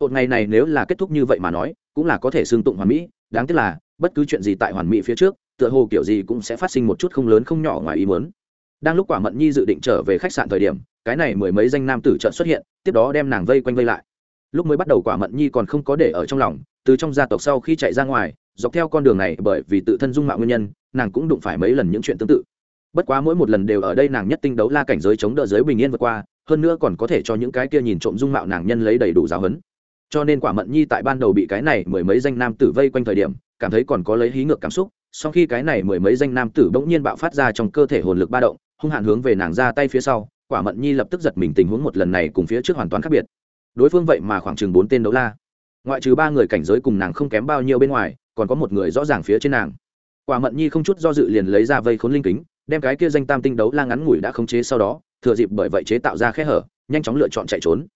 một ngày này nếu là kết thúc như vậy mà nói, cũng là có thể xương tụng hoàn mỹ, đáng tiếc là, bất cứ chuyện gì tại hoàn mỹ phía trước, tựa hồ kiểu gì cũng sẽ phát sinh một chút không lớn không nhỏ ngoài ý muốn. Đang lúc quả mận nhi dự định trở về khách sạn thời điểm, cái này mười mấy danh nam tử trận xuất hiện, tiếp đó đem nàng vây quanh vây lại. Lúc mới bắt đầu quả mận nhi còn không có để ở trong lòng, từ trong gia tộc sau khi chạy ra ngoài, dọc theo con đường này bởi vì tự thân dung mạo nguyên nhân, nàng cũng đụng phải mấy lần những chuyện tương tự. Bất quá mỗi một lần đều ở đây nàng nhất tinh đấu la cảnh giới chống đỡ giới bình yên vượt qua, hơn nữa còn có thể cho những cái kia nhìn trộm dung mạo nàng nhân lấy đầy đủ giáo huấn cho nên quả mận nhi tại ban đầu bị cái này mười mấy danh nam tử vây quanh thời điểm, cảm thấy còn có lấy hí ngược cảm xúc, sau khi cái này mười mấy danh nam tử bỗng nhiên bạo phát ra trong cơ thể hồn lực ba động, hung hạn hướng về nàng ra tay phía sau, quả mận nhi lập tức giật mình tình huống một lần này cùng phía trước hoàn toàn khác biệt. Đối phương vậy mà khoảng chừng bốn tên đấu la. Ngoại trừ ba người cảnh giới cùng nàng không kém bao nhiêu bên ngoài, còn có một người rõ ràng phía trên nàng. Quả mận nhi không chút do dự liền lấy ra vây khốn linh kính, đem cái kia danh tam tinh đấu la ngắn ngủi đã khống chế sau đó, thừa dịp bởi vậy chế tạo ra khe hở, nhanh chóng lựa chọn chạy trốn.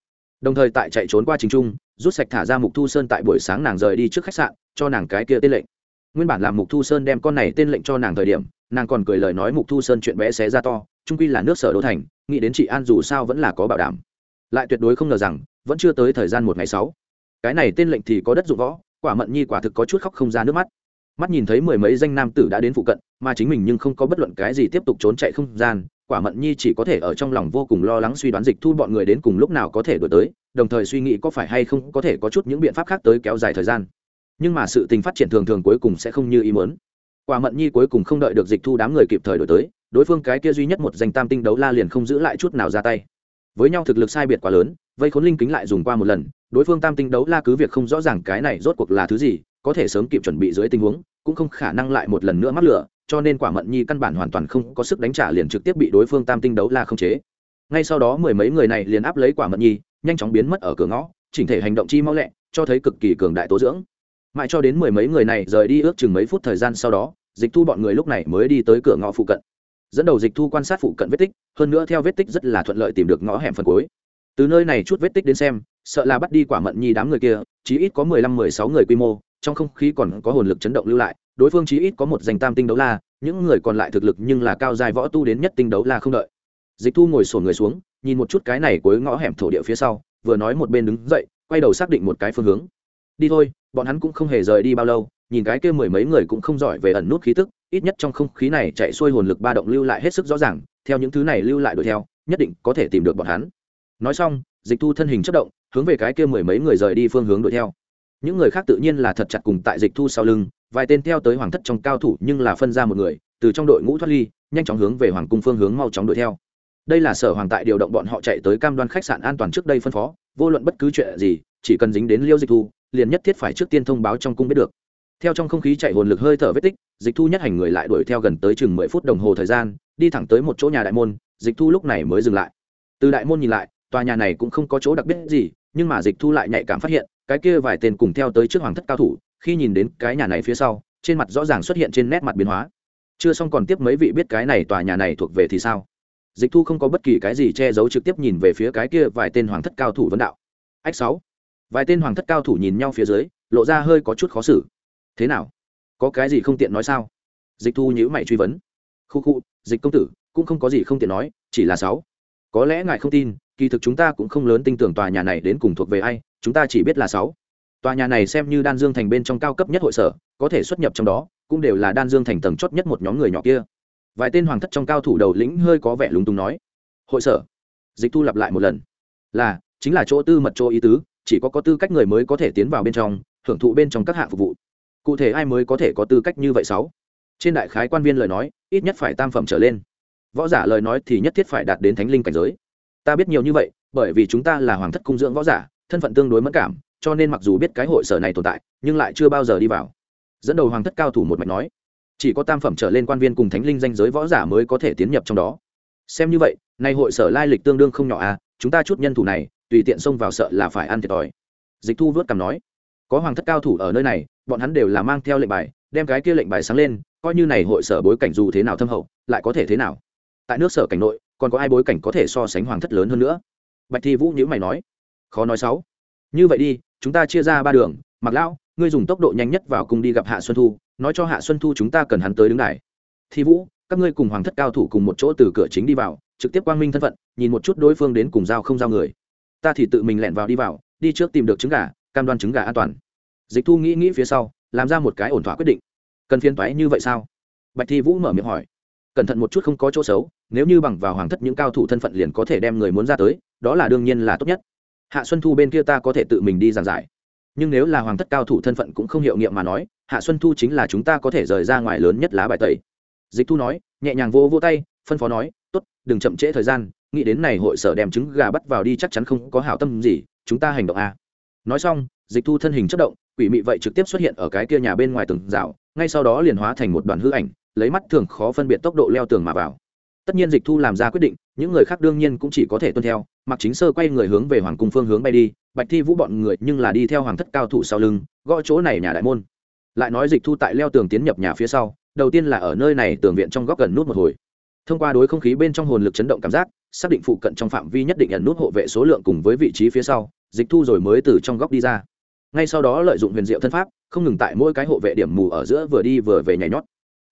Đồng thời tại chạy trốn qua trình trung rút sạch thả ra mục thu sơn tại buổi sáng nàng rời đi trước khách sạn, cho nàng cái kia tên lệnh. Nguyên bản làm mục thu sơn đem con này tên lệnh cho nàng thời điểm, nàng còn cười lời nói mục thu sơn chuyện bé xé ra to trung quy là nước sở đô thành, nghĩ đến chị an dù sao vẫn là có bảo đảm. Lại tuyệt đối không ngờ rằng, vẫn chưa tới thời gian một ngày sáu. Cái này tên lệnh thì có đất dụng võ, quả mận nhi quả thực có chút khóc không ra nước mắt. Mắt nhìn thấy mười mấy danh nam tử đã đến phụ cận, mà chính mình nhưng không có bất luận cái gì tiếp tục trốn chạy không gian quả mận nhi chỉ có thể ở trong lòng vô cùng lo lắng suy đoán dịch thu bọn người đến cùng lúc nào có thể đổi tới, đồng thời suy nghĩ có phải hay không có thể có chút những biện pháp khác tới kéo dài thời gian. Nhưng mà sự tình phát triển thường thường cuối cùng sẽ không như ý muốn. Quả mận nhi cuối cùng không đợi được dịch thu đám người kịp thời đổi tới, đối phương cái kia duy nhất một danh tam tinh đấu la liền không giữ lại chút nào ra tay. Với nhau thực lực sai biệt quá lớn, vây khốn linh kính lại dùng qua một lần, đối phương tam tinh đấu la cứ việc không rõ ràng cái này rốt cuộc là thứ gì, có thể sớm kịp chuẩn bị dưới tình huống, cũng không khả năng lại một lần nữa mắc lửa cho nên quả mận nhi căn bản hoàn toàn không có sức đánh trả liền trực tiếp bị đối phương tam tinh đấu la không chế. Ngay sau đó mười mấy người này liền áp lấy quả mận nhi, nhanh chóng biến mất ở cửa ngõ, chỉnh thể hành động chi mau lẹ, cho thấy cực kỳ cường đại tố dưỡng. Mãi cho đến mười mấy người này rời đi ước chừng mấy phút thời gian sau đó, dịch thu bọn người lúc này mới đi tới cửa ngõ phụ cận. Dẫn đầu dịch thu quan sát phụ cận vết tích, hơn nữa theo vết tích rất là thuận lợi tìm được ngõ hẻm phần cuối. Từ nơi này chút vết tích đến xem, sợ là bắt đi quả mận nhi đám người kia, chí ít có mười lăm mười sáu người quy mô, trong không khí còn có hồn lực chấn động lưu lại đối phương chí ít có một danh tam tinh đấu la, những người còn lại thực lực nhưng là cao dài võ tu đến nhất tinh đấu la không đợi. Dịch thu ngồi sổn người xuống, nhìn một chút cái này cuối ngõ hẻm thổ địa phía sau, vừa nói một bên đứng dậy, quay đầu xác định một cái phương hướng. Đi thôi, bọn hắn cũng không hề rời đi bao lâu, nhìn cái kia mười mấy người cũng không giỏi về ẩn nút khí tức, ít nhất trong không khí này chạy xuôi hồn lực ba động lưu lại hết sức rõ ràng, theo những thứ này lưu lại đuổi theo, nhất định có thể tìm được bọn hắn. Nói xong, dịch thu thân hình chất động, hướng về cái kia mười mấy người rời đi phương hướng đuổi theo. Những người khác tự nhiên là thật chặt cùng tại dịch thu sau lưng vài tên theo tới hoàng thất trong cao thủ nhưng là phân ra một người, từ trong đội ngũ thoát ly, nhanh chóng hướng về hoàng cung phương hướng mau chóng đuổi theo. Đây là sở hoàng tại điều động bọn họ chạy tới cam đoan khách sạn an toàn trước đây phân phó, vô luận bất cứ chuyện gì, chỉ cần dính đến liêu dịch thu, liền nhất thiết phải trước tiên thông báo trong cung biết được. Theo trong không khí chạy hồn lực hơi thở vết tích, dịch thu nhất hành người lại đuổi theo gần tới chừng mười phút đồng hồ thời gian, đi thẳng tới một chỗ nhà đại môn, dịch thu lúc này mới dừng lại. Từ đại môn nhìn lại, tòa nhà này cũng không có chỗ đặc biệt gì, nhưng mà dịch thu lại nhạy cảm phát hiện, cái kia vài tên cùng theo tới trước hoàng thất cao thủ khi nhìn đến cái nhà này phía sau, trên mặt rõ ràng xuất hiện trên nét mặt biến hóa. Chưa xong còn tiếp mấy vị biết cái này tòa nhà này thuộc về thì sao? Dịch thu không có bất kỳ cái gì che giấu trực tiếp nhìn về phía cái kia vài tên hoàng thất cao thủ vấn đạo. Ách sáu. Vài tên hoàng thất cao thủ nhìn nhau phía dưới, lộ ra hơi có chút khó xử. Thế nào? Có cái gì không tiện nói sao? Dịch thu nhữ mày truy vấn. Khu khu, dịch công tử, cũng không có gì không tiện nói, chỉ là sáu. Có lẽ ngài không tin, kỳ thực chúng ta cũng không lớn tin tưởng tòa nhà này đến cùng thuộc về ai, chúng ta chỉ biết là sáu tòa nhà này xem như đan dương thành bên trong cao cấp nhất hội sở, có thể xuất nhập trong đó, cũng đều là đan dương thành tầng chót nhất một nhóm người nhỏ kia. Vài tên hoàng thất trong cao thủ đầu lĩnh hơi có vẻ lúng túng nói, hội sở? Dịch thu lặp lại một lần, là, chính là chỗ tư mật chỗ ý tứ, chỉ có có tư cách người mới có thể tiến vào bên trong, hưởng thụ bên trong các hạng phục vụ. Cụ thể ai mới có thể có tư cách như vậy sáu? Trên đại khái quan viên lời nói, ít nhất phải tam phẩm trở lên. Võ giả lời nói thì nhất thiết phải đạt đến thánh linh cảnh giới. Ta biết nhiều như vậy, bởi vì chúng ta là hoàng thất cung dưỡng võ giả, thân phận tương đối mẫn cảm cho nên mặc dù biết cái hội sở này tồn tại, nhưng lại chưa bao giờ đi vào. Dẫn đầu hoàng thất cao thủ một mạch nói, chỉ có tam phẩm trở lên quan viên cùng thánh linh danh giới võ giả mới có thể tiến nhập trong đó. Xem như vậy, nay hội sở lai lịch tương đương không nhỏ à chúng ta chút nhân thủ này, tùy tiện xông vào sợ là phải ăn thiệt thòi. Dịch thu vớt cằm nói, có hoàng thất cao thủ ở nơi này, bọn hắn đều là mang theo lệnh bài, đem cái kia lệnh bài sáng lên, coi như này hội sở bối cảnh dù thế nào thâm hậu, lại có thể thế nào? Tại nước sở cảnh nội, còn có ai bối cảnh có thể so sánh hoàng thất lớn hơn nữa? Bạch thi vũ nhữ mày nói, khó nói sáu. Như vậy đi chúng ta chia ra ba đường mặc lão, ngươi dùng tốc độ nhanh nhất vào cùng đi gặp hạ xuân thu, nói cho hạ xuân thu chúng ta cần hắn tới đứng đài. Thi vũ, các ngươi cùng hoàng thất cao thủ cùng một chỗ từ cửa chính đi vào, trực tiếp quang minh thân phận, nhìn một chút đối phương đến cùng giao không giao người. Ta thì tự mình lẹn vào đi vào, đi trước tìm được trứng gà, cam đoan trứng gà an toàn. Dịch thu nghĩ nghĩ phía sau, làm ra một cái ổn thỏa quyết định. Cần phiên toái như vậy sao? Bạch thi vũ mở miệng hỏi. Cẩn thận một chút không có chỗ xấu, nếu như bằng vào hoàng thất những cao thủ thân phận liền có thể đem người muốn ra tới, đó là đương nhiên là tốt nhất hạ xuân thu bên kia ta có thể tự mình đi giảng giải. Nhưng nếu là hoàng thất cao thủ thân phận cũng không hiệu nghiệm mà nói, hạ xuân thu chính là chúng ta có thể rời ra ngoài lớn nhất lá bài tẩy. Dịch thu nói, nhẹ nhàng vô vô tay, phân phó nói, tốt, đừng chậm trễ thời gian, nghĩ đến này hội sở đem trứng gà bắt vào đi chắc chắn không có hảo tâm gì, chúng ta hành động a. Nói xong, dịch thu thân hình chất động, quỷ mị vậy trực tiếp xuất hiện ở cái kia nhà bên ngoài tường rào, ngay sau đó liền hóa thành một đoàn hư ảnh, lấy mắt thường khó phân biệt tốc độ leo tường mà vào. Tất nhiên dịch thu làm ra quyết định những người khác đương nhiên cũng chỉ có thể tuân theo mặc chính sơ quay người hướng về hoàng cung phương hướng bay đi, bạch thi vũ bọn người nhưng là đi theo hoàng thất cao thủ sau lưng, gõ chỗ này nhà đại môn. Lại nói dịch thu tại leo tường tiến nhập nhà phía sau, đầu tiên là ở nơi này tường viện trong góc gần nút một hồi. Thông qua đối không khí bên trong hồn lực chấn động cảm giác, xác định phụ cận trong phạm vi nhất định nhận nút hộ vệ số lượng cùng với vị trí phía sau, dịch thu rồi mới từ trong góc đi ra. Ngay sau đó lợi dụng huyền diệu thân pháp, không ngừng tại mỗi cái hộ vệ điểm mù ở giữa vừa đi vừa về nhảy nhót.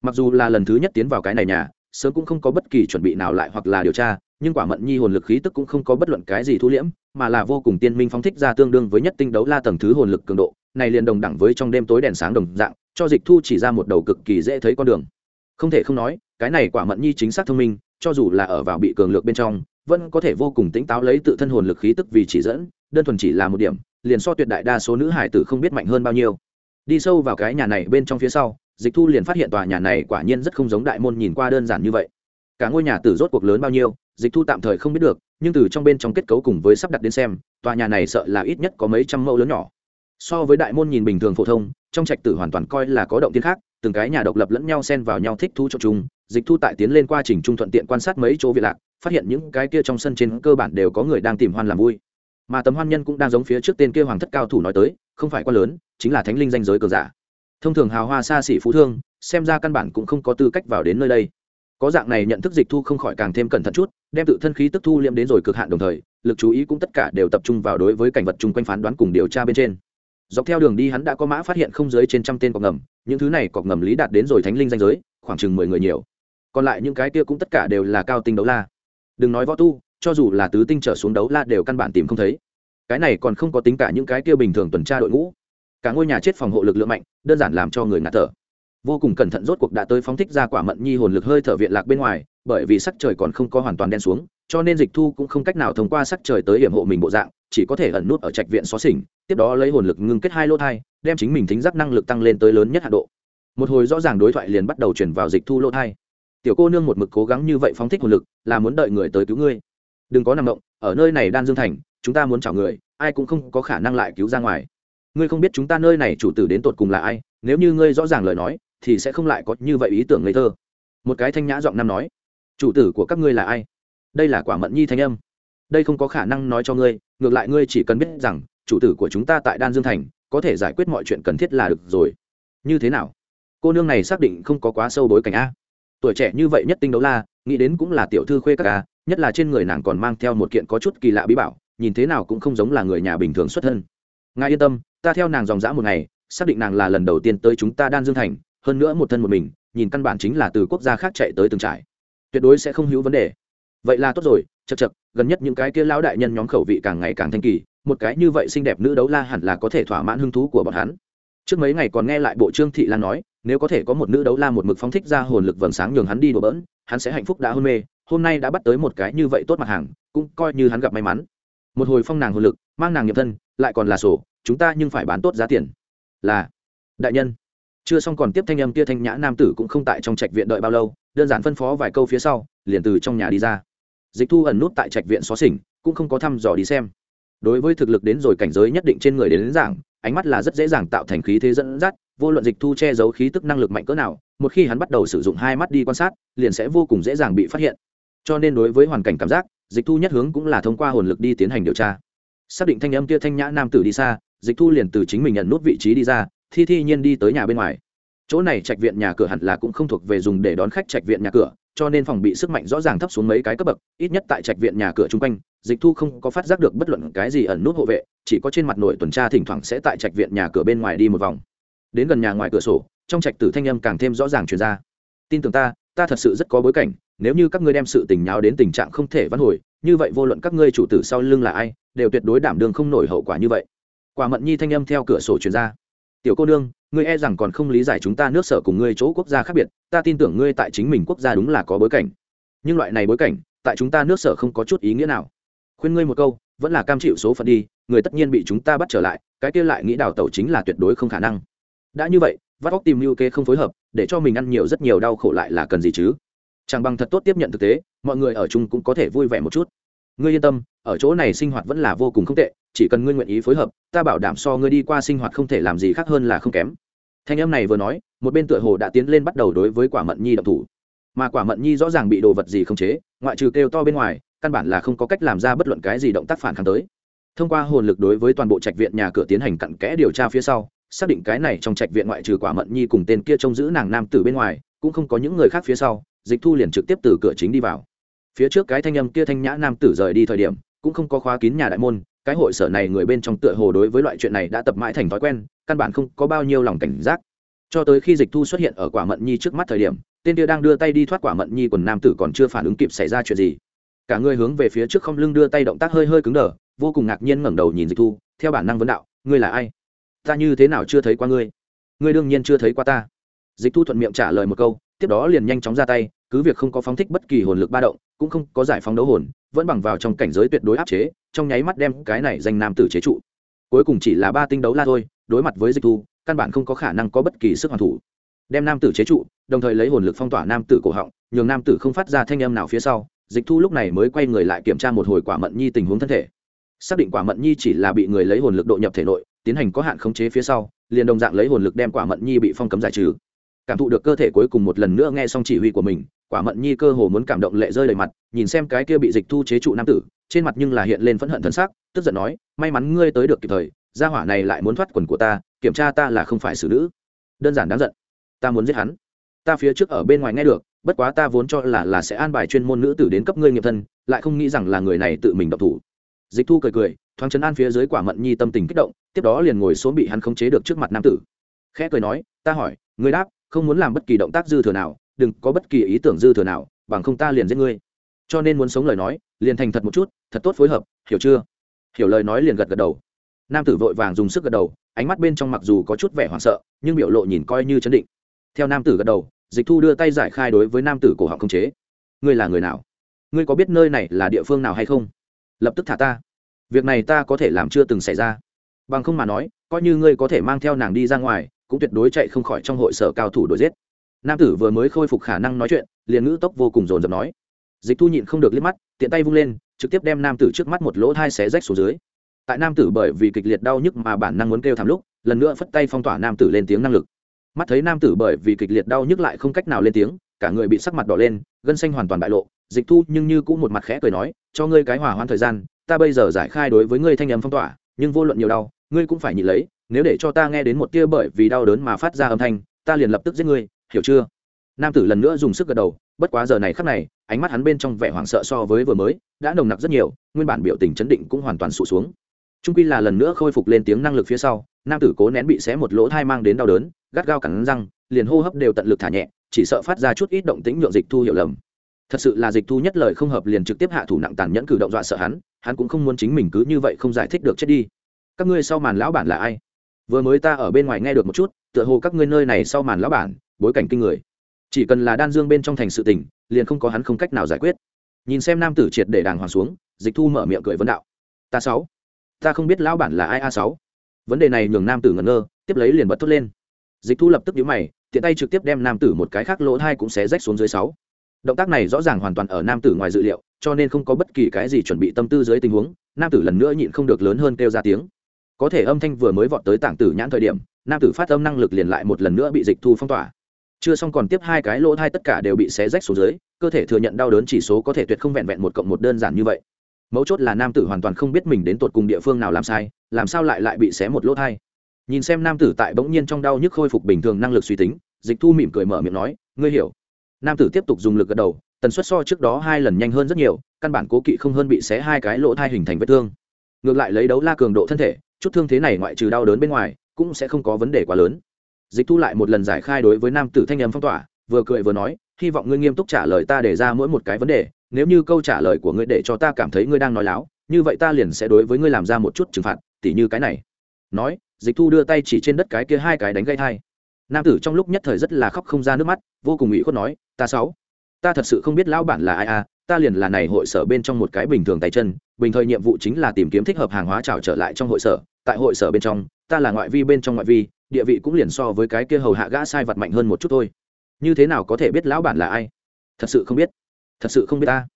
Mặc dù là lần thứ nhất tiến vào cái này nhà sớm cũng không có bất kỳ chuẩn bị nào lại hoặc là điều tra, nhưng quả mận nhi hồn lực khí tức cũng không có bất luận cái gì thu liễm, mà là vô cùng tiên minh phóng thích ra tương đương với nhất tinh đấu la tầng thứ hồn lực cường độ, này liền đồng đẳng với trong đêm tối đèn sáng đồng dạng, cho dịch thu chỉ ra một đầu cực kỳ dễ thấy con đường. Không thể không nói, cái này quả mận nhi chính xác thông minh, cho dù là ở vào bị cường lược bên trong, vẫn có thể vô cùng tỉnh táo lấy tự thân hồn lực khí tức vì chỉ dẫn, đơn thuần chỉ là một điểm, liền so tuyệt đại đa số nữ hải tử không biết mạnh hơn bao nhiêu. Đi sâu vào cái nhà này bên trong phía sau dịch thu liền phát hiện tòa nhà này quả nhiên rất không giống đại môn nhìn qua đơn giản như vậy. Cả ngôi nhà tử rốt cuộc lớn bao nhiêu, dịch thu tạm thời không biết được, nhưng từ trong bên trong kết cấu cùng với sắp đặt đến xem, tòa nhà này sợ là ít nhất có mấy trăm mẫu lớn nhỏ. So với đại môn nhìn bình thường phổ thông, trong trạch tử hoàn toàn coi là có động tiên khác, từng cái nhà độc lập lẫn nhau xen vào nhau thích thu cho chung, dịch thu tại tiến lên qua trình trung thuận tiện quan sát mấy chỗ viện lạc, phát hiện những cái kia trong sân trên cơ bản đều có người đang tìm hoan làm vui. Mà tấm hoan nhân cũng đang giống phía trước tên kia hoàng thất cao thủ nói tới, không phải quá lớn, chính là thánh linh danh giới cờ giả thông thường hào hoa xa xỉ phú thương, xem ra căn bản cũng không có tư cách vào đến nơi đây. Có dạng này nhận thức dịch thu không khỏi càng thêm cẩn thận chút, đem tự thân khí tức thu liễm đến rồi cực hạn đồng thời, lực chú ý cũng tất cả đều tập trung vào đối với cảnh vật chung quanh phán đoán cùng điều tra bên trên. Dọc theo đường đi hắn đã có mã phát hiện không dưới trên trăm tên cọc ngầm, những thứ này cọc ngầm lý đạt đến rồi thánh linh danh giới, khoảng chừng mười người nhiều. Còn lại những cái kia cũng tất cả đều là cao tinh đấu la. Đừng nói võ tu, cho dù là tứ tinh trở xuống đấu la đều căn bản tìm không thấy. Cái này còn không có tính cả những cái kia bình thường tuần tra đội ngũ cả ngôi nhà chết phòng hộ lực lượng mạnh, đơn giản làm cho người ngạt thở. Vô cùng cẩn thận rốt cuộc đã tới phóng thích ra quả mận nhi hồn lực hơi thở viện lạc bên ngoài, bởi vì sắc trời còn không có hoàn toàn đen xuống, cho nên dịch thu cũng không cách nào thông qua sắc trời tới hiểm hộ mình bộ dạng, chỉ có thể ẩn nút ở trạch viện xó xỉnh, tiếp đó lấy hồn lực ngưng kết hai lô thai, đem chính mình thính giác năng lực tăng lên tới lớn nhất hạ độ. Một hồi rõ ràng đối thoại liền bắt đầu chuyển vào dịch thu lô thai. Tiểu cô nương một mực cố gắng như vậy phóng thích hồn lực, là muốn đợi người tới cứu ngươi. Đừng có nằm động, ở nơi này đan dương thành, chúng ta muốn chào người, ai cũng không có khả năng lại cứu ra ngoài ngươi không biết chúng ta nơi này chủ tử đến tột cùng là ai, nếu như ngươi rõ ràng lời nói, thì sẽ không lại có như vậy ý tưởng ngây thơ. Một cái thanh nhã giọng nam nói. Chủ tử của các ngươi là ai? Đây là quả mận nhi thanh âm. Đây không có khả năng nói cho ngươi, ngược lại ngươi chỉ cần biết rằng, chủ tử của chúng ta tại đan dương thành, có thể giải quyết mọi chuyện cần thiết là được rồi. Như thế nào? Cô nương này xác định không có quá sâu bối cảnh a. Tuổi trẻ như vậy nhất tinh đấu la, nghĩ đến cũng là tiểu thư khuê các ca nhất là trên người nàng còn mang theo một kiện có chút kỳ lạ bí bảo, nhìn thế nào cũng không giống là người nhà bình thường xuất thân. Ngài yên tâm ta theo nàng dòng dã một ngày, xác định nàng là lần đầu tiên tới chúng ta đan dương thành, hơn nữa một thân một mình, nhìn căn bản chính là từ quốc gia khác chạy tới từng trải. Tuyệt đối sẽ không hữu vấn đề. Vậy là tốt rồi chật chật gần nhất những cái kia lão đại nhân nhóm khẩu vị càng ngày càng thanh kỳ, một cái như vậy xinh đẹp nữ đấu la hẳn là có thể thỏa mãn hứng thú của bọn hắn. Trước mấy ngày còn nghe lại bộ trương thị lan nói, nếu có thể có một nữ đấu la một mực phóng thích ra hồn lực vầng sáng nhường hắn đi đổ bỡn, hắn sẽ hạnh phúc đã hôn mê, hôm nay đã bắt tới một cái như vậy tốt mặt hàng, cũng coi như hắn gặp may mắn. Một hồi phong nàng hồn lực, mang nàng nhập thân, lại còn là sổ chúng ta nhưng phải bán tốt giá tiền. Là đại nhân. Chưa xong còn tiếp thanh âm kia thanh nhã nam tử cũng không tại trong trạch viện đợi bao lâu đơn giản phân phó vài câu phía sau liền từ trong nhà đi ra. Dịch thu ẩn nút tại trạch viện xó xỉnh cũng không có thăm dò đi xem. Đối với thực lực đến rồi cảnh giới nhất định trên người đến, đến giảng ánh mắt là rất dễ dàng tạo thành khí thế dẫn dắt vô luận dịch thu che giấu khí tức năng lực mạnh cỡ nào một khi hắn bắt đầu sử dụng hai mắt đi quan sát liền sẽ vô cùng dễ dàng bị phát hiện. Cho nên đối với hoàn cảnh cảm giác dịch thu nhất hướng cũng là thông qua hồn lực đi tiến hành điều tra. Xác định thanh âm kia thanh nhã nam tử đi xa dịch thu liền từ chính mình nhận nút vị trí đi ra, thi thi nhiên đi tới nhà bên ngoài. Chỗ này trạch viện nhà cửa hẳn là cũng không thuộc về dùng để đón khách trạch viện nhà cửa, cho nên phòng bị sức mạnh rõ ràng thấp xuống mấy cái cấp bậc, ít nhất tại trạch viện nhà cửa chung quanh, dịch thu không có phát giác được bất luận cái gì ẩn nút hộ vệ, chỉ có trên mặt nội tuần tra thỉnh thoảng sẽ tại trạch viện nhà cửa bên ngoài đi một vòng. Đến gần nhà ngoài cửa sổ, trong trạch tử thanh âm càng thêm rõ ràng truyền ra. Tin tưởng ta ta thật sự rất có bối cảnh, nếu như các ngươi đem sự tình nháo đến tình trạng không thể vãn hồi, như vậy vô luận các ngươi chủ tử sau lưng là ai, đều tuyệt đối đảm đương không nổi hậu quả như vậy quả mận nhi thanh âm theo cửa sổ truyền ra. Tiểu cô nương, ngươi e rằng còn không lý giải chúng ta nước sở cùng ngươi chỗ quốc gia khác biệt, ta tin tưởng ngươi tại chính mình quốc gia đúng là có bối cảnh. Nhưng loại này bối cảnh, tại chúng ta nước sở không có chút ý nghĩa nào. Khuyên ngươi một câu, vẫn là cam chịu số phận đi, người tất nhiên bị chúng ta bắt trở lại, cái kia lại nghĩ đào tẩu chính là tuyệt đối không khả năng. Đã như vậy, vắt óc tìm lưu kê không phối hợp, để cho mình ăn nhiều rất nhiều đau khổ lại là cần gì chứ? Chẳng bằng thật tốt tiếp nhận thực tế, mọi người ở chung cũng có thể vui vẻ một chút. Ngươi yên tâm, ở chỗ này sinh hoạt vẫn là vô cùng không tệ chỉ cần ngươi nguyện ý phối hợp, ta bảo đảm so ngươi đi qua sinh hoạt không thể làm gì khác hơn là không kém. Thanh âm này vừa nói, một bên tựa hồ đã tiến lên bắt đầu đối với quả mận nhi động thủ. Mà quả mận nhi rõ ràng bị đồ vật gì không chế, ngoại trừ kêu to bên ngoài, căn bản là không có cách làm ra bất luận cái gì động tác phản kháng tới. Thông qua hồn lực đối với toàn bộ trạch viện nhà cửa tiến hành cặn kẽ điều tra phía sau, xác định cái này trong trạch viện ngoại trừ quả mận nhi cùng tên kia trông giữ nàng nam tử bên ngoài, cũng không có những người khác phía sau, dịch thu liền trực tiếp từ cửa chính đi vào. Phía trước cái thanh âm kia thanh nhã nam tử rời đi thời điểm, cũng không có khóa kín nhà đại môn cái hội sở này người bên trong tựa hồ đối với loại chuyện này đã tập mãi thành thói quen, căn bản không có bao nhiêu lòng cảnh giác. Cho tới khi dịch thu xuất hiện ở quả mận nhi trước mắt thời điểm, tên kia đang đưa tay đi thoát quả mận nhi quần nam tử còn chưa phản ứng kịp xảy ra chuyện gì. Cả người hướng về phía trước không lưng đưa tay động tác hơi hơi cứng đờ, vô cùng ngạc nhiên ngẩng đầu nhìn dịch thu, theo bản năng vấn đạo, ngươi là ai? Ta như thế nào chưa thấy qua ngươi? Ngươi đương nhiên chưa thấy qua ta. Dịch thu thuận miệng trả lời một câu, tiếp đó liền nhanh chóng ra tay, cứ việc không có phóng thích bất kỳ hồn lực ba động, cũng không có giải phóng đấu hồn vẫn bằng vào trong cảnh giới tuyệt đối áp chế, trong nháy mắt đem cái này danh nam tử chế trụ. Cuối cùng chỉ là ba tinh đấu la thôi, đối mặt với dịch thu, căn bản không có khả năng có bất kỳ sức hoàn thủ. Đem nam tử chế trụ, đồng thời lấy hồn lực phong tỏa nam tử cổ họng, nhường nam tử không phát ra thanh âm nào phía sau, dịch thu lúc này mới quay người lại kiểm tra một hồi quả mận nhi tình huống thân thể. Xác định quả mận nhi chỉ là bị người lấy hồn lực độ nhập thể nội, tiến hành có hạn khống chế phía sau, liền đồng dạng lấy hồn lực đem quả mận nhi bị phong cấm giải trừ. Cảm thụ được cơ thể cuối cùng một lần nữa nghe xong chỉ huy của mình quả mận nhi cơ hồ muốn cảm động lệ rơi đầy mặt, nhìn xem cái kia bị dịch thu chế trụ nam tử, trên mặt nhưng là hiện lên phẫn hận thân xác tức giận nói, may mắn ngươi tới được kịp thời, gia hỏa này lại muốn thoát quần của ta, kiểm tra ta là không phải xử nữ. Đơn giản đáng giận. Ta muốn giết hắn. Ta phía trước ở bên ngoài nghe được, bất quá ta vốn cho là là sẽ an bài chuyên môn nữ tử đến cấp ngươi nghiệp thân, lại không nghĩ rằng là người này tự mình độc thủ. Dịch thu cười cười, thoáng chấn an phía dưới quả mận nhi tâm tình kích động, tiếp đó liền ngồi xuống bị hắn khống chế được trước mặt nam tử. Khẽ cười nói, ta hỏi, ngươi đáp, không muốn làm bất kỳ động tác dư thừa nào đừng có bất kỳ ý tưởng dư thừa nào, bằng không ta liền giết ngươi. Cho nên muốn sống lời nói, liền thành thật một chút, thật tốt phối hợp, hiểu chưa? Hiểu lời nói liền gật gật đầu. Nam tử vội vàng dùng sức gật đầu, ánh mắt bên trong mặc dù có chút vẻ hoảng sợ, nhưng biểu lộ nhìn coi như chấn định. Theo nam tử gật đầu, dịch thu đưa tay giải khai đối với nam tử cổ họng không chế. Ngươi là người nào? Ngươi có biết nơi này là địa phương nào hay không? Lập tức thả ta. Việc này ta có thể làm chưa từng xảy ra. Bằng không mà nói, coi như ngươi có thể mang theo nàng đi ra ngoài, cũng tuyệt đối chạy không khỏi trong hội sở cao thủ đuổi giết nam tử vừa mới khôi phục khả năng nói chuyện, liền ngữ tốc vô cùng dồn dập nói. Dịch thu nhịn không được liếc mắt, tiện tay vung lên, trực tiếp đem nam tử trước mắt một lỗ thai xé rách xuống dưới. Tại nam tử bởi vì kịch liệt đau nhức mà bản năng muốn kêu thảm lúc, lần nữa phất tay phong tỏa nam tử lên tiếng năng lực. Mắt thấy nam tử bởi vì kịch liệt đau nhức lại không cách nào lên tiếng, cả người bị sắc mặt đỏ lên, gân xanh hoàn toàn bại lộ. Dịch thu nhưng như cũng một mặt khẽ cười nói, cho ngươi cái hòa hoãn thời gian, ta bây giờ giải khai đối với ngươi thanh âm phong tỏa, nhưng vô luận nhiều đau, ngươi cũng phải nhịn lấy, nếu để cho ta nghe đến một tia bởi vì đau đớn mà phát ra âm thanh, ta liền lập tức giết ngươi hiểu chưa? Nam tử lần nữa dùng sức gật đầu, bất quá giờ này khắc này, ánh mắt hắn bên trong vẻ hoảng sợ so với vừa mới, đã nồng nặc rất nhiều, nguyên bản biểu tình chấn định cũng hoàn toàn sụt xuống. Trung quy là lần nữa khôi phục lên tiếng năng lực phía sau, nam tử cố nén bị xé một lỗ thai mang đến đau đớn, gắt gao cắn răng, liền hô hấp đều tận lực thả nhẹ, chỉ sợ phát ra chút ít động tĩnh nhượng dịch thu hiểu lầm. Thật sự là dịch thu nhất lời không hợp liền trực tiếp hạ thủ nặng tàn nhẫn cử động dọa sợ hắn hắn cũng không muốn chính mình cứ như vậy không giải thích được chết đi. Các ngươi sau màn lão bản là ai? Vừa mới ta ở bên ngoài nghe được một chút, tựa hồ các ngươi nơi này sau màn lão bản bối cảnh kinh người. Chỉ cần là đan dương bên trong thành sự tình, liền không có hắn không cách nào giải quyết. Nhìn xem nam tử triệt để đàng hoàng xuống, dịch thu mở miệng cười vấn đạo. Ta sáu. Ta không biết lão bản là ai a sáu. Vấn đề này nhường nam tử ngẩn ngơ, tiếp lấy liền bật thốt lên. Dịch thu lập tức nhíu mày, tiện tay trực tiếp đem nam tử một cái khác lỗ hai cũng xé rách xuống dưới sáu. Động tác này rõ ràng hoàn toàn ở nam tử ngoài dự liệu, cho nên không có bất kỳ cái gì chuẩn bị tâm tư dưới tình huống, nam tử lần nữa nhịn không được lớn hơn kêu ra tiếng. Có thể âm thanh vừa mới vọt tới tảng tử nhãn thời điểm, nam tử phát âm năng lực liền lại một lần nữa bị dịch thu phong tỏa chưa xong còn tiếp hai cái lỗ thai tất cả đều bị xé rách xuống dưới, cơ thể thừa nhận đau đớn chỉ số có thể tuyệt không vẹn vẹn một cộng một đơn giản như vậy. Mấu chốt là nam tử hoàn toàn không biết mình đến tột cùng địa phương nào làm sai, làm sao lại lại bị xé một lỗ thai. Nhìn xem nam tử tại bỗng nhiên trong đau nhức khôi phục bình thường năng lực suy tính, dịch thu mỉm cười mở miệng nói, ngươi hiểu. Nam tử tiếp tục dùng lực gật đầu, tần suất so trước đó hai lần nhanh hơn rất nhiều, căn bản cố kỵ không hơn bị xé hai cái lỗ thai hình thành vết thương. Ngược lại lấy đấu la cường độ thân thể, chút thương thế này ngoại trừ đau đớn bên ngoài, cũng sẽ không có vấn đề quá lớn dịch thu lại một lần giải khai đối với nam tử thanh âm phong tỏa, vừa cười vừa nói, hy vọng ngươi nghiêm túc trả lời ta để ra mỗi một cái vấn đề, nếu như câu trả lời của ngươi để cho ta cảm thấy ngươi đang nói láo, như vậy ta liền sẽ đối với ngươi làm ra một chút trừng phạt, tỉ như cái này. Nói, dịch thu đưa tay chỉ trên đất cái kia hai cái đánh gây thai. Nam tử trong lúc nhất thời rất là khóc không ra nước mắt, vô cùng ủy khuất nói, ta sáu, ta thật sự không biết lão bản là ai à ta liền là này hội sở bên trong một cái bình thường tay chân, bình thời nhiệm vụ chính là tìm kiếm thích hợp hàng hóa trào trở lại trong hội sở, tại hội sở bên trong, ta là ngoại vi bên trong ngoại vi địa vị cũng liền so với cái kia hầu hạ gã sai vật mạnh hơn một chút thôi. Như thế nào có thể biết lão bản là ai? Thật sự không biết. Thật sự không biết ta.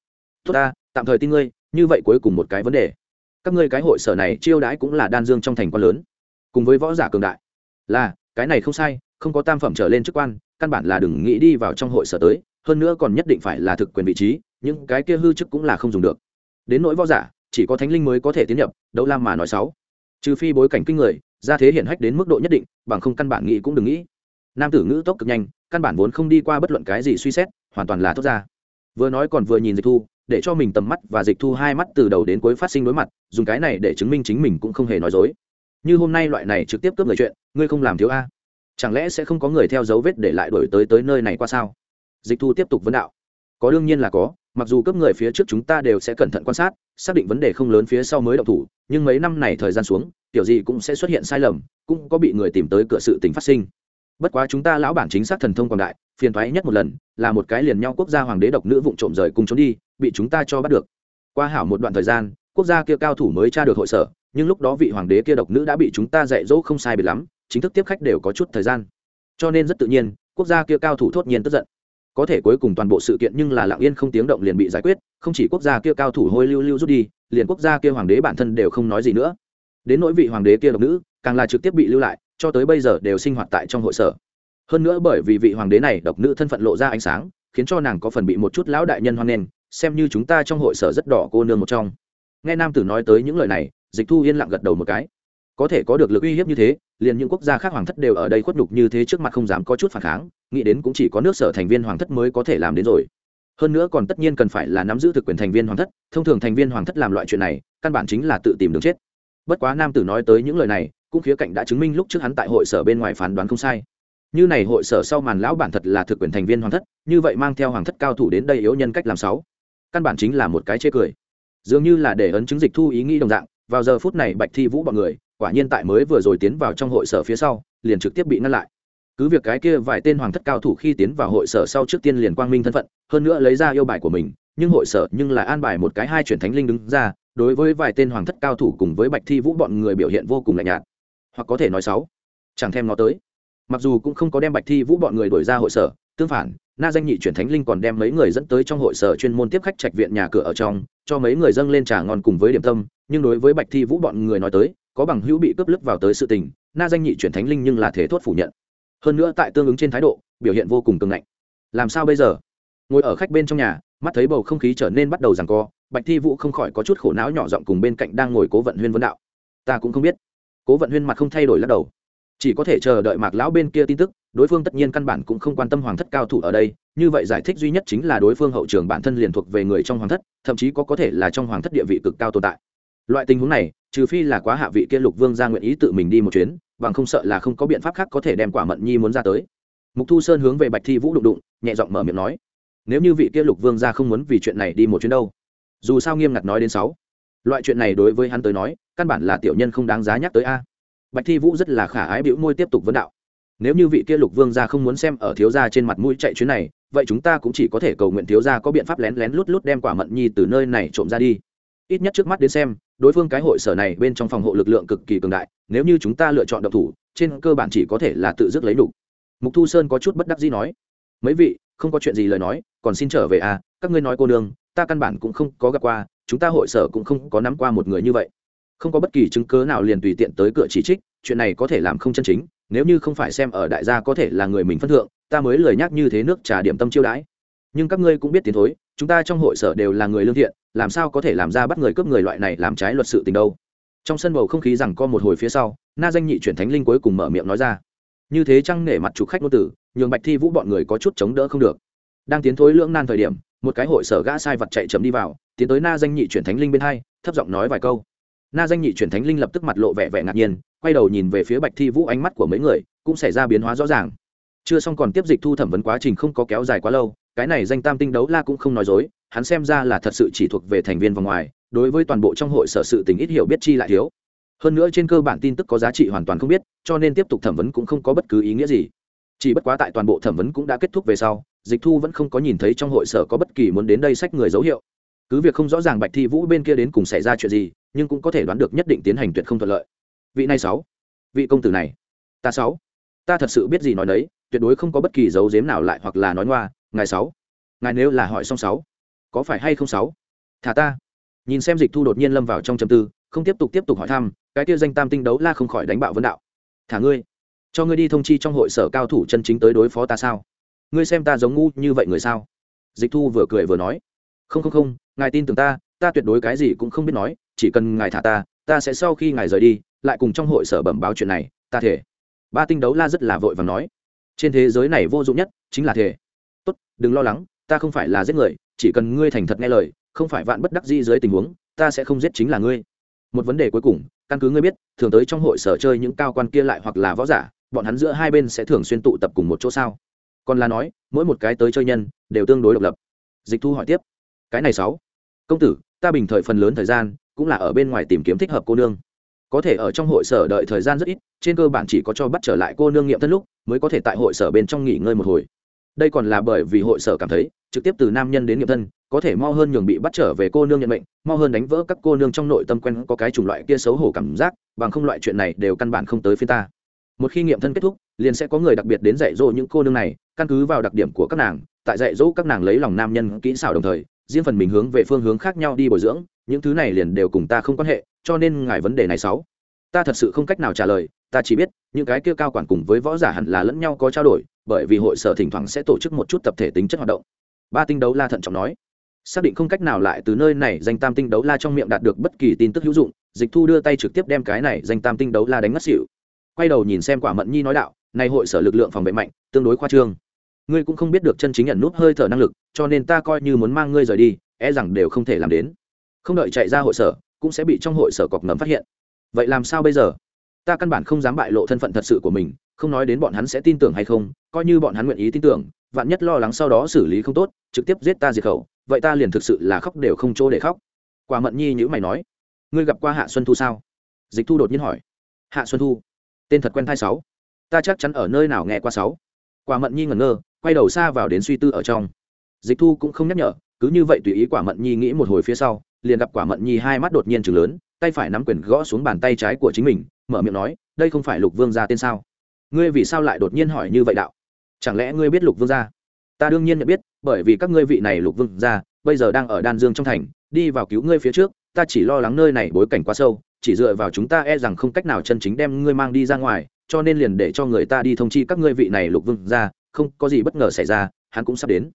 Tốt ta, tạm thời tin ngươi, như vậy cuối cùng một cái vấn đề. Các ngươi cái hội sở này chiêu đãi cũng là đan dương trong thành quan lớn. Cùng với võ giả cường đại. Là, cái này không sai, không có tam phẩm trở lên chức quan, căn bản là đừng nghĩ đi vào trong hội sở tới, hơn nữa còn nhất định phải là thực quyền vị trí, những cái kia hư chức cũng là không dùng được. Đến nỗi võ giả, chỉ có thánh linh mới có thể tiến nhập, đấu lam mà nói sáu. Trừ phi bối cảnh kinh người ra thế hiển hách đến mức độ nhất định, bằng không căn bản nghĩ cũng đừng nghĩ. Nam tử ngữ tốc cực nhanh, căn bản vốn không đi qua bất luận cái gì suy xét, hoàn toàn là thốt ra. Vừa nói còn vừa nhìn dịch thu, để cho mình tầm mắt và dịch thu hai mắt từ đầu đến cuối phát sinh đối mặt, dùng cái này để chứng minh chính mình cũng không hề nói dối. Như hôm nay loại này trực tiếp cướp người chuyện, ngươi không làm thiếu a. Chẳng lẽ sẽ không có người theo dấu vết để lại đổi tới tới nơi này qua sao? Dịch thu tiếp tục vấn đạo. Có đương nhiên là có mặc dù cấp người phía trước chúng ta đều sẽ cẩn thận quan sát, xác định vấn đề không lớn phía sau mới động thủ, nhưng mấy năm này thời gian xuống kiểu gì cũng sẽ xuất hiện sai lầm, cũng có bị người tìm tới cửa sự tình phát sinh. Bất quá chúng ta lão bản chính xác thần thông quảng đại, phiền thoái nhất một lần, là một cái liền nhau quốc gia hoàng đế độc nữ vụng trộm rời cùng trốn đi, bị chúng ta cho bắt được. Qua hảo một đoạn thời gian, quốc gia kia cao thủ mới tra được hội sở, nhưng lúc đó vị hoàng đế kia độc nữ đã bị chúng ta dạy dỗ không sai biệt lắm, chính thức tiếp khách đều có chút thời gian. Cho nên rất tự nhiên, quốc gia kia cao thủ thốt nhiên tức giận có thể cuối cùng toàn bộ sự kiện nhưng là lặng yên không tiếng động liền bị giải quyết, không chỉ quốc gia kia cao thủ hôi lưu lưu rút đi, liền quốc gia kia hoàng đế bản thân đều không nói gì nữa. Đến nỗi vị hoàng đế kia độc nữ, càng là trực tiếp bị lưu lại, cho tới bây giờ đều sinh hoạt tại trong hội sở. Hơn nữa bởi vì vị hoàng đế này độc nữ thân phận lộ ra ánh sáng, khiến cho nàng có phần bị một chút lão đại nhân hoan nghênh, xem như chúng ta trong hội sở rất đỏ cô nương một trong. Nghe nam tử nói tới những lời này, dịch thu yên lặng gật đầu một cái. Có thể có được lực uy hiếp như thế, liền những quốc gia khác hoàng thất đều ở đây khuất nhục như thế trước mặt không dám có chút phản kháng nghĩ đến cũng chỉ có nước sở thành viên hoàng thất mới có thể làm đến rồi. Hơn nữa còn tất nhiên cần phải là nắm giữ thực quyền thành viên hoàng thất, thông thường thành viên hoàng thất làm loại chuyện này, căn bản chính là tự tìm đường chết. Bất quá nam tử nói tới những lời này, cũng khía cạnh đã chứng minh lúc trước hắn tại hội sở bên ngoài phán đoán không sai. Như này hội sở sau màn lão bản thật là thực quyền thành viên hoàng thất, như vậy mang theo hoàng thất cao thủ đến đây yếu nhân cách làm sáu. Căn bản chính là một cái chê cười. Dường như là để ấn chứng dịch thu ý nghĩ đồng dạng, vào giờ phút này bạch thi vũ bọn người, quả nhiên tại mới vừa rồi tiến vào trong hội sở phía sau, liền trực tiếp bị ngăn lại cứ việc cái kia vài tên hoàng thất cao thủ khi tiến vào hội sở sau trước tiên liền quang minh thân phận, hơn nữa lấy ra yêu bài của mình, nhưng hội sở nhưng lại an bài một cái hai chuyển thánh linh đứng ra, đối với vài tên hoàng thất cao thủ cùng với bạch thi vũ bọn người biểu hiện vô cùng lạnh nhạt. Hoặc có thể nói xấu, chẳng thèm nó tới. Mặc dù cũng không có đem bạch thi vũ bọn người đuổi ra hội sở, tương phản, na danh nhị chuyển thánh linh còn đem mấy người dẫn tới trong hội sở chuyên môn tiếp khách trạch viện nhà cửa ở trong, cho mấy người dâng lên trà ngon cùng với điểm tâm, nhưng đối với bạch thi vũ bọn người nói tới, có bằng hữu bị cướp lức vào tới sự tình, na danh nhị chuyển thánh linh nhưng là thể thốt phủ nhận hơn nữa tại tương ứng trên thái độ, biểu hiện vô cùng cường ngạnh. Làm sao bây giờ? Ngồi ở khách bên trong nhà, mắt thấy bầu không khí trở nên bắt đầu rằng co, bạch thi vũ không khỏi có chút khổ não nhỏ giọng cùng bên cạnh đang ngồi cố vận huyên vấn đạo. Ta cũng không biết. Cố vận huyên mặt không thay đổi lắc đầu. Chỉ có thể chờ đợi mạc lão bên kia tin tức, đối phương tất nhiên căn bản cũng không quan tâm hoàng thất cao thủ ở đây, như vậy giải thích duy nhất chính là đối phương hậu trường bản thân liền thuộc về người trong hoàng thất, thậm chí có có thể là trong hoàng thất địa vị cực cao tồn tại. Loại tình huống này, trừ phi là quá hạ vị kia lục vương ra nguyện ý tự mình đi một chuyến bằng không sợ là không có biện pháp khác có thể đem quả mận nhi muốn ra tới. Mục thu sơn hướng về bạch thi vũ đụng đụng, nhẹ giọng mở miệng nói, nếu như vị kia lục vương ra không muốn vì chuyện này đi một chuyến đâu, dù sao nghiêm ngặt nói đến sáu, loại chuyện này đối với hắn tới nói, căn bản là tiểu nhân không đáng giá nhắc tới a. Bạch thi vũ rất là khả ái biểu môi tiếp tục vấn đạo, nếu như vị kia lục vương gia không muốn xem ở thiếu gia trên mặt mũi chạy chuyến này, vậy chúng ta cũng chỉ có thể cầu nguyện thiếu gia có biện pháp lén lén lút lút đem quả mận nhi từ nơi này trộm ra đi. Ít nhất trước mắt đến xem đối phương cái hội sở này bên trong phòng hộ lực lượng cực kỳ cường đại, nếu như chúng ta lựa chọn độc thủ, trên cơ bản chỉ có thể là tự dứt lấy đủ. Mục thu sơn có chút bất đắc dĩ nói, mấy vị, không có chuyện gì lời nói, còn xin trở về à các ngươi nói cô nương, ta căn bản cũng không có gặp qua, chúng ta hội sở cũng không có nắm qua một người như vậy. Không có bất kỳ chứng cớ nào liền tùy tiện tới cửa chỉ trích, chuyện này có thể làm không chân chính, nếu như không phải xem ở đại gia có thể là người mình phân thượng, ta mới lời nhắc như thế nước trà điểm tâm chiêu đãi. Nhưng các ngươi cũng biết tiến thối chúng ta trong hội sở đều là người lương thiện, làm sao có thể làm ra bắt người cướp người loại này làm trái luật sự tình đâu? Trong sân bầu không khí rằng co một hồi phía sau, na danh nhị chuyển thánh linh cuối cùng mở miệng nói ra. Như thế chăng nể mặt chủ khách nô tử, nhường bạch thi vũ bọn người có chút chống đỡ không được. Đang tiến thối lưỡng nan thời điểm, một cái hội sở gã sai vật chạy chậm đi vào, tiến tới na danh nhị chuyển thánh linh bên hai, thấp giọng nói vài câu. Na danh nhị chuyển thánh linh lập tức mặt lộ vẻ vẻ ngạc nhiên, quay đầu nhìn về phía bạch thi vũ ánh mắt của mấy người, cũng xảy ra biến hóa rõ ràng. Chưa xong còn tiếp dịch thu thẩm vấn quá trình không có kéo dài quá lâu cái này danh tam tinh đấu la cũng không nói dối, hắn xem ra là thật sự chỉ thuộc về thành viên vòng ngoài, đối với toàn bộ trong hội sở sự tình ít hiểu biết chi lại thiếu. Hơn nữa trên cơ bản tin tức có giá trị hoàn toàn không biết, cho nên tiếp tục thẩm vấn cũng không có bất cứ ý nghĩa gì. Chỉ bất quá tại toàn bộ thẩm vấn cũng đã kết thúc về sau, dịch thu vẫn không có nhìn thấy trong hội sở có bất kỳ muốn đến đây sách người dấu hiệu. Cứ việc không rõ ràng bạch thi vũ bên kia đến cùng xảy ra chuyện gì, nhưng cũng có thể đoán được nhất định tiến hành tuyệt không thuận lợi. Vị này sáu, vị công tử này, ta sáu, ta thật sự biết gì nói đấy tuyệt đối không có bất kỳ dấu dếm nào lại hoặc là nói ngoa ngài sáu. Ngài nếu là hỏi xong sáu, có phải hay không sáu? Thả ta. Nhìn xem dịch thu đột nhiên lâm vào trong trầm tư, không tiếp tục tiếp tục hỏi thăm, cái kia danh tam tinh đấu la không khỏi đánh bạo vấn đạo. Thả ngươi. Cho ngươi đi thông chi trong hội sở cao thủ chân chính tới đối phó ta sao? Ngươi xem ta giống ngu như vậy người sao? Dịch thu vừa cười vừa nói. Không không không, ngài tin tưởng ta ta tuyệt đối cái gì cũng không biết nói, chỉ cần ngài thả ta ta sẽ sau khi ngài rời đi, lại cùng trong hội sở bẩm báo chuyện này, ta thể ba tinh đấu la rất là vội và nói. Trên thế giới này vô dụng nhất chính là thể tốt, đừng lo lắng, ta không phải là giết người, chỉ cần ngươi thành thật nghe lời, không phải vạn bất đắc di dưới tình huống, ta sẽ không giết chính là ngươi. Một vấn đề cuối cùng, căn cứ ngươi biết, thường tới trong hội sở chơi những cao quan kia lại hoặc là võ giả, bọn hắn giữa hai bên sẽ thường xuyên tụ tập cùng một chỗ sao? Còn là nói, mỗi một cái tới chơi nhân, đều tương đối độc lập. Dịch thu hỏi tiếp, cái này sáu, công tử, ta bình thời phần lớn thời gian, cũng là ở bên ngoài tìm kiếm thích hợp cô nương. Có thể ở trong hội sở đợi thời gian rất ít, trên cơ bản chỉ có cho bắt trở lại cô nương nghiệm thân lúc, mới có thể tại hội sở bên trong nghỉ ngơi một hồi đây còn là bởi vì hội sở cảm thấy, trực tiếp từ nam nhân đến nghiệp thân, có thể mo hơn nhường bị bắt trở về cô nương nhận mệnh mo hơn đánh vỡ các cô nương trong nội tâm quen có cái chủng loại kia xấu hổ cảm giác, bằng không loại chuyện này đều căn bản không tới phía ta. Một khi nghiệm thân kết thúc, liền sẽ có người đặc biệt đến dạy dỗ những cô nương này, căn cứ vào đặc điểm của các nàng, tại dạy dỗ các nàng lấy lòng nam nhân kỹ xảo đồng thời, riêng phần mình hướng về phương hướng khác nhau đi bồi dưỡng, những thứ này liền đều cùng ta không quan hệ, cho nên ngài vấn đề này sáu. Ta thật sự không cách nào trả lời, ta chỉ biết, những cái kia cao quản cùng với võ giả hẳn là lẫn nhau có trao đổi bởi vì hội sở thỉnh thoảng sẽ tổ chức một chút tập thể tính chất hoạt động. Ba tinh đấu la thận trọng nói, xác định không cách nào lại từ nơi này danh tam tinh đấu la trong miệng đạt được bất kỳ tin tức hữu dụng, dịch thu đưa tay trực tiếp đem cái này danh tam tinh đấu la đánh ngất xỉu. Quay đầu nhìn xem quả mận nhi nói đạo nay hội sở lực lượng phòng vệ mạnh, tương đối khoa trương. Ngươi cũng không biết được chân chính nhận nút hơi thở năng lực, cho nên ta coi như muốn mang ngươi rời đi e rằng đều không thể làm đến. Không đợi chạy ra hội sở, cũng sẽ bị trong hội sở cọc ngầm phát hiện. Vậy làm sao bây giờ? Ta căn bản không dám bại lộ thân phận thật sự của mình, không nói đến bọn hắn sẽ tin tưởng hay không, coi như bọn hắn nguyện ý tin tưởng, vạn nhất lo lắng sau đó xử lý không tốt, trực tiếp giết ta diệt khẩu, vậy ta liền thực sự là khóc đều không chỗ để khóc. Quả mận nhi nhữ mày nói, ngươi gặp qua hạ xuân thu sao? Dịch thu đột nhiên hỏi. Hạ xuân thu, tên thật quen thai sáu. Ta chắc chắn ở nơi nào nghe qua sáu. Quả mận nhi ngẩn ngơ, quay đầu xa vào đến suy tư ở trong. Dịch thu cũng không nhắc nhở, cứ như vậy tùy ý quả mận nhi nghĩ một hồi phía sau, liền gặp quả mận nhi hai mắt đột nhiên chừng lớn, tay phải nắm quyền gõ xuống bàn tay trái của chính mình mở miệng nói, đây không phải lục vương gia tên sao? Ngươi vì sao lại đột nhiên hỏi như vậy đạo? Chẳng lẽ ngươi biết lục vương gia? Ta đương nhiên nhận biết, bởi vì các ngươi vị này lục vương gia, bây giờ đang ở đan dương trong thành, đi vào cứu ngươi phía trước, ta chỉ lo lắng nơi này bối cảnh quá sâu, chỉ dựa vào chúng ta e rằng không cách nào chân chính đem ngươi mang đi ra ngoài, cho nên liền để cho người ta đi thông chi các ngươi vị này lục vương gia, không có gì bất ngờ xảy ra, hắn cũng sắp đến.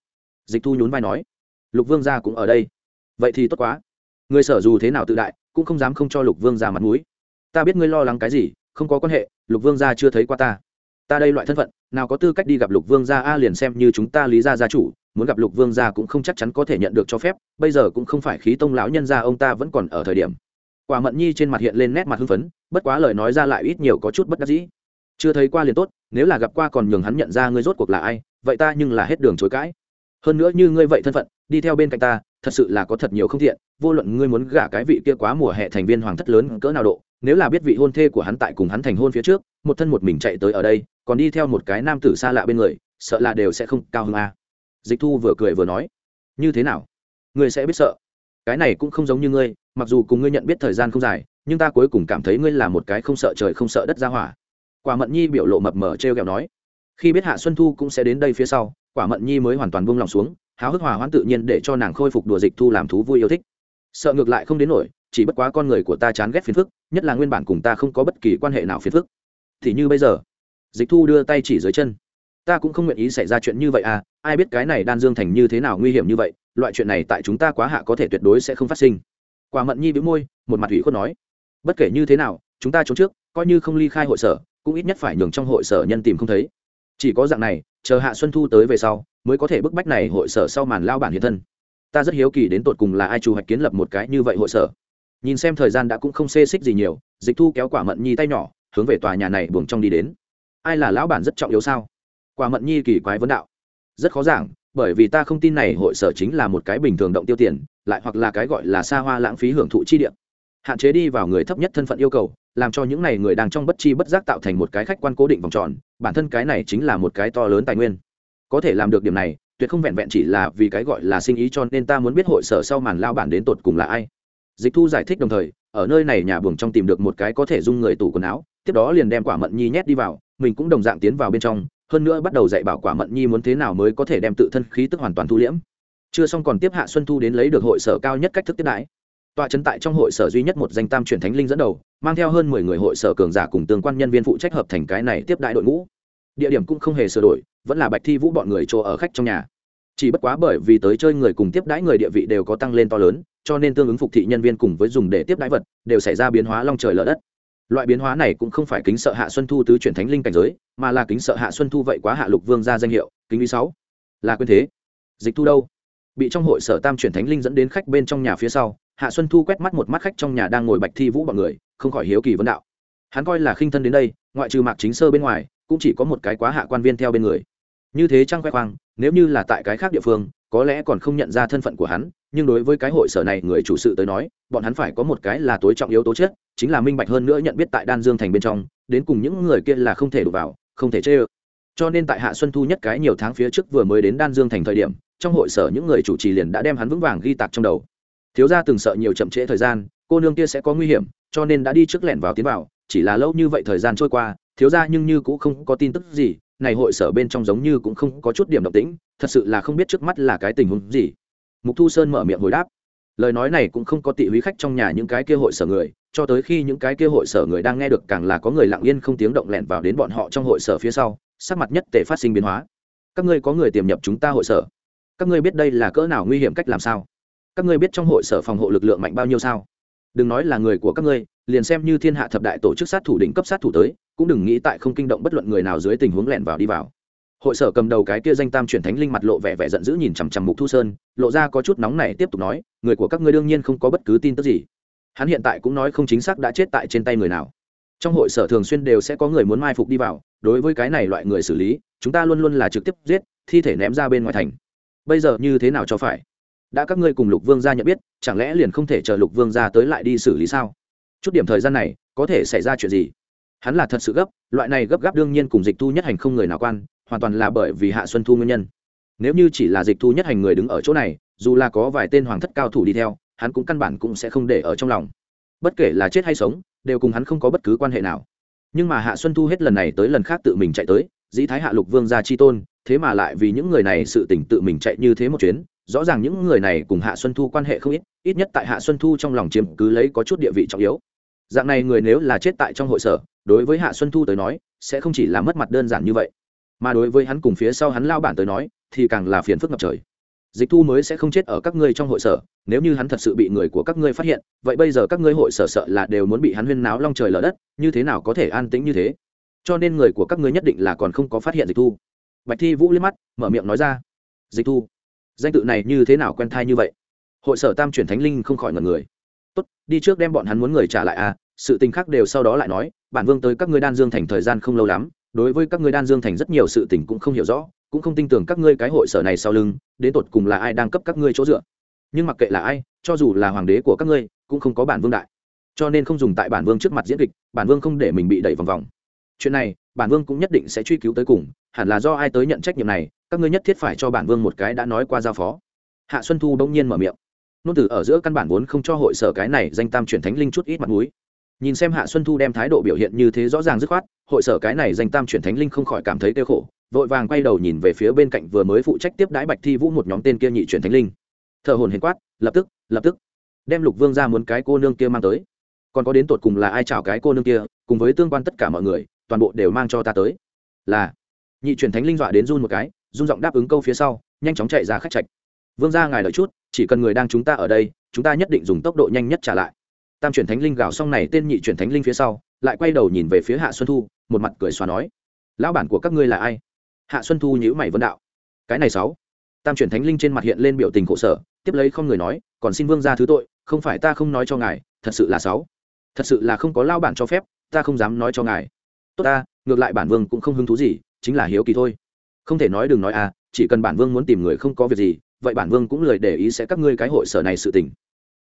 Dịch thu nhún vai nói, lục vương gia cũng ở đây. Vậy thì tốt quá. Người sở dù thế nào tự đại, cũng không dám không cho lục vương gia mặt mũi ta biết ngươi lo lắng cái gì, không có quan hệ, lục vương gia chưa thấy qua ta. Ta đây loại thân phận, nào có tư cách đi gặp lục vương gia a, liền xem như chúng ta lý gia gia chủ, muốn gặp lục vương gia cũng không chắc chắn có thể nhận được cho phép, bây giờ cũng không phải khí tông lão nhân gia, ông ta vẫn còn ở thời điểm. Quả mận nhi trên mặt hiện lên nét mặt hưng phấn, bất quá lời nói ra lại ít nhiều có chút bất đắc dĩ. Chưa thấy qua liền tốt, nếu là gặp qua còn nhường hắn nhận ra ngươi rốt cuộc là ai, vậy ta nhưng là hết đường chối cãi. Hơn nữa như ngươi vậy thân phận, đi theo bên cạnh ta, thật sự là có thật nhiều không thiện vô luận ngươi muốn gả cái vị kia quá mùa hè thành viên hoàng thất lớn cỡ nào độ nếu là biết vị hôn thê của hắn tại cùng hắn thành hôn phía trước, một thân một mình chạy tới ở đây, còn đi theo một cái nam tử xa lạ bên người, sợ là đều sẽ không cao hơn a à. dịch thu vừa cười vừa nói, như thế nào? Ngươi sẽ biết sợ. Cái này cũng không giống như ngươi, mặc dù cùng ngươi nhận biết thời gian không dài, nhưng ta cuối cùng cảm thấy ngươi là một cái không sợ trời không sợ đất ra hỏa. Quả mận nhi biểu lộ mập mờ t r e o kẹo nói, khi biết hạ xuân thu cũng sẽ đến đây phía sau, quả mận nhi mới hoàn toàn buông lòng xuống, háo hức hòa hoãn tự nhiên để cho nàng khôi phục đùa dịch thu làm thú vui yêu thích. Sợ ngược lại không đến nổi chỉ bất quá con người của ta chán ghét phiền phức, nhất là nguyên bản cùng ta không có bất kỳ quan hệ nào phiền phức. Thì như bây giờ, dịch thu đưa tay chỉ dưới chân. Ta cũng không nguyện ý xảy ra chuyện như vậy à ai biết cái này đan dương thành như thế nào nguy hiểm như vậy, loại chuyện này tại chúng ta quá hạ có thể tuyệt đối sẽ không phát sinh. Quả mận nhi bĩu môi, một mặt ủy khuất nói. Bất kể như thế nào, chúng ta trốn trước, coi như không ly khai hội sở, cũng ít nhất phải nhường trong hội sở nhân tìm không thấy. Chỉ có dạng này, chờ hạ xuân thu tới về sau, mới có thể bức bách này hội sở sau màn lao bản hiện thân. Ta rất hiếu kỳ đến tột cùng là ai chủ hoạch kiến lập một cái như vậy hội sở nhìn xem thời gian đã cũng không xê xích gì nhiều, dịch thu kéo quả mận nhi tay nhỏ, hướng về tòa nhà này buồng trong đi đến. Ai là lão bản rất trọng yếu sao? Quả mận nhi kỳ quái vấn đạo. Rất khó giảng, bởi vì ta không tin này hội sở chính là một cái bình thường động tiêu tiền, lại hoặc là cái gọi là xa hoa lãng phí hưởng thụ chi điểm hạn chế đi vào người thấp nhất thân phận yêu cầu, làm cho những này người đang trong bất chi bất giác tạo thành một cái khách quan cố định vòng tròn, bản thân cái này chính là một cái to lớn tài nguyên. Có thể làm được điểm này, tuyệt không vẹn vẹn chỉ là vì cái gọi là sinh ý cho nên ta muốn biết hội sở sau màn lao bản đến tột cùng là ai dịch thu giải thích đồng thời, ở nơi này nhà buồng trong tìm được một cái có thể dung người tủ quần áo, tiếp đó liền đem quả mận nhi nhét đi vào, mình cũng đồng dạng tiến vào bên trong, hơn nữa bắt đầu dạy bảo quả mận nhi muốn thế nào mới có thể đem tự thân khí tức hoàn toàn thu liễm. Chưa xong còn tiếp hạ xuân thu đến lấy được hội sở cao nhất cách thức tiếp đãi. Tọa trấn tại trong hội sở duy nhất một danh tam truyền thánh linh dẫn đầu, mang theo hơn mười người hội sở cường giả cùng tương quan nhân viên phụ trách hợp thành cái này tiếp đại đội ngũ. Địa điểm cũng không hề sửa đổi, vẫn là bạch thi vũ bọn người chỗ ở khách trong nhà. Chỉ bất quá bởi vì tới chơi người cùng tiếp đãi người địa vị đều có tăng lên to lớn cho nên tương ứng phục thị nhân viên cùng với dùng để tiếp đãi vật, đều xảy ra biến hóa long trời lở đất. Loại biến hóa này cũng không phải kính sợ hạ xuân thu tứ chuyển thánh linh cảnh giới, mà là kính sợ hạ xuân thu vậy quá hạ lục vương ra danh hiệu, kính lý sáu. Là quyền thế. Dịch thu đâu? Bị trong hội sở tam chuyển thánh linh dẫn đến khách bên trong nhà phía sau, hạ xuân thu quét mắt một mắt khách trong nhà đang ngồi bạch thi vũ bọn người, không khỏi hiếu kỳ vấn đạo. Hắn coi là khinh thân đến đây, ngoại trừ mạc chính sơ bên ngoài, cũng chỉ có một cái quá hạ quan viên theo bên người. Như thế trang khoe khoang, nếu như là tại cái khác địa phương có lẽ còn không nhận ra thân phận của hắn, nhưng đối với cái hội sở này người chủ sự tới nói, bọn hắn phải có một cái là tối trọng yếu tố chất, chính là minh bạch hơn nữa nhận biết tại đan dương thành bên trong, đến cùng những người kia là không thể đụng vào, không thể chê ơ. Cho nên tại hạ xuân thu nhất cái nhiều tháng phía trước vừa mới đến đan dương thành thời điểm, trong hội sở những người chủ trì liền đã đem hắn vững vàng ghi tạc trong đầu. Thiếu gia từng sợ nhiều chậm trễ thời gian, cô nương kia sẽ có nguy hiểm, cho nên đã đi trước lẻn vào tiến vào, chỉ là lâu như vậy thời gian trôi qua, thiếu gia nhưng như cũng không có tin tức gì, này hội sở bên trong giống như cũng không có chút điểm động tĩnh thật sự là không biết trước mắt là cái tình huống gì. Mục thu sơn mở miệng hồi đáp. Lời nói này cũng không có tị húy khách trong nhà những cái kia hội sở người, cho tới khi những cái kia hội sở người đang nghe được càng là có người lặng yên không tiếng động lẹn vào đến bọn họ trong hội sở phía sau, sắc mặt nhất tệ phát sinh biến hóa. Các ngươi có người tiềm nhập chúng ta hội sở? Các ngươi biết đây là cỡ nào nguy hiểm cách làm sao? Các ngươi biết trong hội sở phòng hộ lực lượng mạnh bao nhiêu sao? Đừng nói là người của các ngươi, liền xem như thiên hạ thập đại tổ chức sát thủ đỉnh cấp sát thủ tới, cũng đừng nghĩ tại không kinh động bất luận người nào dưới tình huống lẻn vào đi vào hội sở cầm đầu cái kia danh tam chuyển thánh linh mặt lộ vẻ vẻ giận dữ nhìn chằm chằm mục thu sơn, lộ ra có chút nóng này tiếp tục nói, người của các ngươi đương nhiên không có bất cứ tin tức gì. Hắn hiện tại cũng nói không chính xác đã chết tại trên tay người nào. Trong hội sở thường xuyên đều sẽ có người muốn mai phục đi vào, đối với cái này loại người xử lý, chúng ta luôn luôn là trực tiếp giết, thi thể ném ra bên ngoài thành. Bây giờ như thế nào cho phải? Đã các ngươi cùng lục vương gia nhận biết, chẳng lẽ liền không thể chờ lục vương gia tới lại đi xử lý sao? Chút điểm thời gian này, có thể xảy ra chuyện gì? Hắn là thật sự gấp, loại này gấp gáp đương nhiên cùng dịch thu nhất hành không người nào quan hoàn toàn là bởi vì hạ xuân thu nguyên nhân. Nếu như chỉ là dịch thu nhất hành người đứng ở chỗ này, dù là có vài tên hoàng thất cao thủ đi theo, hắn cũng căn bản cũng sẽ không để ở trong lòng. Bất kể là chết hay sống, đều cùng hắn không có bất cứ quan hệ nào. Nhưng mà hạ xuân thu hết lần này tới lần khác tự mình chạy tới, dĩ thái hạ lục vương gia chi tôn, thế mà lại vì những người này sự tỉnh tự mình chạy như thế một chuyến, rõ ràng những người này cùng hạ xuân thu quan hệ không ít ít nhất tại hạ xuân thu trong lòng chiếm cứ lấy có chút địa vị trọng yếu. Dạng này người nếu là chết tại trong hội sở, đối với hạ xuân thu tới nói, sẽ không chỉ là mất mặt đơn giản như vậy mà đối với hắn cùng phía sau hắn lao bản tới nói, thì càng là phiền phức ngập trời. Dịch thu mới sẽ không chết ở các ngươi trong hội sở, nếu như hắn thật sự bị người của các ngươi phát hiện, vậy bây giờ các ngươi hội sở sợ là đều muốn bị hắn huyên náo long trời lở đất, như thế nào có thể an tĩnh như thế? Cho nên người của các ngươi nhất định là còn không có phát hiện dịch thu. Bạch thi vũ liếc mắt, mở miệng nói ra, dịch thu, danh tự này như thế nào quen thai như vậy? Hội sở tam chuyển thánh linh không khỏi ngần người. Tốt, đi trước đem bọn hắn muốn người trả lại à sự tình khác đều sau đó lại nói, bản vương tới các ngươi đan dương thành thời gian không lâu lắm đối với các ngươi đan dương thành rất nhiều sự tình cũng không hiểu rõ, cũng không tin tưởng các ngươi cái hội sở này sau lưng, đến tột cùng là ai đang cấp các ngươi chỗ dựa. Nhưng mặc kệ là ai, cho dù là hoàng đế của các ngươi, cũng không có bản vương đại. Cho nên không dùng tại bản vương trước mặt diễn kịch, bản vương không để mình bị đẩy vòng vòng. Chuyện này, bản vương cũng nhất định sẽ truy cứu tới cùng, hẳn là do ai tới nhận trách nhiệm này, các ngươi nhất thiết phải cho bản vương một cái đã nói qua giao phó. Hạ xuân thu bỗng nhiên mở miệng. Nôn từ ở giữa căn bản vốn không cho hội sở cái này danh tam chuyển thánh linh chút ít mặt mũi nhìn xem hạ xuân thu đem thái độ biểu hiện như thế rõ ràng dứt khoát, hội sở cái này danh tam chuyển thánh linh không khỏi cảm thấy tiêu khổ, vội vàng quay đầu nhìn về phía bên cạnh vừa mới phụ trách tiếp đái bạch thi vũ một nhóm tên kia nhị chuyển thánh linh. Thợ hồn hiền quát, lập tức lập tức. Đem lục vương ra muốn cái cô nương kia mang tới. Còn có đến tột cùng là ai chào cái cô nương kia, cùng với tương quan tất cả mọi người, toàn bộ đều mang cho ta tới. Là, nhị chuyển thánh linh dọa đến run một cái, run giọng đáp ứng câu phía sau, nhanh chóng chạy ra khách trạch. Vương ra ngài đợi chút, chỉ cần người đang chúng ta ở đây, chúng ta nhất định dùng tốc độ nhanh nhất trả lại tam chuyển thánh linh gào xong này tên nhị chuyển thánh linh phía sau, lại quay đầu nhìn về phía hạ xuân thu, một mặt cười xóa nói, lão bản của các ngươi là ai? Hạ xuân thu nhữ mày vân đạo, cái này sáu. Tam chuyển thánh linh trên mặt hiện lên biểu tình khổ sở, tiếp lấy không người nói, còn xin vương ra thứ tội, không phải ta không nói cho ngài, thật sự là sáu. Thật sự là không có lao bản cho phép, ta không dám nói cho ngài. Tốt ta, ngược lại bản vương cũng không hứng thú gì, chính là hiếu kỳ thôi. Không thể nói đừng nói à chỉ cần bản vương muốn tìm người không có việc gì, vậy bản vương cũng lời để ý sẽ các ngươi cái hội sở này sự tình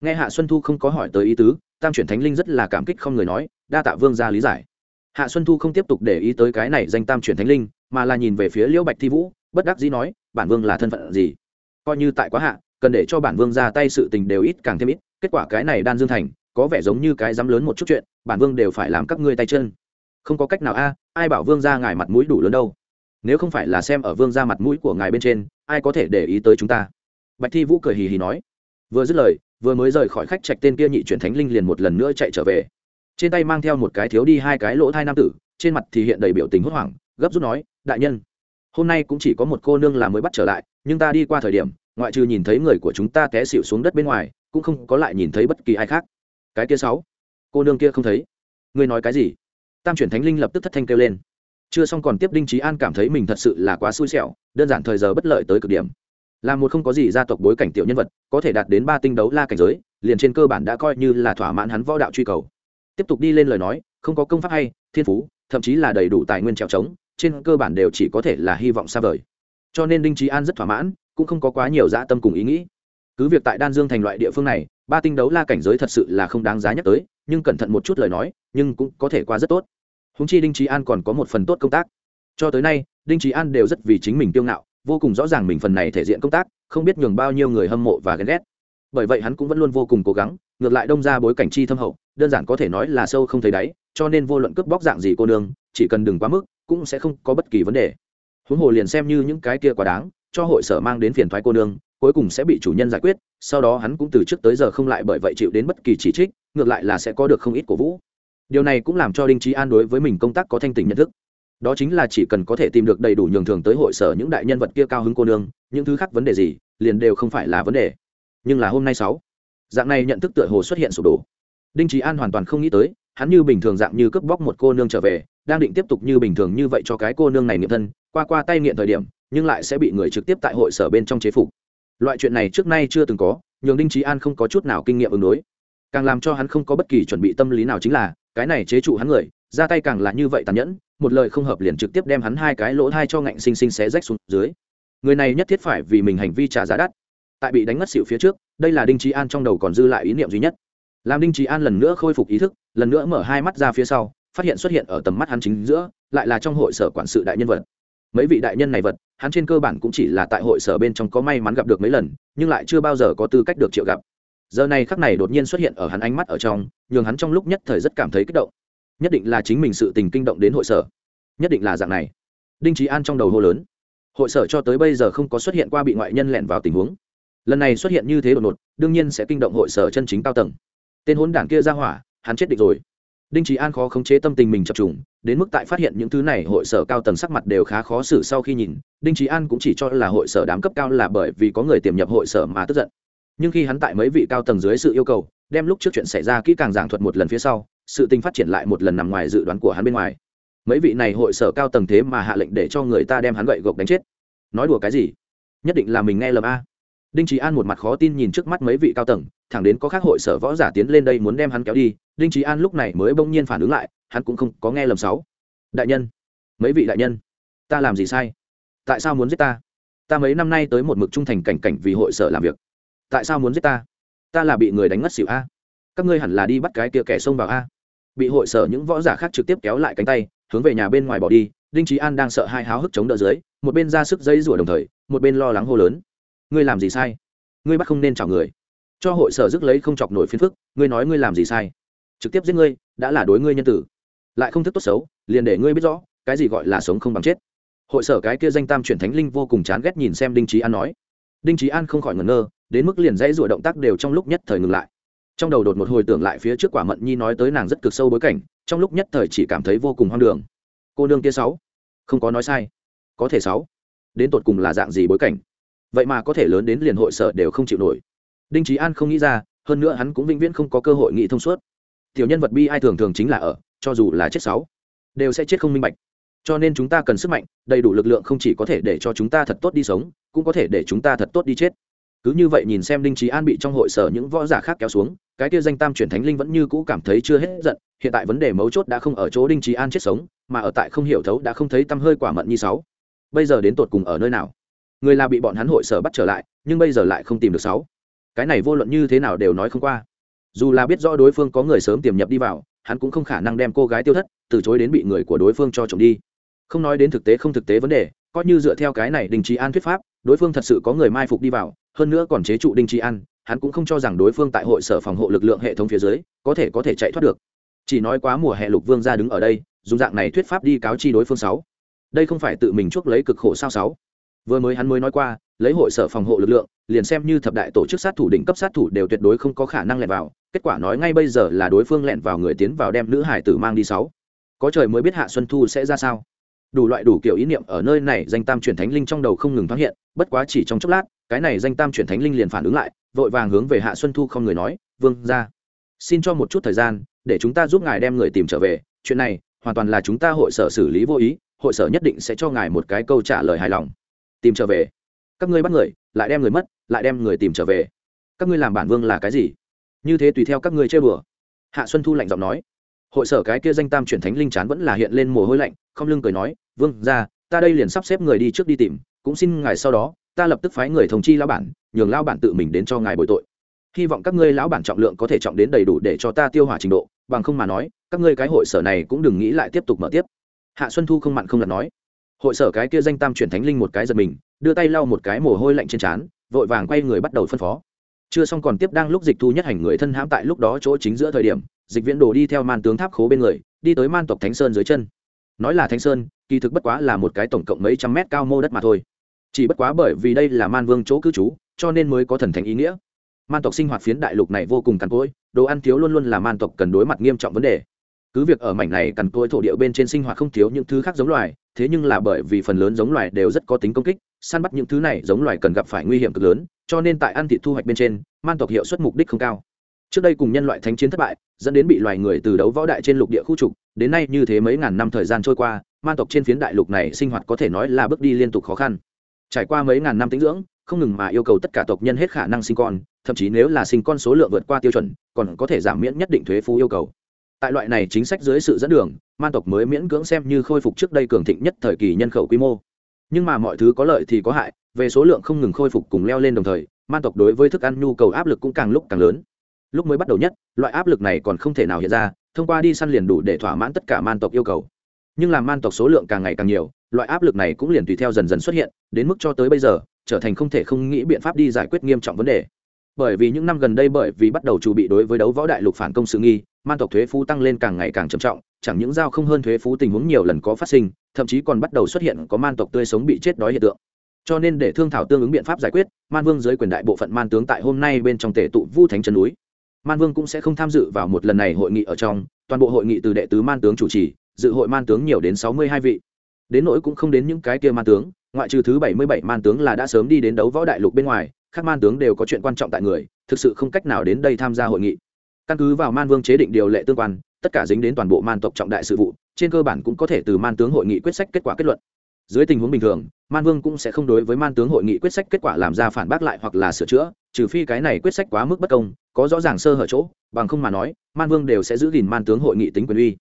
nghe hạ xuân thu không có hỏi tới ý tứ, tam chuyển thánh linh rất là cảm kích không người nói, đa tạ vương ra lý giải. Hạ xuân thu không tiếp tục để ý tới cái này danh tam chuyển thánh linh, mà là nhìn về phía liễu bạch thi vũ, bất đắc dĩ nói, bản vương là thân phận gì? Coi như tại quá hạ, cần để cho bản vương ra tay sự tình đều ít càng thêm ít, kết quả cái này đan dương thành, có vẻ giống như cái dám lớn một chút chuyện, bản vương đều phải làm các ngươi tay chân. Không có cách nào a, ai bảo vương ra ngài mặt mũi đủ lớn đâu. Nếu không phải là xem ở vương ra mặt mũi của ngài bên trên, ai có thể để ý tới chúng ta? Bạch thi vũ cười hì hì nói. Vừa dứt lời vừa mới rời khỏi khách trạch tên kia nhị chuyển thánh linh liền một lần nữa chạy trở về. Trên tay mang theo một cái thiếu đi hai cái lỗ thai nam tử, trên mặt thì hiện đầy biểu tình hốt hoảng, gấp rút nói, đại nhân, hôm nay cũng chỉ có một cô nương là mới bắt trở lại, nhưng ta đi qua thời điểm, ngoại trừ nhìn thấy người của chúng ta té xịu xuống đất bên ngoài, cũng không có lại nhìn thấy bất kỳ ai khác. Cái kia sáu, cô nương kia không thấy. Ngươi nói cái gì? Tam chuyển thánh linh lập tức thất thanh kêu lên. Chưa xong còn tiếp đinh trí an cảm thấy mình thật sự là quá xui xẻo, đơn giản thời giờ bất lợi tới cực điểm là một không có gì gia tộc bối cảnh tiểu nhân vật, có thể đạt đến ba tinh đấu la cảnh giới, liền trên cơ bản đã coi như là thỏa mãn hắn võ đạo truy cầu. Tiếp tục đi lên lời nói, không có công pháp hay, thiên phú, thậm chí là đầy đủ tài nguyên trèo trống, trên cơ bản đều chỉ có thể là hy vọng xa vời. Cho nên đinh trí an rất thỏa mãn, cũng không có quá nhiều dã tâm cùng ý nghĩ. Cứ việc tại đan dương thành loại địa phương này, ba tinh đấu la cảnh giới thật sự là không đáng giá nhắc tới, nhưng cẩn thận một chút lời nói, nhưng cũng có thể qua rất tốt. Húng chi đinh trí an còn có một phần tốt công tác. Cho tới nay, đinh trí an đều rất vì chính mình kiêu ngạo vô cùng rõ ràng mình phần này thể diện công tác, không biết nhường bao nhiêu người hâm mộ và ghen ghét. Bởi vậy hắn cũng vẫn luôn vô cùng cố gắng, ngược lại đông ra bối cảnh chi thâm hậu, đơn giản có thể nói là sâu không thấy đáy, cho nên vô luận cướp bóc dạng gì cô nương, chỉ cần đừng quá mức, cũng sẽ không có bất kỳ vấn đề. Huống hồ liền xem như những cái kia quá đáng, cho hội sở mang đến phiền thoái cô nương, cuối cùng sẽ bị chủ nhân giải quyết, sau đó hắn cũng từ trước tới giờ không lại bởi vậy chịu đến bất kỳ chỉ trích, ngược lại là sẽ có được không ít cổ vũ. Điều này cũng làm cho đinh trí an đối với mình công tác có thanh tình nhận thức đó chính là chỉ cần có thể tìm được đầy đủ nhường thường tới hội sở những đại nhân vật kia cao hứng cô nương, những thứ khác vấn đề gì, liền đều không phải là vấn đề. Nhưng là hôm nay sáu, dạng này nhận thức tựa hồ xuất hiện sụp đổ. Đinh trí an hoàn toàn không nghĩ tới, hắn như bình thường dạng như cướp bóc một cô nương trở về, đang định tiếp tục như bình thường như vậy cho cái cô nương này nghiệm thân, qua qua tay nghiện thời điểm, nhưng lại sẽ bị người trực tiếp tại hội sở bên trong chế phục. Loại chuyện này trước nay chưa từng có, nhường đinh trí an không có chút nào kinh nghiệm ứng đối. Càng làm cho hắn không có bất kỳ chuẩn bị tâm lý nào chính là, cái này chế trụ hắn người, ra tay càng là như vậy tàn nhẫn một lời không hợp liền trực tiếp đem hắn hai cái lỗ thai cho ngạnh xinh xinh xé rách xuống dưới. Người này nhất thiết phải vì mình hành vi trả giá đắt. Tại bị đánh ngất xỉu phía trước, đây là đinh trí an trong đầu còn dư lại ý niệm duy nhất. Làm đinh trí an lần nữa khôi phục ý thức, lần nữa mở hai mắt ra phía sau, phát hiện xuất hiện ở tầm mắt hắn chính giữa, lại là trong hội sở quản sự đại nhân vật. Mấy vị đại nhân này vật, hắn trên cơ bản cũng chỉ là tại hội sở bên trong có may mắn gặp được mấy lần, nhưng lại chưa bao giờ có tư cách được triệu gặp. Giờ này khắc này đột nhiên xuất hiện ở hắn ánh mắt ở trong, nhường hắn trong lúc nhất thời rất cảm thấy kích động nhất định là chính mình sự tình kinh động đến hội sở. Nhất định là dạng này. Đinh trí an trong đầu hô lớn. Hội sở cho tới bây giờ không có xuất hiện qua bị ngoại nhân lẻn vào tình huống. Lần này xuất hiện như thế đột ngột, đương nhiên sẽ kinh động hội sở chân chính cao tầng. Tên hốn đảng kia ra hỏa, hắn chết định rồi. Đinh trí an khó khống chế tâm tình mình chập trùng, đến mức tại phát hiện những thứ này hội sở cao tầng sắc mặt đều khá khó xử sau khi nhìn, đinh trí an cũng chỉ cho là hội sở đám cấp cao là bởi vì có người tiềm nhập hội sở mà tức giận. Nhưng khi hắn tại mấy vị cao tầng dưới sự yêu cầu đem lúc trước chuyện xảy ra kỹ càng giảng thuật một lần phía sau, sự tình phát triển lại một lần nằm ngoài dự đoán của hắn bên ngoài. Mấy vị này hội sở cao tầng thế mà hạ lệnh để cho người ta đem hắn gậy gộc đánh chết. Nói đùa cái gì? Nhất định là mình nghe lầm a. Đinh trí an một mặt khó tin nhìn trước mắt mấy vị cao tầng, thẳng đến có khác hội sở võ giả tiến lên đây muốn đem hắn kéo đi, đinh trí an lúc này mới bỗng nhiên phản ứng lại, hắn cũng không có nghe lầm sáu. Đại nhân, mấy vị đại nhân, ta làm gì sai? Tại sao muốn giết ta? Ta mấy năm nay tới một mực trung thành cảnh cảnh vì hội sở làm việc. Tại sao muốn giết ta? Ta là bị người đánh ngất xỉu a. Các ngươi hẳn là đi bắt cái kia kẻ xông vào a. Bị hội sở những võ giả khác trực tiếp kéo lại cánh tay, hướng về nhà bên ngoài bỏ đi, đinh trí an đang sợ hai háo hức chống đỡ dưới, một bên ra sức dây rủa đồng thời, một bên lo lắng hô lớn. Ngươi làm gì sai? Ngươi bắt không nên chào người. Cho hội sở dứt lấy không chọc nổi phiền phức, ngươi nói ngươi làm gì sai? Trực tiếp giết ngươi, đã là đối ngươi nhân tử. Lại không thức tốt xấu, liền để ngươi biết rõ, cái gì gọi là sống không bằng chết. Hội sở cái kia danh tam chuyển thánh linh vô cùng chán ghét nhìn xem đinh trí an nói. Đinh trí an không khỏi ngẩn ngơ đến mức liền dãy rủa động tác đều trong lúc nhất thời ngừng lại. Trong đầu đột một hồi tưởng lại phía trước quả mận nhi nói tới nàng rất cực sâu bối cảnh, trong lúc nhất thời chỉ cảm thấy vô cùng hoang đường. Cô nương kia sáu, không có nói sai. Có thể sáu, đến tột cùng là dạng gì bối cảnh? Vậy mà có thể lớn đến liền hội sở đều không chịu nổi. Đinh trí an không nghĩ ra, hơn nữa hắn cũng vĩnh viễn không có cơ hội nghĩ thông suốt. Tiểu nhân vật bi ai thường thường chính là ở, cho dù là chết sáu, đều sẽ chết không minh bạch. Cho nên chúng ta cần sức mạnh, đầy đủ lực lượng không chỉ có thể để cho chúng ta thật tốt đi sống, cũng có thể để chúng ta thật tốt đi chết cứ như vậy nhìn xem đinh trí an bị trong hội sở những võ giả khác kéo xuống, cái kia danh tam chuyển thánh linh vẫn như cũ cảm thấy chưa hết giận, hiện tại vấn đề mấu chốt đã không ở chỗ đinh trí an chết sống, mà ở tại không hiểu thấu đã không thấy tâm hơi quả mận như sáu. Bây giờ đến tột cùng ở nơi nào? Người là bị bọn hắn hội sở bắt trở lại, nhưng bây giờ lại không tìm được sáu. Cái này vô luận như thế nào đều nói không qua. Dù là biết rõ đối phương có người sớm tiềm nhập đi vào, hắn cũng không khả năng đem cô gái tiêu thất, từ chối đến bị người của đối phương cho trộm đi. Không nói đến thực tế không thực tế vấn đề, coi như dựa theo cái này đình trí an thuyết pháp đối phương thật sự có người mai phục đi vào, hơn nữa còn chế trụ đinh trí an, hắn cũng không cho rằng đối phương tại hội sở phòng hộ lực lượng hệ thống phía dưới có thể có thể chạy thoát được. Chỉ nói quá mùa hè lục vương ra đứng ở đây, dùng dạng này thuyết pháp đi cáo chi đối phương sáu. Đây không phải tự mình chuốc lấy cực khổ sao sáu. Vừa mới hắn mới nói qua, lấy hội sở phòng hộ lực lượng, liền xem như thập đại tổ chức sát thủ đỉnh cấp sát thủ đều tuyệt đối không có khả năng lẻn vào, kết quả nói ngay bây giờ là đối phương lẻn vào người tiến vào đem nữ hải tử mang đi sáu. Có trời mới biết hạ xuân thu sẽ ra sao đủ loại đủ kiểu ý niệm ở nơi này danh tam chuyển thánh linh trong đầu không ngừng thoáng hiện, bất quá chỉ trong chốc lát, cái này danh tam chuyển thánh linh liền phản ứng lại, vội vàng hướng về hạ xuân thu không người nói, vương ra xin cho một chút thời gian, để chúng ta giúp ngài đem người tìm trở về, chuyện này hoàn toàn là chúng ta hội sở xử lý vô ý, hội sở nhất định sẽ cho ngài một cái câu trả lời hài lòng. Tìm trở về? Các ngươi bắt người, lại đem người mất, lại đem người tìm trở về? Các ngươi làm bản vương là cái gì? Như thế tùy theo các ngươi chơi bừa. Hạ xuân thu lạnh giọng nói hội sở cái kia danh tam chuyển thánh linh chán vẫn là hiện lên mồ hôi lạnh, không lưng cười nói, vương ra ta đây liền sắp xếp người đi trước đi tìm, cũng xin ngài sau đó, ta lập tức phái người thông chi lão bản, nhường lão bản tự mình đến cho ngài bồi tội. Hy vọng các ngươi lão bản trọng lượng có thể trọng đến đầy đủ để cho ta tiêu hỏa trình độ, bằng không mà nói, các ngươi cái hội sở này cũng đừng nghĩ lại tiếp tục mở tiếp. Hạ xuân thu không mặn không lặt nói. Hội sở cái kia danh tam chuyển thánh linh một cái giật mình, đưa tay lau một cái mồ hôi lạnh trên trán, vội vàng quay người bắt đầu phân phó. Chưa xong còn tiếp đang lúc dịch thu nhất hành người thân hãm tại lúc đó chỗ chính giữa thời điểm dịch viễn đồ đi theo man tướng tháp khố bên người, đi tới man tộc thánh sơn dưới chân. Nói là thánh sơn, kỳ thực bất quá là một cái tổng cộng mấy trăm mét cao mô đất mà thôi. Chỉ bất quá bởi vì đây là man vương chỗ cư trú, cho nên mới có thần thánh ý nghĩa. Man tộc sinh hoạt phiến đại lục này vô cùng cằn cỗi, đồ ăn thiếu luôn luôn là man tộc cần đối mặt nghiêm trọng vấn đề. Cứ việc ở mảnh này cằn cỗi thổ địa bên trên sinh hoạt không thiếu những thứ khác giống loài, thế nhưng là bởi vì phần lớn giống loài đều rất có tính công kích, săn bắt những thứ này giống loài cần gặp phải nguy hiểm cực lớn, cho nên tại ăn thịt thu hoạch bên trên, man tộc hiệu suất mục đích không cao trước đây cùng nhân loại thánh chiến thất bại, dẫn đến bị loài người từ đấu võ đại trên lục địa khu trục, đến nay như thế mấy ngàn năm thời gian trôi qua man tộc trên phiến đại lục này sinh hoạt có thể nói là bước đi liên tục khó khăn. Trải qua mấy ngàn năm tính dưỡng, không ngừng mà yêu cầu tất cả tộc nhân hết khả năng sinh con, thậm chí nếu là sinh con số lượng vượt qua tiêu chuẩn, còn có thể giảm miễn nhất định thuế phú yêu cầu. Tại loại này chính sách dưới sự dẫn đường man tộc mới miễn cưỡng xem như khôi phục trước đây cường thịnh nhất thời kỳ nhân khẩu quy mô. Nhưng mà mọi thứ có lợi thì có hại, về số lượng không ngừng khôi phục cùng leo lên đồng thời man tộc đối với thức ăn nhu cầu áp lực cũng càng lúc càng lớn lúc mới bắt đầu nhất, loại áp lực này còn không thể nào hiện ra, thông qua đi săn liền đủ để thỏa mãn tất cả man tộc yêu cầu. Nhưng làm man tộc số lượng càng ngày càng nhiều, loại áp lực này cũng liền tùy theo dần dần xuất hiện, đến mức cho tới bây giờ, trở thành không thể không nghĩ biện pháp đi giải quyết nghiêm trọng vấn đề. Bởi vì những năm gần đây bởi vì bắt đầu chuẩn bị đối với đấu võ đại lục phản công sự nghi, man tộc thuế phú tăng lên càng ngày càng trầm trọng, chẳng những giao không hơn thuế phú tình huống nhiều lần có phát sinh, thậm chí còn bắt đầu xuất hiện có man tộc tươi sống bị chết đói hiện tượng. Cho nên để thương thảo tương ứng biện pháp giải quyết, man vương dưới quyền đại bộ phận man tướng tại hôm nay bên trong tể tụ vu thánh chân núi man vương cũng sẽ không tham dự vào một lần này hội nghị ở trong, toàn bộ hội nghị từ đệ tứ man tướng chủ trì, dự hội man tướng nhiều đến sáu mươi hai vị. Đến nỗi cũng không đến những cái kia man tướng, ngoại trừ thứ bảy mươi bảy man tướng là đã sớm đi đến đấu võ đại lục bên ngoài các man tướng đều có chuyện quan trọng tại người, thực sự không cách nào đến đây tham gia hội nghị. Căn cứ vào man vương chế định điều lệ tương quan, tất cả dính đến toàn bộ man tộc trọng đại sự vụ, trên cơ bản cũng có thể từ man tướng hội nghị quyết sách kết quả kết luận dưới tình huống bình thường, man vương cũng sẽ không đối với man tướng hội nghị quyết sách kết quả làm ra phản bác lại hoặc là sửa chữa, trừ phi cái này quyết sách quá mức bất công, có rõ ràng sơ hở chỗ, bằng không mà nói, man vương đều sẽ giữ gìn man tướng hội nghị tính quyền uy.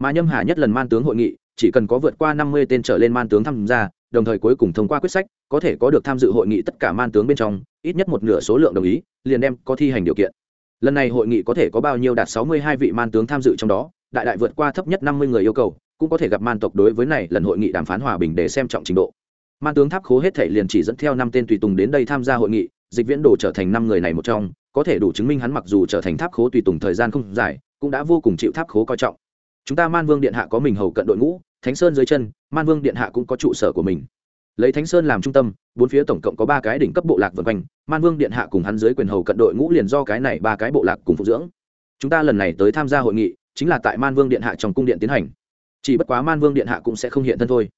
Mà nhâm hà nhất lần man tướng hội nghị, chỉ cần có vượt qua năm mươi tên trở lên man tướng tham gia, đồng thời cuối cùng thông qua quyết sách, có thể có được tham dự hội nghị tất cả man tướng bên trong, ít nhất một nửa số lượng đồng ý, liền đem có thi hành điều kiện. Lần này hội nghị có thể có bao nhiêu đạt sáu mươi hai vị man tướng tham dự trong đó, đại đại vượt qua thấp nhất năm mươi người yêu cầu cũng có thể gặp man tộc đối với này lần hội nghị đàm phán hòa bình để xem trọng trình độ. Man tướng tháp khố hết thể liền chỉ dẫn theo năm tên tùy tùng đến đây tham gia hội nghị, dịch viễn đồ trở thành năm người này một trong, có thể đủ chứng minh hắn mặc dù trở thành tháp khố tùy tùng thời gian không dài, cũng đã vô cùng chịu tháp khố coi trọng. Chúng ta man vương điện hạ có mình hầu cận đội ngũ, thánh sơn dưới chân, man vương điện hạ cũng có trụ sở của mình. Lấy thánh sơn làm trung tâm, bốn phía tổng cộng có ba cái đỉnh cấp bộ lạc vân quanh, man vương điện hạ cùng hắn dưới quyền hầu cận đội ngũ liền do cái này ba cái bộ lạc cùng phục dưỡng. Chúng ta lần này tới tham gia hội nghị, chính là tại man vương điện hạ trong cung điện tiến hành chỉ bất quá man vương điện hạ cũng sẽ không hiện thân thôi.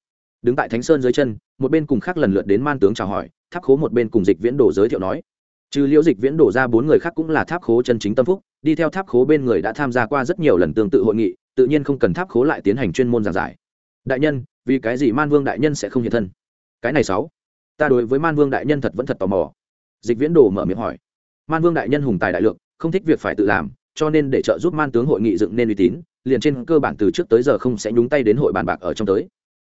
Đứng tại thánh sơn dưới chân, một bên cùng khác lần lượt đến man tướng chào hỏi, tháp khố một bên cùng dịch viễn đồ giới thiệu nói. Trừ liễu dịch viễn đổ ra bốn người khác cũng là tháp khố chân chính tâm phúc, đi theo tháp khố bên người đã tham gia qua rất nhiều lần tương tự hội nghị, tự nhiên không cần tháp khố lại tiến hành chuyên môn giảng giải. Đại nhân, vì cái gì man vương đại nhân sẽ không hiện thân? Cái này sáu. Ta đối với man vương đại nhân thật vẫn thật tò mò. Dịch viễn đồ mở miệng hỏi. Man vương đại nhân hùng tài đại lượng, không thích việc phải tự làm cho nên để trợ giúp man tướng hội nghị dựng nên uy tín, liền trên cơ bản từ trước tới giờ không sẽ nhúng tay đến hội bàn bạc ở trong tới.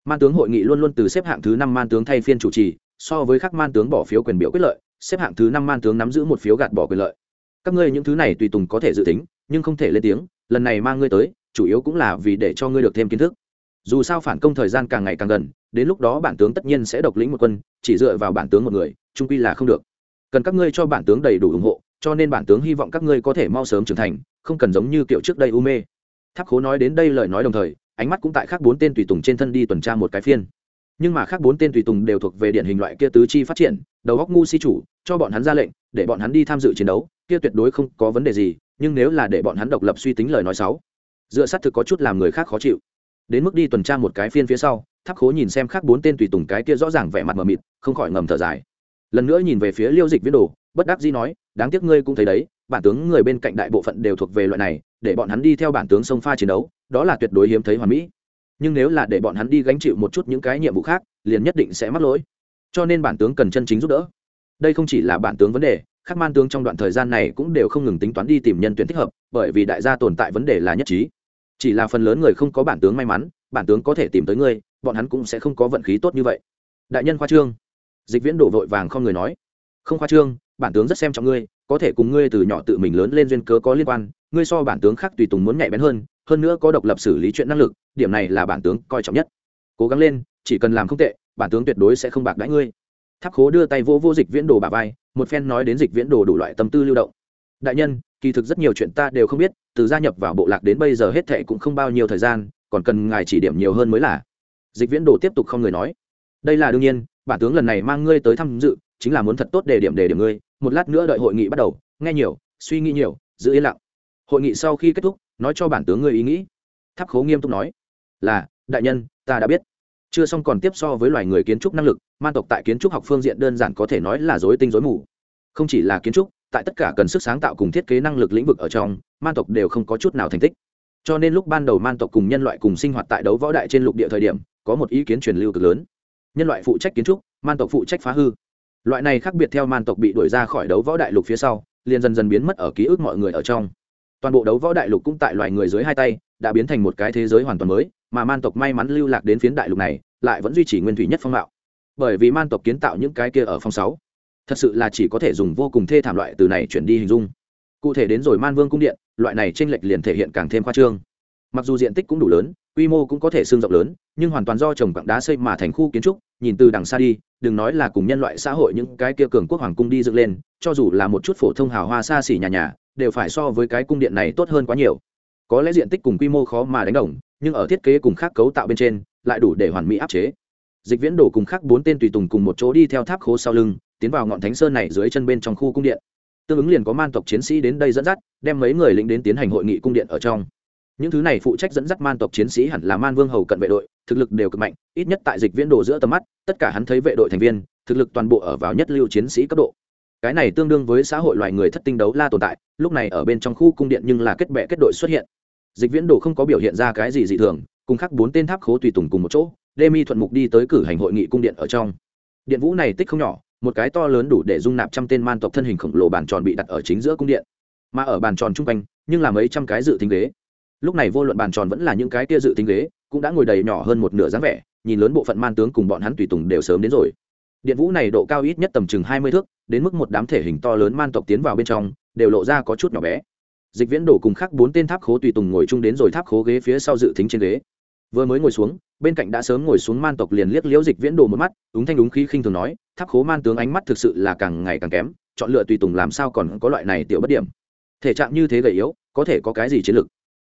Man tướng hội nghị luôn luôn từ xếp hạng thứ năm man tướng thay phiên chủ trì, so với các man tướng bỏ phiếu quyền biểu quyết lợi, xếp hạng thứ năm man tướng nắm giữ một phiếu gạt bỏ quyền lợi. Các ngươi những thứ này tùy tùng có thể dự tính, nhưng không thể lên tiếng, lần này mang ngươi tới, chủ yếu cũng là vì để cho ngươi được thêm kiến thức. Dù sao phản công thời gian càng ngày càng gần, đến lúc đó bản tướng tất nhiên sẽ độc lĩnh một quân, chỉ dựa vào bản tướng một người, trung quy là không được. Cần các ngươi cho bản tướng đầy đủ ủng hộ cho nên bản tướng hy vọng các ngươi có thể mau sớm trưởng thành, không cần giống như kiểu trước đây u mê. Tháp khố nói đến đây lời nói đồng thời, ánh mắt cũng tại khác bốn tên tùy tùng trên thân đi tuần tra một cái phiên. Nhưng mà khác bốn tên tùy tùng đều thuộc về điển hình loại kia tứ chi phát triển, đầu góc ngu si chủ, cho bọn hắn ra lệnh, để bọn hắn đi tham dự chiến đấu, kia tuyệt đối không có vấn đề gì, nhưng nếu là để bọn hắn độc lập suy tính lời nói xấu, dựa sát thực có chút làm người khác khó chịu. Đến mức đi tuần tra một cái phiên phía sau, tháp khố nhìn xem khác bốn tên tùy tùng cái kia rõ ràng vẻ mặt mờ mịt, không khỏi ngầm thở dài. Lần nữa nhìn về phía liêu dịch viễn đồ bất đắc dĩ nói, đáng tiếc ngươi cũng thấy đấy, bản tướng người bên cạnh đại bộ phận đều thuộc về loại này, để bọn hắn đi theo bản tướng sông pha chiến đấu, đó là tuyệt đối hiếm thấy hoàn mỹ. Nhưng nếu là để bọn hắn đi gánh chịu một chút những cái nhiệm vụ khác, liền nhất định sẽ mắc lỗi. Cho nên bản tướng cần chân chính giúp đỡ. Đây không chỉ là bản tướng vấn đề các man tướng trong đoạn thời gian này cũng đều không ngừng tính toán đi tìm nhân tuyển thích hợp, bởi vì đại gia tồn tại vấn đề là nhất trí. Chỉ là phần lớn người không có bản tướng may mắn, bản tướng có thể tìm tới ngươi, bọn hắn cũng sẽ không có vận khí tốt như vậy. Đại nhân khoa trương. Dịch viễn đổ vội vàng không người nói. Không khoa trương bản tướng rất xem trọng ngươi, có thể cùng ngươi từ nhỏ tự mình lớn lên duyên cớ có liên quan, ngươi so bản tướng khác tùy tùng muốn nhạy bén hơn hơn nữa có độc lập xử lý chuyện năng lực, điểm này là bản tướng coi trọng nhất. Cố gắng lên, chỉ cần làm không tệ, bản tướng tuyệt đối sẽ không bạc đãi ngươi. Tháp khố đưa tay vô vô dịch viễn đồ bà vai, một phen nói đến dịch viễn đồ đủ loại tâm tư lưu động. Đại nhân, kỳ thực rất nhiều chuyện ta đều không biết, từ gia nhập vào bộ lạc đến bây giờ hết thệ cũng không bao nhiêu thời gian, còn cần ngài chỉ điểm nhiều hơn mới là. Dịch viễn đồ tiếp tục không người nói. Đây là đương nhiên, bản tướng lần này mang ngươi tới tham dự chính là muốn thật tốt để điểm để điểm ngươi, một lát nữa đợi hội nghị bắt đầu, nghe nhiều, suy nghĩ nhiều, giữ yên lặng. Hội nghị sau khi kết thúc, nói cho bản tướng ngươi ý nghĩ. Tháp khố nghiêm túc nói. Là, đại nhân, ta đã biết. Chưa xong còn tiếp so với loài người kiến trúc năng lực, man tộc tại kiến trúc học phương diện đơn giản có thể nói là dối tinh dối mù. Không chỉ là kiến trúc, tại tất cả cần sức sáng tạo cùng thiết kế năng lực lĩnh vực ở trong, man tộc đều không có chút nào thành tích. Cho nên lúc ban đầu man tộc cùng nhân loại cùng sinh hoạt tại đấu võ đại trên lục địa thời điểm, có một ý kiến truyền lưu cực lớn. Nhân loại phụ trách kiến trúc, man tộc phụ trách phá hư loại này khác biệt theo man tộc bị đuổi ra khỏi đấu võ đại lục phía sau, liền dần dần biến mất ở ký ức mọi người ở trong. Toàn bộ đấu võ đại lục cũng tại loài người dưới hai tay, đã biến thành một cái thế giới hoàn toàn mới, mà man tộc may mắn lưu lạc đến phiến đại lục này, lại vẫn duy trì nguyên thủy nhất phong mạo. Bởi vì man tộc kiến tạo những cái kia ở phong sáu, thật sự là chỉ có thể dùng vô cùng thê thảm loại từ này chuyển đi hình dung. Cụ thể đến rồi man vương cung điện, loại này tranh lệch liền thể hiện càng thêm khoa trương. Mặc dù diện tích cũng đủ lớn, quy mô cũng có thể xương rộng lớn, nhưng hoàn toàn do trồng quặng đá xây mà thành khu kiến trúc nhìn từ đằng xa đi, đừng nói là cùng nhân loại xã hội những cái kia cường quốc hoàng cung đi dựng lên, cho dù là một chút phổ thông hào hoa xa xỉ nhà nhà, đều phải so với cái cung điện này tốt hơn quá nhiều. Có lẽ diện tích cùng quy mô khó mà đánh đồng, nhưng ở thiết kế cùng khác cấu tạo bên trên, lại đủ để hoàn mỹ áp chế. Dịch viễn đổ cùng khác bốn tên tùy tùng cùng một chỗ đi theo tháp khố sau lưng, tiến vào ngọn thánh sơn này dưới chân bên trong khu cung điện. Tương ứng liền có man tộc chiến sĩ đến đây dẫn dắt, đem mấy người lính đến tiến hành hội nghị cung điện ở trong. Những thứ này phụ trách dẫn dắt man tộc chiến sĩ hẳn là man vương hầu cận vệ đội thực lực đều cực mạnh ít nhất tại dịch viễn đồ giữa tầm mắt tất cả hắn thấy vệ đội thành viên thực lực toàn bộ ở vào nhất lưu chiến sĩ cấp độ cái này tương đương với xã hội loài người thất tinh đấu la tồn tại lúc này ở bên trong khu cung điện nhưng là kết bệ kết đội xuất hiện dịch viễn đồ không có biểu hiện ra cái gì dị thường cùng khắc bốn tên tháp khố tùy tùng cùng một chỗ Demi thuận mục đi tới cử hành hội nghị cung điện ở trong. Điện vũ này tích không nhỏ, một cái to lớn đủ để dung nạp trăm tên man tộc thân hình khổng lồ bàn tròn bị đặt ở chính giữa cung điện. Mà ở bàn tròn trung quanh, nhưng là mấy trăm cái dự tính ghế. Lúc này vô luận bàn tròn vẫn là những cái kia dự tính ghế, cũng đã ngồi đầy nhỏ hơn một nửa dáng vẻ, nhìn lớn bộ phận man tướng cùng bọn hắn tùy tùng đều sớm đến rồi. Điện vũ này độ cao ít nhất tầm chừng mươi thước, đến mức một đám thể hình to lớn man tộc tiến vào bên trong, đều lộ ra có chút nhỏ bé. Dịch Viễn đổ cùng khác bốn tên tháp khố tùy tùng ngồi chung đến rồi tháp khố ghế phía sau dự tính trên ghế vừa mới ngồi xuống bên cạnh đã sớm ngồi xuống man tộc liền liếc liễu dịch viễn đồ một mắt đúng thanh đúng khí khinh thường nói tháp khố man tướng ánh mắt thực sự là càng ngày càng kém chọn lựa tùy tùng làm sao còn có loại này tiểu bất điểm thể trạng như thế gầy yếu có thể có cái gì chiến lược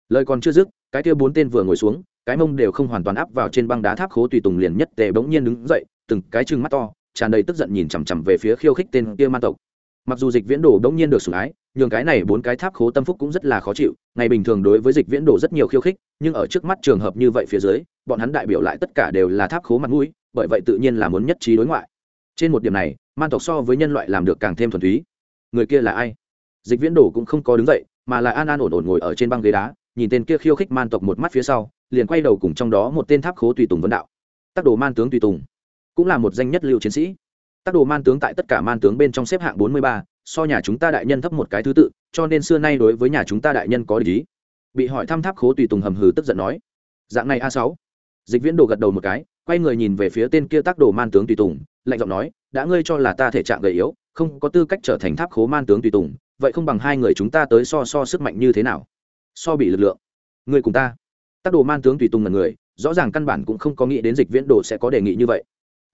lời còn chưa dứt cái kia bốn tên vừa ngồi xuống cái mông đều không hoàn toàn áp vào trên băng đá tháp khố tùy tùng liền nhất tề bỗng nhiên đứng dậy, từng cái chừng mắt to, tràn đầy tức giận nhìn chằm chằm về phía khiêu khích tên kia man tộc. Mặc dù dịch viễn đồ bỗng nhiên được sủng ái, nhường cái này bốn cái tháp khố tâm phúc cũng rất là khó chịu, ngày bình thường đối với dịch viễn đồ rất nhiều khiêu khích, nhưng ở trước mắt trường hợp như vậy phía dưới, bọn hắn đại biểu lại tất cả đều là tháp khố mặt mũi, bởi vậy tự nhiên là muốn nhất trí đối ngoại. Trên một điểm này man tộc so với nhân loại làm được càng thêm thuần túy. Người kia là ai? Dịch viễn đồ cũng không có đứng dậy, mà là an an ổn ổn ngồi ở trên băng ghế đá nhìn tên kia khiêu khích man tộc một mắt phía sau, liền quay đầu cùng trong đó một tên tháp khố tùy tùng vấn đạo. Tác đồ man tướng tùy tùng, cũng là một danh nhất lưu chiến sĩ. Tác đồ man tướng tại tất cả man tướng bên trong xếp hạng bốn mươi ba, so nhà chúng ta đại nhân thấp một cái thứ tự, cho nên xưa nay đối với nhà chúng ta đại nhân có lý. Bị hỏi thăm tháp khố tùy tùng hầm hừ tức giận nói, dạng này a sáu. Dịch viễn đồ gật đầu một cái, quay người nhìn về phía tên kia tác đồ man tướng tùy tùng, lạnh giọng nói, đã ngươi cho là ta thể trạng gầy yếu, không có tư cách trở thành tháp khố man tướng tùy tùng, vậy không bằng hai người chúng ta tới so so sức mạnh như thế nào? So bị lực lượng. Người cùng ta. Tác đồ man tướng tùy tùng là người, rõ ràng căn bản cũng không có nghĩ đến dịch viễn đồ sẽ có đề nghị như vậy.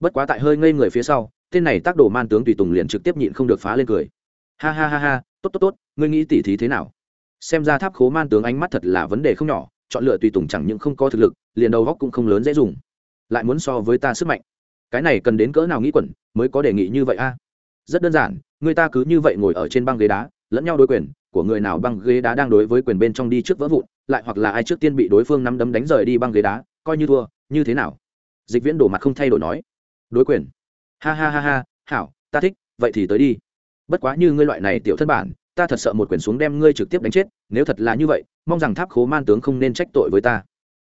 Bất quá tại hơi ngây người phía sau, tên này tác đồ man tướng tùy tùng liền trực tiếp nhịn không được phá lên cười. Ha ha ha ha, tốt tốt tốt, ngươi nghĩ tỉ thí thế nào? Xem ra tháp khố man tướng ánh mắt thật là vấn đề không nhỏ, chọn lựa tùy tùng chẳng những không có thực lực, liền đầu góc cũng không lớn dễ dùng. Lại muốn so với ta sức mạnh. Cái này cần đến cỡ nào nghĩ quẩn, mới có đề nghị như vậy a? Rất đơn giản, người ta cứ như vậy ngồi ở trên băng ghế đá lẫn nhau đối quyền, của người nào băng ghế đá đang đối với quyền bên trong đi trước vỡ vụn, lại hoặc là ai trước tiên bị đối phương nắm đấm đánh rời đi băng ghế đá, coi như thua, như thế nào? Dịch viễn đổ mặt không thay đổi nói. Đối quyền. Ha ha ha ha, hảo, ta thích, vậy thì tới đi. Bất quá như ngươi loại này tiểu thân bản, ta thật sợ một quyền xuống đem ngươi trực tiếp đánh chết, nếu thật là như vậy, mong rằng tháp khố man tướng không nên trách tội với ta.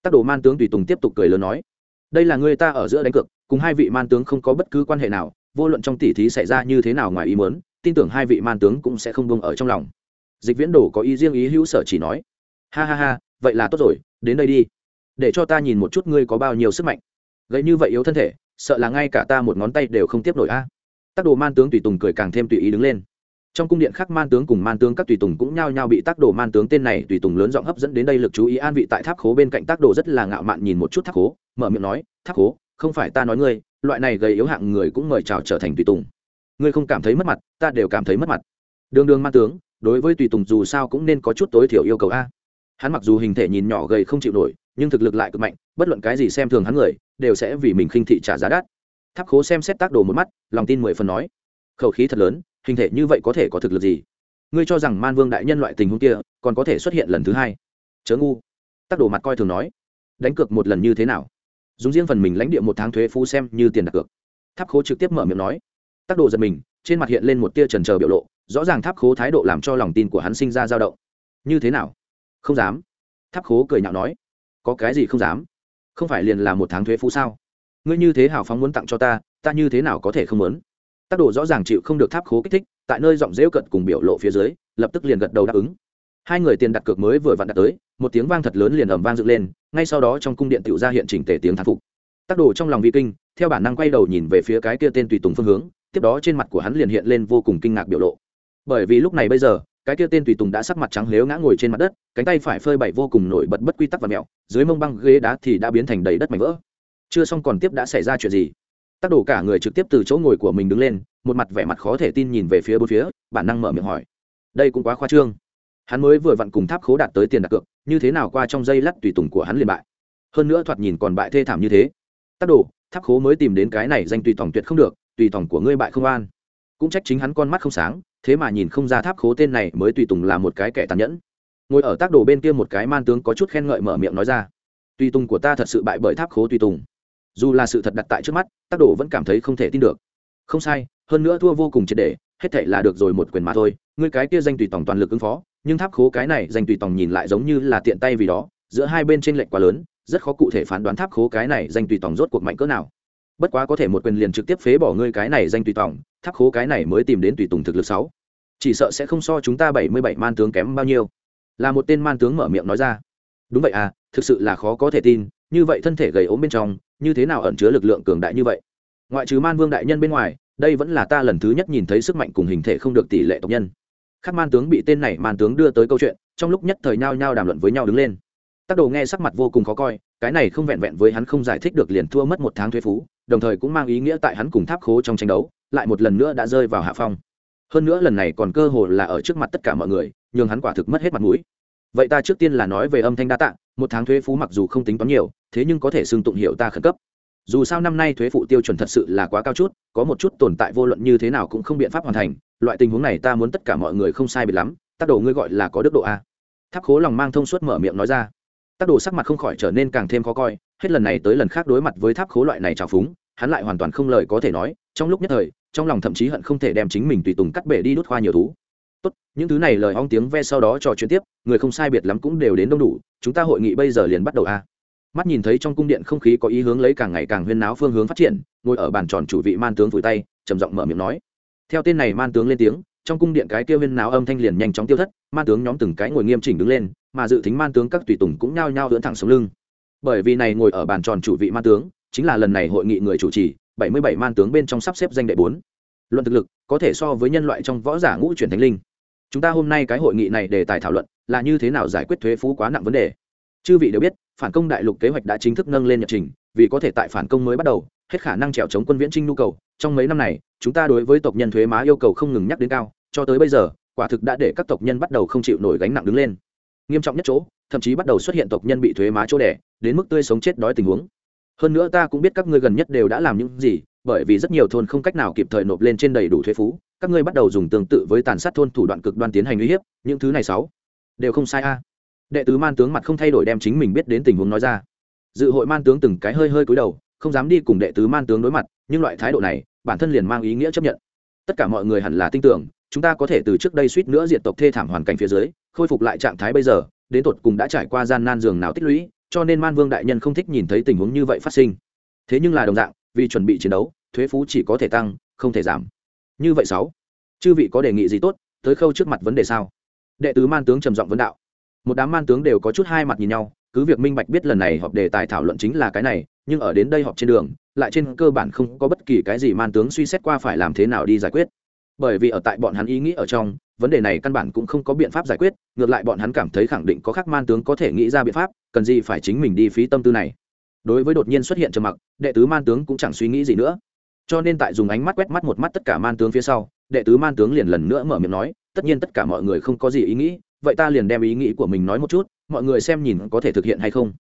Tác đồ man tướng tùy tùng tiếp tục cười lớn nói. Đây là ngươi ta ở giữa đánh cược, cùng hai vị man tướng không có bất cứ quan hệ nào, vô luận trong tỉ thí xảy ra như thế nào ngoài ý muốn tin tưởng hai vị man tướng cũng sẽ không bông ở trong lòng. Dịch viễn đồ có ý riêng ý hữu sở chỉ nói, ha ha ha, vậy là tốt rồi, đến đây đi. Để cho ta nhìn một chút ngươi có bao nhiêu sức mạnh. Gậy như vậy yếu thân thể, sợ là ngay cả ta một ngón tay đều không tiếp nổi a. À. tác đồ man tướng tùy tùng cười càng thêm tùy ý đứng lên. Trong cung điện khác man tướng cùng man tướng các tùy tùng cũng nhao nhao bị tác đồ man tướng tên này tùy tùng lớn giọng hấp dẫn đến đây lực chú ý an vị tại tháp khố bên cạnh tác đồ rất là ngạo mạn nhìn một chút tháp khố, mở miệng nói, tháp khố, không phải ta nói ngươi, loại này gầy yếu hạng người cũng mời chào trở thành tùy tùng ngươi không cảm thấy mất mặt, ta đều cảm thấy mất mặt. Đường đường Ma tướng, đối với tùy tùng dù sao cũng nên có chút tối thiểu yêu cầu a. Hắn mặc dù hình thể nhìn nhỏ gầy không chịu nổi, nhưng thực lực lại cực mạnh, bất luận cái gì xem thường hắn người, đều sẽ vì mình khinh thị trả giá đắt. Tháp khố xem xét tác đồ một mắt, lòng tin mười phần nói. Khẩu khí thật lớn, hình thể như vậy có thể có thực lực gì? Ngươi cho rằng man vương đại nhân loại tình huống kia, còn có thể xuất hiện lần thứ hai? Chớ ngu. Tác đồ mặt coi thường nói. Đánh cược một lần như thế nào? Dùng riêng phần mình lãnh địa một tháng thuế phú xem như tiền đặt cược. Tháp khố trực tiếp mở miệng nói tác đồ giật mình, trên mặt hiện lên một tia trần trờ biểu lộ, rõ ràng tháp khố thái độ làm cho lòng tin của hắn sinh ra dao động. Như thế nào? Không dám. Tháp khố cười nhạo nói. Có cái gì không dám? Không phải liền là một tháng thuế phú sao? Ngươi như thế hào phóng muốn tặng cho ta ta như thế nào có thể không muốn? Tác đồ rõ ràng chịu không được tháp khố kích thích, tại nơi giọng rêu cận cùng biểu lộ phía dưới, lập tức liền gật đầu đáp ứng. Hai người tiền đặt cược mới vừa vặn đặt tới, một tiếng vang thật lớn liền ầm vang dựng lên, ngay sau đó trong cung điện tựu ra hiện chỉnh tề tiếng thán phục. Tác đồ trong lòng vi kinh, theo bản năng quay đầu nhìn về phía cái kia tên tùy tùng phương hướng tiếp đó trên mặt của hắn liền hiện lên vô cùng kinh ngạc biểu lộ. Bởi vì lúc này bây giờ, cái kia tên tùy tùng đã sắc mặt trắng lếu ngã ngồi trên mặt đất, cánh tay phải phơi bày vô cùng nổi bật bất quy tắc và mẹo, dưới mông băng ghế đá thì đã biến thành đầy đất mảnh vỡ. Chưa xong còn tiếp đã xảy ra chuyện gì? Tác đổ cả người trực tiếp từ chỗ ngồi của mình đứng lên, một mặt vẻ mặt khó thể tin nhìn về phía bốn phía, bản năng mở miệng hỏi. Đây cũng quá khoa trương. Hắn mới vừa vặn cùng tháp khố đạt tới tiền đặt cược, như thế nào qua trong dây lắt tùy tùng của hắn liền bại. Hơn nữa thoạt nhìn còn bại thê thảm như thế. Tác đồ, tháp khố mới tìm đến cái này danh tùy tòng tuyệt không được tùy tòng của ngươi bại không an. Cũng trách chính hắn con mắt không sáng, thế mà nhìn không ra tháp khố tên này mới tùy tùng là một cái kẻ tàn nhẫn. Ngồi ở tác đồ bên kia một cái man tướng có chút khen ngợi mở miệng nói ra, tùy tùng của ta thật sự bại bởi tháp khố tùy tùng. Dù là sự thật đặt tại trước mắt, tác đồ vẫn cảm thấy không thể tin được. Không sai, hơn nữa thua vô cùng triệt để, hết thể là được rồi một quyền mà thôi, ngươi cái kia danh tùy tòng toàn lực ứng phó, nhưng tháp khố cái này danh tùy tòng nhìn lại giống như là tiện tay vì đó, giữa hai bên trên lệch quá lớn, rất khó cụ thể phán đoán tháp khố cái này danh tùy tòng rốt cuộc mạnh cỡ nào bất quá có thể một quyền liền trực tiếp phế bỏ ngươi cái này danh tùy tổng, tháp khố cái này mới tìm đến tùy tùng thực lực sáu. Chỉ sợ sẽ không so chúng ta bảy mươi bảy man tướng kém bao nhiêu. Là một tên man tướng mở miệng nói ra. Đúng vậy à thực sự là khó có thể tin, như vậy thân thể gầy ốm bên trong, như thế nào ẩn chứa lực lượng cường đại như vậy? Ngoại trừ man vương đại nhân bên ngoài, đây vẫn là ta lần thứ nhất nhìn thấy sức mạnh cùng hình thể không được tỷ lệ tộc nhân. Khắc man tướng bị tên này man tướng đưa tới câu chuyện, trong lúc nhất thời nhao nhao đàm luận với nhau đứng lên. Tác đồ nghe sắc mặt vô cùng khó coi, cái này không vẹn vẹn với hắn không giải thích được liền thua mất một tháng thuế phú đồng thời cũng mang ý nghĩa tại hắn cùng tháp khố trong tranh đấu, lại một lần nữa đã rơi vào hạ phong. Hơn nữa lần này còn cơ hồ là ở trước mặt tất cả mọi người nhưng hắn quả thực mất hết mặt mũi. Vậy ta trước tiên là nói về âm thanh đa tạng, một tháng thuế phú mặc dù không tính toán nhiều, thế nhưng có thể xưng tụng hiệu ta khẩn cấp. Dù sao năm nay thuế phụ tiêu chuẩn thật sự là quá cao chút, có một chút tồn tại vô luận như thế nào cũng không biện pháp hoàn thành, loại tình huống này ta muốn tất cả mọi người không sai biệt lắm, tác đồ ngươi gọi là có đức độ a. Tháp khố lòng mang thông suốt mở miệng nói ra. Tác đồ sắc mặt không khỏi trở nên càng thêm khó coi hết lần này tới lần khác đối mặt với tháp khố loại này trào phúng, hắn lại hoàn toàn không lời có thể nói, trong lúc nhất thời, trong lòng thậm chí hận không thể đem chính mình tùy tùng cắt bể đi đốt hoa nhiều thú. Tốt, những thứ này lời ong tiếng ve sau đó trò chuyện tiếp, người không sai biệt lắm cũng đều đến đông đủ, chúng ta hội nghị bây giờ liền bắt đầu a. Mắt nhìn thấy trong cung điện không khí có ý hướng lấy càng ngày càng huyên náo phương hướng phát triển, ngồi ở bàn tròn chủ vị man tướng vùi tay, trầm giọng mở miệng nói. Theo tên này man tướng lên tiếng, trong cung điện cái kia huyên náo âm thanh liền nhanh chóng tiêu thất, man tướng nhóm từng cái ngồi nghiêm chỉnh đứng lên, mà dự tính man tướng các tùy tùng cũng nhao nhao lưỡn thẳng sống lưng bởi vì này ngồi ở bàn tròn chủ vị man tướng, chính là lần này hội nghị người chủ trì, bảy mươi bảy man tướng bên trong sắp xếp danh đệ bốn. Luận thực lực, có thể so với nhân loại trong võ giả ngũ truyền thánh linh. Chúng ta hôm nay cái hội nghị này để tài thảo luận, là như thế nào giải quyết thuế phú quá nặng vấn đề. Chư vị đều biết, phản công đại lục kế hoạch đã chính thức nâng lên nhật trình, vì có thể tại phản công mới bắt đầu, hết khả năng trèo chống quân viễn trinh nhu cầu. Trong mấy năm này, chúng ta đối với tộc nhân thuế má yêu cầu không ngừng nhắc đến cao, cho tới bây giờ, quả thực đã để các tộc nhân bắt đầu không chịu nổi gánh nặng đứng lên nghiêm trọng nhất chỗ, thậm chí bắt đầu xuất hiện tộc nhân bị thuế má chỗ đẻ, đến mức tươi sống chết đói tình huống. Hơn nữa ta cũng biết các ngươi gần nhất đều đã làm những gì, bởi vì rất nhiều thôn không cách nào kịp thời nộp lên trên đầy đủ thuế phú, các ngươi bắt đầu dùng tương tự với tàn sát thôn thủ đoạn cực đoan tiến hành uy hiếp, những thứ này sáu đều không sai a. Đệ tứ man tướng mặt không thay đổi đem chính mình biết đến tình huống nói ra. Dự hội man tướng từng cái hơi hơi cúi đầu, không dám đi cùng đệ tứ man tướng đối mặt, nhưng loại thái độ này, bản thân liền mang ý nghĩa chấp nhận. Tất cả mọi người hẳn là tin tưởng chúng ta có thể từ trước đây suýt nữa diện tộc thê thảm hoàn cảnh phía dưới, khôi phục lại trạng thái bây giờ, đến tột cùng đã trải qua gian nan giường nào tích lũy, cho nên man vương đại nhân không thích nhìn thấy tình huống như vậy phát sinh. Thế nhưng là đồng dạng, vì chuẩn bị chiến đấu, thuế phú chỉ có thể tăng, không thể giảm. Như vậy sáu, chư vị có đề nghị gì tốt, tới khâu trước mặt vấn đề sao? Đệ tứ man tướng trầm giọng vấn đạo. Một đám man tướng đều có chút hai mặt nhìn nhau, cứ việc minh bạch biết lần này họp đề tài thảo luận chính là cái này, nhưng ở đến đây họp trên đường, lại trên cơ bản không có bất kỳ cái gì man tướng suy xét qua phải làm thế nào đi giải quyết bởi vì ở tại bọn hắn ý nghĩ ở trong, vấn đề này căn bản cũng không có biện pháp giải quyết, ngược lại bọn hắn cảm thấy khẳng định có khác man tướng có thể nghĩ ra biện pháp, cần gì phải chính mình đi phí tâm tư này. Đối với đột nhiên xuất hiện trầm mặc, đệ tứ man tướng cũng chẳng suy nghĩ gì nữa. Cho nên tại dùng ánh mắt quét mắt một mắt tất cả man tướng phía sau, đệ tứ man tướng liền lần nữa mở miệng nói, tất nhiên tất cả mọi người không có gì ý nghĩ, vậy ta liền đem ý nghĩ của mình nói một chút, mọi người xem nhìn có thể thực hiện hay không.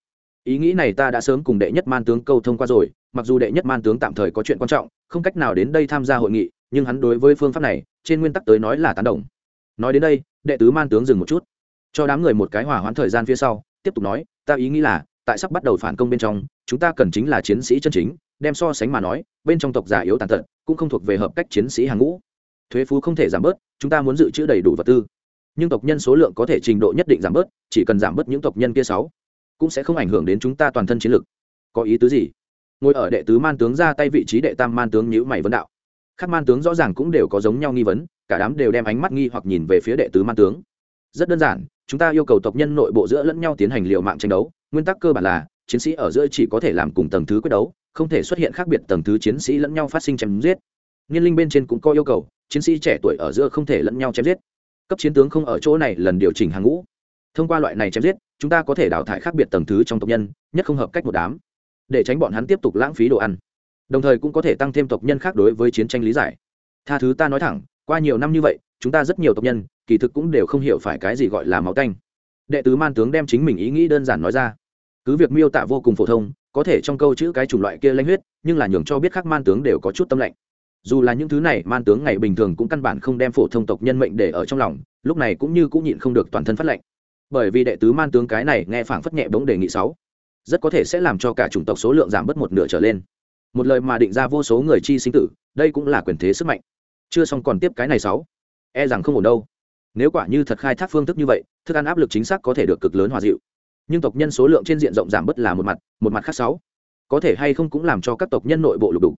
Ý nghĩ này ta đã sớm cùng đệ nhất man tướng câu thông qua rồi, mặc dù đệ nhất man tướng tạm thời có chuyện quan trọng, không cách nào đến đây tham gia hội nghị nhưng hắn đối với phương pháp này, trên nguyên tắc tới nói là tán đồng. Nói đến đây, đệ tứ man tướng dừng một chút. Cho đám người một cái hỏa hoãn thời gian phía sau, tiếp tục nói, ta ý nghĩ là, tại sắp bắt đầu phản công bên trong, chúng ta cần chính là chiến sĩ chân chính, đem so sánh mà nói, bên trong tộc già yếu tàn tật, cũng không thuộc về hợp cách chiến sĩ hàng ngũ. Thuế phú không thể giảm bớt, chúng ta muốn dự trữ đầy đủ vật tư. Nhưng tộc nhân số lượng có thể trình độ nhất định giảm bớt, chỉ cần giảm bớt những tộc nhân kia sáu, cũng sẽ không ảnh hưởng đến chúng ta toàn thân chiến lực. Có ý tứ gì? Ngồi ở đệ tứ man tướng ra tay vị trí đệ tam man tướng nhữ mày vấn đạo các man tướng rõ ràng cũng đều có giống nhau nghi vấn, cả đám đều đem ánh mắt nghi hoặc nhìn về phía đệ tứ man tướng. Rất đơn giản, chúng ta yêu cầu tộc nhân nội bộ giữa lẫn nhau tiến hành liều mạng tranh đấu, nguyên tắc cơ bản là, chiến sĩ ở giữa chỉ có thể làm cùng tầng thứ quyết đấu, không thể xuất hiện khác biệt tầng thứ chiến sĩ lẫn nhau phát sinh chém giết. Nghiên linh bên trên cũng có yêu cầu, chiến sĩ trẻ tuổi ở giữa không thể lẫn nhau chém giết. Cấp chiến tướng không ở chỗ này lần điều chỉnh hàng ngũ. Thông qua loại này chém giết, chúng ta có thể đào thải khác biệt tầng thứ trong tộc nhân, nhất không hợp cách một đám. Để tránh bọn hắn tiếp tục lãng phí đồ ăn đồng thời cũng có thể tăng thêm tộc nhân khác đối với chiến tranh lý giải. Tha thứ ta nói thẳng, qua nhiều năm như vậy, chúng ta rất nhiều tộc nhân, kỳ thực cũng đều không hiểu phải cái gì gọi là máu tanh. Đệ tứ man tướng đem chính mình ý nghĩ đơn giản nói ra. Cứ việc miêu tả vô cùng phổ thông, có thể trong câu chữ cái chủng loại kia lanh huyết, nhưng là nhường cho biết khác man tướng đều có chút tâm lệnh dù là những thứ này, man tướng ngày bình thường cũng căn bản không đem phổ thông tộc nhân mệnh để ở trong lòng, lúc này cũng như cũng nhịn không được toàn thân phát lệnh bởi vì đệ tứ man tướng cái này nghe phảng phất nhẹ bỗng đề nghị sáu, rất có thể sẽ làm cho cả chủng tộc số lượng giảm bớt một nửa trở lên một lời mà định ra vô số người chi sinh tử, đây cũng là quyền thế sức mạnh. Chưa xong còn tiếp cái này sáu. E rằng không ổn đâu. Nếu quả như thật khai thác phương thức như vậy, thức ăn áp lực chính xác có thể được cực lớn hòa dịu. Nhưng tộc nhân số lượng trên diện rộng giảm bớt là một mặt một mặt khác sáu. Có thể hay không cũng làm cho các tộc nhân nội bộ lục đục.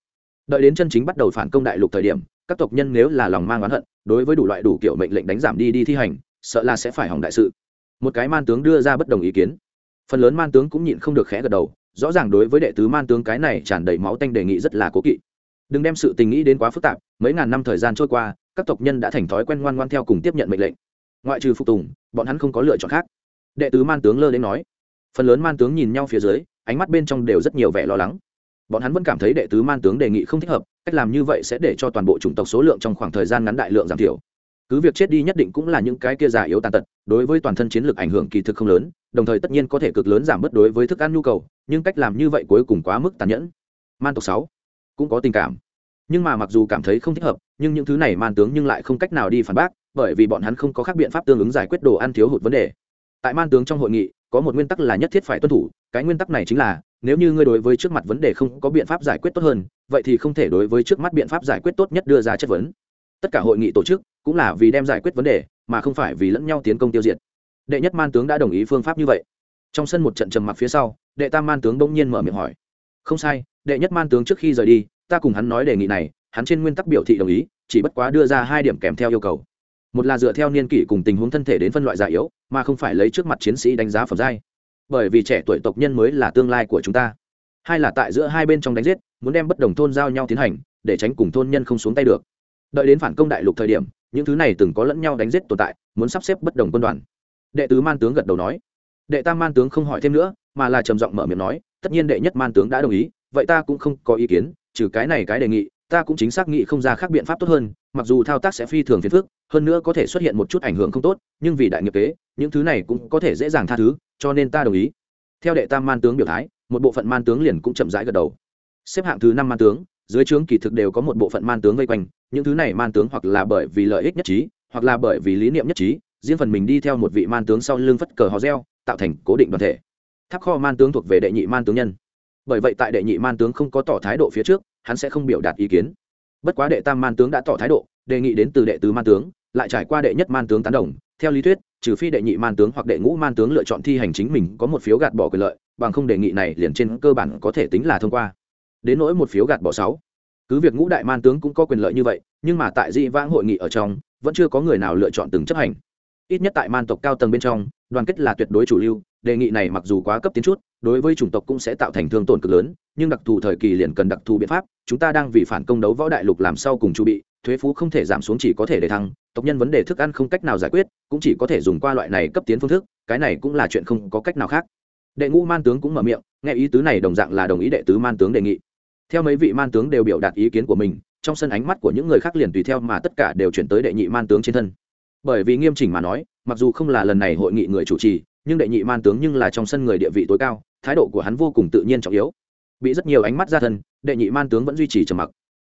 Đợi đến chân chính bắt đầu phản công đại lục thời điểm, các tộc nhân nếu là lòng mang oán hận, đối với đủ loại đủ kiểu mệnh lệnh đánh giảm đi đi thi hành, sợ là sẽ phải hỏng đại sự. Một cái man tướng đưa ra bất đồng ý kiến. Phần lớn man tướng cũng nhịn không được khẽ gật đầu rõ ràng đối với đệ tứ man tướng cái này tràn đầy máu tanh đề nghị rất là cố kỵ. Đừng đem sự tình nghĩ đến quá phức tạp, mấy ngàn năm thời gian trôi qua, các tộc nhân đã thành thói quen ngoan ngoan theo cùng tiếp nhận mệnh lệnh. Ngoại trừ phục tùng, bọn hắn không có lựa chọn khác. Đệ tứ man tướng lơ đến nói. Phần lớn man tướng nhìn nhau phía dưới, ánh mắt bên trong đều rất nhiều vẻ lo lắng. Bọn hắn vẫn cảm thấy đệ tứ man tướng đề nghị không thích hợp, cách làm như vậy sẽ để cho toàn bộ chủng tộc số lượng trong khoảng thời gian ngắn đại lượng giảm thiểu. Cứ việc chết đi nhất định cũng là những cái kia già yếu tàn tật, đối với toàn thân chiến lược ảnh hưởng kỳ thực không lớn đồng thời tất nhiên có thể cực lớn giảm bớt đối với thức ăn nhu cầu, nhưng cách làm như vậy cuối cùng quá mức tàn nhẫn. Man tộc sáu, cũng có tình cảm. Nhưng mà mặc dù cảm thấy không thích hợp, nhưng những thứ này man tướng nhưng lại không cách nào đi phản bác, bởi vì bọn hắn không có các biện pháp tương ứng giải quyết đồ ăn thiếu hụt vấn đề. Tại man tướng trong hội nghị, có một nguyên tắc là nhất thiết phải tuân thủ, cái nguyên tắc này chính là, nếu như ngươi đối với trước mặt vấn đề không có biện pháp giải quyết tốt hơn, vậy thì không thể đối với trước mắt biện pháp giải quyết tốt nhất đưa ra chất vấn. Tất cả hội nghị tổ chức cũng là vì đem giải quyết vấn đề, mà không phải vì lẫn nhau tiến công tiêu diệt đệ nhất man tướng đã đồng ý phương pháp như vậy. Trong sân một trận trầm mặc phía sau, đệ tam man tướng bỗng nhiên mở miệng hỏi. Không sai, đệ nhất man tướng trước khi rời đi, ta cùng hắn nói đề nghị này, hắn trên nguyên tắc biểu thị đồng ý, chỉ bất quá đưa ra hai điểm kèm theo yêu cầu. Một là dựa theo niên kỷ cùng tình huống thân thể đến phân loại già yếu, mà không phải lấy trước mặt chiến sĩ đánh giá phẩm giai. Bởi vì trẻ tuổi tộc nhân mới là tương lai của chúng ta. Hai là tại giữa hai bên trong đánh giết, muốn đem bất đồng thôn giao nhau tiến hành, để tránh cùng thôn nhân không xuống tay được. Đợi đến phản công đại lục thời điểm, những thứ này từng có lẫn nhau đánh giết tồn tại, muốn sắp xếp bất đồng quân đoàn đệ tứ man tướng gật đầu nói. Đệ tam man tướng không hỏi thêm nữa, mà là trầm giọng mở miệng nói, tất nhiên đệ nhất man tướng đã đồng ý, vậy ta cũng không có ý kiến, trừ cái này cái đề nghị, ta cũng chính xác nghĩ không ra khác biện pháp tốt hơn, mặc dù thao tác sẽ phi thường phiền phức, hơn nữa có thể xuất hiện một chút ảnh hưởng không tốt, nhưng vì đại nghiệp kế, những thứ này cũng có thể dễ dàng tha thứ, cho nên ta đồng ý. Theo đệ tam man tướng biểu thái, một bộ phận man tướng liền cũng chậm rãi gật đầu. Xếp hạng thứ năm man tướng, dưới trướng kỳ thực đều có một bộ phận man tướng vây quanh, những thứ này man tướng hoặc là bởi vì lợi ích nhất trí, hoặc là bởi vì lý niệm nhất trí riêng phần mình đi theo một vị man tướng sau lưng phất cờ hò reo, tạo thành cố định đoàn thể. Tháp kho man tướng thuộc về đệ nhị man tướng nhân. Bởi vậy tại đệ nhị man tướng không có tỏ thái độ phía trước, hắn sẽ không biểu đạt ý kiến. Bất quá đệ tam man tướng đã tỏ thái độ, đề nghị đến từ đệ tứ man tướng, lại trải qua đệ nhất man tướng tán đồng. Theo lý thuyết, trừ phi đệ nhị man tướng hoặc đệ ngũ man tướng lựa chọn thi hành chính mình có một phiếu gạt bỏ quyền lợi, bằng không đề nghị này liền trên cơ bản có thể tính là thông qua. Đến nỗi một phiếu gạt bỏ sáu, cứ việc ngũ đại man tướng cũng có quyền lợi như vậy, nhưng mà tại dị vãng hội nghị ở trong, vẫn chưa có người nào lựa chọn từng chấp hành ít nhất tại man tộc cao tầng bên trong, đoàn kết là tuyệt đối chủ lưu, đề nghị này mặc dù quá cấp tiến chút, đối với chủng tộc cũng sẽ tạo thành thương tổn cực lớn, nhưng đặc thù thời kỳ liền cần đặc thù biện pháp, chúng ta đang vì phản công đấu võ đại lục làm sau cùng chu bị, thuế phú không thể giảm xuống chỉ có thể để thăng, tộc nhân vấn đề thức ăn không cách nào giải quyết, cũng chỉ có thể dùng qua loại này cấp tiến phương thức, cái này cũng là chuyện không có cách nào khác. Đệ ngũ man tướng cũng mở miệng, nghe ý tứ này đồng dạng là đồng ý đệ tứ man tướng đề nghị. Theo mấy vị man tướng đều biểu đạt ý kiến của mình, trong sân ánh mắt của những người khác liền tùy theo mà tất cả đều chuyển tới đệ nhị man tướng trên thân bởi vì nghiêm chỉnh mà nói, mặc dù không là lần này hội nghị người chủ trì, nhưng đệ nhị man tướng nhưng là trong sân người địa vị tối cao, thái độ của hắn vô cùng tự nhiên trọng yếu. Bị rất nhiều ánh mắt ra thân, đệ nhị man tướng vẫn duy trì trầm mặc.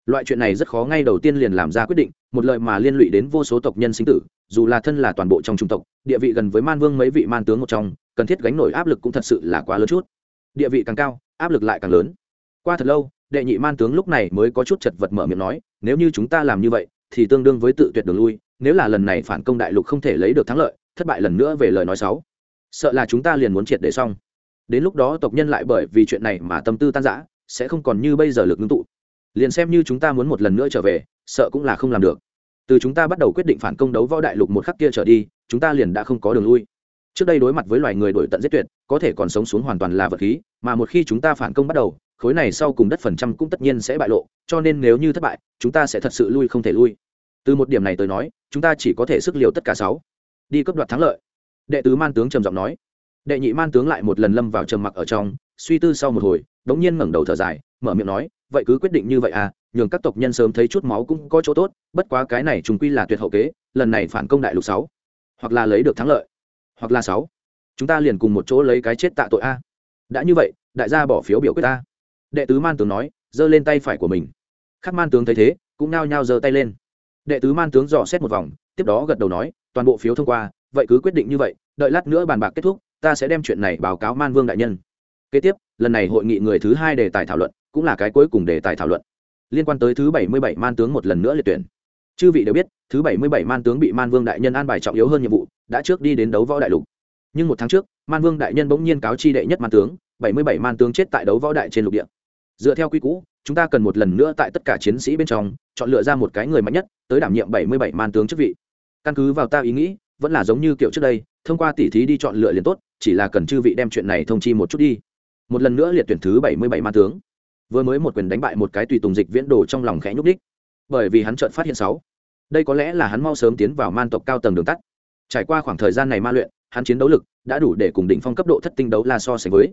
Loại chuyện này rất khó ngay đầu tiên liền làm ra quyết định, một lời mà liên lụy đến vô số tộc nhân sinh tử, dù là thân là toàn bộ trong trung tộc, địa vị gần với man vương mấy vị man tướng một trong, cần thiết gánh nổi áp lực cũng thật sự là quá lớn chút. Địa vị càng cao, áp lực lại càng lớn. Qua thật lâu, đệ nhị man tướng lúc này mới có chút chật vật mở miệng nói, nếu như chúng ta làm như vậy, thì tương đương với tự tuyệt đường lui nếu là lần này phản công đại lục không thể lấy được thắng lợi, thất bại lần nữa về lời nói xấu. Sợ là chúng ta liền muốn triệt để xong. Đến lúc đó tộc nhân lại bởi vì chuyện này mà tâm tư tan rã, sẽ không còn như bây giờ lực ngưng tụ. Liền xem như chúng ta muốn một lần nữa trở về, sợ cũng là không làm được. Từ chúng ta bắt đầu quyết định phản công đấu võ đại lục một khắc kia trở đi, chúng ta liền đã không có đường lui. Trước đây đối mặt với loài người đổi tận giết tuyệt, có thể còn sống xuống hoàn toàn là vật khí, mà một khi chúng ta phản công bắt đầu, khối này sau cùng đất phần trăm cũng tất nhiên sẽ bại lộ, cho nên nếu như thất bại, chúng ta sẽ thật sự lui không thể lui từ một điểm này tới nói, chúng ta chỉ có thể sức liều tất cả sáu. Đi cấp đoạt thắng lợi. Đệ tứ man tướng trầm giọng nói. Đệ nhị man tướng lại một lần lâm vào trầm mặc ở trong, suy tư sau một hồi, đống nhiên ngẩng đầu thở dài, mở miệng nói, vậy cứ quyết định như vậy à nhường các tộc nhân sớm thấy chút máu cũng có chỗ tốt, bất quá cái này chúng quy là tuyệt hậu kế, lần này phản công đại lục sáu. Hoặc là lấy được thắng lợi, hoặc là sáu. Chúng ta liền cùng một chỗ lấy cái chết tạ tội a. Đã như vậy, đại gia bỏ phiếu biểu quyết ta. Đệ tứ man tướng nói, giơ lên tay phải của mình. Khắc man tướng thấy thế, cũng nao nhao giơ tay lên đệ tứ man tướng dò xét một vòng, tiếp đó gật đầu nói, toàn bộ phiếu thông qua, vậy cứ quyết định như vậy, đợi lát nữa bàn bạc kết thúc, ta sẽ đem chuyện này báo cáo man vương đại nhân. Kế tiếp, lần này hội nghị người thứ hai đề tài thảo luận, cũng là cái cuối cùng đề tài thảo luận. Liên quan tới thứ bảy mươi bảy man tướng một lần nữa liệt tuyển. Chư vị đều biết, thứ bảy mươi bảy man tướng bị man vương đại nhân an bài trọng yếu hơn nhiệm vụ, đã trước đi đến đấu võ đại lục. Nhưng một tháng trước, man vương đại nhân bỗng nhiên cáo chi đệ nhất man tướng, bảy mươi bảy man tướng chết tại đấu võ đại trên lục địa. Dựa theo quy cũ chúng ta cần một lần nữa tại tất cả chiến sĩ bên trong, chọn lựa ra một cái người mạnh nhất, tới đảm nhiệm bảy mươi bảy man tướng chức vị. Căn cứ vào ta ý nghĩ, vẫn là giống như kiểu trước đây, thông qua tỉ thí đi chọn lựa liền tốt, chỉ là cần chư vị đem chuyện này thông chi một chút đi. Một lần nữa liệt tuyển thứ bảy mươi bảy man tướng. Vừa mới một quyền đánh bại một cái tùy tùng dịch viễn đồ trong lòng khẽ nhúc đích bởi vì hắn chợt phát hiện sáu. Đây có lẽ là hắn mau sớm tiến vào man tộc cao tầng đường tắt. Trải qua khoảng thời gian này ma luyện, hắn chiến đấu lực đã đủ để cùng đỉnh phong cấp độ thất tinh đấu la so sánh với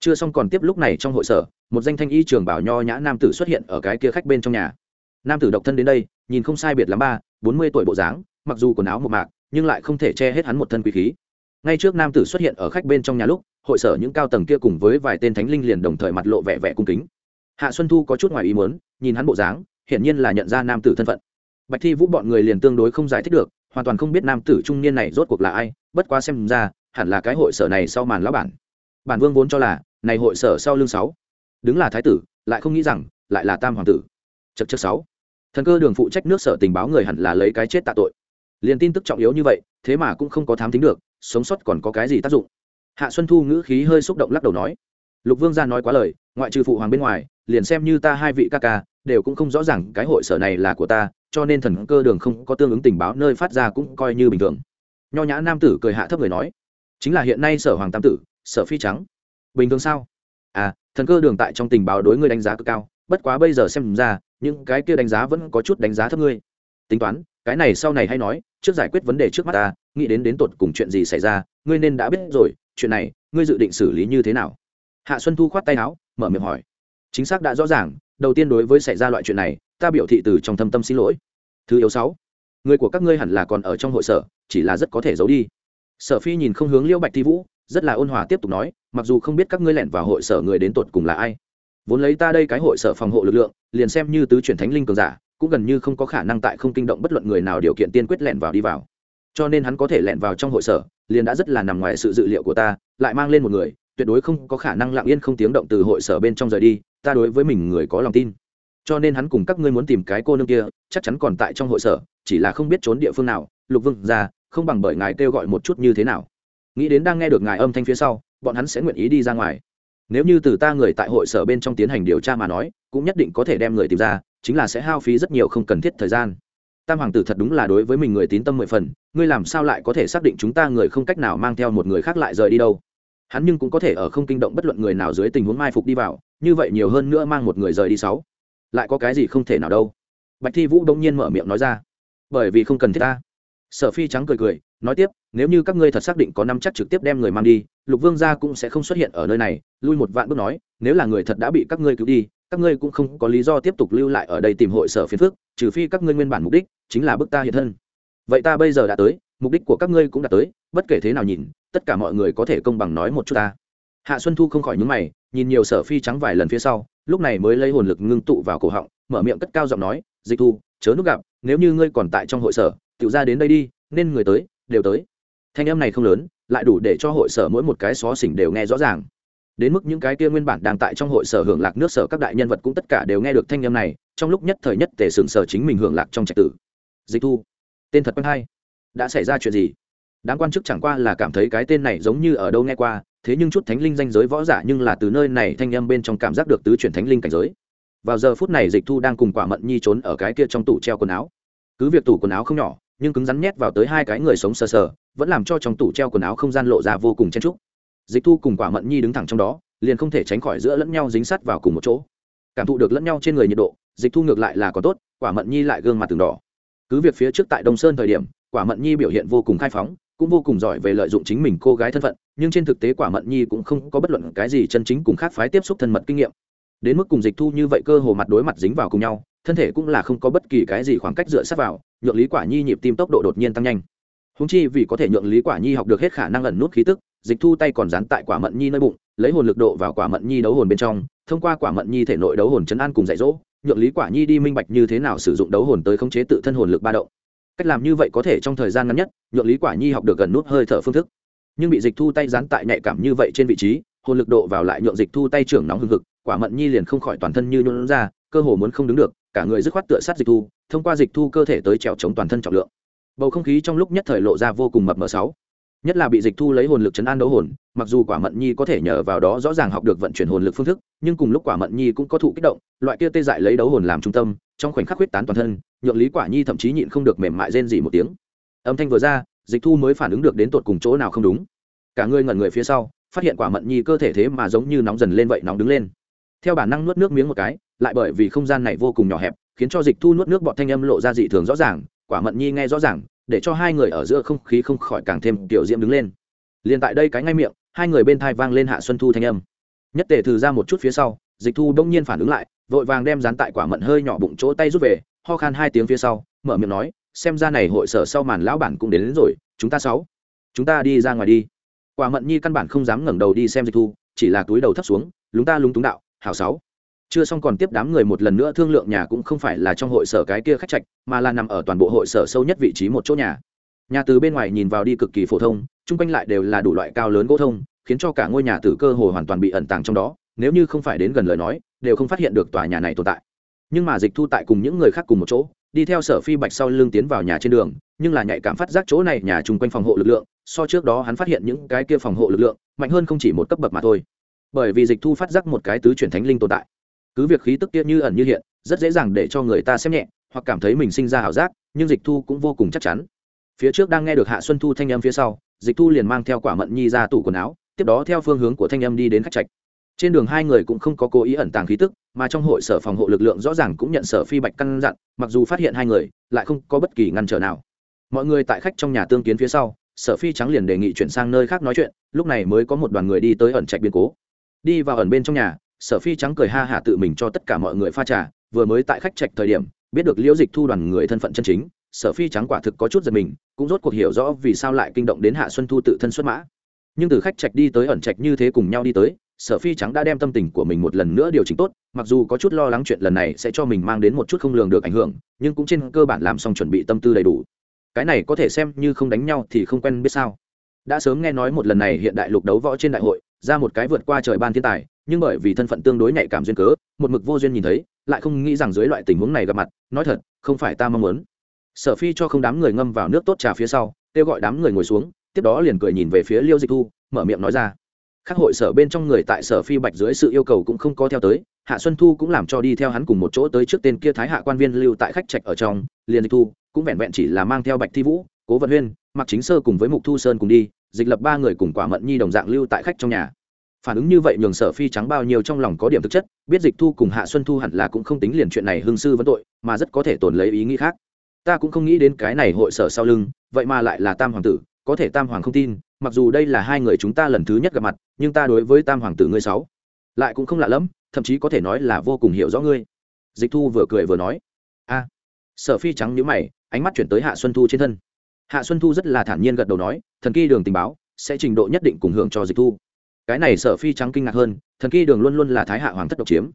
chưa xong còn tiếp lúc này trong hội sở, một danh thanh y trường bảo nho nhã nam tử xuất hiện ở cái kia khách bên trong nhà. Nam tử độc thân đến đây, nhìn không sai biệt lắm ba, bốn mươi tuổi bộ dáng, mặc dù quần áo một mạc, nhưng lại không thể che hết hắn một thân quý khí. Ngay trước nam tử xuất hiện ở khách bên trong nhà lúc, hội sở những cao tầng kia cùng với vài tên thánh linh liền đồng thời mặt lộ vẻ vẻ cung kính. Hạ xuân thu có chút ngoài ý muốn, nhìn hắn bộ dáng, hiển nhiên là nhận ra nam tử thân phận. Bạch thi vũ bọn người liền tương đối không giải thích được, hoàn toàn không biết nam tử trung niên này rốt cuộc là ai, bất quá xem ra, hẳn là cái hội sở này sau màn lão bản. Bản vương vốn cho là này hội sở sau lưng sáu. Đứng là thái tử, lại không nghĩ rằng, lại là tam hoàng tử. Chật chật sáu. Thần cơ đường phụ trách nước sở tình báo người hẳn là lấy cái chết tạ tội. Liền tin tức trọng yếu như vậy, thế mà cũng không có thám tính được, sống sót còn có cái gì tác dụng? Hạ xuân thu ngữ khí hơi xúc động lắc đầu nói. Lục vương gia nói quá lời, ngoại trừ phụ hoàng bên ngoài, liền xem như ta hai vị ca ca, đều cũng không rõ ràng cái hội sở này là của ta, cho nên thần cơ đường không có tương ứng tình báo nơi phát ra cũng coi như bình thường. Nho nhã nam tử cười hạ thấp người nói. Chính là hiện nay sở hoàng tam tử, sở phi trắng bình thường sao? À thần cơ đường tại trong tình báo đối ngươi đánh giá cực cao, bất quá bây giờ xem ra, những cái kia đánh giá vẫn có chút đánh giá thấp ngươi. Tính toán, cái này sau này hay nói, trước giải quyết vấn đề trước mắt ta, nghĩ đến đến tột cùng chuyện gì xảy ra, ngươi nên đã biết rồi, chuyện này, ngươi dự định xử lý như thế nào? Hạ xuân thu khoát tay áo, mở miệng hỏi. Chính xác đã rõ ràng, đầu tiên đối với xảy ra loại chuyện này, ta biểu thị từ trong thâm tâm xin lỗi. Thứ yếu sáu, người của các ngươi hẳn là còn ở trong hội sở, chỉ là rất có thể giấu đi. Sở phi nhìn không hướng liễu bạch thi vũ rất là ôn hòa tiếp tục nói, mặc dù không biết các ngươi lẻn vào hội sở người đến tột cùng là ai. Vốn lấy ta đây cái hội sở phòng hộ lực lượng, liền xem như tứ chuyển thánh linh cường giả, cũng gần như không có khả năng tại không kinh động bất luận người nào điều kiện tiên quyết lẻn vào đi vào. Cho nên hắn có thể lẻn vào trong hội sở, liền đã rất là nằm ngoài sự dự liệu của ta, lại mang lên một người, tuyệt đối không có khả năng lặng yên không tiếng động từ hội sở bên trong rời đi, ta đối với mình người có lòng tin. Cho nên hắn cùng các ngươi muốn tìm cái cô nương kia, chắc chắn còn tại trong hội sở, chỉ là không biết trốn địa phương nào, lục vương ra, không bằng bởi ngài kêu gọi một chút như thế nào nghĩ đến đang nghe được ngài âm thanh phía sau, bọn hắn sẽ nguyện ý đi ra ngoài. Nếu như từ ta người tại hội sở bên trong tiến hành điều tra mà nói, cũng nhất định có thể đem người tìm ra, chính là sẽ hao phí rất nhiều không cần thiết thời gian. Tam hoàng tử thật đúng là đối với mình người tín tâm mười phần, ngươi làm sao lại có thể xác định chúng ta người không cách nào mang theo một người khác lại rời đi đâu? Hắn nhưng cũng có thể ở không kinh động bất luận người nào dưới tình huống mai phục đi vào, như vậy nhiều hơn nữa mang một người rời đi sáu. Lại có cái gì không thể nào đâu. Bạch thi vũ đông nhiên mở miệng nói ra. Bởi vì không cần thiết ta. Sở phi trắng cười cười, nói tiếp nếu như các ngươi thật xác định có năm chắc trực tiếp đem người mang đi, lục vương gia cũng sẽ không xuất hiện ở nơi này, lui một vạn bước nói, nếu là người thật đã bị các ngươi cứu đi, các ngươi cũng không có lý do tiếp tục lưu lại ở đây tìm hội sở phiền phức, trừ phi các ngươi nguyên bản mục đích chính là bức ta hiện thân. Vậy ta bây giờ đã tới, mục đích của các ngươi cũng đã tới, bất kể thế nào nhìn, tất cả mọi người có thể công bằng nói một chút ta. Hạ xuân thu không khỏi nhúng mày, nhìn nhiều sở phi trắng vài lần phía sau, lúc này mới lấy hồn lực ngưng tụ vào cổ họng, mở miệng cất cao giọng nói, dịch thu, chớ nút gặp, nếu như ngươi còn tại trong hội sở tự ra đến đây đi, nên người tới, đều tới thanh âm này không lớn, lại đủ để cho hội sở mỗi một cái xó xỉnh đều nghe rõ ràng. Đến mức những cái kia nguyên bản đang tại trong hội sở hưởng lạc nước sở các đại nhân vật cũng tất cả đều nghe được thanh âm này, trong lúc nhất thời nhất tề sừng sở chính mình hưởng lạc trong trạch tử. Dịch thu, tên thật quen hay đã xảy ra chuyện gì? Đáng quan chức chẳng qua là cảm thấy cái tên này giống như ở đâu nghe qua, thế nhưng chút thánh linh danh giới võ giả nhưng là từ nơi này thanh âm bên trong cảm giác được tứ chuyển thánh linh cảnh giới. Vào giờ phút này dịch thu đang cùng quả mận nhi trốn ở cái kia trong tủ treo quần áo. Cứ việc tủ quần áo không nhỏ nhưng cứng rắn nhét vào tới hai cái người sống sờ sờ, vẫn làm cho trong tủ treo quần áo không gian lộ ra vô cùng chen trúc dịch thu cùng quả mận nhi đứng thẳng trong đó, liền không thể tránh khỏi giữa lẫn nhau dính sát vào cùng một chỗ. Cảm thụ được lẫn nhau trên người nhiệt độ, dịch thu ngược lại là có tốt, quả mận nhi lại gương mặt từng đỏ. Cứ việc phía trước tại đông sơn thời điểm, quả mận nhi biểu hiện vô cùng khai phóng, cũng vô cùng giỏi về lợi dụng chính mình cô gái thân phận, nhưng trên thực tế quả mận nhi cũng không có bất luận cái gì chân chính cùng khác phái tiếp xúc thân mật kinh nghiệm. Đến mức cùng dịch thu như vậy cơ hồ mặt đối mặt dính vào cùng nhau, thân thể cũng là không có bất kỳ cái gì khoảng cách dựa sát vào nhượng lý quả nhi nhịp tim tốc độ đột nhiên tăng nhanh. Húng chi vì có thể nhượng lý quả nhi học được hết khả năng ẩn nút khí tức, dịch thu tay còn dán tại quả mận nhi nơi bụng, lấy hồn lực độ vào quả mận nhi đấu hồn bên trong, thông qua quả mận nhi thể nội đấu hồn chấn an cùng dạy dỗ, nhượng lý quả nhi đi minh bạch như thế nào sử dụng đấu hồn tới khống chế tự thân hồn lực ba động. Cách làm như vậy có thể trong thời gian ngắn nhất, nhượng lý quả nhi học được gần nút hơi thở phương thức. Nhưng bị dịch thu tay dán tại nhạy cảm như vậy trên vị trí, hồn lực độ vào lại nhượng dịch thu tay trưởng nóng hừng hực, quả mận nhi liền không khỏi toàn thân như nhuận ra, cơ hồ muốn không đứng được cả người dứt khoát tựa sát dịch thu, thông qua dịch thu cơ thể tới trèo chống toàn thân trọng lượng. Bầu không khí trong lúc nhất thời lộ ra vô cùng mập mờ sáu. Nhất là bị dịch thu lấy hồn lực chấn an đấu hồn, mặc dù quả mận nhi có thể nhờ vào đó rõ ràng học được vận chuyển hồn lực phương thức, nhưng cùng lúc quả mận nhi cũng có thụ kích động, loại kia tê dại lấy đấu hồn làm trung tâm, trong khoảnh khắc huyết tán toàn thân, nhượng lý quả nhi thậm chí nhịn không được mềm mại rên gì một tiếng. Âm thanh vừa ra, dịch thu mới phản ứng được đến tột cùng chỗ nào không đúng. Cả người ngẩn người phía sau, phát hiện quả mận nhi cơ thể thế mà giống như nóng dần lên vậy, nóng đứng lên. Theo bản năng nuốt nước miếng một cái lại bởi vì không gian này vô cùng nhỏ hẹp khiến cho dịch thu nuốt nước bọt thanh âm lộ ra dị thường rõ ràng quả mận nhi nghe rõ ràng để cho hai người ở giữa không khí không khỏi càng thêm tiểu diễm đứng lên. Liền tại đây cái ngay miệng hai người bên thai vang lên hạ xuân thu thanh âm. Nhất tề thử ra một chút phía sau dịch thu đông nhiên phản ứng lại vội vàng đem dán tại quả mận hơi nhỏ bụng chỗ tay rút về ho khan hai tiếng phía sau mở miệng nói xem ra này hội sở sau màn lão bản cũng đến, đến rồi chúng ta sáu chúng ta đi ra ngoài đi. Quả mận nhi căn bản không dám ngẩng đầu đi xem dịch thu chỉ là túi đầu thấp xuống lúng ta lúng túng đạo hảo sáu chưa xong còn tiếp đám người một lần nữa thương lượng nhà cũng không phải là trong hội sở cái kia khách trạch, mà là nằm ở toàn bộ hội sở sâu nhất vị trí một chỗ nhà. Nhà từ bên ngoài nhìn vào đi cực kỳ phổ thông, chung quanh lại đều là đủ loại cao lớn gỗ thông, khiến cho cả ngôi nhà từ cơ hồ hoàn toàn bị ẩn tàng trong đó, nếu như không phải đến gần lời nói, đều không phát hiện được tòa nhà này tồn tại. Nhưng mà dịch thu tại cùng những người khác cùng một chỗ, đi theo sở phi bạch sau lưng tiến vào nhà trên đường, nhưng là nhạy cảm phát giác chỗ này nhà chung quanh phòng hộ lực lượng, so trước đó hắn phát hiện những cái kia phòng hộ lực lượng, mạnh hơn không chỉ một cấp bậc mà thôi. Bởi vì dịch thu phát giác một cái tứ chuyển thánh linh tồn tại cứ việc khí tức kia như ẩn như hiện, rất dễ dàng để cho người ta xem nhẹ, hoặc cảm thấy mình sinh ra ảo giác, nhưng dịch thu cũng vô cùng chắc chắn. Phía trước đang nghe được hạ xuân thu thanh âm phía sau, dịch thu liền mang theo quả mận nhi ra tủ quần áo, tiếp đó theo phương hướng của thanh âm đi đến khách trạch. Trên đường hai người cũng không có cố ý ẩn tàng khí tức, mà trong hội sở phòng hộ lực lượng rõ ràng cũng nhận sở phi bạch căn dặn, mặc dù phát hiện hai người, lại không có bất kỳ ngăn trở nào. Mọi người tại khách trong nhà tương kiến phía sau, sở phi trắng liền đề nghị chuyển sang nơi khác nói chuyện, lúc này mới có một đoàn người đi tới ẩn trạch biên cố. Đi vào ẩn bên trong nhà sở phi trắng cười ha hả tự mình cho tất cả mọi người pha trà, vừa mới tại khách trạch thời điểm, biết được liễu dịch thu đoàn người thân phận chân chính, sở phi trắng quả thực có chút giật mình, cũng rốt cuộc hiểu rõ vì sao lại kinh động đến hạ xuân thu tự thân xuất mã. Nhưng từ khách trạch đi tới ẩn trạch như thế cùng nhau đi tới, sở phi trắng đã đem tâm tình của mình một lần nữa điều chỉnh tốt, mặc dù có chút lo lắng chuyện lần này sẽ cho mình mang đến một chút không lường được ảnh hưởng, nhưng cũng trên cơ bản làm xong chuẩn bị tâm tư đầy đủ. Cái này có thể xem như không đánh nhau thì không quen biết sao. Đã sớm nghe nói một lần này hiện đại lục đấu võ trên đại hội, ra một cái vượt qua trời ban thiên tài nhưng bởi vì thân phận tương đối nhạy cảm duyên cớ, một mực vô duyên nhìn thấy, lại không nghĩ rằng dưới loại tình huống này gặp mặt, nói thật, không phải ta mong muốn. Sở phi cho không đám người ngâm vào nước tốt trà phía sau, kêu gọi đám người ngồi xuống, tiếp đó liền cười nhìn về phía liêu dịch thu, mở miệng nói ra. Các hội sở bên trong người tại sở phi bạch dưới sự yêu cầu cũng không có theo tới, hạ xuân thu cũng làm cho đi theo hắn cùng một chỗ tới trước tên kia thái hạ quan viên lưu tại khách trạch ở trong, liền dịch thu cũng vẹn vẹn chỉ là mang theo bạch thi vũ, cố vận huyên mặc chính sơ cùng với mục thu sơn cùng đi, dịch lập ba người cùng quả mận nhi đồng dạng lưu tại khách trong nhà phản ứng như vậy nhường sở phi trắng bao nhiêu trong lòng có điểm thực chất, biết dịch thu cùng hạ xuân thu hẳn là cũng không tính liền chuyện này hương sư vấn tội, mà rất có thể tồn lấy ý nghĩ khác. Ta cũng không nghĩ đến cái này hội sở sau lưng, vậy mà lại là tam hoàng tử, có thể tam hoàng không tin, mặc dù đây là hai người chúng ta lần thứ nhất gặp mặt, nhưng ta đối với tam hoàng tử ngươi sáu, lại cũng không lạ lẫm, thậm chí có thể nói là vô cùng hiểu rõ ngươi. Dịch thu vừa cười vừa nói. A. Sở phi trắng nhíu mày, ánh mắt chuyển tới hạ xuân thu trên thân. Hạ xuân thu rất là thản nhiên gật đầu nói, thần kỳ đường tình báo sẽ trình độ nhất định cùng hưởng cho dịch thu cái này sở phi trắng kinh ngạc hơn, thần kỳ đường luôn luôn là thái hạ hoàng thất độc chiếm.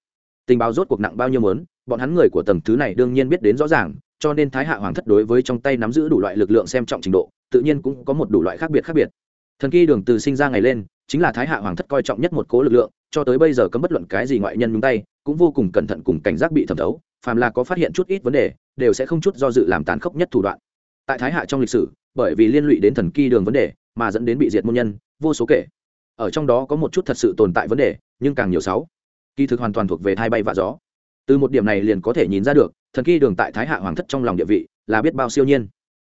Tình báo rốt cuộc nặng bao nhiêu mớn bọn hắn người của tầng thứ này đương nhiên biết đến rõ ràng, cho nên thái hạ hoàng thất đối với trong tay nắm giữ đủ loại lực lượng xem trọng trình độ, tự nhiên cũng có một đủ loại khác biệt khác biệt. Thần kỳ đường từ sinh ra ngày lên, chính là thái hạ hoàng thất coi trọng nhất một cố lực lượng, cho tới bây giờ cấm bất luận cái gì ngoại nhân nhúng tay, cũng vô cùng cẩn thận cùng cảnh giác bị thẩm thấu, phàm là có phát hiện chút ít vấn đề, đều sẽ không chút do dự làm tàn khốc nhất thủ đoạn. Tại thái hạ trong lịch sử, bởi vì liên lụy đến thần kỳ đường vấn đề, mà dẫn đến bị diệt môn nhân, vô số kể ở trong đó có một chút thật sự tồn tại vấn đề, nhưng càng nhiều sáu. Kỳ thực hoàn toàn thuộc về thai bay và gió. Từ một điểm này liền có thể nhìn ra được, thần kỳ đường tại thái hạ hoàng thất trong lòng địa vị là biết bao siêu nhiên.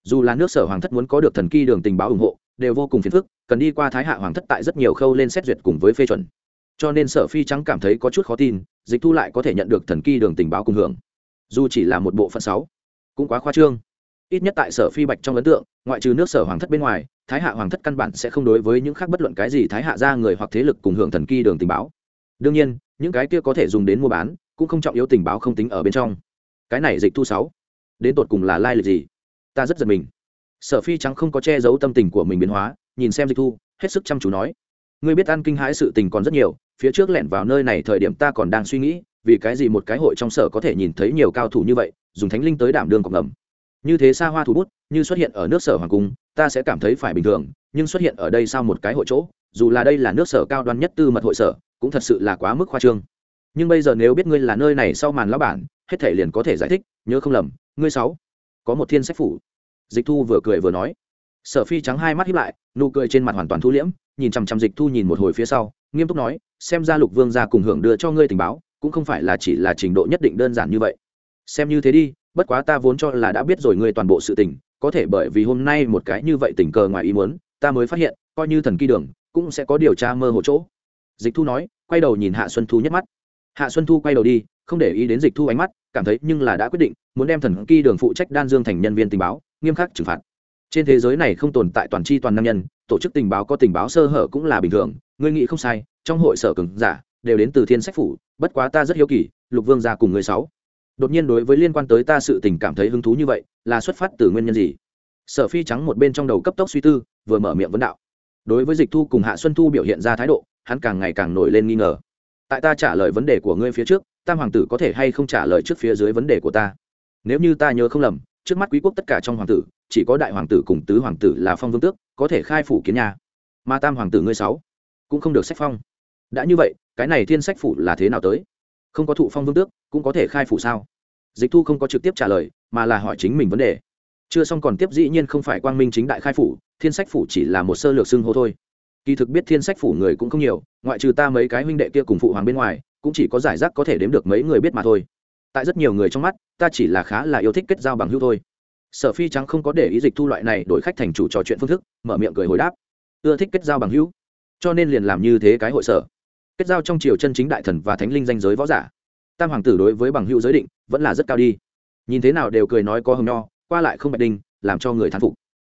Dù là nước sở hoàng thất muốn có được thần kỳ đường tình báo ủng hộ, đều vô cùng phiền phức, cần đi qua thái hạ hoàng thất tại rất nhiều khâu lên xét duyệt cùng với phê chuẩn. Cho nên sở phi trắng cảm thấy có chút khó tin, dịch thu lại có thể nhận được thần kỳ đường tình báo cùng hưởng. Dù chỉ là một bộ phận sáu, cũng quá khoa trương. Ít nhất tại sở phi bạch trong ấn tượng, ngoại trừ nước sở hoàng thất bên ngoài thái hạ hoàng thất căn bản sẽ không đối với những khác bất luận cái gì thái hạ ra người hoặc thế lực cùng hưởng thần kỳ đường tình báo. Đương nhiên, những cái kia có thể dùng đến mua bán, cũng không trọng yếu tình báo không tính ở bên trong. Cái này dịch thu sáu. Đến tột cùng là lai lịch gì? Ta rất giật mình. Sở phi trắng không có che giấu tâm tình của mình biến hóa, nhìn xem dịch thu, hết sức chăm chú nói. Ngươi biết ăn kinh hãi sự tình còn rất nhiều, phía trước lẻn vào nơi này thời điểm ta còn đang suy nghĩ, vì cái gì một cái hội trong sở có thể nhìn thấy nhiều cao thủ như vậy, dùng thánh linh tới đảm đương cọc ngầm như thế xa hoa thủ bút, như xuất hiện ở nước sở hoàng cung, ta sẽ cảm thấy phải bình thường, nhưng xuất hiện ở đây sau một cái hội chỗ, dù là đây là nước sở cao đoan nhất tư mật hội sở, cũng thật sự là quá mức khoa trương. Nhưng bây giờ nếu biết ngươi là nơi này sau màn lão bản, hết thể liền có thể giải thích, nhớ không lầm, ngươi sáu, có một thiên sách phủ. Dịch thu vừa cười vừa nói. Sở phi trắng hai mắt hiếp lại, nụ cười trên mặt hoàn toàn thu liễm, nhìn chằm chằm dịch thu nhìn một hồi phía sau, nghiêm túc nói, xem ra lục vương ra cùng hưởng đưa cho ngươi tình báo, cũng không phải là chỉ là trình độ nhất định đơn giản như vậy. Xem như thế đi bất quá ta vốn cho là đã biết rồi ngươi toàn bộ sự tình, có thể bởi vì hôm nay một cái như vậy tình cờ ngoài ý muốn, ta mới phát hiện, coi như thần kỳ đường, cũng sẽ có điều tra mơ hồ chỗ. Dịch thu nói, quay đầu nhìn hạ xuân thu nhất mắt. Hạ xuân thu quay đầu đi, không để ý đến dịch thu ánh mắt, cảm thấy nhưng là đã quyết định, muốn đem thần kỳ đường phụ trách đan dương thành nhân viên tình báo, nghiêm khắc trừng phạt. Trên thế giới này không tồn tại toàn c h i toàn nam nhân, tổ chức tình báo có tình báo sơ hở cũng là bình thường, ngươi nghĩ không sai, trong hội sở cường giả, đều đến từ thiên sách phủ, bất quá ta rất hiếu kỳ, lục vương ra cùng người sáu đột nhiên đối với liên quan tới ta sự tình cảm thấy hứng thú như vậy, là xuất phát từ nguyên nhân gì? Sở phi trắng một bên trong đầu cấp tốc suy tư, vừa mở miệng vấn đạo. Đối với dịch thu cùng hạ xuân thu biểu hiện ra thái độ, hắn càng ngày càng nổi lên nghi ngờ. Tại ta trả lời vấn đề của ngươi phía trước, tam hoàng tử có thể hay không trả lời trước phía dưới vấn đề của ta? Nếu như ta nhớ không lầm, trước mắt quý quốc tất cả trong hoàng tử, chỉ có đại hoàng tử cùng tứ hoàng tử là phong vương tước, có thể khai phủ kiến nhà. Mà tam hoàng tử ngươi sáu cũng không được sách phong. Đã như vậy, cái này thiên sách phủ là thế nào tới? Không có thụ phong vương tước, cũng có thể khai phủ sao? Dịch thu không có trực tiếp trả lời, mà là hỏi chính mình vấn đề. Chưa xong còn tiếp dĩ nhiên không phải quang minh chính đại khai phủ, thiên sách phủ chỉ là một sơ lược xưng hô thôi. Kỳ thực biết thiên sách phủ người cũng không nhiều, ngoại trừ ta mấy cái huynh đệ kia cùng phụ hoàng bên ngoài, cũng chỉ có giải rác có thể đếm được mấy người biết mà thôi. Tại rất nhiều người trong mắt, ta chỉ là khá là yêu thích kết giao bằng hữu thôi. Sở phi trắng không có để ý dịch thu loại này đổi khách thành chủ trò chuyện phương thức, mở miệng cười hồi đáp. Ưa thích kết giao bằng hữu, cho nên liền làm như thế cái hội sở kết giao trong triều chân chính đại thần và thánh linh danh giới võ giả. Tam hoàng tử đối với bằng hữu giới định vẫn là rất cao đi. Nhìn thế nào đều cười nói có hồng nho, qua lại không bạch đinh, làm cho người thán phục.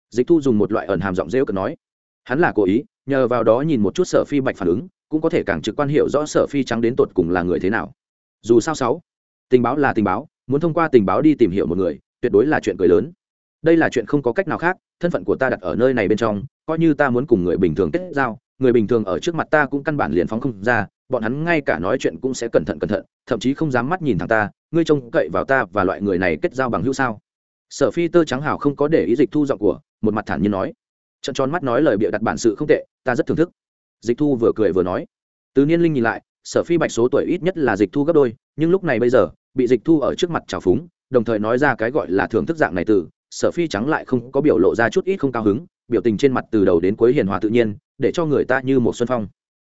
Dịch thu dùng một loại ẩn hàm giọng rêu cực nói. Hắn là cố ý, nhờ vào đó nhìn một chút sở phi bạch phản ứng, cũng có thể càng trực quan hiệu rõ sở phi trắng đến tột cùng là người thế nào. Dù sao sáu, tình báo là tình báo, muốn thông qua tình báo đi tìm hiểu một người, tuyệt đối là chuyện cười lớn. Đây là chuyện không có cách nào khác, thân phận của ta đặt ở nơi này bên trong, coi như ta muốn cùng người bình thường kết giao người bình thường ở trước mặt ta cũng căn bản liền phóng không ra, bọn hắn ngay cả nói chuyện cũng sẽ cẩn thận cẩn thận, thậm chí không dám mắt nhìn thằng ta, ngươi trông cậy vào ta và loại người này kết giao bằng hữu sao? Sở phi tơ trắng hảo không có để ý dịch thu giọng của, một mặt thản nhiên nói. Trận tròn mắt nói lời bịa đặt bản sự không tệ, ta rất thưởng thức. Dịch thu vừa cười vừa nói. Từ niên linh nhìn lại, sở phi bạch số tuổi ít nhất là dịch thu gấp đôi, nhưng lúc này bây giờ, bị dịch thu ở trước mặt trào phúng, đồng thời nói ra cái gọi là thưởng thức dạng này từ, sở phi trắng lại không có biểu lộ ra chút ít không cao hứng, biểu tình trên mặt từ đầu đến cuối hiền hòa tự nhiên để cho người ta như một xuân phong.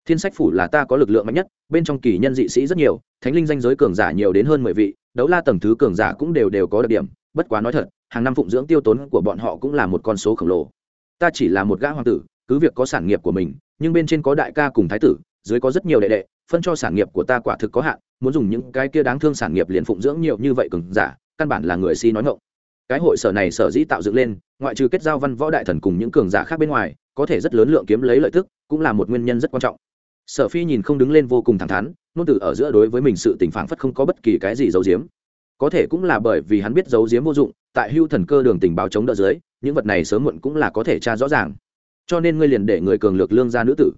Thiên sách phủ là ta có lực lượng mạnh nhất, bên trong kỳ nhân dị sĩ rất nhiều, thánh linh danh giới cường giả nhiều đến hơn mười vị, đấu la tầng thứ cường giả cũng đều đều có đặc điểm, bất quá nói thật, hàng năm phụng dưỡng tiêu tốn của bọn họ cũng là một con số khổng lồ. Ta chỉ là một gã hoàng tử, cứ việc có sản nghiệp của mình, nhưng bên trên có đại ca cùng thái tử, dưới có rất nhiều đệ đệ, phân cho sản nghiệp của ta quả thực có hạn, muốn dùng những cái kia đáng thương sản nghiệp liền phụng dưỡng nhiều như vậy cường giả, căn bản là người si nói ngộng cái hội sở này sở dĩ tạo dựng lên, ngoại trừ kết giao văn võ đại thần cùng những cường giả khác bên ngoài có thể rất lớn lượng kiếm lấy lợi tức, cũng là một nguyên nhân rất quan trọng. Sở phi nhìn không đứng lên vô cùng thẳng thắn nôn từ ở giữa đối với mình sự tình phản phất không có bất kỳ cái gì giấu giếm. Có thể cũng là bởi vì hắn biết giấu giếm vô dụng, tại hưu thần cơ đường tình báo chống đỡ dưới, những vật này sớm muộn cũng là có thể tra rõ ràng. Cho nên ngươi liền để người cường lược lương ra nữ tử.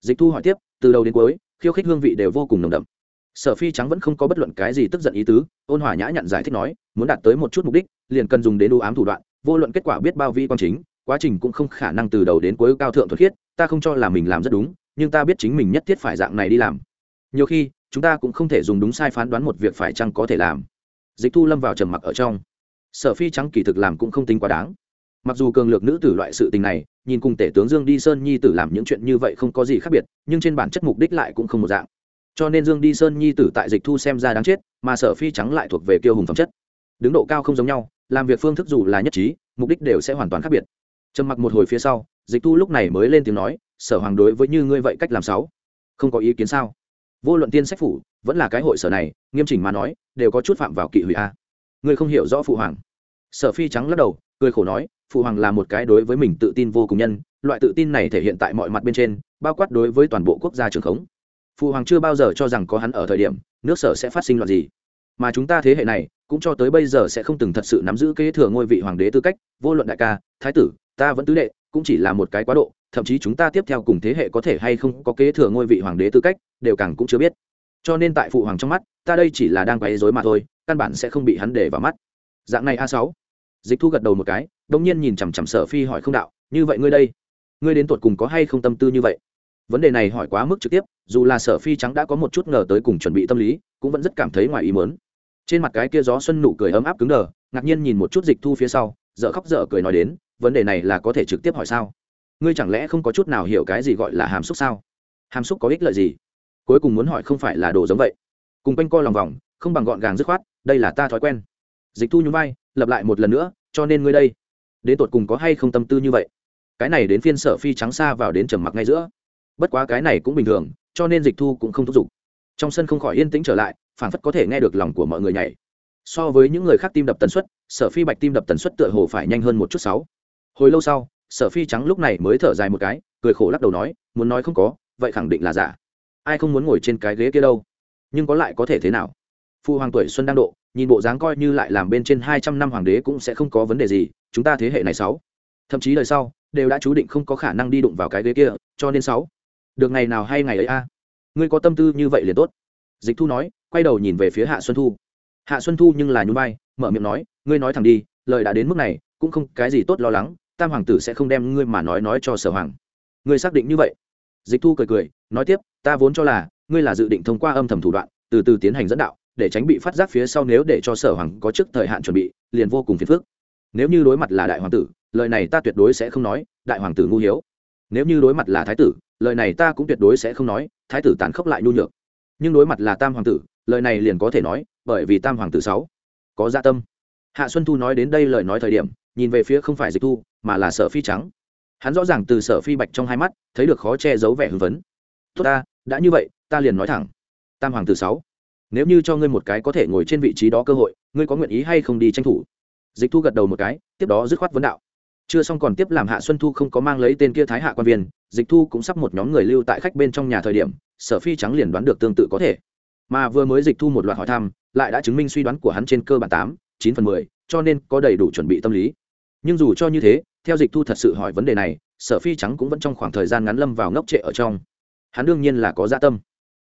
Dịch thu hỏi tiếp, từ đầu đến cuối, khiêu khích hương vị đều vô cùng nồng đậm. Sở phi trắng vẫn không có bất luận cái gì tức giận ý tứ, ôn hòa nhã nhặn giải thích nói, muốn đạt tới một chút mục đích, liền cần dùng đến đu ám thủ đoạn, vô luận kết quả biết bao vi quan chính quá trình cũng không khả năng từ đầu đến cuối cao thượng thuật khiết, ta không cho là mình làm rất đúng, nhưng ta biết chính mình nhất thiết phải dạng này đi làm. Nhiều khi, chúng ta cũng không thể dùng đúng sai phán đoán một việc phải chăng có thể làm. Dịch thu lâm vào trầm mặc ở trong. Sở phi trắng kỳ thực làm cũng không tính quá đáng. Mặc dù cường lược nữ tử loại sự tình này, nhìn cùng tể tướng dương đi sơn nhi tử làm những chuyện như vậy không có gì khác biệt, nhưng trên bản chất mục đích lại cũng không một dạng. Cho nên dương đi sơn nhi tử tại dịch thu xem ra đáng chết, mà sở phi trắng lại thuộc về kiêu hùng phẩm chất. Đứng độ cao không giống nhau, làm việc phương thức dù là nhất trí, mục đích đều sẽ hoàn toàn khác biệt trầm mặc một hồi phía sau, dịch thu lúc này mới lên tiếng nói, sở hoàng đối với như ngươi vậy cách làm sáu không có ý kiến sao? Vô luận tiên sách phủ, vẫn là cái hội sở này, nghiêm chỉnh mà nói, đều có chút phạm vào kỵ hủy a. Ngươi không hiểu rõ phụ hoàng. Sở phi trắng lắc đầu, cười khổ nói, phụ hoàng là một cái đối với mình tự tin vô cùng nhân, loại tự tin này thể hiện tại mọi mặt bên trên, bao quát đối với toàn bộ quốc gia trường khống. Phụ hoàng chưa bao giờ cho rằng có hắn ở thời điểm, nước sở sẽ phát sinh loạn gì. Mà chúng ta thế hệ này, cũng cho tới bây giờ sẽ không từng thật sự nắm giữ kế thừa ngôi vị hoàng đế tư cách, vô luận đại ca, thái tử ta vẫn tứ đệ, cũng chỉ là một cái quá độ, thậm chí chúng ta tiếp theo cùng thế hệ có thể hay không có kế thừa ngôi vị hoàng đế tư cách, đều càng cũng chưa biết. Cho nên tại phụ hoàng trong mắt, ta đây chỉ là đang quấy dối mà thôi, căn bản sẽ không bị hắn để vào mắt. Dạng này a sáu. Dịch thu gật đầu một cái, đông nhiên nhìn chằm chằm sở phi hỏi không đạo, như vậy ngươi đây, ngươi đến tột cùng có hay không tâm tư như vậy? Vấn đề này hỏi quá mức trực tiếp, dù là sở phi trắng đã có một chút ngờ tới cùng chuẩn bị tâm lý, cũng vẫn rất cảm thấy ngoài ý mớn trên mặt cái kia gió xuân nụ cười ấm áp cứng đờ, ngạc nhiên nhìn một chút dịch thu phía sau dợ khóc dở cười nói đến vấn đề này là có thể trực tiếp hỏi sao? Ngươi chẳng lẽ không có chút nào hiểu cái gì gọi là hàm xúc sao? Hàm xúc có ích lợi gì? Cuối cùng muốn hỏi không phải là đồ giống vậy. Cùng quanh co lòng vòng, không bằng gọn gàng dứt khoát, đây là ta thói quen. Dịch thu nhún vai lập lại một lần nữa, cho nên ngươi đây, đến tột cùng có hay không tâm tư như vậy? Cái này đến phiên sở phi trắng xa vào đến trầm mặc ngay giữa. Bất quá cái này cũng bình thường, cho nên dịch thu cũng không thúc giục. Trong sân không khỏi yên tĩnh trở lại phản phất có thể nghe được lòng của mọi người nhảy. So với những người khác tim đập tần suất, sở phi bạch tim đập tần suất tựa hồ phải nhanh hơn một chút sáu hồi lâu sau, sở phi trắng lúc này mới thở dài một cái, cười khổ lắc đầu nói, muốn nói không có, vậy khẳng định là giả. Ai không muốn ngồi trên cái ghế kia đâu? Nhưng có lại có thể thế nào? Phu hoàng tuổi xuân đang độ, nhìn bộ dáng coi như lại làm bên trên hai trăm năm hoàng đế cũng sẽ không có vấn đề gì, chúng ta thế hệ này sáu. Thậm chí đời sau, đều đã chú định không có khả năng đi đụng vào cái ghế kia, cho nên sáu. Được ngày nào hay ngày ấy a. Ngươi có tâm tư như vậy liền tốt. Dịch thu nói, quay đầu nhìn về phía hạ xuân thu. Hạ xuân thu nhưng là nhún vai, mở miệng nói, ngươi nói thẳng đi, lời đã đến mức này, cũng không cái gì tốt lo lắng tam hoàng tử sẽ không đem ngươi mà nói nói cho sở hoàng. Ngươi xác định như vậy? Dịch thu cười cười, nói tiếp, ta vốn cho là, ngươi là dự định thông qua âm thầm thủ đoạn, từ từ tiến hành dẫn đạo, để tránh bị phát giác phía sau nếu để cho sở hoàng có trước thời hạn chuẩn bị, liền vô cùng phiền phức. Nếu như đối mặt là đại hoàng tử, lời này ta tuyệt đối sẽ không nói, đại hoàng tử ngu hiếu. Nếu như đối mặt là thái tử, lời này ta cũng tuyệt đối sẽ không nói, thái tử tàn khốc lại nhu nhược. Nhưng đối mặt là tam hoàng tử, lời này liền có thể nói, bởi vì tam hoàng tử sáu có dạ tâm. Hạ xuân thu nói đến đây lời nói thời điểm nhìn về phía không phải dịch thu, mà là sở phi trắng. Hắn rõ ràng từ sở phi bạch trong hai mắt, thấy được khó che giấu vẻ hưng vấn tốt ta, đã như vậy, ta liền nói thẳng. Tam hoàng tử sáu, nếu như cho ngươi một cái có thể ngồi trên vị trí đó cơ hội, ngươi có nguyện ý hay không đi tranh thủ? Dịch thu gật đầu một cái, tiếp đó dứt khoát vấn đạo. Chưa xong còn tiếp làm hạ xuân thu không có mang lấy tên kia thái hạ quan viên, dịch thu cũng sắp một nhóm người lưu tại khách bên trong nhà thời điểm, sở phi trắng liền đoán được tương tự có thể. Mà vừa mới dịch thu một loạt hỏi thăm, lại đã chứng minh suy đoán của hắn trên cơ bản tám, chín phần mười, cho nên có đầy đủ chuẩn bị tâm lý nhưng dù cho như thế, theo dịch thu thật sự hỏi vấn đề này, sở phi trắng cũng vẫn trong khoảng thời gian ngắn lâm vào ngốc trệ ở trong. Hắn đương nhiên là có gia dạ tâm.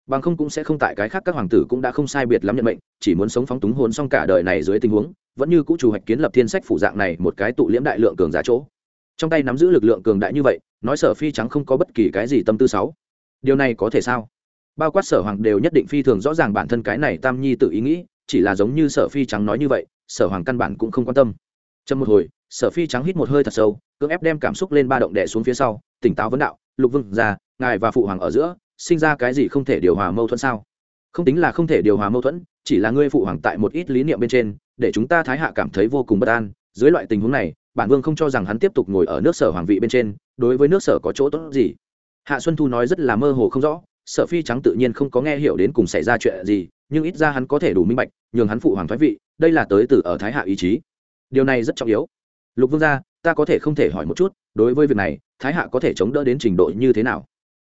Bằng không cũng sẽ không tại cái khác các hoàng tử cũng đã không sai biệt lắm nhận mệnh, chỉ muốn sống phóng túng hôn xong cả đời này dưới tình huống, vẫn như cũ chủ hạch kiến lập thiên sách phủ dạng này một cái tụ liễm đại lượng cường giá chỗ. Trong tay nắm giữ lực lượng cường đại như vậy, nói sở phi trắng không có bất kỳ cái gì tâm tư sáu điều này có thể sao? Bao quát sở hoàng đều nhất định phi thường rõ ràng bản thân cái này tam nhi tự ý nghĩ, chỉ là giống như sở phi trắng nói như vậy, sở hoàng căn bản cũng không quan tâm. Trong một hồi sở phi trắng hít một hơi thật sâu, cưỡng ép đem cảm xúc lên ba động đẻ xuống phía sau, tỉnh táo vấn đạo, lục vương ra ngài và phụ hoàng ở giữa, sinh ra cái gì không thể điều hòa mâu thuẫn sao? Không tính là không thể điều hòa mâu thuẫn, chỉ là ngươi phụ hoàng tại một ít lý niệm bên trên, để chúng ta thái hạ cảm thấy vô cùng bất an. Dưới loại tình huống này, bản vương không cho rằng hắn tiếp tục ngồi ở nước sở hoàng vị bên trên, đối với nước sở có chỗ tốt gì? Hạ xuân thu nói rất là mơ hồ không rõ, sở phi trắng tự nhiên không có nghe hiểu đến cùng xảy ra chuyện gì, nhưng ít ra hắn có thể đủ minh bạch, nhường hắn phụ hoàng thoái vị, đây là tới từ ở thái hạ ý chí. Điều này rất trọng yếu lục vương gia, ta có thể không thể hỏi một chút, đối với việc này, thái hạ có thể chống đỡ đến trình độ như thế nào?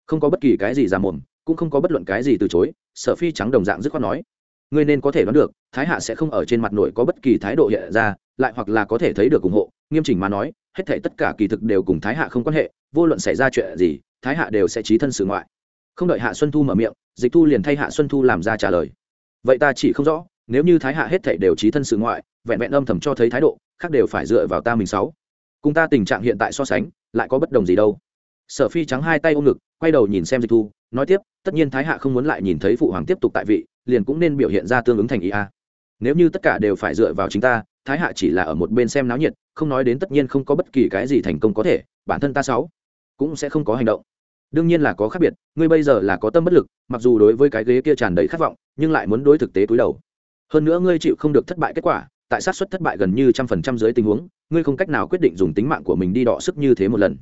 Không có bất kỳ cái gì ra mồm, cũng không có bất luận cái gì từ chối, sở phi trắng đồng dạng dứt khoát nói. Ngươi nên có thể đoán được, thái hạ sẽ không ở trên mặt nội có bất kỳ thái độ hiện ra, lại hoặc là có thể thấy được ủng hộ, nghiêm chỉnh mà nói, hết thể tất cả kỳ thực đều cùng thái hạ không quan hệ, vô luận xảy ra chuyện gì, thái hạ đều sẽ trí thân sự ngoại. Không đợi hạ xuân thu mở miệng, dịch thu liền thay hạ xuân thu làm ra trả lời. Vậy ta chỉ không rõ, nếu như thái hạ hết thể đều trí thân sự ngoại, vẹn vẹn âm thầm cho thấy thái độ khác đều phải dựa vào ta mình sáu. Cùng ta tình trạng hiện tại so sánh, lại có bất đồng gì đâu. Sở phi trắng hai tay ôm ngực, quay đầu nhìn xem dịch thu, nói tiếp, tất nhiên thái hạ không muốn lại nhìn thấy phụ hoàng tiếp tục tại vị, liền cũng nên biểu hiện ra tương ứng thành ý a. Nếu như tất cả đều phải dựa vào chính ta, thái hạ chỉ là ở một bên xem náo nhiệt, không nói đến tất nhiên không có bất kỳ cái gì thành công có thể, bản thân ta sáu cũng sẽ không có hành động. Đương nhiên là có khác biệt, ngươi bây giờ là có tâm bất lực, mặc dù đối với cái ghế kia tràn đầy khát vọng, nhưng lại muốn đối thực tế túi đầu. Hơn nữa ngươi chịu không được thất bại kết quả tại sát suất thất bại gần như trăm phần trăm dưới tình huống, ngươi không cách nào quyết định dùng tính mạng của mình đi đọ sức như thế một lần.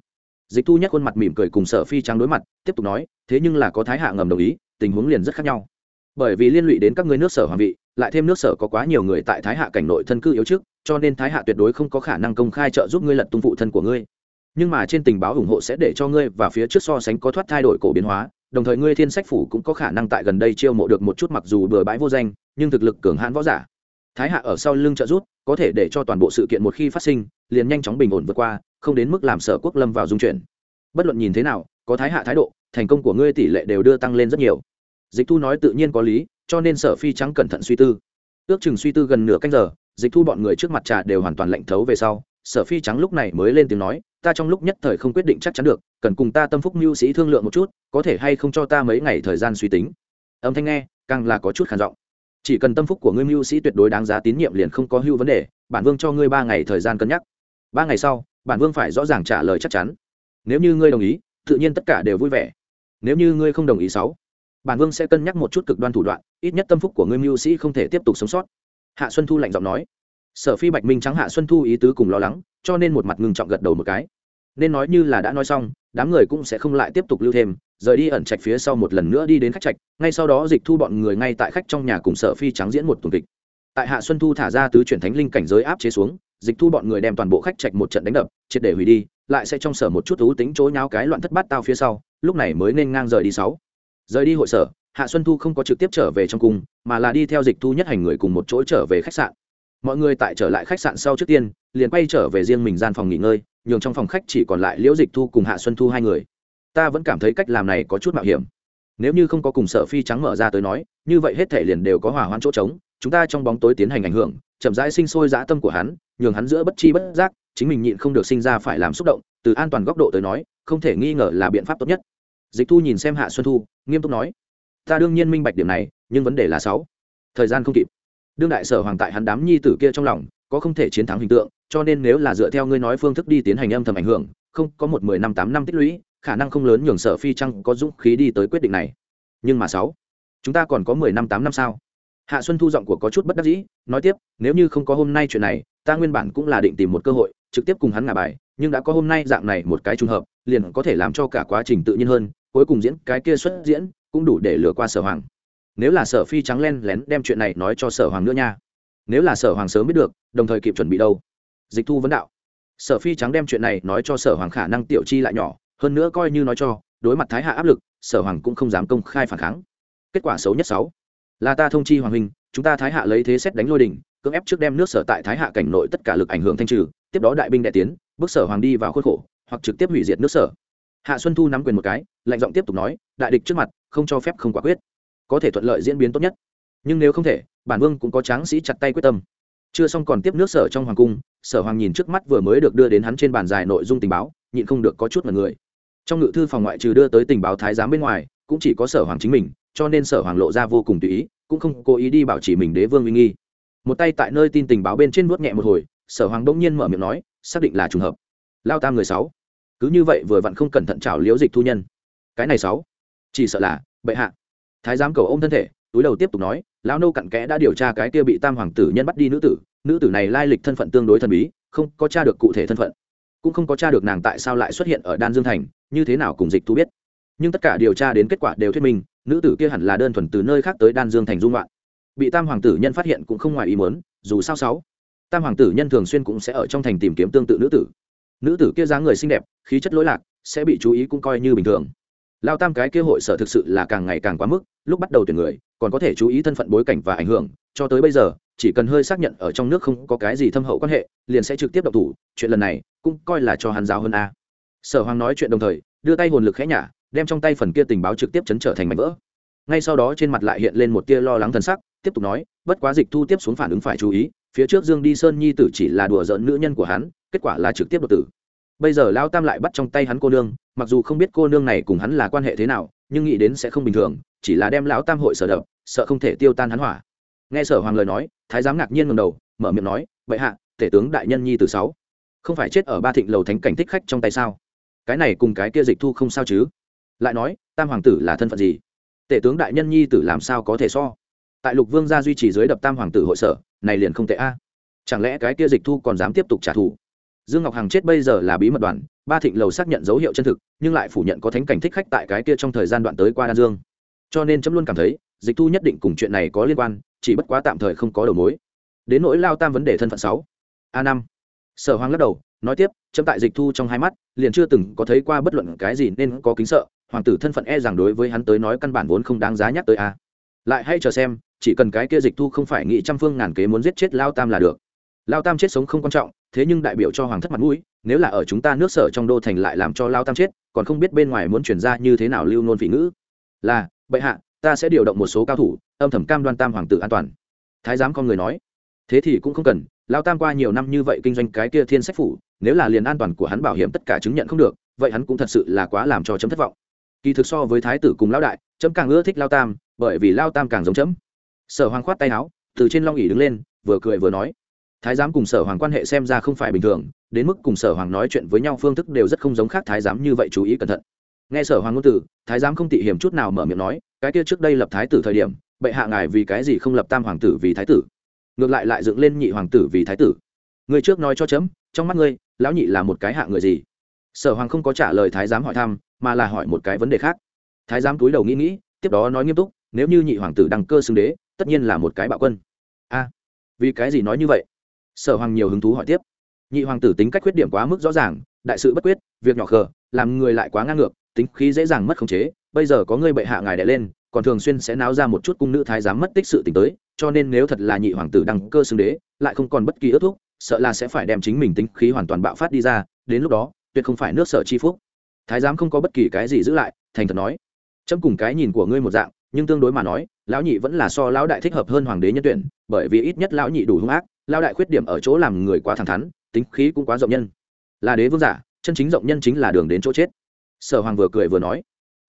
Dịch thu nhắc khuôn mặt mỉm cười cùng sở phi trắng đối mặt, tiếp tục nói, thế nhưng là có thái hạ ngầm đồng ý, tình huống liền rất khác nhau. Bởi vì liên lụy đến các ngươi nước sở hoàng vị, lại thêm nước sở có quá nhiều người tại thái hạ cảnh nội thân cư yếu trước, cho nên thái hạ tuyệt đối không có khả năng công khai trợ giúp ngươi lật tung phụ thân của ngươi. Nhưng mà trên tình báo ủng hộ sẽ để cho ngươi và phía trước so sánh có thoát thay đổi cổ biến hóa, đồng thời ngươi thiên sách phủ cũng có khả năng tại gần đây chiêu mộ được một chút mặc dù bừa bãi vô danh, nhưng thực lực cường hãn võ giả thái hạ ở sau lưng trợ giúp, có thể để cho toàn bộ sự kiện một khi phát sinh, liền nhanh chóng bình ổn vượt qua, không đến mức làm sở quốc lâm vào dung chuyển. Bất luận nhìn thế nào, có thái hạ thái độ, thành công của ngươi tỷ lệ đều đưa tăng lên rất nhiều. Dịch thu nói tự nhiên có lý, cho nên sở phi trắng cẩn thận suy tư. Ước chừng suy tư gần nửa canh giờ, dịch thu bọn người trước mặt trà đều hoàn toàn lạnh thấu về sau, sở phi trắng lúc này mới lên tiếng nói, ta trong lúc nhất thời không quyết định chắc chắn được, cần cùng ta tâm phúc mưu sĩ thương lượng một chút, có thể hay không cho ta mấy ngày thời gian suy tính? Âm thanh nghe, càng là có chút khản giọng chỉ cần tâm phúc của ngươi mưu sĩ tuyệt đối đáng giá tín nhiệm liền không có hưu vấn đề, bản vương cho ngươi ba ngày thời gian cân nhắc. Ba ngày sau, bản vương phải rõ ràng trả lời chắc chắn. Nếu như ngươi đồng ý, tự nhiên tất cả đều vui vẻ. Nếu như ngươi không đồng ý sáu, bản vương sẽ cân nhắc một chút cực đoan thủ đoạn, ít nhất tâm phúc của ngươi mưu sĩ không thể tiếp tục sống sót. Hạ xuân thu lạnh giọng nói. Sở phi bạch minh trắng hạ xuân thu ý tứ cùng lo lắng, cho nên một mặt ngừng trọng gật đầu một cái. Nên nói như là đã nói xong, đám người cũng sẽ không lại tiếp tục lưu thêm rời đi ẩn trạch phía sau một lần nữa đi đến khách trạch, ngay sau đó dịch thu bọn người ngay tại khách trong nhà cùng sở phi trắng diễn một tuần kịch. Tại hạ xuân thu thả ra tứ chuyển thánh linh cảnh giới áp chế xuống, dịch thu bọn người đem toàn bộ khách trạch một trận đánh đập, triệt để hủy đi, lại sẽ trong sở một chút thú tính chối nháo cái loạn thất bát tao phía sau, lúc này mới nên ngang rời đi sáu. Rời đi hội sở, hạ xuân thu không có trực tiếp trở về trong cung, mà là đi theo dịch thu nhất hành người cùng một chỗ trở về khách sạn. Mọi người tại trở lại khách sạn sau trước tiên, liền quay trở về riêng mình gian phòng nghỉ ngơi, nhường trong phòng khách chỉ còn lại liễu dịch thu cùng hạ xuân thu hai người ta vẫn cảm thấy cách làm này có chút mạo hiểm. Nếu như không có cùng sở phi trắng mở ra tới nói, như vậy hết thể liền đều có hỏa hoãn chỗ trống, chúng ta trong bóng tối tiến hành ảnh hưởng, chậm rãi sinh sôi dã tâm của hắn, nhường hắn giữa bất chi bất giác, chính mình nhịn không được sinh ra phải làm xúc động, từ an toàn góc độ tới nói, không thể nghi ngờ là biện pháp tốt nhất. Dịch thu nhìn xem hạ xuân thu, nghiêm túc nói, ta đương nhiên minh bạch điểm này, nhưng vấn đề là sáu. Thời gian không kịp. Đương đại sở hoàng tại hắn đám nhi tử kia trong lòng, có không thể chiến thắng hình tượng, cho nên nếu là dựa theo ngươi nói phương thức đi tiến hành âm thầm ảnh hưởng, không có một mười năm tám năm tích lũy khả năng không lớn nhường sở phi trăng có dũng khí đi tới quyết định này. Nhưng mà sáu, chúng ta còn có mười năm tám năm sao? Hạ xuân thu giọng của có chút bất đắc dĩ, nói tiếp, nếu như không có hôm nay chuyện này, ta nguyên bản cũng là định tìm một cơ hội, trực tiếp cùng hắn ngả bài, nhưng đã có hôm nay dạng này một cái trùng hợp, liền có thể làm cho cả quá trình tự nhiên hơn, cuối cùng diễn cái kia xuất diễn, cũng đủ để lừa qua sở hoàng. Nếu là sở phi trắng len lén đem chuyện này nói cho sở hoàng nữa nha. Nếu là sở hoàng sớm biết được, đồng thời kịp chuẩn bị đâu. Dịch thu vấn đạo. Sở phi trắng đem chuyện này nói cho sở hoàng khả năng tiểu chi lại nhỏ hơn nữa coi như nói cho, đối mặt thái hạ áp lực, sở hoàng cũng không dám công khai phản kháng. Kết quả xấu nhất sáu. Là ta thông chi hoàng huynh, chúng ta thái hạ lấy thế xét đánh lôi đình, cưỡng ép trước đem nước sở tại thái hạ cảnh nội tất cả lực ảnh hưởng thanh trừ, tiếp đó đại binh đại tiến, bước sở hoàng đi vào khuất khổ, hoặc trực tiếp hủy diệt nước sở. Hạ xuân thu nắm quyền một cái, lạnh giọng tiếp tục nói, đại địch trước mặt, không cho phép không quả quyết. Có thể thuận lợi diễn biến tốt nhất. Nhưng nếu không thể, bản vương cũng có tráng sĩ chặt tay quyết tâm. Chưa xong còn tiếp nước sở trong hoàng cung, sở hoàng nhìn trước mắt vừa mới được đưa đến hắn trên bàn dài nội dung tình báo, nhịn không được có chút mật người trong ngự thư phòng ngoại trừ đưa tới tình báo thái giám bên ngoài, cũng chỉ có sở hoàng chính mình, cho nên sở hoàng lộ ra vô cùng tùy ý, cũng không cố ý đi bảo trì mình đế vương uy nghi. Một tay tại nơi tin tình báo bên trên vuốt nhẹ một hồi, sở hoàng bỗng nhiên mở miệng nói, xác định là trùng hợp. Lao tam người sáu. Cứ như vậy vừa vặn không cẩn thận chảo liếu dịch thu nhân. Cái này sáu. Chỉ sợ là, bệ hạ. Thái giám cầu ôm thân thể, túi đầu tiếp tục nói, lão nô cặn kẽ đã điều tra cái kia bị tam hoàng tử nhân bắt đi nữ tử nữ tử này lai lịch thân phận tương đối thần bí, không có tra được cụ thể thân phận, cũng không có tra được nàng tại sao lại xuất hiện ở đan dương thành như thế nào cùng dịch thu biết. Nhưng tất cả điều tra đến kết quả đều thuyết minh, nữ tử kia hẳn là đơn thuần từ nơi khác tới đan dương thành dung loạn. Bị tam hoàng tử nhân phát hiện cũng không ngoài ý muốn, dù sao sáu, tam hoàng tử nhân thường xuyên cũng sẽ ở trong thành tìm kiếm tương tự nữ tử. Nữ tử kia dáng người xinh đẹp, khí chất lỗi lạc, sẽ bị chú ý cũng coi như bình thường. Lao tam cái kia hội sở thực sự là càng ngày càng quá mức, lúc bắt đầu tuyển người, còn có thể chú ý thân phận bối cảnh và ảnh hưởng, cho tới bây giờ, chỉ cần hơi xác nhận ở trong nước không có cái gì thâm hậu quan hệ, liền sẽ trực tiếp độc thủ, chuyện lần này cũng coi là cho hắn giáo hơn a sở hoàng nói chuyện đồng thời, đưa tay hồn lực khẽ nhả, đem trong tay phần kia tình báo trực tiếp chấn trở thành mảnh vỡ. Ngay sau đó trên mặt lại hiện lên một tia lo lắng thần sắc, tiếp tục nói, bất quá dịch thu tiếp xuống phản ứng phải chú ý, phía trước dương đi sơn nhi tử chỉ là đùa giỡn nữ nhân của hắn, kết quả là trực tiếp đột tử. Bây giờ lao tam lại bắt trong tay hắn cô nương, mặc dù không biết cô nương này cùng hắn là quan hệ thế nào, nhưng nghĩ đến sẽ không bình thường, chỉ là đem lão tam hội sở đập sợ không thể tiêu tan hắn hỏa. Nghe sở hoàng lời nói, thái giám ngạc nhiên ngầm đầu, mở miệng nói vậy hạ, tể tướng đại nhân nhi từ sáu, không phải chết ở ba thịnh lầu thánh cảnh thích khách trong tay sao? Cái này cùng cái kia dịch thu không sao chứ? Lại nói, tam hoàng tử là thân phận gì? Tể tướng đại nhân nhi tử làm sao có thể so? Tại lục vương gia duy trì dưới đập tam hoàng tử hội sở, này liền không tệ a. Chẳng lẽ cái kia dịch thu còn dám tiếp tục trả thù? Dương ngọc hằng chết bây giờ là bí mật đoàn, ba thịnh lầu xác nhận dấu hiệu chân thực, nhưng lại phủ nhận có thánh cảnh thích khách tại cái kia trong thời gian đoạn tới qua đan dương. Cho nên chấm luôn cảm thấy, dịch thu nhất định cùng chuyện này có liên quan, chỉ bất quá tạm thời không có đầu mối. Đến nỗi lao tam vấn đề thân phận sáu. A năm. Sở hoàng lắc đầu nói tiếp, chấm tại dịch thu trong hai mắt, liền chưa từng có thấy qua bất luận cái gì nên có kính sợ, hoàng tử thân phận e rằng đối với hắn tới nói căn bản vốn không đáng giá nhắc tới a. Lại hay chờ xem, chỉ cần cái kia dịch thu không phải nghị trăm phương ngàn kế muốn giết chết lao tam là được. Lao tam chết sống không quan trọng, thế nhưng đại biểu cho hoàng thất mặt mũi, nếu là ở chúng ta nước sở trong đô thành lại làm cho lao tam chết, còn không biết bên ngoài muốn chuyển ra như thế nào lưu nôn vị ngữ. Là, bệ hạ, ta sẽ điều động một số cao thủ, âm thầm cam đoan tam hoàng tử an toàn. Thái giám con người nói, thế thì cũng không cần, lao tam qua nhiều năm như vậy kinh doanh cái kia thiên sách phủ nếu là liền an toàn của hắn bảo hiểm tất cả chứng nhận không được, vậy hắn cũng thật sự là quá làm cho chấm thất vọng. Kỳ thực so với thái tử cùng lão đại, chấm càng ưa thích lao tam, bởi vì lao tam càng giống chấm. Sở hoàng khoát tay áo, từ trên long ỉ đứng lên, vừa cười vừa nói. Thái giám cùng sở hoàng quan hệ xem ra không phải bình thường, đến mức cùng sở hoàng nói chuyện với nhau phương thức đều rất không giống khác thái giám như vậy chú ý cẩn thận. Nghe sở hoàng ngôn từ, thái giám không tị hiểm chút nào mở miệng nói, cái kia trước đây lập thái tử thời điểm, bệ hạ ngài vì cái gì không lập tam hoàng tử vì thái tử? Ngược lại lại dựng lên nhị hoàng tử vì thái tử. Người trước nói cho chấm, trong mắt ngươi lão nhị là một cái hạ người gì? Sở hoàng không có trả lời thái giám hỏi thăm, mà là hỏi một cái vấn đề khác. Thái giám túi đầu nghĩ nghĩ, tiếp đó nói nghiêm túc, nếu như nhị hoàng tử đăng cơ xưng đế, tất nhiên là một cái bạo quân. A, vì cái gì nói như vậy? Sở hoàng nhiều hứng thú hỏi tiếp. Nhị hoàng tử tính cách khuyết điểm quá mức rõ ràng, đại sự bất quyết, việc nhỏ khờ, làm người lại quá ngang ngược, tính khí dễ dàng mất khống chế, bây giờ có người bệ hạ ngài đẻ lên, còn thường xuyên sẽ náo ra một chút cung nữ thái giám mất tích sự t tới, cho nên nếu thật là nhị hoàng tử đăng cơ xưng đế, lại không còn bất kỳ ước thúc sợ là sẽ phải đem chính mình tính khí hoàn toàn bạo phát đi ra, đến lúc đó, tuyệt không phải nước sở chi phúc. Thái giám không có bất kỳ cái gì giữ lại, thành thật nói. Chấm cùng cái nhìn của ngươi một dạng, nhưng tương đối mà nói, lão nhị vẫn là so lão đại thích hợp hơn hoàng đế nhân tuyển, bởi vì ít nhất lão nhị đủ hung ác, lão đại khuyết điểm ở chỗ làm người quá thẳng thắn, tính khí cũng quá rộng nhân. Là đế vương giả, chân chính rộng nhân chính là đường đến chỗ chết. Sở hoàng vừa cười vừa nói.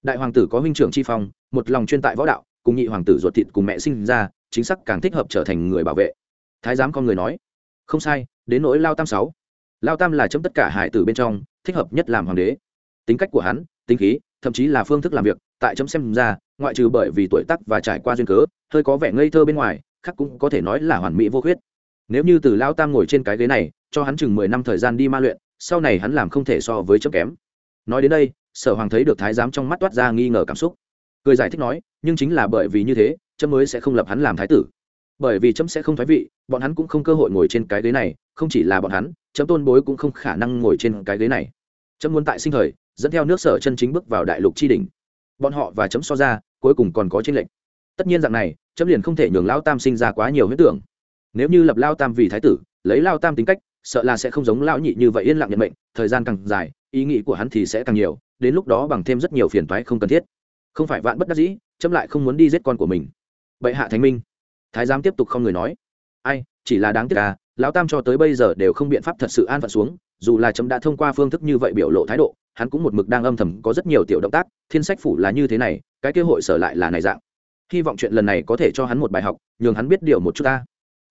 Đại hoàng tử có huynh trưởng chi phong, một lòng chuyên tại võ đạo, cùng nhị hoàng tử ruột thịt cùng mẹ sinh ra, chính xác càng thích hợp trở thành người bảo vệ. Thái giám con người nói không sai, đến nỗi lao tam sáu. Lao tam là chấm tất cả hải tử bên trong, thích hợp nhất làm hoàng đế. Tính cách của hắn, tính khí, thậm chí là phương thức làm việc, tại chấm xem ra, ngoại trừ bởi vì tuổi tác và trải qua duyên cớ, hơi có vẻ ngây thơ bên ngoài, khác cũng có thể nói là hoàn mỹ vô khuyết. Nếu như từ lao tam ngồi trên cái ghế này, cho hắn chừng mười năm thời gian đi ma luyện, sau này hắn làm không thể so với chấm kém. Nói đến đây, sở hoàng thấy được thái giám trong mắt toát ra nghi ngờ cảm xúc. Cười giải thích nói, nhưng chính là bởi vì như thế, chấm mới sẽ không lập hắn làm thái tử bởi vì chấm sẽ không thoái vị, bọn hắn cũng không cơ hội ngồi trên cái ghế này, không chỉ là bọn hắn, chấm tôn bối cũng không khả năng ngồi trên cái ghế này. Chấm muốn tại sinh thời, dẫn theo nước sở chân chính bước vào đại lục tri đình bọn họ và chấm so ra, cuối cùng còn có tranh lệch. Tất nhiên dạng này, chấm liền không thể nhường lao tam sinh ra quá nhiều huyết tưởng. Nếu như lập lao tam vì thái tử, lấy lao tam tính cách, sợ là sẽ không giống lao nhị như vậy yên lặng nhận mệnh, thời gian càng dài, ý nghĩ của hắn thì sẽ càng nhiều, đến lúc đó bằng thêm rất nhiều phiền toái không cần thiết. Không phải vạn bất đắc dĩ, chấm lại không muốn đi giết con của mình. Bệ hạ thánh minh thái giám tiếp tục không người nói. Ai, chỉ là đáng tiếc à lão tam cho tới bây giờ đều không biện pháp thật sự an phận xuống, dù là chấm đã thông qua phương thức như vậy biểu lộ thái độ, hắn cũng một mực đang âm thầm có rất nhiều tiểu động tác, thiên sách phủ là như thế này, cái kế hội sở lại là này dạng. Hy vọng chuyện lần này có thể cho hắn một bài học, nhường hắn biết điều một chút ta.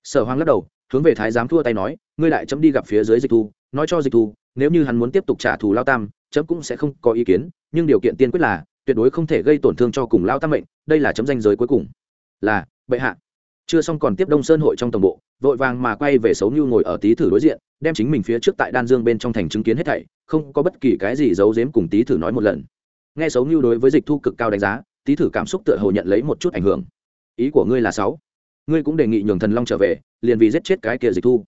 Sở hoàng lắc đầu, hướng về thái giám thua tay nói, ngươi lại chấm đi gặp phía dưới dịch thu, nói cho dịch thu, nếu như hắn muốn tiếp tục trả thù lao tam, chấm cũng sẽ không có ý kiến, nhưng điều kiện tiên quyết là, tuyệt đối không thể gây tổn thương cho cùng lao tam mệnh, đây là chấm danh giới cuối cùng. Là, bệ hạ chưa xong còn tiếp đông sơn hội trong tổng bộ, vội vàng mà quay về xấu như ngồi ở tý thử đối diện, đem chính mình phía trước tại đan dương bên trong thành chứng kiến hết thảy, không có bất kỳ cái gì giấu giếm cùng tý thử nói một lần. Nghe xấu như đối với dịch thu cực cao đánh giá, tý thử cảm xúc tựa hồ nhận lấy một chút ảnh hưởng. Ý của ngươi là sáu. Ngươi cũng đề nghị nhường thần long trở về, liền vì giết chết cái kia dịch thu.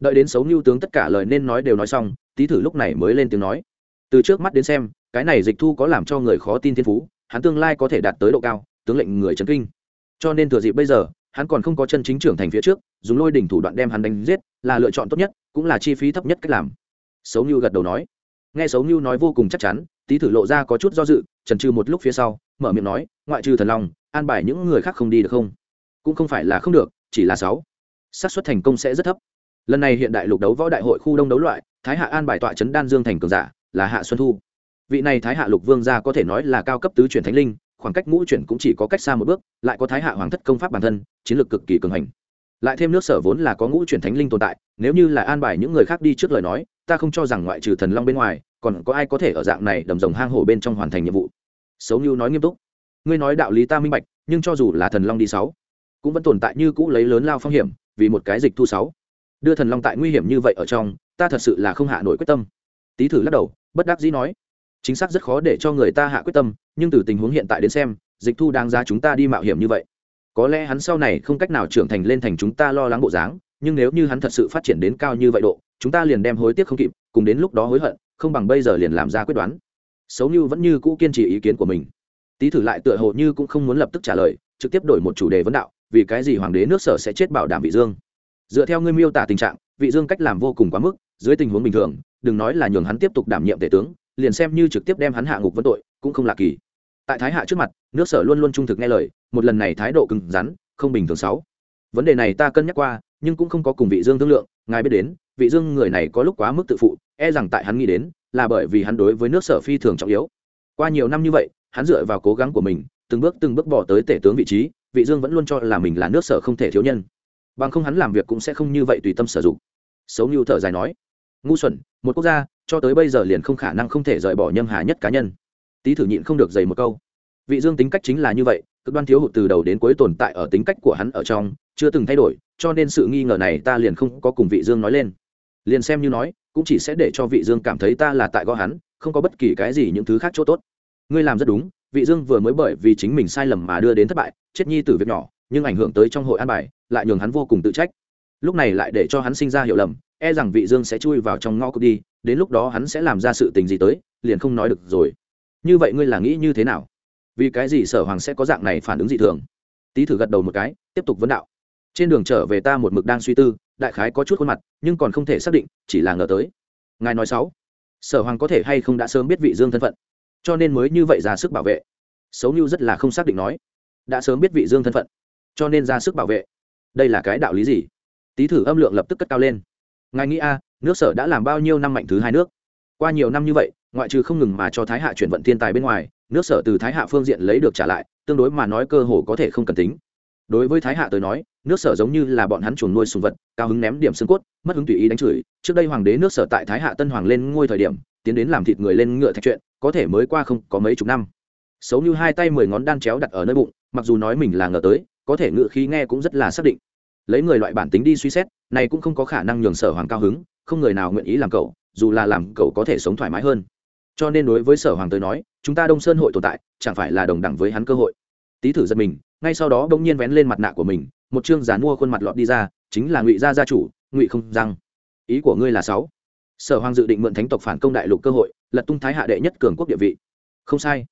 Đợi đến xấu như tướng tất cả lời nên nói đều nói xong, tý thử lúc này mới lên tiếng nói. Từ trước mắt đến xem, cái này dịch thu có làm cho người khó tin thiên phú, hắn tương lai có thể đạt tới độ cao, tướng lệnh người chấn kinh. Cho nên thừa dịp bây giờ hắn còn không có chân chính trưởng thành phía trước, dùng lôi đỉnh thủ đoạn đem hắn đánh giết, là lựa chọn tốt nhất, cũng là chi phí thấp nhất cách làm. Xấu như gật đầu nói. Nghe xấu như nói vô cùng chắc chắn, tý thử lộ ra có chút do dự trần trừ một lúc phía sau, mở miệng nói, ngoại trừ thần long, an bài những người khác không đi được không? Cũng không phải là không được, chỉ là sáu. Xác suất thành công sẽ rất thấp. Lần này hiện đại lục đấu võ đại hội khu đông đấu loại, thái hạ an bài tọa trấn đan dương thành cường giả, là hạ xuân thu. Vị này thái hạ lục vương gia có thể nói là cao cấp tứ chuyển thánh linh khoảng cách ngũ chuyển cũng chỉ có cách xa một bước, lại có thái hạ hoàng thất công pháp bản thân, chiến lược cực kỳ cường hành. Lại thêm nước sở vốn là có ngũ chuyển thánh linh tồn tại, nếu như là an bài những người khác đi trước lời nói, ta không cho rằng ngoại trừ thần long bên ngoài, còn có ai có thể ở dạng này đầm rồng hang hổ bên trong hoàn thành nhiệm vụ. Xấu như nói nghiêm túc. Ngươi nói đạo lý ta minh bạch, nhưng cho dù là thần long đi sáu, cũng vẫn tồn tại như cũ lấy lớn lao phong hiểm, vì một cái dịch thu sáu. Đưa thần long tại nguy hiểm như vậy ở trong, ta thật sự là không hạ nổi quyết tâm. Tý thử lắc đầu, bất đắc dĩ nói chính xác rất khó để cho người ta hạ quyết tâm, nhưng từ tình huống hiện tại đến xem, dịch thu đáng giá chúng ta đi mạo hiểm như vậy. Có lẽ hắn sau này không cách nào trưởng thành lên thành chúng ta lo lắng bộ dáng, nhưng nếu như hắn thật sự phát triển đến cao như vậy độ, chúng ta liền đem hối tiếc không kịp, cùng đến lúc đó hối hận, không bằng bây giờ liền làm ra quyết đoán. Xấu như vẫn như cũ kiên trì ý kiến của mình. Tý thử lại tựa hồ như cũng không muốn lập tức trả lời, trực tiếp đổi một chủ đề vấn đạo, vì cái gì hoàng đế nước sở sẽ chết bảo đảm vị dương? Dựa theo ngươi miêu tả tình trạng, vị dương cách làm vô cùng quá mức, dưới tình huống bình thường, đừng nói là nhường hắn tiếp tục đảm nhiệm tể tướng liền xem như trực tiếp đem hắn hạ ngục vấn tội, cũng không lạ kỳ. Tại thái hạ trước mặt, nước sở luôn luôn trung thực nghe lời, một lần này thái độ cứng rắn, không bình thường sáu. Vấn đề này ta cân nhắc qua, nhưng cũng không có cùng vị dương thương lượng, ngài biết đến, vị dương người này có lúc quá mức tự phụ e rằng tại hắn nghĩ đến, là bởi vì hắn đối với nước sở phi thường trọng yếu. Qua nhiều năm như vậy, hắn dựa vào cố gắng của mình, từng bước từng bước bỏ tới tể tướng vị trí, vị dương vẫn luôn cho là mình là nước sở không thể thiếu nhân. Bằng không hắn làm việc cũng sẽ không như vậy tùy tâm sử dụng. Xấu như thở dài nói ngu xuẩn, một quốc gia, cho tới bây giờ liền không khả năng không thể rời bỏ nhâm hà nhất cá nhân. Tý thử nhịn không được dày một câu. Vị dương tính cách chính là như vậy, cực đoan thiếu hụt từ đầu đến cuối tồn tại ở tính cách của hắn ở trong, chưa từng thay đổi, cho nên sự nghi ngờ này ta liền không có cùng vị dương nói lên. Liền xem như nói, cũng chỉ sẽ để cho vị dương cảm thấy ta là tại gõ hắn, không có bất kỳ cái gì những thứ khác chỗ tốt. Ngươi làm rất đúng, vị dương vừa mới bởi vì chính mình sai lầm mà đưa đến thất bại, chết nhi từ việc nhỏ, nhưng ảnh hưởng tới trong hội an bài, lại nhường hắn vô cùng tự trách. Lúc này lại để cho hắn sinh ra hiểu lầm e rằng vị dương sẽ chui vào trong ngõ cụt đi, đến lúc đó hắn sẽ làm ra sự tình gì tới, liền không nói được rồi. Như vậy ngươi là nghĩ như thế nào? Vì cái gì sở hoàng sẽ có dạng này phản ứng dị thường? Tý thử gật đầu một cái, tiếp tục vấn đạo. Trên đường trở về ta một mực đang suy tư, đại khái có chút khuôn mặt, nhưng còn không thể xác định, chỉ là ngờ tới. Ngài nói sáu, sở hoàng có thể hay không đã sớm biết vị dương thân phận? Cho nên mới như vậy ra sức bảo vệ. Xấu như rất là không xác định nói. Đã sớm biết vị dương thân phận, cho nên ra sức bảo vệ. Đây là cái đạo lý gì? Tý thử âm lượng lập tức cất cao lên ngài nghĩ a, nước sở đã làm bao nhiêu năm mạnh thứ hai nước? Qua nhiều năm như vậy, ngoại trừ không ngừng mà cho thái hạ chuyển vận thiên tài bên ngoài, nước sở từ thái hạ phương diện lấy được trả lại, tương đối mà nói cơ hồ có thể không cần tính. Đối với thái hạ tới nói, nước sở giống như là bọn hắn chuồn nuôi sùng vật, cao hứng ném điểm xương cốt, mất hứng tùy ý đánh chửi. Trước đây hoàng đế nước sở tại thái hạ tân hoàng lên ngôi thời điểm, tiến đến làm thịt người lên ngựa thạch chuyện, có thể mới qua không có mấy chục năm. Xấu như hai tay mười ngón đan chéo đặt ở nơi bụng, mặc dù nói mình là ngờ tới, có thể ngựa khí nghe cũng rất là xác định. Lấy người loại bản tính đi suy xét này cũng không có khả năng nhường sở hoàng cao hứng, không người nào nguyện ý làm cậu, dù là làm cậu có thể sống thoải mái hơn. Cho nên đối với sở hoàng tới nói, chúng ta đông sơn hội tồn tại, chẳng phải là đồng đẳng với hắn cơ hội. Tý thử giật mình, ngay sau đó bỗng nhiên vén lên mặt nạ của mình, một chương dán mua khuôn mặt lọt đi ra, chính là ngụy gia gia chủ, ngụy không răng ý của ngươi là sáu. Sở hoàng dự định mượn thánh tộc phản công đại lục cơ hội, lật tung thái hạ đệ nhất cường quốc địa vị. Không sai.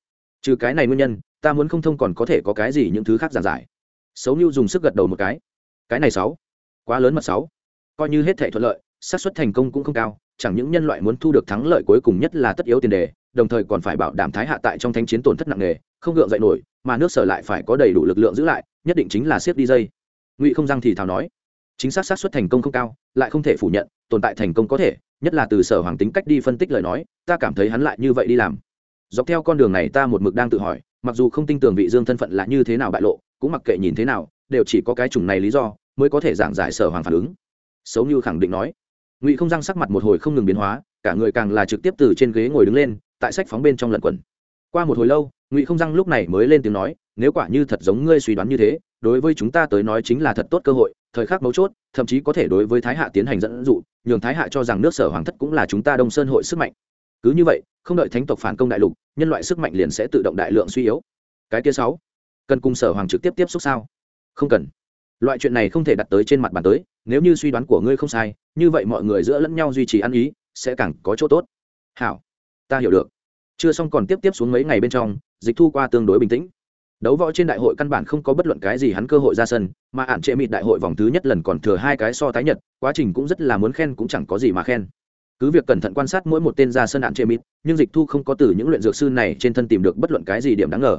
Trừ cái này nguyên nhân, ta muốn không thông còn có thể có cái gì những thứ khác giản giải. Xấu như dùng sức gật đầu một cái. Cái này sáu quá lớn mật sáu. Coi như hết thể thuận lợi, xác suất thành công cũng không cao, chẳng những nhân loại muốn thu được thắng lợi cuối cùng nhất là tất yếu tiền đề, đồng thời còn phải bảo đảm thái hạ tại trong thánh chiến tổn thất nặng nề, không gượng dậy nổi, mà nước sở lại phải có đầy đủ lực lượng giữ lại, nhất định chính là siết đi dây. Ngụy không răng thì thào nói, chính xác xác suất thành công không cao, lại không thể phủ nhận, tồn tại thành công có thể, nhất là từ sở hoàng tính cách đi phân tích lời nói, ta cảm thấy hắn lại như vậy đi làm. Dọc theo con đường này ta một mực đang tự hỏi, mặc dù không tin tưởng vị dương thân phận là như thế nào bại lộ, cũng mặc kệ nhìn thế nào, đều chỉ có cái chủng này lý do mới có thể giảng giải sở hoàng phản ứng. Xấu như khẳng định nói. Ngụy không răng sắc mặt một hồi không ngừng biến hóa, cả người càng là trực tiếp từ trên ghế ngồi đứng lên, tại sách phóng bên trong lẩn quẩn. Qua một hồi lâu, ngụy không răng lúc này mới lên tiếng nói, nếu quả như thật giống ngươi suy đoán như thế, đối với chúng ta tới nói chính là thật tốt cơ hội, thời khắc mấu chốt, thậm chí có thể đối với thái hạ tiến hành dẫn dụ, nhường thái hạ cho rằng nước sở hoàng thất cũng là chúng ta đông sơn hội sức mạnh. Cứ như vậy, không đợi thánh tộc phản công đại lục, nhân loại sức mạnh liền sẽ tự động đại lượng suy yếu. Cái kia sáu, cần cùng sở hoàng trực tiếp tiếp xúc sao? Không cần loại chuyện này không thể đặt tới trên mặt bàn tới, nếu như suy đoán của ngươi không sai, như vậy mọi người giữa lẫn nhau duy trì ăn ý, sẽ càng có chỗ tốt. Hảo, ta hiểu được. Chưa xong còn tiếp tiếp xuống mấy ngày bên trong, dịch thu qua tương đối bình tĩnh. Đấu võ trên đại hội căn bản không có bất luận cái gì hắn cơ hội ra sân, mà ạn trệ mịt đại hội vòng thứ nhất lần còn thừa hai cái so tái nhật, quá trình cũng rất là muốn khen cũng chẳng có gì mà khen. Cứ việc cẩn thận quan sát mỗi một tên ra sân ạn trệ mịt, nhưng dịch thu không có từ những luyện dược sư này trên thân tìm được bất luận cái gì điểm đáng ngờ.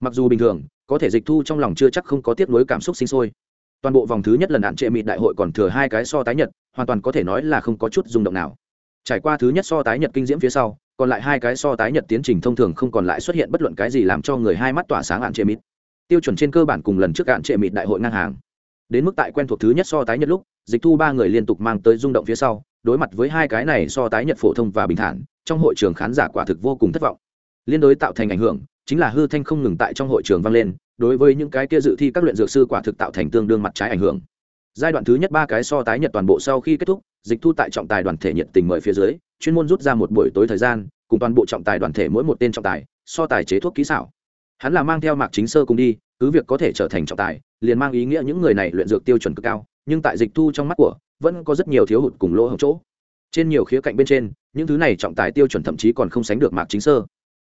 Mặc dù bình thường, có thể dịch thu trong lòng chưa chắc không có tiếc nuối cảm xúc sinh sôi toàn bộ vòng thứ nhất lần hạn trệ mịt đại hội còn thừa hai cái so tái nhật, hoàn toàn có thể nói là không có chút rung động nào. Trải qua thứ nhất so tái nhật kinh diễm phía sau, còn lại hai cái so tái nhật tiến trình thông thường không còn lại xuất hiện bất luận cái gì làm cho người hai mắt tỏa sáng hạn trệ mịt. Tiêu chuẩn trên cơ bản cùng lần trước hạn trệ mịt đại hội ngang hàng. Đến mức tại quen thuộc thứ nhất so tái nhật lúc, dịch thu ba người liên tục mang tới rung động phía sau, đối mặt với hai cái này so tái nhật phổ thông và bình thản, trong hội trường khán giả quả thực vô cùng thất vọng. Liên đối tạo thành ảnh hưởng chính là hư thanh không ngừng tại trong hội trường vang lên, đối với những cái kia dự thi các luyện dược sư quả thực tạo thành tương đương mặt trái ảnh hưởng. Giai đoạn thứ nhất ba cái so tái nhật toàn bộ sau khi kết thúc, dịch thu tại trọng tài đoàn thể nhiệt tình mời phía dưới, chuyên môn rút ra một buổi tối thời gian, cùng toàn bộ trọng tài đoàn thể mỗi một tên trọng tài, so tài chế thuốc kỹ xảo. Hắn là mang theo mạc chính sơ cùng đi, cứ việc có thể trở thành trọng tài, liền mang ý nghĩa những người này luyện dược tiêu chuẩn cực cao, nhưng tại dịch thu trong mắt của, vẫn có rất nhiều thiếu hụt cùng lỗ hổng chỗ. Trên nhiều khía cạnh bên trên, những thứ này trọng tài tiêu chuẩn thậm chí còn không sánh được mạc chính sơ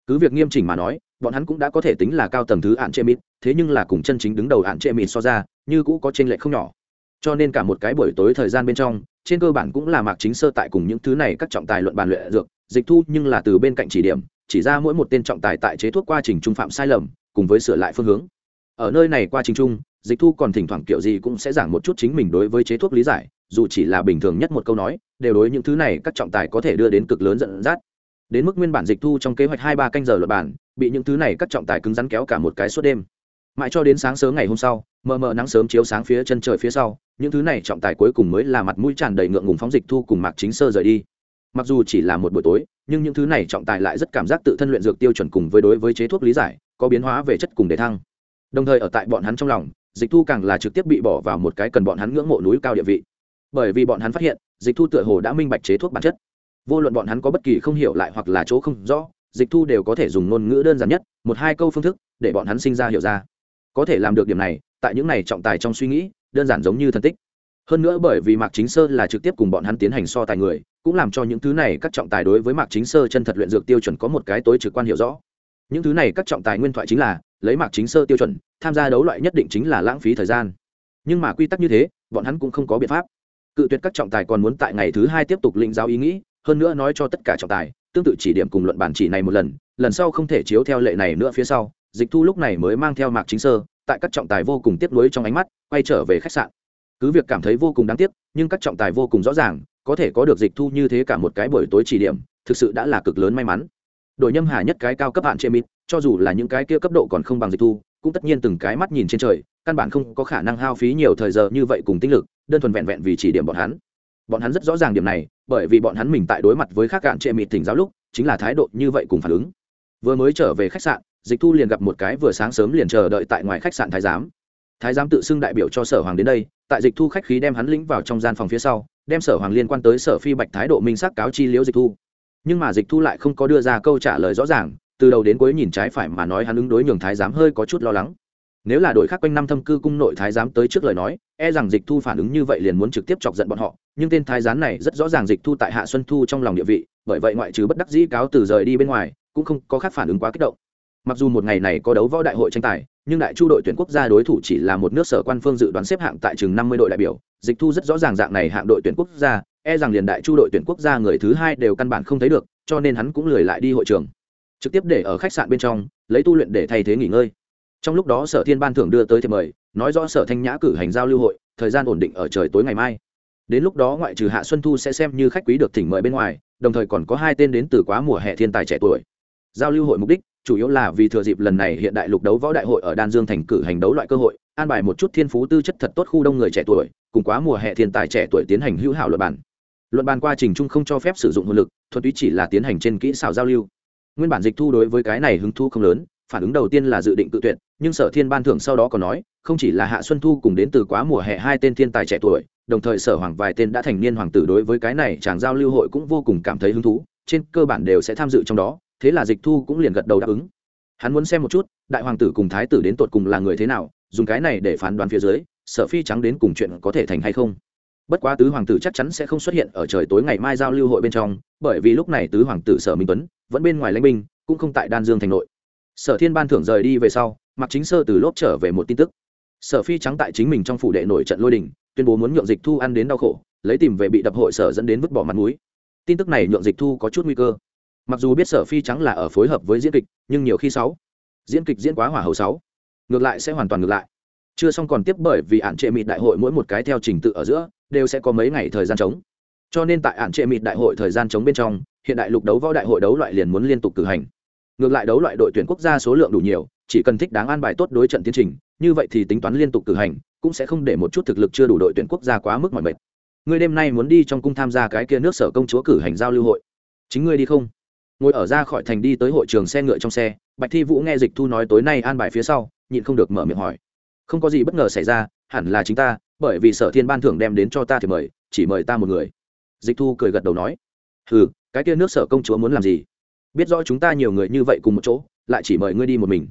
cứ việc nghiêm chỉnh mà nói, bọn hắn cũng đã có thể tính là cao tầng thứ ạn chê mịt, thế nhưng là cùng chân chính đứng đầu ạn chê mịt so ra, như cũ có t r ê n lệch không nhỏ. Cho nên cả một cái buổi tối thời gian bên trong, trên cơ bản cũng là mạc chính sơ tại cùng những thứ này các trọng tài luận bàn luyện dược, dịch thu nhưng là từ bên cạnh chỉ điểm, chỉ ra mỗi một tên trọng tài tại chế thuốc quá trình trung phạm sai lầm, cùng với sửa lại phương hướng. Ở nơi này qua trình trung, dịch thu còn thỉnh thoảng kiểu gì cũng sẽ giảng một chút chính mình đối với chế thuốc lý giải, dù chỉ là bình thường nhất một câu nói, đều đối những thứ này các trọng tài có thể đưa đến cực lớn dẫn dắt đến mức nguyên bản dịch thu trong kế hoạch hai ba canh giờ luật bản, bị những thứ này các trọng tài cứng rắn kéo cả một cái suốt đêm. Mãi cho đến sáng sớm ngày hôm sau, mờ mờ nắng sớm chiếu sáng phía chân trời phía sau, những thứ này trọng tài cuối cùng mới là mặt mũi tràn đầy ngượng ngùng phóng dịch thu cùng mạc chính sơ rời đi. Mặc dù chỉ là một buổi tối, nhưng những thứ này trọng tài lại rất cảm giác tự thân luyện dược tiêu chuẩn cùng với đối với chế thuốc lý giải, có biến hóa về chất cùng đề thăng. Đồng thời ở tại bọn hắn trong lòng, dịch thu càng là trực tiếp bị bỏ vào một cái cần bọn hắn ngưỡng mộ núi cao địa vị. Bởi vì bọn hắn phát hiện, dịch thu tựa hồ đã minh bạch chế thuốc bản chất vô luận bọn hắn có bất kỳ không hiểu lại hoặc là chỗ không rõ, dịch thu đều có thể dùng ngôn ngữ đơn giản nhất, một hai câu phương thức, để bọn hắn sinh ra hiểu ra. Có thể làm được điểm này, tại những này trọng tài trong suy nghĩ, đơn giản giống như thân tích. Hơn nữa bởi vì mạc chính sơ là trực tiếp cùng bọn hắn tiến hành so tài người, cũng làm cho những thứ này các trọng tài đối với mạc chính sơ chân thật luyện dược tiêu chuẩn có một cái tối trực quan hiểu rõ. Những thứ này các trọng tài nguyên thoại chính là, lấy mạc chính sơ tiêu chuẩn, tham gia đấu loại nhất định chính là lãng phí thời gian. Nhưng mà quy tắc như thế, bọn hắn cũng không có biện pháp. Cự tuyệt các trọng tài còn muốn tại ngày thứ hai tiếp tục lĩnh giáo ý nghĩ hơn nữa nói cho tất cả trọng tài, tương tự chỉ điểm cùng luận bản chỉ này một lần lần sau không thể chiếu theo lệ này nữa phía sau, dịch thu lúc này mới mang theo mạc chính sơ, tại các trọng tài vô cùng tiếp nối trong ánh mắt, quay trở về khách sạn. Cứ việc cảm thấy vô cùng đáng tiếc, nhưng các trọng tài vô cùng rõ ràng, có thể có được dịch thu như thế cả một cái buổi tối chỉ điểm, thực sự đã là cực lớn may mắn. Đội nhâm hà nhất cái cao cấp hạn chế mít cho dù là những cái kia cấp độ còn không bằng dịch thu, cũng tất nhiên từng cái mắt nhìn trên trời, căn bản không có khả năng hao phí nhiều thời giờ như vậy cùng tinh lực, đơn thuần vẹn vẹn vì chỉ điểm bọn hắn bọn hắn rất rõ ràng điểm này, bởi vì bọn hắn mình tại đối mặt với khác cạn trệ mịt thỉnh giáo lúc, chính là thái độ như vậy cùng phản ứng. Vừa mới trở về khách sạn, dịch thu liền gặp một cái vừa sáng sớm liền chờ đợi tại ngoài khách sạn thái giám. Thái giám tự xưng đại biểu cho sở hoàng đến đây, tại dịch thu khách khí đem hắn lĩnh vào trong gian phòng phía sau, đem sở hoàng liên quan tới sở phi bạch thái độ minh xác cáo chi liễu dịch thu. Nhưng mà dịch thu lại không có đưa ra câu trả lời rõ ràng, từ đầu đến cuối nhìn trái phải mà nói hắn ứng đối nhường thái giám hơi có chút lo lắng nếu là đội khác quanh năm thâm cư cung nội thái giám tới trước lời nói e rằng dịch thu phản ứng như vậy liền muốn trực tiếp chọc giận bọn họ, nhưng tên thái giám này rất rõ ràng dịch thu tại hạ xuân thu trong lòng địa vị, bởi vậy ngoại trừ bất đắc dĩ cáo từ rời đi bên ngoài, cũng không có khác phản ứng quá kích động. Mặc dù một ngày này có đấu võ đại hội tranh tài, nhưng đại chu đội tuyển quốc gia đối thủ chỉ là một nước sở quan phương dự đoán xếp hạng tại chừng năm mươi đội đại biểu, dịch thu rất rõ ràng dạng này hạng đội tuyển quốc gia e rằng liền đại chu đội tuyển quốc gia người thứ hai đều căn bản không thấy được, cho nên hắn cũng lười lại đi hội trường. Trực tiếp để ở khách sạn bên trong, lấy tu luyện để thay thế nghỉ ngơi trong lúc đó sở thiên ban thưởng đưa tới thì mời, nói rõ sở thanh nhã cử hành giao lưu hội, thời gian ổn định ở trời tối ngày mai. Đến lúc đó ngoại trừ hạ xuân thu sẽ xem như khách quý được thỉnh mời bên ngoài, đồng thời còn có hai tên đến từ quá mùa hè thiên tài trẻ tuổi. Giao lưu hội mục đích, chủ yếu là vì thừa dịp lần này hiện đại lục đấu võ đại hội ở đan dương thành cử hành đấu loại cơ hội, an bài một chút thiên phú tư chất thật tốt khu đông người trẻ tuổi, cùng quá mùa hè thiên tài trẻ tuổi tiến hành hữu hảo luận bản luận bàn qua trình chung không cho phép sử dụng hồn lực thuật túy chỉ là tiến hành trên kỹ xảo giao lưu. Nguyên bản dịch thu đối với cái này hứng thu không lớn, phản ứng đầu tiên là dự định tự tuyệt nhưng sở thiên ban thưởng sau đó còn nói, không chỉ là hạ xuân thu cùng đến từ quá mùa hè hai tên thiên tài trẻ tuổi, đồng thời sở hoàng vài tên đã thành niên hoàng tử đối với cái này chàng giao lưu hội cũng vô cùng cảm thấy hứng thú, trên cơ bản đều sẽ tham dự trong đó, thế là dịch thu cũng liền gật đầu đáp ứng. Hắn muốn xem một chút, đại hoàng tử cùng thái tử đến tột cùng là người thế nào, dùng cái này để phán đoán phía dưới, sở phi trắng đến cùng chuyện có thể thành hay không. Bất quá tứ hoàng tử chắc chắn sẽ không xuất hiện ở trời tối ngày mai giao lưu hội bên trong, bởi vì lúc này tứ hoàng tử sở minh tuấn vẫn bên ngoài lãnh binh, cũng không tại đan dương thành nội. Sở thiên ban thưởng rời đi về sau mặc chính sơ từ lốp trở về một tin tức. Sở phi trắng tại chính mình trong phủ đệ nổi trận lôi đình, tuyên bố muốn nhượng dịch thu ăn đến đau khổ, lấy tìm về bị đập hội sở dẫn đến vứt bỏ mặt mũi. Tin tức này nhượng dịch thu có chút nguy cơ. Mặc dù biết sở phi trắng là ở phối hợp với diễn kịch, nhưng nhiều khi sáu, diễn kịch diễn quá hỏa hầu sáu. Ngược lại sẽ hoàn toàn ngược lại. Chưa xong còn tiếp bởi vì ạn trệ mịt đại hội mỗi một cái theo trình tự ở giữa, đều sẽ có mấy ngày thời gian trống. Cho nên tại ạn trệ mịt đại hội thời gian trống bên trong, hiện đại lục đấu võ đại hội đấu loại liền muốn liên tục cử hành. Ngược lại đấu loại đội tuyển quốc gia số lượng đủ nhiều chỉ cần thích đáng an bài tốt đối trận tiến trình, như vậy thì tính toán liên tục cử hành, cũng sẽ không để một chút thực lực chưa đủ đội tuyển quốc gia quá mức mỏi mệt. Ngươi đêm nay muốn đi trong cung tham gia cái kia nước sở công chúa cử hành giao lưu hội. Chính ngươi đi không? Ngồi ở ra khỏi thành đi tới hội trường xe ngựa trong xe, bạch thi vũ nghe dịch thu nói tối nay an bài phía sau, nhịn không được mở miệng hỏi. Không có gì bất ngờ xảy ra, hẳn là chính ta, bởi vì sở thiên ban thưởng đem đến cho ta thì mời, chỉ mời ta một người. Dịch thu cười gật đầu nói. Ừ cái kia nước sở công chúa muốn làm gì? Biết rõ chúng ta nhiều người như vậy cùng một chỗ, lại chỉ mời ngươi đi một mình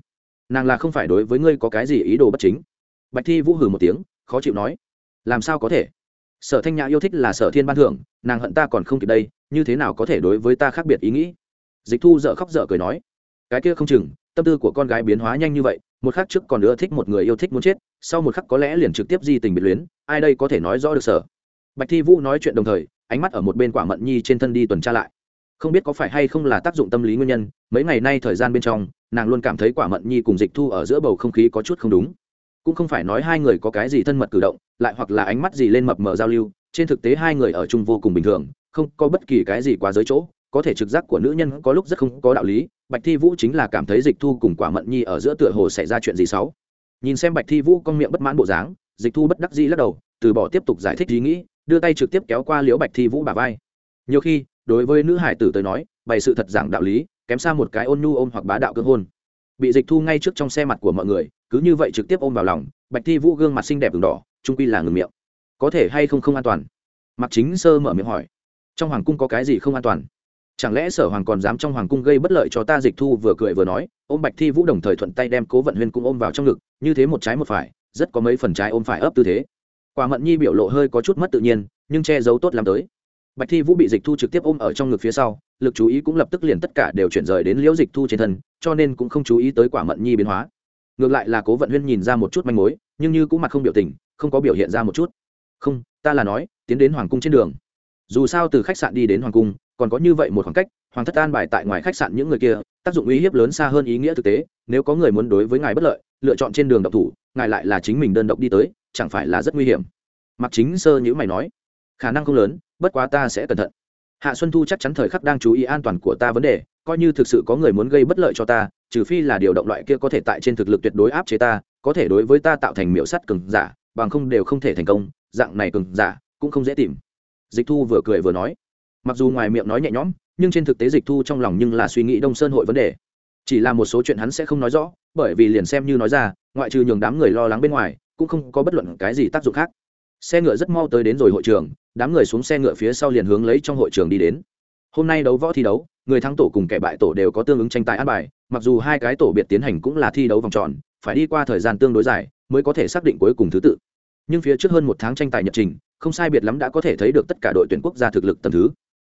nàng là không phải đối với ngươi có cái gì ý đồ bất chính. Bạch thi vũ hừ một tiếng, khó chịu nói, làm sao có thể? Sở thanh nhã yêu thích là sở thiên ban thưởng, nàng hận ta còn không kịp đây, như thế nào có thể đối với ta khác biệt ý nghĩ? Dịch thu dợ khóc dợ cười nói, cái kia không chừng, tâm tư của con gái biến hóa nhanh như vậy, một khắc trước còn nữa thích một người yêu thích muốn chết, sau một khắc có lẽ liền trực tiếp di tình biệt luyến, ai đây có thể nói rõ được sở bạch thi vũ nói chuyện đồng thời, ánh mắt ở một bên quả mận nhi trên thân đi tuần tra lại không biết có phải hay không là tác dụng tâm lý nguyên nhân, mấy ngày nay thời gian bên trong, nàng luôn cảm thấy quả mận nhi cùng dịch thu ở giữa bầu không khí có chút không đúng. Cũng không phải nói hai người có cái gì thân mật cử động, lại hoặc là ánh mắt gì lên mập mờ giao lưu, trên thực tế hai người ở chung vô cùng bình thường, không có bất kỳ cái gì quá giới chỗ, có thể trực giác của nữ nhân có lúc rất không có đạo lý, bạch thi vũ chính là cảm thấy dịch thu cùng quả mận nhi ở giữa tựa hồ xảy ra chuyện gì xấu. Nhìn xem bạch thi vũ con miệng bất mãn bộ dáng, dịch thu bất đắc dĩ lắc đầu, từ bỏ tiếp tục giải thích ý nghĩ, đưa tay trực tiếp kéo qua liễu bạch thi vũ bà vai. Nhiều khi đối với nữ hải tử tới nói, bày sự thật giảng đạo lý, kém xa một cái ôn nhu ôm hoặc bá đạo cưỡng hôn. Bị dịch thu ngay trước trong xe mặt của mọi người, cứ như vậy trực tiếp ôm vào lòng, bạch thi vũ gương mặt xinh đẹp v đỏ, trung quy là ngừng miệng. Có thể hay không không an toàn? Mặc chính sơ mở miệng hỏi. Trong hoàng cung có cái gì không an toàn? Chẳng lẽ sở hoàng còn dám trong hoàng cung gây bất lợi cho ta? Dịch thu vừa cười vừa nói, ôm bạch thi vũ đồng thời thuận tay đem cố vận huyên cung ôm vào trong ngực, như thế một trái một phải, rất có mấy phần trái ôm phải ấp tư thế. Quả mận nhi biểu lộ hơi có chút mất tự nhiên, nhưng che giấu tốt làm tới bạch thi vũ bị dịch thu trực tiếp ôm ở trong ngực phía sau, lực chú ý cũng lập tức liền tất cả đều chuyển rời đến liễu dịch thu trên thân, cho nên cũng không chú ý tới quả mận nhi biến hóa. Ngược lại là cố vận huyên nhìn ra một chút manh mối, nhưng như cũng mặt không biểu tình, không có biểu hiện ra một chút. Không, ta là nói, tiến đến hoàng cung trên đường. Dù sao từ khách sạn đi đến hoàng cung, còn có như vậy một khoảng cách, hoàng thất an bài tại ngoài khách sạn những người kia, tác dụng uy hiếp lớn xa hơn ý nghĩa thực tế, nếu có người muốn đối với ngài bất lợi, lựa chọn trên đường độc thủ, ngài lại là chính mình đơn độc đi tới, chẳng phải là rất nguy hiểm. Mặc chính sơ như mày nói khả năng không lớn, bất quá ta sẽ cẩn thận. Hạ xuân thu chắc chắn thời khắc đang chú ý an toàn của ta vấn đề, coi như thực sự có người muốn gây bất lợi cho ta, trừ phi là điều động loại kia có thể tại trên thực lực tuyệt đối áp chế ta, có thể đối với ta tạo thành miểu sắt cừng giả, bằng không đều không thể thành công, dạng này cừng giả cũng không dễ tìm. Dịch thu vừa cười vừa nói. Mặc dù ngoài miệng nói nhẹ nhõm, nhưng trên thực tế dịch thu trong lòng nhưng là suy nghĩ đông sơn hội vấn đề. Chỉ là một số chuyện hắn sẽ không nói rõ, bởi vì liền xem như nói ra, ngoại trừ nhường đám người lo lắng bên ngoài, cũng không có bất luận cái gì tác dụng khác xe ngựa rất mau tới đến rồi hội trường, đám người xuống xe ngựa phía sau liền hướng lấy trong hội trường đi đến. Hôm nay đấu võ thi đấu, người thắng tổ cùng kẻ bại tổ đều có tương ứng tranh tài an bài, mặc dù hai cái tổ biệt tiến hành cũng là thi đấu vòng tròn, phải đi qua thời gian tương đối dài mới có thể xác định cuối cùng thứ tự. Nhưng phía trước hơn một tháng tranh tài nhật trình, không sai biệt lắm đã có thể thấy được tất cả đội tuyển quốc gia thực lực tầm thứ.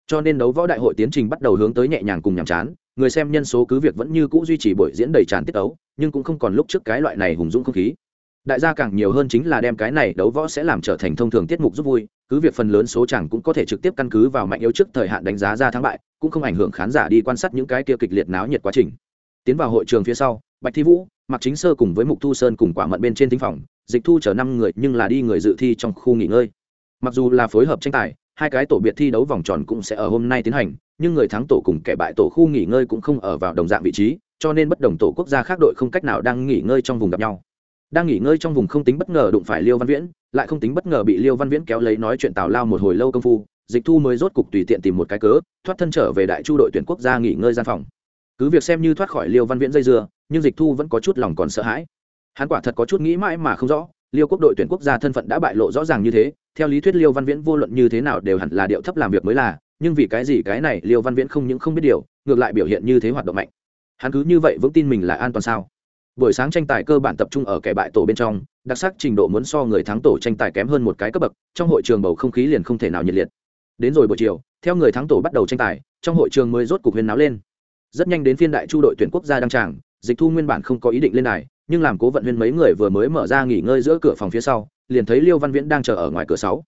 Cho nên đấu võ đại hội tiến trình bắt đầu hướng tới nhẹ nhàng cùng nhàm chán, người xem nhân số cứ việc vẫn như cũ duy trì buổi diễn đầy tràn tiết ấu, nhưng cũng không còn lúc trước cái loại này hùng dũng không khí đại gia càng nhiều hơn chính là đem cái này đấu võ sẽ làm trở thành thông thường tiết mục giúp vui, cứ việc phần lớn số chẳng cũng có thể trực tiếp căn cứ vào mạnh yếu trước thời hạn đánh giá ra thắng bại, cũng không ảnh hưởng khán giả đi quan sát những cái kia kịch liệt náo nhiệt quá trình. Tiến vào hội trường phía sau, bạch thi vũ mặc chính sơ cùng với mục thu sơn cùng quả mận bên trên thính phòng, dịch thu chở năm người nhưng là đi người dự thi trong khu nghỉ ngơi. Mặc dù là phối hợp tranh tài, hai cái tổ biệt thi đấu vòng tròn cũng sẽ ở hôm nay tiến hành, nhưng người thắng tổ cùng kẻ bại tổ khu nghỉ ngơi cũng không ở vào đồng dạng vị trí, cho nên bất đồng tổ quốc gia khác đội không cách nào đang nghỉ ngơi trong vùng gặp nhau đang nghỉ ngơi trong vùng không tính bất ngờ đụng phải liêu văn viễn, lại không tính bất ngờ bị liêu văn viễn kéo lấy nói chuyện tào lao một hồi lâu công phu, dịch thu mới rốt cục tùy tiện tìm một cái cớ, thoát thân trở về đại chu đội tuyển quốc gia nghỉ ngơi gian phòng. Cứ việc xem như thoát khỏi liêu văn viễn dây dưa, nhưng dịch thu vẫn có chút lòng còn sợ hãi. Hắn quả thật có chút nghĩ mãi mà không rõ, liêu quốc đội tuyển quốc gia thân phận đã bại lộ rõ ràng như thế, theo lý thuyết liêu văn viễn vô luận như thế nào đều hẳn là điệu thấp làm việc mới là, nhưng vì cái gì cái này liêu văn viễn không những không biết điều, ngược lại biểu hiện như thế hoạt động mạnh. Hắn cứ như vậy vững tin mình là an toàn sao? Buổi sáng tranh tài cơ bản tập trung ở kẻ bại tổ bên trong, đặc sắc trình độ muốn so người thắng tổ tranh tài kém hơn một cái cấp bậc, trong hội trường bầu không khí liền không thể nào nhiệt liệt. Đến rồi buổi chiều, theo người thắng tổ bắt đầu tranh tài, trong hội trường mới rốt cục huyên náo lên. Rất nhanh đến phiên đại chu đội tuyển quốc gia đăng tràng, dịch thu nguyên bản không có ý định lên này nhưng làm cố vận huyên mấy người vừa mới mở ra nghỉ ngơi giữa cửa phòng phía sau, liền thấy liêu văn viễn đang chờ ở ngoài cửa sáu.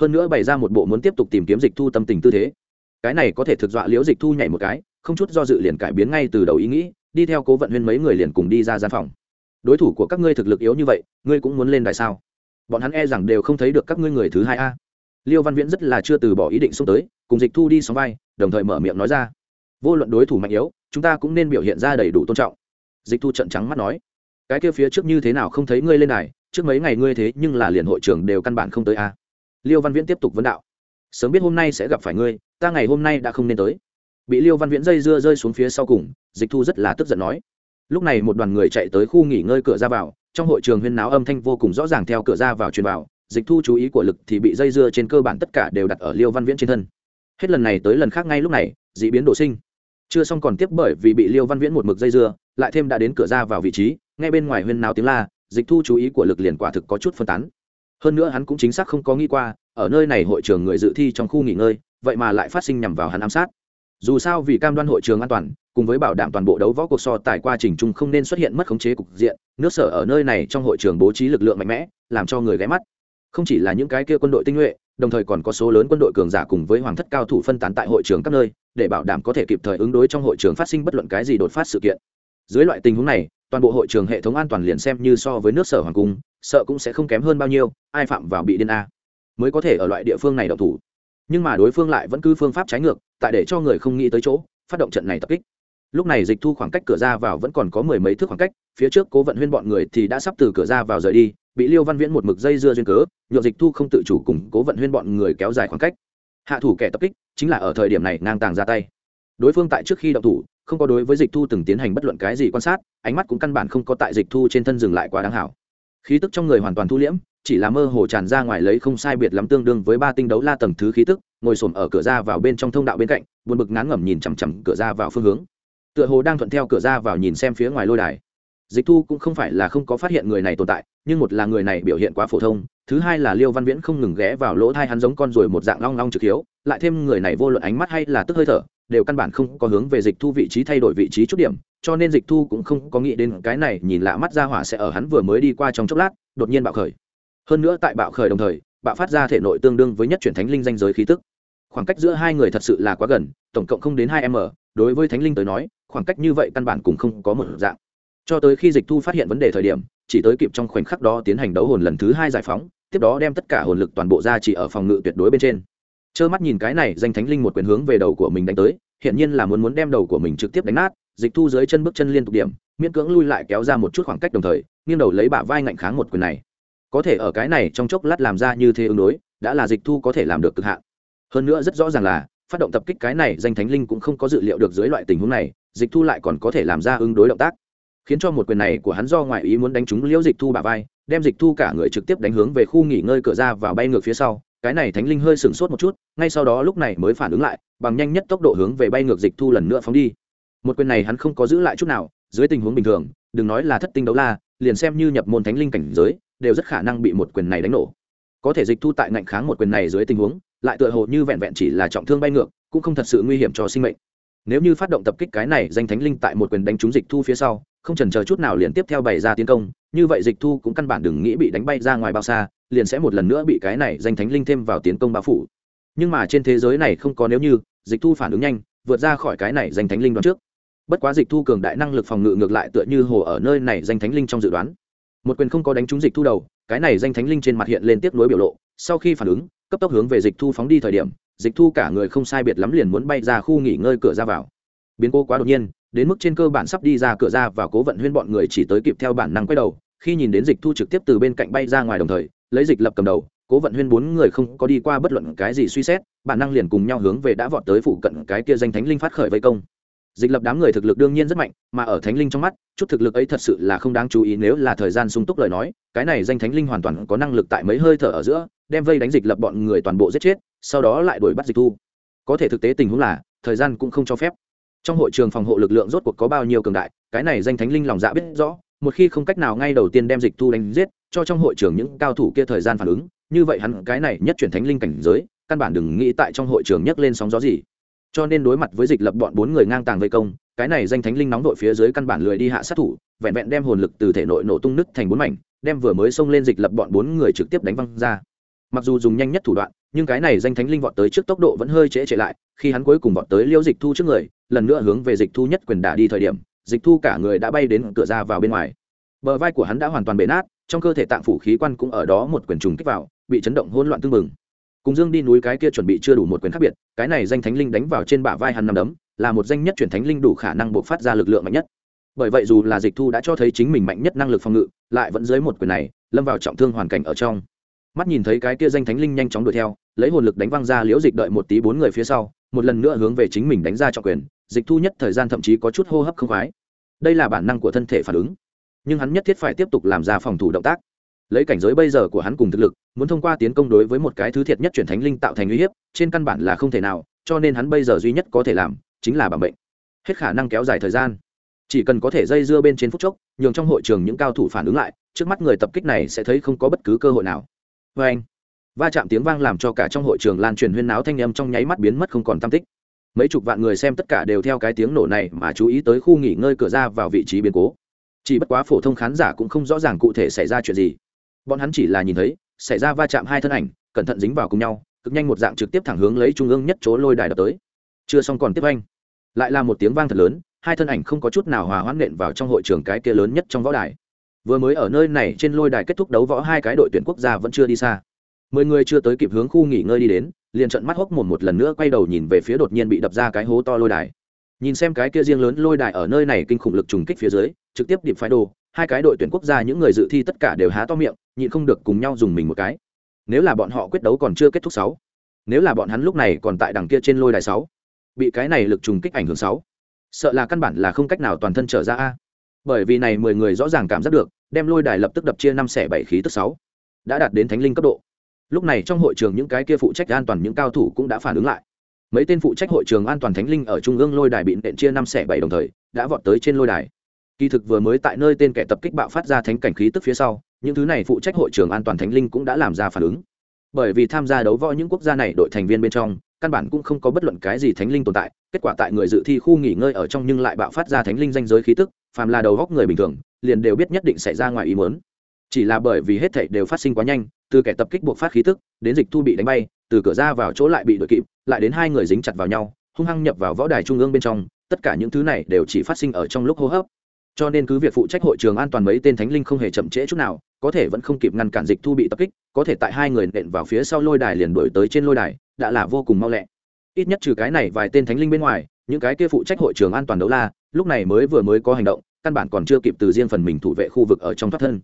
Hơn nữa bày ra một bộ muốn tiếp tục tìm kiếm dịch thu tâm tình tư thế. Cái này có thể thực dọa liễu dịch thu nhảy một cái, không chút do dự liền cải biến ngay từ đầu ý nghĩ đi theo cố vận huyên mấy người liền cùng đi ra gian phòng. Đối thủ của các ngươi thực lực yếu như vậy, ngươi cũng muốn lên đài sao? Bọn hắn e rằng đều không thấy được các ngươi người thứ hai a. Liêu văn viễn rất là chưa từ bỏ ý định xông tới, cùng dịch thu đi sóng vai, đồng thời mở miệng nói ra. Vô luận đối thủ mạnh yếu, chúng ta cũng nên biểu hiện ra đầy đủ tôn trọng. Dịch thu trận trắng mắt nói. Cái kia phía trước như thế nào không thấy ngươi lên đài, trước mấy ngày ngươi thế nhưng là liền hội trưởng đều căn bản không tới a. Liêu văn viễn tiếp tục vấn đạo. Sớm biết hôm nay sẽ gặp phải ngươi, ta ngày hôm nay đã không nên tới bị liêu văn viễn dây dưa rơi xuống phía sau cùng, dịch thu rất là tức giận nói. Lúc này một đoàn người chạy tới khu nghỉ ngơi cửa ra vào, trong hội trường huyên náo âm thanh vô cùng rõ ràng theo cửa ra vào truyền vào, dịch thu chú ý của lực thì bị dây dưa trên cơ bản tất cả đều đặt ở liêu văn viễn trên thân. Hết lần này tới lần khác ngay lúc này d ị biến đổ sinh. Chưa xong còn tiếp bởi vì bị liêu văn viễn một mực dây dưa, lại thêm đã đến cửa ra vào vị trí, ngay bên ngoài huyên náo tiếng la, dịch thu chú ý của lực liền quả thực có chút phân tán. Hơn nữa hắn cũng chính xác không có nghĩ qua, ở nơi này hội trường người dự thi trong khu nghỉ ngơi, vậy mà lại phát sinh nhằm vào hắn ám sát dù sao vì cam đoan hội trường an toàn, cùng với bảo đảm toàn bộ đấu võ cuộc so tài qua trình chung không nên xuất hiện mất khống chế cục diện, nước sở ở nơi này trong hội trường bố trí lực lượng mạnh mẽ, làm cho người ghé mắt. Không chỉ là những cái kia quân đội tinh nhuệ, đồng thời còn có số lớn quân đội cường giả cùng với hoàng thất cao thủ phân tán tại hội trường các nơi, để bảo đảm có thể kịp thời ứng đối trong hội trường phát sinh bất luận cái gì đột phát sự kiện. Dưới loại tình huống này, toàn bộ hội trường hệ thống an toàn liền xem như so với nước sở hoàng cung, sợ cũng sẽ không kém hơn bao nhiêu, ai phạm vào bị điên a. Mới có thể ở loại địa phương này độc thủ nhưng mà đối phương lại vẫn cứ phương pháp trái ngược, tại để cho người không nghĩ tới chỗ, phát động trận này tập kích. Lúc này dịch thu khoảng cách cửa ra vào vẫn còn có mười mấy thước khoảng cách, phía trước cố vận huyên bọn người thì đã sắp từ cửa ra vào rời đi, bị liêu văn viễn một mực dây dưa duyên cớ nhộn dịch thu không tự chủ cùng cố vận huyên bọn người kéo dài khoảng cách. Hạ thủ kẻ tập kích chính là ở thời điểm này ngang tàng ra tay. Đối phương tại trước khi động thủ, không có đối với dịch thu từng tiến hành bất luận cái gì quan sát, ánh mắt cũng căn bản không có tại dịch thu trên thân dừng lại quá đáng hảo. Khí tức trong người hoàn toàn thu liễm chỉ là mơ hồ tràn ra ngoài lấy không sai biệt lắm tương đương với ba tinh đấu la tầng thứ khí tức, ngồi xổm ở cửa ra vào bên trong thông đạo bên cạnh, buồn bực ngán ngẩm nhìn chằm chằm cửa ra vào phương hướng. Tựa hồ đang thuận theo cửa ra vào nhìn xem phía ngoài lôi đài. Dịch thu cũng không phải là không có phát hiện người này tồn tại, nhưng một là người này biểu hiện quá phổ thông, thứ hai là liêu văn viễn không ngừng ghé vào lỗ thai hắn giống con ruồi một dạng long long trực hiếu, lại thêm người này vô luận ánh mắt hay là tức hơi thở, đều căn bản không có hướng về dịch thu vị trí thay đổi vị trí chút điểm, cho nên dịch thu cũng không có nghĩ đến cái này nhìn lạ mắt ra hỏa sẽ ở hắn vừa mới đi qua trong chốc lát, đột nhiên bạo khởi hơn nữa tại bạo khởi đồng thời, bạo phát ra thể nội tương đương với nhất chuyển thánh linh danh giới khí tức. Khoảng cách giữa hai người thật sự là quá gần, tổng cộng không đến hai m, đối với thánh linh tới nói, khoảng cách như vậy căn bản cũng không có một dạng. Cho tới khi dịch thu phát hiện vấn đề thời điểm, chỉ tới kịp trong khoảnh khắc đó tiến hành đấu hồn lần thứ hai giải phóng, tiếp đó đem tất cả hồn lực toàn bộ ra chỉ ở phòng ngự tuyệt đối bên trên. Trơ mắt nhìn cái này danh thánh linh một quyền hướng về đầu của mình đánh tới hiện nhiên là muốn muốn đem đầu của mình trực tiếp đánh nát, dịch thu dưới chân bước chân liên tục điểm, miễn cưỡng lui lại kéo ra một chút khoảng cách đồng thời, nghiêng đầu lấy bả vai ngạnh kháng một quyền này có thể ở cái này trong chốc lát làm ra như thế ứng đối, đã là dịch thu có thể làm được cực hạn. Hơn nữa rất rõ ràng là, phát động tập kích cái này danh thánh linh cũng không có dự liệu được dưới loại tình huống này, dịch thu lại còn có thể làm ra ứng đối động tác. Khiến cho một quyền này của hắn do ngoại ý muốn đánh trúng liễu dịch thu bà vai, đem dịch thu cả người trực tiếp đánh hướng về khu nghỉ ngơi cửa ra và bay ngược phía sau. Cái này thánh linh hơi sửng sốt một chút, ngay sau đó lúc này mới phản ứng lại, bằng nhanh nhất tốc độ hướng về bay ngược dịch thu lần nữa phóng đi. Một quyền này hắn không có giữ lại chút nào, dưới tình huống bình thường, đừng nói là thất tinh đấu la, liền xem như nhập môn thánh linh cảnh giới đều rất khả năng bị một quyền này đánh nổ. Có thể dịch thu tại ngạnh kháng một quyền này dưới tình huống, lại tựa hồ như vẹn vẹn chỉ là trọng thương bay ngược, cũng không thật sự nguy hiểm cho sinh mệnh. Nếu như phát động tập kích cái này danh thánh linh tại một quyền đánh trúng dịch thu phía sau, không trần chờ chút nào liền tiếp theo bày ra tiến công, như vậy dịch thu cũng căn bản đừng nghĩ bị đánh bay ra ngoài bao xa, liền sẽ một lần nữa bị cái này danh thánh linh thêm vào tiến công bao phủ. Nhưng mà trên thế giới này không có nếu như, dịch thu phản ứng nhanh, vượt ra khỏi cái này danh thánh linh đoán trước. Bất quá dịch thu cường đại năng lực phòng ngự ngược lại tựa như hồ ở nơi này danh thánh linh trong dự đoán một quyền không có đánh trúng dịch thu đầu, cái này danh thánh linh trên mặt hiện lên tiếp nối biểu lộ, sau khi phản ứng, cấp tốc hướng về dịch thu phóng đi thời điểm, dịch thu cả người không sai biệt lắm liền muốn bay ra khu nghỉ ngơi cửa ra vào. Biến cố quá đột nhiên, đến mức trên cơ bản sắp đi ra cửa ra và cố vận huyên bọn người chỉ tới kịp theo bản năng quay đầu, khi nhìn đến dịch thu trực tiếp từ bên cạnh bay ra ngoài đồng thời, lấy dịch lập cầm đầu, cố vận huyên bốn người không có đi qua bất luận cái gì suy xét, bản năng liền cùng nhau hướng về đã vọt tới phụ cận cái kia danh thánh linh phát khởi vây công dịch lập đám người thực lực đương nhiên rất mạnh, mà ở thánh linh trong mắt, chút thực lực ấy thật sự là không đáng chú ý nếu là thời gian sung túc lời nói, cái này danh thánh linh hoàn toàn có năng lực tại mấy hơi thở ở giữa, đem vây đánh dịch lập bọn người toàn bộ giết chết, sau đó lại đuổi bắt dịch thu. Có thể thực tế tình huống là, thời gian cũng không cho phép. Trong hội trường phòng hộ lực lượng rốt cuộc có bao nhiêu cường đại, cái này danh thánh linh lòng dạ biết rõ, một khi không cách nào ngay đầu tiên đem dịch thu đánh giết, cho trong hội trường những cao thủ kia thời gian phản ứng, như vậy hắn cái này nhất chuyển thánh linh cảnh giới, căn bản đừng nghĩ tại trong hội trường nhấc lên sóng gió gì cho nên đối mặt với dịch lập bọn bốn người ngang tàng vây công, cái này danh thánh linh nóng đội phía dưới căn bản lười đi hạ sát thủ, vẹn vẹn đem hồn lực từ thể nội nổ tung nứt thành bốn mảnh, đem vừa mới xông lên dịch lập bọn bốn người trực tiếp đánh văng ra. Mặc dù dùng nhanh nhất thủ đoạn, nhưng cái này danh thánh linh vọt tới trước tốc độ vẫn hơi trễ trệ lại, khi hắn cuối cùng vọt tới liêu dịch thu trước người, lần nữa hướng về dịch thu nhất quyền đả đi thời điểm, dịch thu cả người đã bay đến cửa ra vào bên ngoài. Bờ vai của hắn đã hoàn toàn bể nát, trong cơ thể tạng phủ khí quan cũng ở đó một quyền trùng kích vào, bị chấn động hỗn loạn tương mừng cùng dương đi núi cái kia chuẩn bị chưa đủ một quyền khác biệt, cái này danh thánh linh đánh vào trên bả vai hắn nằm đấm, là một danh nhất chuyển thánh linh đủ khả năng buộc phát ra lực lượng mạnh nhất. Bởi vậy dù là dịch thu đã cho thấy chính mình mạnh nhất năng lực phòng ngự, lại vẫn dưới một quyền này, lâm vào trọng thương hoàn cảnh ở trong. Mắt nhìn thấy cái kia danh thánh linh nhanh chóng đuổi theo, lấy hồn lực đánh văng ra liễu dịch đợi một tí bốn người phía sau, một lần nữa hướng về chính mình đánh ra trọng quyền, dịch thu nhất thời gian thậm chí có chút hô hấp không khoái. Đây là bản năng của thân thể phản ứng, nhưng hắn nhất thiết phải tiếp tục làm ra phòng thủ động tác lấy cảnh giới bây giờ của hắn cùng thực lực, muốn thông qua tiến công đối với một cái thứ thiệt nhất chuyển thánh linh tạo thành uy hiếp, trên căn bản là không thể nào, cho nên hắn bây giờ duy nhất có thể làm, chính là bằng bệnh hết khả năng kéo dài thời gian. Chỉ cần có thể dây dưa bên trên phút chốc, nhường trong hội trường những cao thủ phản ứng lại, trước mắt người tập kích này sẽ thấy không có bất cứ cơ hội nào. Vê anh, va chạm tiếng vang làm cho cả trong hội trường lan truyền huyên náo thanh âm trong nháy mắt biến mất không còn tam tích. Mấy chục vạn người xem tất cả đều theo cái tiếng nổ này mà chú ý tới khu nghỉ ngơi cửa ra vào vị trí biến cố. Chỉ bất quá phổ thông khán giả cũng không rõ ràng cụ thể xảy ra chuyện gì bọn hắn chỉ là nhìn thấy, xảy ra va chạm hai thân ảnh, cẩn thận dính vào cùng nhau, cực nhanh một dạng trực tiếp thẳng hướng lấy trung ương nhất chỗ lôi đài đập tới. Chưa xong còn tiếp anh. Lại là một tiếng vang thật lớn, hai thân ảnh không có chút nào hòa hoãn nện vào trong hội trường cái kia lớn nhất trong võ đài. Vừa mới ở nơi này trên lôi đài kết thúc đấu võ hai cái đội tuyển quốc gia vẫn chưa đi xa. Mười người chưa tới kịp hướng khu nghỉ ngơi đi đến, liền trận mắt hốc mồm một lần nữa quay đầu nhìn về phía đột nhiên bị đập ra cái hố to lôi đài nhìn xem cái kia riêng lớn lôi đài ở nơi này kinh khủng lực trùng kích phía dưới, trực tiếp điệp phái đồ, hai cái đội tuyển quốc gia những người dự thi tất cả đều há to miệng, nhịn không được cùng nhau dùng mình một cái. Nếu là bọn họ quyết đấu còn chưa kết thúc sáu. Nếu là bọn hắn lúc này còn tại đằng kia trên lôi đài sáu. Bị cái này lực trùng kích ảnh hưởng sáu. Sợ là căn bản là không cách nào toàn thân trở ra a. Bởi vì này mười người rõ ràng cảm giác được, đem lôi đài lập tức đập chia năm xẻ bảy khí tức sáu. Đã đạt đến thánh linh cấp độ. Lúc này trong hội trường những cái kia phụ trách an toàn những cao thủ cũng đã phản ứng lại mấy tên phụ trách hội trường an toàn thánh linh ở trung ương lôi đài bị nện chia năm xẻ bảy đồng thời, đã vọt tới trên lôi đài. Kỳ thực vừa mới tại nơi tên kẻ tập kích bạo phát ra thánh cảnh khí tức phía sau, những thứ này phụ trách hội trường an toàn thánh linh cũng đã làm ra phản ứng. Bởi vì tham gia đấu võ những quốc gia này đội thành viên bên trong, căn bản cũng không có bất luận cái gì thánh linh tồn tại, kết quả tại người dự thi khu nghỉ ngơi ở trong nhưng lại bạo phát ra thánh linh danh giới khí tức, phàm là đầu góc người bình thường, liền đều biết nhất định xảy ra ngoài ý muốn. Chỉ là bởi vì hết thảy đều phát sinh quá nhanh, từ kẻ tập kích buộc phát khí tức, đến dịch thu bị đánh bay, từ cửa ra vào chỗ lại bị đội kịp lại đến hai người dính chặt vào nhau, hung hăng nhập vào võ đài trung ương bên trong, tất cả những thứ này đều chỉ phát sinh ở trong lúc hô hấp. Cho nên cứ việc phụ trách hội trường an toàn mấy tên thánh linh không hề chậm trễ chút nào, có thể vẫn không kịp ngăn cản dịch thu bị tập kích, có thể tại hai người nện vào phía sau lôi đài liền đổi tới trên lôi đài, đã là vô cùng mau lẹ. Ít nhất trừ cái này vài tên thánh linh bên ngoài, những cái kia phụ trách hội trường an toàn đấu la, lúc này mới vừa mới có hành động, căn bản còn chưa kịp từ riêng phần mình thủ vệ khu vực ở trong thoát thân.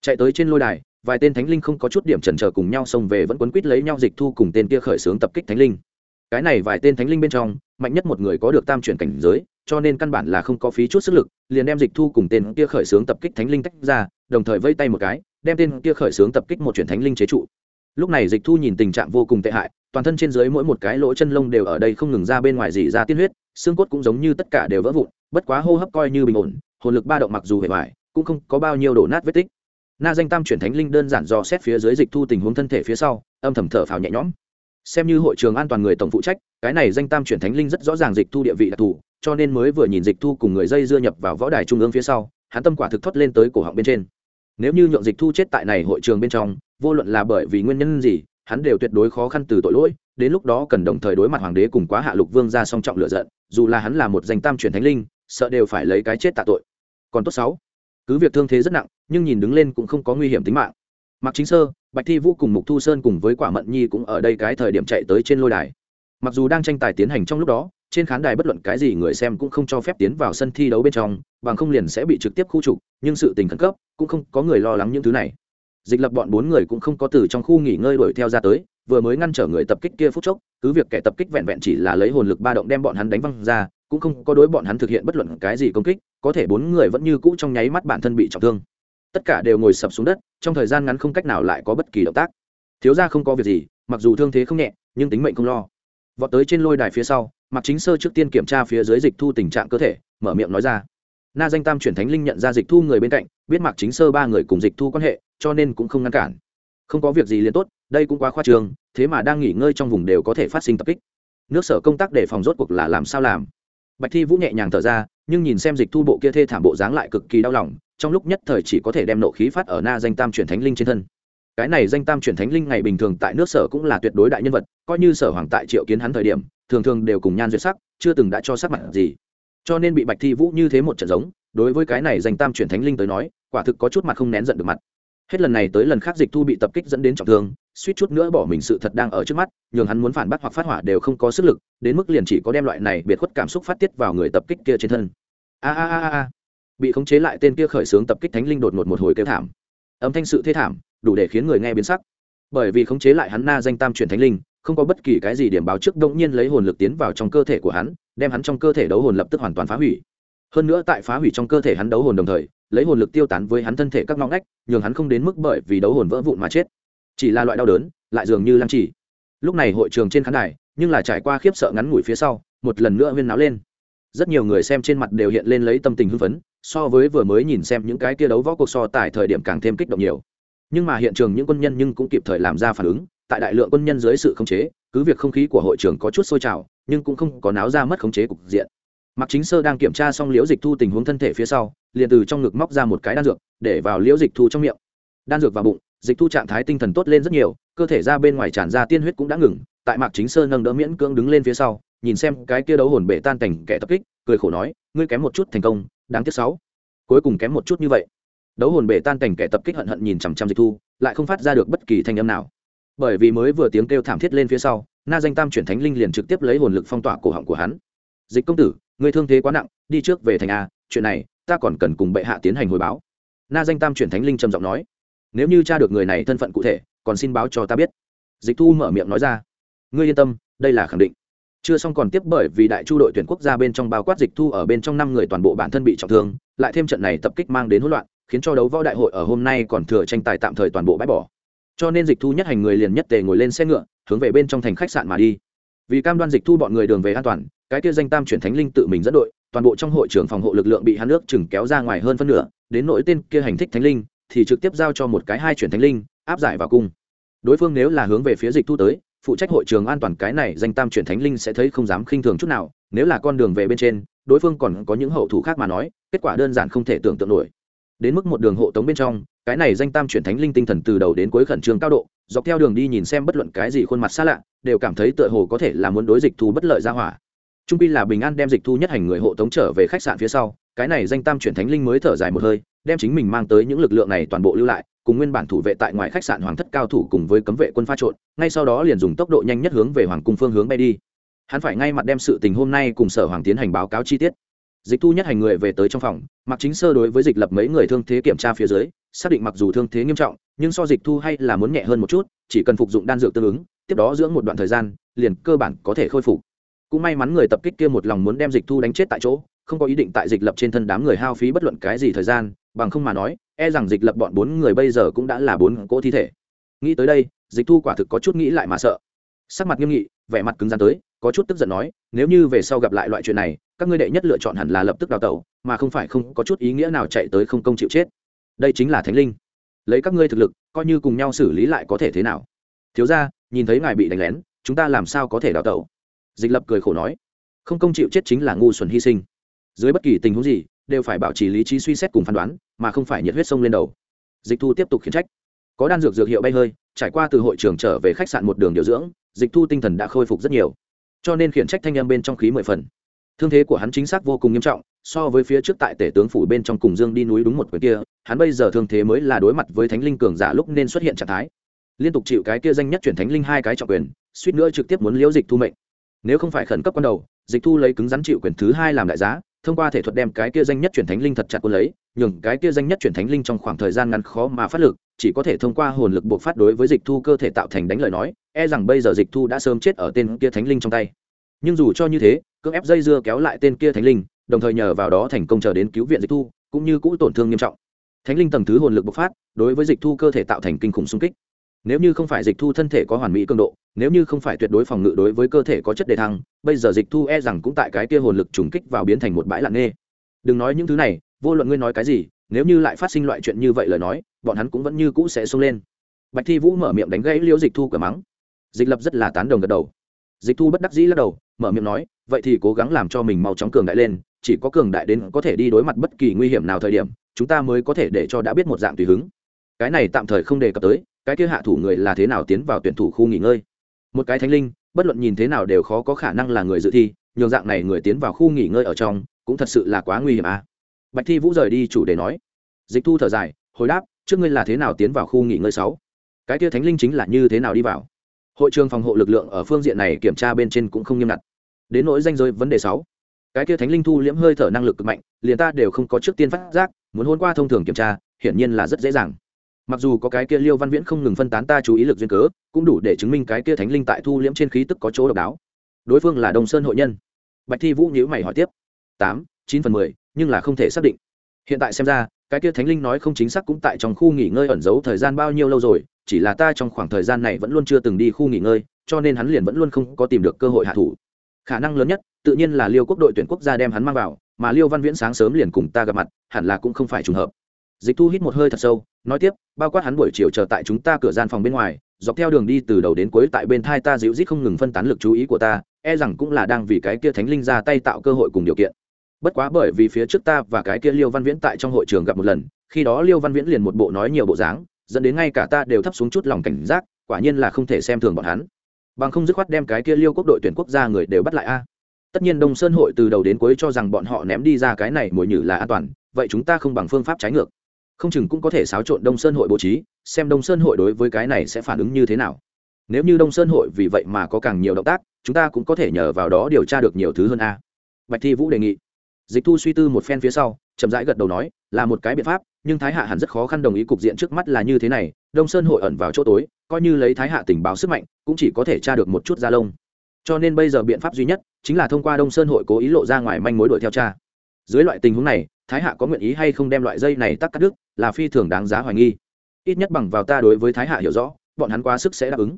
Chạy tới trên lôi đài, vài tên thánh linh không có chút điểm chần chờ cùng nhau xông về vẫn quấn quýt lấy nhau dịch thu cùng tên kia khởi xướng tập kích thánh linh cái này vài tên thánh linh bên trong, mạnh nhất một người có được tam chuyển cảnh giới, cho nên căn bản là không có phí chút sức lực, liền đem dịch thu cùng tên kia khởi xướng tập kích thánh linh tách ra, đồng thời vây tay một cái, đem tên kia khởi xướng tập kích một chuyển thánh linh chế trụ. Lúc này dịch thu nhìn tình trạng vô cùng tệ hại, toàn thân trên dưới mỗi một cái lỗ chân lông đều ở đây không ngừng ra bên ngoài gì ra tiên huyết, xương cốt cũng giống như tất cả đều vỡ vụn, bất quá hô hấp coi như bình ổn, hồn lực ba động mặc dù hề vải cũng không có bao nhiêu đổ nát vết tích. Na danh tam chuyển thánh linh đơn giản do xét phía dưới dịch thu tình huống thân thể phía sau, âm thầm thở phào nhẹ nhõm xem như hội trường an toàn người tổng phụ trách, cái này danh tam chuyển thánh linh rất rõ ràng dịch thu địa vị đặc thù, cho nên mới vừa nhìn dịch thu cùng người dây dưa nhập vào võ đài trung ương phía sau, hắn tâm quả thực thoát lên tới cổ họng bên trên. Nếu như nhượng dịch thu chết tại này hội trường bên trong, vô luận là bởi vì nguyên nhân gì, hắn đều tuyệt đối khó khăn từ tội lỗi, đến lúc đó cần đồng thời đối mặt hoàng đế cùng quá hạ lục vương ra song trọng lựa giận, dù là hắn là một danh tam chuyển thánh linh, sợ đều phải lấy cái chết tạ tội. Còn tốt sáu, cứ việc thương thế rất nặng, nhưng nhìn đứng lên cũng không có nguy hiểm tính mạng. Mặc chính sơ bạch thi vũ cùng mục thu sơn cùng với quả mận nhi cũng ở đây cái thời điểm chạy tới trên lôi đài. Mặc dù đang tranh tài tiến hành trong lúc đó, trên khán đài bất luận cái gì người xem cũng không cho phép tiến vào sân thi đấu bên trong, bằng không liền sẽ bị trực tiếp khu trục, nhưng sự tình khẩn cấp, cũng không có người lo lắng những thứ này. Dịch lập bọn bốn người cũng không có từ trong khu nghỉ ngơi đuổi theo ra tới, vừa mới ngăn trở người tập kích kia phút chốc, cứ việc kẻ tập kích vẹn vẹn chỉ là lấy hồn lực ba động đem bọn hắn đánh văng ra, cũng không có đối bọn hắn thực hiện bất luận cái gì công kích, có thể bốn người vẫn như cũ trong nháy mắt bản thân bị trọng thương. Tất cả đều ngồi sập xuống đất trong thời gian ngắn không cách nào lại có bất kỳ động tác. Thiếu ra không có việc gì, mặc dù thương thế không nhẹ, nhưng tính mệnh không lo. Vọt tới trên lôi đài phía sau mặc chính sơ trước tiên kiểm tra phía dưới dịch thu tình trạng cơ thể, mở miệng nói ra. Na danh tam chuyển thánh linh nhận ra dịch thu người bên cạnh, biết mặc chính sơ ba người cùng dịch thu quan hệ, cho nên cũng không ngăn cản. Không có việc gì liền tốt, đây cũng quá khoa trường thế mà đang nghỉ ngơi trong vùng đều có thể phát sinh tập kích. Nước sở công tác để phòng rốt cuộc là làm sao làm. Bạch thi vũ nhẹ nhàng thở ra, nhưng nhìn xem dịch thu bộ kia thê thảm bộ dáng lại cực kỳ đau lòng trong lúc nhất thời chỉ có thể đem nộ khí phát ở na danh tam chuyển thánh linh trên thân. Cái này danh tam chuyển thánh linh ngày bình thường tại nước sở cũng là tuyệt đối đại nhân vật, coi như sở hoàng tại triệu kiến hắn thời điểm, thường thường đều cùng nhan duyệt sắc, chưa từng đã cho sắc mặt gì. Cho nên bị bạch thi vũ như thế một trận giống, đối với cái này danh tam chuyển thánh linh tới nói, quả thực có chút mặt không nén giận được mặt. Hết lần này tới lần khác dịch thu bị tập kích dẫn đến trọng thương, suýt chút nữa bỏ mình sự thật đang ở trước mắt, nhường hắn muốn phản bác hoặc phát hỏa đều không có sức lực, đến mức liền chỉ có đem loại này biệt khuất cảm xúc phát tiết vào người tập kích kia trên thân. A a a a bị khống chế lại tên kia khởi xướng tập kích thánh linh đột ngột một hồi kêu thảm. Âm thanh sự thê thảm, đủ để khiến người nghe biến sắc. Bởi vì khống chế lại hắn na danh tam chuyển thánh linh, không có bất kỳ cái gì điểm báo trước đông nhiên lấy hồn lực tiến vào trong cơ thể của hắn, đem hắn trong cơ thể đấu hồn lập tức hoàn toàn phá hủy. Hơn nữa tại phá hủy trong cơ thể hắn đấu hồn đồng thời, lấy hồn lực tiêu tán với hắn thân thể các ngõ ngách, nhường hắn không đến mức bởi vì đấu hồn vỡ vụn mà chết. Chỉ là loại đau đớn, lại dường như lăng trì. Lúc này hội trường trên khán đài, nhưng là trải qua khiếp sợ ngắn ngủi phía sau, một lần nữa huyên náo lên rất nhiều người xem trên mặt đều hiện lên lấy tâm tình hưng phấn, so với vừa mới nhìn xem những cái kia đấu võ cuộc so tại thời điểm càng thêm kích động nhiều. Nhưng mà hiện trường những quân nhân nhưng cũng kịp thời làm ra phản ứng, tại đại lượng quân nhân dưới sự khống chế, cứ việc không khí của hội trường có chút sôi trào, nhưng cũng không có náo ra mất khống chế cục diện. Mặc chính sơ đang kiểm tra xong liễu dịch thu tình huống thân thể phía sau, liền từ trong ngực móc ra một cái đan dược, để vào liễu dịch thu trong miệng. Đan dược vào bụng, dịch thu trạng thái tinh thần tốt lên rất nhiều, cơ thể ra bên ngoài tràn ra tiên huyết cũng đã ngừng, tại mạc chính sơ nâng đỡ miễn cưỡng đứng lên phía sau nhìn xem cái kia đấu hồn bể tan cảnh kẻ tập kích, cười khổ nói, ngươi kém một chút thành công, đáng tiếc sáu. Cuối cùng kém một chút như vậy. Đấu hồn bể tan cảnh kẻ tập kích hận hận nhìn chằm chằm dịch thu, lại không phát ra được bất kỳ thanh âm nào. Bởi vì mới vừa tiếng kêu thảm thiết lên phía sau, na danh tam chuyển thánh linh liền trực tiếp lấy hồn lực phong tỏa cổ họng của hắn. Dịch công tử người thương thế quá nặng, đi trước về thành a, chuyện này, ta còn cần cùng bệ hạ tiến hành hồi báo. Na danh tam chuyển thánh linh trầm giọng nói, nếu như tra được người này thân phận cụ thể, còn xin báo cho ta biết. Dịch thu mở miệng nói ra, ngươi yên tâm, đây là khẳng định chưa xong còn tiếp bởi vì đại chu đội tuyển quốc gia bên trong bao quát dịch thu ở bên trong năm người toàn bộ bản thân bị trọng thương, lại thêm trận này tập kích mang đến hỗn loạn, khiến cho đấu võ đại hội ở hôm nay còn thừa tranh tài tạm thời toàn bộ bãi bỏ. Cho nên dịch thu nhất hành người liền nhất tề ngồi lên xe ngựa, hướng về bên trong thành khách sạn mà đi. Vì cam đoan dịch thu bọn người đường về an toàn, cái kia danh tam chuyển thánh linh tự mình dẫn đội, toàn bộ trong hội trưởng phòng hộ lực lượng bị hắn nước chừng kéo ra ngoài hơn phân nửa, đến nỗi tên kia hành thích thánh linh, thì trực tiếp giao cho một cái hai chuyển thánh linh, áp giải vào cung. Đối phương nếu là hướng về phía dịch thu tới phụ trách hội trường an toàn cái này danh tam chuyển thánh linh sẽ thấy không dám khinh thường chút nào, nếu là con đường về bên trên, đối phương còn có những hậu thủ khác mà nói, kết quả đơn giản không thể tưởng tượng nổi. Đến mức một đường hộ tống bên trong, cái này danh tam chuyển thánh linh tinh thần từ đầu đến cuối khẩn trương cao độ, dọc theo đường đi nhìn xem bất luận cái gì khuôn mặt xa lạ, đều cảm thấy tựa hồ có thể là muốn đối dịch thu bất lợi ra hỏa. Trung pi là bình an đem dịch thu nhất hành người hộ tống trở về khách sạn phía sau, cái này danh tam chuyển thánh linh mới thở dài một hơi, đem chính mình mang tới những lực lượng này toàn bộ lưu lại cùng nguyên bản thủ vệ tại ngoài khách sạn hoàng thất cao thủ cùng với cấm vệ quân pha trộn, ngay sau đó liền dùng tốc độ nhanh nhất hướng về hoàng cung phương hướng bay đi. Hắn phải ngay mặt đem sự tình hôm nay cùng sở hoàng tiến hành báo cáo chi tiết. Dịch thu nhất hành người về tới trong phòng, mặc chính sơ đối với dịch lập mấy người thương thế kiểm tra phía dưới, xác định mặc dù thương thế nghiêm trọng, nhưng so dịch thu hay là muốn nhẹ hơn một chút, chỉ cần phục dụng đan dược tương ứng, tiếp đó dưỡng một đoạn thời gian, liền cơ bản có thể khôi phục. Cũng may mắn người tập kích kia một lòng muốn đem dịch thu đánh chết tại chỗ, không có ý định tại dịch lập trên thân đám người hao phí bất luận cái gì thời gian, bằng không mà nói e rằng dịch lập bọn bốn người bây giờ cũng đã là bốn cỗ thi thể. Nghĩ tới đây, dịch thu quả thực có chút nghĩ lại mà sợ. Sắc mặt nghiêm nghị, vẻ mặt cứng rắn tới, có chút tức giận nói, nếu như về sau gặp lại loại chuyện này, các ngươi đệ nhất lựa chọn hẳn là lập tức đào tẩu, mà không phải không có chút ý nghĩa nào chạy tới không công chịu chết. Đây chính là thánh linh. Lấy các ngươi thực lực, coi như cùng nhau xử lý lại có thể thế nào? Thiếu ra nhìn thấy ngài bị đánh lén, chúng ta làm sao có thể đào tẩu? Dịch lập cười khổ nói, không công chịu chết chính là ngu xuẩn hy sinh. Dưới bất kỳ tình huống gì, đều phải bảo trì lý trí suy xét cùng phán đoán mà không phải nhiệt huyết sông lên đầu. Dịch thu tiếp tục khiển trách. Có đan dược dược hiệu bay hơi, trải qua từ hội trường trở về khách sạn một đường điều dưỡng, dịch thu tinh thần đã khôi phục rất nhiều. Cho nên khiển trách thanh em bên trong khí mười phần. Thương thế của hắn chính xác vô cùng nghiêm trọng, so với phía trước tại tể tướng phủ bên trong cùng dương đi núi đúng một quyền kia, hắn bây giờ thương thế mới là đối mặt với thánh linh cường giả lúc nên xuất hiện trạng thái. Liên tục chịu cái kia danh nhất chuyển thánh linh hai cái trọng quyền, suýt nữa trực tiếp muốn liễu dịch thu mệnh. Nếu không phải khẩn cấp ban đầu, dịch thu lấy cứng rắn chịu quyền thứ hai làm đại giá thông qua thể thuật đem cái kia danh nhất chuyển thánh linh thật chặt cuốn lấy, nhường cái kia danh nhất chuyển thánh linh trong khoảng thời gian ngắn khó mà phát lực, chỉ có thể thông qua hồn lực buộc phát đối với dịch thu cơ thể tạo thành đánh lời nói e rằng bây giờ dịch thu đã sớm chết ở tên kia thánh linh trong tay. Nhưng dù cho như thế, cưỡng ép dây dưa kéo lại tên kia thánh linh, đồng thời nhờ vào đó thành công chờ đến cứu viện dịch thu, cũng như cũ tổn thương nghiêm trọng. Thánh linh tầng thứ hồn lực bộc phát, đối với dịch thu cơ thể tạo thành kinh khủng xung kích nếu như không phải dịch thu thân thể có hoàn mỹ cường độ, nếu như không phải tuyệt đối phòng ngự đối với cơ thể có chất đề thăng, bây giờ dịch thu e rằng cũng tại cái kia hồn lực trùng kích vào biến thành một bãi lặng nghê. Đừng nói những thứ này, vô luận ngươi nói cái gì, nếu như lại phát sinh loại chuyện như vậy lời nói, bọn hắn cũng vẫn như cũ sẽ xông lên. Bạch thi vũ mở miệng đánh gãy liễu dịch thu cửa mắng. Dịch lập rất là tán đồng gật đầu. Dịch thu bất đắc dĩ lắc đầu, mở miệng nói, vậy thì cố gắng làm cho mình mau chóng cường đại lên, chỉ có cường đại đến có thể đi đối mặt bất kỳ nguy hiểm nào thời điểm, chúng ta mới có thể để cho đã biết một dạng tùy hứng. Cái này tạm thời không đề cập tới cái kia hạ thủ người là thế nào tiến vào tuyển thủ khu nghỉ ngơi? Một cái thánh linh, bất luận nhìn thế nào đều khó có khả năng là người dự thi, nhường dạng này người tiến vào khu nghỉ ngơi ở trong, cũng thật sự là quá nguy hiểm à. Bạch thi vũ rời đi chủ đề nói. Dịch thu thở dài, hồi đáp, trước ngươi là thế nào tiến vào khu nghỉ ngơi sáu? Cái kia thánh linh chính là như thế nào đi vào? Hội trường phòng hộ lực lượng ở phương diện này kiểm tra bên trên cũng không nghiêm ngặt. Đến nỗi danh giới vấn đề sáu. Cái kia thánh linh thu liễm hơi thở năng lực cực mạnh, liền ta đều không có trước tiên phát giác, muốn hôn qua thông thường kiểm tra, hiển nhiên là rất dễ dàng mặc dù có cái kia liêu văn viễn không ngừng phân tán ta chú ý lực duyên cớ, cũng đủ để chứng minh cái kia thánh linh tại thu liễm trên khí tức có chỗ độc đáo. Đối phương là đồng sơn hội nhân. Bạch thi vũ nhữ mày hỏi tiếp. Tám, chín phần mười, nhưng là không thể xác định. Hiện tại xem ra, cái kia thánh linh nói không chính xác cũng tại trong khu nghỉ ngơi ẩn giấu thời gian bao nhiêu lâu rồi, chỉ là ta trong khoảng thời gian này vẫn luôn chưa từng đi khu nghỉ ngơi, cho nên hắn liền vẫn luôn không có tìm được cơ hội hạ thủ. Khả năng lớn nhất, tự nhiên là liêu quốc đội tuyển quốc gia đem hắn mang vào, mà liêu văn viễn sáng sớm liền cùng ta gặp mặt, hẳn là cũng không phải trùng hợp. Dịch thu hít một hơi thật sâu nói tiếp, bao quát hắn buổi chiều chờ tại chúng ta cửa gian phòng bên ngoài, dọc theo đường đi từ đầu đến cuối tại bên thai ta dịu rít không ngừng phân tán lực chú ý của ta e rằng cũng là đang vì cái kia thánh linh ra tay tạo cơ hội cùng điều kiện. Bất quá bởi vì phía trước ta và cái kia liêu văn viễn tại trong hội trường gặp một lần, khi đó liêu văn viễn liền một bộ nói nhiều bộ dáng, dẫn đến ngay cả ta đều thấp xuống chút lòng cảnh giác, quả nhiên là không thể xem thường bọn hắn. Bằng không dứt khoát đem cái kia liêu quốc đội tuyển quốc gia người đều bắt lại a. Tất nhiên đông sơn hội từ đầu đến cuối cho rằng bọn họ ném đi ra cái này mồi nhử là an toàn, vậy chúng ta không bằng phương pháp trái ngược không chừng cũng có thể xáo trộn đông sơn hội bố trí, xem đông sơn hội đối với cái này sẽ phản ứng như thế nào. Nếu như đông sơn hội vì vậy mà có càng nhiều động tác, chúng ta cũng có thể nhờ vào đó điều tra được nhiều thứ hơn a. Bạch thi vũ đề nghị. Dịch thu suy tư một phen phía sau, chậm rãi gật đầu nói, là một cái biện pháp, nhưng thái hạ hẳn rất khó khăn đồng ý cục diện trước mắt là như thế này, đông sơn hội ẩn vào chỗ tối, coi như lấy thái hạ tình báo sức mạnh, cũng chỉ có thể tra được một chút da lông. Cho nên bây giờ biện pháp duy nhất, chính là thông qua đông sơn hội cố ý lộ ra ngoài manh mối đuổi theo cha dưới loại tình huống này thái hạ có nguyện ý hay không đem loại dây này tắc cắt đứt, là phi thường đáng giá hoài nghi. Ít nhất bằng vào ta đối với thái hạ hiểu rõ, bọn hắn quá sức sẽ đáp ứng.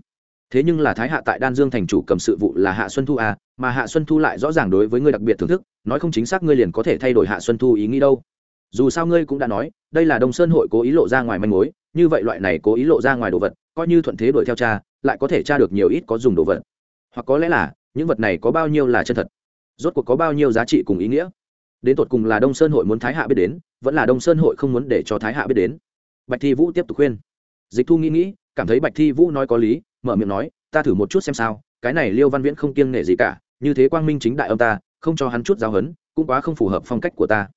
Thế nhưng là thái hạ tại đan dương thành chủ cầm sự vụ là hạ xuân thu à mà hạ xuân thu lại rõ ràng đối với ngươi đặc biệt thưởng thức, nói không chính xác ngươi liền có thể thay đổi hạ xuân thu ý nghĩ đâu. Dù sao ngươi cũng đã nói, đây là đông sơn hội cố ý lộ ra ngoài manh mối, như vậy loại này cố ý lộ ra ngoài đồ vật, coi như thuận thế đuổi theo cha, lại có thể tra được nhiều ít có dùng đồ vật. Hoặc có lẽ là, những vật này có bao nhiêu là chân thật, rốt cuộc có bao nhiêu giá trị cùng ý nghĩa đến tột cùng là đông sơn hội muốn thái hạ biết đến vẫn là đông sơn hội không muốn để cho thái hạ biết đến bạch thi vũ tiếp tục khuyên dịch thu nghĩ nghĩ cảm thấy bạch thi vũ nói có lý mở miệng nói ta thử một chút xem sao cái này liêu văn viễn không kiêng nể gì cả như thế quang minh chính đại ông ta không cho hắn chút giáo hấn cũng quá không phù hợp phong cách của ta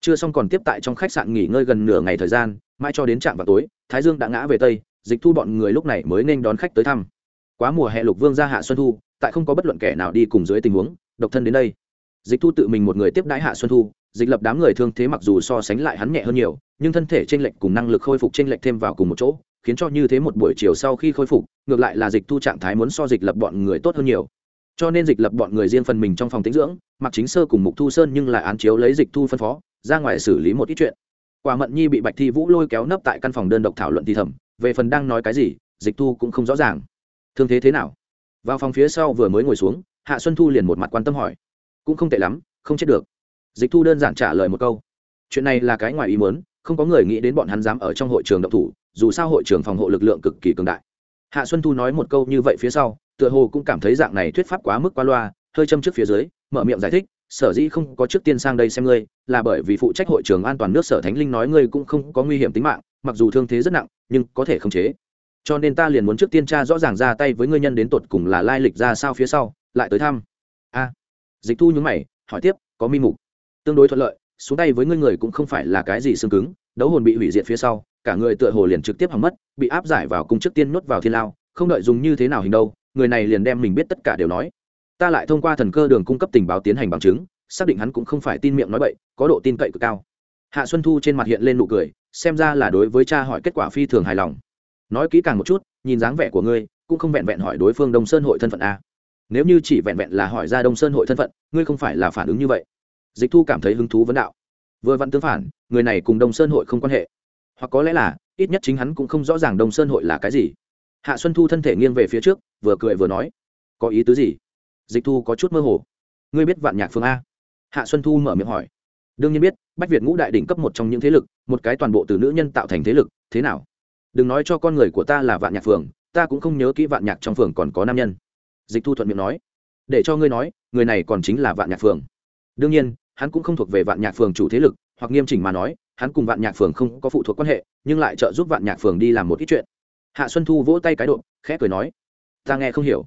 chưa xong còn tiếp tại trong khách sạn nghỉ ngơi gần nửa ngày thời gian mãi cho đến trạm vào tối thái dương đã ngã về tây dịch thu bọn người lúc này mới nên đón khách tới thăm quá mùa hè lục vương ra hạ xuân thu tại không có bất luận kẻ nào đi cùng dưới tình huống độc thân đến đây dịch thu tự mình một người tiếp đãi hạ xuân thu, dịch lập đám người thương thế mặc dù so sánh lại hắn nhẹ hơn nhiều, nhưng thân thể t r ê n lệch cùng năng lực khôi phục t r ê n lệch thêm vào cùng một chỗ, khiến cho như thế một buổi chiều sau khi khôi phục, ngược lại là dịch thu trạng thái muốn so dịch lập bọn người tốt hơn nhiều. Cho nên dịch lập bọn người riêng phần mình trong phòng tĩnh dưỡng, mặc chính sơ cùng mục thu sơn nhưng lại án chiếu lấy dịch thu phân phó, ra ngoài xử lý một ít chuyện. Quả mận nhi bị bạch thi vũ lôi kéo nấp tại căn phòng đơn độc thảo luận thi thầm, về phần đang nói cái gì, dịch thu cũng không rõ ràng. Thương thế thế nào? Vào phòng phía sau vừa mới ngồi xuống, hạ xuân thu liền một mặt quan tâm hỏi cũng không tệ lắm, không chết được. Dịch thu đơn giản trả lời một câu. Chuyện này là cái ngoài ý muốn, không có người nghĩ đến bọn hắn dám ở trong hội trường độc thủ, dù sao hội trường phòng hộ lực lượng cực kỳ cường đại. Hạ xuân thu nói một câu như vậy phía sau, tựa hồ cũng cảm thấy dạng này thuyết pháp quá mức qua loa, hơi châm trước phía dưới, mở miệng giải thích, sở dĩ không có trước tiên sang đây xem ngươi, là bởi vì phụ trách hội trường an toàn nước sở thánh linh nói ngươi cũng không có nguy hiểm tính mạng, mặc dù thương thế rất nặng, nhưng có thể khống chế. Cho nên ta liền muốn trước tiên tra rõ ràng ra tay với ngươi nhân đến tột cùng là lai lịch ra sao phía sau, lại tới thăm dịch thu nhúng mày, hỏi tiếp, có mi mục? Tương đối thuận lợi, xuống tay với ngươi người cũng không phải là cái gì xương cứng, đấu hồn bị hủy diệt phía sau, cả người tựa hồ liền trực tiếp hỏng mất, bị áp giải vào cung trước tiên nuốt vào thiên lao, không đợi dùng như thế nào hình đâu, người này liền đem mình biết tất cả đều nói. Ta lại thông qua thần cơ đường cung cấp tình báo tiến hành bằng chứng, xác định hắn cũng không phải tin miệng nói bậy, có độ tin cậy cực cao. Hạ xuân thu trên mặt hiện lên nụ cười, xem ra là đối với cha hỏi kết quả phi thường hài lòng. Nói kỹ càng một chút, nhìn dáng vẻ của ngươi, cũng không vẹn vẹn hỏi đối phương đông sơn hội thân phận a nếu như chỉ vẹn vẹn là hỏi ra đông sơn hội thân phận ngươi không phải là phản ứng như vậy dịch thu cảm thấy hứng thú vấn đạo vừa vặn tương phản người này cùng đông sơn hội không quan hệ hoặc có lẽ là ít nhất chính hắn cũng không rõ ràng đông sơn hội là cái gì hạ xuân thu thân thể nghiêng về phía trước vừa cười vừa nói có ý tứ gì dịch thu có chút mơ hồ ngươi biết vạn nhạc phương a hạ xuân thu mở miệng hỏi đương nhiên biết bách việt ngũ đại đỉnh cấp một trong những thế lực một cái toàn bộ từ nữ nhân tạo thành thế lực thế nào đừng nói cho con người của ta là vạn nhạc phường ta cũng không nhớ kỹ vạn nhạc trong phường còn có nam nhân dịch thu thuận miệng nói, để cho ngươi nói, người này còn chính là vạn nhạc phường. Đương nhiên, hắn cũng không thuộc về vạn nhạc phường chủ thế lực, hoặc nghiêm chỉnh mà nói, hắn cùng vạn nhạc phường không có phụ thuộc quan hệ, nhưng lại trợ giúp vạn nhạc phường đi làm một ít chuyện. Hạ xuân thu vỗ tay cái độ, khẽ cười nói, ta nghe không hiểu.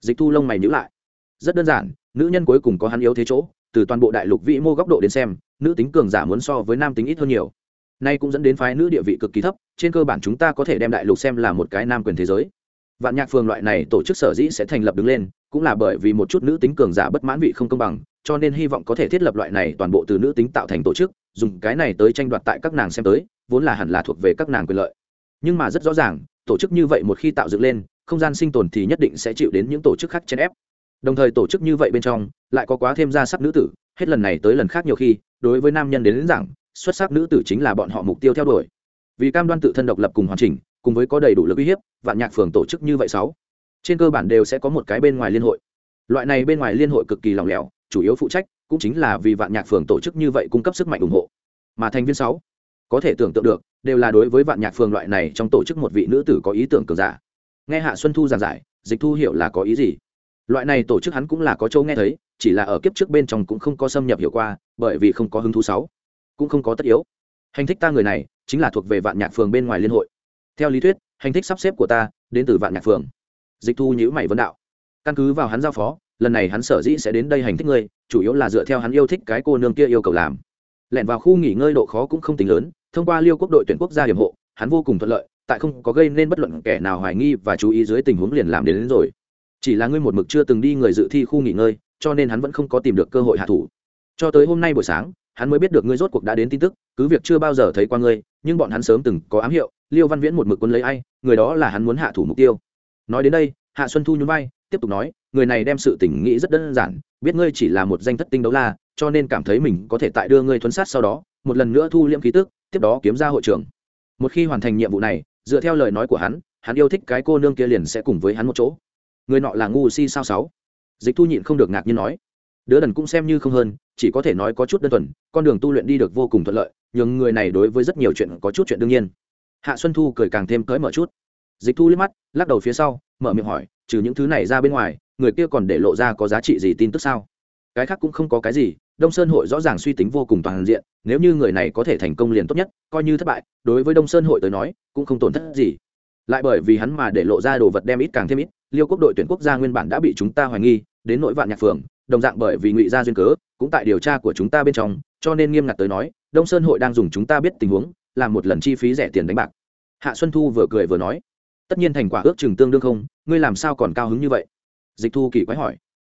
Dịch thu lông mày nhữ lại. Rất đơn giản, nữ nhân cuối cùng có hắn yếu thế chỗ, từ toàn bộ đại lục vĩ mô góc độ đến xem, nữ tính cường giả muốn so với nam tính ít hơn nhiều. Nay cũng dẫn đến phái nữ địa vị cực kỳ thấp, trên cơ bản chúng ta có thể đem đại lục xem là một cái nam quyền thế giới vạn nhạc phường loại này tổ chức sở dĩ sẽ thành lập đứng lên cũng là bởi vì một chút nữ tính cường giả bất mãn vị không công bằng cho nên hy vọng có thể thiết lập loại này toàn bộ từ nữ tính tạo thành tổ chức dùng cái này tới tranh đoạt tại các nàng xem tới vốn là hẳn là thuộc về các nàng quyền lợi. Nhưng mà rất rõ ràng tổ chức như vậy một khi tạo dựng lên không gian sinh tồn thì nhất định sẽ chịu đến những tổ chức khác chèn ép. Đồng thời tổ chức như vậy bên trong lại có quá thêm ra sắc nữ tử hết lần này tới lần khác nhiều khi đối với nam nhân đến, đến rằng xuất sắc nữ tử chính là bọn họ mục tiêu theo đuổi. Vì cam đoan tự thân độc lập cùng hoàn chỉnh cùng với có đầy đủ lực uy hiếp, vạn nhạc phường tổ chức như vậy sáu. Trên cơ bản đều sẽ có một cái bên ngoài liên hội. Loại này bên ngoài liên hội cực kỳ lỏng lẻo, chủ yếu phụ trách cũng chính là vì vạn nhạc phường tổ chức như vậy cung cấp sức mạnh ủng hộ. Mà thành viên sáu, có thể tưởng tượng được, đều là đối với vạn nhạc phường loại này trong tổ chức một vị nữ tử có ý tưởng cường giả. Nghe hạ xuân thu giảng giải, dịch thu hiểu là có ý gì. Loại này tổ chức hắn cũng là có châu nghe thấy, chỉ là ở kiếp trước bên trong cũng không có xâm nhập hiểu qua, bởi vì không có hứng thú sáu. Cũng không có tất yếu. Hành thích ta người này, chính là thuộc về vạn nhạc phường bên ngoài liên hội theo lý thuyết hành thích sắp xếp của ta đến từ vạn nhạc phường dịch thu nhữ mày vấn đạo. Căn cứ vào hắn giao phó lần này hắn sở dĩ sẽ đến đây hành thích ngươi chủ yếu là dựa theo hắn yêu thích cái cô nương kia yêu cầu làm. Lẻn vào khu nghỉ ngơi độ khó cũng không tính lớn thông qua liêu quốc đội tuyển quốc gia điểm hộ hắn vô cùng thuận lợi tại không có gây nên bất luận kẻ nào hoài nghi và chú ý dưới tình huống liền làm đến, đến rồi. Chỉ là ngươi một mực chưa từng đi người dự thi khu nghỉ ngơi cho nên hắn vẫn không có tìm được cơ hội hạ thủ. Cho tới hôm nay buổi sáng hắn mới biết được ngươi rốt cuộc đã đến tin tức cứ việc chưa bao giờ thấy qua ngươi nhưng bọn hắn sớm từng có ám hiệu liêu văn viễn một mực quân lấy ai, người đó là hắn muốn hạ thủ mục tiêu. Nói đến đây, hạ xuân thu nhún vai, tiếp tục nói, người này đem sự tình nghĩ rất đơn giản, biết ngươi chỉ là một danh thất tinh đấu la, cho nên cảm thấy mình có thể tại đưa ngươi thuấn sát sau đó, một lần nữa thu liễm khí tức, tiếp đó kiếm ra hội trưởng. Một khi hoàn thành nhiệm vụ này, dựa theo lời nói của hắn hắn yêu thích cái cô nương kia liền sẽ cùng với hắn một chỗ. Người nọ là ngu si sao sáu? Dịch thu nhịn không được ngạc nhiên nói. Đứa đần cũng xem như không hơn, chỉ có thể nói có chút đơn thuần, con đường tu luyện đi được vô cùng thuận lợi, nhưng người này đối với rất nhiều chuyện có chút chuyện đương nhiên hạ xuân thu cười càng thêm cởi mở chút. Dịch thu liếc mắt, lắc đầu phía sau, mở miệng hỏi, trừ những thứ này ra bên ngoài, người kia còn để lộ ra có giá trị gì tin tức sao? Cái khác cũng không có cái gì, đông sơn hội rõ ràng suy tính vô cùng toàn diện, nếu như người này có thể thành công liền tốt nhất, coi như thất bại, đối với đông sơn hội tới nói, cũng không tổn thất gì. Lại bởi vì hắn mà để lộ ra đồ vật đem ít càng thêm ít, liêu quốc đội tuyển quốc gia nguyên bản đã bị chúng ta hoài nghi, đến nội vạn nhạc phường, đồng dạng bởi vì ngụy gia duyên cớ, cũng tại điều tra của chúng ta bên trong, cho nên nghiêm ngặt tới nói, đông sơn hội đang dùng chúng ta biết tình huống, làm một lần chi phí rẻ tiền đánh bạc hạ xuân thu vừa cười vừa nói, tất nhiên thành quả ước chừng tương đương không, ngươi làm sao còn cao hứng như vậy? Dịch thu kỳ quái hỏi,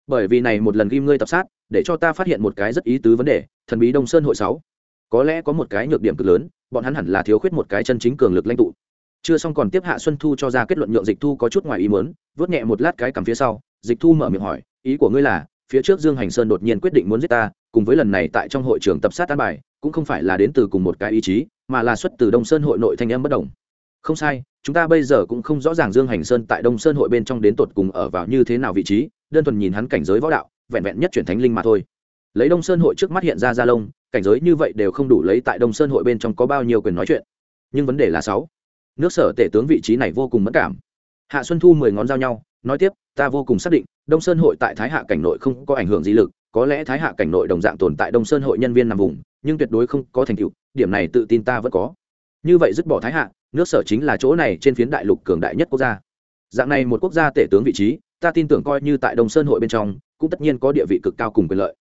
bởi vì này một lần ghim ngươi tập sát, để cho ta phát hiện một cái rất ý tứ vấn đề, thần bí đông sơn hội sáu. Có lẽ có một cái nhược điểm cực lớn, bọn hắn hẳn là thiếu khuyết một cái chân chính cường lực lãnh tụ. Chưa xong còn tiếp hạ xuân thu cho ra kết luận nhượng dịch thu có chút ngoài ý muốn vớt nhẹ một lát cái cằm phía sau, dịch thu mở miệng hỏi, ý của ngươi là, phía trước dương hành sơn đột nhiên quyết định muốn giết ta, cùng với lần này tại trong hội trường tập sát an bài, cũng không phải là đến từ cùng một cái ý chí, mà là xuất từ đông sơn hội nội thanh em bất đồng không sai, chúng ta bây giờ cũng không rõ ràng dương hành sơn tại đông sơn hội bên trong đến tột cùng ở vào như thế nào vị trí, đơn thuần nhìn hắn cảnh giới võ đạo, vẹn vẹn nhất chuyển thánh linh mà thôi. Lấy đông sơn hội trước mắt hiện ra gia lông, cảnh giới như vậy đều không đủ lấy tại đông sơn hội bên trong có bao nhiêu quyền nói chuyện. Nhưng vấn đề là sáu. Nước sở tể tướng vị trí này vô cùng mất cảm. Hạ xuân thu mười ngón giao nhau, nói tiếp, ta vô cùng xác định, đông sơn hội tại thái hạ cảnh nội không có ảnh hưởng gì lực, có lẽ thái hạ cảnh nội đồng dạng tồn tại đông sơn hội nhân viên nằm vùng, nhưng tuyệt đối không có thành tựu, điểm này tự tin ta vẫn có. Như vậy dứt bỏ thái hạ nước sở chính là chỗ này trên phiến đại lục cường đại nhất quốc gia. Dạng này một quốc gia tể tướng vị trí, ta tin tưởng coi như tại đông sơn hội bên trong, cũng tất nhiên có địa vị cực cao cùng quyền lợi.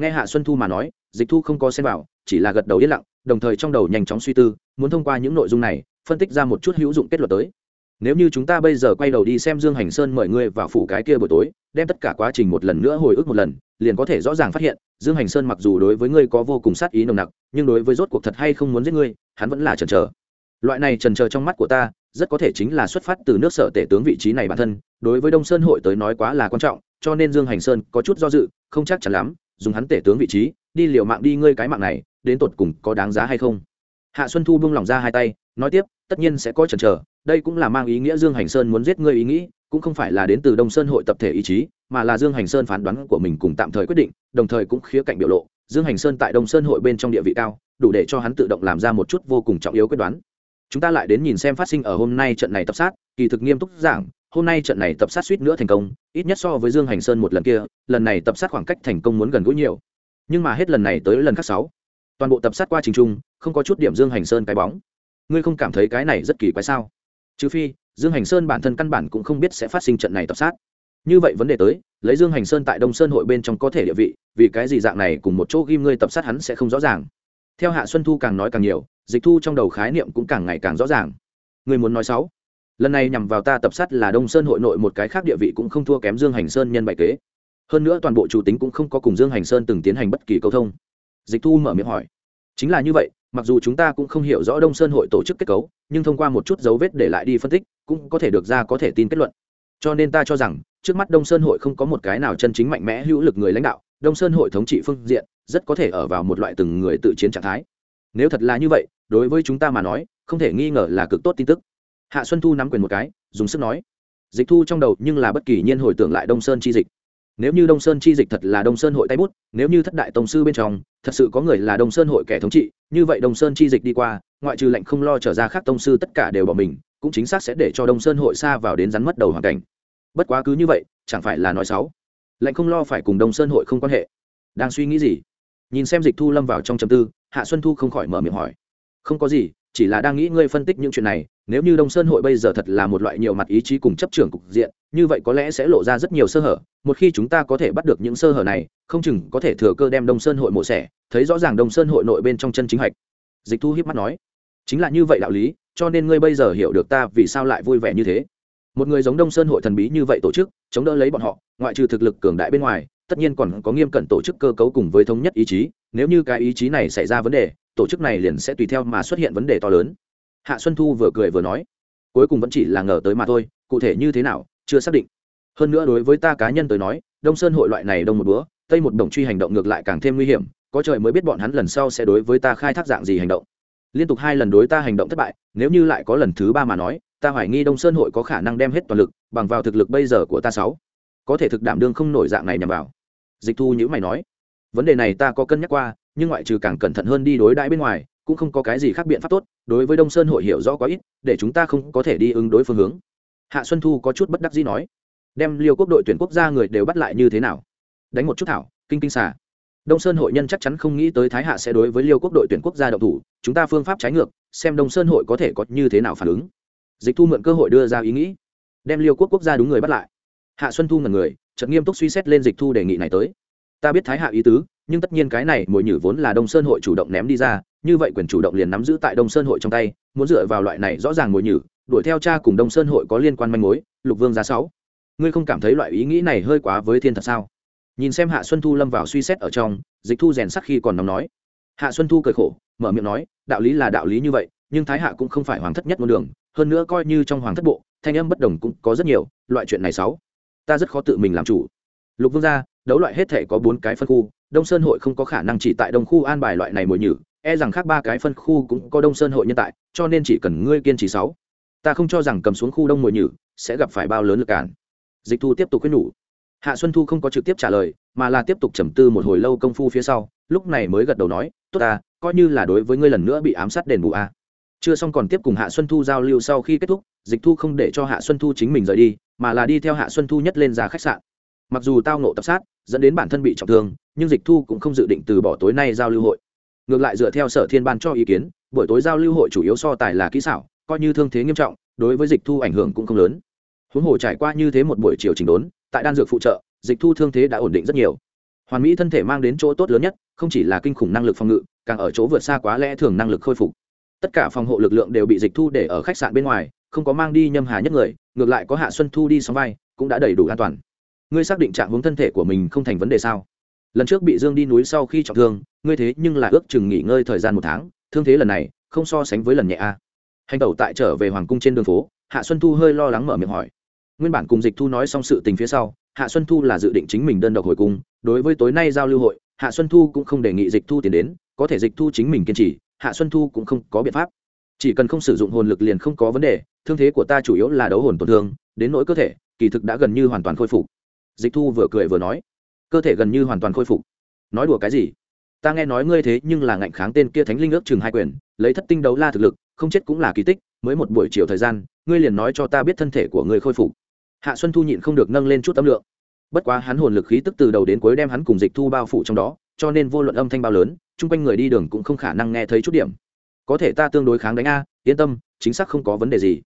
Nghe hạ xuân thu mà nói, dịch thu không có xem vào, chỉ là gật đầu yên lặng, đồng thời trong đầu nhanh chóng suy tư, muốn thông qua những nội dung này, phân tích ra một chút hữu dụng kết luận tới. Nếu như chúng ta bây giờ quay đầu đi xem dương hành sơn mời ngươi vào phủ cái kia buổi tối, đem tất cả quá trình một lần nữa hồi ức một lần, liền có thể rõ ràng phát hiện, dương hành sơn mặc dù đối với ngươi có vô cùng sát ý nồng nặc, nhưng đối với rốt cuộc thật hay không muốn giết ngươi, hắn vẫn là chần chờ loại này trần chờ trong mắt của ta, rất có thể chính là xuất phát từ nước sở tể tướng vị trí này bản thân, đối với đông sơn hội tới nói quá là quan trọng, cho nên dương hành sơn có chút do dự, không chắc chắn lắm, dùng hắn tể tướng vị trí, đi liều mạng đi ngơi cái mạng này, đến tột cùng có đáng giá hay không? Hạ xuân thu buông lỏng ra hai tay, nói tiếp, tất nhiên sẽ có chần chờ đây cũng là mang ý nghĩa dương hành sơn muốn giết ngươi ý nghĩ, cũng không phải là đến từ đông sơn hội tập thể ý chí, mà là dương hành sơn phán đoán của mình cùng tạm thời quyết định, đồng thời cũng khía cạnh biểu lộ, dương hành sơn tại đông sơn hội bên trong địa vị cao, đủ để cho hắn tự động làm ra một chút vô cùng trọng yếu quyết đoán chúng ta lại đến nhìn xem phát sinh ở hôm nay trận này tập sát, kỳ thực nghiêm túc giảng, hôm nay trận này tập sát suýt nữa thành công, ít nhất so với dương hành sơn một lần kia, lần này tập sát khoảng cách thành công muốn gần gũi nhiều. Nhưng mà hết lần này tới lần khác sáu, toàn bộ tập sát qua trình trung không có chút điểm dương hành sơn cái bóng. Ngươi không cảm thấy cái này rất kỳ quái sao? Trừ phi, dương hành sơn bản thân căn bản cũng không biết sẽ phát sinh trận này tập sát. Như vậy vấn đề tới, lấy dương hành sơn tại đông sơn hội bên trong có thể địa vị, vì cái gì dạng này cùng một chỗ ghim ngươi tập sát hắn sẽ không rõ ràng. Theo hạ xuân thu càng nói càng nhiều dịch thu trong đầu khái niệm cũng càng ngày càng rõ ràng. Người muốn nói sáu. Lần này nhằm vào ta tập sát là đông sơn hội nội một cái khác địa vị cũng không thua kém dương hành sơn nhân bại kế. Hơn nữa toàn bộ chủ tính cũng không có cùng dương hành sơn từng tiến hành bất kỳ câu thông. Dịch thu mở miệng hỏi. Chính là như vậy, mặc dù chúng ta cũng không hiểu rõ đông sơn hội tổ chức kết cấu, nhưng thông qua một chút dấu vết để lại đi phân tích, cũng có thể được ra có thể tin kết luận. Cho nên ta cho rằng, trước mắt đông sơn hội không có một cái nào chân chính mạnh mẽ hữu lực người lãnh đạo, đông sơn hội thống trị phương diện rất có thể ở vào một loại từng người tự chiến trạng thái nếu thật là như vậy, đối với chúng ta mà nói, không thể nghi ngờ là cực tốt tin tức. Hạ xuân thu nắm quyền một cái, dùng sức nói. Dịch thu trong đầu nhưng là bất kỳ nhiên hồi tưởng lại đông sơn chi dịch. Nếu như đông sơn chi dịch thật là đông sơn hội tay bút, nếu như thất đại tổng sư bên trong, thật sự có người là đông sơn hội kẻ thống trị, như vậy đông sơn chi dịch đi qua, ngoại trừ lệnh không lo trở ra khác tông sư tất cả đều bỏ mình, cũng chính xác sẽ để cho đông sơn hội xa vào đến rắn mất đầu hoàn cảnh. Bất quá cứ như vậy, chẳng phải là nói xấu. Lệnh không lo phải cùng đông sơn hội không quan hệ. Đang suy nghĩ gì? Nhìn xem dịch thu lâm vào trong trầm tư hạ xuân thu không khỏi mở miệng hỏi. Không có gì, chỉ là đang nghĩ ngươi phân tích những chuyện này, nếu như đông sơn hội bây giờ thật là một loại nhiều mặt ý chí cùng chấp trưởng cục diện, như vậy có lẽ sẽ lộ ra rất nhiều sơ hở, một khi chúng ta có thể bắt được những sơ hở này, không chừng có thể thừa cơ đem đông sơn hội mổ xẻ, thấy rõ ràng đông sơn hội nội bên trong chân chính hạch dịch thu hiếp mắt nói. Chính là như vậy đạo lý, cho nên ngươi bây giờ hiểu được ta vì sao lại vui vẻ như thế. Một người giống đông sơn hội thần bí như vậy tổ chức, chống đỡ lấy bọn họ, ngoại trừ thực lực cường đại bên ngoài tất nhiên còn có nghiêm cẩn tổ chức cơ cấu cùng với thống nhất ý chí, nếu như cái ý chí này xảy ra vấn đề, tổ chức này liền sẽ tùy theo mà xuất hiện vấn đề to lớn. Hạ xuân thu vừa cười vừa nói. Cuối cùng vẫn chỉ là ngờ tới mà thôi, cụ thể như thế nào, chưa xác định. Hơn nữa đối với ta cá nhân tới nói, đông sơn hội loại này đông một búa tây một đồng truy hành động ngược lại càng thêm nguy hiểm, có trời mới biết bọn hắn lần sau sẽ đối với ta khai thác dạng gì hành động. Liên tục hai lần đối ta hành động thất bại, nếu như lại có lần thứ ba mà nói, ta hoài nghi đông sơn hội có khả năng đem hết toàn lực, bằng vào thực lực bây giờ của ta sáu có thể thực đảm đương không nổi dạng này nhằm vào. Dịch thu nhữ mày nói, vấn đề này ta có cân nhắc qua, nhưng ngoại trừ càng cẩn thận hơn đi đối đãi bên ngoài, cũng không có cái gì khác biện pháp tốt, đối với đông sơn hội hiểu rõ quá ít, để chúng ta không có thể đi ứng đối phương hướng. Hạ xuân thu có chút bất đắc dĩ nói, đem liêu quốc đội tuyển quốc gia người đều bắt lại như thế nào? Đánh một chút thảo, kinh kinh xả đông sơn hội nhân chắc chắn không nghĩ tới thái hạ sẽ đối với liêu quốc đội tuyển quốc gia đậu thủ, chúng ta phương pháp trái ngược, xem đông sơn hội có thể có như thế nào phản ứng. Dịch thu mượn cơ hội đưa ra ý nghĩ, đem liêu quốc quốc gia đúng người bắt lại hạ xuân thu ngần người, chợt nghiêm túc suy xét lên dịch thu đề nghị này tới. Ta biết thái hạ ý tứ, nhưng tất nhiên cái này mồi nhử vốn là đông sơn hội chủ động ném đi ra, như vậy quyền chủ động liền nắm giữ tại đông sơn hội trong tay, muốn dựa vào loại này rõ ràng mồi nhử, đuổi theo cha cùng đông sơn hội có liên quan manh mối, lục vương giá sáu. Ngươi không cảm thấy loại ý nghĩ này hơi quá với thiên thật sao? Nhìn xem hạ xuân thu lâm vào suy xét ở trong, dịch thu rèn sắc khi còn nóng nói. Hạ xuân thu cười khổ, mở miệng nói, đạo lý là đạo lý như vậy, nhưng thái hạ cũng không phải hoàng thất nhất ngôn đường, hơn nữa coi như trong hoàng thất bộ, thanh âm bất đồng cũng có rất nhiều, loại chuyện này sáu ta rất khó tự mình làm chủ. Lục vương gia, đấu loại hết thể có bốn cái phân khu, đông sơn hội không có khả năng chỉ tại đông khu an bài loại này mồi nhử e rằng khác ba cái phân khu cũng có đông sơn hội nhân tại, cho nên chỉ cần ngươi kiên trì sáu. Ta không cho rằng cầm xuống khu đông mồi nhử sẽ gặp phải bao lớn lực cản. Dịch thu tiếp tục khuyên nhủ. Hạ xuân thu không có trực tiếp trả lời, mà là tiếp tục trầm tư một hồi lâu công phu phía sau, lúc này mới gật đầu nói, tốt ta, coi như là đối với ngươi lần nữa bị ám sát đền bù a. Chưa xong còn tiếp cùng hạ xuân thu giao lưu sau khi kết thúc dịch thu không để cho hạ xuân thu chính mình rời đi, mà là đi theo hạ xuân thu nhất lên ra khách sạn. Mặc dù tao nộ tập sát, dẫn đến bản thân bị trọng thương, nhưng dịch thu cũng không dự định từ bỏ tối nay giao lưu hội. Ngược lại dựa theo sở thiên ban cho ý kiến, buổi tối giao lưu hội chủ yếu so tài là kỹ xảo, coi như thương thế nghiêm trọng, đối với dịch thu ảnh hưởng cũng không lớn. Huống hồ trải qua như thế một buổi chiều trình đốn, tại đan dược phụ trợ, dịch thu thương thế đã ổn định rất nhiều. Hoàn mỹ thân thể mang đến chỗ tốt lớn nhất, không chỉ là kinh khủng năng lực phòng ngự, càng ở chỗ vượt xa quá lẽ thường năng lực khôi phục. Tất cả phòng hộ lực lượng đều bị dịch thu để ở khách sạn bên ngoài không có mang đi nhâm hà nhất người, ngược lại có hạ xuân thu đi sóng vai, cũng đã đầy đủ an toàn. Ngươi xác định trạng hướng thân thể của mình không thành vấn đề sao? Lần trước bị dương đi núi sau khi trọng thương, ngươi thế nhưng là ước chừng nghỉ ngơi thời gian một tháng, thương thế lần này, không so sánh với lần nhẹ a. Hành tẩu tại trở về hoàng cung trên đường phố, hạ xuân thu hơi lo lắng mở miệng hỏi. Nguyên bản cùng dịch thu nói xong sự tình phía sau, hạ xuân thu là dự định chính mình đơn độc hồi cung, đối với tối nay giao lưu hội, hạ xuân thu cũng không đề nghị dịch thu tiền đến, có thể dịch thu chính mình kiên trì, hạ xuân thu cũng không có biện pháp chỉ cần không sử dụng hồn lực liền không có vấn đề, thương thế của ta chủ yếu là đấu hồn tổn thương, đến nỗi cơ thể, kỳ thực đã gần như hoàn toàn khôi phục. Dịch thu vừa cười vừa nói. Cơ thể gần như hoàn toàn khôi phục. Nói đùa cái gì? Ta nghe nói ngươi thế nhưng là ngạnh kháng tên kia thánh linh ước chừng hai quyền, lấy thất tinh đấu la thực lực, không chết cũng là kỳ tích, mới một buổi chiều thời gian, ngươi liền nói cho ta biết thân thể của ngươi khôi phục. Hạ xuân thu nhịn không được nâng lên chút âm lượng. Bất quá hắn hồn lực khí tức từ đầu đến cuối đem hắn cùng dịch thu bao phủ trong đó, cho nên vô luận âm thanh bao lớn, chung quanh người đi đường cũng không khả năng nghe thấy chút điểm có thể ta tương đối kháng đánh a, yên tâm, chính xác không có vấn đề gì.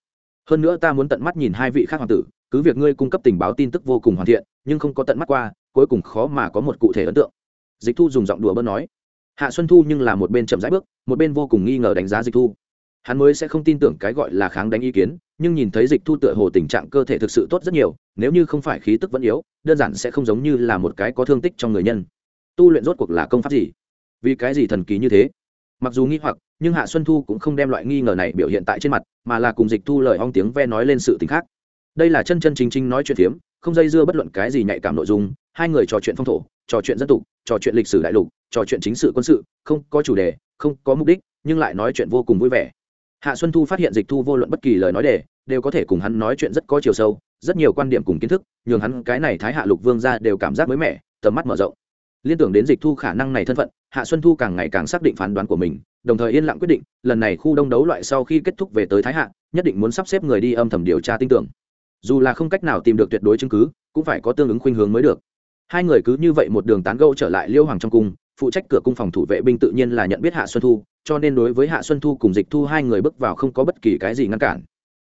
Hơn nữa ta muốn tận mắt nhìn hai vị khác hoàng tử, cứ việc ngươi cung cấp tình báo tin tức vô cùng hoàn thiện, nhưng không có tận mắt qua, cuối cùng khó mà có một cụ thể ấn tượng. Dịch thu dùng giọng đùa bớt nói. Hạ xuân thu nhưng là một bên chậm rãi bước, một bên vô cùng nghi ngờ đánh giá dịch thu. Hắn mới sẽ không tin tưởng cái gọi là kháng đánh ý kiến, nhưng nhìn thấy dịch thu tựa hồ tình trạng cơ thể thực sự tốt rất nhiều, nếu như không phải khí tức vẫn yếu, đơn giản sẽ không giống như là một cái có thương tích trong người nhân. Tu luyện rốt cuộc là công pháp gì? Vì cái gì thần kỳ như thế? Mặc dù nghi hoặc nhưng hạ xuân thu cũng không đem loại nghi ngờ này biểu hiện tại trên mặt, mà là cùng dịch thu lời ong tiếng ve nói lên sự t ì n h khác. Đây là chân chân chính chính nói chuyện phiếm, không dây dưa bất luận cái gì nhạy cảm nội dung, hai người trò chuyện phong thổ, trò chuyện dân tục, trò chuyện lịch sử đại lục, trò chuyện chính sự quân sự, không có chủ đề, không có mục đích, nhưng lại nói chuyện vô cùng vui vẻ. Hạ xuân thu phát hiện dịch thu vô luận bất kỳ lời nói đề, đều có thể cùng hắn nói chuyện rất có chiều sâu, rất nhiều quan điểm cùng kiến thức, nhường hắn cái này thái hạ lục vương ra đều cảm giác mới mẻ, tầm mắt mở rộng. Liên tưởng đến dịch thu khả năng này thân phận hạ xuân thu càng ngày càng xác định phán đoán của mình, đồng thời yên lặng quyết định, lần này khu đông đấu loại sau khi kết thúc về tới thái hạ, nhất định muốn sắp xếp người đi âm thầm điều tra tin tưởng. Dù là không cách nào tìm được tuyệt đối chứng cứ, cũng phải có tương ứng khuynh hướng mới được. Hai người cứ như vậy một đường tán gẫu trở lại liêu hoàng trong cung, phụ trách cửa cung phòng thủ vệ binh tự nhiên là nhận biết hạ xuân thu, cho nên đối với hạ xuân thu cùng dịch thu hai người bước vào không có bất kỳ cái gì ngăn cản.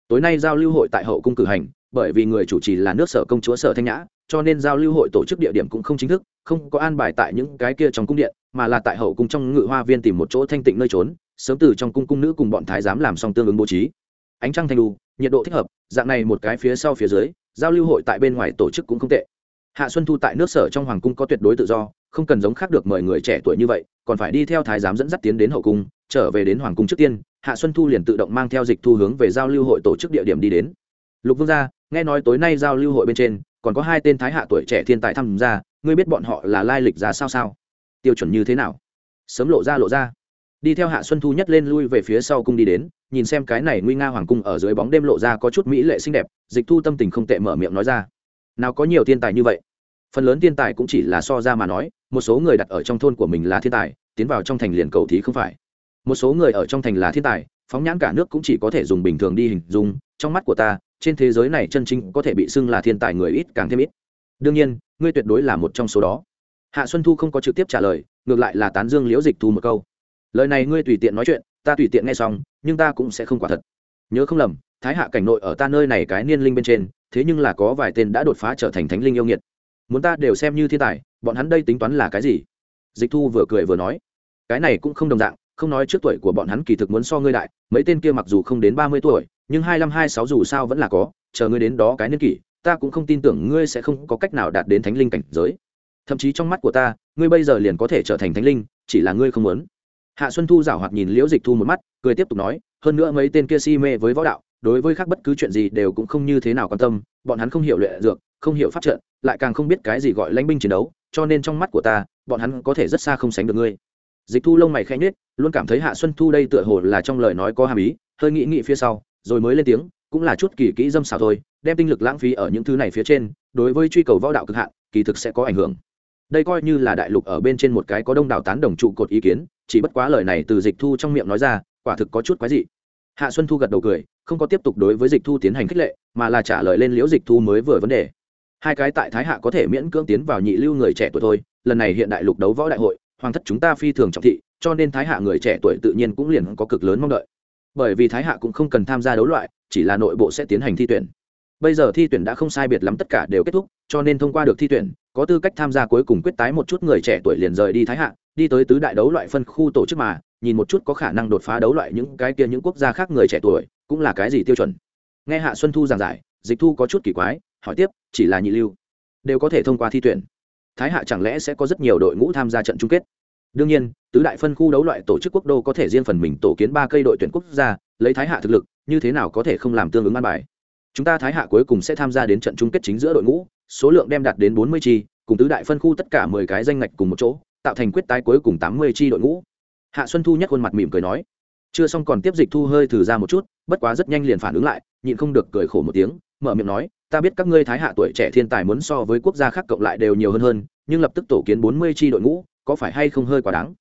Tối nay giao lưu hội tại hậu cung cử hành bởi vì người chủ trì là nước sở công chúa sở thanh nhã, cho nên giao lưu hội tổ chức địa điểm cũng không chính thức, không có an bài tại những cái kia trong cung điện, mà là tại hậu cung trong ngự hoa viên tìm một chỗ thanh tịnh nơi trốn, sớm từ trong cung cung nữ cùng bọn thái giám làm xong tương ứng bố trí. Ánh trăng thanh đu, nhiệt độ thích hợp, dạng này một cái phía sau phía dưới, giao lưu hội tại bên ngoài tổ chức cũng không tệ. Hạ xuân thu tại nước sở trong hoàng cung có tuyệt đối tự do, không cần giống khác được mời người trẻ tuổi như vậy, còn phải đi theo thái giám dẫn dắt tiến đến hậu cung, trở về đến hoàng cung trước tiên, hạ xuân thu liền tự động mang theo dịch thu hướng về giao lưu hội tổ chức địa điểm đi đến lục vương gia, nghe nói tối nay giao lưu hội bên trên, còn có hai tên thái hạ tuổi trẻ thiên tài tham gia, ngươi biết bọn họ là lai lịch ra sao sao? Tiêu chuẩn như thế nào? Sớm lộ ra lộ ra. Đi theo hạ xuân thu nhất lên lui về phía sau cung đi đến, nhìn xem cái này nguy nga hoàng cung ở dưới bóng đêm lộ ra có chút mỹ lệ xinh đẹp, dịch thu tâm tình không tệ mở miệng nói ra. Nào có nhiều thiên tài như vậy? Phần lớn thiên tài cũng chỉ là so ra mà nói, một số người đặt ở trong thôn của mình là thiên tài, tiến vào trong thành liền cầu thí không phải. Một số người ở trong thành là thiên tài, phóng nhãn cả nước cũng chỉ có thể dùng bình thường đi hình dung, trong mắt của ta trên thế giới này chân chính có thể bị xưng là thiên tài người ít càng thêm ít. Đương nhiên, ngươi tuyệt đối là một trong số đó. Hạ xuân thu không có trực tiếp trả lời, ngược lại là tán dương liễu dịch thu một câu. Lời này ngươi tùy tiện nói chuyện, ta tùy tiện nghe xong, nhưng ta cũng sẽ không quả thật. Nhớ không lầm, thái hạ cảnh nội ở ta nơi này cái niên linh bên trên, thế nhưng là có vài tên đã đột phá trở thành thánh linh yêu nghiệt. Muốn ta đều xem như thiên tài, bọn hắn đây tính toán là cái gì? Dịch thu vừa cười vừa nói. Cái này cũng không đồng dạng, không nói trước tuổi của bọn hắn kỳ thực muốn so ngươi đại, mấy tên kia mặc dù không đến ba mươi tuổi nhưng hai năm hai sáu dù sao vẫn là có, chờ ngươi đến đó cái niên kỷ, ta cũng không tin tưởng ngươi sẽ không có cách nào đạt đến thánh linh cảnh giới. Thậm chí trong mắt của ta, ngươi bây giờ liền có thể trở thành thánh linh, chỉ là ngươi không muốn. Hạ xuân thu giảo hoạt nhìn liễu dịch thu một mắt, cười tiếp tục nói, hơn nữa mấy tên kia si mê với võ đạo, đối với khác bất cứ chuyện gì đều cũng không như thế nào quan tâm, bọn hắn không hiểu luyện dược, không hiểu pháp trận, lại càng không biết cái gì gọi lãnh binh chiến đấu, cho nên trong mắt của ta, bọn hắn có thể rất xa không sánh được ngươi. Dịch thu lông mày khẽ nhết luôn cảm thấy hạ xuân thu đây tựa hồ là trong lời nói có hàm ý, hơi nghĩ nghĩ phía sau rồi mới lên tiếng, cũng là chút kỳ kỹ dâm xảo thôi, đem tinh lực lãng phí ở những thứ này phía trên, đối với truy cầu võ đạo cực hạn, kỳ thực sẽ có ảnh hưởng. Đây coi như là đại lục ở bên trên một cái có đông đảo tán đồng trụ cột ý kiến, chỉ bất quá lời này từ dịch thu trong miệng nói ra, quả thực có chút quái dị. Hạ xuân thu gật đầu cười, không có tiếp tục đối với dịch thu tiến hành khích lệ, mà là trả lời lên liễu dịch thu mới vừa vấn đề. Hai cái tại thái hạ có thể miễn cưỡng tiến vào nhị lưu người trẻ tuổi thôi, lần này hiện đại lục đấu võ đại hội, hoàng thất chúng ta phi thường trọng thị, cho nên thái hạ người trẻ tuổi tự nhiên cũng liền có cực lớn mong đợi bởi vì thái hạ cũng không cần tham gia đấu loại, chỉ là nội bộ sẽ tiến hành thi tuyển. Bây giờ thi tuyển đã không sai biệt lắm tất cả đều kết thúc, cho nên thông qua được thi tuyển, có tư cách tham gia cuối cùng quyết tái một chút người trẻ tuổi liền rời đi thái hạ, đi tới tứ đại đấu loại phân khu tổ chức mà, nhìn một chút có khả năng đột phá đấu loại những cái kia những quốc gia khác người trẻ tuổi, cũng là cái gì tiêu chuẩn. Nghe hạ xuân thu giảng giải, dịch thu có chút kỳ quái, hỏi tiếp, chỉ là nhị lưu, đều có thể thông qua thi tuyển. Thái hạ chẳng lẽ sẽ có rất nhiều đội ngũ tham gia trận chung kết? Đương nhiên, tứ đại phân khu đấu loại tổ chức quốc đô có thể riêng phần mình tổ kiến ba cây đội tuyển quốc gia, lấy thái hạ thực lực, như thế nào có thể không làm tương ứng an bài? Chúng ta thái hạ cuối cùng sẽ tham gia đến trận chung kết chính giữa đội ngũ, số lượng đem đạt đến bốn mươi chi, cùng tứ đại phân khu tất cả mười cái danh ngạch cùng một chỗ, tạo thành quyết tái cuối cùng tám mươi chi đội ngũ. Hạ xuân thu nhắc khuôn mặt mỉm cười nói. Chưa xong còn tiếp dịch thu hơi thử ra một chút, bất quá rất nhanh liền phản ứng lại, nhịn không được cười khổ một tiếng, mở miệng nói, ta biết các ngươi thái hạ tuổi trẻ thiên tài muốn so với quốc gia khác cộng lại đều nhiều hơn hơn, nhưng lập tức tổ kiến bốn mươi chi đội ngũ có phải hay không hơi quá đáng?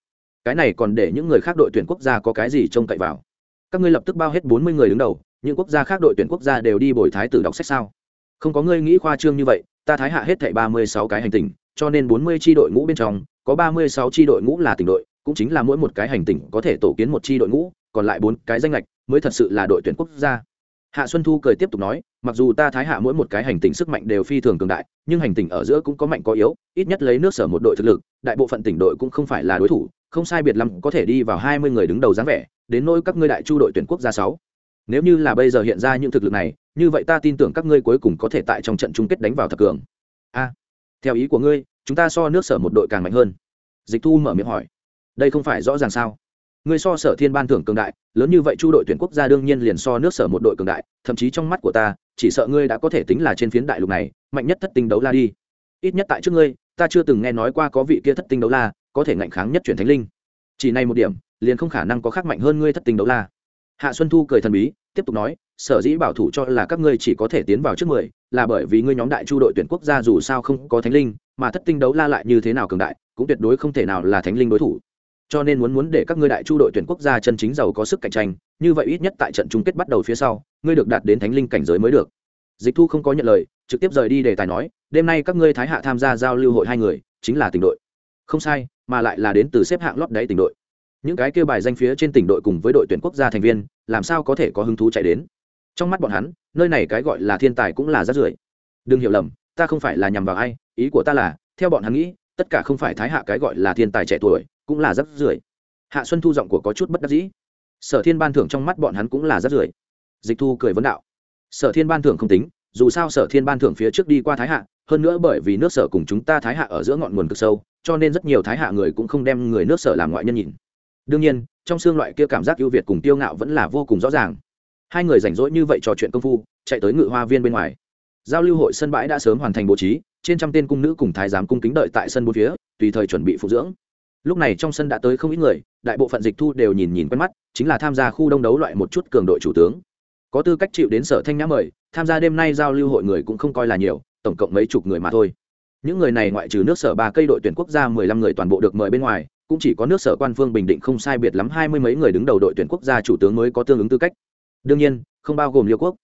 Cái này còn để những người khác đội tuyển quốc gia có cái gì trông cậy vào? Các ngươi lập tức bao hết bốn mươi người đứng đầu, những quốc gia khác đội tuyển quốc gia đều đi bồi thái tử đọc sách sao? Không có ngươi nghĩ khoa trương như vậy, ta thái hạ hết thảy ba mươi sáu cái hành tinh cho nên bốn mươi tri đội ngũ bên trong, có ba mươi sáu tri đội ngũ là tỉnh đội, cũng chính là mỗi một cái hành tinh có thể tổ kiến một tri đội ngũ, còn lại bốn cái danh lệch mới thật sự là đội tuyển quốc gia hạ xuân thu cười tiếp tục nói, mặc dù ta thái hạ mỗi một cái hành tinh sức mạnh đều phi thường cường đại, nhưng hành tinh ở giữa cũng có mạnh có yếu, ít nhất lấy nước sở một đội thực lực, đại bộ phận tỉnh đội cũng không phải là đối thủ, không sai biệt lắm có thể đi vào hai mươi người đứng đầu dáng vẻ, đến nỗi các ngươi đại chu đội tuyển quốc gia sáu. Nếu như là bây giờ hiện ra những thực lực này, như vậy ta tin tưởng các ngươi cuối cùng có thể tại trong trận chung kết đánh vào thập cường. A, theo ý của ngươi, chúng ta so nước sở một đội càng mạnh hơn. Dịch thu mở miệng hỏi. Đây không phải rõ ràng sao? Ngươi so sở thiên ban thưởng cường đại, lớn như vậy chu đội tuyển quốc gia đương nhiên liền so nước sở một đội cường đại, thậm chí trong mắt của ta, chỉ sợ ngươi đã có thể tính là trên phiến đại lục này, mạnh nhất thất tinh đấu la đi. Ít nhất tại trước ngươi, ta chưa từng nghe nói qua có vị kia thất tinh đấu la, có thể ngạnh kháng nhất chuyển thánh linh. Chỉ này một điểm, liền không khả năng có khác mạnh hơn ngươi thất tinh đấu la. Hạ xuân thu cười thần bí, tiếp tục nói, sở dĩ bảo thủ cho là các ngươi chỉ có thể tiến vào trước mười, là bởi vì ngươi nhóm đại chu đội tuyển quốc gia dù sao không có thánh linh, mà thất tinh đấu la lại như thế nào cường đại, cũng tuyệt đối không thể nào là thánh linh đối thủ cho nên muốn muốn để các ngươi đại chu đội tuyển quốc gia chân chính giàu có sức cạnh tranh, như vậy ít nhất tại trận chung kết bắt đầu phía sau, ngươi được đạt đến thánh linh cảnh giới mới được. Dịch thu không có nhận lời, trực tiếp rời đi để tài nói, đêm nay các ngươi thái hạ tham gia giao lưu hội hai người, chính là tỉnh đội. Không sai, mà lại là đến từ xếp hạng lót đáy tỉnh đội. Những cái kêu bài danh phía trên tỉnh đội cùng với đội tuyển quốc gia thành viên, làm sao có thể có hứng thú chạy đến? Trong mắt bọn hắn, nơi này cái gọi là thiên tài cũng là rát rưởi. Đừng hiểu lầm, ta không phải là nhằm vào ai, ý của ta là, theo bọn hắn nghĩ, tất cả không phải thái hạ cái gọi là thiên tài trẻ tuổi cũng là rất rưởi. Hạ xuân thu giọng của có chút bất đắc dĩ. Sở thiên ban thưởng trong mắt bọn hắn cũng là rất rưởi. Dịch thu cười vấn đạo. Sở thiên ban thưởng không tính, dù sao sở thiên ban thưởng phía trước đi qua thái hạ, hơn nữa bởi vì nước sở cùng chúng ta thái hạ ở giữa ngọn nguồn cực sâu, cho nên rất nhiều thái hạ người cũng không đem người nước sở làm ngoại nhân nhìn. Đương nhiên, trong xương loại kia cảm giác ưu việt cùng tiêu ngạo vẫn là vô cùng rõ ràng. Hai người rảnh rỗi như vậy trò chuyện công phu, chạy tới ngự hoa viên bên ngoài. Giao lưu hội sân bãi đã sớm hoàn thành bố trí, trên trăm tên cung nữ cùng thái giám cung kính đợi tại sân bốn phía, tùy thời chuẩn bị phục dưỡng lúc này trong sân đã tới không ít người, đại bộ phận dịch thu đều nhìn nhìn quen mắt, chính là tham gia khu đông đấu loại một chút cường đội chủ tướng. Có tư cách chịu đến sở thanh nhã mời, tham gia đêm nay giao lưu hội người cũng không coi là nhiều, tổng cộng mấy chục người mà thôi. Những người này ngoại trừ nước sở ba cây đội tuyển quốc gia mười lăm người toàn bộ được mời bên ngoài, cũng chỉ có nước sở quan phương bình định không sai biệt lắm hai mươi mấy người đứng đầu đội tuyển quốc gia chủ tướng mới có tương ứng tư cách. Đương nhiên, không bao gồm liêu quốc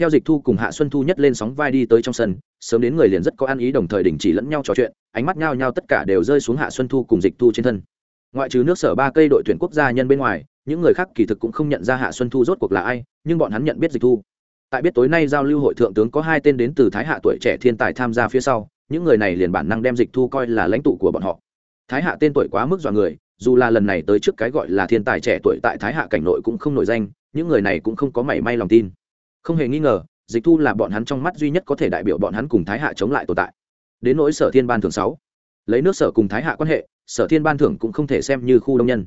theo dịch thu cùng hạ xuân thu nhất lên sóng vai đi tới trong sân, sớm đến người liền rất có ăn ý đồng thời đình chỉ lẫn nhau trò chuyện, ánh mắt nhao nhao tất cả đều rơi xuống hạ xuân thu cùng dịch thu trên thân. Ngoại trừ nước sở ba cây đội tuyển quốc gia nhân bên ngoài, những người khác kỳ thực cũng không nhận ra hạ xuân thu rốt cuộc là ai, nhưng bọn hắn nhận biết dịch thu. Tại biết tối nay giao lưu hội thượng tướng có hai tên đến từ thái hạ tuổi trẻ thiên tài tham gia phía sau, những người này liền bản năng đem dịch thu coi là lãnh tụ của bọn họ. Thái hạ tên tuổi quá mức dọa người, dù là lần này tới trước cái gọi là thiên tài trẻ tuổi tại thái hạ cảnh nội cũng không nổi danh, những người này cũng không có mảy may lòng tin không hề nghi ngờ, dịch thu là bọn hắn trong mắt duy nhất có thể đại biểu bọn hắn cùng thái hạ chống lại tồn tại. Đến nỗi sở thiên ban thưởng sáu, lấy nước sở cùng thái hạ quan hệ, sở thiên ban thưởng cũng không thể xem như khu đông nhân.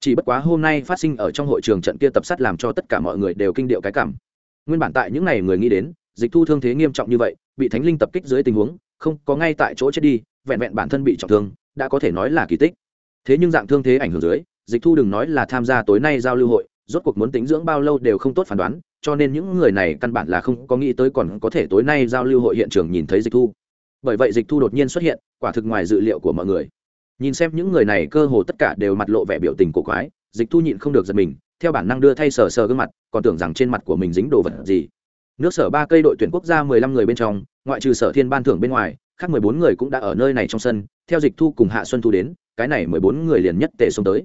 Chỉ bất quá hôm nay phát sinh ở trong hội trường trận kia tập sát làm cho tất cả mọi người đều kinh điệu cái cảm. Nguyên bản tại những ngày người nghĩ đến, dịch thu thương thế nghiêm trọng như vậy, bị thánh linh tập kích dưới tình huống, không có ngay tại chỗ chết đi, vẹn vẹn bản thân bị trọng thương, đã có thể nói là kỳ tích. Thế nhưng dạng thương thế ảnh hưởng dưới, dịch thu đừng nói là tham gia tối nay giao lưu hội rốt cuộc muốn tính dưỡng bao lâu đều không tốt phán đoán, cho nên những người này căn bản là không có nghĩ tới còn có thể tối nay giao lưu hội hiện trường nhìn thấy dịch thu. Bởi vậy dịch thu đột nhiên xuất hiện, quả thực ngoài dự liệu của mọi người. Nhìn xem những người này cơ hồ tất cả đều mặt lộ vẻ biểu tình cổ quái, dịch thu nhịn không được giật mình, theo bản năng đưa thay sờ sờ gương mặt, còn tưởng rằng trên mặt của mình dính đồ vật gì. Nước sở ba cây đội tuyển quốc gia mười lăm người bên trong, ngoại trừ sở thiên ban thưởng bên ngoài, khác mười bốn người cũng đã ở nơi này trong sân, theo dịch thu cùng hạ xuân thu đến, cái này mười bốn người liền nhất tề xông tới.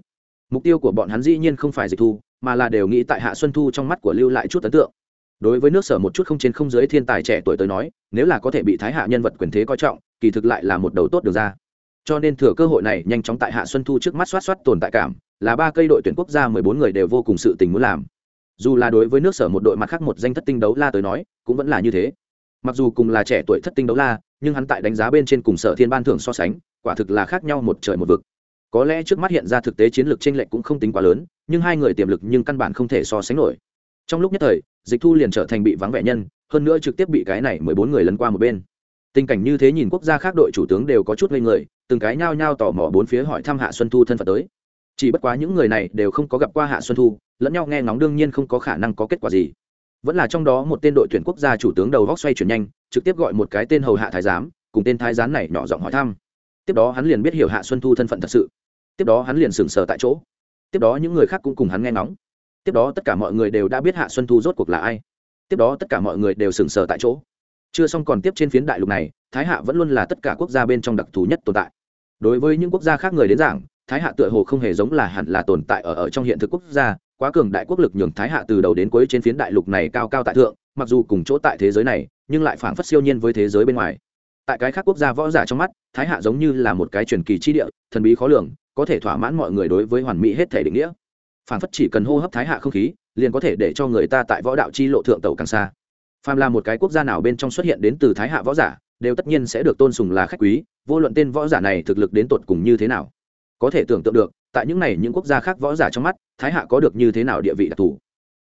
Mục tiêu của bọn hắn dĩ nhiên không phải dịch thu mà là đều nghĩ tại hạ xuân thu trong mắt của lưu lại chút ấn tượng. Đối với nước sở một chút không trên không dưới thiên tài trẻ tuổi tới nói, nếu là có thể bị thái hạ nhân vật quyền thế coi trọng, kỳ thực lại là một đầu tốt được ra. Cho nên thừa cơ hội này nhanh chóng tại hạ xuân thu trước mắt xoát xoát tồn tại cảm, là ba cây đội tuyển quốc gia mười bốn người đều vô cùng sự tình muốn làm. Dù là đối với nước sở một đội mặt khác một danh thất tinh đấu la tới nói, cũng vẫn là như thế. Mặc dù cùng là trẻ tuổi thất tinh đấu la, nhưng hắn tại đánh giá bên trên cùng sở thiên ban thưởng so sánh, quả thực là khác nhau một trời một vực có lẽ trước mắt hiện ra thực tế chiến lược chênh lệch cũng không tính quá lớn, nhưng hai người tiềm lực nhưng căn bản không thể so sánh nổi. Trong lúc nhất thời, dịch thu liền trở thành bị vắng vẻ nhân, hơn nữa trực tiếp bị cái này mười bốn người lấn qua một bên. Tình cảnh như thế nhìn quốc gia khác đội chủ tướng đều có chút ngây người, từng cái nhao nhao tò mò bốn phía hỏi thăm hạ xuân thu thân phận tới. Chỉ bất quá những người này đều không có gặp qua hạ xuân thu, lẫn nhau nghe ngóng đương nhiên không có khả năng có kết quả gì. Vẫn là trong đó một tên đội tuyển quốc gia chủ tướng đầu góc xoay chuyển nhanh, trực tiếp gọi một cái tên hầu hạ thái giám, cùng tên thái giám này nhỏ giọng hỏi thăm tiếp đó hắn liền biết hiểu hạ xuân thu thân phận thật sự tiếp đó hắn liền sừng sờ tại chỗ tiếp đó những người khác cũng cùng hắn nghe ngóng tiếp đó tất cả mọi người đều đã biết hạ xuân thu rốt cuộc là ai tiếp đó tất cả mọi người đều sừng sờ tại chỗ chưa xong còn tiếp trên phiến đại lục này thái hạ vẫn luôn là tất cả quốc gia bên trong đặc thù nhất tồn tại đối với những quốc gia khác người đến giảng thái hạ tựa hồ không hề giống là hẳn là tồn tại ở, ở trong hiện thực quốc gia quá cường đại quốc lực nhường thái hạ từ đầu đến cuối trên phiến đại lục này cao cao tại thượng mặc dù cùng chỗ tại thế giới này nhưng lại phảng phất siêu nhiên với thế giới bên ngoài tại cái khác quốc gia võ giả trong mắt thái hạ giống như là một cái truyền kỳ chi địa, thần bí khó lường, có thể thỏa mãn mọi người đối với hoàn mỹ hết thể định nghĩa. Phản phất chỉ cần hô hấp thái hạ không khí, liền có thể để cho người ta tại võ đạo chi lộ thượng tàu càng xa. Phàm là một cái quốc gia nào bên trong xuất hiện đến từ thái hạ võ giả, đều tất nhiên sẽ được tôn sùng là khách quý, vô luận tên võ giả này thực lực đến tột cùng như thế nào. Có thể tưởng tượng được, tại những này những quốc gia khác võ giả trong mắt, thái hạ có được như thế nào địa vị đặc thù.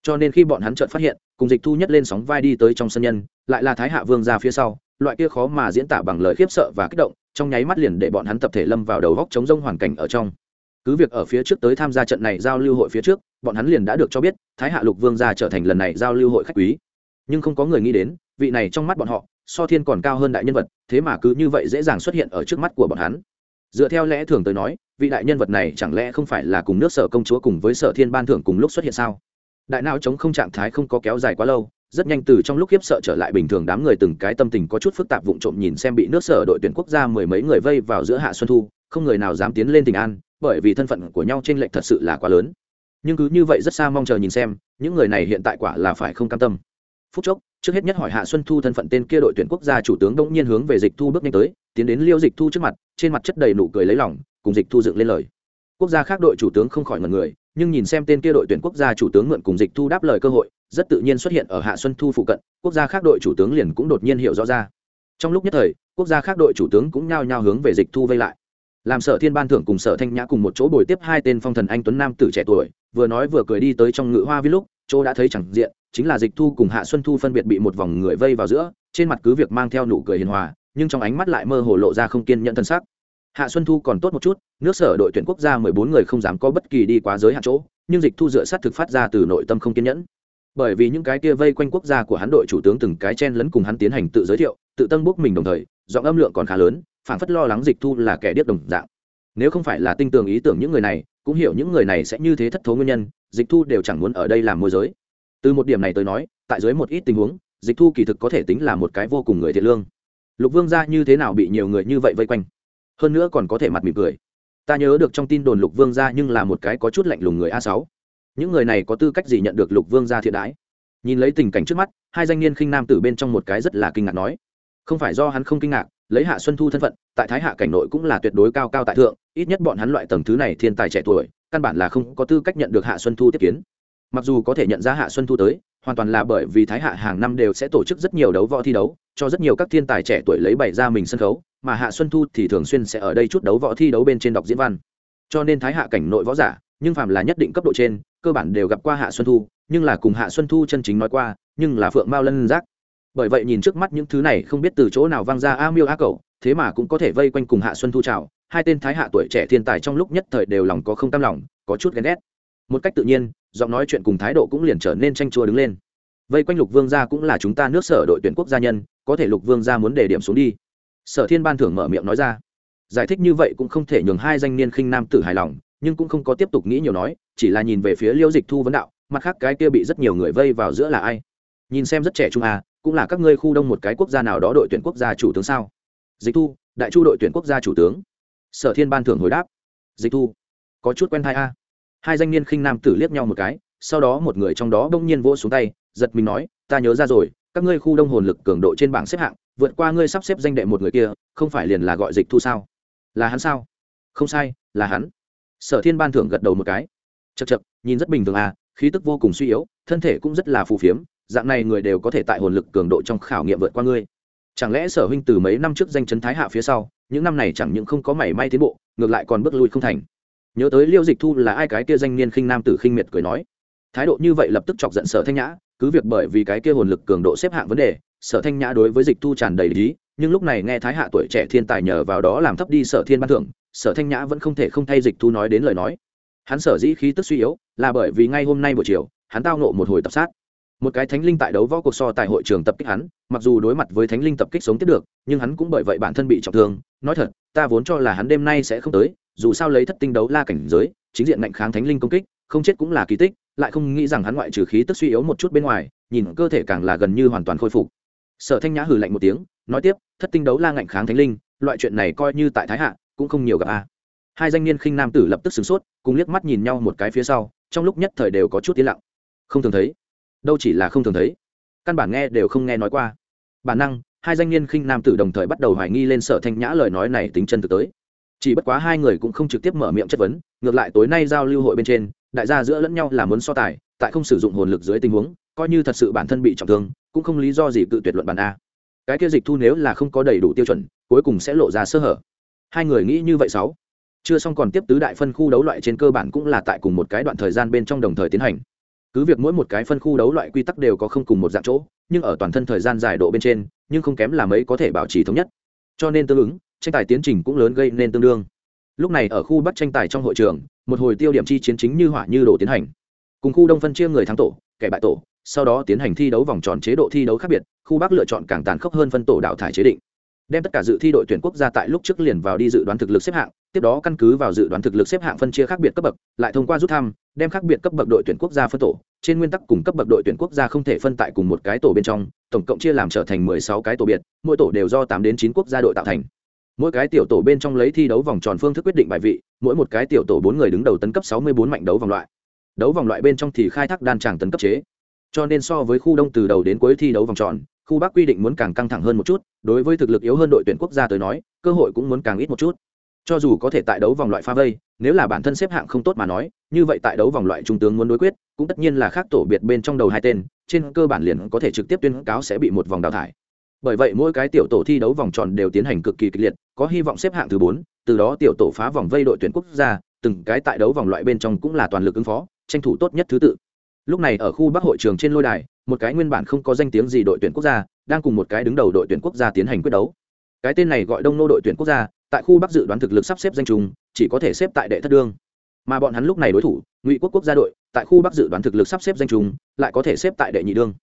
Cho nên khi bọn hắn chợt phát hiện, cùng dịch thu nhất lên sóng vai đi tới trong sân nhân, lại là thái hạ vương ra phía sau loại kia khó mà diễn tả bằng lời khiếp sợ và kích động, trong nháy mắt liền để bọn hắn tập thể lâm vào đầu góc chống rông hoàn cảnh ở trong. Cứ việc ở phía trước tới tham gia trận này giao lưu hội phía trước, bọn hắn liền đã được cho biết, thái hạ lục vương gia trở thành lần này giao lưu hội khách quý. Nhưng không có người nghĩ đến, vị này trong mắt bọn họ, so thiên còn cao hơn đại nhân vật, thế mà cứ như vậy dễ dàng xuất hiện ở trước mắt của bọn hắn. Dựa theo lẽ thường tới nói, vị đại nhân vật này chẳng lẽ không phải là cùng nước sở công chúa cùng với sở thiên ban thưởng cùng lúc xuất hiện sao? Đại não chống không trạng thái không có kéo dài quá lâu rất nhanh từ trong lúc khiếp sợ trở lại bình thường đám người từng cái tâm tình có chút phức tạp vụng trộm nhìn xem bị nước sở đội tuyển quốc gia mười mấy người vây vào giữa hạ xuân thu, không người nào dám tiến lên tình an, bởi vì thân phận của nhau trên lệnh thật sự là quá lớn. Nhưng cứ như vậy rất xa mong chờ nhìn xem, những người này hiện tại quả là phải không cam tâm. Phút chốc, trước hết nhất hỏi hạ xuân thu thân phận tên kia đội tuyển quốc gia chủ tướng đông nhiên hướng về dịch thu bước nhanh tới, tiến đến liêu dịch thu trước mặt, trên mặt chất đầy nụ cười lấy lòng, cùng dịch thu dựng lên lời. Quốc gia khác đội chủ tướng không khỏi ngần người, nhưng nhìn xem tên kia đội tuyển quốc gia chủ tướng mượn cùng dịch thu đáp lời cơ hội rất tự nhiên xuất hiện ở hạ xuân thu phụ cận, quốc gia khác đội chủ tướng liền cũng đột nhiên hiểu rõ ra. Trong lúc nhất thời, quốc gia khác đội chủ tướng cũng nhao nhao hướng về dịch thu vây lại. Làm sở thiên ban thưởng cùng sở thanh nhã cùng một chỗ bồi tiếp hai tên phong thần anh tuấn nam tử trẻ tuổi, vừa nói vừa cười đi tới trong ngự hoa vi lúc, chỗ đã thấy chẳng diện, chính là dịch thu cùng hạ xuân thu phân biệt bị một vòng người vây vào giữa, trên mặt cứ việc mang theo nụ cười hiền hòa, nhưng trong ánh mắt lại mơ hồ lộ ra không kiên nhẫn thân sắc. Hạ xuân thu còn tốt một chút, nước sở đội tuyển quốc gia mười bốn người không dám có bất kỳ đi quá giới hạn chỗ, nhưng dịch thu dựa sát thực phát ra từ nội tâm không kiên nhẫn bởi vì những cái kia vây quanh quốc gia của hắn đội chủ tướng từng cái chen lấn cùng hắn tiến hành tự giới thiệu, tự tân bốc mình đồng thời, giọng âm lượng còn khá lớn phản phất lo lắng dịch thu là kẻ điếc đồng dạng. Nếu không phải là tinh tường ý tưởng những người này, cũng hiểu những người này sẽ như thế thất thố nguyên nhân, dịch thu đều chẳng muốn ở đây làm môi giới. Từ một điểm này tới nói, tại dưới một ít tình huống, dịch thu kỳ thực có thể tính là một cái vô cùng người thiện lương. Lục vương gia như thế nào bị nhiều người như vậy vây quanh? Hơn nữa còn có thể mặt mỉm cười. Ta nhớ được trong tin đồn lục vương gia nhưng là một cái có chút lạnh lùng người a sáu những người này có tư cách gì nhận được lục vương gia thiện đái nhìn lấy tình cảnh trước mắt, hai danh niên khinh nam tử bên trong một cái rất là kinh ngạc nói. Không phải do hắn không kinh ngạc, lấy hạ xuân thu thân phận, tại thái hạ cảnh nội cũng là tuyệt đối cao cao tại thượng, ít nhất bọn hắn loại tầng thứ này thiên tài trẻ tuổi, căn bản là không có tư cách nhận được hạ xuân thu tiếp kiến. Mặc dù có thể nhận ra hạ xuân thu tới, hoàn toàn là bởi vì thái hạ hàng năm đều sẽ tổ chức rất nhiều đấu võ thi đấu, cho rất nhiều các thiên tài trẻ tuổi lấy bày ra mình sân khấu, mà hạ xuân thu thì thường xuyên sẽ ở đây chút đấu võ thi đấu bên trên đọc diễn văn. Cho nên thái hạ cảnh nội võ giả, nhưng phàm là nhất định cấp độ trên cơ bản đều gặp qua hạ xuân thu, nhưng là cùng hạ xuân thu chân chính nói qua, nhưng là phượng mao lân giác. Bởi vậy nhìn trước mắt những thứ này không biết từ chỗ nào vang ra a miêu a cầu thế mà cũng có thể vây quanh cùng hạ xuân thu trào hai tên thái hạ tuổi trẻ thiên tài trong lúc nhất thời đều lòng có không tam lòng, có chút ghen ghét. Một cách tự nhiên, giọng nói chuyện cùng thái độ cũng liền trở nên tranh chua đứng lên. Vây quanh lục vương gia cũng là chúng ta nước sở đội tuyển quốc gia nhân, có thể lục vương gia muốn đề điểm xuống đi. Sở thiên ban thưởng mở miệng nói ra. Giải thích như vậy cũng không thể nhường hai danh niên khinh nam tử hài lòng nhưng cũng không có tiếp tục nghĩ nhiều nói, chỉ là nhìn về phía liễu dịch thu vấn đạo, mặt khác cái kia bị rất nhiều người vây vào giữa là ai? Nhìn xem rất trẻ trung à cũng là các ngươi khu đông một cái quốc gia nào đó đội tuyển quốc gia chủ tướng sao? Dịch thu, đại chu đội tuyển quốc gia chủ tướng. Sở thiên ban thưởng hồi đáp, dịch thu, có chút quen thai a. Hai danh niên khinh nam tử liếc nhau một cái, sau đó một người trong đó đông nhiên vỗ xuống tay, giật mình nói, ta nhớ ra rồi, các ngươi khu đông hồn lực cường độ trên bảng xếp hạng, vượt qua ngươi sắp xếp danh đệ một người kia, không phải liền là gọi dịch thu sao? Là hắn sao? Không sai, là hắn sở thiên ban thưởng gật đầu một cái. Chật chật nhìn rất bình thường à khí tức vô cùng suy yếu, thân thể cũng rất là phù phiếm, dạng này người đều có thể tại hồn lực cường độ trong khảo nghiệm vượt qua ngươi. Chẳng lẽ sở huynh từ mấy năm trước danh chấn thái hạ phía sau, những năm này chẳng những không có mảy may tiến bộ, ngược lại còn bước lui không thành? Nhớ tới liêu dịch thu là ai cái kia danh niên khinh nam tử khinh miệt cười nói. Thái độ như vậy lập tức chọc giận sở thanh nhã, cứ việc bởi vì cái kia hồn lực cường độ xếp hạng vấn đề, sở thanh nhã đối với dịch thu tràn đầy lý, nhưng lúc này nghe thái hạ tuổi trẻ thiên tài nhờ vào đó làm thấp đi sở thiên ban thưởng sở thanh nhã vẫn không thể không thay dịch thu nói đến lời nói. Hắn sở dĩ khí tức suy yếu là bởi vì ngay hôm nay buổi chiều, hắn tao nộ một hồi tập sát. Một cái thánh linh tại đấu võ cuộc so tại hội trường tập kích hắn, mặc dù đối mặt với thánh linh tập kích sống tiếp được, nhưng hắn cũng bởi vậy bản thân bị trọng thương. Nói thật, ta vốn cho là hắn đêm nay sẽ không tới, dù sao lấy thất tinh đấu la cảnh giới, chính diện mạnh kháng thánh linh công kích, không chết cũng là kỳ tích, lại không nghĩ rằng hắn ngoại trừ khí tức suy yếu một chút bên ngoài, nhìn cơ thể càng là gần như hoàn toàn khôi phục. Sở thanh nhã hừ lạnh một tiếng, nói tiếp, thất tinh đấu la ngạnh kháng thánh linh, loại chuyện này coi như tại thái hạ cũng không nhiều gặp a. Hai danh niên khinh nam tử lập tức sửng sốt, cùng liếc mắt nhìn nhau một cái phía sau, trong lúc nhất thời đều có chút tiến lặng. Không thường thấy. Đâu chỉ là không thường thấy. Căn bản nghe đều không nghe nói qua. Bản năng, hai danh niên khinh nam tử đồng thời bắt đầu hoài nghi lên sở thanh nhã lời nói này tính chân thực tới. Chỉ bất quá hai người cũng không trực tiếp mở miệng chất vấn, ngược lại tối nay giao lưu hội bên trên, đại gia giữa lẫn nhau là muốn so tài, tại không sử dụng hồn lực dưới tình huống, coi như thật sự bản thân bị trọng thương, cũng không lý do gì cự tuyệt luận bản a. Cái kia dịch thu nếu là không có đầy đủ tiêu chuẩn, cuối cùng sẽ lộ ra sơ hở hai người nghĩ như vậy sáu. Chưa xong còn tiếp tứ đại phân khu đấu loại trên cơ bản cũng là tại cùng một cái đoạn thời gian bên trong đồng thời tiến hành. Cứ việc mỗi một cái phân khu đấu loại quy tắc đều có không cùng một dạng chỗ, nhưng ở toàn thân thời gian dài độ bên trên, nhưng không kém là mấy có thể bảo trì thống nhất. Cho nên tương ứng, tranh tài tiến trình cũng lớn gây nên tương đương. Lúc này ở khu bắt tranh tài trong hội trường, một hồi tiêu điểm chi chiến chính như hỏa như đổ tiến hành. Cùng khu đông phân chia người thắng tổ, kẻ bại tổ, sau đó tiến hành thi đấu vòng tròn chế độ thi đấu khác biệt, khu bắc lựa chọn càng tàn khốc hơn phân tổ đào thải chế định đem tất cả dự thi đội tuyển quốc gia tại lúc trước liền vào đi dự đoán thực lực xếp hạng, tiếp đó căn cứ vào dự đoán thực lực xếp hạng phân chia khác biệt cấp bậc, lại thông qua rút thăm, đem khác biệt cấp bậc đội tuyển quốc gia phân tổ. Trên nguyên tắc cùng cấp bậc đội tuyển quốc gia không thể phân tại cùng một cái tổ bên trong, tổng cộng chia làm trở thành mười sáu cái tổ biệt, mỗi tổ đều do tám đến chín quốc gia đội tạo thành. Mỗi cái tiểu tổ bên trong lấy thi đấu vòng tròn phương thức quyết định bài vị, mỗi một cái tiểu tổ bốn người đứng đầu tấn cấp sáu mươi bốn mạnh đấu vòng loại. Đấu vòng loại bên trong thì khai thác đan tràng tấn cấp chế cho nên so với khu đông từ đầu đến cuối thi đấu vòng tròn, khu bắc quy định muốn càng căng thẳng hơn một chút, đối với thực lực yếu hơn đội tuyển quốc gia tới nói, cơ hội cũng muốn càng ít một chút. Cho dù có thể tại đấu vòng loại pha vây, nếu là bản thân xếp hạng không tốt mà nói, như vậy tại đấu vòng loại trung tướng muốn đối quyết, cũng tất nhiên là khác tổ biệt bên trong đầu hai tên, trên cơ bản liền có thể trực tiếp tuyên cáo sẽ bị một vòng đào thải. Bởi vậy mỗi cái tiểu tổ thi đấu vòng tròn đều tiến hành cực kỳ kịch liệt, có hy vọng xếp hạng thứ bốn, từ đó tiểu tổ phá vòng vây đội tuyển quốc gia, từng cái tại đấu vòng loại bên trong cũng là toàn lực ứng phó, tranh thủ tốt nhất thứ tự lúc này ở khu bắc hội trường trên lôi đài, một cái nguyên bản không có danh tiếng gì đội tuyển quốc gia, đang cùng một cái đứng đầu đội tuyển quốc gia tiến hành quyết đấu. Cái tên này gọi đông nô đội tuyển quốc gia, tại khu bắc dự đoán thực lực sắp xếp danh trùng chỉ có thể xếp tại đệ thất đương. Mà bọn hắn lúc này đối thủ, ngụy quốc quốc gia đội, tại khu bắc dự đoán thực lực sắp xếp danh trùng lại có thể xếp tại đệ nhị đương.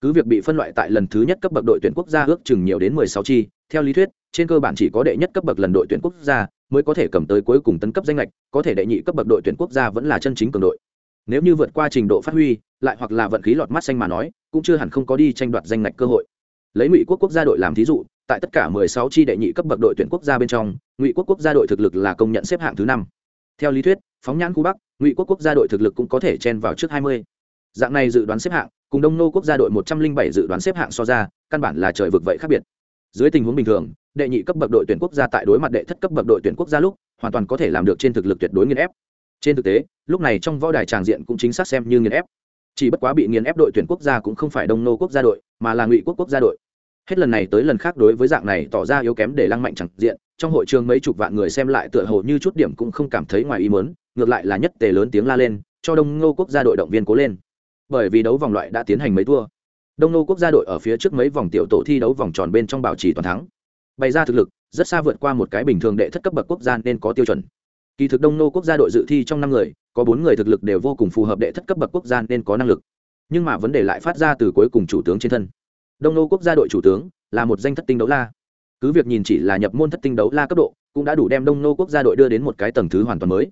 Cứ việc bị phân loại tại lần thứ nhất cấp bậc đội tuyển quốc gia ước chừng nhiều đến mười sáu chi, theo lý thuyết, trên cơ bản chỉ có đệ nhất cấp bậc lần đội tuyển quốc gia mới có thể cầm tới cuối cùng tấn cấp danh lệch, có thể đệ nhị cấp bậc đội tuyển quốc gia vẫn là chân chính cường đội nếu như vượt qua trình độ phát huy, lại hoặc là vận khí lọt mắt xanh mà nói, cũng chưa hẳn không có đi tranh đoạt danh ngạch cơ hội. Lấy ngụy quốc quốc gia đội làm thí dụ, tại tất cả 16 chi đệ nhị cấp bậc đội tuyển quốc gia bên trong, ngụy quốc quốc gia đội thực lực là công nhận xếp hạng thứ năm. Theo lý thuyết, phóng nhãn khu bắc, ngụy quốc quốc gia đội thực lực cũng có thể chen vào trước 20. dạng này dự đoán xếp hạng, cùng đông nô quốc gia đội 107 dự đoán xếp hạng so ra, căn bản là trời vực vậy khác biệt. Dưới tình huống bình thường, đệ nhị cấp bậc đội tuyển quốc gia tại đối mặt đệ thất cấp bậc đội tuyển quốc gia lúc, hoàn toàn có thể làm được trên thực lực tuyệt đối nghiền ép trên thực tế, lúc này trong võ đài tràng diện cũng chính xác xem như nghiền ép. Chỉ bất quá bị nghiền ép đội tuyển quốc gia cũng không phải đông nô quốc gia đội, mà là ngụy quốc quốc gia đội. Hết lần này tới lần khác đối với dạng này tỏ ra yếu kém để lăng mạnh chẳng diện, trong hội trường mấy chục vạn người xem lại tựa hồ như chút điểm cũng không cảm thấy ngoài ý mớn ngược lại là nhất tề lớn tiếng la lên, cho đông ngô quốc gia đội động viên cố lên. Bởi vì đấu vòng loại đã tiến hành mấy tour đông ngô quốc gia đội ở phía trước mấy vòng tiểu tổ thi đấu vòng tròn bên trong bảo trì toàn thắng. Bày ra thực lực, rất xa vượt qua một cái bình thường đệ thất cấp bậc quốc gia nên có tiêu chuẩn kỳ thực đông nô quốc gia đội dự thi trong năm người, có bốn người thực lực đều vô cùng phù hợp đệ thất cấp bậc quốc gia nên có năng lực. Nhưng mà vấn đề lại phát ra từ cuối cùng chủ tướng trên thân. Đông nô quốc gia đội chủ tướng là một danh thất tinh đấu la. Cứ việc nhìn chỉ là nhập môn thất tinh đấu la cấp độ, cũng đã đủ đem đông nô quốc gia đội đưa đến một cái tầng thứ hoàn toàn mới.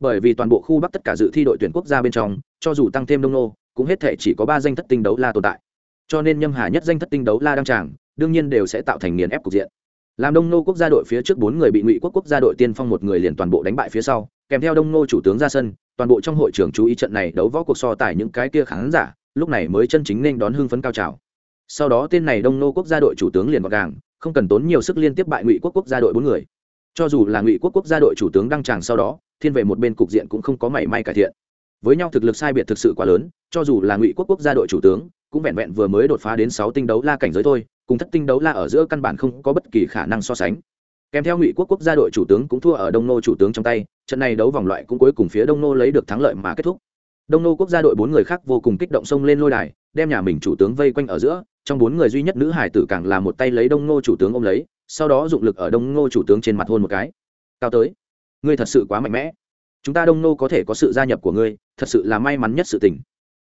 Bởi vì toàn bộ khu bắc tất cả dự thi đội tuyển quốc gia bên trong, cho dù tăng thêm đông nô, cũng hết thể chỉ có ba danh thất tinh đấu la tồn tại. Cho nên nhâm hà nhất danh thất tinh đấu la đăng tràng, đương nhiên đều sẽ tạo thành nghiền ép cục diện làm đông nô quốc gia đội phía trước bốn người bị ngụy quốc quốc gia đội tiên phong một người liền toàn bộ đánh bại phía sau, kèm theo đông nô chủ tướng ra sân, toàn bộ trong hội trưởng chú ý trận này đấu võ cuộc so tài những cái kia khán giả, lúc này mới chân chính nên đón hưng phấn cao trào. Sau đó tên này đông nô quốc gia đội chủ tướng liền gọn gàng, không cần tốn nhiều sức liên tiếp bại ngụy quốc quốc gia đội bốn người. Cho dù là ngụy quốc quốc gia đội chủ tướng đăng tràng sau đó, thiên về một bên cục diện cũng không có mảy may cải thiện. Với nhau thực lực sai biệt thực sự quá lớn, cho dù là ngụy quốc quốc gia đội chủ tướng cũng vẹn vẹn vừa mới đột phá đến sáu tinh đấu la cảnh giới thôi, cùng thất tinh đấu la ở giữa căn bản không có bất kỳ khả năng so sánh. Kèm theo ngụy quốc quốc gia đội chủ tướng cũng thua ở đông nô chủ tướng trong tay, trận này đấu vòng loại cũng cuối cùng phía đông nô lấy được thắng lợi mà kết thúc. Đông nô quốc gia đội bốn người khác vô cùng kích động xông lên lôi đài, đem nhà mình chủ tướng vây quanh ở giữa, trong bốn người duy nhất nữ hải tử càng là một tay lấy đông nô chủ tướng ôm lấy, sau đó dụng lực ở đông nô chủ tướng trên mặt hôn một cái. Cao tới, ngươi thật sự quá mạnh mẽ. Chúng ta đông nô có thể có sự gia nhập của ngươi, thật sự là may mắn nhất sự tình.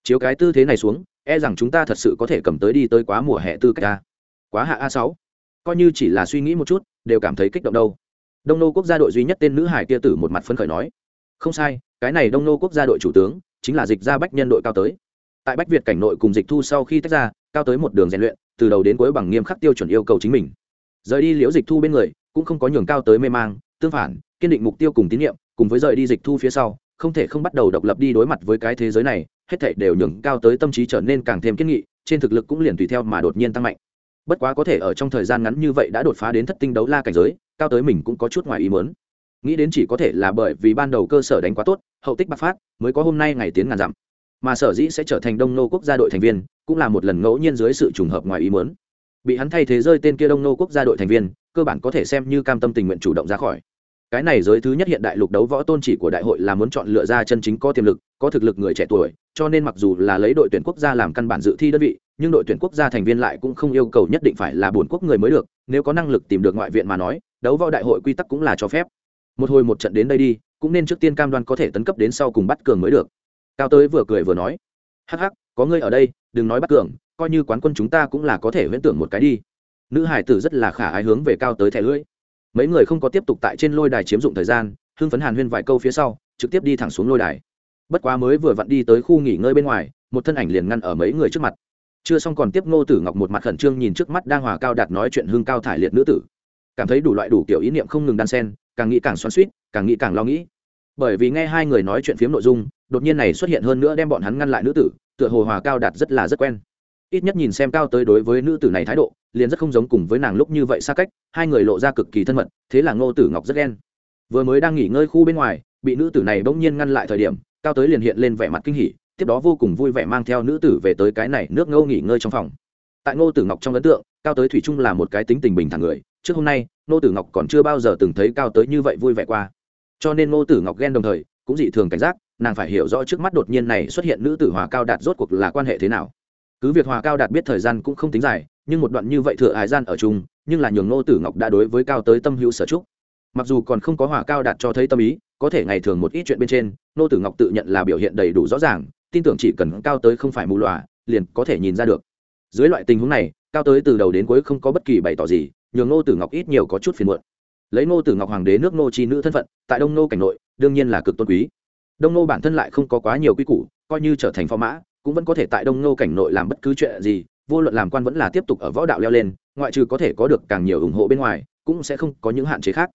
Chiếu cái tư thế này xuống e rằng chúng ta thật sự có thể cầm tới đi tới quá mùa hè tư cách a. Quá hạ a sáu. Coi như chỉ là suy nghĩ một chút, đều cảm thấy kích động đâu. Đông nô quốc gia đội duy nhất tên nữ hải kia tử một mặt phấn khởi nói. Không sai, cái này đông nô quốc gia đội chủ tướng, chính là dịch gia bách nhân đội cao tới. Tại bách việt cảnh nội cùng dịch thu sau khi tách ra, cao tới một đường rèn luyện, từ đầu đến cuối bằng nghiêm khắc tiêu chuẩn yêu cầu chính mình. Rời đi liễu dịch thu bên người, cũng không có nhường cao tới mê mang, tương phản, kiên định mục tiêu cùng tín nhiệm, cùng với rời đi dịch thu phía sau, không thể không bắt đầu độc lập đi đối mặt với cái thế giới này hết thảy đều nhường cao tới tâm trí trở nên càng thêm kiên nghị, trên thực lực cũng liền tùy theo mà đột nhiên tăng mạnh. Bất quá có thể ở trong thời gian ngắn như vậy đã đột phá đến thất tinh đấu la cảnh giới, cao tới mình cũng có chút ngoài ý muốn. Nghĩ đến chỉ có thể là bởi vì ban đầu cơ sở đánh quá tốt, hậu tích bạc phát, mới có hôm nay ngày tiến ngàn dặm. Mà sở dĩ sẽ trở thành đông nô quốc gia đội thành viên, cũng là một lần ngẫu nhiên dưới sự trùng hợp ngoài ý muốn. Bị hắn thay thế rơi tên kia đông nô quốc gia đội thành viên, cơ bản có thể xem như cam tâm tình nguyện chủ động ra khỏi cái này giới thứ nhất hiện đại lục đấu võ tôn chỉ của đại hội là muốn chọn lựa ra chân chính có tiềm lực, có thực lực người trẻ tuổi, cho nên mặc dù là lấy đội tuyển quốc gia làm căn bản dự thi đơn vị, nhưng đội tuyển quốc gia thành viên lại cũng không yêu cầu nhất định phải là bổn quốc người mới được, nếu có năng lực tìm được ngoại viện mà nói, đấu võ đại hội quy tắc cũng là cho phép. Một hồi một trận đến đây đi, cũng nên trước tiên cam đoan có thể tấn cấp đến sau cùng bắt cường mới được. Cao tới vừa cười vừa nói, hắc hắc, có ngươi ở đây, đừng nói bắt cường, coi như quán quân chúng ta cũng là có thể huyễn tưởng một cái đi. Nữ hải tử rất là khả ái hướng về cao tới thẻ lưỡi mấy người không có tiếp tục tại trên lôi đài chiếm dụng thời gian, hưng phấn hàn huyên vài câu phía sau, trực tiếp đi thẳng xuống lôi đài. Bất quá mới vừa vặn đi tới khu nghỉ ngơi bên ngoài, một thân ảnh liền ngăn ở mấy người trước mặt. Chưa xong còn tiếp ngô tử ngọc một mặt khẩn trương nhìn trước mắt đang hòa cao đạt nói chuyện hương cao thải liệt nữ tử. Cảm thấy đủ loại đủ kiểu ý niệm không ngừng đan sen càng nghĩ càng xoắn suýt càng nghĩ càng lo nghĩ. Bởi vì nghe hai người nói chuyện phiếm nội dung, đột nhiên này xuất hiện hơn nữa đem bọn hắn ngăn lại nữ tử, tựa hồ hòa cao đạt rất là rất quen ít nhất nhìn xem cao tới đối với nữ tử này thái độ, liền rất không giống cùng với nàng lúc như vậy xa cách, hai người lộ ra cực kỳ thân mật, thế là ngô tử ngọc rất ghen. Vừa mới đang nghỉ ngơi khu bên ngoài, bị nữ tử này bỗng nhiên ngăn lại thời điểm, cao tới liền hiện lên vẻ mặt kinh hỉ, tiếp đó vô cùng vui vẻ mang theo nữ tử về tới cái này nước ngô nghỉ ngơi trong phòng. Tại ngô tử ngọc trong ấn tượng, cao tới thủy chung là một cái tính tình bình thản người, trước hôm nay, ngô tử ngọc còn chưa bao giờ từng thấy cao tới như vậy vui vẻ qua. Cho nên ngô tử ngọc ghen đồng thời, cũng dị thường cảnh giác, nàng phải hiểu rõ trước mắt đột nhiên này xuất hiện nữ tử hòa cao đạt rốt cuộc là quan hệ thế nào cứ việc hòa cao đạt biết thời gian cũng không tính dài, nhưng một đoạn như vậy thừa hải gian ở chung, nhưng là nhường ngô tử ngọc đã đối với cao tới tâm hữu sở trúc mặc dù còn không có hòa cao đạt cho thấy tâm ý, có thể ngày thường một ít chuyện bên trên, ngô tử ngọc tự nhận là biểu hiện đầy đủ rõ ràng, tin tưởng chỉ cần cao tới không phải mù lòa, liền có thể nhìn ra được. Dưới loại tình huống này, cao tới từ đầu đến cuối không có bất kỳ bày tỏ gì, nhường ngô tử ngọc ít nhiều có chút phiền muộn. Lấy ngô tử ngọc hoàng đế nước ngô chi nữ thân phận, tại đông nô cảnh nội, đương nhiên là cực tôn quý. Đông nô bản thân lại không có quá nhiều quy củ, coi như trở thành phó mã cũng vẫn có thể tại đông nô cảnh nội làm bất cứ chuyện gì, vô luận làm quan vẫn là tiếp tục ở võ đạo leo lên, ngoại trừ có thể có được càng nhiều ủng hộ bên ngoài, cũng sẽ không có những hạn chế khác.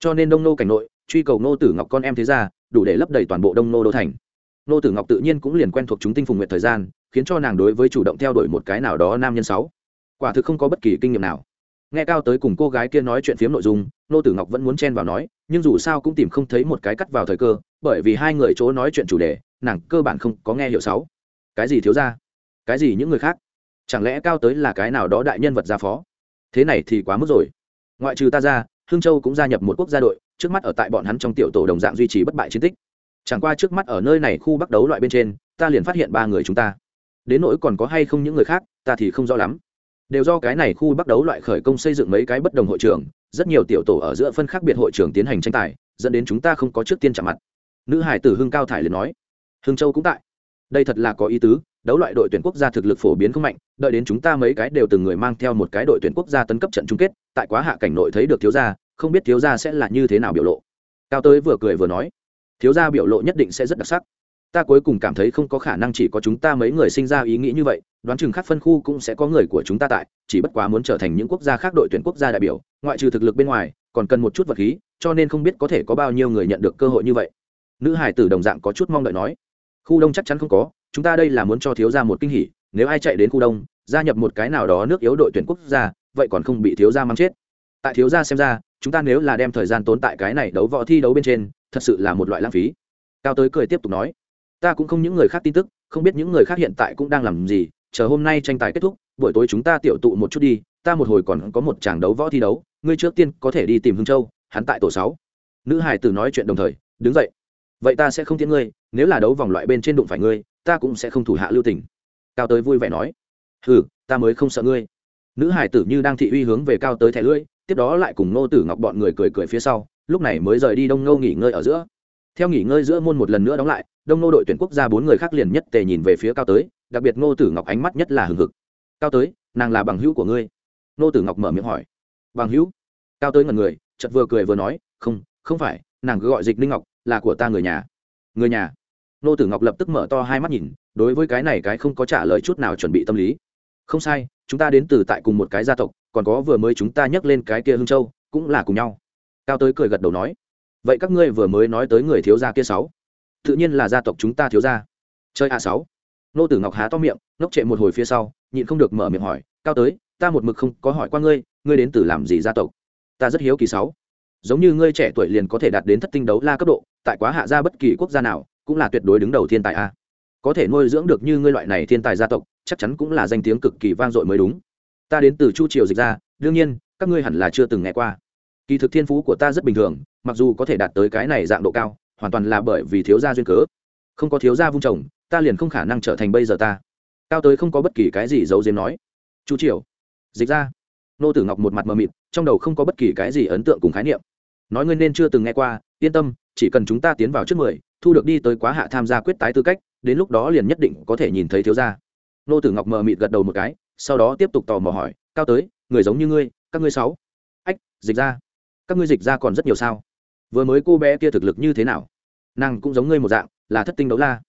Cho nên đông nô cảnh nội, truy cầu nô tử ngọc con em thế ra đủ để lấp đầy toàn bộ đông nô đô thành. Nô tử ngọc tự nhiên cũng liền quen thuộc chúng tinh phùng nguyện thời gian, khiến cho nàng đối với chủ động theo đuổi một cái nào đó nam nhân sáu. Quả thực không có bất kỳ kinh nghiệm nào. Nghe cao tới cùng cô gái kia nói chuyện phiếm nội dung nô tử ngọc vẫn muốn chen vào nói, nhưng dù sao cũng tìm không thấy một cái cắt vào thời cơ, bởi vì hai người chỗ nói chuyện chủ đề, nàng cơ bản không có nghe hiểu sáu cái gì thiếu ra? Cái gì những người khác? Chẳng lẽ cao tới là cái nào đó đại nhân vật gia phó? Thế này thì quá mức rồi. Ngoại trừ ta ra, hương châu cũng gia nhập một quốc gia đội, trước mắt ở tại bọn hắn trong tiểu tổ đồng dạng duy trì bất bại chiến tích. Chẳng qua trước mắt ở nơi này khu bắt đấu loại bên trên, ta liền phát hiện ba người chúng ta. Đến nỗi còn có hay không những người khác, ta thì không rõ lắm. Đều do cái này khu bắt đấu loại khởi công xây dựng mấy cái bất đồng hội trường rất nhiều tiểu tổ ở giữa phân khác biệt hội trường tiến hành tranh tài, dẫn đến chúng ta không có trước tiên chạm mặt. Nữ hải tử hưng cao thải liền nói, hưng châu cũng tại đây thật là có ý tứ, đấu loại đội tuyển quốc gia thực lực phổ biến không mạnh, đợi đến chúng ta mấy cái đều từng người mang theo một cái đội tuyển quốc gia tấn cấp trận chung kết, tại quá hạ cảnh nội thấy được thiếu gia, không biết thiếu gia sẽ là như thế nào biểu lộ. Cao tới vừa cười vừa nói, thiếu gia biểu lộ nhất định sẽ rất đặc sắc. Ta cuối cùng cảm thấy không có khả năng chỉ có chúng ta mấy người sinh ra ý nghĩ như vậy, đoán chừng khác phân khu cũng sẽ có người của chúng ta tại, chỉ bất quá muốn trở thành những quốc gia khác đội tuyển quốc gia đại biểu, ngoại trừ thực lực bên ngoài, còn cần một chút vật khí, cho nên không biết có thể có bao nhiêu người nhận được cơ hội như vậy. Nữ hải tử đồng dạng có chút mong đợi nói khu đông chắc chắn không có, chúng ta đây là muốn cho thiếu gia một kinh hỉ, nếu ai chạy đến khu đông, gia nhập một cái nào đó nước yếu đội tuyển quốc gia, vậy còn không bị thiếu gia mang chết. Tại thiếu gia xem ra, chúng ta nếu là đem thời gian tốn tại cái này đấu võ thi đấu bên trên, thật sự là một loại lãng phí. Cao tới cười tiếp tục nói, ta cũng không những người khác tin tức, không biết những người khác hiện tại cũng đang làm gì, chờ hôm nay tranh tài kết thúc, buổi tối chúng ta tiểu tụ một chút đi, ta một hồi còn có một tràng đấu võ thi đấu, ngươi trước tiên có thể đi tìm hương châu, hắn tại tổ sáu. Nữ hải tử nói chuyện đồng thời, đứng dậy, vậy ta sẽ không tiễn ngươi nếu là đấu vòng loại bên trên đụng phải ngươi, ta cũng sẽ không thủ hạ lưu tình. Cao tới vui vẻ nói. Ừ ta mới không sợ ngươi. Nữ hải tử như đang thị uy hướng về cao tới thẻ lưỡi, tiếp đó lại cùng nô tử ngọc bọn người cười cười phía sau, lúc này mới rời đi đông nô nghỉ ngơi ở giữa. Theo nghỉ ngơi giữa môn một lần nữa đóng lại, đông nô đội tuyển quốc gia bốn người khác liền nhất tề nhìn về phía cao tới, đặc biệt nô tử ngọc ánh mắt nhất là hừng hực. Cao tới, nàng là bằng hữu của ngươi. Nô tử ngọc mở miệng hỏi. Bằng hữu? Cao tới ngần người, chợt vừa cười vừa nói, không không phải, nàng cứ gọi dịch ninh ngọc, là của ta người nhà. Người nhà? Nô tử ngọc lập tức mở to hai mắt nhìn, đối với cái này cái không có trả lời chút nào chuẩn bị tâm lý. Không sai, chúng ta đến từ tại cùng một cái gia tộc, còn có vừa mới chúng ta nhắc lên cái kia hương châu, cũng là cùng nhau. Cao tới cười gật đầu nói, vậy các ngươi vừa mới nói tới người thiếu gia kia sáu, tự nhiên là gia tộc chúng ta thiếu gia. Chơi a sáu. Nô tử ngọc há to miệng, ngốc trệ một hồi phía sau, nhịn không được mở miệng hỏi, cao tới, ta một mực không có hỏi qua ngươi ngươi đến từ làm gì gia tộc? Ta rất hiếu kỳ sáu. Giống như ngươi trẻ tuổi liền có thể đạt đến thất tinh đấu la cấp độ, tại quá hạ gia bất kỳ quốc gia nào cũng là tuyệt đối đứng đầu thiên tài a. Có thể nuôi dưỡng được như ngươi loại này thiên tài gia tộc, chắc chắn cũng là danh tiếng cực kỳ vang dội mới đúng. Ta đến từ chu triều dịch ra, đương nhiên, các ngươi hẳn là chưa từng nghe qua. Kỳ thực thiên phú của ta rất bình thường, mặc dù có thể đạt tới cái này dạng độ cao, hoàn toàn là bởi vì thiếu gia duyên cớ. Không có thiếu gia vung trồng ta liền không khả năng trở thành bây giờ ta. Cao tới không có bất kỳ cái gì giấu giếm nói. Chu triều dịch ra. Nô tử ngọc một mặt mờ mịt, trong đầu không có bất kỳ cái gì ấn tượng cùng khái niệm. Nói ngươi nên chưa từng nghe qua, yên tâm, chỉ cần chúng ta tiến vào trước mười thu được đi tới quá hạ tham gia quyết tái tư cách, đến lúc đó liền nhất định có thể nhìn thấy thiếu gia. Nô tử ngọc mờ mịt gật đầu một cái, sau đó tiếp tục tò mò hỏi, cao tới, người giống như ngươi, các ngươi sáu? Ách, dịch ra các ngươi dịch ra còn rất nhiều sao? Vừa mới cô bé kia thực lực như thế nào? Nàng cũng giống ngươi một dạng, là thất tinh đấu la.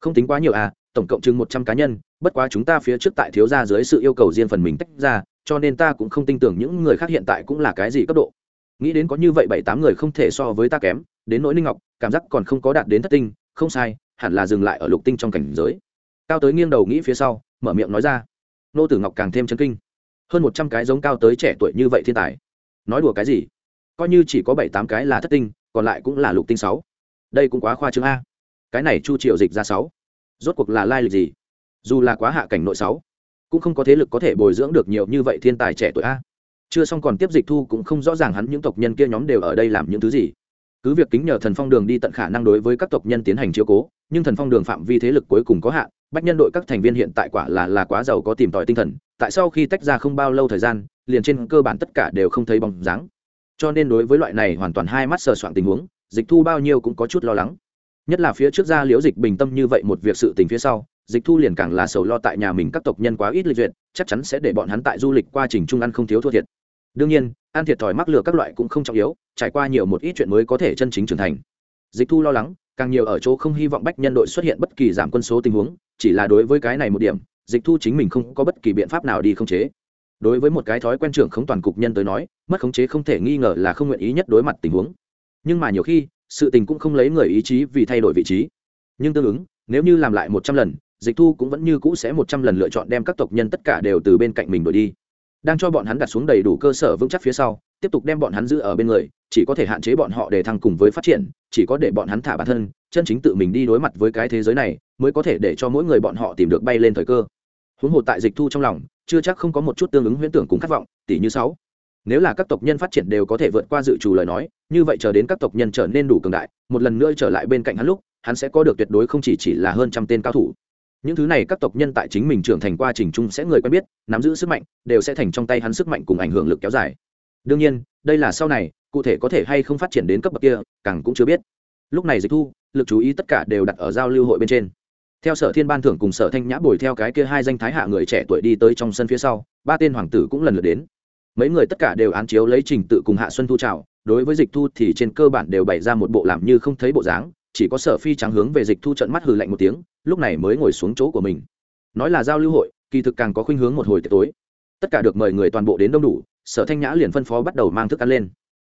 Không tính quá nhiều à tổng cộng chừng một trăm cá nhân, bất quá chúng ta phía trước tại thiếu gia dưới sự yêu cầu riêng phần mình tách ra, cho nên ta cũng không tin tưởng những người khác hiện tại cũng là cái gì cấp độ. Nghĩ đến có như vậy bảy tám người không thể so với ta kém đến nỗi ninh ngọc, cảm giác còn không có đạt đến thất tinh, không sai, hẳn là dừng lại ở lục tinh trong cảnh giới. Cao tới nghiêng đầu nghĩ phía sau, mở miệng nói ra. Nô tử ngọc càng thêm chân kinh. Hơn một trăm cái giống cao tới trẻ tuổi như vậy thiên tài. Nói đùa cái gì? Coi như chỉ có bảy tám cái là thất tinh, còn lại cũng là lục tinh sáu. Đây cũng quá khoa trương a. Cái này chu triệu dịch ra sáu. Rốt cuộc là lai lịch gì? Dù là quá hạ cảnh nội sáu, cũng không có thế lực có thể bồi dưỡng được nhiều như vậy thiên tài trẻ tuổi a. Chưa xong còn tiếp dịch thu cũng không rõ ràng hắn những tộc nhân kia nhóm đều ở đây làm những thứ gì cứ việc kính nhờ thần phong đường đi tận khả năng đối với các tộc nhân tiến hành chiếu cố, nhưng thần phong đường phạm vi thế lực cuối cùng có hạn, bách nhân đội các thành viên hiện tại quả là là quá giàu có tìm tòi tinh thần, tại sau khi tách ra không bao lâu thời gian, liền trên cơ bản tất cả đều không thấy bóng dáng. Cho nên đối với loại này hoàn toàn hai mắt sờ soạn tình huống, dịch thu bao nhiêu cũng có chút lo lắng. Nhất là phía trước ra liễu dịch bình tâm như vậy một việc sự tình phía sau, dịch thu liền càng là sầu lo tại nhà mình các tộc nhân quá ít lịch duyệt, chắc chắn sẽ để bọn hắn tại du lịch qua trình trung ăn không thiếu thua thiệt đương nhiên, ăn thiệt thòi mắc lừa các loại cũng không trọng yếu, trải qua nhiều một ít chuyện mới có thể chân chính trưởng thành. Dịch thu lo lắng, càng nhiều ở chỗ không hy vọng bách nhân đội xuất hiện bất kỳ giảm quân số tình huống, chỉ là đối với cái này một điểm, dịch thu chính mình không có bất kỳ biện pháp nào đi khống chế. Đối với một cái thói quen trưởng không toàn cục nhân tới nói, mất khống chế không thể nghi ngờ là không nguyện ý nhất đối mặt tình huống. Nhưng mà nhiều khi, sự tình cũng không lấy người ý chí vì thay đổi vị trí. Nhưng tương ứng, nếu như làm lại một trăm lần, dịch thu cũng vẫn như cũ sẽ một trăm lần lựa chọn đem các tộc nhân tất cả đều từ bên cạnh mình đổi đi đang cho bọn hắn đặt xuống đầy đủ cơ sở vững chắc phía sau, tiếp tục đem bọn hắn giữ ở bên người, chỉ có thể hạn chế bọn họ để thăng cùng với phát triển, chỉ có để bọn hắn thả bản thân, chân chính tự mình đi đối mặt với cái thế giới này, mới có thể để cho mỗi người bọn họ tìm được bay lên thời cơ. Huống hồ tại dịch thu trong lòng, chưa chắc không có một chút tương ứng huyễn tưởng cùng khát vọng tỷ như sáu. Nếu là các tộc nhân phát triển đều có thể vượt qua dự trù lời nói, như vậy chờ đến các tộc nhân trở nên đủ cường đại, một lần nữa trở lại bên cạnh hắn lúc, hắn sẽ có được tuyệt đối không chỉ chỉ là hơn trăm tên cao thủ những thứ này các tộc nhân tại chính mình trưởng thành quá trình chung sẽ người quen biết, nắm giữ sức mạnh, đều sẽ thành trong tay hắn sức mạnh cùng ảnh hưởng lực kéo dài. Đương nhiên, đây là sau này, cụ thể có thể hay không phát triển đến cấp bậc kia, càng cũng chưa biết. Lúc này dịch thu, lực chú ý tất cả đều đặt ở giao lưu hội bên trên. Theo sở thiên ban thưởng cùng sở thanh nhã bồi theo cái kia hai danh thái hạ người trẻ tuổi đi tới trong sân phía sau, ba tên hoàng tử cũng lần lượt đến. Mấy người tất cả đều án chiếu lấy trình tự cùng hạ xuân thu trào đối với dịch thu thì trên cơ bản đều bày ra một bộ làm như không thấy bộ dáng chỉ có sở phi trắng hướng về dịch thu trận mắt hừ lạnh một tiếng, lúc này mới ngồi xuống chỗ của mình. Nói là giao lưu hội, kỳ thực càng có khuynh hướng một hồi tối. Tất cả được mời người toàn bộ đến đông đủ, sở thanh nhã liền phân phó bắt đầu mang thức ăn lên.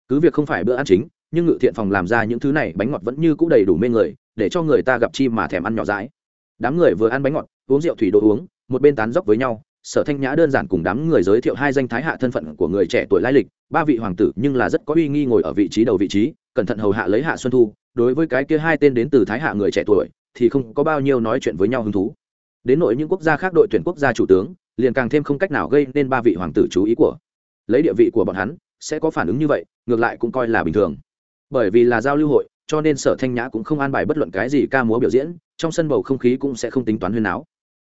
Cứ việc không phải bữa ăn chính, nhưng ngự thiện phòng làm ra những thứ này bánh ngọt vẫn như c ũ đầy đủ mê người, để cho người ta gặp chi mà thèm ăn nhỏ dãi. Đám người vừa ăn bánh ngọt, uống rượu thủy đồ uống, một bên tán dốc với nhau, sở thanh nhã đơn giản cùng đám người giới thiệu hai danh thái hạ thân phận của người trẻ tuổi lai lịch, ba vị hoàng tử nhưng là rất có uy nghi ngồi ở vị trí đầu vị trí cẩn thận hầu hạ lấy hạ xuân thu, đối với cái kia hai tên đến từ thái hạ người trẻ tuổi, thì không có bao nhiêu nói chuyện với nhau hứng thú. Đến nội những quốc gia khác đội tuyển quốc gia chủ tướng, liền càng thêm không cách nào gây nên ba vị hoàng tử chú ý của lấy địa vị của bọn hắn, sẽ có phản ứng như vậy, ngược lại cũng coi là bình thường. Bởi vì là giao lưu hội, cho nên sở thanh nhã cũng không an bài bất luận cái gì ca múa biểu diễn, trong sân bầu không khí cũng sẽ không tính toán huyên áo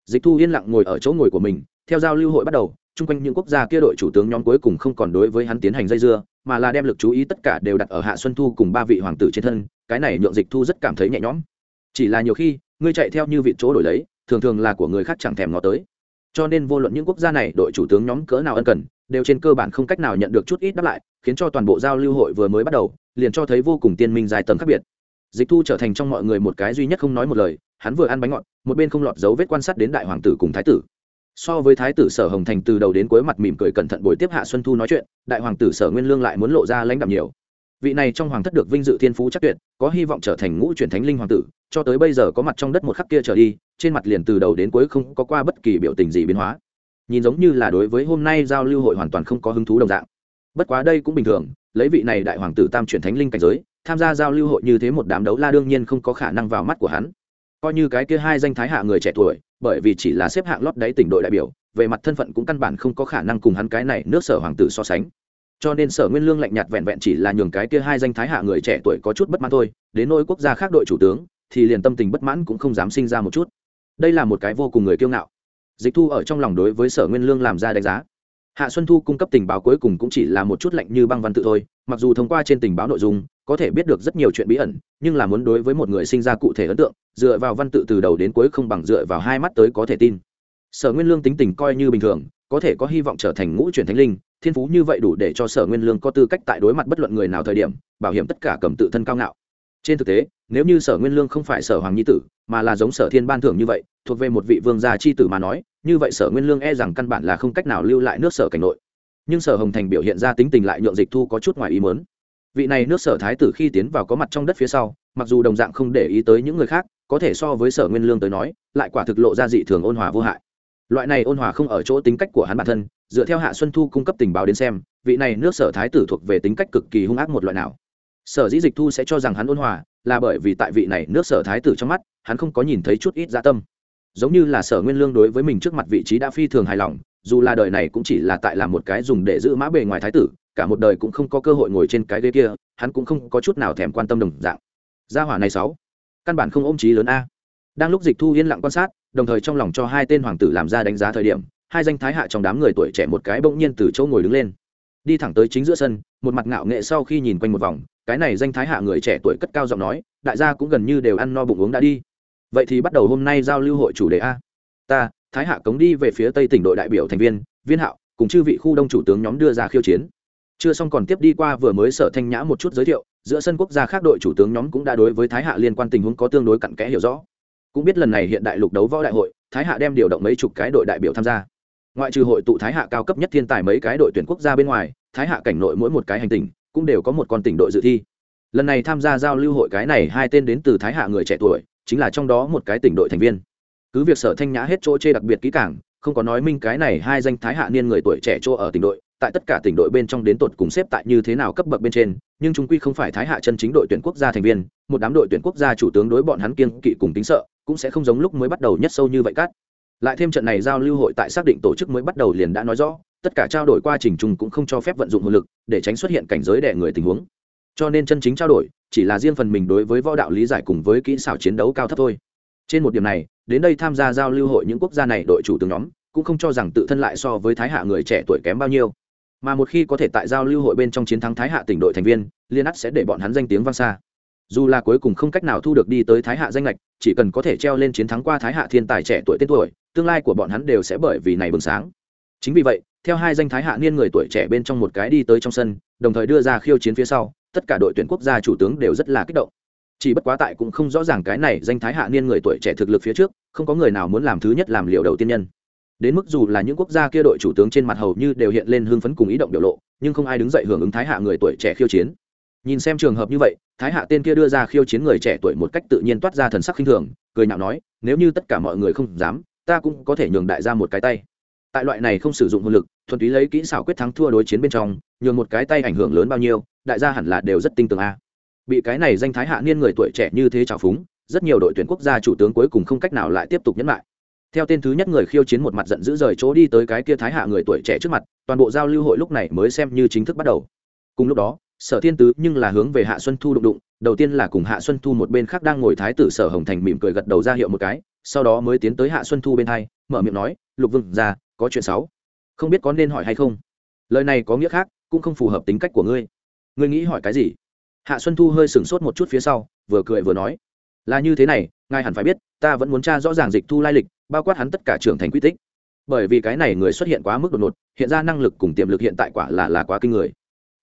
dịch thu yên lặng ngồi ở chỗ ngồi của mình, theo giao lưu hội bắt đầu, chung quanh những quốc gia kia đội chủ tướng nhóm cuối cùng không còn đối với hắn tiến hành dây dưa mà là đem lực chú ý tất cả đều đặt ở hạ xuân thu cùng ba vị hoàng tử trên thân, cái này nhượng dịch thu rất cảm thấy nhẹ nhõm. Chỉ là nhiều khi, ngươi chạy theo như vị chỗ đổi lấy, thường thường là của người khác chẳng thèm ngó tới. Cho nên vô luận những quốc gia này, đội chủ tướng nhóm cỡ nào ân cần, đều trên cơ bản không cách nào nhận được chút ít đáp lại, khiến cho toàn bộ giao lưu hội vừa mới bắt đầu, liền cho thấy vô cùng tiên minh dài tầng khác biệt. Dịch thu trở thành trong mọi người một cái duy nhất không nói một lời, hắn vừa ăn bánh ngọt, một bên không lọt dấu vết quan sát đến đại hoàng tử cùng thái tử so với thái tử sở hồng thành từ đầu đến cuối mặt mỉm cười cẩn thận buổi tiếp hạ xuân thu nói chuyện, đại hoàng tử sở nguyên lương lại muốn lộ ra lãnh đạm nhiều. Vị này trong hoàng thất được vinh dự thiên phú chắc tuyệt, có hy vọng trở thành ngũ truyền thánh linh hoàng tử, cho tới bây giờ có mặt trong đất một khắc kia trở đi, trên mặt liền từ đầu đến cuối không có qua bất kỳ biểu tình gì biến hóa. Nhìn giống như là đối với hôm nay giao lưu hội hoàn toàn không có hứng thú đồng dạng. Bất quá đây cũng bình thường, lấy vị này đại hoàng tử tam truyền thánh linh cảnh giới, tham gia giao lưu hội như thế một đám đấu la đương nhiên không có khả năng vào mắt của hắn. Coi như cái kia hai danh thái hạ người trẻ tuổi bởi vì chỉ là xếp hạng lót đáy tỉnh đội đại biểu, về mặt thân phận cũng căn bản không có khả năng cùng hắn cái này nước sở hoàng tử so sánh. Cho nên sở nguyên lương lạnh nhạt vẹn vẹn chỉ là nhường cái kia hai danh thái hạ người trẻ tuổi có chút bất mãn thôi, đến nỗi quốc gia khác đội chủ tướng, thì liền tâm tình bất mãn cũng không dám sinh ra một chút. Đây là một cái vô cùng người kiêu ngạo. Dịch thu ở trong lòng đối với sở nguyên lương làm ra đánh giá. Hạ xuân thu cung cấp tình báo cuối cùng cũng chỉ là một chút lạnh như băng văn tự thôi, mặc dù thông qua trên tình báo nội dung có thể biết được rất nhiều chuyện bí ẩn, nhưng là muốn đối với một người sinh ra cụ thể ấn tượng, dựa vào văn tự từ đầu đến cuối không bằng dựa vào hai mắt tới có thể tin. Sở nguyên lương tính tình coi như bình thường, có thể có hy vọng trở thành ngũ truyền thánh linh, thiên phú như vậy đủ để cho sở nguyên lương có tư cách tại đối mặt bất luận người nào thời điểm, bảo hiểm tất cả cầm tự thân cao ngạo. Trên thực tế, nếu như sở nguyên lương không phải sở hoàng nhi tử, mà là giống sở thiên ban thưởng như vậy, thuộc về một vị vương gia chi tử mà nói, như vậy sở nguyên lương e rằng căn bản là không cách nào lưu lại nước sở cảnh nội. Nhưng sở hồng thành biểu hiện ra tính tình lại nhượng dịch thu có chút ngoài ý mớn vị này nước sở thái tử khi tiến vào có mặt trong đất phía sau, mặc dù đồng dạng không để ý tới những người khác, có thể so với sở nguyên lương tới nói, lại quả thực lộ ra dị thường ôn hòa vô hại. Loại này ôn hòa không ở chỗ tính cách của hắn bản thân, dựa theo hạ xuân thu cung cấp tình báo đến xem, vị này nước sở thái tử thuộc về tính cách cực kỳ hung ác một loại nào. Sở dĩ dịch thu sẽ cho rằng hắn ôn hòa, là bởi vì tại vị này nước sở thái tử trong mắt, hắn không có nhìn thấy chút ít gia tâm. Giống như là sở nguyên lương đối với mình trước mặt vị trí đã phi thường hài lòng, dù là đời này cũng chỉ là tại làm một cái dùng để giữ mã bề ngoài thái tử cả một đời cũng không có cơ hội ngồi trên cái ghế kia, hắn cũng không có chút nào thèm quan tâm đồng dạng. Gia hỏa này sáu, căn bản không ôm trí lớn a. Đang lúc dịch thu yên lặng quan sát, đồng thời trong lòng cho hai tên hoàng tử làm ra đánh giá thời điểm, hai danh thái hạ trong đám người tuổi trẻ một cái bỗng nhiên từ chỗ ngồi đứng lên. Đi thẳng tới chính giữa sân, một mặt ngạo nghệ sau khi nhìn quanh một vòng, cái này danh thái hạ người trẻ tuổi cất cao giọng nói, đại gia cũng gần như đều ăn no bụng uống đã đi. Vậy thì bắt đầu hôm nay giao lưu hội chủ đề a. Ta, thái hạ cống đi về phía tây tỉnh đội đại biểu thành viên viên hạo, cùng chư vị khu đông chủ tướng nhóm đưa ra khiêu chiến chưa xong còn tiếp đi qua vừa mới sở thanh nhã một chút giới thiệu, giữa sân quốc gia khác đội chủ tướng nhóm cũng đã đối với thái hạ liên quan tình huống có tương đối cặn kẽ hiểu rõ. Cũng biết lần này hiện đại lục đấu võ đại hội, thái hạ đem điều động mấy chục cái đội đại biểu tham gia. Ngoại trừ hội tụ thái hạ cao cấp nhất thiên tài mấy cái đội tuyển quốc gia bên ngoài, thái hạ cảnh nội mỗi một cái hành tinh cũng đều có một con tỉnh đội dự thi. Lần này tham gia giao lưu hội cái này hai tên đến từ thái hạ người trẻ tuổi, chính là trong đó một cái tỉnh đội thành viên. Cứ việc sở thanh nhã hết chỗ chê đặc biệt kỹ càng, không có nói minh cái này hai danh thái hạ niên người tuổi trẻ chỗ ở tỉnh đội tại tất cả tỉnh đội bên trong đến tột cùng xếp tại như thế nào cấp bậc bên trên, nhưng chúng quy không phải thái hạ chân chính đội tuyển quốc gia thành viên, một đám đội tuyển quốc gia chủ tướng đối bọn hắn kiên kỵ cùng tính sợ, cũng sẽ không giống lúc mới bắt đầu nhất sâu như vậy cắt. Lại thêm trận này giao lưu hội tại xác định tổ chức mới bắt đầu liền đã nói rõ, tất cả trao đổi qua trình chung cũng không cho phép vận dụng hồn lực, để tránh xuất hiện cảnh giới đẻ người tình huống. Cho nên chân chính trao đổi, chỉ là riêng phần mình đối với võ đạo lý giải cùng với kỹ xảo chiến đấu cao thấp thôi. Trên một điểm này, đến đây tham gia giao lưu hội những quốc gia này đội chủ tướng nhóm, cũng không cho rằng tự thân lại so với thái hạ người trẻ tuổi kém bao nhiêu mà một khi có thể tại giao lưu hội bên trong chiến thắng thái hạ tỉnh đội thành viên, liên ắt sẽ để bọn hắn danh tiếng vang xa. Dù là cuối cùng không cách nào thu được đi tới thái hạ danh lệch chỉ cần có thể treo lên chiến thắng qua thái hạ thiên tài trẻ tuổi tên tuổi, tương lai của bọn hắn đều sẽ bởi vì này bừng sáng. Chính vì vậy, theo hai danh thái hạ niên người tuổi trẻ bên trong một cái đi tới trong sân, đồng thời đưa ra khiêu chiến phía sau, tất cả đội tuyển quốc gia chủ tướng đều rất là kích động. Chỉ bất quá tại cũng không rõ ràng cái này danh thái hạ niên người tuổi trẻ thực lực phía trước, không có người nào muốn làm thứ nhất làm liều đầu tiên nhân đến mức dù là những quốc gia kia đội chủ tướng trên mặt hầu như đều hiện lên hưng phấn cùng ý động biểu lộ, nhưng không ai đứng dậy hưởng ứng thái hạ người tuổi trẻ khiêu chiến. Nhìn xem trường hợp như vậy, thái hạ tên kia đưa ra khiêu chiến người trẻ tuổi một cách tự nhiên toát ra thần sắc khinh thường, cười nhạo nói, nếu như tất cả mọi người không dám, ta cũng có thể nhường đại ra một cái tay. Tại loại này không sử dụng hồn lực, thuần túy lấy kỹ xảo quyết thắng thua đối chiến bên trong, nhường một cái tay ảnh hưởng lớn bao nhiêu, đại gia hẳn là đều rất tinh tường a. Bị cái này danh thái hạ niên người tuổi trẻ như thế trào phúng, rất nhiều đội tuyển quốc gia chủ tướng cuối cùng không cách nào lại tiếp tục nhấn lại theo tên thứ nhất người khiêu chiến một mặt giận dữ rời chỗ đi tới cái kia thái hạ người tuổi trẻ trước mặt, toàn bộ giao lưu hội lúc này mới xem như chính thức bắt đầu. Cùng lúc đó, sở thiên tứ nhưng là hướng về hạ xuân thu đụng đụng, đầu tiên là cùng hạ xuân thu một bên khác đang ngồi thái tử sở hồng thành mỉm cười gật đầu ra hiệu một cái, sau đó mới tiến tới hạ xuân thu bên hai, mở miệng nói, lục vương ra, có chuyện sáu không biết có nên hỏi hay không? Lời này có nghĩa khác, cũng không phù hợp tính cách của ngươi. Ngươi nghĩ hỏi cái gì? Hạ xuân thu hơi sửng sốt một chút phía sau, vừa cười vừa nói, là như thế này, ngài hẳn phải biết, ta vẫn muốn tra rõ ràng dịch thu lai lịch bao quát hắn tất cả trưởng thành quy tích. Bởi vì cái này người xuất hiện quá mức đột ngột, hiện ra năng lực cùng tiềm lực hiện tại quả là là quá kinh người.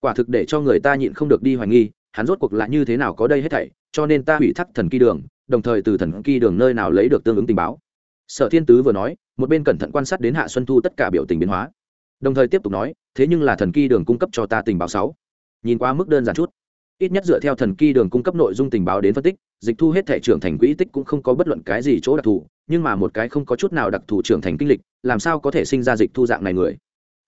Quả thực để cho người ta nhịn không được đi hoài nghi, hắn rốt cuộc là như thế nào có đây hết thảy, cho nên ta hủy thác thần kỳ đường, đồng thời từ thần kỳ đường nơi nào lấy được tương ứng tình báo. Sở thiên tứ vừa nói, một bên cẩn thận quan sát đến hạ xuân thu tất cả biểu tình biến hóa. Đồng thời tiếp tục nói, thế nhưng là thần kỳ đường cung cấp cho ta tình báo sáu. Nhìn qua mức đơn giản chút ít nhất dựa theo thần kỳ đường cung cấp nội dung tình báo đến phân tích, dịch thu hết thể trưởng thành quỹ tích cũng không có bất luận cái gì chỗ đặc thù, nhưng mà một cái không có chút nào đặc thù trưởng thành kinh lịch, làm sao có thể sinh ra dịch thu dạng này người?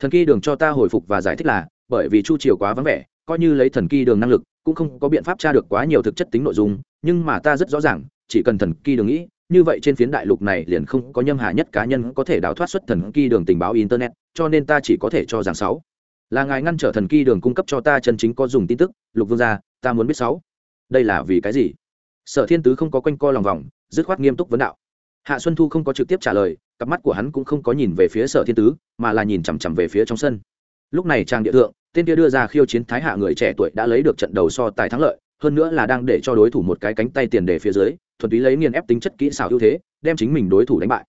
Thần kỳ đường cho ta hồi phục và giải thích là, bởi vì chu triều quá vắng vẻ, coi như lấy thần kỳ đường năng lực, cũng không có biện pháp tra được quá nhiều thực chất tính nội dung, nhưng mà ta rất rõ ràng, chỉ cần thần kỳ đường nghĩ, như vậy trên phiến đại lục này liền không có nhâm hà nhất cá nhân có thể đào thoát xuất thần kỳ đường tình báo internet, cho nên ta chỉ có thể cho rằng sáu là ngài ngăn trở thần kỳ đường cung cấp cho ta chân chính có dùng tin tức, lục vương gia, ta muốn biết sáu. Đây là vì cái gì? Sở thiên tứ không có quanh co lòng vòng, dứt khoát nghiêm túc vấn đạo. Hạ xuân thu không có trực tiếp trả lời, cặp mắt của hắn cũng không có nhìn về phía sở thiên tứ, mà là nhìn chằm chằm về phía trong sân. Lúc này trang địa thượng, tên kia đưa ra khiêu chiến thái hạ người trẻ tuổi đã lấy được trận đầu so tài thắng lợi, hơn nữa là đang để cho đối thủ một cái cánh tay tiền đề phía dưới, thuần túy lấy nghiền ép tính chất kỹ xảo ưu thế, đem chính mình đối thủ đánh bại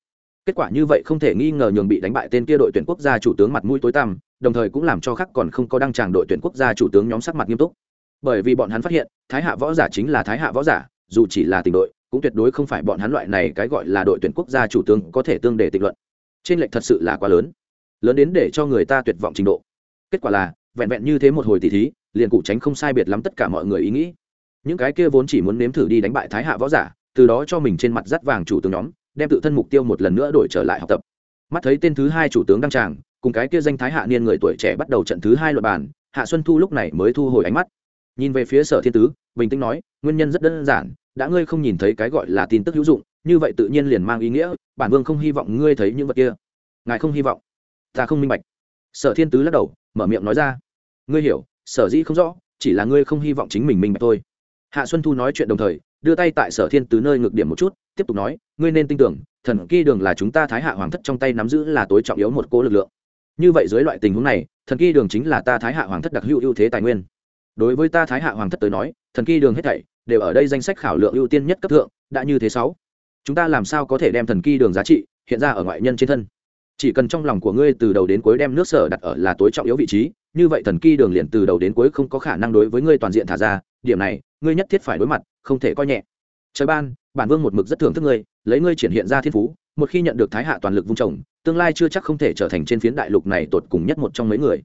kết quả như vậy không thể nghi ngờ nhường bị đánh bại tên kia đội tuyển quốc gia chủ tướng mặt mũi tối tăm, đồng thời cũng làm cho khắc còn không có đăng tràng đội tuyển quốc gia chủ tướng nhóm sắc mặt nghiêm túc. Bởi vì bọn hắn phát hiện, thái hạ võ giả chính là thái hạ võ giả, dù chỉ là tình đội, cũng tuyệt đối không phải bọn hắn loại này cái gọi là đội tuyển quốc gia chủ tướng có thể tương để tịch luận. Trên lệch thật sự là quá lớn. Lớn đến để cho người ta tuyệt vọng trình độ. Kết quả là, vẹn vẹn như thế một hồi tỷ thí, liền cụ tránh không sai biệt lắm tất cả mọi người ý nghĩ. Những cái kia vốn chỉ muốn nếm thử đi đánh bại thái hạ võ giả, từ đó cho mình trên mặt dắt vàng chủ tướng nhóm đem tự thân mục tiêu một lần nữa đổi trở lại học tập. Mắt thấy tên thứ hai chủ tướng đăng tràng, cùng cái kia danh thái hạ niên người tuổi trẻ bắt đầu trận thứ hai luật bàn, hạ xuân thu lúc này mới thu hồi ánh mắt. Nhìn về phía sở thiên tứ, bình tĩnh nói, nguyên nhân rất đơn giản, đã ngươi không nhìn thấy cái gọi là tin tức hữu dụng, như vậy tự nhiên liền mang ý nghĩa, bản vương không hy vọng ngươi thấy những vật kia. Ngài không hy vọng. Ta không minh bạch. Sở thiên tứ lắc đầu, mở miệng nói ra. Ngươi hiểu, sở dĩ không rõ, chỉ là ngươi không hy vọng chính mình minh bạch thôi. Hạ xuân thu nói chuyện đồng thời, đưa tay tại sở thiên tứ nơi ngược điểm một chút tiếp tục nói, ngươi nên tin tưởng, thần kỳ đường là chúng ta thái hạ hoàng thất trong tay nắm giữ là tối trọng yếu một cố lực lượng. Như vậy dưới loại tình huống này, thần kỳ đường chính là ta thái hạ hoàng thất đặc hữu ưu thế tài nguyên. Đối với ta thái hạ hoàng thất tới nói, thần kỳ đường hết thảy đều ở đây danh sách khảo lượng ưu tiên nhất cấp thượng, đã như thế sáu. Chúng ta làm sao có thể đem thần kỳ đường giá trị hiện ra ở ngoại nhân trên thân? Chỉ cần trong lòng của ngươi từ đầu đến cuối đem nước sở đặt ở là tối trọng yếu vị trí, như vậy thần kỳ đường liền từ đầu đến cuối không có khả năng đối với ngươi toàn diện thả ra. Điểm này, ngươi nhất thiết phải đối mặt, không thể coi nhẹ. Trời ban bản vương một mực rất thưởng thức ngươi, lấy ngươi triển hiện ra thiên phú, một khi nhận được thái hạ toàn lực vung trồng, tương lai chưa chắc không thể trở thành trên phiến đại lục này tột cùng nhất một trong mấy người.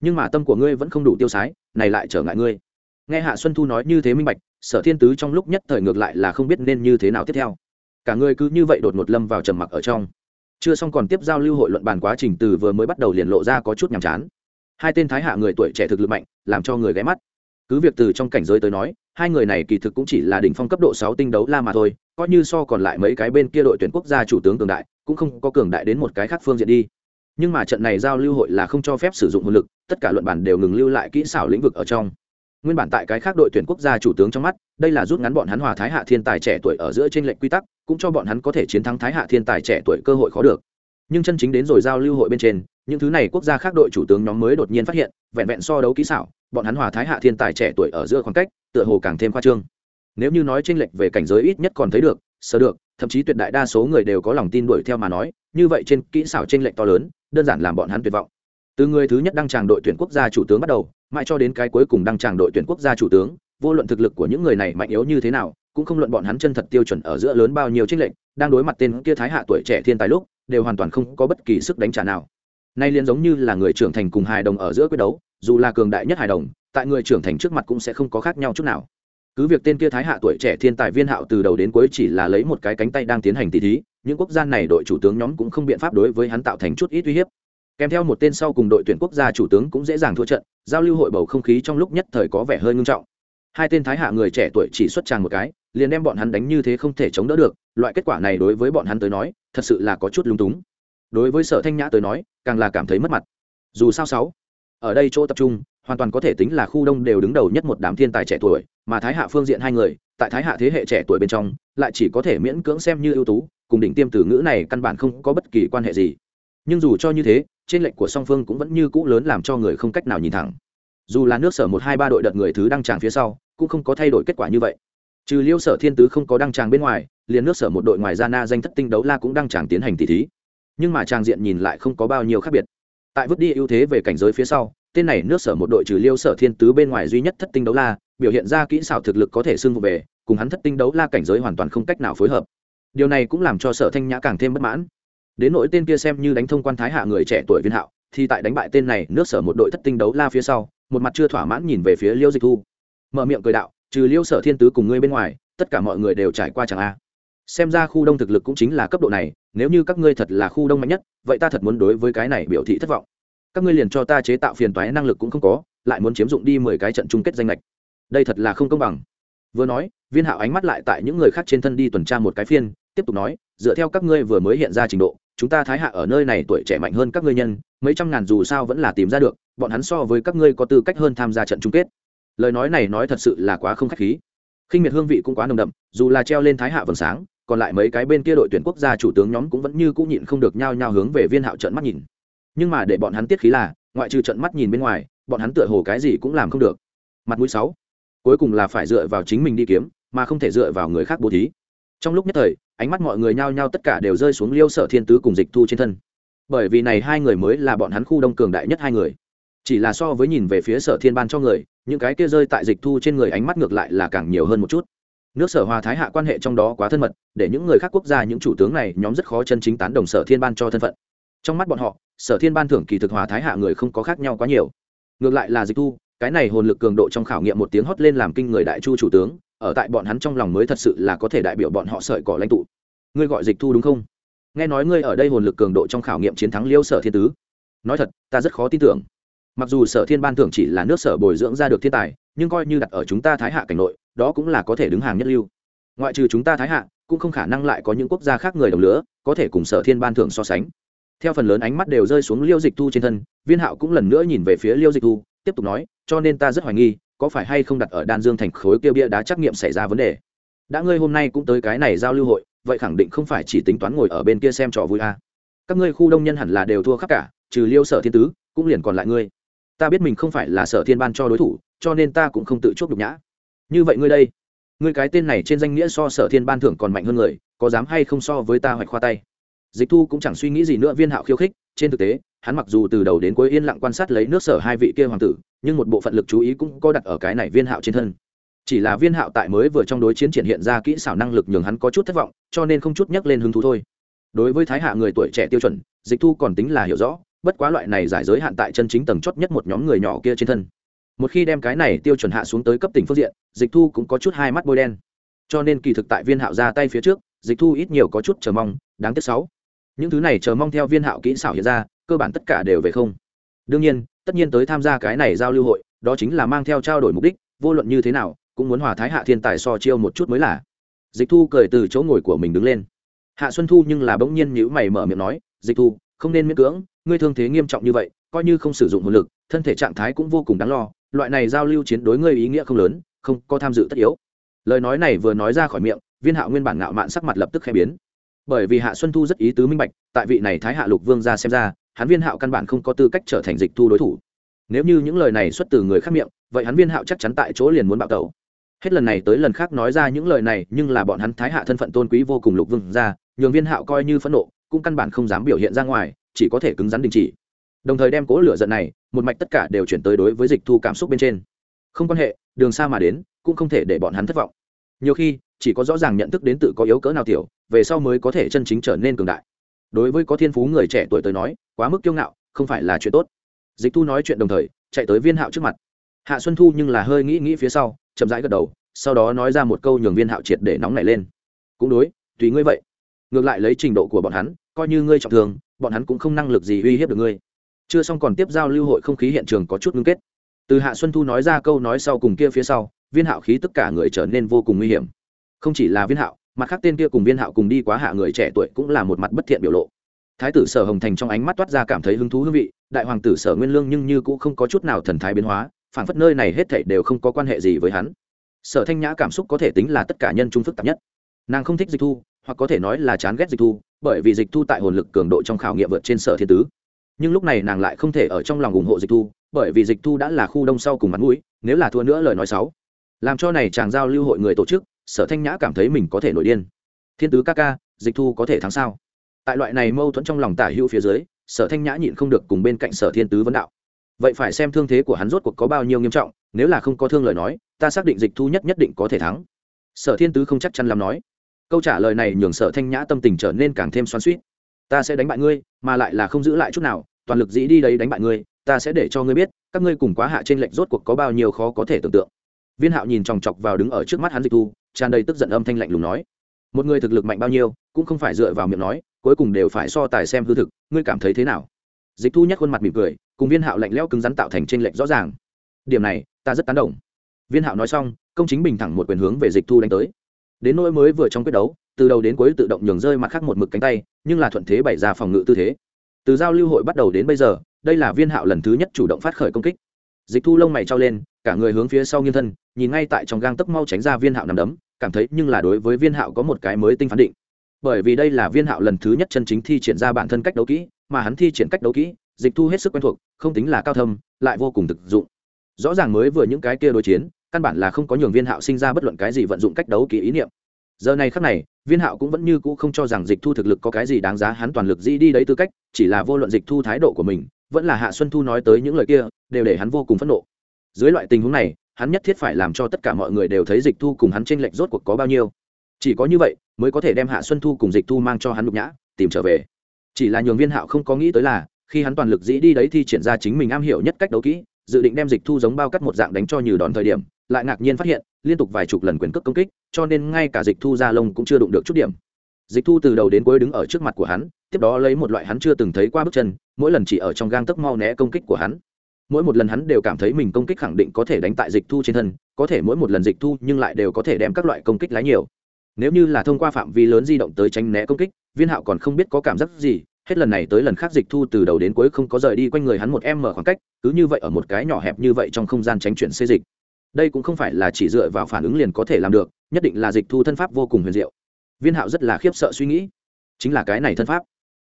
Nhưng mà tâm của ngươi vẫn không đủ tiêu sái, này lại trở ngại ngươi. Nghe hạ xuân thu nói như thế minh bạch, sở thiên tứ trong lúc nhất thời ngược lại là không biết nên như thế nào tiếp theo. Cả ngươi cứ như vậy đột ngột lâm vào trầm mặc ở trong. Chưa xong còn tiếp giao lưu hội luận bàn quá trình từ vừa mới bắt đầu liền lộ ra có chút nhàm chán. Hai tên thái hạ người tuổi trẻ thực lực mạnh, làm cho người ghé mắt cứ việc từ trong cảnh giới tới nói, hai người này kỳ thực cũng chỉ là đỉnh phong cấp độ sáu tinh đấu la mà thôi, coi như so còn lại mấy cái bên kia đội tuyển quốc gia chủ tướng cường đại, cũng không có cường đại đến một cái khác phương diện đi. Nhưng mà trận này giao lưu hội là không cho phép sử dụng hồn lực, tất cả luận bản đều ngừng lưu lại kỹ xảo lĩnh vực ở trong. Nguyên bản tại cái khác đội tuyển quốc gia chủ tướng trong mắt, đây là rút ngắn bọn hắn hòa thái hạ thiên tài trẻ tuổi ở giữa trên lệnh quy tắc, cũng cho bọn hắn có thể chiến thắng thái hạ thiên tài trẻ tuổi cơ hội khó được nhưng chân chính đến rồi giao lưu hội bên trên, những thứ này quốc gia khác đội chủ tướng nhóm mới đột nhiên phát hiện, vẹn vẹn so đấu kỹ xảo, bọn hắn hòa thái hạ thiên tài trẻ tuổi ở giữa khoảng cách, tựa hồ càng thêm khoa trương. Nếu như nói tranh lệch về cảnh giới ít nhất còn thấy được sơ được, thậm chí tuyệt đại đa số người đều có lòng tin đuổi theo mà nói, như vậy trên kỹ xảo tranh lệch to lớn, đơn giản làm bọn hắn tuyệt vọng. Từ người thứ nhất đăng tràng đội tuyển quốc gia chủ tướng bắt đầu, mãi cho đến cái cuối cùng đăng tràng đội tuyển quốc gia chủ tướng, vô luận thực lực của những người này mạnh yếu như thế nào, cũng không luận bọn hắn chân thật tiêu chuẩn ở giữa lớn bao nhiêu tranh lệch, đang đối mặt tên kia thái hạ tuổi trẻ thiên tài lúc đều hoàn toàn không có bất kỳ sức đánh trả nào. Nay liền giống như là người trưởng thành cùng hài đồng ở giữa quyết đấu, dù là cường đại nhất hài đồng, tại người trưởng thành trước mặt cũng sẽ không có khác nhau chút nào. Cứ việc tên kia thái hạ tuổi trẻ thiên tài viên hạo từ đầu đến cuối chỉ là lấy một cái cánh tay đang tiến hành tỷ thí, những quốc gia này đội chủ tướng nhóm cũng không biện pháp đối với hắn tạo thành chút ít uy hiếp. Kèm theo một tên sau cùng đội tuyển quốc gia chủ tướng cũng dễ dàng thua trận, giao lưu hội bầu không khí trong lúc nhất thời có vẻ hơi ngưng trọng hai tên thái hạ người trẻ tuổi chỉ xuất tràng một cái, liền đem bọn hắn đánh như thế không thể chống đỡ được. Loại kết quả này đối với bọn hắn tới nói, thật sự là có chút lung túng. Đối với sở thanh nhã tới nói, càng là cảm thấy mất mặt. Dù sao sáu, ở đây chỗ tập trung, hoàn toàn có thể tính là khu đông đều đứng đầu nhất một đám thiên tài trẻ tuổi, mà thái hạ phương diện hai người, tại thái hạ thế hệ trẻ tuổi bên trong, lại chỉ có thể miễn cưỡng xem như ưu tú, cùng đỉnh tiêm từ ngữ này căn bản không có bất kỳ quan hệ gì. Nhưng dù cho như thế, trên lệnh của song phương cũng vẫn như cũ lớn làm cho người không cách nào nhìn thẳng dù là nước sở một hai ba đội đợt người thứ đăng tràng phía sau, cũng không có thay đổi kết quả như vậy. Trừ liêu sở thiên tứ không có đăng tràng bên ngoài, liền nước sở một đội ngoài ra na danh thất tinh đấu la cũng đăng tràng tiến hành tỷ thí. Nhưng mà trang diện nhìn lại không có bao nhiêu khác biệt. Tại vứt đi ưu thế về cảnh giới phía sau, tên này nước sở một đội trừ liêu sở thiên tứ bên ngoài duy nhất thất tinh đấu la, biểu hiện ra kỹ xảo thực lực có thể xưng vụ về, cùng hắn thất tinh đấu la cảnh giới hoàn toàn không cách nào phối hợp. Điều này cũng làm cho sở thanh nhã càng thêm bất mãn. Đến nỗi tên kia xem như đánh thông quan thái hạ người trẻ tuổi viên hạo, thì tại đánh bại tên này nước sở một đội thất tinh đấu la phía sau một mặt chưa thỏa mãn nhìn về phía liêu dịch thu. Mở miệng cười đạo, trừ liêu sở thiên tứ cùng ngươi bên ngoài, tất cả mọi người đều trải qua chẳng a? Xem ra khu đông thực lực cũng chính là cấp độ này, nếu như các ngươi thật là khu đông mạnh nhất, vậy ta thật muốn đối với cái này biểu thị thất vọng. Các ngươi liền cho ta chế tạo phiền toái năng lực cũng không có, lại muốn chiếm dụng đi mười cái trận chung kết danh lệch. Đây thật là không công bằng. Vừa nói, viên hạo ánh mắt lại tại những người khác trên thân đi tuần tra một cái phiên, tiếp tục nói, dựa theo các ngươi vừa mới hiện ra trình độ, chúng ta thái hạ ở nơi này tuổi trẻ mạnh hơn các ngươi nhân, mấy trăm ngàn dù sao vẫn là tìm ra được bọn hắn so với các ngươi có tư cách hơn tham gia trận chung kết. Lời nói này nói thật sự là quá không khách khí. Khinh miệt hương vị cũng quá nồng đậm, dù là treo lên thái hạ vầng sáng, còn lại mấy cái bên kia đội tuyển quốc gia chủ tướng nhóm cũng vẫn như cũng nhịn không được nhao nhao hướng về viên hạo trận mắt nhìn. Nhưng mà để bọn hắn tiết khí là, ngoại trừ trận mắt nhìn bên ngoài, bọn hắn tựa hồ cái gì cũng làm không được. Mặt mũi sáu. Cuối cùng là phải dựa vào chính mình đi kiếm, mà không thể dựa vào người khác bố thí. Trong lúc nhất thời, ánh mắt mọi người nhao nhao tất cả đều rơi xuống liêu sở thiên tứ cùng dịch thu trên thân. Bởi vì này hai người mới là bọn hắn khu đông cường đại nhất hai người chỉ là so với nhìn về phía sở thiên ban cho người, những cái kia rơi tại dịch thu trên người ánh mắt ngược lại là càng nhiều hơn một chút. Nước sở hòa thái hạ quan hệ trong đó quá thân mật, để những người khác quốc gia những chủ tướng này nhóm rất khó chân chính tán đồng sở thiên ban cho thân phận. Trong mắt bọn họ, sở thiên ban thưởng kỳ thực hòa thái hạ người không có khác nhau quá nhiều. Ngược lại là dịch thu, cái này hồn lực cường độ trong khảo nghiệm một tiếng hót lên làm kinh người đại chu chủ tướng, ở tại bọn hắn trong lòng mới thật sự là có thể đại biểu bọn họ sợi cỏ lãnh tụ. Ngươi gọi dịch thu đúng không? Nghe nói ngươi ở đây hồn lực cường độ trong khảo nghiệm chiến thắng liêu sở thiên tứ. Nói thật, ta rất khó tin tưởng mặc dù sở thiên ban thưởng chỉ là nước sở bồi dưỡng ra được thiên tài, nhưng coi như đặt ở chúng ta thái hạ cảnh nội, đó cũng là có thể đứng hàng nhất lưu. Ngoại trừ chúng ta thái hạ, cũng không khả năng lại có những quốc gia khác người đồng lứa, có thể cùng sở thiên ban thưởng so sánh. Theo phần lớn ánh mắt đều rơi xuống liêu dịch thu trên thân, viên hạo cũng lần nữa nhìn về phía liêu dịch thu, tiếp tục nói, cho nên ta rất hoài nghi, có phải hay không đặt ở đan dương thành khối kia bia đá trắc nghiệm xảy ra vấn đề? Đã ngươi hôm nay cũng tới cái này giao lưu hội, vậy khẳng định không phải chỉ tính toán ngồi ở bên kia xem trò vui a à. các ngươi khu đông nhân hẳn là đều thua khắp cả, trừ liêu sở thiên tứ, cũng liền còn lại ngươi ta biết mình không phải là sở thiên ban cho đối thủ, cho nên ta cũng không tự chuốc nhục nhã. Như vậy ngươi đây, ngươi cái tên này trên danh nghĩa so sở thiên ban thưởng còn mạnh hơn người, có dám hay không so với ta hoạch khoa tay? Dịch thu cũng chẳng suy nghĩ gì nữa, viên hạo khiêu khích. Trên thực tế, hắn mặc dù từ đầu đến cuối yên lặng quan sát lấy nước sở hai vị kia hoàng tử, nhưng một bộ phận lực chú ý cũng có đặt ở cái này viên hạo trên thân. Chỉ là viên hạo tại mới vừa trong đối chiến triển hiện ra kỹ xảo năng lực nhường hắn có chút thất vọng, cho nên không chút nhắc lên hứng thú thôi. Đối với thái hạ người tuổi trẻ tiêu chuẩn, dịch thu còn tính là hiểu rõ bất quá loại này giải giới hạn tại chân chính tầng chót nhất một nhóm người nhỏ kia trên thân. Một khi đem cái này tiêu chuẩn hạ xuống tới cấp tỉnh phương diện, dịch thu cũng có chút hai mắt bôi đen. Cho nên kỳ thực tại viên hạo ra tay phía trước, dịch thu ít nhiều có chút chờ mong, đáng tiếc sáu. Những thứ này chờ mong theo viên hạo kỹ xảo hiện ra, cơ bản tất cả đều về không. Đương nhiên, tất nhiên tới tham gia cái này giao lưu hội, đó chính là mang theo trao đổi mục đích, vô luận như thế nào, cũng muốn hòa thái hạ thiên tài so chiêu một chút mới là. Dịch thu cười từ chỗ ngồi của mình đứng lên. Hạ xuân thu nhưng là bỗng nhiên nhữ mày mở miệng nói, dịch thu, không nên miễn cưỡng ngươi thương thế nghiêm trọng như vậy, coi như không sử dụng hồn lực, thân thể trạng thái cũng vô cùng đáng lo, loại này giao lưu chiến đối ngươi ý nghĩa không lớn, không có tham dự tất yếu. Lời nói này vừa nói ra khỏi miệng, viên hạo nguyên bản ngạo mạn sắc mặt lập tức khẽ biến. Bởi vì hạ xuân thu rất ý tứ minh bạch, tại vị này thái hạ lục vương ra xem ra, hắn viên hạo căn bản không có tư cách trở thành dịch thu đối thủ. Nếu như những lời này xuất từ người khác miệng, vậy hắn viên hạo chắc chắn tại chỗ liền muốn bạo tẩu. Hết lần này tới lần khác nói ra những lời này, nhưng là bọn hắn thái hạ thân phận tôn quý vô cùng lục vương ra, nhường viên hạo coi như phẫn nộ, cũng căn bản không dám biểu hiện ra ngoài chỉ có thể cứng rắn đình chỉ. Đồng thời đem cố lửa giận này, một mạch tất cả đều chuyển tới đối với dịch thu cảm xúc bên trên. Không quan hệ, đường xa mà đến, cũng không thể để bọn hắn thất vọng. Nhiều khi, chỉ có rõ ràng nhận thức đến tự có yếu cỡ nào tiểu, về sau mới có thể chân chính trở nên cường đại. Đối với có thiên phú người trẻ tuổi tới nói, quá mức kiêu ngạo, không phải là chuyện tốt. Dịch thu nói chuyện đồng thời, chạy tới viên hạo trước mặt. Hạ xuân thu nhưng là hơi nghĩ nghĩ phía sau, chậm rãi gật đầu, sau đó nói ra một câu nhường viên hạo triệt để nóng nảy lên. Cũng đối, tùy ngươi vậy. Ngược lại lấy trình độ của bọn hắn, coi như ngươi trọng thương bọn hắn cũng không năng lực gì uy hiếp được ngươi. Chưa xong còn tiếp giao lưu hội không khí hiện trường có chút ngưng kết. Từ hạ xuân thu nói ra câu nói sau cùng kia phía sau, viên hạo khí tất cả người trở nên vô cùng nguy hiểm. Không chỉ là viên hạo, mặt khác tên kia cùng viên hạo cùng đi quá hạ người trẻ tuổi cũng là một mặt bất thiện biểu lộ. Thái tử sở hồng thành trong ánh mắt toát ra cảm thấy hứng thú hương vị, đại hoàng tử sở nguyên lương nhưng như cũng không có chút nào thần thái biến hóa phản phất nơi này hết thảy đều không có quan hệ gì với hắn. Sở thanh nhã cảm xúc có thể tính là tất cả nhân trung phức tạp nhất. Nàng không thích dịch thu hoặc có thể nói là chán ghét dịch thu, bởi vì dịch thu tại hồn lực cường độ trong khảo nghiệm vượt trên sở thiên tứ. Nhưng lúc này nàng lại không thể ở trong lòng ủng hộ dịch thu, bởi vì dịch thu đã là khu đông sau cùng mặt mũi, nếu là thua nữa lời nói xấu. Làm cho này chàng giao lưu hội người tổ chức, sở thanh nhã cảm thấy mình có thể nổi điên. Thiên tứ ca ca, dịch thu có thể thắng sao? Tại loại này mâu thuẫn trong lòng tả hữu phía dưới, sở thanh nhã nhịn không được cùng bên cạnh sở thiên tứ vấn đạo. Vậy phải xem thương thế của hắn rốt cuộc có bao nhiêu nghiêm trọng, nếu là không có thương lời nói, ta xác định dịch thu nhất nhất định có thể thắng. Sở thiên tứ không chắc chắn làm nói câu trả lời này nhường sở thanh nhã tâm tình trở nên càng thêm xoắn suýt ta sẽ đánh bại ngươi, mà lại là không giữ lại chút nào, toàn lực dĩ đi đấy đánh bại ngươi, ta sẽ để cho ngươi biết, các ngươi cùng quá hạ trên lệnh rốt cuộc có bao nhiêu khó có thể tưởng tượng. Viên hạo nhìn chòng chọc vào đứng ở trước mắt hắn dịch thu, tràn đầy tức giận âm thanh lạnh lùng nói, một người thực lực mạnh bao nhiêu, cũng không phải dựa vào miệng nói, cuối cùng đều phải so tài xem hư thực, ngươi cảm thấy thế nào? Dịch thu nhắc khuôn mặt mỉm cười, cùng viên hạo lạnh lẽo cứng rắn tạo thành trên lệnh rõ ràng. Điểm này, ta rất tán đồng. Viên hạo nói xong, công chính bình thẳng một quyền hướng về dịch thu đánh tới đến nỗi mới vừa trong quyết đấu, từ đầu đến cuối tự động nhường rơi mặt khác một mực cánh tay, nhưng là thuận thế bày ra phòng ngự tư thế. Từ giao lưu hội bắt đầu đến bây giờ, đây là viên hạo lần thứ nhất chủ động phát khởi công kích. Dịch thu lông mày trao lên, cả người hướng phía sau nghiêng thân, nhìn ngay tại trong gang tấc mau tránh ra viên hạo nằm đấm, cảm thấy nhưng là đối với viên hạo có một cái mới tinh phán định. Bởi vì đây là viên hạo lần thứ nhất chân chính thi triển ra bản thân cách đấu kỹ, mà hắn thi triển cách đấu kỹ, dịch thu hết sức quen thuộc, không tính là cao thâm, lại vô cùng thực dụng. Rõ ràng mới vừa những cái kia đối chiến căn bản là không có nhường viên hạo sinh ra bất luận cái gì vận dụng cách đấu kỹ ý niệm. Giờ này khắc này, viên hạo cũng vẫn như cũ không cho rằng dịch thu thực lực có cái gì đáng giá hắn toàn lực dĩ đi đấy tư cách, chỉ là vô luận dịch thu thái độ của mình, vẫn là hạ xuân thu nói tới những lời kia, đều để hắn vô cùng phẫn nộ. Dưới loại tình huống này, hắn nhất thiết phải làm cho tất cả mọi người đều thấy dịch thu cùng hắn tranh lệch rốt cuộc có bao nhiêu. Chỉ có như vậy, mới có thể đem hạ xuân thu cùng dịch thu mang cho hắn nhục nhã, tìm trở về. Chỉ là nhường viên hạo không có nghĩ tới là, khi hắn toàn lực dĩ đi đấy thì triển ra chính mình am hiểu nhất cách đấu kỹ, dự định đem dịch thu giống bao cắt một dạng đánh cho như đòn thời điểm lại ngạc nhiên phát hiện, liên tục vài chục lần quyền cước công kích, cho nên ngay cả dịch thu ra lông cũng chưa đụng được chút điểm. Dịch thu từ đầu đến cuối đứng ở trước mặt của hắn, tiếp đó lấy một loại hắn chưa từng thấy qua bước chân, mỗi lần chỉ ở trong gang tấc mau né công kích của hắn. Mỗi một lần hắn đều cảm thấy mình công kích khẳng định có thể đánh tại dịch thu trên thân, có thể mỗi một lần dịch thu nhưng lại đều có thể đem các loại công kích lái nhiều. Nếu như là thông qua phạm vi lớn di động tới tránh né công kích, viên hạo còn không biết có cảm giác gì, hết lần này tới lần khác dịch thu từ đầu đến cuối không có rời đi quanh người hắn một em mở khoảng cách, cứ như vậy ở một cái nhỏ hẹp như vậy trong không gian tránh chuyển xê dịch đây cũng không phải là chỉ dựa vào phản ứng liền có thể làm được, nhất định là dịch thu thân pháp vô cùng huyền diệu. Viên hạo rất là khiếp sợ suy nghĩ. Chính là cái này thân pháp.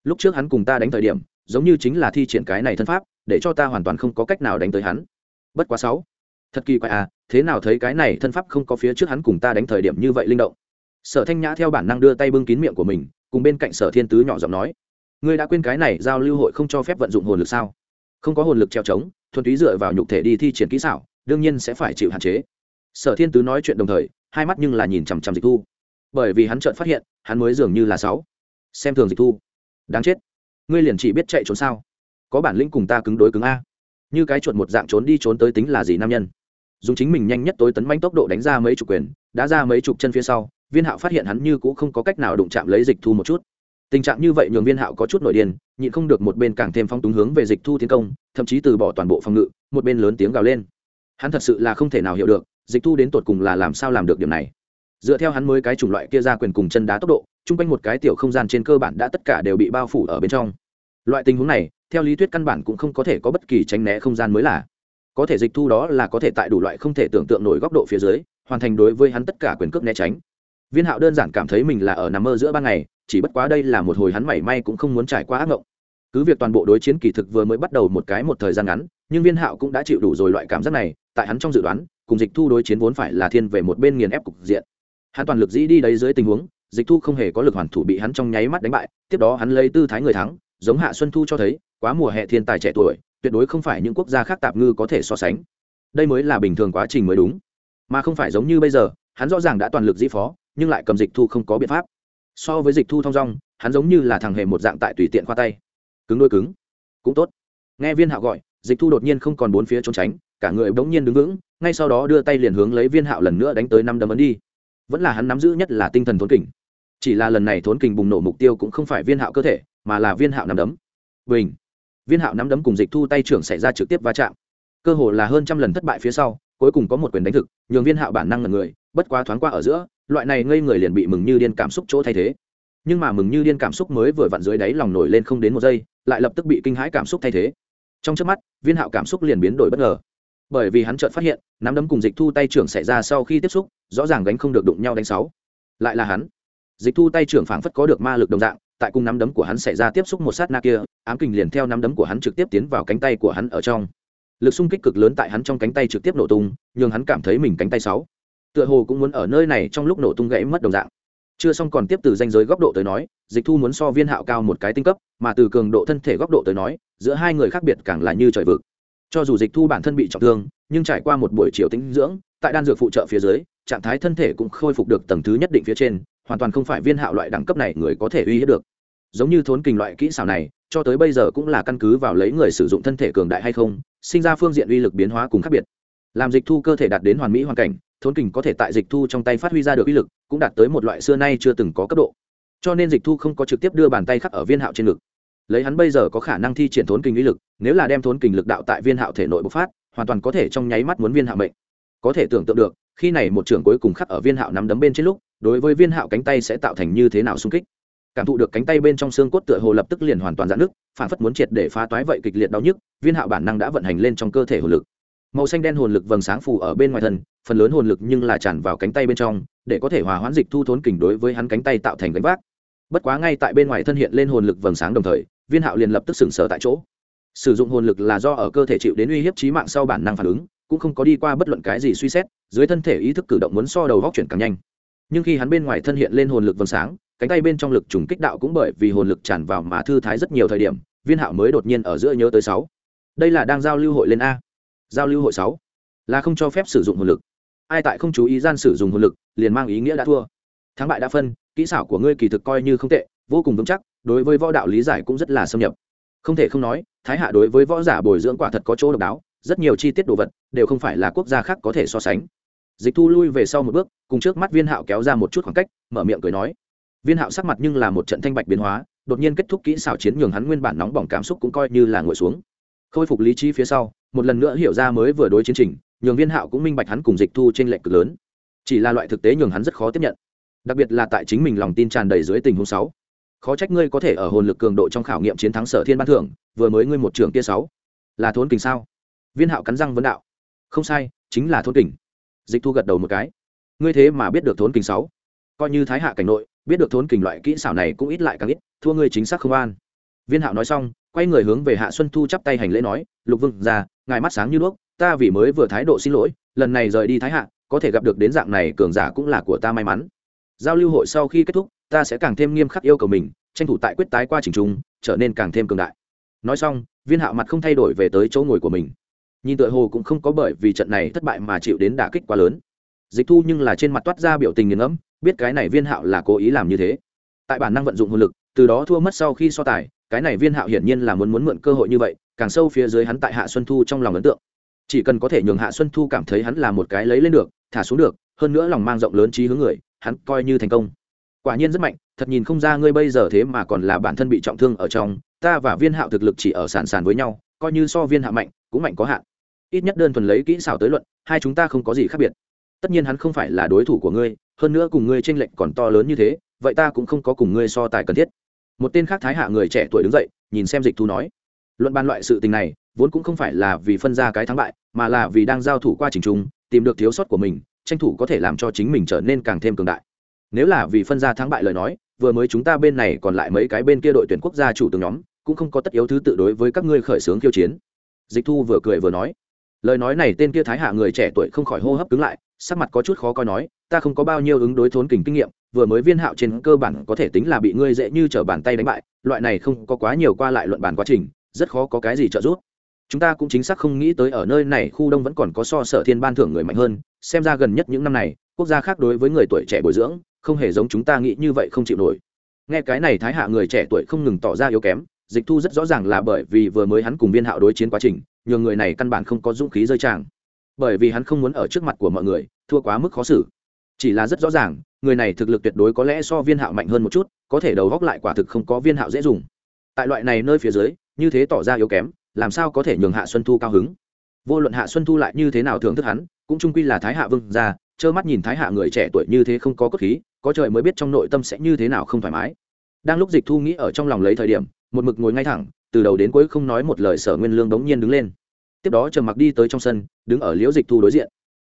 Lúc trước hắn cùng ta đánh thời điểm, giống như chính là thi triển cái này thân pháp, để cho ta hoàn toàn không có cách nào đánh tới hắn. Bất quá sáu. Thật kỳ quái à thế nào thấy cái này thân pháp không có phía trước hắn cùng ta đánh thời điểm như vậy linh động? Sở thanh nhã theo bản năng đưa tay bưng kín miệng của mình, cùng bên cạnh sở thiên tứ nhỏ giọng nói, ngươi đã quên cái này giao lưu hội không cho phép vận dụng hồn lực sao? Không có hồn lực treo trống, thuần túy dựa vào nhục thể đi thi triển kỹ xảo đương nhiên sẽ phải chịu hạn chế. Sở thiên tứ nói chuyện đồng thời, hai mắt nhưng là nhìn chằm chằm dịch thu. Bởi vì hắn chợt phát hiện, hắn mới dường như là sáu. Xem thường dịch thu. Đáng chết. Ngươi liền chỉ biết chạy trốn sao? Có bản lĩnh cùng ta cứng đối cứng a. Như cái chuột một dạng trốn đi trốn tới tính là gì nam nhân? Dùng chính mình nhanh nhất tối tấn manh tốc độ đánh ra mấy chục quyền đã ra mấy chục chân phía sau, viên hạo phát hiện hắn như cũng không có cách nào đụng chạm lấy dịch thu một chút. Tình trạng như vậy nhường viên hạo có chút nổi điên, nhịn không được một bên càng thêm phong túng hướng về dịch thu tiến công, thậm chí từ bỏ toàn bộ phòng ngự, một bên lớn tiếng gào lên hắn thật sự là không thể nào hiểu được, dịch thu đến tột cùng là làm sao làm được điểm này. Dựa theo hắn mới cái chủng loại kia ra quyền cùng chân đá tốc độ, chung quanh một cái tiểu không gian trên cơ bản đã tất cả đều bị bao phủ ở bên trong. Loại tình huống này, theo lý thuyết căn bản cũng không có thể có bất kỳ tránh né không gian mới là. Có thể dịch thu đó là có thể tại đủ loại không thể tưởng tượng nổi góc độ phía dưới, hoàn thành đối với hắn tất cả quyền cước né tránh. Viên hạo đơn giản cảm thấy mình là ở nằm mơ giữa ban ngày, chỉ bất quá đây là một hồi hắn mảy may cũng không muốn trải qua ác mộng. Cứ việc toàn bộ đối chiến kỳ thực vừa mới bắt đầu một cái một thời gian ngắn nhưng viên hạo cũng đã chịu đủ rồi loại cảm giác này, tại hắn trong dự đoán, cùng dịch thu đối chiến vốn phải là thiên về một bên nghiền ép cục diện. Hắn toàn lực dĩ đi đấy dưới tình huống, dịch thu không hề có lực hoàn thủ bị hắn trong nháy mắt đánh bại, tiếp đó hắn lấy tư thái người thắng, giống hạ xuân thu cho thấy, quá mùa hè thiên tài trẻ tuổi, tuyệt đối không phải những quốc gia khác tạp ngư có thể so sánh. Đây mới là bình thường quá trình mới đúng. Mà không phải giống như bây giờ, hắn rõ ràng đã toàn lực dĩ phó, nhưng lại cầm dịch thu không có biện pháp. So với dịch thu thong dong, hắn giống như là thằng hề một dạng tại tùy tiện khoa tay. Cứng đôi cứng. Cũng tốt. Nghe viên hạo gọi dịch thu đột nhiên không còn bốn phía trốn tránh, cả người bỗng nhiên đứng vững, ngay sau đó đưa tay liền hướng lấy viên hạo lần nữa đánh tới năm đấm ấn đi. Vẫn là hắn nắm giữ nhất là tinh thần thốn kình. Chỉ là lần này thốn kình bùng nổ mục tiêu cũng không phải viên hạo cơ thể, mà là viên hạo nắm đấm. Bình! Viên hạo nắm đấm cùng dịch thu tay trưởng xảy ra trực tiếp va chạm. Cơ hồ là hơn trăm lần thất bại phía sau, cuối cùng có một quyền đánh thực, nhường viên hạo bản năng là người, bất quá thoáng qua ở giữa, loại này ngây người liền bị mừng như điên cảm xúc chỗ thay thế. Nhưng mà mừng như điên cảm xúc mới vừa vặn dưới đáy lòng nổi lên không đến một giây, lại lập tức bị kinh hãi cảm xúc thay thế trong trước mắt, viên hạo cảm xúc liền biến đổi bất ngờ. Bởi vì hắn chợt phát hiện, nắm đấm cùng dịch thu tay trưởng xảy ra sau khi tiếp xúc, rõ ràng gánh không được đụng nhau đánh sáu. Lại là hắn. Dịch thu tay trưởng phảng phất có được ma lực đồng dạng, tại cùng nắm đấm của hắn xảy ra tiếp xúc một sát na kia, ám kình liền theo nắm đấm của hắn trực tiếp tiến vào cánh tay của hắn ở trong. Lực xung kích cực lớn tại hắn trong cánh tay trực tiếp nổ tung, nhường hắn cảm thấy mình cánh tay sáu. Tựa hồ cũng muốn ở nơi này trong lúc nổ tung gãy mất đồng dạng chưa xong còn tiếp từ danh giới góc độ tới nói, dịch thu muốn so viên hạo cao một cái tinh cấp, mà từ cường độ thân thể góc độ tới nói, giữa hai người khác biệt càng là như trời vực. Cho dù dịch thu bản thân bị trọng thương, nhưng trải qua một buổi chiều tính dưỡng, tại đan dược phụ trợ phía dưới, trạng thái thân thể cũng khôi phục được tầng thứ nhất định phía trên, hoàn toàn không phải viên hạo loại đẳng cấp này người có thể uy hiếp được. Giống như thốn kình loại kỹ xảo này, cho tới bây giờ cũng là căn cứ vào lấy người sử dụng thân thể cường đại hay không, sinh ra phương diện uy lực biến hóa cùng khác biệt. Làm dịch thu cơ thể đạt đến hoàn mỹ hoàn cảnh thốn kình có thể tại dịch thu trong tay phát huy ra được uy lực, cũng đạt tới một loại xưa nay chưa từng có cấp độ. Cho nên dịch thu không có trực tiếp đưa bàn tay khắc ở viên hạo trên ngực. Lấy hắn bây giờ có khả năng thi triển thốn kình uy lực, nếu là đem thốn kình lực đạo tại viên hạo thể nội bộc phát, hoàn toàn có thể trong nháy mắt muốn viên hạo mệnh. Có thể tưởng tượng được, khi này một trưởng cuối cùng khắc ở viên hạo nắm đấm bên trên lúc, đối với viên hạo cánh tay sẽ tạo thành như thế nào xung kích. Cảm thụ được cánh tay bên trong xương cốt tựa hồ lập tức liền hoàn toàn giãn nứt, phản phất muốn triệt để phá toái vậy kịch liệt đau nhức, viên hạo bản năng đã vận hành lên trong cơ thể hồ lực màu xanh đen hồn lực vầng sáng phù ở bên ngoài thân, phần lớn hồn lực nhưng là tràn vào cánh tay bên trong, để có thể hòa hoãn dịch thu thốn kình đối với hắn cánh tay tạo thành gánh vác. Bất quá ngay tại bên ngoài thân hiện lên hồn lực vầng sáng đồng thời, viên hạo liền lập tức sừng sờ tại chỗ. Sử dụng hồn lực là do ở cơ thể chịu đến uy hiếp trí mạng sau bản năng phản ứng, cũng không có đi qua bất luận cái gì suy xét, dưới thân thể ý thức cử động muốn so đầu góc chuyển càng nhanh. Nhưng khi hắn bên ngoài thân hiện lên hồn lực vầng sáng, cánh tay bên trong lực trùng kích đạo cũng bởi vì hồn lực tràn vào mà thư thái rất nhiều thời điểm, viên hạo mới đột nhiên ở giữa nhớ tới sáu. Đây là đang giao lưu hội lên a giao lưu hội sáu, là không cho phép sử dụng hồn lực. Ai tại không chú ý gian sử dụng hồn lực, liền mang ý nghĩa đã thua. Thắng bại đã phân, kỹ xảo của ngươi kỳ thực coi như không tệ, vô cùng vững chắc, đối với võ đạo lý giải cũng rất là xâm nhập. Không thể không nói, thái hạ đối với võ giả bồi dưỡng quả thật có chỗ độc đáo, rất nhiều chi tiết đồ vật, đều không phải là quốc gia khác có thể so sánh. Dịch thu lui về sau một bước, cùng trước mắt viên hạo kéo ra một chút khoảng cách, mở miệng cười nói. Viên hạo sắc mặt nhưng là một trận thanh bạch biến hóa, đột nhiên kết thúc kỹ xảo chiến nhường hắn nguyên bản nóng bỏng cảm xúc cũng coi như là ngồi xuống. Khôi phục lý trí phía sau một lần nữa hiểu ra mới vừa đối chiến trình, nhường viên hạo cũng minh bạch hắn cùng dịch thu trên lệnh cực lớn. Chỉ là loại thực tế nhường hắn rất khó tiếp nhận. Đặc biệt là tại chính mình lòng tin tràn đầy dưới tình huống sáu. Khó trách ngươi có thể ở hồn lực cường độ trong khảo nghiệm chiến thắng sở thiên ban thưởng, vừa mới ngươi một trường kia sáu. Là thốn kình sao? Viên hạo cắn răng vấn đạo. Không sai, chính là thốn kình. Dịch thu gật đầu một cái. Ngươi thế mà biết được thốn kình sáu. Coi như thái hạ cảnh nội, biết được thốn kình loại kỹ xảo này cũng ít lại càng ít, thua ngươi chính xác không an. Viên hạo nói xong, quay người hướng về hạ xuân thu chắp tay hành lễ nói, lục vương ra ngài mắt sáng như đuốc, ta vì mới vừa thái độ xin lỗi, lần này rời đi thái hạ, có thể gặp được đến dạng này cường giả cũng là của ta may mắn. Giao lưu hội sau khi kết thúc, ta sẽ càng thêm nghiêm khắc yêu cầu mình, tranh thủ tại quyết tái qua trình trung, trở nên càng thêm cường đại. Nói xong, viên hạo mặt không thay đổi về tới chỗ ngồi của mình. Nhìn tựa hồ cũng không có bởi vì trận này thất bại mà chịu đến đả kích quá lớn. Dịch thu nhưng là trên mặt toát ra biểu tình nghiền ngẫm, biết cái này viên hạo là cố ý làm như thế. Tại bản năng vận dụng hồn lực, từ đó thua mất sau khi so tài, cái này viên hạo hiển nhiên là muốn muốn mượn cơ hội như vậy càng sâu phía dưới hắn tại hạ xuân thu trong lòng ấn tượng. Chỉ cần có thể nhường hạ xuân thu cảm thấy hắn là một cái lấy lên được, thả xuống được, hơn nữa lòng mang rộng lớn trí hướng người, hắn coi như thành công. Quả nhiên rất mạnh, thật nhìn không ra ngươi bây giờ thế mà còn là bản thân bị trọng thương ở trong, ta và viên hạo thực lực chỉ ở sàn sàn với nhau, coi như so viên hạ mạnh, cũng mạnh có hạn. Ít nhất đơn thuần lấy kỹ xảo tới luận, hai chúng ta không có gì khác biệt. Tất nhiên hắn không phải là đối thủ của ngươi, hơn nữa cùng ngươi tranh lệch còn to lớn như thế, vậy ta cũng không có cùng ngươi so tài cần thiết. Một tên khác thái hạ người trẻ tuổi đứng dậy, nhìn xem dịch thu nói luận bàn loại sự tình này, vốn cũng không phải là vì phân ra cái thắng bại, mà là vì đang giao thủ qua trình trung, tìm được thiếu sót của mình, tranh thủ có thể làm cho chính mình trở nên càng thêm cường đại. Nếu là vì phân ra thắng bại lời nói, vừa mới chúng ta bên này còn lại mấy cái bên kia đội tuyển quốc gia chủ từng nhóm, cũng không có tất yếu thứ tự đối với các ngươi khởi xướng khiêu chiến. Dịch thu vừa cười vừa nói, lời nói này tên kia thái hạ người trẻ tuổi không khỏi hô hấp cứng lại, sắc mặt có chút khó coi nói, ta không có bao nhiêu ứng đối thốn kình kinh nghiệm, vừa mới viên hạo trên cơ bản có thể tính là bị ngươi dễ như trở bàn tay đánh bại, loại này không có quá nhiều qua lại luận bàn quá trình rất khó có cái gì trợ giúp. Chúng ta cũng chính xác không nghĩ tới ở nơi này khu đông vẫn còn có so sở thiên ban thưởng người mạnh hơn. Xem ra gần nhất những năm này, quốc gia khác đối với người tuổi trẻ bồi dưỡng, không hề giống chúng ta nghĩ như vậy không chịu nổi. Nghe cái này thái hạ người trẻ tuổi không ngừng tỏ ra yếu kém, dịch thu rất rõ ràng là bởi vì vừa mới hắn cùng viên hạo đối chiến quá trình, nhường người này căn bản không có dũng khí rơi tràng. Bởi vì hắn không muốn ở trước mặt của mọi người, thua quá mức khó xử. Chỉ là rất rõ ràng, người này thực lực tuyệt đối có lẽ so viên hạo mạnh hơn một chút, có thể đầu góc lại quả thực không có viên hạo dễ dùng. Tại loại này nơi phía dưới như thế tỏ ra yếu kém, làm sao có thể nhường hạ xuân thu cao hứng? Vô luận hạ xuân thu lại như thế nào thưởng thức hắn, cũng trung quy là thái hạ vương ra trơ mắt nhìn thái hạ người trẻ tuổi như thế không có cốt khí, có trời mới biết trong nội tâm sẽ như thế nào không thoải mái. Đang lúc dịch thu nghĩ ở trong lòng lấy thời điểm, một mực ngồi ngay thẳng, từ đầu đến cuối không nói một lời sở nguyên lương đống nhiên đứng lên. Tiếp đó trầm mặc đi tới trong sân, đứng ở liễu dịch thu đối diện.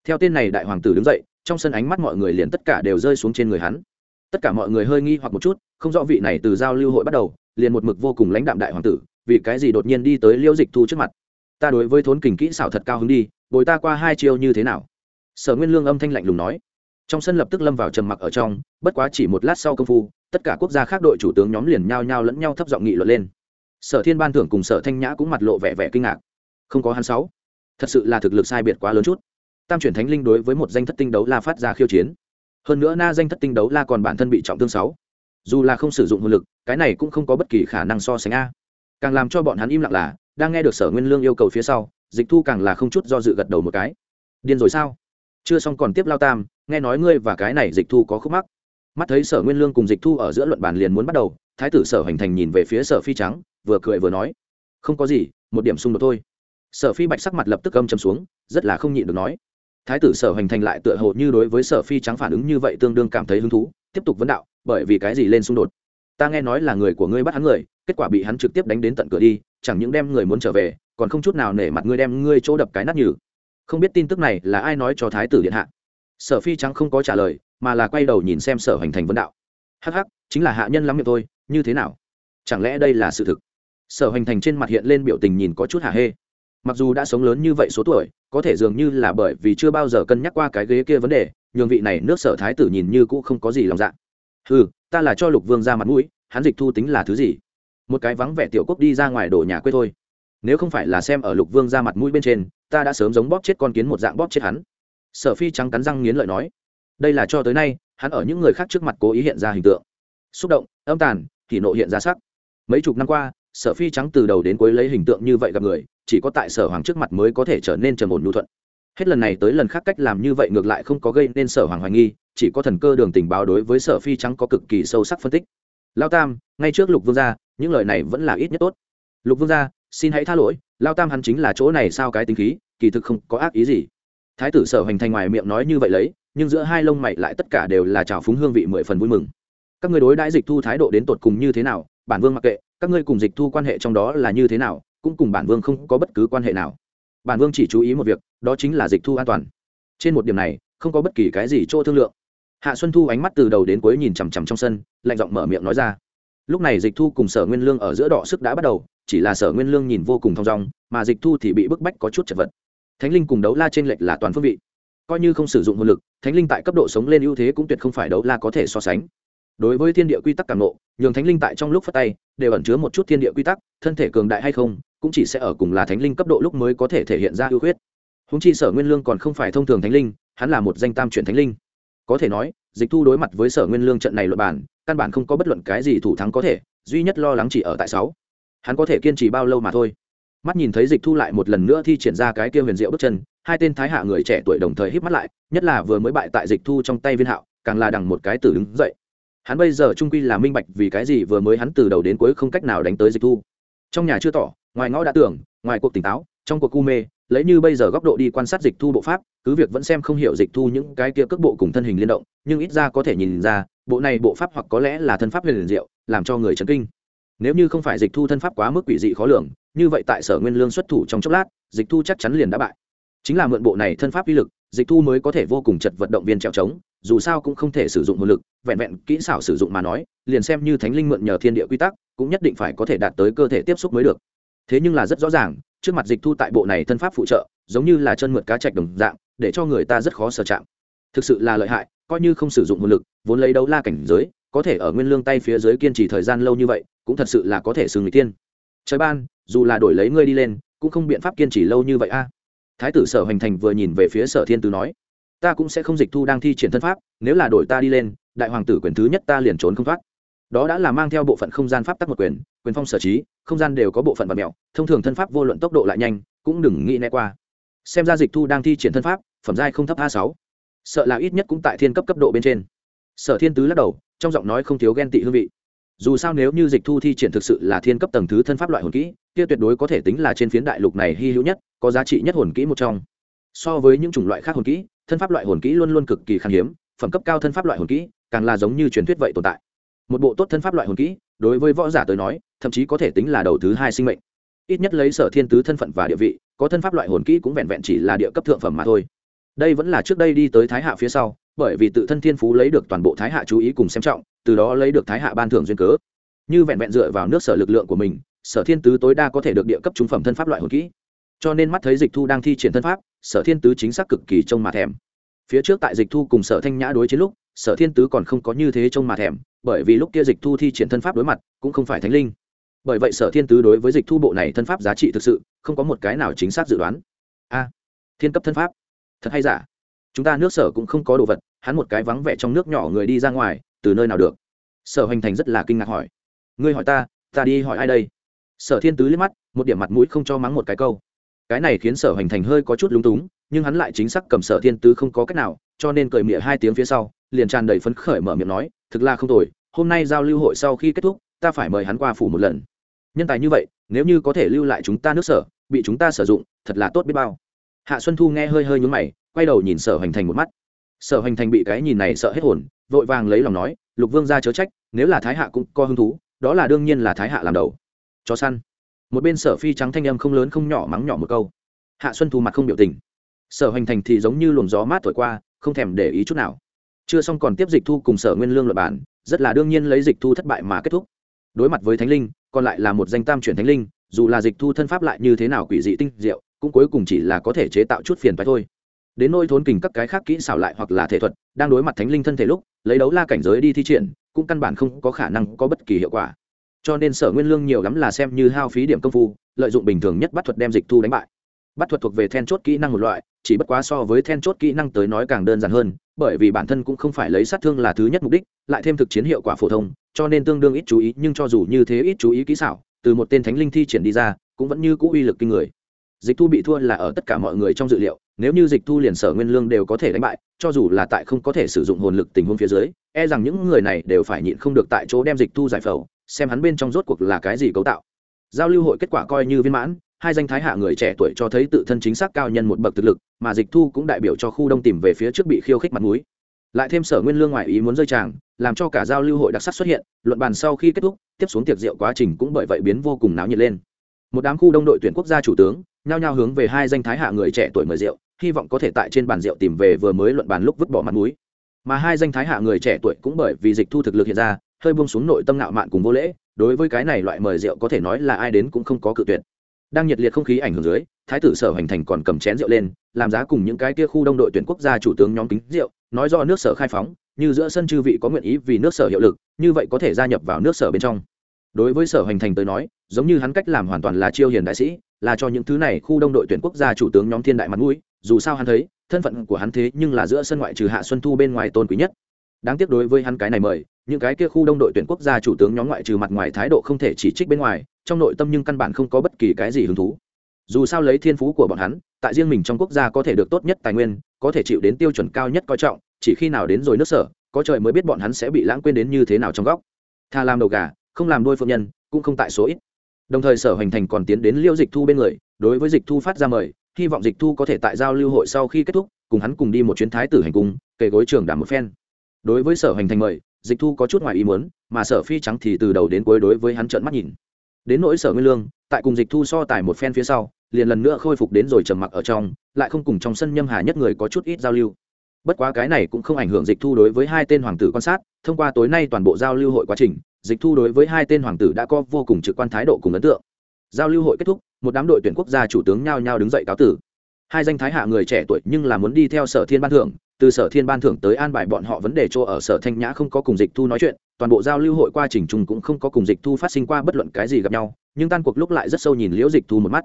Theo tên này đại hoàng tử đứng dậy, trong sân ánh mắt mọi người liền tất cả đều rơi xuống trên người hắn. Tất cả mọi người hơi nghi hoặc một chút, không rõ vị này từ giao lưu hội bắt đầu, liền một mực vô cùng lãnh đạm đại hoàng tử vì cái gì đột nhiên đi tới liễu dịch thu trước mặt? Ta đối với thốn kình kỹ xảo thật cao hứng đi, bồi ta qua hai chiêu như thế nào? Sở nguyên lương âm thanh lạnh lùng nói. Trong sân lập tức lâm vào trầm mặc ở trong, bất quá chỉ một lát sau công phu, tất cả quốc gia khác đội chủ tướng nhóm liền nhao nhao lẫn nhau thấp giọng nghị luận lên. Sở thiên ban thưởng cùng sở thanh nhã cũng mặt lộ vẻ vẻ kinh ngạc. Không có hắn sáu. Thật sự là thực lực sai biệt quá lớn chút. Tam chuyển thánh linh đối với một danh thất tinh đấu la phát ra khiêu chiến. Hơn nữa na danh thất tinh đấu la còn bản thân bị trọng thương sáu. Dù là không sử dụng hồn lực, cái này cũng không có bất kỳ khả năng so sánh a càng làm cho bọn hắn im lặng là, đang nghe được sở nguyên lương yêu cầu phía sau, dịch thu càng là không chút do dự gật đầu một cái. Điên rồi sao? Chưa xong còn tiếp lao tam, nghe nói ngươi và cái này dịch thu có khúc mắc. Mắt thấy sở nguyên lương cùng dịch thu ở giữa luận bàn liền muốn bắt đầu, thái tử sở hành thành nhìn về phía sở phi trắng, vừa cười vừa nói, không có gì, một điểm xung đột thôi. Sở phi bạch sắc mặt lập tức âm chầm xuống, rất là không nhịn được nói, thái tử sở hành thành lại tựa hồ như đối với sở phi trắng phản ứng như vậy tương đương cảm thấy hứng thú, tiếp tục vấn đạo, bởi vì cái gì lên xung đột? Ta nghe nói là người của ngươi bắt hắn người, kết quả bị hắn trực tiếp đánh đến tận cửa đi, chẳng những đem người muốn trở về, còn không chút nào nể mặt ngươi đem ngươi chỗ đập cái nát nhừ. Không biết tin tức này là ai nói cho thái tử điện hạ? Sở phi trắng không có trả lời, mà là quay đầu nhìn xem sở hành thành vấn đạo. Hh chính là hạ nhân lắm miệng thôi, như thế nào? Chẳng lẽ đây là sự thực? Sở hành thành trên mặt hiện lên biểu tình nhìn có chút hạ hê. Mặc dù đã sống lớn như vậy số tuổi, có thể dường như là bởi vì chưa bao giờ cân nhắc qua cái ghế kia vấn đề, nhường vị này nước sở thái tử nhìn như cũng không có gì lòng dạ. Ừ ta là cho lục vương ra mặt mũi, hắn dịch thu tính là thứ gì? Một cái vắng vẻ tiểu quốc đi ra ngoài đổ nhà quê thôi. Nếu không phải là xem ở lục vương ra mặt mũi bên trên, ta đã sớm giống bóp chết con kiến một dạng bóp chết hắn. Sở phi trắng cắn răng nghiến lợi nói. Đây là cho tới nay, hắn ở những người khác trước mặt cố ý hiện ra hình tượng. Xúc động, âm tàn thì nộ hiện ra sắc. Mấy chục năm qua, sở phi trắng từ đầu đến cuối lấy hình tượng như vậy gặp người, chỉ có tại sở hoàng trước mặt mới có thể trở nên trầm ổn nhu thuận. Hết lần này tới lần khác cách làm như vậy ngược lại không có gây nên sở hoàng hoài nghi chỉ có thần cơ đường tình báo đối với sở phi trắng có cực kỳ sâu sắc phân tích. Lao tam, ngay trước lục vương gia, những lời này vẫn là ít nhất tốt. Lục vương gia, xin hãy tha lỗi, lao tam hắn chính là chỗ này sao cái tính khí, kỳ thực không có ác ý gì. Thái tử sở hành thành ngoài miệng nói như vậy lấy, nhưng giữa hai lông mày lại tất cả đều là trào phúng hương vị mười phần vui mừng. Các người đối đãi dịch thu thái độ đến tột cùng như thế nào, bản vương mặc kệ, các ngươi cùng dịch thu quan hệ trong đó là như thế nào, cũng cùng bản vương không có bất cứ quan hệ nào. Bản vương chỉ chú ý một việc, đó chính là dịch thu an toàn. Trên một điểm này, không có bất kỳ cái gì chỗ thương lượng hạ xuân thu ánh mắt từ đầu đến cuối nhìn chằm chằm trong sân, lạnh giọng mở miệng nói ra. Lúc này dịch thu cùng sở nguyên lương ở giữa đỏ sức đã bắt đầu, chỉ là sở nguyên lương nhìn vô cùng thong dong, mà dịch thu thì bị bức bách có chút chật vật. Thánh linh cùng đấu la trên lệch là toàn phương vị. Coi như không sử dụng hồn lực, thánh linh tại cấp độ sống lên ưu thế cũng tuyệt không phải đấu la có thể so sánh. Đối với thiên địa quy tắc càng nộ nhường thánh linh tại trong lúc phát tay, đều ẩn chứa một chút thiên địa quy tắc, thân thể cường đại hay không, cũng chỉ sẽ ở cùng là thánh linh cấp độ lúc mới có thể thể hiện ra ưu khuyết. Húng chi sở nguyên lương còn không phải thông thường thánh linh, hắn là một danh tam chuyển thánh linh có thể nói, dịch thu đối mặt với sở nguyên lương trận này luật bản căn bản không có bất luận cái gì thủ thắng có thể, duy nhất lo lắng chỉ ở tại sáu. Hắn có thể kiên trì bao lâu mà thôi. Mắt nhìn thấy dịch thu lại một lần nữa thi triển ra cái kia huyền diệu bước chân, hai tên thái hạ người trẻ tuổi đồng thời hít mắt lại, nhất là vừa mới bại tại dịch thu trong tay viên hạo, càng là đằng một cái tử đứng dậy. Hắn bây giờ trung quy là minh bạch vì cái gì vừa mới hắn từ đầu đến cuối không cách nào đánh tới dịch thu. Trong nhà chưa tỏ, ngoài ngõ đã tưởng, ngoài cuộc tỉnh táo, trong cuộc cu mê lấy như bây giờ góc độ đi quan sát dịch thu bộ pháp, cứ việc vẫn xem không hiểu dịch thu những cái kia cước bộ cùng thân hình liên động, nhưng ít ra có thể nhìn ra, bộ này bộ pháp hoặc có lẽ là thân pháp huyền liền diệu, làm cho người chấn kinh. Nếu như không phải dịch thu thân pháp quá mức quỷ dị khó lường, như vậy tại sở nguyên lương xuất thủ trong chốc lát, dịch thu chắc chắn liền đã bại. Chính là mượn bộ này thân pháp uy lực, dịch thu mới có thể vô cùng chật vận động viên trèo trống, dù sao cũng không thể sử dụng nguồn lực, vẹn vẹn kỹ xảo sử dụng mà nói, liền xem như thánh linh mượn nhờ thiên địa quy tắc, cũng nhất định phải có thể đạt tới cơ thể tiếp xúc mới được. Thế nhưng là rất rõ ràng trước mặt dịch thu tại bộ này thân pháp phụ trợ, giống như là chân mượt cá chạch đồng dạng, để cho người ta rất khó sở chạm. Thực sự là lợi hại, coi như không sử dụng nguồn lực, vốn lấy đấu la cảnh giới, có thể ở nguyên lương tay phía dưới kiên trì thời gian lâu như vậy, cũng thật sự là có thể xử người tiên trời ban, dù là đổi lấy ngươi đi lên, cũng không biện pháp kiên trì lâu như vậy a. Thái tử sở hoành thành vừa nhìn về phía sở thiên tứ nói, ta cũng sẽ không dịch thu đang thi triển thân pháp, nếu là đổi ta đi lên, đại hoàng tử quyền thứ nhất ta liền trốn không thoát đó đã là mang theo bộ phận không gian pháp tắc một quyền quyền phong sở trí, không gian đều có bộ phận vật mẹo, thông thường thân pháp vô luận tốc độ lại nhanh, cũng đừng nghĩ né qua. Xem ra dịch thu đang thi triển thân pháp, phẩm giai không thấp a sáu. Sợ là ít nhất cũng tại thiên cấp cấp độ bên trên. Sở thiên tứ lắc đầu, trong giọng nói không thiếu ghen tị hương vị. Dù sao nếu như dịch thu thi triển thực sự là thiên cấp tầng thứ thân pháp loại hồn kỹ, kia tuyệt đối có thể tính là trên phiến đại lục này hy hữu nhất, có giá trị nhất hồn kỹ một trong. So với những chủng loại khác hồn kỹ, thân pháp loại hồn kỹ luôn luôn cực kỳ khan hiếm, phẩm cấp cao thân pháp loại hồn kỹ, càng là giống như truyền thuyết vậy tồn tại một bộ tốt thân pháp loại hồn kỹ, đối với võ giả tới nói, thậm chí có thể tính là đầu thứ hai sinh mệnh. Ít nhất lấy sở thiên tứ thân phận và địa vị, có thân pháp loại hồn kỹ cũng vẹn vẹn chỉ là địa cấp thượng phẩm mà thôi. Đây vẫn là trước đây đi tới thái hạ phía sau, bởi vì tự thân thiên phú lấy được toàn bộ thái hạ chú ý cùng xem trọng, từ đó lấy được thái hạ ban thưởng duyên cớ. Như vẹn vẹn dựa vào nước sở lực lượng của mình, sở thiên tứ tối đa có thể được địa cấp trung phẩm thân pháp loại hồn kỹ. Cho nên mắt thấy dịch thu đang thi triển thân pháp, sở thiên tứ chính xác cực kỳ trông mà thèm. Phía trước tại dịch thu cùng sở thanh nhã đối chiến lúc, sở thiên tứ còn không có như thế trông mà thèm bởi vì lúc kia dịch thu thi triển thân pháp đối mặt, cũng không phải thánh linh. Bởi vậy sở thiên tứ đối với dịch thu bộ này thân pháp giá trị thực sự, không có một cái nào chính xác dự đoán. A, thiên cấp thân pháp, thật hay giả? Chúng ta nước sở cũng không có đồ vật, hắn một cái vắng vẻ trong nước nhỏ người đi ra ngoài, từ nơi nào được? Sở hoành thành rất là kinh ngạc hỏi. Ngươi hỏi ta ta đi hỏi ai đây? Sở thiên tứ liếc mắt, một điểm mặt mũi không cho mắng một cái câu. Cái này khiến sở hoành thành hơi có chút lúng túng, nhưng hắn lại chính xác cầm sở thiên tứ không có cách nào, cho nên cười mịa hai tiếng phía sau, liền tràn đầy phấn khởi mở miệng nói thực là không tồi, hôm nay giao lưu hội sau khi kết thúc, ta phải mời hắn qua phủ một lần. Nhân tài như vậy, nếu như có thể lưu lại chúng ta nước sở, bị chúng ta sử dụng, thật là tốt biết bao. Hạ xuân thu nghe hơi hơi nhún mày, quay đầu nhìn sở hoành thành một mắt. Sở hoành thành bị cái nhìn này sợ hết hồn, vội vàng lấy lòng nói, lục vương ra chớ trách, nếu là thái hạ cũng có hứng thú, đó là đương nhiên là thái hạ làm đầu. Chó săn. Một bên sở phi trắng thanh âm không lớn không nhỏ mắng nhỏ một câu. Hạ xuân thu mặt không biểu tình. Sở hoành thành thì giống như luồng gió mát thổi qua, không thèm để ý chút nào chưa xong còn tiếp dịch thu cùng sở nguyên lương luật bản, rất là đương nhiên lấy dịch thu thất bại mà kết thúc. Đối mặt với thánh linh, còn lại là một danh tam chuyển thánh linh, dù là dịch thu thân pháp lại như thế nào quỷ dị tinh diệu, cũng cuối cùng chỉ là có thể chế tạo chút phiền phải thôi. Đến nôi thốn kình các cái khác kỹ xảo lại hoặc là thể thuật, đang đối mặt thánh linh thân thể lúc, lấy đấu la cảnh giới đi thi triển, cũng căn bản không có khả năng có bất kỳ hiệu quả. Cho nên sở nguyên lương nhiều lắm là xem như hao phí điểm công phu, lợi dụng bình thường nhất bắt thuật đem dịch thu đánh bại. Bắt thuật thuộc về then chốt kỹ năng một loại chỉ bất quá so với then chốt kỹ năng tới nói càng đơn giản hơn, bởi vì bản thân cũng không phải lấy sát thương là thứ nhất mục đích, lại thêm thực chiến hiệu quả phổ thông, cho nên tương đương ít chú ý, nhưng cho dù như thế ít chú ý kỹ xảo, từ một tên thánh linh thi triển đi ra, cũng vẫn như cũ uy lực kinh người. Dịch thu bị thua là ở tất cả mọi người trong dự liệu, nếu như dịch thu liền sở nguyên lương đều có thể đánh bại, cho dù là tại không có thể sử dụng hồn lực tình huống phía dưới e rằng những người này đều phải nhịn không được tại chỗ đem dịch thu giải phẫu, xem hắn bên trong rốt cuộc là cái gì cấu tạo. Giao lưu hội kết quả coi như viên mãn hai danh thái hạ người trẻ tuổi cho thấy tự thân chính xác cao nhân một bậc thực lực, mà dịch thu cũng đại biểu cho khu đông tìm về phía trước bị khiêu khích mặt núi lại thêm sở nguyên lương ngoại ý muốn rơi tràng, làm cho cả giao lưu hội đặc sắc xuất hiện, luận bàn sau khi kết thúc, tiếp xuống tiệc rượu quá trình cũng bởi vậy biến vô cùng náo nhiệt lên. Một đám khu đông đội tuyển quốc gia chủ tướng, nhao nhao hướng về hai danh thái hạ người trẻ tuổi mời rượu, hy vọng có thể tại trên bàn rượu tìm về vừa mới luận bàn lúc vứt bỏ mặt núi mà hai danh thái hạ người trẻ tuổi cũng bởi vì dịch thu thực lực hiện ra, hơi buông xuống nội tâm nạo mạn cùng vô lễ, đối với cái này loại mời rượu có thể nói là ai đến cũng không có cự tuyệt đang nhiệt liệt không khí ảnh hưởng dưới, thái tử sở hành thành còn cầm chén rượu lên, làm giá cùng những cái kia khu đông đội tuyển quốc gia chủ tướng nhóm kính rượu, nói do nước sở khai phóng, như giữa sân chư vị có nguyện ý vì nước sở hiệu lực, như vậy có thể gia nhập vào nước sở bên trong. Đối với sở hành thành tới nói, giống như hắn cách làm hoàn toàn là chiêu hiền đại sĩ, là cho những thứ này khu đông đội tuyển quốc gia chủ tướng nhóm thiên đại mặt mũi, dù sao hắn thấy, thân phận của hắn thế nhưng là giữa sân ngoại trừ hạ xuân thu bên ngoài tôn quý nhất đáng tiếc đối với hắn cái này mời, những cái kia khu đông đội tuyển quốc gia chủ tướng nhóm ngoại trừ mặt ngoài thái độ không thể chỉ trích bên ngoài, trong nội tâm nhưng căn bản không có bất kỳ cái gì hứng thú. Dù sao lấy thiên phú của bọn hắn, tại riêng mình trong quốc gia có thể được tốt nhất tài nguyên, có thể chịu đến tiêu chuẩn cao nhất coi trọng, chỉ khi nào đến rồi nước sở, có trời mới biết bọn hắn sẽ bị lãng quên đến như thế nào trong góc. Tha làm đầu gà, không làm đôi phượng nhân, cũng không tại số ít. Đồng thời sở hoành thành còn tiến đến liêu dịch thu bên người, đối với dịch thu phát ra mời, hy vọng dịch thu có thể tại giao lưu hội sau khi kết thúc, cùng hắn cùng đi một chuyến thái tử hành cung kể gối trường đảm một phen đối với sở hành thành mời, dịch thu có chút ngoài ý muốn, mà sở phi trắng thì từ đầu đến cuối đối với hắn trợn mắt nhìn. Đến nỗi sở nguyên lương, tại cùng dịch thu so tài một phen phía sau, liền lần nữa khôi phục đến rồi trầm mặc ở trong, lại không cùng trong sân nhâm hà nhất người có chút ít giao lưu. Bất quá cái này cũng không ảnh hưởng dịch thu đối với hai tên hoàng tử quan sát, thông qua tối nay toàn bộ giao lưu hội quá trình, dịch thu đối với hai tên hoàng tử đã có vô cùng trực quan thái độ cùng ấn tượng. Giao lưu hội kết thúc, một đám đội tuyển quốc gia chủ tướng nhao nhao đứng dậy cáo tử. Hai danh thái hạ người trẻ tuổi nhưng là muốn đi theo sở thiên ban thưởng từ sở thiên ban thưởng tới an bài bọn họ vấn đề chỗ ở, sở thanh nhã không có cùng dịch thu nói chuyện, toàn bộ giao lưu hội qua trình trùng cũng không có cùng dịch thu phát sinh qua bất luận cái gì gặp nhau, nhưng tan cuộc lúc lại rất sâu nhìn liễu dịch thu một mắt.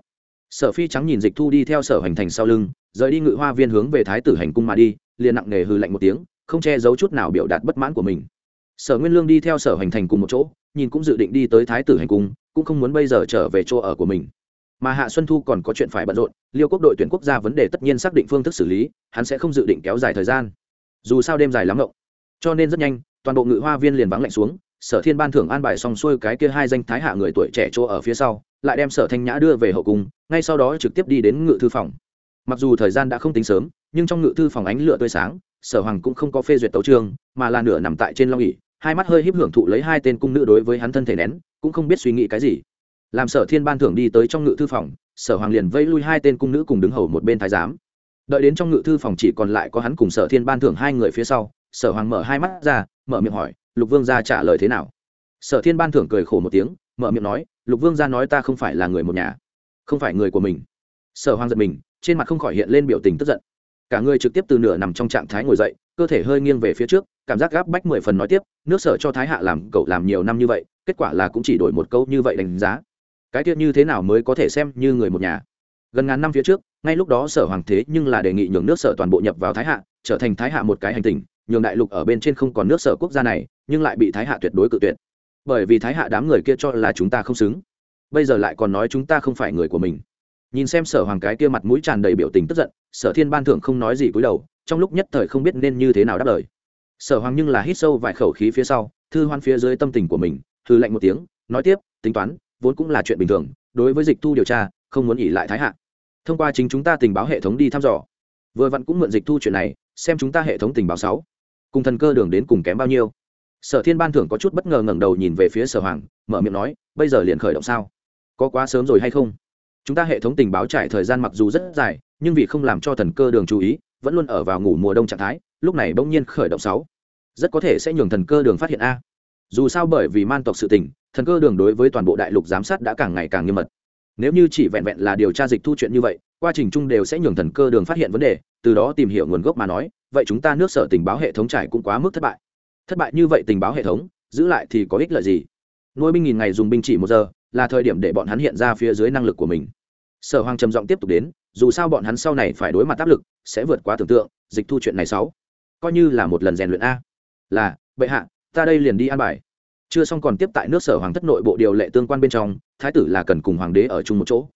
Sở phi trắng nhìn dịch thu đi theo sở hành thành sau lưng, rời đi ngự hoa viên hướng về thái tử hành cung mà đi, liền nặng nề hư lạnh một tiếng, không che giấu chút nào biểu đạt bất mãn của mình. Sở nguyên lương đi theo sở hành thành cùng một chỗ, nhìn cũng dự định đi tới thái tử hành cung, cũng không muốn bây giờ trở về chỗ ở của mình mà hạ xuân thu còn có chuyện phải bận rộn, liêu quốc đội tuyển quốc gia vấn đề tất nhiên xác định phương thức xử lý, hắn sẽ không dự định kéo dài thời gian. Dù sao đêm dài lắm ngộng. Cho nên rất nhanh, toàn bộ ngự hoa viên liền vắng lạnh xuống, sở thiên ban thưởng an bài xong xuôi cái kia hai danh thái hạ người tuổi trẻ chỗ ở phía sau, lại đem sở thanh nhã đưa về hậu cung, ngay sau đó trực tiếp đi đến ngự thư phòng. Mặc dù thời gian đã không tính sớm, nhưng trong ngự thư phòng ánh lửa tươi sáng, sở hoàng cũng không có phê duyệt tấu trương mà là nửa nằm tại trên long ỉ hai mắt hơi híp hưởng thụ lấy hai tên cung nữ đối với hắn thân thể nén, cũng không biết suy nghĩ cái gì làm sở thiên ban thưởng đi tới trong ngự thư phòng, sở hoàng liền vây lui hai tên cung nữ cùng đứng hầu một bên thái giám. Đợi đến trong ngự thư phòng chỉ còn lại có hắn cùng sở thiên ban thưởng hai người phía sau, sở hoàng mở hai mắt ra, mở miệng hỏi, lục vương gia trả lời thế nào? Sở thiên ban thưởng cười khổ một tiếng, mở miệng nói, lục vương gia nói ta không phải là người một nhà, không phải người của mình. Sở hoàng giật mình, trên mặt không khỏi hiện lên biểu tình tức giận. Cả người trực tiếp từ nửa nằm trong trạng thái ngồi dậy, cơ thể hơi nghiêng về phía trước, cảm giác gáp bách mười phần nói tiếp, nước sở cho thái hạ làm cậu làm nhiều năm như vậy, kết quả là cũng chỉ đổi một câu như vậy đánh giá cái tiết như thế nào mới có thể xem như người một nhà? Gần ngàn năm phía trước, ngay lúc đó sở hoàng thế nhưng là đề nghị nhường nước sở toàn bộ nhập vào thái hạ, trở thành thái hạ một cái hành tinh, nhường đại lục ở bên trên không còn nước sở quốc gia này, nhưng lại bị thái hạ tuyệt đối cự tuyệt. Bởi vì thái hạ đám người kia cho là chúng ta không xứng. Bây giờ lại còn nói chúng ta không phải người của mình. Nhìn xem sở hoàng cái kia mặt mũi tràn đầy biểu tình tức giận, sở thiên ban thưởng không nói gì cúi đầu, trong lúc nhất thời không biết nên như thế nào đáp lời. Sở hoàng nhưng là hít sâu vài khẩu khí phía sau, thư hoan phía dưới tâm tình của mình thư lạnh một tiếng, nói tiếp, tính toán vốn cũng là chuyện bình thường, đối với dịch thu điều tra, không muốn nghỉ lại thái hạ. Thông qua chính chúng ta tình báo hệ thống đi thăm dò. Vừa vặn cũng mượn dịch thu chuyện này, xem chúng ta hệ thống tình báo sáu. Cùng thần cơ đường đến cùng kém bao nhiêu. Sở thiên ban thưởng có chút bất ngờ ngẩng đầu nhìn về phía sở hoàng, mở miệng nói, bây giờ liền khởi động sao? Có quá sớm rồi hay không? Chúng ta hệ thống tình báo trải thời gian mặc dù rất dài, nhưng vì không làm cho thần cơ đường chú ý, vẫn luôn ở vào ngủ mùa đông trạng thái, lúc này bỗng nhiên khởi động sáu. Rất có thể sẽ nhường thần cơ đường phát hiện a dù sao bởi vì man tộc sự tình, thần cơ đường đối với toàn bộ đại lục giám sát đã càng ngày càng nghiêm mật. Nếu như chỉ vẹn vẹn là điều tra dịch thu chuyện như vậy, quá trình chung đều sẽ nhường thần cơ đường phát hiện vấn đề, từ đó tìm hiểu nguồn gốc mà nói, vậy chúng ta nước sở tình báo hệ thống trải cũng quá mức thất bại. Thất bại như vậy tình báo hệ thống, giữ lại thì có ích lợi gì? Nuôi binh nghìn ngày dùng binh chỉ một giờ, là thời điểm để bọn hắn hiện ra phía dưới năng lực của mình. Sở hoàng trầm giọng tiếp tục đến, dù sao bọn hắn sau này phải đối mặt áp lực, sẽ vượt quá tưởng tượng, dịch thu chuyện này sáu. Coi như là một lần rèn luyện a. Là, bệ hạ ta đây liền đi an bài. Chưa xong còn tiếp tại nước sở hoàng thất nội bộ điều lệ tương quan bên trong, thái tử là cần cùng hoàng đế ở chung một chỗ.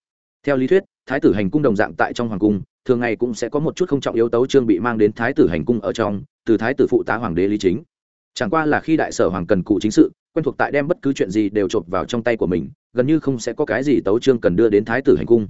Theo lý thuyết, thái tử hành cung đồng dạng tại trong hoàng cung, thường ngày cũng sẽ có một chút không trọng yếu tấu trương bị mang đến thái tử hành cung ở trong, từ thái tử phụ tá hoàng đế lý chính. Chẳng qua là khi đại sở hoàng cần cụ chính sự, quen thuộc tại đem bất cứ chuyện gì đều chộp vào trong tay của mình, gần như không sẽ có cái gì tấu trương cần đưa đến thái tử hành cung.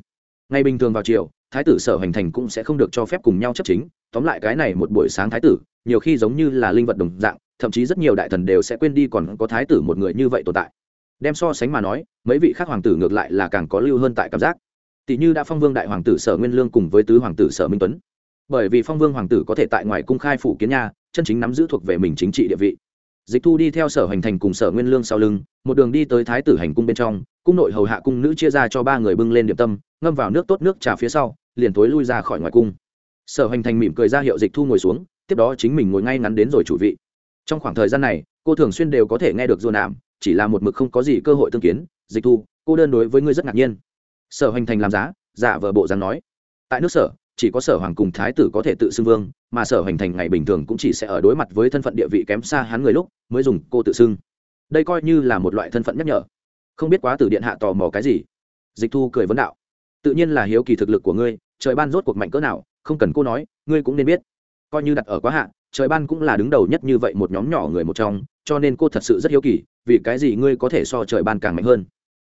Ngày bình thường vào chiều, thái tử sở hành thành cũng sẽ không được cho phép cùng nhau chấp chính, tóm lại cái này một buổi sáng thái tử, nhiều khi giống như là linh vật đồng dạng thậm chí rất nhiều đại thần đều sẽ quên đi còn có thái tử một người như vậy tồn tại. Đem so sánh mà nói, mấy vị khác hoàng tử ngược lại là càng có lưu hơn tại cảm giác. Tỷ như đã phong vương đại hoàng tử sở nguyên lương cùng với tứ hoàng tử sở minh tuấn. Bởi vì phong vương hoàng tử có thể tại ngoài cung khai phủ kiến nha, chân chính nắm giữ thuộc về mình chính trị địa vị. Dịch thu đi theo sở hành thành cùng sở nguyên lương sau lưng, một đường đi tới thái tử hành cung bên trong, cung nội hầu hạ cung nữ chia ra cho ba người bưng lên điểm tâm, ngâm vào nước tốt nước trà phía sau, liền tối lui ra khỏi ngoài cung. Sở hành thành mỉm cười ra hiệu dịch thu ngồi xuống, tiếp đó chính mình ngồi ngay ngắn đến rồi chủ vị trong khoảng thời gian này, cô thường xuyên đều có thể nghe được dồn ảm, chỉ là một mực không có gì cơ hội tương kiến, dịch thu, cô đơn đối với ngươi rất ngạc nhiên. Sở hoành thành làm giá, giả vờ bộ dáng nói. Tại nước sở, chỉ có sở hoàng cùng thái tử có thể tự xưng vương, mà sở hoành thành ngày bình thường cũng chỉ sẽ ở đối mặt với thân phận địa vị kém xa hắn người lúc, mới dùng cô tự xưng. Đây coi như là một loại thân phận nhắc nhở. Không biết quá tử điện hạ tò mò cái gì. Dịch thu cười vấn đạo. Tự nhiên là hiếu kỳ thực lực của ngươi, trời ban rốt cuộc mạnh cỡ nào, không cần cô nói, ngươi cũng nên biết. Coi như đặt ở quá hạ trời ban cũng là đứng đầu nhất như vậy một nhóm nhỏ người một trong, cho nên cô thật sự rất hiếu kỳ, vì cái gì ngươi có thể so trời ban càng mạnh hơn?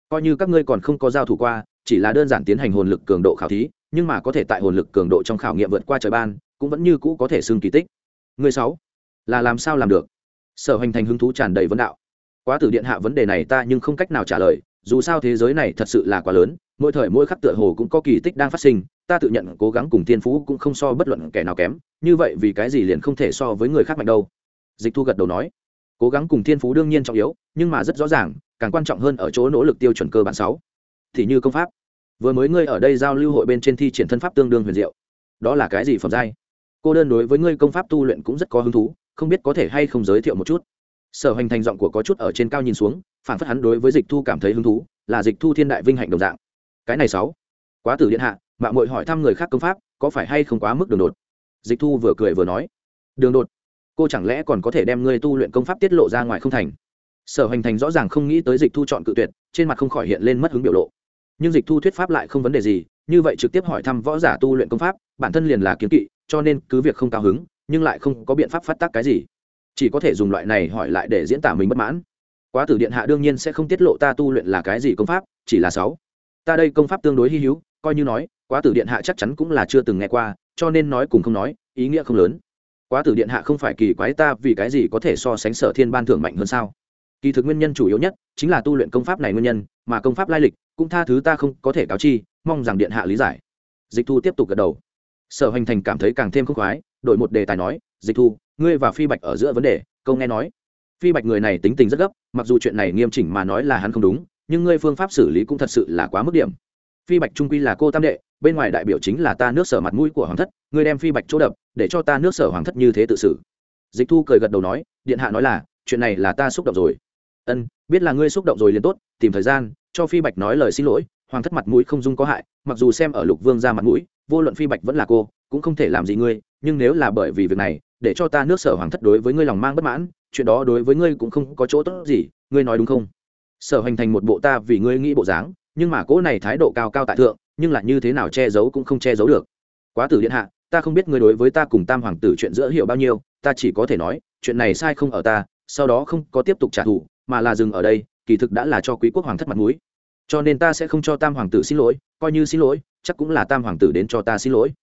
Coi như các ngươi còn không có giao thủ qua, chỉ là đơn giản tiến hành hồn lực cường độ khảo thí, nhưng mà có thể tại hồn lực cường độ trong khảo nghiệm vượt qua trời ban, cũng vẫn như cũ có thể xưng kỳ tích. Người sáu, là làm sao làm được? Sở Hoành thành hứng thú tràn đầy vấn đạo. Quá tử điện hạ vấn đề này ta nhưng không cách nào trả lời, dù sao thế giới này thật sự là quá lớn, mỗi thời mỗi khắc tựa hồ cũng có kỳ tích đang phát sinh, ta tự nhận cố gắng cùng thiên phú cũng không so bất luận kẻ nào kém như vậy vì cái gì liền không thể so với người khác mạnh đâu? Dịch thu gật đầu nói, cố gắng cùng thiên phú đương nhiên trọng yếu, nhưng mà rất rõ ràng, càng quan trọng hơn ở chỗ nỗ lực tiêu chuẩn cơ bản sáu. Thì như công pháp. Vừa mới ngươi ở đây giao lưu hội bên trên thi triển thân pháp tương đương huyền diệu. Đó là cái gì phẩm giai? Cô đơn đối với ngươi công pháp tu luyện cũng rất có hứng thú, không biết có thể hay không giới thiệu một chút. Sở hành thành giọng của có chút ở trên cao nhìn xuống phản phất hắn đối với dịch thu cảm thấy hứng thú, là dịch thu thiên đại vinh hạnh đồng dạng. Cái này sáu. Quá tử điện hạ mạng mội hỏi thăm người khác công pháp, có phải hay không quá mức đường đột? Dịch thu vừa cười vừa nói, đường đột, cô chẳng lẽ còn có thể đem ngươi tu luyện công pháp tiết lộ ra ngoài không thành? Sở Hoành thành rõ ràng không nghĩ tới dịch thu chọn cự tuyệt, trên mặt không khỏi hiện lên mất hứng biểu lộ. Nhưng dịch thu thuyết pháp lại không vấn đề gì, như vậy trực tiếp hỏi thăm võ giả tu luyện công pháp, bản thân liền là kiến kỵ, cho nên cứ việc không cao hứng, nhưng lại không có biện pháp phát tác cái gì. Chỉ có thể dùng loại này hỏi lại để diễn tả mình bất mãn. Quá tử điện hạ đương nhiên sẽ không tiết lộ ta tu luyện là cái gì công pháp, chỉ là sáu. Ta đây công pháp tương đối hy hữu, coi như nói, quá tử điện hạ chắc chắn cũng là chưa từng nghe qua cho nên nói cùng không nói, ý nghĩa không lớn. Quá tử điện hạ không phải kỳ quái ta vì cái gì có thể so sánh sở thiên ban thưởng mạnh hơn sao? Kỳ thực nguyên nhân chủ yếu nhất chính là tu luyện công pháp này nguyên nhân, mà công pháp lai lịch cũng tha thứ ta không có thể cáo chi, mong rằng điện hạ lý giải. Dịch thu tiếp tục gật đầu. Sở hoành thành cảm thấy càng thêm không khoái, đổi một đề tài nói, dịch thu, ngươi và phi bạch ở giữa vấn đề, câu nghe nói. Phi bạch người này tính tình rất gấp, mặc dù chuyện này nghiêm chỉnh mà nói là hắn không đúng, nhưng ngươi phương pháp xử lý cũng thật sự là quá mức điểm. Phi bạch trung quy là cô tam đệ bên ngoài đại biểu chính là ta nước sở mặt mũi của hoàng thất, ngươi đem phi bạch chỗ đập, để cho ta nước sở hoàng thất như thế tự xử. Dịch thu cười gật đầu nói, điện hạ nói là, chuyện này là ta xúc động rồi. Ân, biết là ngươi xúc động rồi liền tốt, tìm thời gian, cho phi bạch nói lời xin lỗi, hoàng thất mặt mũi không dung có hại, mặc dù xem ở lục vương ra mặt mũi, vô luận phi bạch vẫn là cô, cũng không thể làm gì ngươi, nhưng nếu là bởi vì việc này, để cho ta nước sở hoàng thất đối với ngươi lòng mang bất mãn, chuyện đó đối với ngươi cũng không có chỗ tốt gì, ngươi nói đúng không? Sở hành thành một bộ ta vì ngươi nghĩ bộ dáng, nhưng mà cỗ này thái độ cao cao tại thượng nhưng là như thế nào che giấu cũng không che giấu được. Quá tử điện hạ, ta không biết ngươi đối với ta cùng tam hoàng tử chuyện giữa hiểu bao nhiêu, ta chỉ có thể nói, chuyện này sai không ở ta, sau đó không có tiếp tục trả thù, mà là dừng ở đây, kỳ thực đã là cho quý quốc hoàng thất mặt mũi. Cho nên ta sẽ không cho tam hoàng tử xin lỗi, coi như xin lỗi, chắc cũng là tam hoàng tử đến cho ta xin lỗi.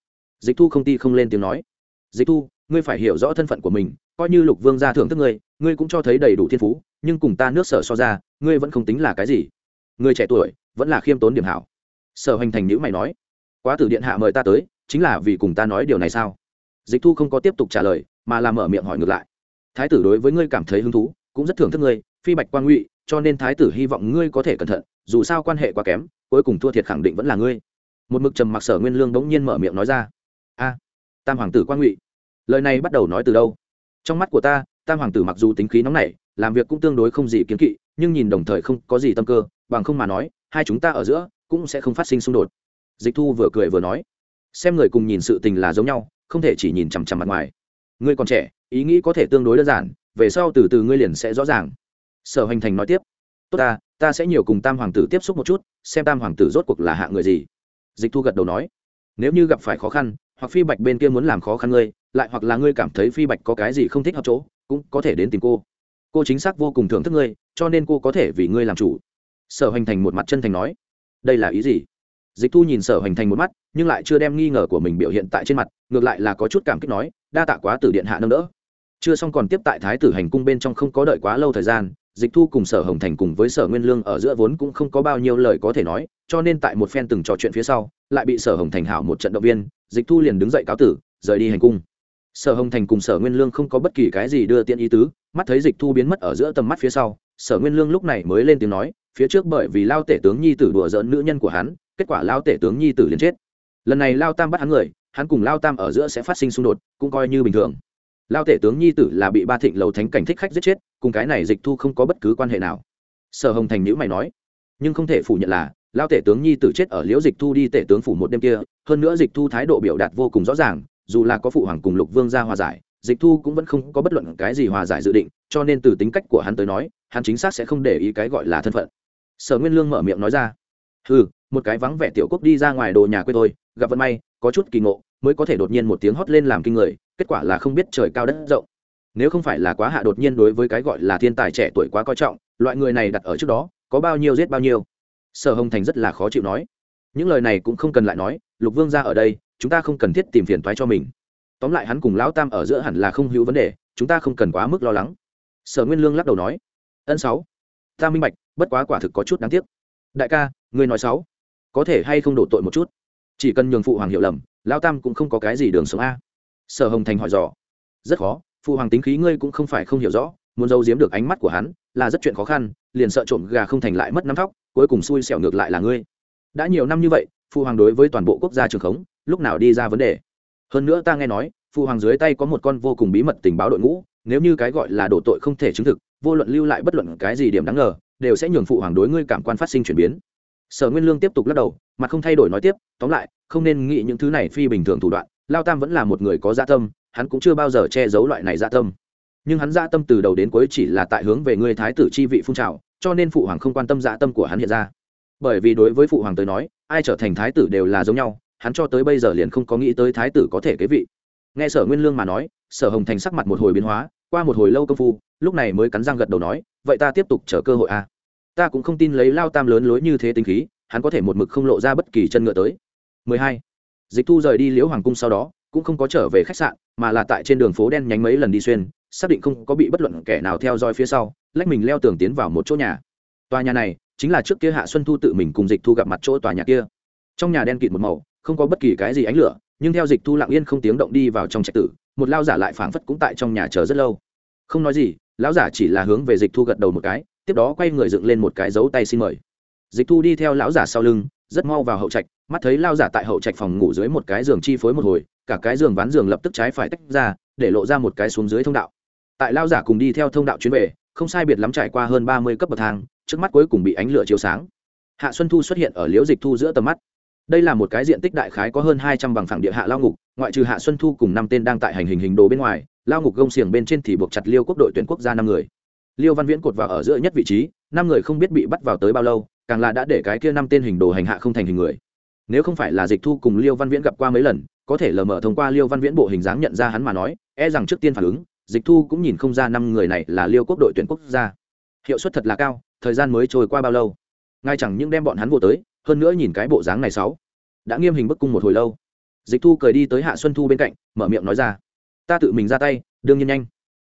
Dịch thu không ti không lên tiếng nói. Dịch thu, ngươi phải hiểu rõ thân phận của mình, coi như lục vương gia thưởng thức ngươi ngươi cũng cho thấy đầy đủ thiên phú, nhưng cùng ta nước sở so ra, ngươi vẫn không tính là cái gì. Người trẻ tuổi, vẫn là khiêm tốn điểm hảo sở hoành thành nhữ mày nói, quá tử điện hạ mời ta tới, chính là vì cùng ta nói điều này sao? Dịch thu không có tiếp tục trả lời, mà làm mở miệng hỏi ngược lại, thái tử đối với ngươi cảm thấy hứng thú, cũng rất thưởng thức ngươi, phi bạch quan ngụy, cho nên thái tử hy vọng ngươi có thể cẩn thận, dù sao quan hệ quá kém, cuối cùng thua thiệt khẳng định vẫn là ngươi. Một mực trầm mặc sở nguyên lương bỗng nhiên mở miệng nói ra, a, tam hoàng tử quan ngụy, lời này bắt đầu nói từ đâu? Trong mắt của ta, tam hoàng tử mặc dù tính khí nóng nảy, làm việc cũng tương đối không gì kiến kỵ, nhưng nhìn đồng thời không có gì tâm cơ, bằng không mà nói, hai chúng ta ở giữa cũng sẽ không phát sinh xung đột. Dịch thu vừa cười vừa nói, xem người cùng nhìn sự tình là giống nhau, không thể chỉ nhìn chằm chằm mặt ngoài. Ngươi còn trẻ, ý nghĩ có thể tương đối đơn giản, về sau từ từ ngươi liền sẽ rõ ràng. Sở Hoành thành nói tiếp, tốt ta ta sẽ nhiều cùng tam hoàng tử tiếp xúc một chút, xem tam hoàng tử rốt cuộc là hạ người gì. Dịch thu gật đầu nói, nếu như gặp phải khó khăn, hoặc phi bạch bên kia muốn làm khó khăn ngươi, lại hoặc là ngươi cảm thấy phi bạch có cái gì không thích hợp chỗ, cũng có thể đến tìm cô. Cô chính xác vô cùng thưởng thức ngươi, cho nên cô có thể vì ngươi làm chủ. Sở Hoành thành một mặt chân thành nói đây là ý gì? Dịch thu nhìn sở hoành thành một mắt, nhưng lại chưa đem nghi ngờ của mình biểu hiện tại trên mặt, ngược lại là có chút cảm kích nói, đa tạ quá từ điện hạ nâng đỡ. Chưa xong còn tiếp tại thái tử hành cung bên trong không có đợi quá lâu thời gian, dịch thu cùng sở hồng thành cùng với sở nguyên lương ở giữa vốn cũng không có bao nhiêu lời có thể nói, cho nên tại một phen từng trò chuyện phía sau, lại bị sở hồng thành hảo một trận động viên, dịch thu liền đứng dậy cáo tử, rời đi hành cung. Sở hồng thành cùng sở nguyên lương không có bất kỳ cái gì đưa tiện ý tứ, mắt thấy dịch thu biến mất ở giữa tầm mắt phía sau, sở nguyên lương lúc này mới lên tiếng nói phía trước bởi vì lao tể tướng nhi tử đùa giỡn nữ nhân của hắn, kết quả lao tể tướng nhi tử liền chết. Lần này lao tam bắt hắn người, hắn cùng lao tam ở giữa sẽ phát sinh xung đột, cũng coi như bình thường. Lao tể tướng nhi tử là bị ba thịnh lầu thánh cảnh thích khách giết chết, cùng cái này dịch thu không có bất cứ quan hệ nào. Sở hồng thành nhữ mày nói, nhưng không thể phủ nhận là, lao tể tướng nhi tử chết ở liễu dịch thu đi tể tướng phủ một đêm kia, hơn nữa dịch thu thái độ biểu đạt vô cùng rõ ràng, dù là có phụ hoàng cùng lục vương ra hòa giải, dịch thu cũng vẫn không có bất luận cái gì hòa giải dự định, cho nên từ tính cách của hắn tới nói, hắn chính xác sẽ không để ý cái gọi là thân phận sở nguyên lương mở miệng nói ra. Ừ một cái vắng vẻ tiểu quốc đi ra ngoài đồ nhà quê tôi gặp vận may, có chút kỳ ngộ, mới có thể đột nhiên một tiếng hót lên làm kinh người, kết quả là không biết trời cao đất rộng. Nếu không phải là quá hạ đột nhiên đối với cái gọi là thiên tài trẻ tuổi quá coi trọng, loại người này đặt ở trước đó, có bao nhiêu giết bao nhiêu. Sở hồng thành rất là khó chịu nói. Những lời này cũng không cần lại nói, lục vương ra ở đây, chúng ta không cần thiết tìm phiền toái cho mình. Tóm lại hắn cùng lão tam ở giữa hẳn là không hữu vấn đề, chúng ta không cần quá mức lo lắng. Sở nguyên lương lắc đầu nói. Ân sáu, ta minh bạch bất quá quả thực có chút đáng tiếc. Đại ca người nói sáu có thể hay không đổ tội một chút? Chỉ cần nhường phụ hoàng hiểu lầm, lão tam cũng không có cái gì đường sống a. Sở hồng thành hỏi dò. Rất khó, phụ hoàng tính khí ngươi cũng không phải không hiểu rõ, muốn giấu giếm được ánh mắt của hắn là rất chuyện khó khăn, liền sợ trộm gà không thành lại mất nắm thóc, cuối cùng xui xẻo ngược lại là ngươi. Đã nhiều năm như vậy, phụ hoàng đối với toàn bộ quốc gia trường khống, lúc nào đi ra vấn đề? Hơn nữa ta nghe nói, phụ hoàng dưới tay có một con vô cùng bí mật tình báo đội ngũ, nếu như cái gọi là đổ tội không thể chứng thực, vô luận lưu lại bất luận cái gì điểm đáng ngờ đều sẽ nhường phụ hoàng đối ngươi cảm quan phát sinh chuyển biến. Sở nguyên lương tiếp tục lắc đầu mặt không thay đổi nói tiếp, tóm lại, không nên nghĩ những thứ này phi bình thường thủ đoạn, lao tam vẫn là một người có dạ tâm, hắn cũng chưa bao giờ che giấu loại này dạ tâm. Nhưng hắn dạ tâm từ đầu đến cuối chỉ là tại hướng về ngươi thái tử chi vị phun trào, cho nên phụ hoàng không quan tâm dạ tâm của hắn hiện ra. Bởi vì đối với phụ hoàng tới nói, ai trở thành thái tử đều là giống nhau, hắn cho tới bây giờ liền không có nghĩ tới thái tử có thể kế vị. Nghe sở nguyên lương mà nói, sở hồng thành sắc mặt một hồi biến hóa, qua một hồi lâu công phu lúc này mới cắn răng gật đầu nói, vậy ta tiếp tục chờ cơ hội a à? ta cũng không tin lấy lao tam lớn lối như thế tính khí, hắn có thể một mực không lộ ra bất kỳ chân ngựa tới 12. dịch thu rời đi liễu hoàng cung sau đó, cũng không có trở về khách sạn, mà là tại trên đường phố đen nhánh mấy lần đi xuyên, xác định không có bị bất luận kẻ nào theo dõi phía sau, lách mình leo tường tiến vào một chỗ nhà tòa nhà này chính là trước kia hạ xuân thu tự mình cùng dịch thu gặp mặt chỗ tòa nhà kia trong nhà đen kịt một màu, không có bất kỳ cái gì ánh lửa, nhưng theo dịch thu lặng yên không tiếng động đi vào trong trạch tử, một lao giả lại phảng phất cũng tại trong nhà chờ rất lâu không nói gì lão giả chỉ là hướng về dịch thu gật đầu một cái, tiếp đó quay người dựng lên một cái dấu tay xin mời. Dịch thu đi theo lão giả sau lưng, rất mau vào hậu trạch, mắt thấy lao giả tại hậu trạch phòng ngủ dưới một cái giường chi phối một hồi, cả cái giường ván giường lập tức trái phải tách ra, để lộ ra một cái xuống dưới thông đạo. Tại lao giả cùng đi theo thông đạo chuyến về, không sai biệt lắm trải qua hơn ba mươi cấp bậc thang, trước mắt cuối cùng bị ánh lửa chiếu sáng. Hạ xuân thu xuất hiện ở liễu dịch thu giữa tầm mắt. Đây là một cái diện tích đại khái có hơn hai trăm bằng phẳng địa hạ lao ngục, ngoại trừ hạ xuân thu cùng năm tên đang tại hành hình hình đồ bên ngoài lao ngục gông xiềng bên trên thì buộc chặt liêu quốc đội tuyển quốc gia năm người. Liêu văn viễn cột vào ở giữa nhất vị trí, năm người không biết bị bắt vào tới bao lâu, càng là đã để cái kia năm tên hình đồ hành hạ không thành hình người. Nếu không phải là dịch thu cùng liêu văn viễn gặp qua mấy lần, có thể lờ mờ thông qua liêu văn viễn bộ hình dáng nhận ra hắn mà nói e rằng trước tiên phản ứng, dịch thu cũng nhìn không ra năm người này là liêu quốc đội tuyển quốc gia. Hiệu suất thật là cao, thời gian mới trôi qua bao lâu? Ngay chẳng những đem bọn hắn vô tới, hơn nữa nhìn cái bộ dáng này sáu, đã nghiêm hình bức cung một hồi lâu. Dịch thu cười đi tới hạ xuân thu bên cạnh, mở miệng nói ra ta tự mình ra tay, đương nhiên nhanh.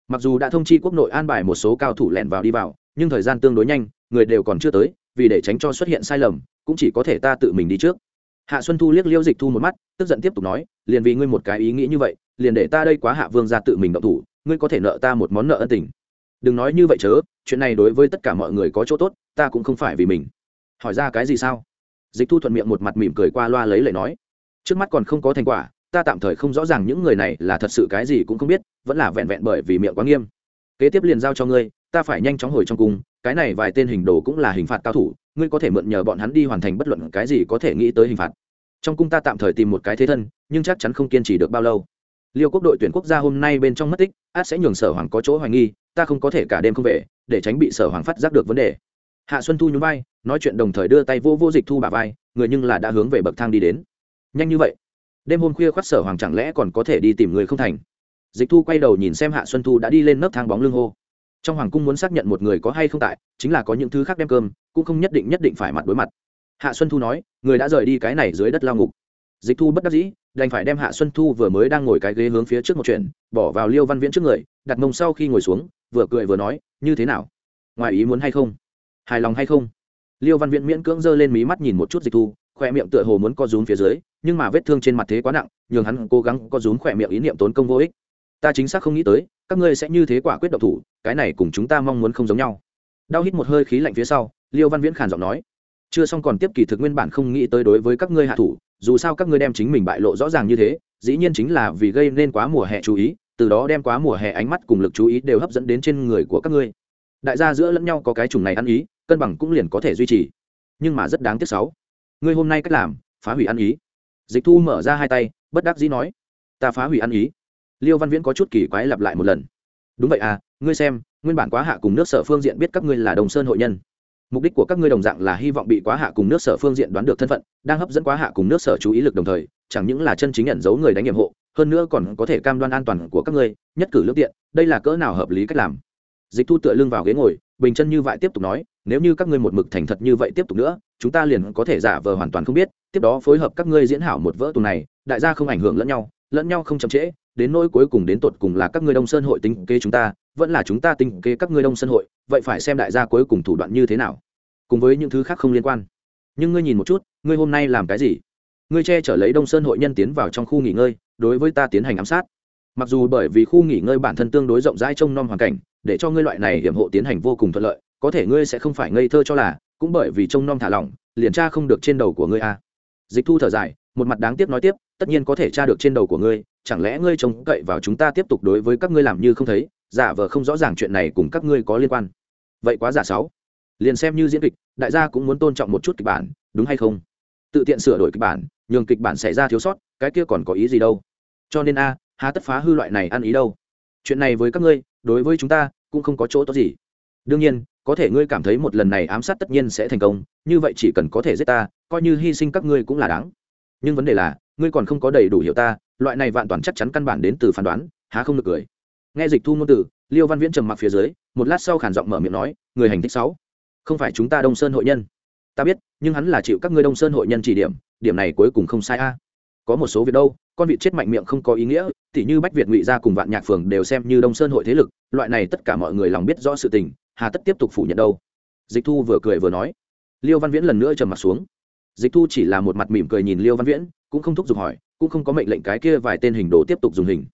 Mặc dù đã thông chi quốc nội an bài một số cao thủ lẻn vào đi vào, nhưng thời gian tương đối nhanh, người đều còn chưa tới, vì để tránh cho xuất hiện sai lầm, cũng chỉ có thể ta tự mình đi trước. Hạ xuân thu liếc liêu dịch thu một mắt, tức giận tiếp tục nói, liền vì ngươi một cái ý nghĩ như vậy, liền để ta đây quá hạ vương ra tự mình động thủ, ngươi có thể nợ ta một món nợ ân tình. Đừng nói như vậy chớ, chuyện này đối với tất cả mọi người có chỗ tốt, ta cũng không phải vì mình. Hỏi ra cái gì sao? Dịch thu thuận miệng một mặt mỉm cười qua loa lấy lời nói. Trước mắt còn không có thành quả ta tạm thời không rõ ràng những người này là thật sự cái gì cũng không biết, vẫn là vẹn vẹn bởi vì miệng quá nghiêm. Kế tiếp liền giao cho ngươi, ta phải nhanh chóng hồi trong cung, cái này vài tên hình đồ cũng là hình phạt cao thủ, ngươi có thể mượn nhờ bọn hắn đi hoàn thành bất luận cái gì có thể nghĩ tới hình phạt. Trong cung ta tạm thời tìm một cái thế thân, nhưng chắc chắn không kiên trì được bao lâu. Liêu quốc đội tuyển quốc gia hôm nay bên trong mất tích, át sẽ nhường sở hoàng có chỗ hoài nghi, ta không có thể cả đêm không về, để tránh bị sở hoàng phát giác được vấn đề. Hạ xuân thu nhún vai, nói chuyện đồng thời đưa tay vô vô dịch thu bà vai, người nhưng là đã hướng về bậc thang đi đến. Nhanh như vậy đêm hôm khuya khoắt sở hoàng chẳng lẽ còn có thể đi tìm người không thành? Dịch thu quay đầu nhìn xem hạ xuân thu đã đi lên nấc thang bóng lưng hô. Trong hoàng cung muốn xác nhận một người có hay không tại, chính là có những thứ khác đem cơm, cũng không nhất định nhất định phải mặt đối mặt. Hạ xuân thu nói, người đã rời đi cái này dưới đất lao ngục. Dịch thu bất đắc dĩ, đành phải đem hạ xuân thu vừa mới đang ngồi cái ghế hướng phía trước một chuyện, bỏ vào liêu văn viễn trước người, đặt mông sau khi ngồi xuống, vừa cười vừa nói, như thế nào? Ngoài ý muốn hay không? Hài lòng hay không? Liêu văn viễn miễn cưỡng giơ lên mí mắt nhìn một chút dịch thu khoe miệng tựa hồ muốn co rúm phía dưới, nhưng mà vết thương trên mặt thế quá nặng, nhường hắn cố gắng co rúm khỏe miệng ý niệm tốn công vô ích. Ta chính xác không nghĩ tới, các ngươi sẽ như thế quả quyết độc thủ, cái này cùng chúng ta mong muốn không giống nhau. Đau hít một hơi khí lạnh phía sau, liêu văn viễn khàn giọng nói. Chưa xong còn tiếp kỳ thực nguyên bản không nghĩ tới đối với các ngươi hạ thủ, dù sao các ngươi đem chính mình bại lộ rõ ràng như thế, dĩ nhiên chính là vì gây nên quá mùa hè chú ý, từ đó đem quá mùa hè ánh mắt cùng lực chú ý đều hấp dẫn đến trên người của các ngươi. Đại gia giữa lẫn nhau có cái chủng này ăn ý, cân bằng cũng liền có thể duy trì. Nhưng mà rất đáng tiếc sáu ngươi hôm nay cách làm, phá hủy ăn ý. Dịch thu mở ra hai tay, bất đắc dĩ nói, ta phá hủy ăn ý. Liêu văn viễn có chút kỳ quái lặp lại một lần. Đúng vậy à ngươi xem, nguyên bản quá hạ cùng nước sở phương diện biết các ngươi là đồng sơn hội nhân. Mục đích của các ngươi đồng dạng là hy vọng bị quá hạ cùng nước sở phương diện đoán được thân phận, đang hấp dẫn quá hạ cùng nước sở chú ý lực đồng thời, chẳng những là chân chính nhận dấu người đánh nhiệm hộ, hơn nữa còn có thể cam đoan an toàn của các ngươi, nhất cử lương tiện, đây là cỡ nào hợp lý cách làm? Dịch thu tựa lưng vào ghế ngồi, bình chân như vậy tiếp tục nói, nếu như các ngươi một mực thành thật như vậy tiếp tục nữa chúng ta liền có thể giả vờ hoàn toàn không biết, tiếp đó phối hợp các ngươi diễn hảo một vỡ tuần này, đại gia không ảnh hưởng lẫn nhau lẫn nhau không chậm trễ, đến nỗi cuối cùng đến tột cùng là các ngươi đông sơn hội tính kế chúng ta, vẫn là chúng ta tính kế các ngươi đông sơn hội, vậy phải xem đại gia cuối cùng thủ đoạn như thế nào, cùng với những thứ khác không liên quan. Nhưng ngươi nhìn một chút, ngươi hôm nay làm cái gì? Ngươi che chở lấy đông sơn hội nhân tiến vào trong khu nghỉ ngơi, đối với ta tiến hành ám sát. Mặc dù bởi vì khu nghỉ ngơi bản thân tương đối rộng rãi trông nom hoàn cảnh, để cho ngươi loại này hiểm hộ tiến hành vô cùng thuận lợi, có thể ngươi sẽ không phải ngây thơ cho là cũng bởi vì trông nom thả lỏng, liền tra không được trên đầu của ngươi à. dịch thu thở dài, một mặt đáng tiếc nói tiếp, tất nhiên có thể tra được trên đầu của ngươi, chẳng lẽ ngươi trông cậy vào chúng ta tiếp tục đối với các ngươi làm như không thấy? Giả vờ không rõ ràng chuyện này cùng các ngươi có liên quan. Vậy quá giả sáu. Liền xem như diễn kịch, đại gia cũng muốn tôn trọng một chút kịch bản, đúng hay không? Tự tiện sửa đổi kịch bản, nhường kịch bản xảy ra thiếu sót, cái kia còn có ý gì đâu? Cho nên a, há tất phá hư loại này ăn ý đâu? Chuyện này với các ngươi, đối với chúng ta, cũng không có chỗ tốt gì. Đương nhiên có thể ngươi cảm thấy một lần này ám sát tất nhiên sẽ thành công, như vậy chỉ cần có thể giết ta, coi như hy sinh các ngươi cũng là đáng. Nhưng vấn đề là, ngươi còn không có đầy đủ hiểu ta, loại này vạn toàn chắc chắn căn bản đến từ phán đoán, há không được cười. Nghe dịch thu ngôn từ, liêu văn viễn trầm mặc phía dưới, một lát sau khản giọng mở miệng nói, người hành thích sáu. Không phải chúng ta đông sơn hội nhân. Ta biết, nhưng hắn là chịu các ngươi đông sơn hội nhân chỉ điểm điểm này cuối cùng không sai a. Có một số việc đâu, con vịt chết mạnh miệng không có ý nghĩa thì như bách việt ngụy gia cùng vạn nhạc phường đều xem như đông sơn hội thế lực, loại này tất cả mọi người lòng biết rõ sự tình hà tất tiếp tục phủ nhận đâu. Dịch thu vừa cười vừa nói. Liêu văn viễn lần nữa trầm mặt xuống. Dịch thu chỉ là một mặt mỉm cười nhìn liêu văn viễn, cũng không thúc giục hỏi, cũng không có mệnh lệnh cái kia vài tên hình đồ tiếp tục dùng hình.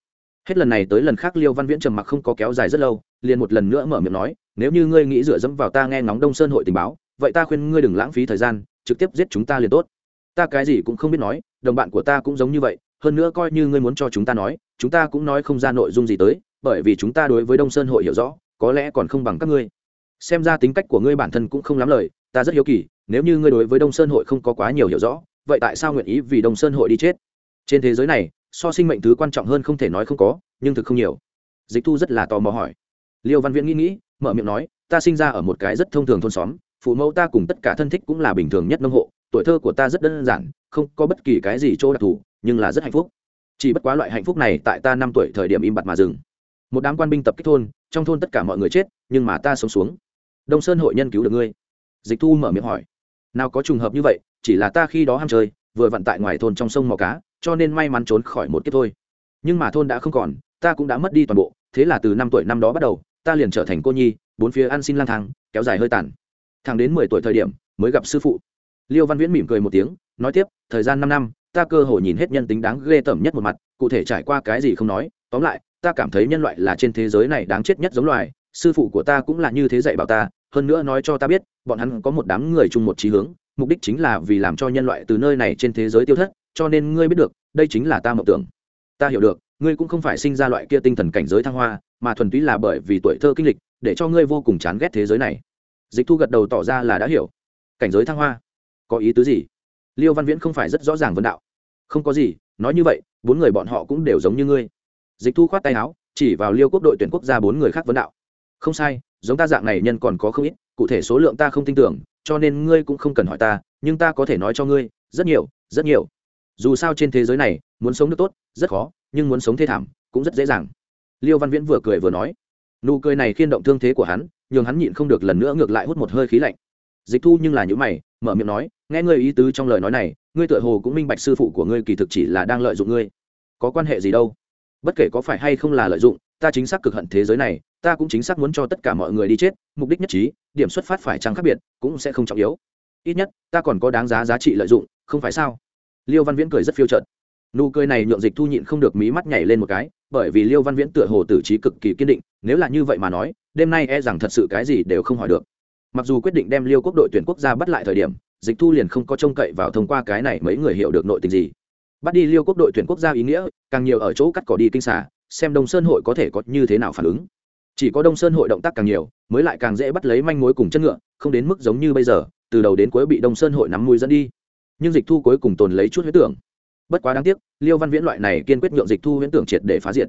Hết lần này tới lần khác liêu văn viễn trầm mặc không có kéo dài rất lâu, liền một lần nữa mở miệng nói, nếu như ngươi nghĩ dựa dẫm vào ta nghe ngóng đông sơn hội tình báo, vậy ta khuyên ngươi đừng lãng phí thời gian, trực tiếp giết chúng ta liền tốt. Ta cái gì cũng không biết nói, đồng bạn của ta cũng giống như vậy, hơn nữa coi như ngươi muốn cho chúng ta nói, chúng ta cũng nói không ra nội dung gì tới, bởi vì chúng ta đối với đông sơn hội hiểu rõ có lẽ còn không bằng các ngươi. Xem ra tính cách của ngươi bản thân cũng không lắm lời, ta rất hiếu kỳ, nếu như ngươi đối với đông sơn hội không có quá nhiều hiểu rõ, vậy tại sao nguyện ý vì đông sơn hội đi chết? Trên thế giới này, so sinh mệnh thứ quan trọng hơn không thể nói không có, nhưng thực không nhiều. Dịch thu rất là tò mò hỏi. Liêu văn viễn nghĩ nghĩ, mở miệng nói, ta sinh ra ở một cái rất thông thường thôn xóm, phụ mẫu ta cùng tất cả thân thích cũng là bình thường nhất nông hộ, tuổi thơ của ta rất đơn giản, không có bất kỳ cái gì chỗ đặc thù, nhưng là rất hạnh phúc. Chỉ bất quá loại hạnh phúc này tại ta năm tuổi thời điểm im bặt mà dừng. Một đám quan binh tập kích thôn trong thôn tất cả mọi người chết, nhưng mà ta sống xuống. Đông sơn hội nhân cứu được ngươi. Dịch thu mở miệng hỏi. Nào có trùng hợp như vậy, chỉ là ta khi đó ham chơi, vừa vặn tại ngoài thôn trong sông mò cá, cho nên may mắn trốn khỏi một kiếp thôi. Nhưng mà thôn đã không còn, ta cũng đã mất đi toàn bộ, thế là từ năm tuổi năm đó bắt đầu, ta liền trở thành cô nhi, bốn phía ăn xin lang thang, kéo dài hơi tàn. Thằng đến mười tuổi thời điểm, mới gặp sư phụ. Liêu văn viễn mỉm cười một tiếng, nói tiếp, thời gian năm năm, ta cơ hội nhìn hết nhân tính đáng ghê tởm nhất một mặt, cụ thể trải qua cái gì không nói, tóm lại ta cảm thấy nhân loại là trên thế giới này đáng chết nhất giống loài, sư phụ của ta cũng là như thế dạy bảo ta, hơn nữa nói cho ta biết, bọn hắn có một đám người chung một trí hướng, mục đích chính là vì làm cho nhân loại từ nơi này trên thế giới tiêu thất, cho nên ngươi biết được, đây chính là ta mộng tưởng. Ta hiểu được, ngươi cũng không phải sinh ra loại kia tinh thần cảnh giới thăng hoa, mà thuần túy là bởi vì tuổi thơ kinh lịch, để cho ngươi vô cùng chán ghét thế giới này. Dịch thu gật đầu tỏ ra là đã hiểu. Cảnh giới thăng hoa, có ý tứ gì? Liêu văn viễn không phải rất rõ ràng vấn đạo. Không có gì, nói như vậy, bốn người bọn họ cũng đều giống như ngươi dịch thu khoát tay áo, chỉ vào liêu quốc đội tuyển quốc gia bốn người khác vấn đạo. Không sai, giống ta dạng này nhân còn có không ít, cụ thể số lượng ta không tin tưởng, cho nên ngươi cũng không cần hỏi ta, nhưng ta có thể nói cho ngươi, rất nhiều rất nhiều. Dù sao trên thế giới này, muốn sống được tốt, rất khó, nhưng muốn sống thê thảm, cũng rất dễ dàng. Liêu văn viễn vừa cười vừa nói. Nụ cười này khiên động thương thế của hắn, nhường hắn nhịn không được lần nữa ngược lại hút một hơi khí lạnh. Dịch thu nhưng là những mày, mở miệng nói, nghe ngươi ý tứ trong lời nói này, ngươi tựa hồ cũng minh bạch sư phụ của ngươi kỳ thực chỉ là đang lợi dụng ngươi. Có quan hệ gì đâu? Bất kể có phải hay không là lợi dụng, ta chính xác cực hận thế giới này, ta cũng chính xác muốn cho tất cả mọi người đi chết, mục đích nhất trí, điểm xuất phát phải chăng khác biệt, cũng sẽ không trọng yếu. Ít nhất, ta còn có đáng giá giá trị lợi dụng, không phải sao? Liêu văn viễn cười rất phiêu trợt nụ cười này nhượng dịch thu nhịn không được mí mắt nhảy lên một cái, bởi vì liêu văn viễn tựa hồ tử trí cực kỳ kiên định, nếu là như vậy mà nói, đêm nay e rằng thật sự cái gì đều không hỏi được. Mặc dù quyết định đem liêu quốc đội tuyển quốc gia bắt lại thời điểm, dịch thu liền không có trông cậy vào thông qua cái này mấy người hiểu được nội tình gì bắt đi liêu quốc đội tuyển quốc gia ý nghĩa, càng nhiều ở chỗ cắt cỏ đi kinh xả xem đông sơn hội có thể có như thế nào phản ứng. Chỉ có đông sơn hội động tác càng nhiều, mới lại càng dễ bắt lấy manh mối cùng chất ngựa, không đến mức giống như bây giờ, từ đầu đến cuối bị đông sơn hội nắm mùi dẫn đi. Nhưng dịch thu cuối cùng tồn lấy chút huyết tưởng. Bất quá đáng tiếc, liêu văn viễn loại này kiên quyết nhượng dịch thu huyễn tưởng triệt để phá diệt.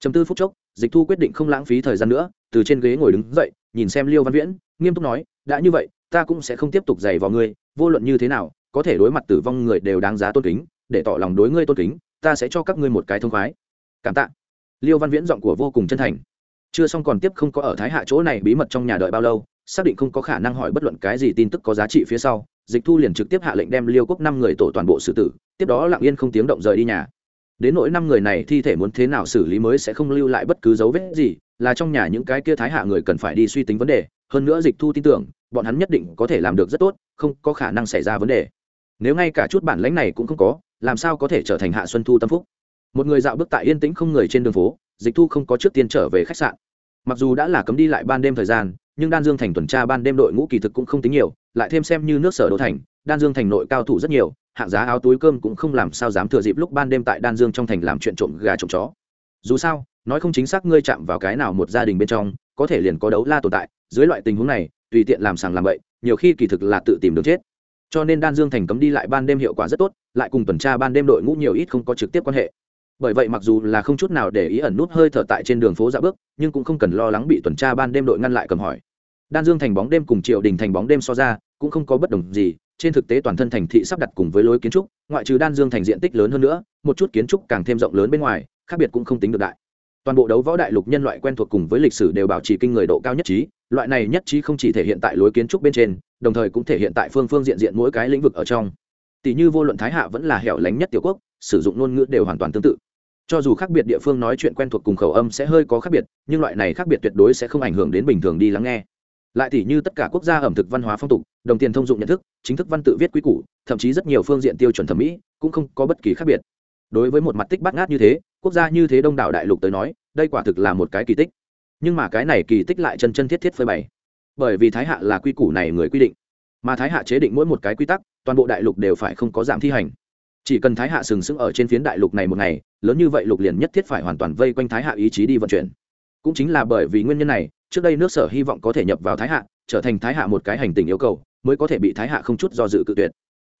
Chấm tư phút chốc, dịch thu quyết định không lãng phí thời gian nữa, từ trên ghế ngồi đứng dậy, nhìn xem liêu văn viễn, nghiêm túc nói, đã như vậy, ta cũng sẽ không tiếp tục dày vào ngươi, vô luận như thế nào, có thể đối mặt tử vong người đều đáng giá tôn kính để tỏ lòng đối ngươi tôn kính, ta sẽ cho các ngươi một cái thông khoái. Cảm tạ. Liêu văn viễn giọng của vô cùng chân thành. Chưa xong còn tiếp không có ở thái hạ chỗ này bí mật trong nhà đợi bao lâu, xác định không có khả năng hỏi bất luận cái gì tin tức có giá trị phía sau, dịch thu liền trực tiếp hạ lệnh đem liêu quốc năm người tổ toàn bộ xử tử, tiếp đó lặng yên không tiếng động rời đi nhà. Đến nỗi năm người này thi thể muốn thế nào xử lý mới sẽ không lưu lại bất cứ dấu vết gì, là trong nhà những cái kia thái hạ người cần phải đi suy tính vấn đề, hơn nữa dịch thu tin tưởng, bọn hắn nhất định có thể làm được rất tốt, không có khả năng xảy ra vấn đề. Nếu ngay cả chút bản lãnh này cũng không có làm sao có thể trở thành hạ xuân thu tâm phúc? Một người dạo bước tại yên tĩnh không người trên đường phố, dịch thu không có trước tiên trở về khách sạn. Mặc dù đã là cấm đi lại ban đêm thời gian, nhưng đan dương thành tuần tra ban đêm đội ngũ kỳ thực cũng không tính nhiều, lại thêm xem như nước sở đô thành, đan dương thành nội cao thủ rất nhiều, hạng giá áo túi cơm cũng không làm sao dám thừa dịp lúc ban đêm tại đan dương trong thành làm chuyện trộm gà trộm chó. Dù sao, nói không chính xác ngươi chạm vào cái nào một gia đình bên trong, có thể liền có đấu la tồn tại, dưới loại tình huống này, tùy tiện làm sàng làm bậy, nhiều khi kỳ thực là tự tìm đường chết cho nên đan dương thành cấm đi lại ban đêm hiệu quả rất tốt, lại cùng tuần tra ban đêm đội ngũ nhiều ít không có trực tiếp quan hệ. Bởi vậy mặc dù là không chút nào để ý ẩn nút hơi thở tại trên đường phố dạ bước, nhưng cũng không cần lo lắng bị tuần tra ban đêm đội ngăn lại cầm hỏi. Đan dương thành bóng đêm cùng triều đình thành bóng đêm so ra, cũng không có bất đồng gì, trên thực tế toàn thân thành thị sắp đặt cùng với lối kiến trúc, ngoại trừ đan dương thành diện tích lớn hơn nữa, một chút kiến trúc càng thêm rộng lớn bên ngoài, khác biệt cũng không tính được đại. Toàn bộ đấu võ đại lục nhân loại quen thuộc cùng với lịch sử đều bảo trì kinh người độ cao nhất trí loại này nhất trí không chỉ thể hiện tại lối kiến trúc bên trên, đồng thời cũng thể hiện tại phương phương diện diện mỗi cái lĩnh vực ở trong. Tỷ như vô luận thái hạ vẫn là hẻo lánh nhất tiểu quốc, sử dụng ngôn ngữ đều hoàn toàn tương tự. Cho dù khác biệt địa phương nói chuyện quen thuộc cùng khẩu âm sẽ hơi có khác biệt, nhưng loại này khác biệt tuyệt đối sẽ không ảnh hưởng đến bình thường đi lắng nghe. Lại tỷ như tất cả quốc gia ẩm thực văn hóa phong tục, đồng tiền thông dụng nhận thức, chính thức văn tự viết quy củ, thậm chí rất nhiều phương diện tiêu chuẩn thẩm mỹ, cũng không có bất kỳ khác biệt. Đối với một mặt tích bát ngát như thế, quốc gia như thế đông đảo đại lục tới nói, đây quả thực là một cái kỳ tích nhưng mà cái này kỳ tích lại chân chân thiết thiết phơi bày. Bởi vì thái hạ là quy củ này người quy định. Mà thái hạ chế định mỗi một cái quy tắc, toàn bộ đại lục đều phải không có giảm thi hành. Chỉ cần thái hạ sừng sững ở trên phiến đại lục này một ngày, lớn như vậy lục liền nhất thiết phải hoàn toàn vây quanh thái hạ ý chí đi vận chuyển. Cũng chính là bởi vì nguyên nhân này, trước đây nước sở hy vọng có thể nhập vào thái hạ, trở thành thái hạ một cái hành tình yêu cầu, mới có thể bị thái hạ không chút do dự cự tuyệt.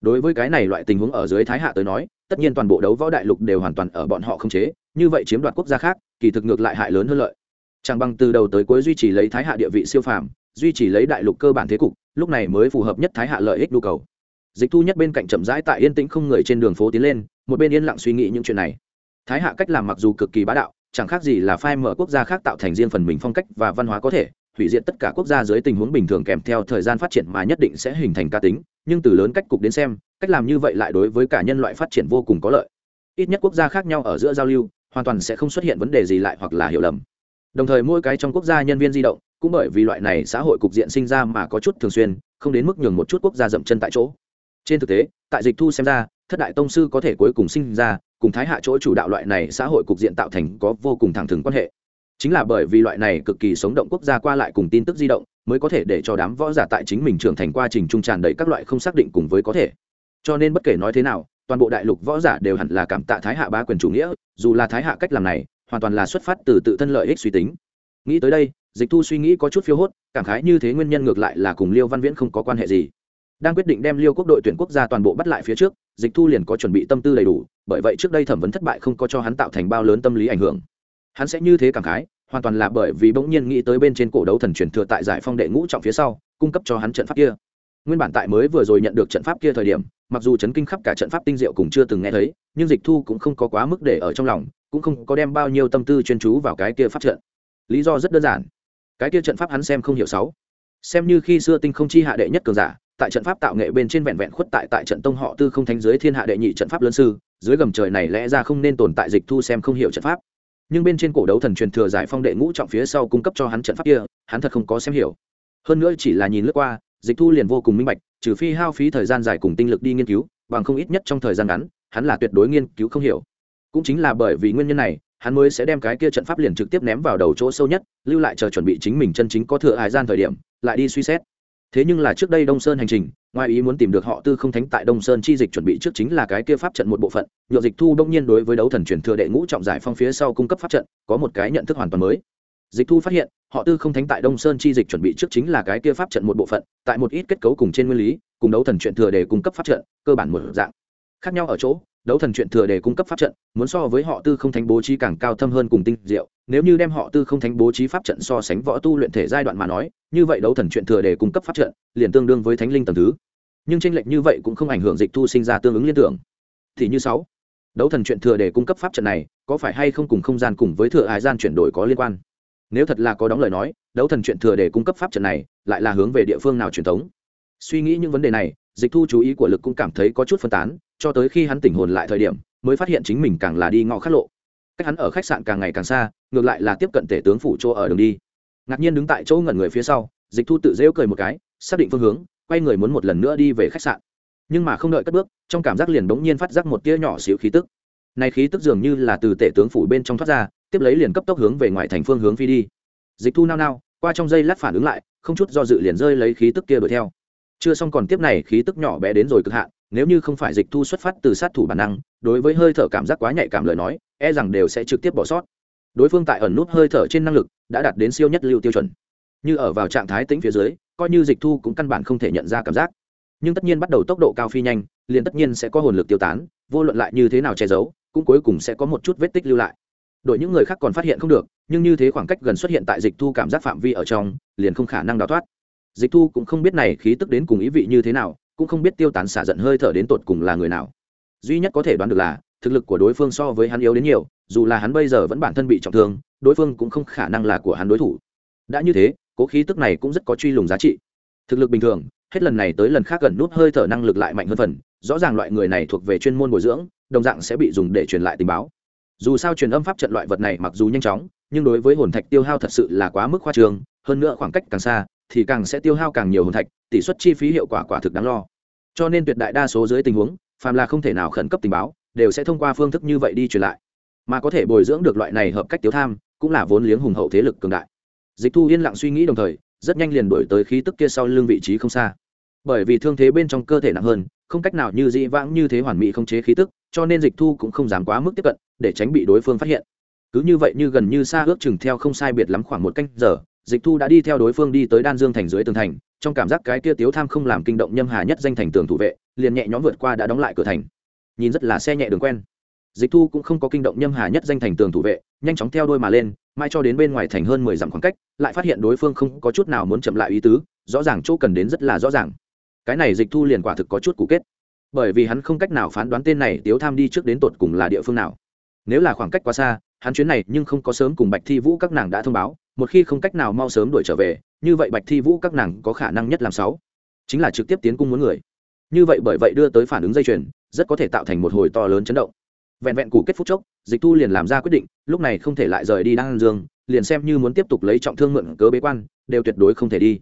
Đối với cái này loại tình huống ở dưới thái hạ tới nói, tất nhiên toàn bộ đấu võ đại lục đều hoàn toàn ở bọn họ không chế, như vậy chiếm đoạt quốc gia khác, kỳ thực ngược lại hại lớn hơn lợi chẳng bằng từ đầu tới cuối duy trì lấy thái hạ địa vị siêu phàm, duy trì lấy đại lục cơ bản thế cục, lúc này mới phù hợp nhất thái hạ lợi ích nhu cầu. Dịch thu nhất bên cạnh chậm rãi tại yên tĩnh không người trên đường phố tiến lên, một bên yên lặng suy nghĩ những chuyện này. Thái hạ cách làm mặc dù cực kỳ bá đạo, chẳng khác gì là phai mở quốc gia khác tạo thành riêng phần mình phong cách và văn hóa có thể, hủy diệt tất cả quốc gia dưới tình huống bình thường kèm theo thời gian phát triển mà nhất định sẽ hình thành ca tính, nhưng từ lớn cách cục đến xem, cách làm như vậy lại đối với cả nhân loại phát triển vô cùng có lợi. Ít nhất quốc gia khác nhau ở giữa giao lưu, hoàn toàn sẽ không xuất hiện vấn đề gì lại hoặc là hiểu lầm đồng thời mỗi cái trong quốc gia nhân viên di động, cũng bởi vì loại này xã hội cục diện sinh ra mà có chút thường xuyên, không đến mức nhường một chút quốc gia dậm chân tại chỗ. Trên thực tế, tại dịch thu xem ra, thất đại tông sư có thể cuối cùng sinh ra, cùng thái hạ chỗ chủ đạo loại này xã hội cục diện tạo thành có vô cùng thẳng thừng quan hệ. Chính là bởi vì loại này cực kỳ sống động quốc gia qua lại cùng tin tức di động, mới có thể để cho đám võ giả tại chính mình trưởng thành quá trình trung tràn đầy các loại không xác định cùng với có thể. Cho nên bất kể nói thế nào, toàn bộ đại lục võ giả đều hẳn là cảm tạ thái hạ ba quyền chủ nghĩa, dù là thái hạ cách làm này hoàn toàn là xuất phát từ tự thân lợi ích suy tính. Nghĩ tới đây, dịch thu suy nghĩ có chút phiêu hốt, cảm khái như thế nguyên nhân ngược lại là cùng liêu văn viễn không có quan hệ gì. Đang quyết định đem liêu quốc đội tuyển quốc gia toàn bộ bắt lại phía trước, dịch thu liền có chuẩn bị tâm tư đầy đủ, bởi vậy trước đây thẩm vấn thất bại không có cho hắn tạo thành bao lớn tâm lý ảnh hưởng. Hắn sẽ như thế cảm khái, hoàn toàn là bởi vì bỗng nhiên nghĩ tới bên trên cổ đấu thần truyền thừa tại giải phong đệ ngũ trọng phía sau, cung cấp cho hắn trận pháp kia. Nguyên bản tại mới vừa rồi nhận được trận pháp kia thời điểm mặc dù chấn kinh khắp cả trận pháp tinh diệu cũng chưa từng nghe thấy, nhưng dịch thu cũng không có quá mức để ở trong lòng, cũng không có đem bao nhiêu tâm tư chuyên chú vào cái kia pháp trận. Lý do rất đơn giản. Cái kia trận pháp hắn xem không hiểu sáu. Xem như khi xưa tinh không chi hạ đệ nhất cường giả, tại trận pháp tạo nghệ bên trên vẹn vẹn khuất tại tại trận tông họ tư không thánh dưới thiên hạ đệ nhị trận pháp lớn sư, dưới gầm trời này lẽ ra không nên tồn tại dịch thu xem không hiểu trận pháp. Nhưng bên trên cổ đấu thần truyền thừa giải phong đệ ngũ trọng phía sau cung cấp cho hắn trận pháp kia, hắn thật không có xem hiểu. Hơn nữa chỉ là nhìn lướt qua dịch thu liền vô cùng minh bạch, trừ phi hao phí thời gian dài cùng tinh lực đi nghiên cứu, bằng không ít nhất trong thời gian ngắn, hắn là tuyệt đối nghiên cứu không hiểu. Cũng chính là bởi vì nguyên nhân này, hắn mới sẽ đem cái kia trận pháp liền trực tiếp ném vào đầu chỗ sâu nhất, lưu lại chờ chuẩn bị chính mình chân chính có thừa hài gian thời điểm, lại đi suy xét. Thế nhưng là trước đây đông sơn hành trình, ngoài ý muốn tìm được họ tư không thánh tại đông sơn chi dịch chuẩn bị trước chính là cái kia pháp trận một bộ phận, nhựa dịch thu đông nhiên đối với đấu thần truyền thừa đệ ngũ trọng giải phong phía sau cung cấp pháp trận, có một cái nhận thức hoàn toàn mới dịch thu phát hiện, họ tư không thánh tại đông sơn chi dịch chuẩn bị trước chính là cái kia pháp trận một bộ phận, tại một ít kết cấu cùng trên nguyên lý, cùng đấu thần chuyện thừa để cung cấp pháp trận, cơ bản một dạng. Khác nhau ở chỗ, đấu thần chuyện thừa để cung cấp pháp trận, muốn so với họ tư không thánh bố trí càng cao thâm hơn cùng tinh diệu, nếu như đem họ tư không thánh bố trí pháp trận so sánh võ tu luyện thể giai đoạn mà nói, như vậy đấu thần chuyện thừa để cung cấp pháp trận, liền tương đương với thánh linh tầm thứ. Nhưng tranh lệch như vậy cũng không ảnh hưởng dịch thu sinh ra tương ứng liên tưởng. Thì như sáu, đấu thần chuyện thừa để cung cấp pháp trận này, có phải hay không cùng không gian cùng với thừa hải gian chuyển đổi có liên quan? Nếu thật là có đóng lời nói, đấu thần chuyện thừa để cung cấp pháp trận này, lại là hướng về địa phương nào truyền thống? Suy nghĩ những vấn đề này, dịch thu chú ý của lực cũng cảm thấy có chút phân tán, cho tới khi hắn tỉnh hồn lại thời điểm, mới phát hiện chính mình càng là đi ngõ khắc lộ. Cách hắn ở khách sạn càng ngày càng xa, ngược lại là tiếp cận tể tướng phủ chỗ ở đường đi. Ngạc nhiên đứng tại chỗ ngẩn người phía sau, dịch thu tự rêu cười một cái, xác định phương hướng, quay người muốn một lần nữa đi về khách sạn. Nhưng mà không đợi cất bước, trong cảm giác liền đống nhiên phát giác một tia nhỏ xíu khí tức. Này khí tức dường như là từ tể tướng phủ bên trong thoát ra tiếp lấy liền cấp tốc hướng về ngoài thành phương hướng phi đi. Dịch thu nao nao, qua trong giây lát phản ứng lại, không chút do dự liền rơi lấy khí tức kia đuổi theo. Chưa xong còn tiếp này, khí tức nhỏ bé đến rồi cực hạn, nếu như không phải dịch thu xuất phát từ sát thủ bản năng, đối với hơi thở cảm giác quá nhạy cảm lời nói e rằng đều sẽ trực tiếp bỏ sót. Đối phương tại ẩn nút hơi thở trên năng lực, đã đạt đến siêu nhất lưu tiêu chuẩn. Như ở vào trạng thái tĩnh phía dưới, coi như dịch thu cũng căn bản không thể nhận ra cảm giác. Nhưng tất nhiên bắt đầu tốc độ cao phi nhanh, liền tất nhiên sẽ có hồn lực tiêu tán, vô luận lại như thế nào che giấu, cũng cuối cùng sẽ có một chút vết tích lưu lại đội những người khác còn phát hiện không được, nhưng như thế khoảng cách gần xuất hiện tại dịch thu cảm giác phạm vi ở trong, liền không khả năng đào thoát. Dịch thu cũng không biết này khí tức đến cùng ý vị như thế nào, cũng không biết tiêu tán xả giận hơi thở đến tột cùng là người nào. Duy nhất có thể đoán được là, thực lực của đối phương so với hắn yếu đến nhiều, dù là hắn bây giờ vẫn bản thân bị trọng thương, đối phương cũng không khả năng là của hắn đối thủ. Đã như thế, cố khí tức này cũng rất có truy lùng giá trị. Thực lực bình thường, hết lần này tới lần khác gần nút hơi thở năng lực lại mạnh hơn phần, rõ ràng loại người này thuộc về chuyên môn bồi dưỡng, đồng dạng sẽ bị dùng để truyền lại tình báo dù sao truyền âm pháp trận loại vật này mặc dù nhanh chóng, nhưng đối với hồn thạch tiêu hao thật sự là quá mức khoa trương, hơn nữa khoảng cách càng xa, thì càng sẽ tiêu hao càng nhiều hồn thạch, tỷ suất chi phí hiệu quả quả thực đáng lo. Cho nên tuyệt đại đa số dưới tình huống, phàm là không thể nào khẩn cấp tình báo, đều sẽ thông qua phương thức như vậy đi truyền lại. Mà có thể bồi dưỡng được loại này hợp cách tiêu tham, cũng là vốn liếng hùng hậu thế lực cường đại. Dịch thu yên lặng suy nghĩ đồng thời, rất nhanh liền đổi tới khí tức kia sau lưng vị trí không xa. Bởi vì thương thế bên trong cơ thể nặng hơn, không cách nào như dĩ vãng như thế hoàn mỹ không chế khí tức cho nên dịch thu cũng không dám quá mức tiếp cận, để tránh bị đối phương phát hiện. Cứ như vậy như gần như xa ước chừng theo không sai biệt lắm khoảng một canh giờ, dịch thu đã đi theo đối phương đi tới đan dương thành dưới tường thành, trong cảm giác cái kia tiếu tham không làm kinh động nhâm hà nhất danh thành tường thủ vệ, liền nhẹ nhõm vượt qua đã đóng lại cửa thành. Nhìn rất là xe nhẹ đường quen. Dịch thu cũng không có kinh động nhâm hà nhất danh thành tường thủ vệ, nhanh chóng theo đôi mà lên mai cho đến bên ngoài thành hơn mười dặm khoảng cách, lại phát hiện đối phương không có chút nào muốn chậm lại ý tứ, rõ ràng chỗ cần đến rất là rõ ràng. Cái này dịch thu liền quả thực có chút cũ kết bởi vì hắn không cách nào phán đoán tên này tiếu tham đi trước đến tột cùng là địa phương nào. Nếu là khoảng cách quá xa, hắn chuyến này nhưng không có sớm cùng bạch thi vũ các nàng đã thông báo, một khi không cách nào mau sớm đuổi trở về, như vậy bạch thi vũ các nàng có khả năng nhất làm sáu. Chính là trực tiếp tiến cung muốn người. Như vậy bởi vậy đưa tới phản ứng dây chuyền, rất có thể tạo thành một hồi to lớn chấn động. Vẹn vẹn củ kết phút chốc, dịch thu liền làm ra quyết định, lúc này không thể lại rời đi đan dương, liền xem như muốn tiếp tục lấy trọng thương mượn cớ bế quan, đều tuyệt đối không thể đi.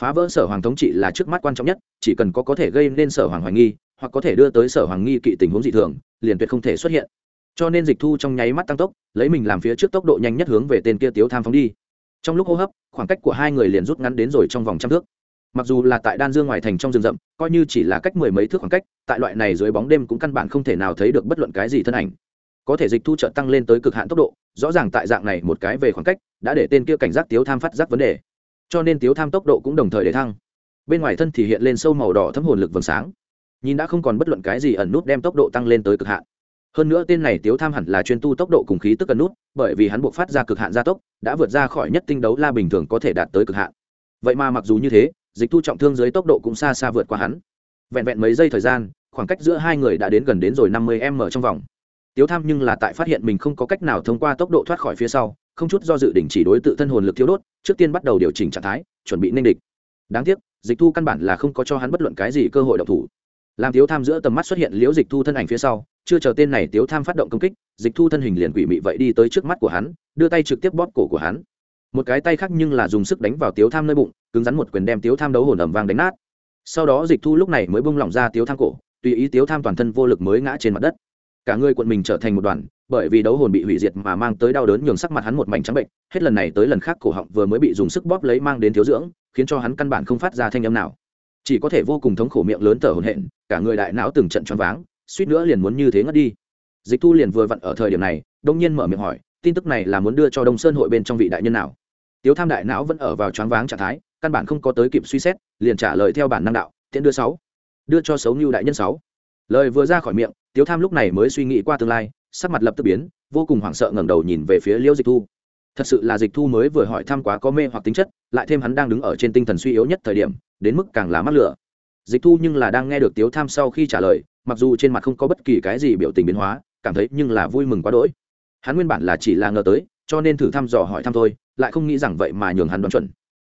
Phá vỡ sở hoàng thống trị là trước mắt quan trọng nhất, chỉ cần có có thể gây nên sở hoàng hoài nghi hoặc có thể đưa tới sở hoàng nghi kỵ tình huống dị thường, liền tuyệt không thể xuất hiện. Cho nên dịch thu trong nháy mắt tăng tốc, lấy mình làm phía trước tốc độ nhanh nhất hướng về tên kia tiếu tham phóng đi. Trong lúc hô hấp, khoảng cách của hai người liền rút ngắn đến rồi trong vòng trăm thước. Mặc dù là tại đan dương ngoài thành trong rừng rậm, coi như chỉ là cách mười mấy thước khoảng cách, tại loại này dưới bóng đêm cũng căn bản không thể nào thấy được bất luận cái gì thân ảnh. Có thể dịch thu trợ tăng lên tới cực hạn tốc độ, rõ ràng tại dạng này một cái về khoảng cách, đã để tên kia cảnh giác tiếu tham phát giác vấn đề. Cho nên tiếu tham tốc độ cũng đồng thời để thăng. Bên ngoài thân thì hiện lên sâu màu đỏ thấm hồn lực vầng sáng nhìn đã không còn bất luận cái gì ẩn nút đem tốc độ tăng lên tới cực hạn. Hơn nữa tên này tiếu tham hẳn là chuyên tu tốc độ cùng khí tức ẩn nút, bởi vì hắn buộc phát ra cực hạn gia tốc, đã vượt ra khỏi nhất tinh đấu la bình thường có thể đạt tới cực hạn. Vậy mà mặc dù như thế, dịch thu trọng thương dưới tốc độ cũng xa xa vượt qua hắn. Vẹn vẹn mấy giây thời gian, khoảng cách giữa hai người đã đến gần đến rồi năm mươi m trong vòng. Tiếu tham nhưng là tại phát hiện mình không có cách nào thông qua tốc độ thoát khỏi phía sau, không chút do dự đình chỉ đối tự thân hồn lực thiếu đốt, trước tiên bắt đầu điều chỉnh trạng thái, chuẩn bị nên địch. Đáng tiếc, dịch thu căn bản là không có cho hắn bất luận cái gì cơ hội độc thủ làm tiếu tham giữa tầm mắt xuất hiện liễu dịch thu thân ảnh phía sau, chưa chờ tên này tiếu tham phát động công kích, dịch thu thân hình liền quỷ mị vậy đi tới trước mắt của hắn, đưa tay trực tiếp bóp cổ của hắn. Một cái tay khác nhưng là dùng sức đánh vào tiếu tham nơi bụng, cứng rắn một quyền đem tiếu tham đấu hồn ẩm vang đánh nát. Sau đó dịch thu lúc này mới bung lỏng ra tiếu tham cổ, tùy ý tiếu tham toàn thân vô lực mới ngã trên mặt đất. Cả người quận mình trở thành một đoàn, bởi vì đấu hồn bị hủy diệt mà mang tới đau đớn nhường sắc mặt hắn một mảnh trắng bệnh, hết lần này tới lần khác cổ họng vừa mới bị dùng sức bóp lấy mang đến thiếu dưỡng, khiến cho hắn căn bản không phát ra thanh âm nào chỉ có thể vô cùng thống khổ miệng lớn thở hổn hển, cả người đại não từng trận choáng váng, suýt nữa liền muốn như thế ngất đi. Dịch thu liền vừa vặn ở thời điểm này, đông nhiên mở miệng hỏi, tin tức này là muốn đưa cho đông sơn hội bên trong vị đại nhân nào? Tiếu tham đại não vẫn ở vào choáng váng trạng thái, căn bản không có tới kịp suy xét, liền trả lời theo bản năng đạo tiện đưa sáu, đưa cho xấu như đại nhân sáu. Lời vừa ra khỏi miệng, tiếu tham lúc này mới suy nghĩ qua tương lai, sắc mặt lập tức biến, vô cùng hoảng sợ ngẩng đầu nhìn về phía liễu dịch thu. Thật sự là dịch thu mới vừa hỏi thăm quá có mê hoặc tính chất, lại thêm hắn đang đứng ở trên tinh thần suy yếu nhất thời điểm đến mức càng là mắc lửa. Dịch thu nhưng là đang nghe được tiếu tham sau khi trả lời, mặc dù trên mặt không có bất kỳ cái gì biểu tình biến hóa, cảm thấy nhưng là vui mừng quá đỗi. Hắn nguyên bản là chỉ là ngờ tới, cho nên thử thăm dò hỏi thăm thôi, lại không nghĩ rằng vậy mà nhường hắn đoán chuẩn.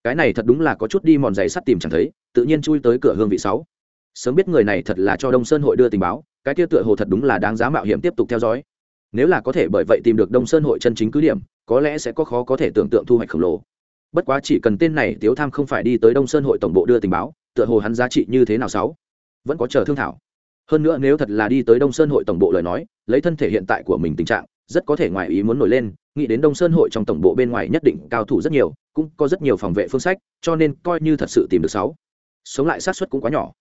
Cái này thật đúng là có chút đi mòn giày sắt tìm chẳng thấy, tự nhiên chui tới cửa hương vị sáu. Sớm biết người này thật là cho đông sơn hội đưa tình báo, cái kia tựa hồ thật đúng là đáng giá mạo hiểm tiếp tục theo dõi. Nếu là có thể bởi vậy tìm được đông sơn hội chân chính cứ điểm, có lẽ sẽ có khó có thể tưởng tượng thu hoạch khổng lồ bất quá chỉ cần tên này tiếu tham không phải đi tới đông sơn hội tổng bộ đưa tình báo, tựa hồ hắn giá trị như thế nào sáu? Vẫn có chờ thương thảo. Hơn nữa nếu thật là đi tới đông sơn hội tổng bộ lời nói, lấy thân thể hiện tại của mình tình trạng, rất có thể ngoài ý muốn nổi lên, nghĩ đến đông sơn hội trong tổng bộ bên ngoài nhất định cao thủ rất nhiều, cũng có rất nhiều phòng vệ phương sách, cho nên coi như thật sự tìm được sáu. Sống lại sát suất cũng quá nhỏ.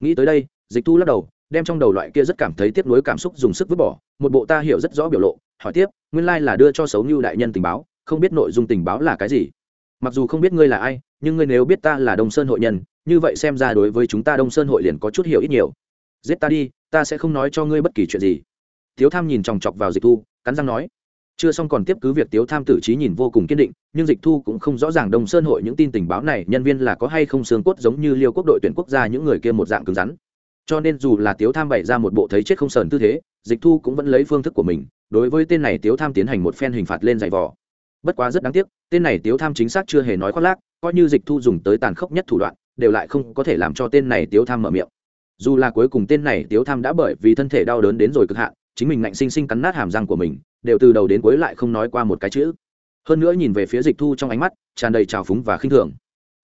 Nghĩ tới đây, dịch thu lắc đầu, đem trong đầu loại kia rất cảm thấy tiếc nuối cảm xúc dùng sức vứt bỏ, một bộ ta hiểu rất rõ biểu lộ, hỏi tiếp, nguyên lai là đưa cho xấu như đại nhân tình báo, không biết nội dung tình báo là cái gì mặc dù không biết ngươi là ai, nhưng ngươi nếu biết ta là đông sơn hội nhân, như vậy xem ra đối với chúng ta đông sơn hội liền có chút hiểu ít nhiều. Giết ta đi, ta sẽ không nói cho ngươi bất kỳ chuyện gì. Tiếu tham nhìn chòng chọc vào dịch thu, cắn răng nói. Chưa xong còn tiếp cứ việc tiếu tham tử trí nhìn vô cùng kiên định, nhưng dịch thu cũng không rõ ràng đông sơn hội những tin tình báo này nhân viên là có hay không xương cốt giống như liêu quốc đội tuyển quốc gia những người kia một dạng cứng rắn. Cho nên dù là tiếu tham bày ra một bộ thấy chết không sờn tư thế, dịch thu cũng vẫn lấy phương thức của mình, đối với tên này tiếu tham tiến hành một phen hình phạt lên giày vò bất quá rất đáng tiếc, tên này tiếu tham chính xác chưa hề nói khoác lác, coi như dịch thu dùng tới tàn khốc nhất thủ đoạn, đều lại không có thể làm cho tên này tiếu tham mở miệng. Dù là cuối cùng tên này tiếu tham đã bởi vì thân thể đau đớn đến rồi cực hạn, chính mình ngạnh sinh sinh cắn nát hàm răng của mình, đều từ đầu đến cuối lại không nói qua một cái chữ. Hơn nữa nhìn về phía dịch thu trong ánh mắt, tràn đầy trào phúng và khinh thường.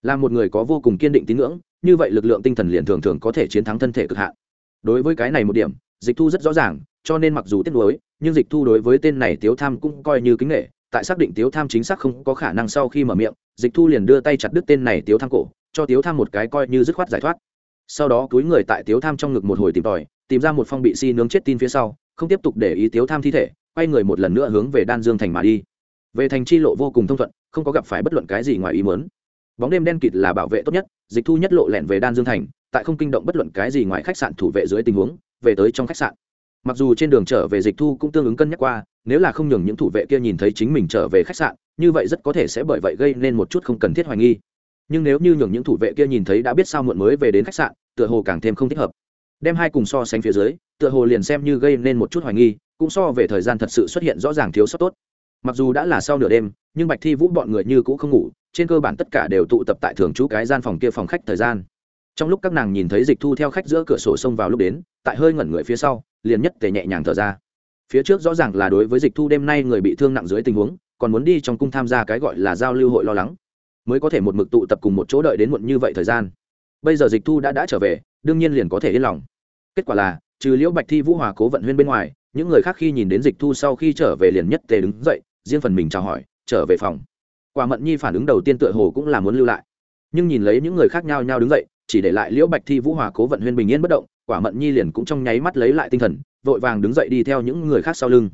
Là một người có vô cùng kiên định tín ngưỡng, như vậy lực lượng tinh thần liền thường thường có thể chiến thắng thân thể cực hạn. Đối với cái này một điểm, dịch thu rất rõ ràng, cho nên mặc dù tiếc nuối, nhưng dịch thu đối với tên này tiếu tham cũng coi như kính nghệ tại xác định tiếu tham chính xác không có khả năng sau khi mở miệng, dịch thu liền đưa tay chặt đứt tên này tiếu tham cổ, cho tiếu tham một cái coi như dứt khoát giải thoát. Sau đó túi người tại tiếu tham trong ngực một hồi tìm tòi, tìm ra một phong bị si nướng chết tin phía sau, không tiếp tục để ý tiếu tham thi thể, quay người một lần nữa hướng về đan dương thành mà đi. Về thành chi lộ vô cùng thông thuận, không có gặp phải bất luận cái gì ngoài ý muốn. Bóng đêm đen kịt là bảo vệ tốt nhất, dịch thu nhất lộ lẹn về đan dương thành, tại không kinh động bất luận cái gì ngoài khách sạn thủ vệ dưới tình huống, về tới trong khách sạn. Mặc dù trên đường trở về dịch thu cũng tương ứng cân nhắc qua nếu là không nhường những thủ vệ kia nhìn thấy chính mình trở về khách sạn, như vậy rất có thể sẽ bởi vậy gây nên một chút không cần thiết hoài nghi. Nhưng nếu như nhường những thủ vệ kia nhìn thấy đã biết sao muộn mới về đến khách sạn, tựa hồ càng thêm không thích hợp. Đem hai cùng so sánh phía dưới, tựa hồ liền xem như gây nên một chút hoài nghi, cũng so về thời gian thật sự xuất hiện rõ ràng thiếu sót tốt. Mặc dù đã là sau nửa đêm, nhưng bạch thi vũ bọn người như cũng không ngủ, trên cơ bản tất cả đều tụ tập tại thường trú cái gian phòng kia phòng khách thời gian. Trong lúc các nàng nhìn thấy dịch thu theo khách giữa cửa sổ xông vào lúc đến, tại hơi ngẩn người phía sau, liền nhất tề nhẹ nhàng thở ra phía trước rõ ràng là đối với dịch thu đêm nay người bị thương nặng dưới tình huống, còn muốn đi trong cung tham gia cái gọi là giao lưu hội lo lắng. Mới có thể một mực tụ tập cùng một chỗ đợi đến muộn như vậy thời gian. Bây giờ dịch thu đã đã trở về, đương nhiên liền có thể yên lòng. Kết quả là, trừ liễu bạch thi vũ hòa cố vận huyên bên ngoài, những người khác khi nhìn đến dịch thu sau khi trở về liền nhất tề đứng dậy, riêng phần mình chào hỏi, trở về phòng. Quả mận nhi phản ứng đầu tiên tựa hồ cũng là muốn lưu lại. Nhưng nhìn lấy những người khác nhau nhau đứng dậy, chỉ để lại liễu bạch thi vũ hòa cố vận huyên bình yên bất động, quả mận nhi liền cũng trong nháy mắt lấy lại tinh thần vội vàng đứng dậy đi theo những người khác sau lưng.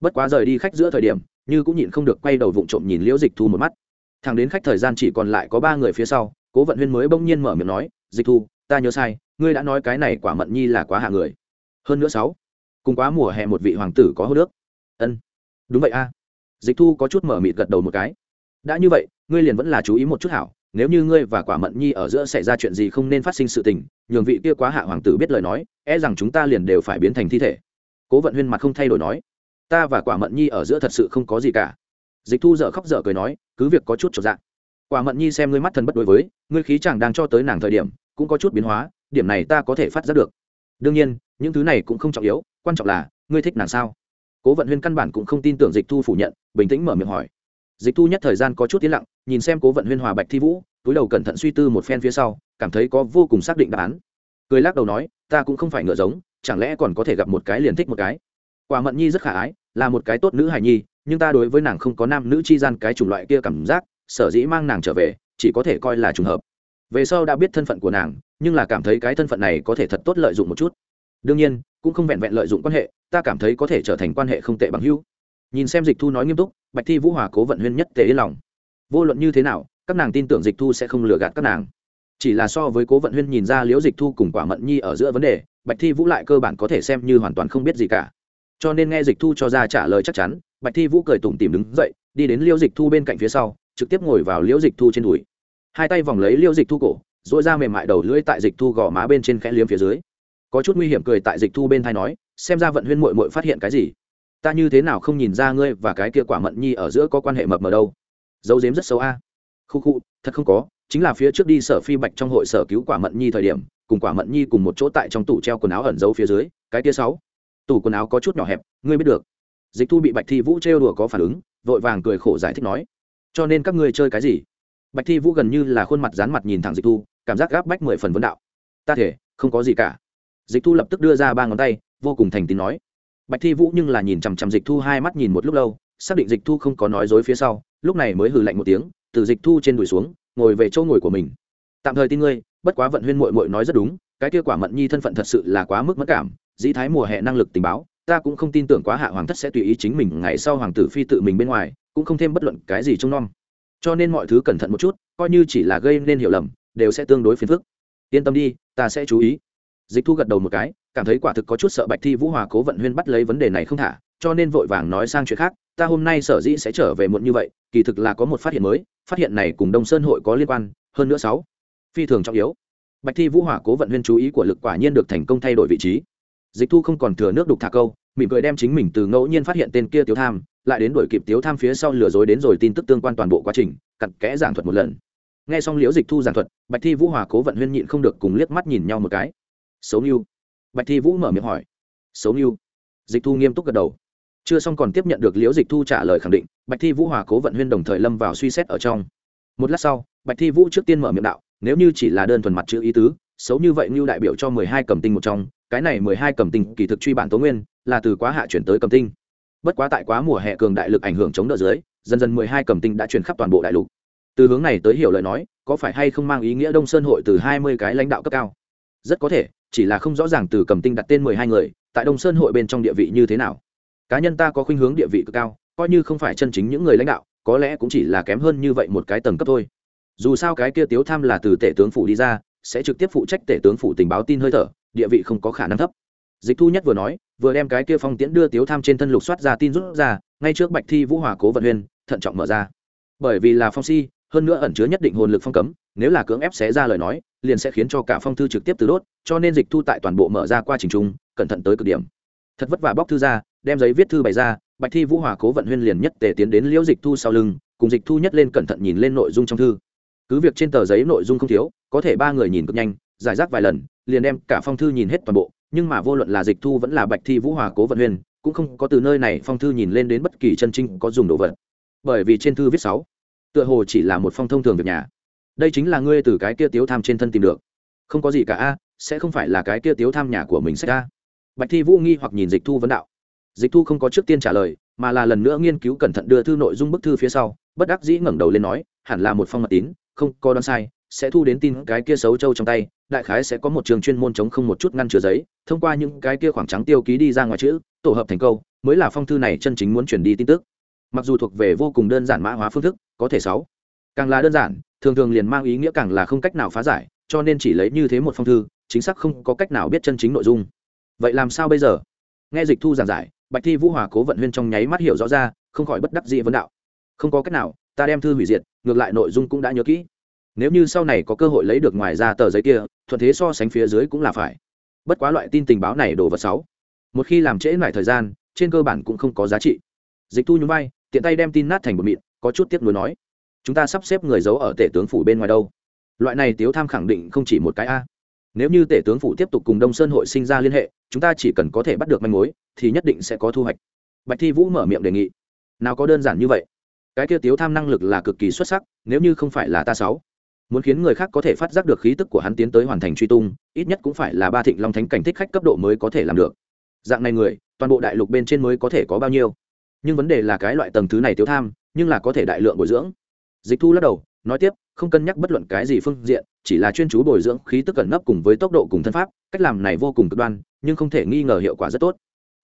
Bất quá rời đi khách giữa thời điểm, như cũng nhịn không được quay đầu vụng trộm nhìn liễu dịch thu một mắt. Thằng đến khách thời gian chỉ còn lại có ba người phía sau, cố vận huyên mới bỗng nhiên mở miệng nói, dịch thu, ta nhớ sai, ngươi đã nói cái này quả mận nhi là quá hạ người. Hơn nữa sáu, cùng quá mùa hè một vị hoàng tử có hô nước. Ân, đúng vậy a. Dịch thu có chút mở mịt gật đầu một cái. Đã như vậy, ngươi liền vẫn là chú ý một chút hảo nếu như ngươi và quả mận nhi ở giữa xảy ra chuyện gì không nên phát sinh sự tình, nhường vị kia quá hạ hoàng tử biết lời nói e rằng chúng ta liền đều phải biến thành thi thể. Cố vận huyên mặt không thay đổi nói, ta và quả mận nhi ở giữa thật sự không có gì cả. Dịch thu dở khóc dở cười nói, cứ việc có chút trọn dạng quả mận nhi xem ngươi mắt thần bất đối với, ngươi khí chẳng đang cho tới nàng thời điểm, cũng có chút biến hóa, điểm này ta có thể phát giác được. Đương nhiên, những thứ này cũng không trọng yếu, quan trọng là, ngươi thích nàng sao? Cố vận huyên căn bản cũng không tin tưởng dịch thu phủ nhận, bình tĩnh mở miệng hỏi dịch thu nhất thời gian có chút tiến lặng, nhìn xem cố vận huyên hòa bạch thi vũ, túi đầu cẩn thận suy tư một phen phía sau, cảm thấy có vô cùng xác định đáp án. Cười lắc đầu nói, ta cũng không phải ngựa giống, chẳng lẽ còn có thể gặp một cái liền thích một cái? Quả mận nhi rất khả ái, là một cái tốt nữ hài nhi, nhưng ta đối với nàng không có nam nữ chi gian cái chủng loại kia cảm giác, sở dĩ mang nàng trở về, chỉ có thể coi là trùng hợp. Về sau đã biết thân phận của nàng, nhưng là cảm thấy cái thân phận này có thể thật tốt lợi dụng một chút. Đương nhiên, cũng không vẹn vẹn lợi dụng quan hệ, ta cảm thấy có thể trở thành quan hệ không tệ bằng hữu nhìn xem dịch thu nói nghiêm túc, bạch thi vũ hòa cố vận huyên nhất tề yên lòng. Vô luận như thế nào, các nàng tin tưởng dịch thu sẽ không lừa gạt các nàng. Chỉ là so với cố vận huyên nhìn ra liễu dịch thu cùng quả mận nhi ở giữa vấn đề, bạch thi vũ lại cơ bản có thể xem như hoàn toàn không biết gì cả. Cho nên nghe dịch thu cho ra trả lời chắc chắn, bạch thi vũ cười tủm tìm đứng dậy, đi đến liễu dịch thu bên cạnh phía sau, trực tiếp ngồi vào liễu dịch thu trên đùi. Hai tay vòng lấy liễu dịch thu cổ dội ra mềm mại đầu lưỡi tại dịch thu gò má bên trên khẽ liếm phía dưới. Có chút nguy hiểm cười tại dịch thu bên thai nói, xem ra vận huyên mội mội phát hiện cái gì ta như thế nào không nhìn ra ngươi và cái kia quả mận nhi ở giữa có quan hệ mập mờ đâu? Dấu dếm rất xấu a. À. khu khu, thật không có, chính là phía trước đi sở phi bạch trong hội sở cứu quả mận nhi thời điểm, cùng quả mận nhi cùng một chỗ tại trong tủ treo quần áo ẩn giấu phía dưới, cái kia sáu. Tủ quần áo có chút nhỏ hẹp, ngươi biết được. Dịch thu bị bạch thi vũ trêu đùa có phản ứng, vội vàng cười khổ giải thích nói, cho nên các ngươi chơi cái gì? Bạch thi vũ gần như là khuôn mặt dán mặt nhìn thẳng dịch thu, cảm giác gáp bách mười phần vấn đạo. Ta thể, không có gì cả. Dịch thu lập tức đưa ra ba ngón tay, vô cùng thành tín nói bạch thi vũ nhưng là nhìn chằm chằm dịch thu hai mắt nhìn một lúc lâu, xác định dịch thu không có nói dối phía sau, lúc này mới hừ lạnh một tiếng, từ dịch thu trên đùi xuống, ngồi về chỗ ngồi của mình. Tạm thời tin ngươi, bất quá vận huyên mội mội nói rất đúng, cái kia quả mận nhi thân phận thật sự là quá mức mất cảm, dĩ thái mùa hè năng lực tình báo, ta cũng không tin tưởng quá hạ hoàng thất sẽ tùy ý chính mình ngày sau hoàng tử phi tự mình bên ngoài, cũng không thêm bất luận cái gì trông nom. Cho nên mọi thứ cẩn thận một chút, coi như chỉ là gây nên hiểu lầm, đều sẽ tương đối phiền phức. Yên tâm đi, ta sẽ chú ý dịch thu gật đầu một cái, cảm thấy quả thực có chút sợ bạch thi vũ hòa cố vận huyên bắt lấy vấn đề này không thả, cho nên vội vàng nói sang chuyện khác, ta hôm nay sở dĩ sẽ trở về muộn như vậy, kỳ thực là có một phát hiện mới, phát hiện này cùng đông sơn hội có liên quan, hơn nữa sáu, phi thường trọng yếu. Bạch thi vũ hỏa cố vận huyên chú ý của lực quả nhiên được thành công thay đổi vị trí. Dịch thu không còn thừa nước đục thả câu, mỉm cười đem chính mình từ ngẫu nhiên phát hiện tên kia tiếu tham, lại đến đổi kịp tiếu tham phía sau lừa dối đến rồi tin tức tương quan toàn bộ quá trình, cặn kẽ giảng thuật một lần. Nghe xong liễu dịch thu giảng thuật, bạch thi vũ hòa cố vận huyên nhịn không được cùng liếc mắt nhìn nhau một cái xấu như bạch thi vũ mở miệng hỏi. Xấu như dịch thu nghiêm túc gật đầu. Chưa xong còn tiếp nhận được liễu dịch thu trả lời khẳng định, bạch thi vũ hòa cố vận huyên đồng thời lâm vào suy xét ở trong. Một lát sau, bạch thi vũ trước tiên mở miệng đạo, nếu như chỉ là đơn thuần mặt chữ ý tứ, xấu như vậy như đại biểu cho mười hai cầm tinh một trong, cái này mười hai cầm tinh kỳ thực truy bản tố nguyên, là từ quá hạ chuyển tới cầm tinh. Bất quá tại quá mùa hè cường đại lực ảnh hưởng chống đỡ dưới, dần dần mười hai cầm tinh đã chuyển khắp toàn bộ đại lục. Từ hướng này tới hiểu lời nói, có phải hay không mang ý nghĩa đông sơn hội từ hai mươi cái lãnh đạo cấp cao? Rất có thể chỉ là không rõ ràng từ cầm tinh đặt tên mười hai người, tại đông sơn hội bên trong địa vị như thế nào. Cá nhân ta có khuynh hướng địa vị cực cao, coi như không phải chân chính những người lãnh đạo, có lẽ cũng chỉ là kém hơn như vậy một cái tầng cấp thôi. Dù sao cái kia tiếu tham là từ tể tướng phủ đi ra, sẽ trực tiếp phụ trách tể tướng phủ tình báo tin hơi thở, địa vị không có khả năng thấp. Dịch thu nhất vừa nói, vừa đem cái kia phong tiễn đưa tiếu tham trên thân lục soát ra tin rút ra, ngay trước bạch thi vũ hòa cố vận huyên, thận trọng mở ra. Bởi vì là phong si, hơn nữa ẩn chứa nhất định hồn lực phong cấm, nếu là cưỡng ép xé ra lời nói liền sẽ khiến cho cả phong thư trực tiếp từ đốt, cho nên dịch thu tại toàn bộ mở ra qua trình trung, cẩn thận tới cực điểm. Thật vất vả bóc thư ra, đem giấy viết thư bày ra, bạch thi vũ hòa cố vận huyên liền nhất tề tiến đến liễu dịch thu sau lưng, cùng dịch thu nhất lên cẩn thận nhìn lên nội dung trong thư. Cứ việc trên tờ giấy nội dung không thiếu, có thể ba người nhìn cực nhanh, giải rác vài lần, liền đem cả phong thư nhìn hết toàn bộ, nhưng mà vô luận là dịch thu vẫn là bạch thi vũ hòa cố vận huyên, cũng không có từ nơi này phong thư nhìn lên đến bất kỳ chân trinh có dùng đồ vật. Bởi vì trên thư viết sáu, tựa hồ chỉ là một phong thông thường việc nhà đây chính là ngươi từ cái kia tiếu tham trên thân tìm được. Không có gì cả a, sẽ không phải là cái kia tiếu tham nhà của mình sách a. Bạch thi vũ nghi hoặc nhìn dịch thu vấn đạo. Dịch thu không có trước tiên trả lời, mà là lần nữa nghiên cứu cẩn thận đưa thư nội dung bức thư phía sau, bất đắc dĩ ngẩng đầu lên nói, hẳn là một phong mật tín, không có đoán sai, sẽ thu đến tin cái kia xấu trâu trong tay, đại khái sẽ có một trường chuyên môn chống không một chút ngăn chứa giấy, thông qua những cái kia khoảng trắng tiêu ký đi ra ngoài chữ, tổ hợp thành câu, mới là phong thư này chân chính muốn truyền đi tin tức. Mặc dù thuộc về vô cùng đơn giản mã hóa phương thức, có thể sáu càng là đơn giản, thường thường liền mang ý nghĩa càng là không cách nào phá giải, cho nên chỉ lấy như thế một phong thư, chính xác không có cách nào biết chân chính nội dung. Vậy làm sao bây giờ? Nghe dịch thu giảng giải, bạch thi vũ hòa cố vận huyên trong nháy mắt hiểu rõ ra, không khỏi bất đắc dĩ vấn đạo. Không có cách nào, ta đem thư hủy diệt, ngược lại nội dung cũng đã nhớ kỹ. Nếu như sau này có cơ hội lấy được ngoài ra tờ giấy kia, thuận thế so sánh phía dưới cũng là phải. Bất quá loại tin tình báo này đồ vật sáu một khi làm trễ lại thời gian, trên cơ bản cũng không có giá trị. Dịch thu nhún vai, tiện tay đem tin nát thành một mịn, có chút tiếc nuối nói chúng ta sắp xếp người giấu ở tể tướng phủ bên ngoài đâu. Loại này tiếu tham khẳng định không chỉ một cái a. Nếu như tể tướng phủ tiếp tục cùng đông sơn hội sinh ra liên hệ, chúng ta chỉ cần có thể bắt được manh mối, thì nhất định sẽ có thu hoạch. Bạch thi vũ mở miệng đề nghị. Nào có đơn giản như vậy. Cái kia tiếu tham năng lực là cực kỳ xuất sắc, nếu như không phải là ta sáu. Muốn khiến người khác có thể phát giác được khí tức của hắn tiến tới hoàn thành truy tung, ít nhất cũng phải là ba thịnh long thánh cảnh thích khách cấp độ mới có thể làm được. Dạng này người, toàn bộ đại lục bên trên mới có thể có bao nhiêu. Nhưng vấn đề là cái loại tầng thứ này tiếu tham, nhưng là có thể đại lượng bồi dưỡng dịch thu lắc đầu, nói tiếp, không cân nhắc bất luận cái gì phương diện, chỉ là chuyên chú bồi dưỡng khí tức cẩn nấp cùng với tốc độ cùng thân pháp, cách làm này vô cùng cực đoan, nhưng không thể nghi ngờ hiệu quả rất tốt.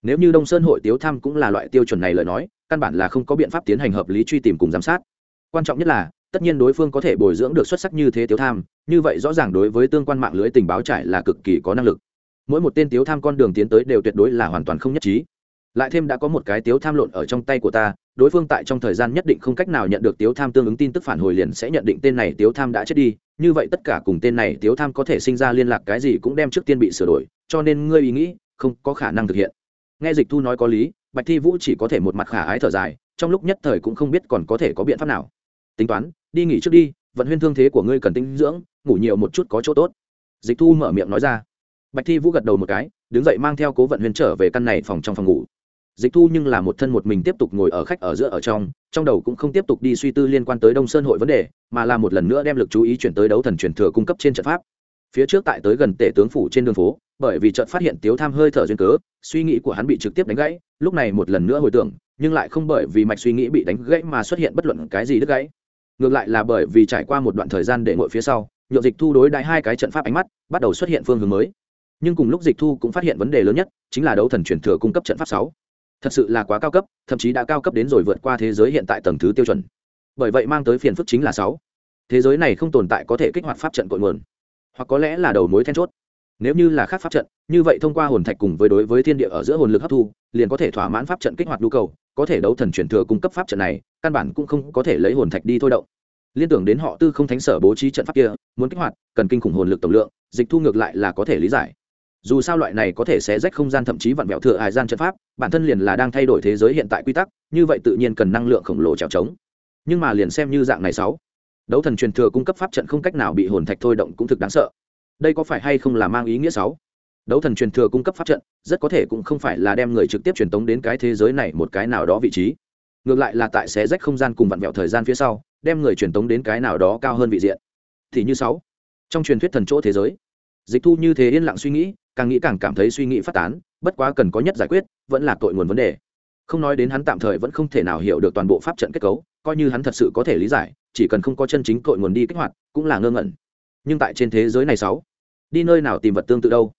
Nếu như đông sơn hội tiếu tham cũng là loại tiêu chuẩn này lời nói, căn bản là không có biện pháp tiến hành hợp lý truy tìm cùng giám sát. Quan trọng nhất là, tất nhiên đối phương có thể bồi dưỡng được xuất sắc như thế tiếu tham, như vậy rõ ràng đối với tương quan mạng lưới tình báo trải là cực kỳ có năng lực. Mỗi một tên tiếu tham con đường tiến tới đều tuyệt đối là hoàn toàn không nhất trí lại thêm đã có một cái tiếu tham lộn ở trong tay của ta, đối phương tại trong thời gian nhất định không cách nào nhận được tiếu tham tương ứng tin tức phản hồi liền sẽ nhận định tên này tiếu tham đã chết đi, như vậy tất cả cùng tên này tiếu tham có thể sinh ra liên lạc cái gì cũng đem trước tiên bị sửa đổi, cho nên ngươi ý nghĩ không có khả năng thực hiện. Nghe dịch thu nói có lý, bạch thi vũ chỉ có thể một mặt khả ái thở dài, trong lúc nhất thời cũng không biết còn có thể có biện pháp nào. Tính toán, đi nghỉ trước đi, vận huyên thương thế của ngươi cần tinh dưỡng, ngủ nhiều một chút có chỗ tốt. Dịch thu mở miệng nói ra. Bạch thi vũ gật đầu một cái, đứng dậy mang theo cố vận huyên trở về căn này phòng trong phòng ngủ dịch thu nhưng là một thân một mình tiếp tục ngồi ở khách ở giữa ở trong trong đầu cũng không tiếp tục đi suy tư liên quan tới đông sơn hội vấn đề, mà là một lần nữa đem lực chú ý chuyển tới đấu thần truyền thừa cung cấp trên trận pháp. Phía trước tại tới gần tể tướng phủ trên đường phố, bởi vì trận phát hiện tiếu tham hơi thở duyên cớ, suy nghĩ của hắn bị trực tiếp đánh gãy, lúc này một lần nữa hồi tưởng, nhưng lại không bởi vì mạch suy nghĩ bị đánh gãy mà xuất hiện bất luận cái gì đứt gãy. Ngược lại là bởi vì trải qua một đoạn thời gian để ngồi phía sau nhộn dịch thu đối đại hai cái trận pháp ánh mắt bắt đầu xuất hiện phương hướng mới. Nhưng cùng lúc dịch thu cũng phát hiện vấn đề lớn nhất, chính là đấu thần truyền thừa cung cấp trận pháp sáu thật sự là quá cao cấp, thậm chí đã cao cấp đến rồi vượt qua thế giới hiện tại tầng thứ tiêu chuẩn. Bởi vậy mang tới phiền phức chính là sáu. Thế giới này không tồn tại có thể kích hoạt pháp trận cội nguồn, hoặc có lẽ là đầu mối then chốt. Nếu như là khác pháp trận, như vậy thông qua hồn thạch cùng với đối với thiên địa ở giữa hồn lực hấp thu, liền có thể thỏa mãn pháp trận kích hoạt nhu cầu, có thể đấu thần truyền thừa cung cấp pháp trận này, căn bản cũng không có thể lấy hồn thạch đi thôi động. Liên tưởng đến họ tư không thánh sở bố trí trận pháp kia, muốn kích hoạt, cần kinh khủng hồn lực tổng lượng, dịch thu ngược lại là có thể lý giải dù sao loại này có thể sẽ rách không gian thậm chí vặn vẹo thừa hài gian trận pháp, bản thân liền là đang thay đổi thế giới hiện tại quy tắc, như vậy tự nhiên cần năng lượng khổng lồ trèo trống. Nhưng mà liền xem như dạng này sáu, đấu thần truyền thừa cung cấp pháp trận không cách nào bị hồn thạch thôi động cũng thực đáng sợ. Đây có phải hay không là mang ý nghĩa sáu? Đấu thần truyền thừa cung cấp pháp trận, rất có thể cũng không phải là đem người trực tiếp truyền tống đến cái thế giới này một cái nào đó vị trí. Ngược lại là tại xé rách không gian cùng vặn vẹo thời gian phía sau, đem người truyền tống đến cái nào đó cao hơn vị diện. Thì như sáu, trong truyền thuyết thần chỗ thế giới dịch thu như thế yên lặng suy nghĩ, càng nghĩ càng cảm thấy suy nghĩ phát tán, bất quá cần có nhất giải quyết, vẫn là tội nguồn vấn đề. Không nói đến hắn tạm thời vẫn không thể nào hiểu được toàn bộ pháp trận kết cấu, coi như hắn thật sự có thể lý giải, chỉ cần không có chân chính tội nguồn đi kích hoạt, cũng là ngơ ngẩn. Nhưng tại trên thế giới này sáu, đi nơi nào tìm vật tương tự đâu?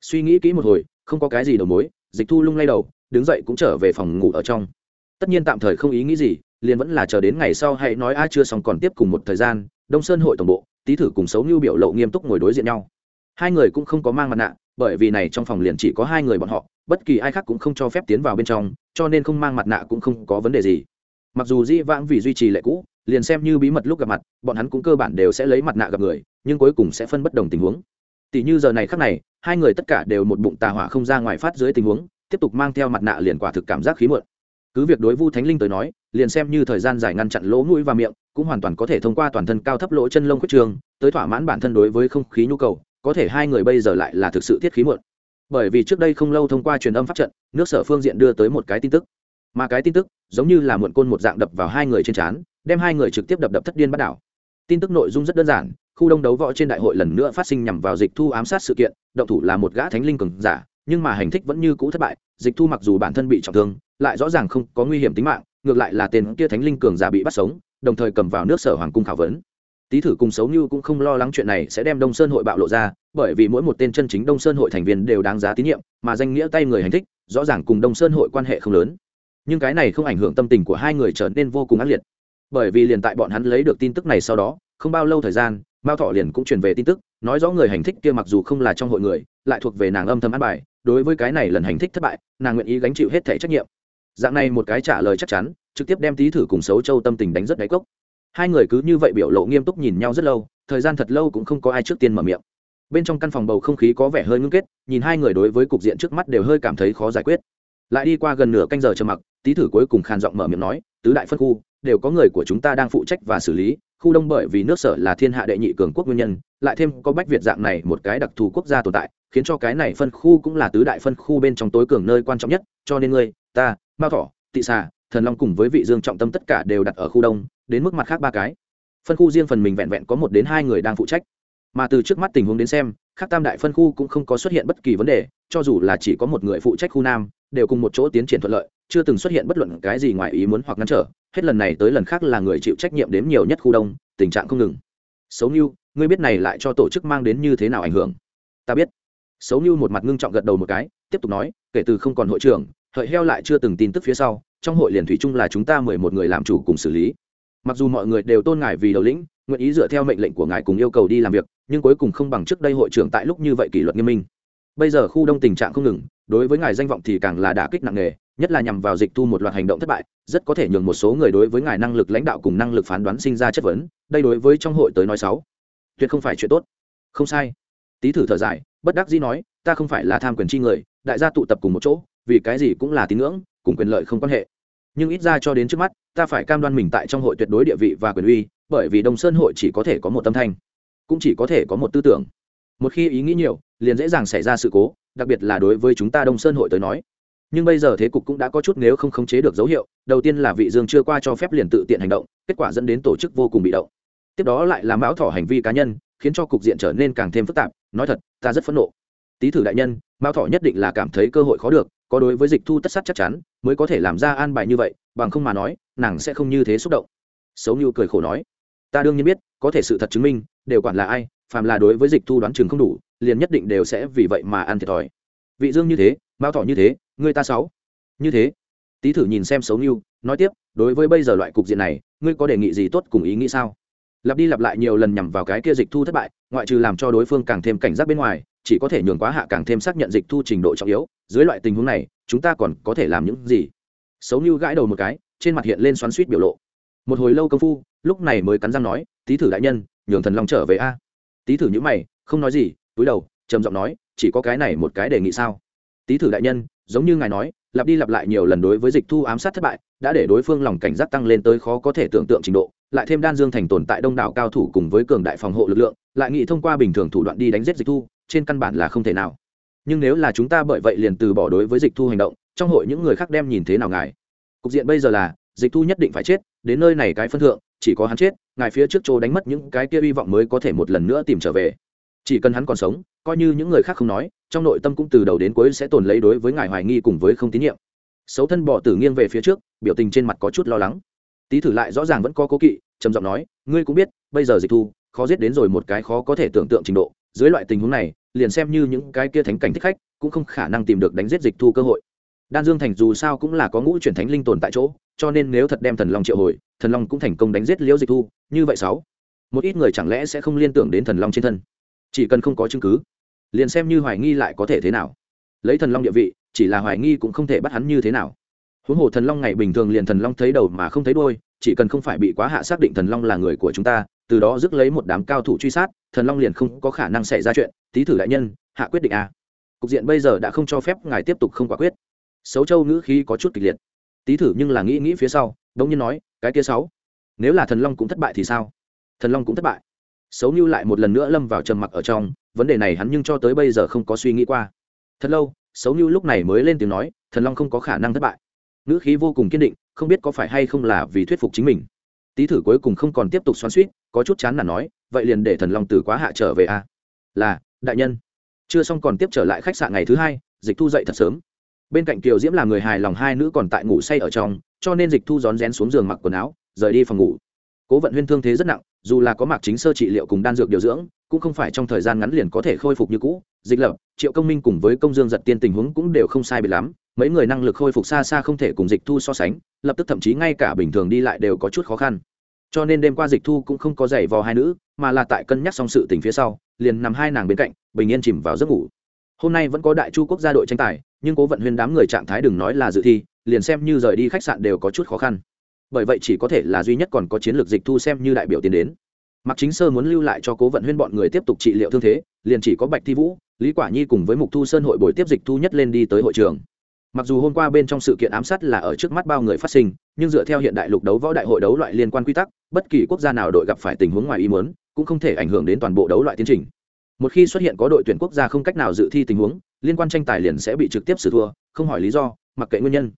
Suy nghĩ kỹ một hồi, không có cái gì đầu mối, dịch thu lung lay đầu, đứng dậy cũng trở về phòng ngủ ở trong. Tất nhiên tạm thời không ý nghĩ gì, liền vẫn là chờ đến ngày sau hãy nói a chưa xong còn tiếp cùng một thời gian, đông sơn hội tổng bộ tý thử cùng xấu như biểu lộ nghiêm túc ngồi đối diện nhau hai người cũng không có mang mặt nạ, bởi vì này trong phòng liền chỉ có hai người bọn họ, bất kỳ ai khác cũng không cho phép tiến vào bên trong, cho nên không mang mặt nạ cũng không có vấn đề gì. Mặc dù di vãng vì duy trì lệ cũ, liền xem như bí mật lúc gặp mặt, bọn hắn cũng cơ bản đều sẽ lấy mặt nạ gặp người, nhưng cuối cùng sẽ phân bất đồng tình huống. Tỷ như giờ này khác này, hai người tất cả đều một bụng tà hỏa không ra ngoài phát dưới tình huống, tiếp tục mang theo mặt nạ liền quả thực cảm giác khí mượn cứ việc đối vu thánh linh tới nói, liền xem như thời gian dài ngăn chặn lỗ mũi và miệng, cũng hoàn toàn có thể thông qua toàn thân cao thấp lỗ chân lông khuyết trường, tới thỏa mãn bản thân đối với không khí nhu cầu có thể hai người bây giờ lại là thực sự thiết khí muộn, bởi vì trước đây không lâu thông qua truyền âm pháp trận nước sở phương diện đưa tới một cái tin tức. Mà cái tin tức giống như là muộn côn một dạng đập vào hai người trên trán đem hai người trực tiếp đập đập thất điên bắt đảo. Tin tức nội dung rất đơn giản khu đông đấu võ trên đại hội lần nữa phát sinh nhằm vào dịch thu ám sát sự kiện động thủ là một gã thánh linh cường giả nhưng mà hành thích vẫn như cũ thất bại dịch thu mặc dù bản thân bị trọng thương lại rõ ràng không có nguy hiểm tính mạng ngược lại là tên kia thánh linh cường giả bị bắt sống đồng thời cầm vào nước sở hoàng cung khảo vấn tý thử cùng xấu như cũng không lo lắng chuyện này sẽ đem đông sơn hội bạo lộ ra, bởi vì mỗi một tên chân chính đông sơn hội thành viên đều đáng giá tín nhiệm, mà danh nghĩa tay người hành thích, rõ ràng cùng đông sơn hội quan hệ không lớn. Nhưng cái này không ảnh hưởng tâm tình của hai người trở nên vô cùng ác liệt. Bởi vì liền tại bọn hắn lấy được tin tức này sau đó, không bao lâu thời gian, mao thọ liền cũng truyền về tin tức, nói rõ người hành thích kia mặc dù không là trong hội người, lại thuộc về nàng âm thầm ăn bài, đối với cái này lần hành thích thất bại, nàng nguyện ý gánh chịu hết thể trách nhiệm. Dạng này một cái trả lời chắc chắn, trực tiếp đem tý thử cùng xấu châu tâm tình đánh rất đáy cốc hai người cứ như vậy biểu lộ nghiêm túc nhìn nhau rất lâu, thời gian thật lâu cũng không có ai trước tiên mở miệng. Bên trong căn phòng bầu không khí có vẻ hơi ngưng kết, nhìn hai người đối với cục diện trước mắt đều hơi cảm thấy khó giải quyết. Lại đi qua gần nửa canh giờ trầm mặc tý thử cuối cùng khàn giọng mở miệng nói, tứ đại phân khu, đều có người của chúng ta đang phụ trách và xử lý, khu đông bởi vì nước sở là thiên hạ đệ nhị cường quốc nguyên nhân, lại thêm có bách việt dạng này một cái đặc thù quốc gia tồn tại, khiến cho cái này phân khu cũng là tứ đại phân khu bên trong tối cường nơi quan trọng nhất, cho nên ngươi, ta, mao thỏ, tị xà, thần long cùng với vị dương trọng tâm tất cả đều đặt ở khu đông đến mức mặt khác ba cái. Phân khu riêng phần mình vẹn vẹn có một đến hai người đang phụ trách. Mà từ trước mắt tình huống đến xem, khác tam đại phân khu cũng không có xuất hiện bất kỳ vấn đề, cho dù là chỉ có một người phụ trách khu nam, đều cùng một chỗ tiến triển thuận lợi, chưa từng xuất hiện bất luận cái gì ngoài ý muốn hoặc ngăn trở. Hết lần này tới lần khác là người chịu trách nhiệm đến nhiều nhất khu đông, tình trạng không ngừng. Xấu như ngươi biết này lại cho tổ chức mang đến như thế nào ảnh hưởng? Ta biết. Xấu như một mặt ngưng trọng gật đầu một cái, tiếp tục nói, kể từ không còn hội trưởng, hợi heo lại chưa từng tin tức phía sau, trong hội liền thủy chung là chúng ta mười một người làm chủ cùng xử lý mặc dù mọi người đều tôn ngài vì đầu lĩnh, nguyện ý dựa theo mệnh lệnh của ngài cùng yêu cầu đi làm việc, nhưng cuối cùng không bằng trước đây hội trưởng tại lúc như vậy kỷ luật nghiêm minh. Bây giờ khu đông tình trạng không ngừng, đối với ngài danh vọng thì càng là đả kích nặng nề, nhất là nhằm vào dịch thu một loạt hành động thất bại, rất có thể nhường một số người đối với ngài năng lực lãnh đạo cùng năng lực phán đoán sinh ra chất vấn, đây đối với trong hội tới nói sáu tuyệt không phải chuyện tốt. Không sai. Tý thử thở dài, bất đắc dĩ nói, ta không phải là tham quyền chi người, đại gia tụ tập cùng một chỗ, vì cái gì cũng là tín ngưỡng, cùng quyền lợi không quan hệ. Nhưng ít ra cho đến trước mắt ta phải cam đoan mình tại trong hội tuyệt đối địa vị và quyền uy, bởi vì đông sơn hội chỉ có thể có một tâm thanh, cũng chỉ có thể có một tư tưởng. Một khi ý nghĩ nhiều, liền dễ dàng xảy ra sự cố, đặc biệt là đối với chúng ta đông sơn hội tới nói. Nhưng bây giờ thế cục cũng đã có chút nếu không khống chế được dấu hiệu, đầu tiên là vị dương chưa qua cho phép liền tự tiện hành động, kết quả dẫn đến tổ chức vô cùng bị động. Tiếp đó lại là mão thỏ hành vi cá nhân, khiến cho cục diện trở nên càng thêm phức tạp, nói thật, ta rất phẫn nộ. Tý thử đại nhân mao thọ nhất định là cảm thấy cơ hội khó được, có đối với dịch thu tất sát chắc chắn, mới có thể làm ra an bài như vậy, bằng không mà nói nàng sẽ không như thế xúc động. Xấu như cười khổ nói, ta đương nhiên biết, có thể sự thật chứng minh, đều quản là ai, phàm là đối với dịch thu đoán chừng không đủ, liền nhất định đều sẽ vì vậy mà ăn thiệt thòi. Vị dương như thế mao thọ như thế người ta sáu. Như thế? Tý thử nhìn xem xấu như nói tiếp, đối với bây giờ loại cục diện này, ngươi có đề nghị gì tốt cùng ý nghĩ sao? Lặp đi lặp lại nhiều lần nhằm vào cái kia dịch thu thất bại, ngoại trừ làm cho đối phương càng thêm cảnh giác bên ngoài, chỉ có thể nhường quá hạ càng thêm xác nhận dịch thu trình độ trọng yếu. Dưới loại tình huống này, chúng ta còn có thể làm những gì? Xấu như gãi đầu một cái trên mặt hiện lên xoắn suýt biểu lộ. Một hồi lâu công phu, lúc này mới cắn răng nói, tý thử đại nhân, nhường thần long trở về a. Tý thử nhữ mày, không nói gì, túi đầu, trầm giọng nói, chỉ có cái này một cái đề nghị sao? Tý thử đại nhân, giống như ngài nói, lặp đi lặp lại nhiều lần đối với dịch thu ám sát thất bại, đã để đối phương lòng cảnh giác tăng lên tới khó có thể tưởng tượng trình độ, lại thêm đan dương thành tồn tại đông đảo cao thủ cùng với cường đại phòng hộ lực lượng, lại nghĩ thông qua bình thường thủ đoạn đi đánh giết dịch thu, trên căn bản là không thể nào. Nhưng nếu là chúng ta bởi vậy liền từ bỏ đối với dịch thu hành động, trong hội những người khác đem nhìn thế nào ngài? Cục diện bây giờ là, dịch thu nhất định phải chết, đến nơi này cái phân thượng, chỉ có hắn chết, ngài phía trước chỗ đánh mất những cái kia hy vọng mới có thể một lần nữa tìm trở về. Chỉ cần hắn còn sống, coi như những người khác không nói, trong nội tâm cũng từ đầu đến cuối sẽ tồn lấy đối với ngài hoài nghi cùng với không tín nhiệm. Xấu thân bỏ tử nghiêng về phía trước, biểu tình trên mặt có chút lo lắng. Tý thử lại rõ ràng vẫn có cố kỵ, trầm giọng nói, ngươi cũng biết, bây giờ dịch thu, khó giết đến rồi một cái khó có thể tưởng tượng trình độ. Dưới loại tình huống này, liền xem như những cái kia thánh cảnh thích khách, cũng không khả năng tìm được đánh giết dịch thu cơ hội đan dương thành dù sao cũng là có ngũ chuyển thánh linh tồn tại chỗ, cho nên nếu thật đem thần long triệu hồi, thần long cũng thành công đánh giết liễu dịch thu, như vậy sáu, một ít người chẳng lẽ sẽ không liên tưởng đến thần long trên thân? Chỉ cần không có chứng cứ, liền xem như hoài nghi lại có thể thế nào. Lấy thần long địa vị, chỉ là hoài nghi cũng không thể bắt hắn như thế nào. Huống hồ thần long ngày bình thường liền thần long thấy đầu mà không thấy đôi chỉ cần không phải bị quá hạ xác định thần long là người của chúng ta, từ đó rước lấy một đám cao thủ truy sát, thần long liền không có khả năng xảy ra chuyện. Tý thử đại nhân, hạ quyết định a. À. cục diện bây giờ đã không cho phép ngài tiếp tục không quả quyết xấu châu ngữ khí có chút kịch liệt. Tý thử nhưng là nghĩ nghĩ phía sau đống nhiên nói, cái kia sáu, nếu là thần long cũng thất bại thì sao? Thần long cũng thất bại. Xấu như lại một lần nữa lâm vào trầm mặc ở trong, vấn đề này hắn nhưng cho tới bây giờ không có suy nghĩ qua. Thật lâu, xấu như lúc này mới lên tiếng nói, thần long không có khả năng thất bại. Ngữ khí vô cùng kiên định, không biết có phải hay không là vì thuyết phục chính mình. Tý thử cuối cùng không còn tiếp tục xoắn suýt có chút chán là nói, vậy liền để thần long từ quá hạ trở về a. Là, đại nhân. Chưa xong còn tiếp trở lại khách sạn ngày thứ hai, dịch thu dậy thật sớm bên cạnh kiều diễm là người hài lòng, hai nữ còn tại ngủ say ở trong, cho nên dịch thu rón rén xuống giường mặc quần áo, rời đi phòng ngủ. Cố vận huyên thương thế rất nặng, dù là có mạc chính sơ trị liệu cùng đan dược điều dưỡng, cũng không phải trong thời gian ngắn liền có thể khôi phục như cũ. Dịch lập, triệu công minh cùng với công dương giật tiên tình huống cũng đều không sai biệt lắm, mấy người năng lực khôi phục xa xa không thể cùng dịch thu so sánh, lập tức thậm chí ngay cả bình thường đi lại đều có chút khó khăn. Cho nên đêm qua dịch thu cũng không có giày vò hai nữ, mà là tại cân nhắc xong sự tình phía sau, liền nằm hai nàng bên cạnh, bình yên chìm vào giấc ngủ hôm nay vẫn có đại chu quốc gia đội tranh tài, nhưng cố vận huyên đám người trạng thái đừng nói là dự thi, liền xem như rời đi khách sạn đều có chút khó khăn. Bởi vậy chỉ có thể là duy nhất còn có chiến lược dịch thu xem như đại biểu tiến đến. Mặc chính sơ muốn lưu lại cho cố vận huyên bọn người tiếp tục trị liệu thương thế, liền chỉ có bạch thi vũ, lý quả nhi cùng với mục thu sơn hội buổi tiếp dịch thu nhất lên đi tới hội trường. Mặc dù hôm qua bên trong sự kiện ám sát là ở trước mắt bao người phát sinh, nhưng dựa theo hiện đại lục đấu võ đại hội đấu loại liên quan quy tắc, bất kỳ quốc gia nào đội gặp phải tình huống ngoài ý muốn, cũng không thể ảnh hưởng đến toàn bộ đấu loại tiến trình một khi xuất hiện có đội tuyển quốc gia không cách nào dự thi tình huống, liên quan tranh tài liền sẽ bị trực tiếp xử thua, không hỏi lý do, mặc kệ nguyên nhân.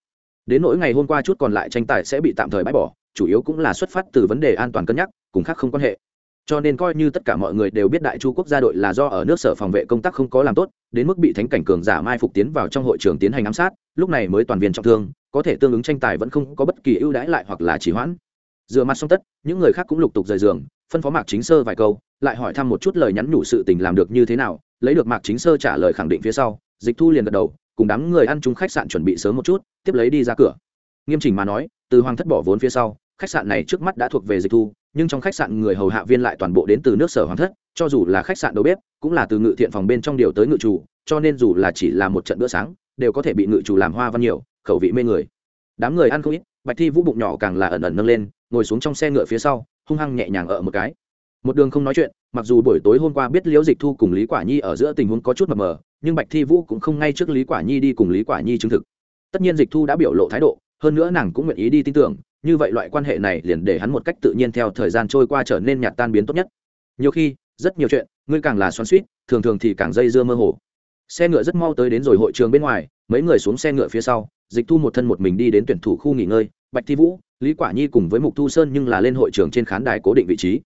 Đến nỗi ngày hôm qua chút còn lại tranh tài sẽ bị tạm thời bãi bỏ, chủ yếu cũng là xuất phát từ vấn đề an toàn cân nhắc, cùng khác không quan hệ. Cho nên coi như tất cả mọi người đều biết đại chu quốc gia đội là do ở nước sở phòng vệ công tác không có làm tốt, đến mức bị thánh cảnh cường giả mai phục tiến vào trong hội trường tiến hành ám sát, lúc này mới toàn viên trọng thương, có thể tương ứng tranh tài vẫn không có bất kỳ ưu đãi lại hoặc là chỉ hoãn. Dựa mặt xong tất, những người khác cũng lục tục rời giường phân phó mạc chính sơ vài câu, lại hỏi thăm một chút lời nhắn nhủ sự tình làm được như thế nào, lấy được mạc chính sơ trả lời khẳng định phía sau, dịch thu liền gật đầu, cùng đám người ăn chung khách sạn chuẩn bị sớm một chút, tiếp lấy đi ra cửa. Nghiêm chỉnh mà nói, từ hoàng thất bỏ vốn phía sau, khách sạn này trước mắt đã thuộc về dịch thu, nhưng trong khách sạn người hầu hạ viên lại toàn bộ đến từ nước sở hoàng thất, cho dù là khách sạn đầu bếp, cũng là từ ngự thiện phòng bên trong điều tới ngự chủ, cho nên dù là chỉ là một trận bữa sáng, đều có thể bị ngự chủ làm hoa văn nhiều, khẩu vị mê người. Đám người ăn không ít, bạch thi vũ bụng nhỏ càng là ẩn ẩn nâng lên ngồi xuống trong xe ngựa phía sau, hung hăng nhẹ nhàng ở một cái. Một đường không nói chuyện, mặc dù buổi tối hôm qua biết liễu dịch thu cùng lý quả nhi ở giữa tình huống có chút mờ mờ, nhưng bạch thi vũ cũng không ngay trước lý quả nhi đi cùng lý quả nhi chứng thực. Tất nhiên dịch thu đã biểu lộ thái độ, hơn nữa nàng cũng nguyện ý đi tin tưởng, như vậy loại quan hệ này liền để hắn một cách tự nhiên theo thời gian trôi qua trở nên nhạt tan biến tốt nhất. Nhiều khi, rất nhiều chuyện, ngươi càng là xoắn suýt thường thường thì càng dây dưa mơ hồ. Xe ngựa rất mau tới đến rồi hội trường bên ngoài, mấy người xuống xe ngựa phía sau, dịch thu một thân một mình đi đến tuyển thủ khu nghỉ ngơi, bạch thi vũ lý quả nhi cùng với mục thu sơn nhưng là lên hội trường trên khán đài cố định vị trí.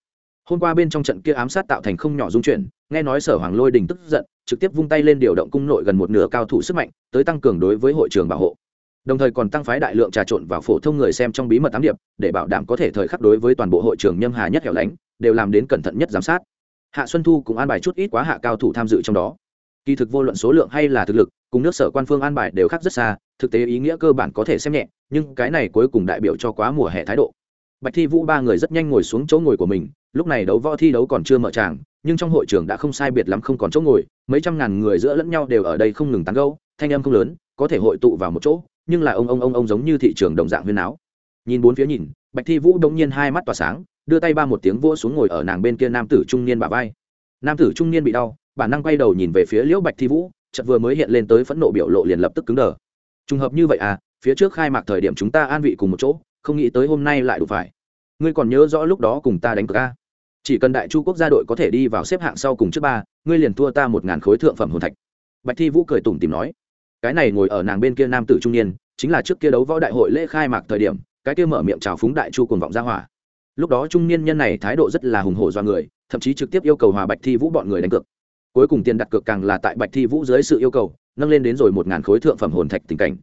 Hôm qua bên trong trận kia ám sát tạo thành không nhỏ dung chuyển, nghe nói sở hoàng lôi đình tức giận, trực tiếp vung tay lên điều động cung nội gần một nửa cao thủ sức mạnh, tới tăng cường đối với hội trường bảo hộ. Đồng thời còn tăng phái đại lượng trà trộn vào phổ thông người xem trong bí mật tám điệp, để bảo đảm có thể thời khắc đối với toàn bộ hội trường nhâm hà nhất hẻo lánh, đều làm đến cẩn thận nhất giám sát. Hạ xuân thu cũng an bài chút ít quá hạ cao thủ tham dự trong đó. Kỳ thực vô luận số lượng hay là thực lực, cùng nước sở quan phương an bài đều khác rất xa thực tế ý nghĩa cơ bản có thể xem nhẹ, nhưng cái này cuối cùng đại biểu cho quá mùa hè thái độ. Bạch thi vũ ba người rất nhanh ngồi xuống chỗ ngồi của mình, lúc này đấu võ thi đấu còn chưa mở tràng, nhưng trong hội trường đã không sai biệt lắm không còn chỗ ngồi, mấy trăm ngàn người giữa lẫn nhau đều ở đây không ngừng tán gâu thanh âm không lớn, có thể hội tụ vào một chỗ, nhưng là ông ông ông ông giống như thị trường đồng dạng huyên áo nhìn bốn phía nhìn, bạch thi vũ đông nhiên hai mắt tỏa sáng, đưa tay ba một tiếng vỗ xuống ngồi ở nàng bên kia nam tử trung niên bà vai. Nam tử trung niên bị đau, bản năng quay đầu nhìn về phía liễu bạch thi vũ, chợt vừa mới hiện lên tới phẫn nộ biểu lộ liền lập tức cứng đờ trùng hợp như vậy à phía trước khai mạc thời điểm chúng ta an vị cùng một chỗ, không nghĩ tới hôm nay lại đủ phải. Ngươi còn nhớ rõ lúc đó cùng ta đánh cược a chỉ cần đại chu quốc gia đội có thể đi vào xếp hạng sau cùng trước ba, ngươi liền thua ta một ngàn khối thượng phẩm hồn thạch. Bạch thi vũ cười tủm tìm nói. Cái này ngồi ở nàng bên kia nam tử trung niên, chính là trước kia đấu võ đại hội lễ khai mạc thời điểm, cái kia mở miệng chào phúng đại chu cùng vọng ra hỏa. Lúc đó trung niên nhân này thái độ rất là hùng hổ do người, thậm chí trực tiếp yêu cầu hòa bạch thi vũ bọn người đánh cược. Cuối cùng tiền đặt cược càng là tại bạch thi vũ dưới sự yêu cầu nâng lên đến rồi một ngàn khối thượng phẩm hồn thạch tình cảnh.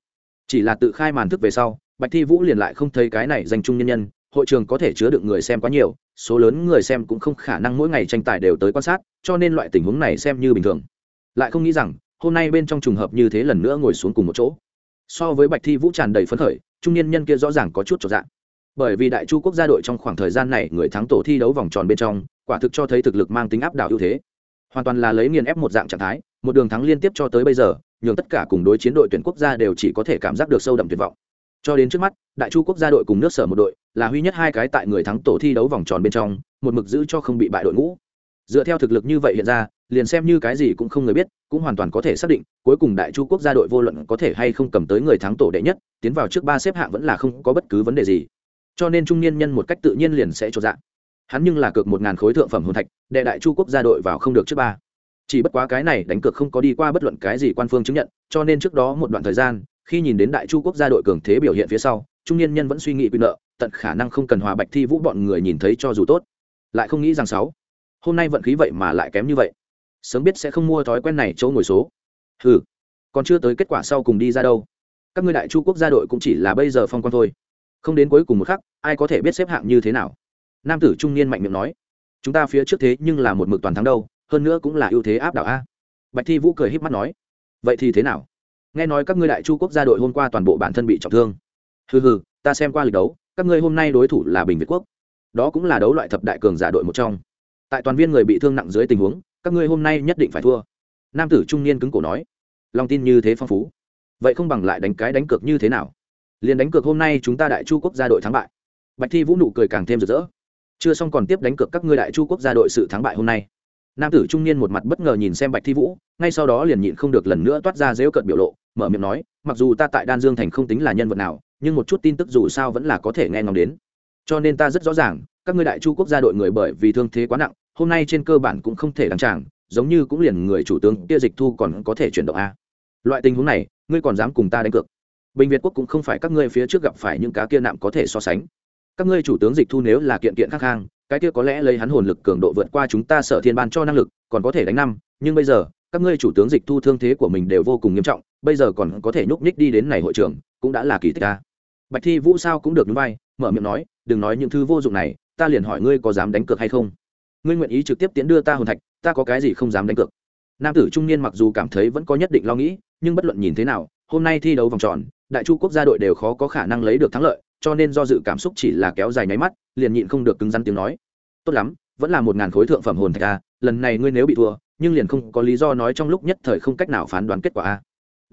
Chỉ là tự khai màn thức về sau, bạch thi vũ liền lại không thấy cái này danh trung nhân nhân, hội trường có thể chứa được người xem quá nhiều, số lớn người xem cũng không khả năng mỗi ngày tranh tài đều tới quan sát, cho nên loại tình huống này xem như bình thường. Lại không nghĩ rằng, hôm nay bên trong trùng hợp như thế lần nữa ngồi xuống cùng một chỗ. So với bạch thi vũ tràn đầy phấn khởi, trung niên nhân kia rõ ràng có chút trọn dạng bởi vì đại chu quốc gia đội trong khoảng thời gian này người thắng tổ thi đấu vòng tròn bên trong, quả thực cho thấy thực lực mang tính áp đảo ưu thế hoàn toàn là lấy nghiền ép một dạng trạng thái, một đường thắng liên tiếp cho tới bây giờ, nhường tất cả cùng đối chiến đội tuyển quốc gia đều chỉ có thể cảm giác được sâu đậm tuyệt vọng. Cho đến trước mắt, đại chu quốc gia đội cùng nước sở một đội, là huy nhất hai cái tại người thắng tổ thi đấu vòng tròn bên trong, một mực giữ cho không bị bại đội ngũ. Dựa theo thực lực như vậy hiện ra, liền xem như cái gì cũng không người biết, cũng hoàn toàn có thể xác định, cuối cùng đại chu quốc gia đội vô luận có thể hay không cầm tới người thắng tổ đệ nhất, tiến vào trước ba xếp hạng vẫn là không có bất cứ vấn đề gì. Cho nên trung niên nhân một cách tự nhiên liền sẽ cho dạng hắn nhưng là cược một ngàn khối thượng phẩm hồn thạch, đệ đại chu quốc gia đội vào không được trước ba. Chỉ bất quá cái này đánh cược không có đi qua bất luận cái gì quan phương chứng nhận, cho nên trước đó một đoạn thời gian, khi nhìn đến đại chu quốc gia đội cường thế biểu hiện phía sau, trung niên nhân vẫn suy nghĩ quyền nợ, tận khả năng không cần hòa bạch thi vũ bọn người nhìn thấy cho dù tốt. Lại không nghĩ rằng sáu, hôm nay vận khí vậy mà lại kém như vậy. Sớm biết sẽ không mua thói quen này chỗ ngồi số. Ừ còn chưa tới kết quả sau cùng đi ra đâu. Các ngươi đại chu quốc gia đội cũng chỉ là bây giờ phong quan thôi. Không đến cuối cùng một khắc, ai có thể biết xếp hạng như thế nào? Nam tử trung niên mạnh miệng nói, chúng ta phía trước thế nhưng là một mực toàn thắng đâu, hơn nữa cũng là ưu thế áp đảo a. Bạch thi vũ cười h í p mắt nói, vậy thì thế nào? Nghe nói các ngươi đại chu quốc gia đội hôm qua toàn bộ bản thân bị trọng thương. Hừ hừ, ta xem qua lịch đấu, các ngươi hôm nay đối thủ là bình việt quốc. Đó cũng là đấu loại thập đại cường giả đội một trong. Tại toàn viên người bị thương nặng dưới tình huống, các ngươi hôm nay nhất định phải thua. Nam tử trung niên cứng cổ nói, lòng tin như thế phong phú. Vậy không bằng lại đánh cái đánh cược như thế nào? Liền đánh cược hôm nay chúng ta đại chu quốc gia đội thắng bại. Bạch thi vũ nụ cười càng thêm rực rỡ chưa xong còn tiếp đánh cược các ngươi đại chu quốc gia đội sự thắng bại hôm nay. Nam tử trung niên một mặt bất ngờ nhìn xem bạch thi vũ, ngay sau đó liền nhịn không được lần nữa toát ra dễu cợt biểu lộ, mở miệng nói, mặc dù ta tại đan dương thành không tính là nhân vật nào, nhưng một chút tin tức dù sao vẫn là có thể nghe ngóng đến. Cho nên ta rất rõ ràng, các ngươi đại chu quốc gia đội người bởi vì thương thế quá nặng, hôm nay trên cơ bản cũng không thể đăng tràng, giống như cũng liền người chủ tướng kia dịch thu còn có thể chuyển động a. Loại tình huống này, ngươi còn dám cùng ta đánh cược? Bình việt quốc cũng không phải các ngươi phía trước gặp phải những cá kia nạm có thể so sánh các ngươi chủ tướng dịch thu nếu là kiện kiện khắc khang, cái kia có lẽ lấy hắn hồn lực cường độ vượt qua chúng ta sở thiên ban cho năng lực, còn có thể đánh năm, nhưng bây giờ, các ngươi chủ tướng dịch thu thương thế của mình đều vô cùng nghiêm trọng, bây giờ còn có thể nhúc nhích đi đến này hội trưởng, cũng đã là kỳ tích ta. Bạch thi vũ sao cũng được núi vai, mở miệng nói, đừng nói những thứ vô dụng này, ta liền hỏi ngươi có dám đánh cược hay không? Ngươi nguyện ý trực tiếp tiến đưa ta hồn thạch, ta có cái gì không dám đánh cược? Nam tử trung niên mặc dù cảm thấy vẫn có nhất định lo nghĩ, nhưng bất luận nhìn thế nào, hôm nay thi đấu vòng tròn, đại chu quốc gia đội đều khó có khả năng lấy được thắng lợi cho nên do dự cảm xúc chỉ là kéo dài nháy mắt, liền nhịn không được cứng rắn tiếng nói. Tốt lắm, vẫn là một ngàn khối thượng phẩm hồn thạch a lần này ngươi nếu bị thua, nhưng liền không có lý do nói trong lúc nhất thời không cách nào phán đoán kết quả a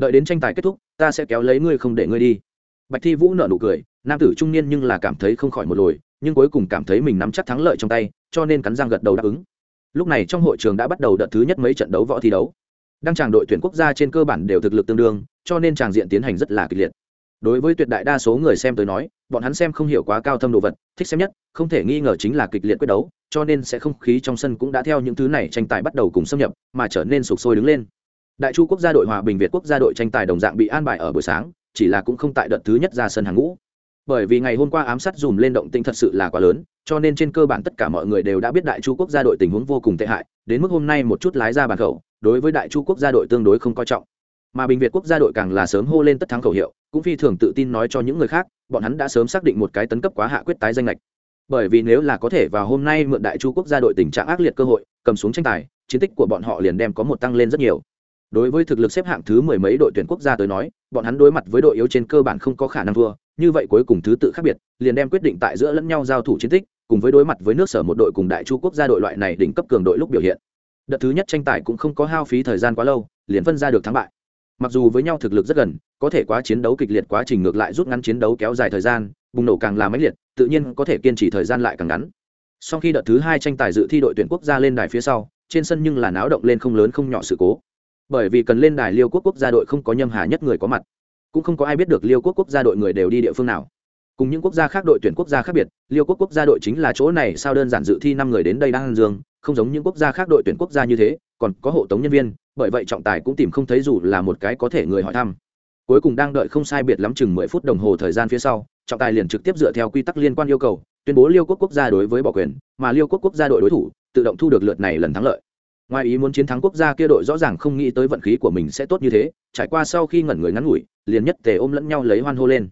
đợi đến tranh tài kết thúc, ta sẽ kéo lấy ngươi không để ngươi đi. Bạch thi vũ nợ nụ cười, nam tử trung niên nhưng là cảm thấy không khỏi một lồi, nhưng cuối cùng cảm thấy mình nắm chắc thắng lợi trong tay, cho nên cắn răng gật đầu đáp ứng. Lúc này trong hội trường đã bắt đầu đợt thứ nhất mấy trận đấu võ thi đấu. Đăng tràng đội tuyển quốc gia trên cơ bản đều thực lực tương đương, cho nên tràng diện tiến hành rất là kịch liệt đối với tuyệt đại đa số người xem tới nói, bọn hắn xem không hiểu quá cao thâm đồ vật, thích xem nhất, không thể nghi ngờ chính là kịch liệt quyết đấu, cho nên sẽ không khí trong sân cũng đã theo những thứ này tranh tài bắt đầu cùng xâm nhập, mà trở nên sụp sôi đứng lên. Đại chu quốc gia đội hòa bình việt quốc gia đội tranh tài đồng dạng bị an bài ở buổi sáng, chỉ là cũng không tại đợt thứ nhất ra sân hàng ngũ. Bởi vì ngày hôm qua ám sát dùm lên động tinh thật sự là quá lớn, cho nên trên cơ bản tất cả mọi người đều đã biết đại chu quốc gia đội tình huống vô cùng tệ hại, đến mức hôm nay một chút lái ra bàn khẩu, đối với đại chu quốc gia đội tương đối không coi trọng. Mà bình việt quốc gia đội càng là sớm hô lên tất thắng khẩu hiệu cũng phi thường tự tin nói cho những người khác, bọn hắn đã sớm xác định một cái tấn cấp quá hạ quyết tái danh lệch. Bởi vì nếu là có thể vào hôm nay mượn đại chu quốc gia đội tình trạng ác liệt cơ hội, cầm xuống tranh tài, chiến tích của bọn họ liền đem có một tăng lên rất nhiều. Đối với thực lực xếp hạng thứ mười mấy đội tuyển quốc gia tới nói, bọn hắn đối mặt với đội yếu trên cơ bản không có khả năng thua, như vậy cuối cùng thứ tự khác biệt, liền đem quyết định tại giữa lẫn nhau giao thủ chiến tích, cùng với đối mặt với nước sở một đội cùng đại chu quốc gia đội loại này đỉnh cấp cường đội lúc biểu hiện. Đợt thứ nhất tranh tài cũng không có hao phí thời gian quá lâu, liền phân ra được thắng bại mặc dù với nhau thực lực rất gần, có thể quá chiến đấu kịch liệt quá trình ngược lại rút ngắn chiến đấu kéo dài thời gian, bùng nổ càng là mãnh liệt, tự nhiên có thể kiên trì thời gian lại càng ngắn. Sau khi đợt thứ hai tranh tài dự thi đội tuyển quốc gia lên đài phía sau, trên sân nhưng là náo động lên không lớn không nhỏ sự cố. Bởi vì cần lên đài liêu quốc quốc gia đội không có nhâm hà nhất người có mặt, cũng không có ai biết được liêu quốc quốc gia đội người đều đi địa phương nào. Cùng những quốc gia khác đội tuyển quốc gia khác biệt, liêu quốc quốc gia đội chính là chỗ này, sao đơn giản dự thi năm người đến đây đang ăn dương, không giống những quốc gia khác đội tuyển quốc gia như thế còn có hộ tống nhân viên, bởi vậy trọng tài cũng tìm không thấy dù là một cái có thể người hỏi thăm. Cuối cùng đang đợi không sai biệt lắm chừng mười phút đồng hồ thời gian phía sau, trọng tài liền trực tiếp dựa theo quy tắc liên quan yêu cầu, tuyên bố liêu quốc quốc gia đối với bỏ quyền, mà liêu quốc quốc gia đội đối thủ, tự động thu được lượt này lần thắng lợi. Ngoài ý muốn chiến thắng quốc gia kia đội rõ ràng không nghĩ tới vận khí của mình sẽ tốt như thế, trải qua sau khi ngẩn người ngắn ngủi, liền nhất tề ôm lẫn nhau lấy hoan hô lên.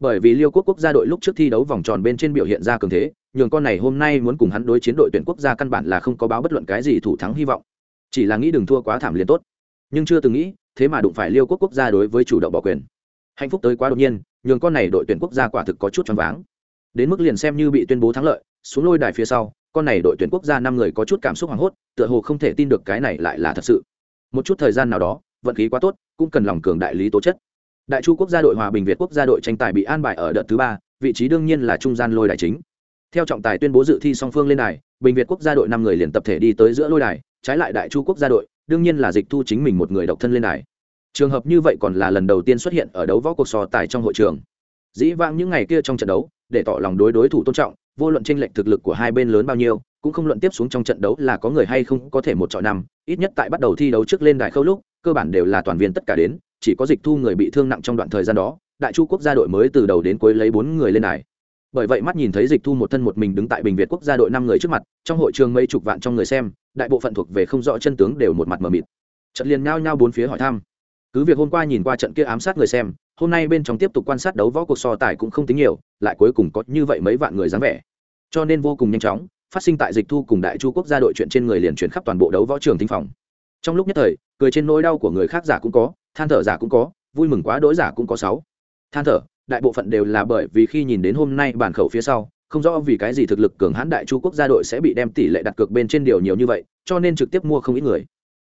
Bởi vì liêu quốc quốc gia đội lúc trước thi đấu vòng tròn bên trên biểu hiện ra cường thế, nhường con này hôm nay muốn cùng hắn đối chiến đội tuyển quốc gia căn bản là không có báo bất luận cái gì thủ thắng hy vọng chỉ là nghĩ đừng thua quá thảm liền tốt. Nhưng chưa từng nghĩ, thế mà đụng phải liêu quốc quốc gia đối với chủ động bỏ quyền. Hạnh phúc tới quá đột nhiên, nhường con này đội tuyển quốc gia quả thực có chút choáng váng. Đến mức liền xem như bị tuyên bố thắng lợi, xuống lôi đài phía sau, con này đội tuyển quốc gia năm người có chút cảm xúc hoảng hốt, tựa hồ không thể tin được cái này lại là thật sự. Một chút thời gian nào đó, vận khí quá tốt, cũng cần lòng cường đại lý tố chất. Đại chu quốc gia đội hòa bình việt quốc gia đội tranh tài bị an bài ở đợt thứ ba, vị trí đương nhiên là trung gian lôi đài chính. Theo trọng tài tuyên bố dự thi song phương lên đài, bình việt quốc gia đội năm người liền tập thể đi tới giữa lôi đài trái lại đại chu quốc gia đội, đương nhiên là dịch thu chính mình một người độc thân lên đài. Trường hợp như vậy còn là lần đầu tiên xuất hiện ở đấu võ cuộc so tài trong hội trường. Dĩ vãng những ngày kia trong trận đấu, để tỏ lòng đối đối thủ tôn trọng, vô luận tranh lệch thực lực của hai bên lớn bao nhiêu, cũng không luận tiếp xuống trong trận đấu là có người hay không có thể một chọi năm, ít nhất tại bắt đầu thi đấu trước lên đài khâu lúc, cơ bản đều là toàn viên tất cả đến, chỉ có dịch thu người bị thương nặng trong đoạn thời gian đó, đại chu quốc gia đội mới từ đầu đến cuối lấy bốn người lên đài. Bởi vậy mắt nhìn thấy dịch thu một thân một mình đứng tại bình việt quốc gia đội năm người trước mặt, trong hội trường mấy chục vạn trong người xem đại bộ phận thuộc về không rõ chân tướng đều một mặt mờ mịt. Trận liền nhao nhao bốn phía hỏi thăm. Cứ việc hôm qua nhìn qua trận kia ám sát người xem, hôm nay bên trong tiếp tục quan sát đấu võ cuộc so tài cũng không tính nhiều, lại cuối cùng có như vậy mấy vạn người dáng vẻ. Cho nên vô cùng nhanh chóng, phát sinh tại dịch thu cùng đại chu quốc gia đội chuyện trên người liền chuyển khắp toàn bộ đấu võ trường tinh phòng. Trong lúc nhất thời, cười trên nỗi đau của người khác giả cũng có, than thở giả cũng có, vui mừng quá đỗi giả cũng có sáu. Than thở, đại bộ phận đều là bởi vì khi nhìn đến hôm nay bản khẩu phía sau không rõ vì cái gì thực lực cường hãn đại chu quốc gia đội sẽ bị đem tỷ lệ đặt cược bên trên điều nhiều như vậy, cho nên trực tiếp mua không ít người.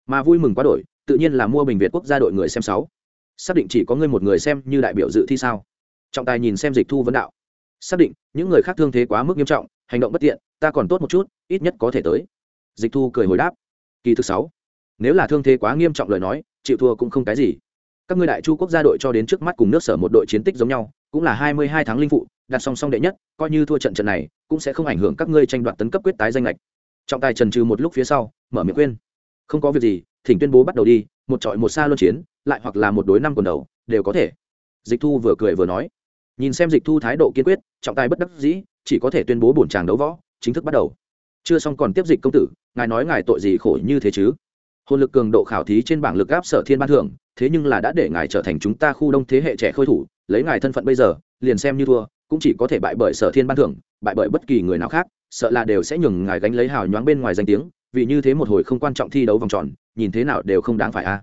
Mà vui mừng quá đổi, tự nhiên là mua bình việt quốc gia đội người xem sáu. Xác định chỉ có ngươi một người xem như đại biểu dự thi sao? Trọng tài nhìn xem dịch thu vấn đạo. Xác định, những người khác thương thế quá mức nghiêm trọng, hành động bất tiện, ta còn tốt một chút, ít nhất có thể tới. Dịch thu cười hồi đáp. Kỳ thứ sáu, nếu là thương thế quá nghiêm trọng lời nói, chịu thua cũng không cái gì. Các ngươi đại chu quốc gia đội cho đến trước mắt cùng nước sở một đội chiến tích giống nhau, cũng là hai mươi hai tháng linh phụ đặt song song đệ nhất, coi như thua trận trận này, cũng sẽ không ảnh hưởng các ngươi tranh đoạt tấn cấp quyết tái danh lệch. Trọng tài trần trừ một lúc phía sau, mở miệng khuyên. Không có việc gì, thỉnh tuyên bố bắt đầu đi, một trọi một xa luân chiến, lại hoặc là một đối năm quần đầu, đều có thể. Dịch thu vừa cười vừa nói. Nhìn xem dịch thu thái độ kiên quyết, trọng tài bất đắc dĩ, chỉ có thể tuyên bố bổn tràng đấu võ, chính thức bắt đầu. Chưa xong còn tiếp dịch công tử, ngài nói ngài tội gì khổ như thế chứ? Hồn lực cường độ khảo thí trên bảng lực áp sở thiên ban thưởng, thế nhưng là đã để ngài trở thành chúng ta khu đông thế hệ trẻ khôi thủ, lấy ngài thân phận bây giờ, liền xem như thua cũng chỉ có thể bại bởi sở thiên ban thưởng, bại bởi bất kỳ người nào khác, sợ là đều sẽ nhường ngài gánh lấy hào nhoáng bên ngoài danh tiếng, vì như thế một hồi không quan trọng thi đấu vòng tròn, nhìn thế nào đều không đáng phải a à.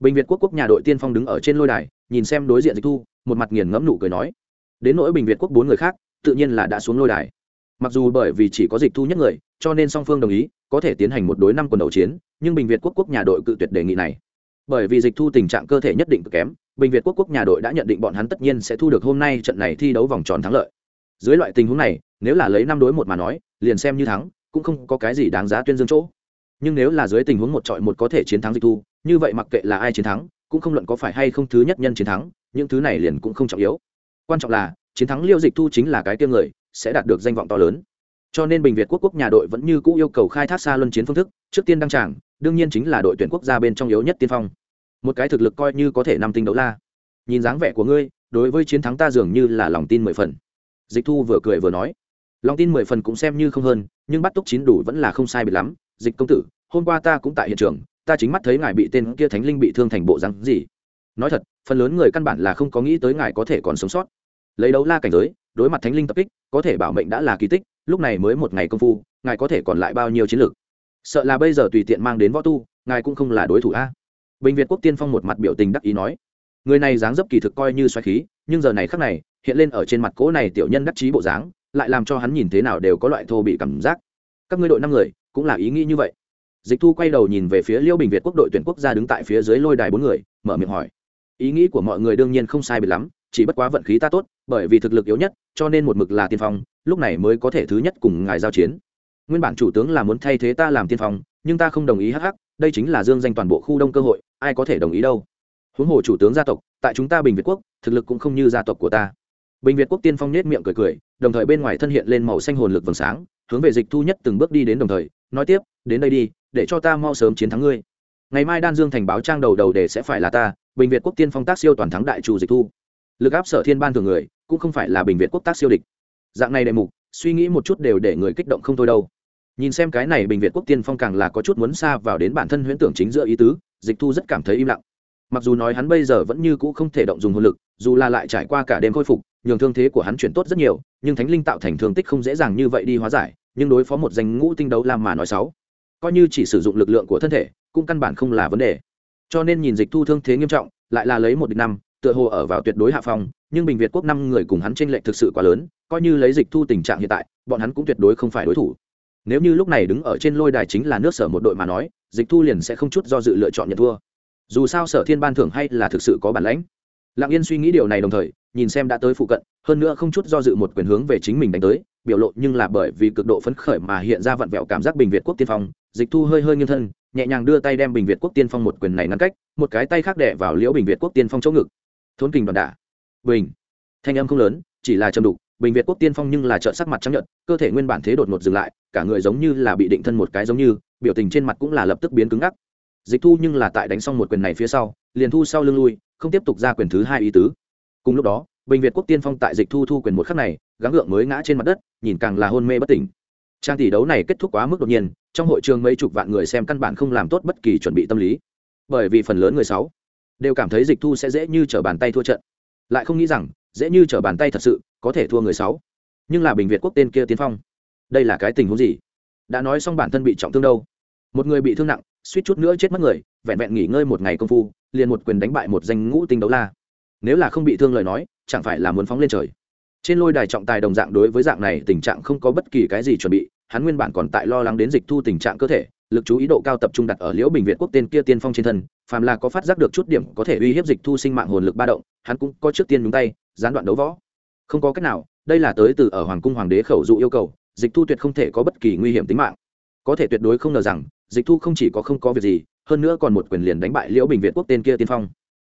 bình việt quốc quốc nhà đội tiên phong đứng ở trên lôi đài, nhìn xem đối diện dịch thu, một mặt nghiền ngẫm nụ cười nói, đến nỗi bình việt quốc bốn người khác, tự nhiên là đã xuống lôi đài mặc dù bởi vì chỉ có dịch thu nhất người, cho nên song phương đồng ý, có thể tiến hành một đối năm quần đầu chiến, nhưng bình việt quốc quốc nhà đội cự tuyệt đề nghị này bởi vì dịch thu tình trạng cơ thể nhất định cực kém bình việt quốc quốc nhà đội đã nhận định bọn hắn tất nhiên sẽ thu được hôm nay trận này thi đấu vòng tròn thắng lợi. Dưới loại tình huống này, nếu là lấy năm đối một mà nói, liền xem như thắng, cũng không có cái gì đáng giá tuyên dương chỗ. Nhưng nếu là dưới tình huống một trọi một có thể chiến thắng dịch thu, như vậy mặc kệ là ai chiến thắng, cũng không luận có phải hay không thứ nhất nhân chiến thắng, những thứ này liền cũng không trọng yếu. Quan trọng là, chiến thắng liêu dịch thu chính là cái kia người, sẽ đạt được danh vọng to lớn. Cho nên bình việt quốc quốc nhà đội vẫn như cũ yêu cầu khai thác xa luân chiến phương thức, trước tiên đăng tràng, đương nhiên chính là đội tuyển quốc gia bên trong yếu nhất tiên phong một cái thực lực coi như có thể năm tinh đấu la. Nhìn dáng vẻ của ngươi, đối với chiến thắng ta dường như là lòng tin mười phần. Dịch thu vừa cười vừa nói. Lòng tin mười phần cũng xem như không hơn, nhưng bắt túc chín đủ vẫn là không sai biệt lắm. Dịch công tử, hôm qua ta cũng tại hiện trường, ta chính mắt thấy ngài bị tên kia thánh linh bị thương thành bộ rắn gì. Nói thật, phần lớn người căn bản là không có nghĩ tới ngài có thể còn sống sót. Lấy đấu la cảnh giới, đối mặt thánh linh tập kích, có thể bảo mệnh đã là kỳ tích, lúc này mới một ngày công phu, ngài có thể còn lại bao nhiêu chiến lược? Sợ là bây giờ tùy tiện mang đến võ tu, ngài cũng không là đối thủ a bình việt quốc tiên phong một mặt biểu tình đắc ý nói, người này dáng dấp kỳ thực coi như xoáy khí, nhưng giờ này khắc này, hiện lên ở trên mặt cỗ này tiểu nhân đắc chí bộ dáng, lại làm cho hắn nhìn thế nào đều có loại thô bị cảm giác. Các ngươi đội năm người, cũng là ý nghĩ như vậy. Dịch thu quay đầu nhìn về phía liêu bình việt quốc đội tuyển quốc gia đứng tại phía dưới lôi đài bốn người, mở miệng hỏi, ý nghĩ của mọi người đương nhiên không sai biệt lắm, chỉ bất quá vận khí ta tốt, bởi vì thực lực yếu nhất, cho nên một mực là tiên phong, lúc này mới có thể thứ nhất cùng ngài giao chiến. Nguyên bản chủ tướng là muốn thay thế ta làm tiên phong, nhưng ta không đồng ý, hắc hắc đây chính là dương danh toàn bộ khu đông cơ hội, ai có thể đồng ý đâu? Huống hồ chủ tướng gia tộc, tại chúng ta bình việt quốc, thực lực cũng không như gia tộc của ta. Bình việt quốc tiên phong nết miệng cười cười, đồng thời bên ngoài thân hiện lên màu xanh hồn lực vầng sáng, hướng về dịch thu nhất từng bước đi đến đồng thời, nói tiếp, đến đây đi, để cho ta mau sớm chiến thắng ngươi. Ngày mai đan dương thành báo trang đầu đầu để sẽ phải là ta, bình việt quốc tiên phong tác siêu toàn thắng đại chủ dịch thu. Lực áp sở thiên ban thường người, cũng không phải là bình việt quốc tác siêu địch. Dạng này đệ mục, suy nghĩ một chút đều để người kích động không thôi đâu nhìn xem cái này bình việt quốc tiên phong càng là có chút muốn xa vào đến bản thân huyễn tưởng chính giữa ý tứ, dịch thu rất cảm thấy im lặng. Mặc dù nói hắn bây giờ vẫn như cũ không thể động dùng hồn lực, dù là lại trải qua cả đêm khôi phục, nhường thương thế của hắn chuyển tốt rất nhiều, nhưng thánh linh tạo thành thương tích không dễ dàng như vậy đi hóa giải, nhưng đối phó một danh ngũ tinh đấu làm mà nói sáu, coi như chỉ sử dụng lực lượng của thân thể, cũng căn bản không là vấn đề. Cho nên nhìn dịch thu thương thế nghiêm trọng, lại là lấy một địch năm, tựa hồ ở vào tuyệt đối hạ phong, nhưng bình việt quốc năm người cùng hắn tranh lệch thực sự quá lớn, coi như lấy dịch thu tình trạng hiện tại, bọn hắn cũng tuyệt đối không phải đối thủ nếu như lúc này đứng ở trên lôi đài chính là nước sở một đội mà nói, dịch thu liền sẽ không chút do dự lựa chọn nhận thua. Dù sao sở thiên ban thưởng hay là thực sự có bản lãnh. Lặng yên suy nghĩ điều này đồng thời, nhìn xem đã tới phụ cận, hơn nữa không chút do dự một quyền hướng về chính mình đánh tới, biểu lộ nhưng là bởi vì cực độ phấn khởi mà hiện ra vặn vẹo cảm giác bình việt quốc tiên phong, dịch thu hơi hơi nghiêng thân, nhẹ nhàng đưa tay đem bình việt quốc tiên phong một quyền này ngăn cách, một cái tay khác đẻ vào liễu bình việt quốc tiên phong chỗ ngực. Thốn kình đoàn đả. Bình. Thanh âm không lớn, chỉ là châm đục bình việt quốc tiên phong nhưng là trợn sắc mặt trắng nhợt, cơ thể nguyên bản thế đột ngột dừng lại, cả người giống như là bị định thân một cái giống như, biểu tình trên mặt cũng là lập tức biến cứng ngắc. Dịch thu nhưng là tại đánh xong một quyền này phía sau, liền thu sau lưng lui, không tiếp tục ra quyền thứ hai ý tứ. Cùng lúc đó, bình việt quốc tiên phong tại dịch thu thu quyền một khắc này, gắng gượng mới ngã trên mặt đất, nhìn càng là hôn mê bất tỉnh. Trang tỷ đấu này kết thúc quá mức đột nhiên, trong hội trường mấy chục vạn người xem căn bản không làm tốt bất kỳ chuẩn bị tâm lý. Bởi vì phần lớn người sáu đều cảm thấy dịch thu sẽ dễ như t r ở bàn tay thua trận. Lại không nghĩ rằng, dễ như t r ở bàn tay thật sự có thể thua người sáu. Nhưng là bình việt quốc tên kia tiên phong, đây là cái tình huống gì? Đã nói xong bản thân bị trọng thương đâu? Một người bị thương nặng, suýt chút nữa chết mất người, vẹn vẹn nghỉ ngơi một ngày công phu, liền một quyền đánh bại một danh ngũ tinh đấu la. Nếu là không bị thương lời nói, chẳng phải là muốn phóng lên trời. Trên lôi đài trọng tài đồng dạng đối với dạng này tình trạng không có bất kỳ cái gì chuẩn bị, hắn nguyên bản còn tại lo lắng đến dịch thu tình trạng cơ thể, lực chú ý độ cao tập trung đặt ở liễu bình việt quốc tên kia tiên phong trên thân, phàm là có phát giác được chút điểm có thể uy hiếp dịch thu sinh mạng hồn lực ba động, hắn cũng có trước tiên nhúng tay, gián đoạn đấu võ không có cách nào, đây là tới từ ở hoàng cung hoàng đế khẩu dụ yêu cầu, dịch thu tuyệt không thể có bất kỳ nguy hiểm tính mạng. Có thể tuyệt đối không ngờ rằng, dịch thu không chỉ có không có việc gì, hơn nữa còn một quyền liền đánh bại liễu bình việt quốc tên kia tiên phong.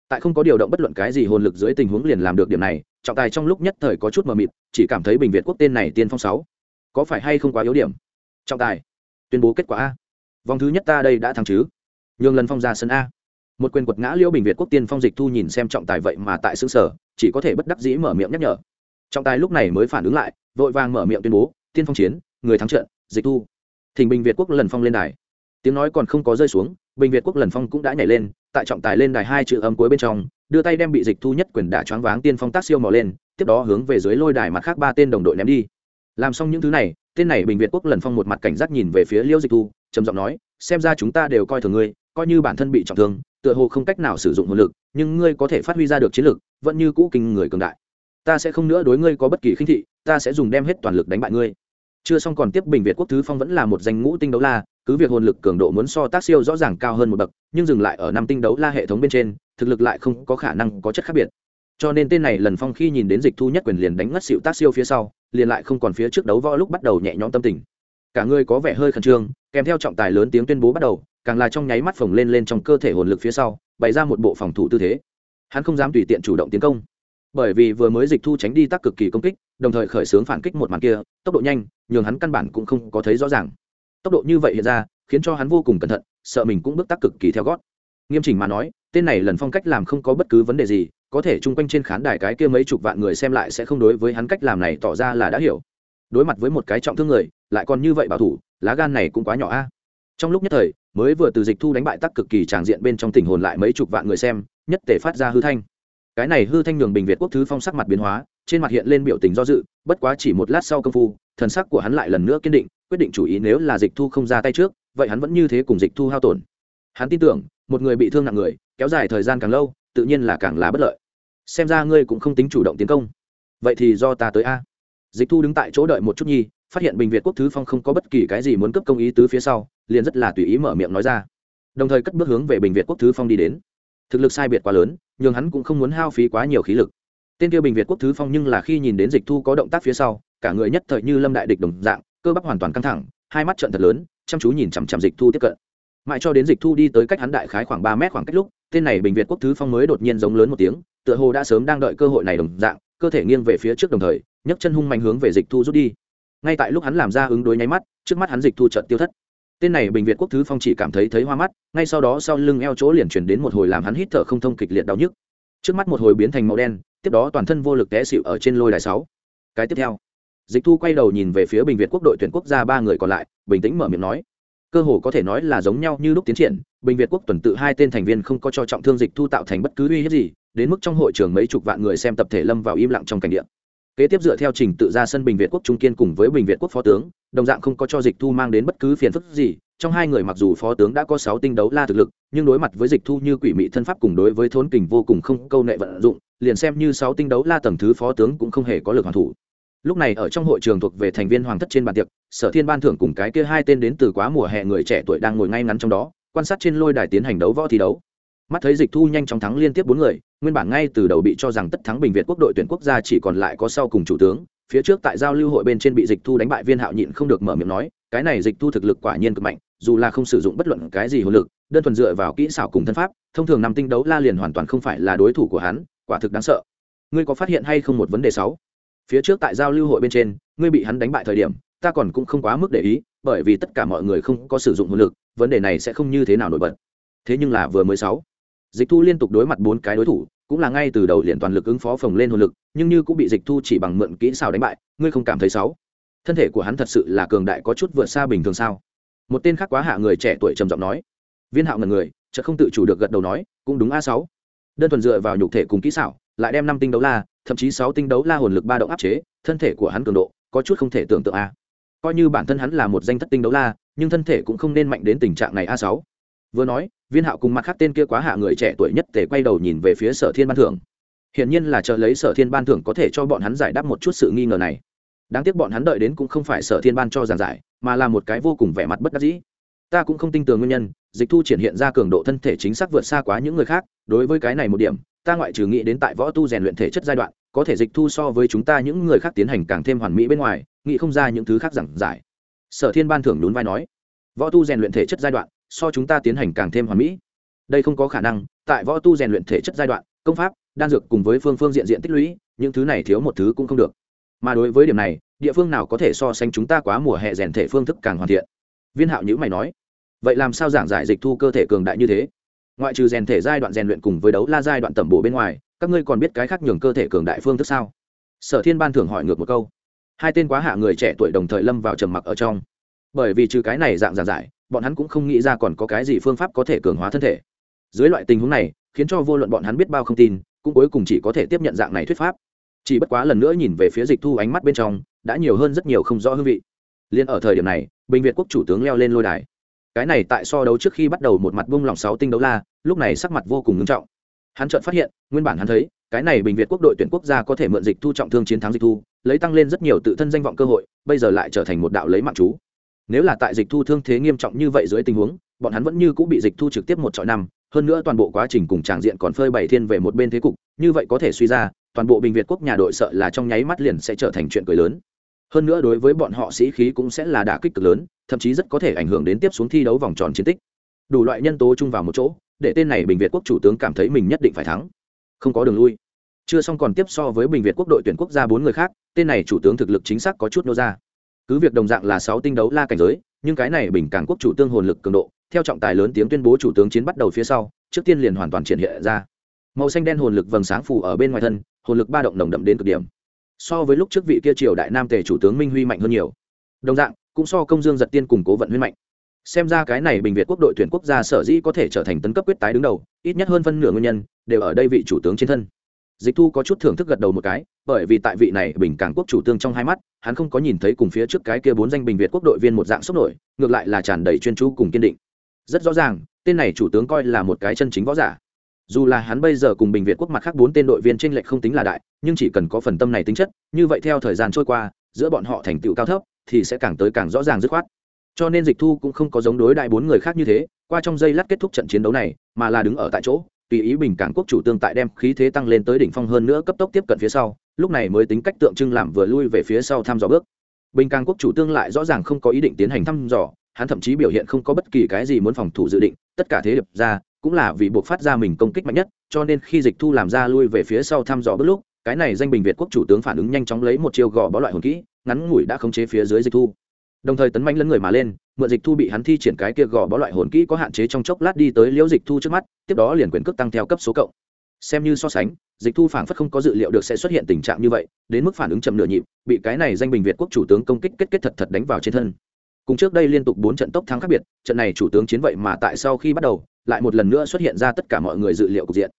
Tại không có điều động bất luận cái gì hồn lực dưới tình huống liền làm được điểm này, trọng tài trong lúc nhất thời có chút mờ mịt, chỉ cảm thấy bình việt quốc tên này tiên phong sáu, có phải hay không quá yếu điểm? Trọng tài, tuyên bố kết quả a. Vòng thứ nhất ta đây đã thắng chứ? Nhường lần phong ra sân a. Một quyền quật ngã liễu bình việt quốc tiên phong dịch thu nhìn xem trọng tài vậy mà tại xứ sở, chỉ có thể bất đắc dĩ mở miệng nhắc nhở trọng tài lúc này mới phản ứng lại, vội vàng mở miệng tuyên bố, tiên phong chiến, người thắng trận, dịch thu. Thỉnh bình việt quốc lần phong lên đài. Tiếng nói còn không có rơi xuống, bình việt quốc lần phong cũng đã nhảy lên, tại trọng tài lên đài hai chữ âm cuối bên trong, đưa tay đem bị dịch thu nhất quyền đả choáng váng tiên phong tác siêu mò lên, tiếp đó hướng về dưới lôi đài mặt khác ba tên đồng đội ném đi. Làm xong những thứ này, tên này bình việt quốc lần phong một mặt cảnh giác nhìn về phía liêu dịch thu, trầm giọng nói, xem ra chúng ta đều coi thường ngươi, coi như bản thân bị trọng thương, tựa hồ không cách nào sử dụng hồn lực, nhưng ngươi có thể phát huy ra được chiến lực, vẫn như cũ kinh người cường đại ta sẽ không nữa đối ngươi có bất kỳ khinh thị, ta sẽ dùng đem hết toàn lực đánh bại ngươi. Chưa xong còn tiếp bình việt quốc thứ phong vẫn là một danh ngũ tinh đấu la, cứ việc hồn lực cường độ muốn so tác siêu rõ ràng cao hơn một bậc, nhưng dừng lại ở năm tinh đấu la hệ thống bên trên, thực lực lại không có khả năng có chất khác biệt. Cho nên tên này lần phong khi nhìn đến dịch thu nhất quyền liền đánh ngất xịu tác siêu phía sau, liền lại không còn phía trước đấu võ lúc bắt đầu nhẹ nhõm tâm tình. Cả người có vẻ hơi khẩn trương, kèm theo trọng tài lớn tiếng tuyên bố bắt đầu, càng là trong nháy mắt phồng lên lên trong cơ thể hồn lực phía sau, bày ra một bộ phòng thủ tư thế. Hắn không dám tùy tiện chủ động tiến công bởi vì vừa mới dịch thu tránh đi tác cực kỳ công kích, đồng thời khởi xướng phản kích một màn kia, tốc độ nhanh, nhường hắn căn bản cũng không có thấy rõ ràng. Tốc độ như vậy hiện ra, khiến cho hắn vô cùng cẩn thận, sợ mình cũng bước tác cực kỳ theo gót. Nghiêm chỉnh mà nói, tên này lần phong cách làm không có bất cứ vấn đề gì, có thể chung quanh trên khán đài cái kia mấy chục vạn người xem lại sẽ không đối với hắn cách làm này tỏ ra là đã hiểu. Đối mặt với một cái trọng thương người, lại còn như vậy bảo thủ, lá gan này cũng quá nhỏ a. Trong lúc nhất thời, mới vừa từ dịch thu đánh bại tắc cực kỳ tràng diện bên trong tình hồn lại mấy chục vạn người xem, nhất tể phát ra hư thanh cái này hư thanh nhường bình việt quốc thứ phong sắc mặt biến hóa, trên mặt hiện lên biểu tình do dự, bất quá chỉ một lát sau công phu, thần sắc của hắn lại lần nữa kiên định, quyết định chủ ý nếu là dịch thu không ra tay trước, vậy hắn vẫn như thế cùng dịch thu hao tổn. Hắn tin tưởng, một người bị thương nặng người, kéo dài thời gian càng lâu, tự nhiên là càng là bất lợi. Xem ra ngươi cũng không tính chủ động tiến công. Vậy thì do ta tới a. Dịch thu đứng tại chỗ đợi một chút nhi, phát hiện bình việt quốc thứ phong không có bất kỳ cái gì muốn cấp công ý tứ phía sau, liền rất là tùy ý mở miệng nói ra. Đồng thời cất bước hướng về bình việt quốc thứ phong đi đến. Thực lực sai biệt quá lớn nhưng hắn cũng không muốn hao phí quá nhiều khí lực. Tên kia bình việt quốc thứ phong nhưng là khi nhìn đến dịch thu có động tác phía sau, cả người nhất thời như lâm đại địch đồng dạng, cơ bắp hoàn toàn căng thẳng, hai mắt trận thật lớn, chăm chú nhìn chằm chằm dịch thu tiếp cận. Mãi cho đến dịch thu đi tới cách hắn đại khái khoảng ba mét khoảng cách lúc, tên này bình việt quốc thứ phong mới đột nhiên giống lớn một tiếng, tựa hồ đã sớm đang đợi cơ hội này đồng dạng, cơ thể nghiêng về phía trước đồng thời, nhấc chân hung mạnh hướng về dịch thu rút đi. Ngay tại lúc hắn làm ra ứng đối nháy mắt, trước mắt hắn dịch thu trận tiêu thất tên này bình việt quốc thứ phong chỉ cảm thấy thấy hoa mắt, ngay sau đó sau lưng eo chỗ liền chuyển đến một hồi làm hắn hít thở không thông kịch liệt đau nhức. Trước mắt một hồi biến thành màu đen, tiếp đó toàn thân vô lực té xịu ở trên lôi đài sáu. Cái tiếp theo, dịch thu quay đầu nhìn về phía bình việt quốc đội tuyển quốc gia ba người còn lại, bình tĩnh mở miệng nói, cơ hồ có thể nói là giống nhau như lúc tiến triển, bình việt quốc tuần tự hai tên thành viên không có cho trọng thương dịch thu tạo thành bất cứ uy hiếp gì, đến mức trong hội trường mấy chục vạn người xem tập thể lâm vào im lặng trong cảnh địa kế tiếp dựa theo trình tự ra sân bình việt quốc trung kiên cùng với bình việt quốc phó tướng, đồng dạng không có cho dịch thu mang đến bất cứ phiền phức gì. Trong hai người mặc dù phó tướng đã có sáu tinh đấu la thực lực, nhưng đối mặt với dịch thu như quỷ mị thân pháp cùng đối với thốn kình vô cùng không câu nệ vận dụng, liền xem như sáu tinh đấu la tầng thứ phó tướng cũng không hề có lực hoàn thủ. Lúc này ở trong hội trường thuộc về thành viên hoàng thất trên bàn tiệc, sở thiên ban thưởng cùng cái kia hai tên đến từ quá mùa hè người trẻ tuổi đang ngồi ngay ngắn trong đó, quan sát trên lôi đài tiến hành đấu võ thi đấu mắt thấy dịch thu nhanh chóng thắng liên tiếp bốn người, nguyên bản ngay từ đầu bị cho rằng tất thắng bình việt quốc đội tuyển quốc gia chỉ còn lại có sau cùng chủ tướng, phía trước tại giao lưu hội bên trên bị dịch thu đánh bại viên hạo nhịn không được mở miệng nói, cái này dịch thu thực lực quả nhiên cực mạnh, dù là không sử dụng bất luận cái gì hồn lực, đơn thuần dựa vào kỹ xảo cùng thân pháp, thông thường năm tinh đấu la liền hoàn toàn không phải là đối thủ của hắn, quả thực đáng sợ. Ngươi có phát hiện hay không một vấn đề sáu? Phía trước tại giao lưu hội bên trên, ngươi bị hắn đánh bại thời điểm, ta còn cũng không quá mức để ý, bởi vì tất cả mọi người không có sử dụng hồn lực, vấn đề này sẽ không như thế nào nổi bật. Thế nhưng là vừa mới sáu dịch thu liên tục đối mặt bốn cái đối thủ, cũng là ngay từ đầu liền toàn lực ứng phó phồng lên hồn lực, nhưng như cũng bị dịch thu chỉ bằng mượn kỹ xảo đánh bại, ngươi không cảm thấy xấu? thân thể của hắn thật sự là cường đại có chút vượt xa bình thường sao? Một tên khác quá hạ người trẻ tuổi trầm giọng nói. Viên hạo ngần người, chợt không tự chủ được gật đầu nói, cũng đúng a sáu. Đơn thuần dựa vào nhục thể cùng kỹ xảo, lại đem năm tinh đấu la, thậm chí sáu tinh đấu la hồn lực ba động áp chế, thân thể của hắn cường độ, có chút không thể tưởng tượng a. Coi như bản thân hắn là một danh thất tinh đấu la, nhưng thân thể cũng không nên mạnh đến tình trạng này a sáu vừa nói, viên hạo cùng mặt khác tên kia quá hạ người trẻ tuổi nhất tề quay đầu nhìn về phía sở thiên ban thưởng. Hiển nhiên là chờ lấy sở thiên ban thưởng có thể cho bọn hắn giải đáp một chút sự nghi ngờ này. Đáng tiếc bọn hắn đợi đến cũng không phải sở thiên ban cho giảng giải, mà là một cái vô cùng vẻ mặt bất đắc dĩ. Ta cũng không tin tưởng nguyên nhân, dịch thu triển hiện ra cường độ thân thể chính xác vượt xa quá những người khác, đối với cái này một điểm, ta ngoại trừ nghĩ đến tại võ tu rèn luyện thể chất giai đoạn, có thể dịch thu so với chúng ta những người khác tiến hành càng thêm hoàn mỹ bên ngoài, nghĩ không ra những thứ khác giảng giải. Sở thiên ban thưởng nhún vai nói, võ tu rèn luyện thể chất giai đoạn so chúng ta tiến hành càng thêm hoàn mỹ. Đây không có khả năng, tại võ tu rèn luyện thể chất giai đoạn, công pháp, đan dược cùng với phương phương diện diện tích lũy, những thứ này thiếu một thứ cũng không được. Mà đối với điểm này, địa phương nào có thể so sánh chúng ta quá mùa hè rèn thể phương thức càng hoàn thiện? Viên hạo nhữ mày nói. Vậy làm sao giảng giải dịch thu cơ thể cường đại như thế? Ngoại trừ rèn thể giai đoạn rèn luyện cùng với đấu la giai đoạn tẩm bổ bên ngoài, các ngươi còn biết cái khác nhường cơ thể cường đại phương thức sao? Sở thiên ban thưởng hỏi ngược một câu. Hai tên quá hạ người trẻ tuổi đồng thời lâm vào trầm mặc ở trong. Bởi vì trừ cái này dạng giảng giải bọn hắn cũng không nghĩ ra còn có cái gì phương pháp có thể cường hóa thân thể. Dưới loại tình huống này, khiến cho vô luận bọn hắn biết bao không tin, cũng cuối cùng chỉ có thể tiếp nhận dạng này thuyết pháp. Chỉ bất quá lần nữa nhìn về phía dịch thu ánh mắt bên trong, đã nhiều hơn rất nhiều không rõ hương vị. Liên ở thời điểm này bệnh viện quốc chủ tướng leo lên lôi đài. Cái này tại so đấu trước khi bắt đầu một mặt bung lòng sáu tinh đấu la, lúc này sắc mặt vô cùng nghiêm trọng. Hắn chợt phát hiện, nguyên bản hắn thấy, cái này bình việt quốc đội tuyển quốc gia có thể mượn dịch thu trọng thương chiến thắng dịch thu, lấy tăng lên rất nhiều tự thân danh vọng cơ hội, bây giờ lại trở thành một đạo lấy mạng chú nếu là tại dịch thu thương thế nghiêm trọng như vậy dưới tình huống, bọn hắn vẫn như cũng bị dịch thu trực tiếp một trọi năm, hơn nữa toàn bộ quá trình cùng tràng diện còn phơi bày thiên về một bên thế cục, như vậy có thể suy ra, toàn bộ bình việt quốc nhà đội sợ là trong nháy mắt liền sẽ trở thành chuyện cười lớn. Hơn nữa đối với bọn họ sĩ khí cũng sẽ là đả kích cực lớn, thậm chí rất có thể ảnh hưởng đến tiếp xuống thi đấu vòng tròn chiến tích. Đủ loại nhân tố chung vào một chỗ, để tên này bình việt quốc chủ tướng cảm thấy mình nhất định phải thắng. Không có đường lui. Chưa xong còn tiếp so với bình việt quốc đội tuyển quốc gia bốn người khác, tên này chủ tướng thực lực chính xác có chút nô ra cứ việc đồng dạng là sáu tinh đấu la cảnh giới, nhưng cái này bình càng quốc chủ tương hồn lực cường độ, theo trọng tài lớn tiếng tuyên bố chủ tướng chiến bắt đầu phía sau, trước tiên liền hoàn toàn triển hiện ra. Màu xanh đen hồn lực vầng sáng phủ ở bên ngoài thân, hồn lực ba động nồng đậm đến cực điểm. So với lúc trước vị kia triều đại nam tề chủ tướng minh huy mạnh hơn nhiều. Đồng dạng, cũng so công dương giật tiên củng cố vận huy mạnh. Xem ra cái này bình việt quốc đội tuyển quốc gia sở dĩ có thể trở thành tấn cấp quyết tái đứng đầu, ít nhất hơn phân nửa nguyên nhân, đều ở đây vị chủ tướng trên thân. Dịch thu có chút thưởng thức gật đầu một cái bởi vì tại vị này bình cảng quốc chủ tương trong hai mắt, hắn không có nhìn thấy cùng phía trước cái kia bốn danh bình việt quốc đội viên một dạng sốc nổi, ngược lại là tràn đầy chuyên chú cùng kiên định. Rất rõ ràng, tên này chủ tướng coi là một cái chân chính võ giả. Dù là hắn bây giờ cùng bình việt quốc mặt khác bốn tên đội viên tranh lệch không tính là đại, nhưng chỉ cần có phần tâm này tính chất, như vậy theo thời gian trôi qua, giữa bọn họ thành tựu cao thấp, thì sẽ càng tới càng rõ ràng dứt khoát. Cho nên dịch thu cũng không có giống đối đại bốn người khác như thế, qua trong giây lát kết thúc trận chiến đấu này, mà là đứng ở tại chỗ tùy ý bình cảng quốc chủ tương tại đem khí thế tăng lên tới đỉnh phong hơn nữa cấp tốc tiếp cận phía sau, lúc này mới tính cách tượng trưng làm vừa lui về phía sau thăm dò bước. Bình cảng quốc chủ tương lại rõ ràng không có ý định tiến hành thăm dò, hắn thậm chí biểu hiện không có bất kỳ cái gì muốn phòng thủ dự định, tất cả thế điệp ra, cũng là vì buộc phát ra mình công kích mạnh nhất, cho nên khi dịch thu làm ra lui về phía sau thăm dò bước lúc, cái này danh bình việt quốc chủ tướng phản ứng nhanh chóng lấy một chiêu gò bó loại hồn kỹ, ngắn ngủi đã khống chế phía dưới dịch thu đồng thời tấn manh lấn người mà lên, mượn dịch thu bị hắn thi triển cái kia gò bó loại hồn kỹ có hạn chế trong chốc lát đi tới liễu dịch thu trước mắt, tiếp đó liền quyền cước tăng theo cấp số cộng. Xem như so sánh, dịch thu phảng phất không có dự liệu được sẽ xuất hiện tình trạng như vậy, đến mức phản ứng chậm nửa nhịp, bị cái này danh bình việt quốc chủ tướng công kích kết kết thật thật đánh vào trên thân. Cùng trước đây liên tục bốn trận tốc thắng khác biệt, trận này chủ tướng chiến vậy mà tại sau khi bắt đầu, lại một lần nữa xuất hiện ra tất cả mọi người dự liệu cục diện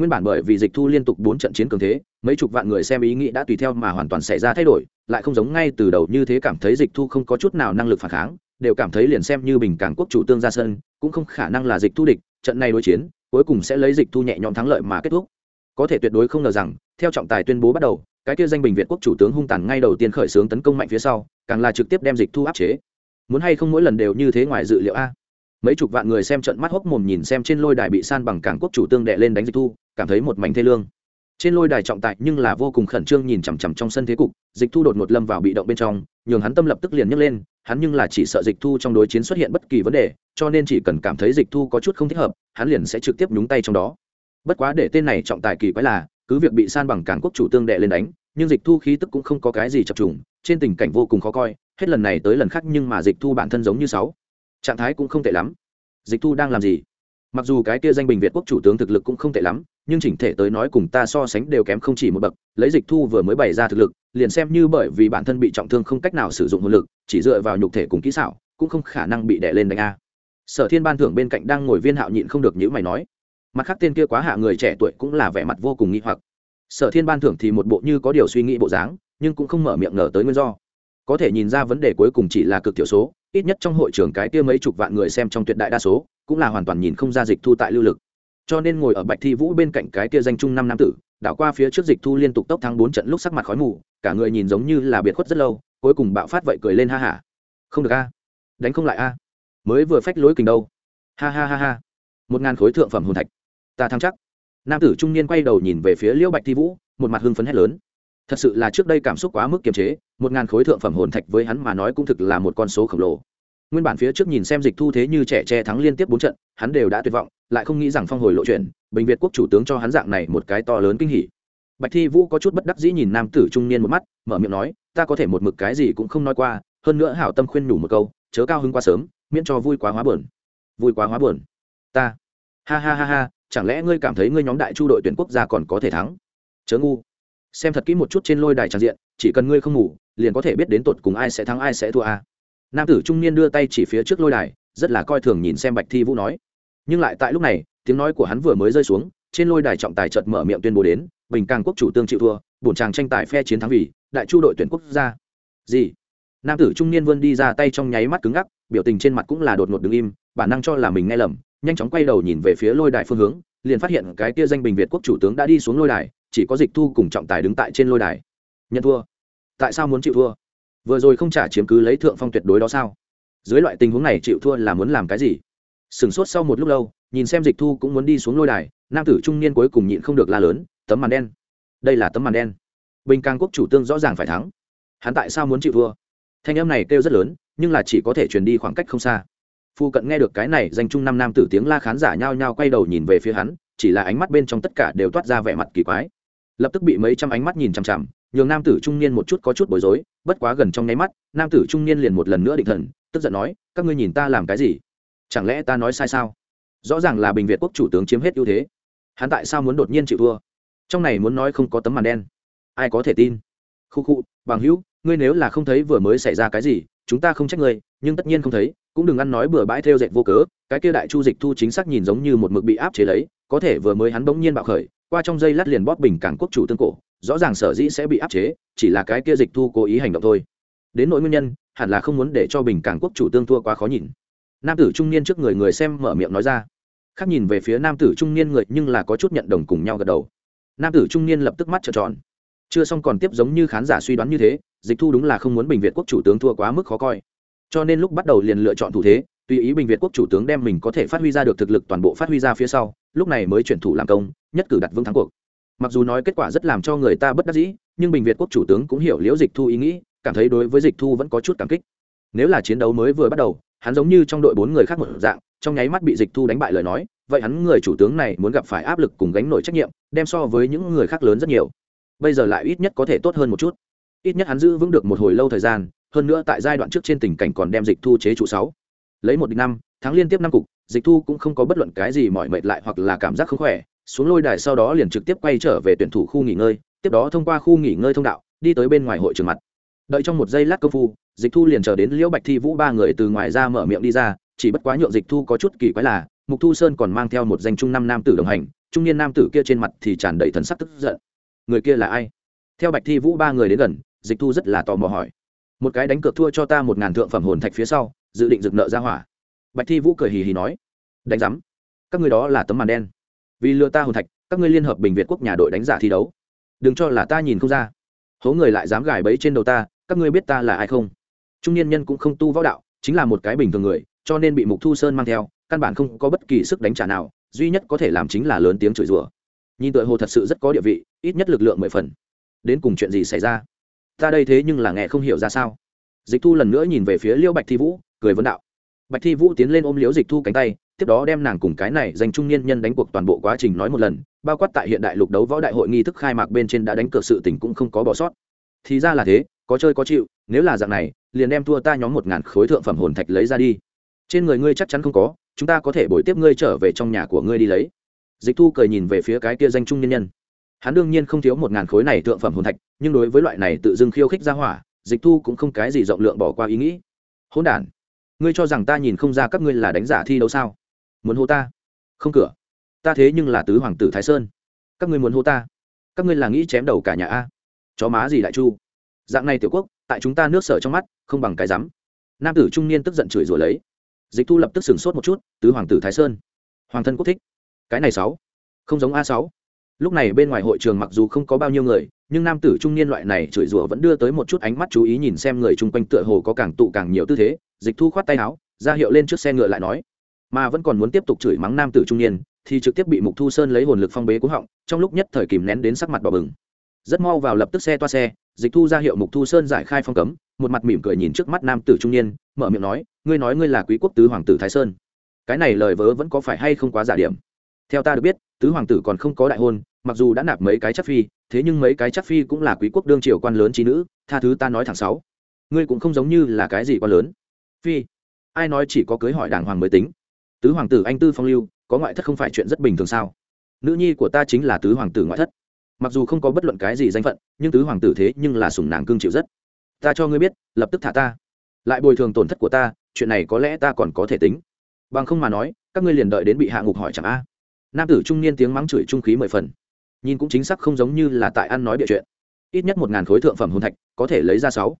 nguyên bản bởi vì dịch thu liên tục bốn trận chiến cường thế, mấy chục vạn người xem ý nghĩ đã tùy theo mà hoàn toàn xảy ra thay đổi, lại không giống ngay từ đầu như thế cảm thấy dịch thu không có chút nào năng lực phản kháng, đều cảm thấy liền xem như bình cảng quốc chủ tương ra sân, cũng không khả năng là dịch thu địch, trận này đối chiến, cuối cùng sẽ lấy dịch thu nhẹ nhõm thắng lợi mà kết thúc. Có thể tuyệt đối không ngờ rằng, theo trọng tài tuyên bố bắt đầu, cái kia danh bình việt quốc chủ tướng hung tàn ngay đầu tiên khởi xướng tấn công mạnh phía sau, càng là trực tiếp đem dịch thu áp chế. Muốn hay không mỗi lần đều như thế ngoài dự liệu a? Mấy chục vạn người xem trận mắt hốc mồm nhìn xem trên lôi đài bị san bằng cảng quốc chủ tương đệ lên đánh dịch thu cảm thấy một mảnh thê lương. Trên lôi đài trọng tài nhưng là vô cùng khẩn trương nhìn chằm chằm trong sân thế cục, dịch thu đột ngột lâm vào bị động bên trong, nhường hắn tâm lập tức liền nhấc lên, hắn nhưng là chỉ sợ dịch thu trong đối chiến xuất hiện bất kỳ vấn đề, cho nên chỉ cần cảm thấy dịch thu có chút không thích hợp, hắn liền sẽ trực tiếp nhúng tay trong đó. Bất quá để tên này trọng tài kỳ quái là, cứ việc bị san bằng cản quốc chủ tương đệ lên đánh, nhưng dịch thu khí tức cũng không có cái gì chập trùng, trên tình cảnh vô cùng khó coi, hết lần này tới lần khác nhưng mà dịch thu bản thân giống như sáu. Trạng thái cũng không tệ lắm. Dịch thu đang làm gì? Mặc dù cái kia danh bình việt quốc chủ tướng thực lực cũng không tệ lắm, nhưng chỉnh thể tới nói cùng ta so sánh đều kém không chỉ một bậc, lấy dịch thu vừa mới bày ra thực lực, liền xem như bởi vì bản thân bị trọng thương không cách nào sử dụng hồn lực, chỉ dựa vào nhục thể cùng kỹ xảo, cũng không khả năng bị đè lên đánh a. Sở thiên ban thưởng bên cạnh đang ngồi viên hạo nhịn không được nhữ mày nói. Mặt khác tên kia quá hạ người trẻ tuổi cũng là vẻ mặt vô cùng nghi hoặc. Sở thiên ban thưởng thì một bộ như có điều suy nghĩ bộ dáng, nhưng cũng không mở miệng ngờ tới nguyên do. Có thể nhìn ra vấn đề cuối cùng chỉ là cực thiểu số, ít nhất trong hội trường cái kia mấy chục vạn người xem trong tuyệt đại đa số cũng là hoàn toàn nhìn không ra dịch thu tại lưu lực. Cho nên ngồi ở bạch thi vũ bên cạnh cái kia danh trung năm nam tử, đảo qua phía trước dịch thu liên tục tốc thắng bốn trận lúc sắc mặt khói mù, cả người nhìn giống như là biệt khuất rất lâu, cuối cùng bạo phát vậy cười lên ha hả không được a. Đánh không lại a. Mới vừa phách lối kình đâu. Ha ha ha ha. Một ngàn khối thượng phẩm hồn thạch. Ta thắng chắc. Nam tử trung niên quay đầu nhìn về phía liễu bạch thi vũ, một mặt hưng phấn hét lớn. Thật sự là trước đây cảm xúc quá mức kiềm chế, một ngàn khối thượng phẩm hồn thạch với hắn mà nói cũng thực là một con số khổng lồ nguyên bản phía trước nhìn xem dịch thu thế như trẻ che thắng liên tiếp bốn trận, hắn đều đã tuyệt vọng, lại không nghĩ rằng phong hồi lộ chuyển bệnh việt quốc chủ tướng cho hắn dạng này một cái to lớn kinh hỉ. Bạch thi vũ có chút bất đắc dĩ nhìn nam tử trung niên một mắt, mở miệng nói, ta có thể một mực cái gì cũng không nói qua, hơn nữa hảo tâm khuyên nhủ một câu, chớ cao hứng quá sớm, miễn cho vui quá hóa buồn. Vui quá hóa buồn? Ta? Ha ha ha ha, chẳng lẽ ngươi cảm thấy ngươi nhóm đại chu đội tuyển quốc gia còn có thể thắng? Chớ ngu. Xem thật kỹ một chút trên lôi đài tràn diện, chỉ cần ngươi không ngủ, liền có thể biết đến tột cùng ai sẽ thắng ai sẽ thua a nam tử trung niên đưa tay chỉ phía trước lôi đài, rất là coi thường nhìn xem bạch thi vũ nói. Nhưng lại tại lúc này, tiếng nói của hắn vừa mới rơi xuống, trên lôi đài trọng tài chợt mở miệng tuyên bố đến, bình càng quốc chủ tương chịu thua, bổn chàng tranh tài phe chiến thắng vì, đại chu đội tuyển quốc gia. Gì? Nam tử trung niên vươn đi ra tay trong nháy mắt cứng ngắc, biểu tình trên mặt cũng là đột ngột đứng im, bản năng cho là mình nghe lầm, nhanh chóng quay đầu nhìn về phía lôi đài phương hướng, liền phát hiện cái kia danh bình việt quốc chủ tướng đã đi xuống lôi đài, chỉ có dịch thu cùng trọng tài đứng tại trên lôi đài. Nhận thua. Tại sao muốn chịu thua? Vừa rồi không trả chiếm cứ lấy thượng phong tuyệt đối đó sao? Dưới loại tình huống này chịu thua là muốn làm cái gì? Sửng sốt sau một lúc lâu, nhìn xem dịch thu cũng muốn đi xuống lôi đài, nam tử trung niên cuối cùng nhịn không được la lớn, tấm màn đen. Đây là tấm màn đen. Bình càng quốc chủ tương rõ ràng phải thắng. Hắn tại sao muốn chịu thua? Thanh âm này kêu rất lớn, nhưng là chỉ có thể truyền đi khoảng cách không xa. Phu cận nghe được cái này danh trung năm nam tử tiếng la khán giả nhao nhao quay đầu nhìn về phía hắn, chỉ là ánh mắt bên trong tất cả đều toát ra vẻ mặt kỳ quái. Lập tức bị mấy trăm ánh mắt nhìn chằm chằm nhường nam tử trung niên một chút có chút bối rối, bất quá gần trong nháy mắt, nam tử trung niên liền một lần nữa định thần, tức giận nói, các ngươi nhìn ta làm cái gì? Chẳng lẽ ta nói sai sao? Rõ ràng là bình việt quốc chủ tướng chiếm hết ưu thế. Hắn tại sao muốn đột nhiên chịu thua? Trong này muốn nói không có tấm màn đen. Ai có thể tin? Khu khu, bằng hữu, ngươi nếu là không thấy vừa mới xảy ra cái gì, chúng ta không trách ngươi, nhưng tất nhiên không thấy, cũng đừng ăn nói bừa bãi theo dệt vô cớ, cái kia đại chu dịch thu chính xác nhìn giống như một mực bị áp chế lấy, có thể vừa mới hắn bỗng nhiên bạo khởi, qua trong dây lát liền bóp bình cảng quốc chủ tương cổ rõ ràng sở dĩ sẽ bị áp chế, chỉ là cái kia dịch thu cố ý hành động thôi. Đến nỗi nguyên nhân, hẳn là không muốn để cho bình cảng quốc chủ tương thua quá khó nhìn. Nam tử trung niên trước người người xem mở miệng nói ra. Khác nhìn về phía nam tử trung niên người nhưng là có chút nhận đồng cùng nhau gật đầu. Nam tử trung niên lập tức mắt trợn tròn. Chưa xong còn tiếp giống như khán giả suy đoán như thế, dịch thu đúng là không muốn bình việt quốc chủ tướng thua quá mức khó coi. Cho nên lúc bắt đầu liền lựa chọn thủ thế, tùy ý bình việt quốc chủ tướng đem mình có thể phát huy ra được thực lực toàn bộ phát huy ra phía sau, lúc này mới chuyển thủ làm công, nhất cử đặt vững thắng cuộc mặc dù nói kết quả rất làm cho người ta bất đắc dĩ, nhưng bình việt quốc chủ tướng cũng hiểu liễu dịch thu ý nghĩ, cảm thấy đối với dịch thu vẫn có chút cảm kích. Nếu là chiến đấu mới vừa bắt đầu, hắn giống như trong đội bốn người khác một dạng, trong nháy mắt bị dịch thu đánh bại lời nói, vậy hắn người chủ tướng này muốn gặp phải áp lực cùng gánh nổi trách nhiệm, đem so với những người khác lớn rất nhiều. Bây giờ lại ít nhất có thể tốt hơn một chút. Ít nhất hắn giữ vững được một hồi lâu thời gian, hơn nữa tại giai đoạn trước trên tình cảnh còn đem dịch thu chế trụ sáu. Lấy một địch năm tháng liên tiếp năm cục, dịch thu cũng không có bất luận cái gì mỏi mệt lại hoặc là cảm giác không khỏe xuống lôi đài sau đó liền trực tiếp quay trở về tuyển thủ khu nghỉ ngơi, tiếp đó thông qua khu nghỉ ngơi thông đạo, đi tới bên ngoài hội trường mặt. Đợi trong một giây lát công phu, dịch thu liền chờ đến liễu bạch thi vũ ba người từ ngoài ra mở miệng đi ra, chỉ bất quá nhượng dịch thu có chút kỳ quái là, mục thu sơn còn mang theo một danh trung năm nam tử đồng hành, trung niên nam tử kia trên mặt thì tràn đầy thần sắc tức giận. Người kia là ai? Theo bạch thi vũ ba người đến gần, dịch thu rất là tò mò hỏi. Một cái đánh cược thua cho ta một ngàn thượng phẩm hồn thạch phía sau, dự định rực nợ ra hỏa. Bạch thi vũ cười hì hì nói. Đánh giám. Các người đó là tấm màn đen vì lừa ta hồn thạch, các ngươi liên hợp bình việt quốc nhà đội đánh giả thi đấu. Đừng cho là ta nhìn không ra. Hố người lại dám gài bẫy trên đầu ta, các ngươi biết ta là ai không? Trung niên nhân cũng không tu võ đạo, chính là một cái bình thường người, cho nên bị mục thu sơn mang theo, căn bản không có bất kỳ sức đánh trả nào, duy nhất có thể làm chính là lớn tiếng chửi rủa. Nhìn tội hồ thật sự rất có địa vị, ít nhất lực lượng mười phần. Đến cùng chuyện gì xảy ra? Ta đây thế nhưng là nghe không hiểu ra sao. Dịch thu lần nữa nhìn về phía liêu bạch thi vũ, cười vấn đạo bạch thi vũ tiến lên ôm liễu dịch thu cánh tay, tiếp đó đem nàng cùng cái này dành trung niên nhân đánh cuộc toàn bộ quá trình nói một lần, bao quát tại hiện đại lục đấu võ đại hội nghi thức khai mạc bên trên đã đánh cược sự tình cũng không có bỏ sót. Thì ra là thế, có chơi có chịu, nếu là dạng này, liền đem thua ta nhóm một ngàn khối thượng phẩm hồn thạch lấy ra đi. Trên người ngươi chắc chắn không có, chúng ta có thể bồi tiếp ngươi trở về trong nhà của ngươi đi lấy. Dịch thu cười nhìn về phía cái kia danh trung nhân nhân. Hắn đương nhiên không thiếu một ngàn khối này thượng phẩm hồn thạch, nhưng đối với loại này tự dưng khiêu khích ra hỏa, dịch thu cũng không cái gì rộng lượng bỏ qua ý nghĩ. Hỗn đản ngươi cho rằng ta nhìn không ra các ngươi là đánh giả thi đấu sao? Muốn hô ta? Không cửa. Ta thế nhưng là tứ hoàng tử thái sơn. Các ngươi muốn hô ta? Các ngươi là nghĩ chém đầu cả nhà a? Chó má gì đại chu? Dạng này tiểu quốc, tại chúng ta nước sở trong mắt, không bằng cái rắm. Nam tử trung niên tức giận chửi rủa lấy. Dịch thu lập tức sửng sốt một chút, tứ hoàng tử thái sơn. Hoàng thân quốc thích. Cái này sáu. Không giống a sáu. Lúc này bên ngoài hội trường mặc dù không có bao nhiêu người nhưng nam tử trung niên loại này chửi rủa vẫn đưa tới một chút ánh mắt chú ý nhìn xem người chung quanh tựa hồ có càng tụ càng nhiều tư thế, dịch thu khoát tay áo, ra hiệu lên trước xe ngựa lại nói. Mà vẫn còn muốn tiếp tục chửi mắng nam tử trung niên, thì trực tiếp bị mục thu sơn lấy hồn lực phong bế cúng họng, trong lúc nhất thời kìm nén đến sắc mặt đỏ bừng. Rất mau vào lập tức xe toa xe, dịch thu ra hiệu mục thu sơn giải khai phong cấm, một mặt mỉm cười nhìn trước mắt nam tử trung niên, mở miệng nói, ngươi nói ngươi là quý quốc tứ hoàng tử thái sơn. Cái này lời vớ vẫn có phải hay không quá giả điểm. Theo ta được biết, tứ hoàng tử còn không có đại hôn mặc dù đã nạp mấy cái chắc phi, thế nhưng mấy cái chắc phi cũng là quý quốc đương triều quan lớn trí nữ, tha thứ ta nói thẳng sáu. Ngươi cũng không giống như là cái gì quan lớn. Phi, ai nói chỉ có cưới hỏi đàng hoàng mới tính? Tứ hoàng tử anh tư phong lưu, có ngoại thất không phải chuyện rất bình thường sao? Nữ nhi của ta chính là tứ hoàng tử ngoại thất. Mặc dù không có bất luận cái gì danh phận, nhưng tứ hoàng tử thế nhưng là sùng nàng cương chịu rất. Ta cho ngươi biết, lập tức thả ta. Lại bồi thường tổn thất của ta, chuyện này có lẽ ta còn có thể tính. Bằng không mà nói, các ngươi liền đợi đến bị hạ ngục hỏi chẳng a. Nam tử trung niên tiếng mắng chửi trung khí mười phần nhìn cũng chính xác không giống như là tại ăn nói địa chuyện. Ít nhất một ngàn khối thượng phẩm hồn thạch có thể lấy ra sáu.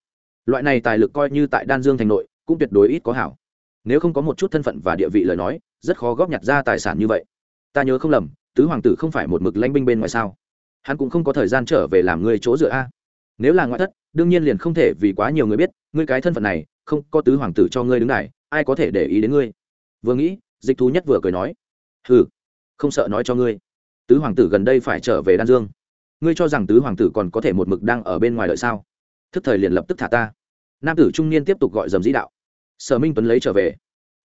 Loại này tài lực coi như tại đan dương thành nội, cũng tuyệt đối ít có hảo. Nếu không có một chút thân phận và địa vị lời nói, rất khó góp nhặt ra tài sản như vậy. Ta nhớ không lầm, tứ hoàng tử không phải một mực lãnh binh bên ngoài sao? Hắn cũng không có thời gian trở về làm người chỗ dựa a. Nếu là ngoại thất, đương nhiên liền không thể vì quá nhiều người biết, ngươi cái thân phận này, không, có tứ hoàng tử cho ngươi đứng này ai có thể để ý đến ngươi? Vừa nghĩ, dịch thú nhất vừa cười nói ừ không sợ nói cho ngươi tứ hoàng tử gần đây phải trở về đan dương. Ngươi cho rằng tứ hoàng tử còn có thể một mực đang ở bên ngoài đợi sao? Thức thời liền lập tức thả ta. Nam tử trung niên tiếp tục gọi dầm dĩ đạo. Sở minh tuấn lấy trở về.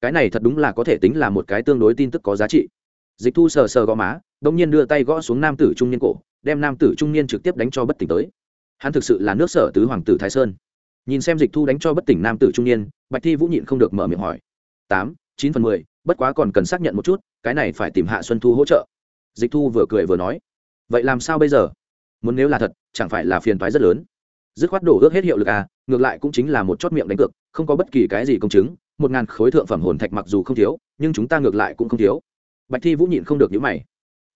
Cái này thật đúng là có thể tính là một cái tương đối tin tức có giá trị. Dịch thu sờ sờ gõ má, đông nhiên đưa tay gõ xuống nam tử trung niên cổ, đem nam tử trung niên trực tiếp đánh cho bất tỉnh tới. Hắn thực sự là nước sở tứ hoàng tử thái sơn. Nhìn xem dịch thu đánh cho bất tỉnh nam tử trung niên, bạch thi vũ nhịn không được mở miệng hỏi. Tám, chín phần mười, bất quá còn cần xác nhận một chút, cái này phải tìm hạ xuân thu hỗ trợ dịch thu vừa cười vừa nói, vậy làm sao bây giờ? Muốn nếu là thật, chẳng phải là phiền toái rất lớn. Dứt khoát đổ ước hết hiệu lực à ngược lại cũng chính là một chót miệng đánh cược, không có bất kỳ cái gì công chứng, một ngàn khối thượng phẩm hồn thạch mặc dù không thiếu, nhưng chúng ta ngược lại cũng không thiếu. Bạch thi vũ nhịn không được những mày.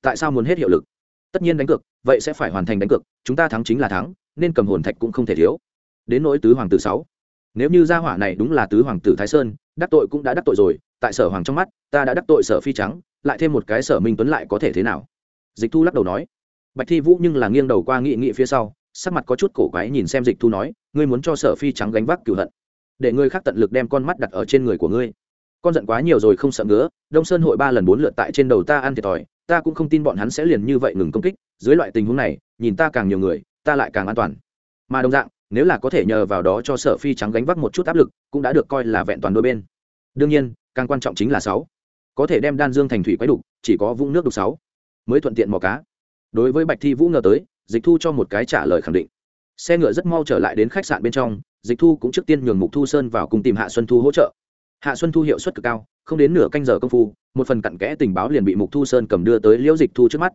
Tại sao muốn hết hiệu lực? Tất nhiên đánh cược, vậy sẽ phải hoàn thành đánh cược, chúng ta thắng chính là thắng, nên cầm hồn thạch cũng không thể thiếu. Đến nỗi tứ hoàng tử sáu. Nếu như gia hỏa này đúng là tứ hoàng tử thái sơn đắc tội cũng đã đắc tội rồi, tại sở hoàng trong mắt, ta đã đắc tội sở phi trắng, lại thêm một cái sở minh tuấn lại có thể thế nào? Dịch thu lắc đầu nói. Bạch thi vũ nhưng là nghiêng đầu qua nghị nghị phía sau, sắc mặt có chút cổ quái nhìn xem dịch thu nói, ngươi muốn cho sở phi trắng gánh vác cửu hận, để ngươi khác tận lực đem con mắt đặt ở trên người của ngươi. Con giận quá nhiều rồi không sợ ngứa, đông sơn hội ba lần bốn lượt tại trên đầu ta ăn thiệt thòi, ta cũng không tin bọn hắn sẽ liền như vậy ngừng công kích, dưới loại tình huống này, nhìn ta càng nhiều người, ta lại càng an toàn. Mà đồng dạng nếu là có thể nhờ vào đó cho sở phi trắng gánh vác một chút áp lực, cũng đã được coi là vẹn toàn đôi bên. Đương nhiên, càng quan trọng chính là sáu. Có thể đem đan dương thành thủy quái đục, chỉ có vũng nước đục sáu. Mới thuận tiện mò cá. Đối với bạch thi vũ ngờ tới, dịch thu cho một cái trả lời khẳng định. Xe ngựa rất mau trở lại đến khách sạn bên trong, dịch thu cũng trước tiên nhường mục thu sơn vào cùng tìm hạ xuân thu hỗ trợ. Hạ xuân thu hiệu suất cực cao, không đến nửa canh giờ công phu, một phần cặn kẽ tình báo liền bị mục thu sơn cầm đưa tới liễu dịch thu trước mắt.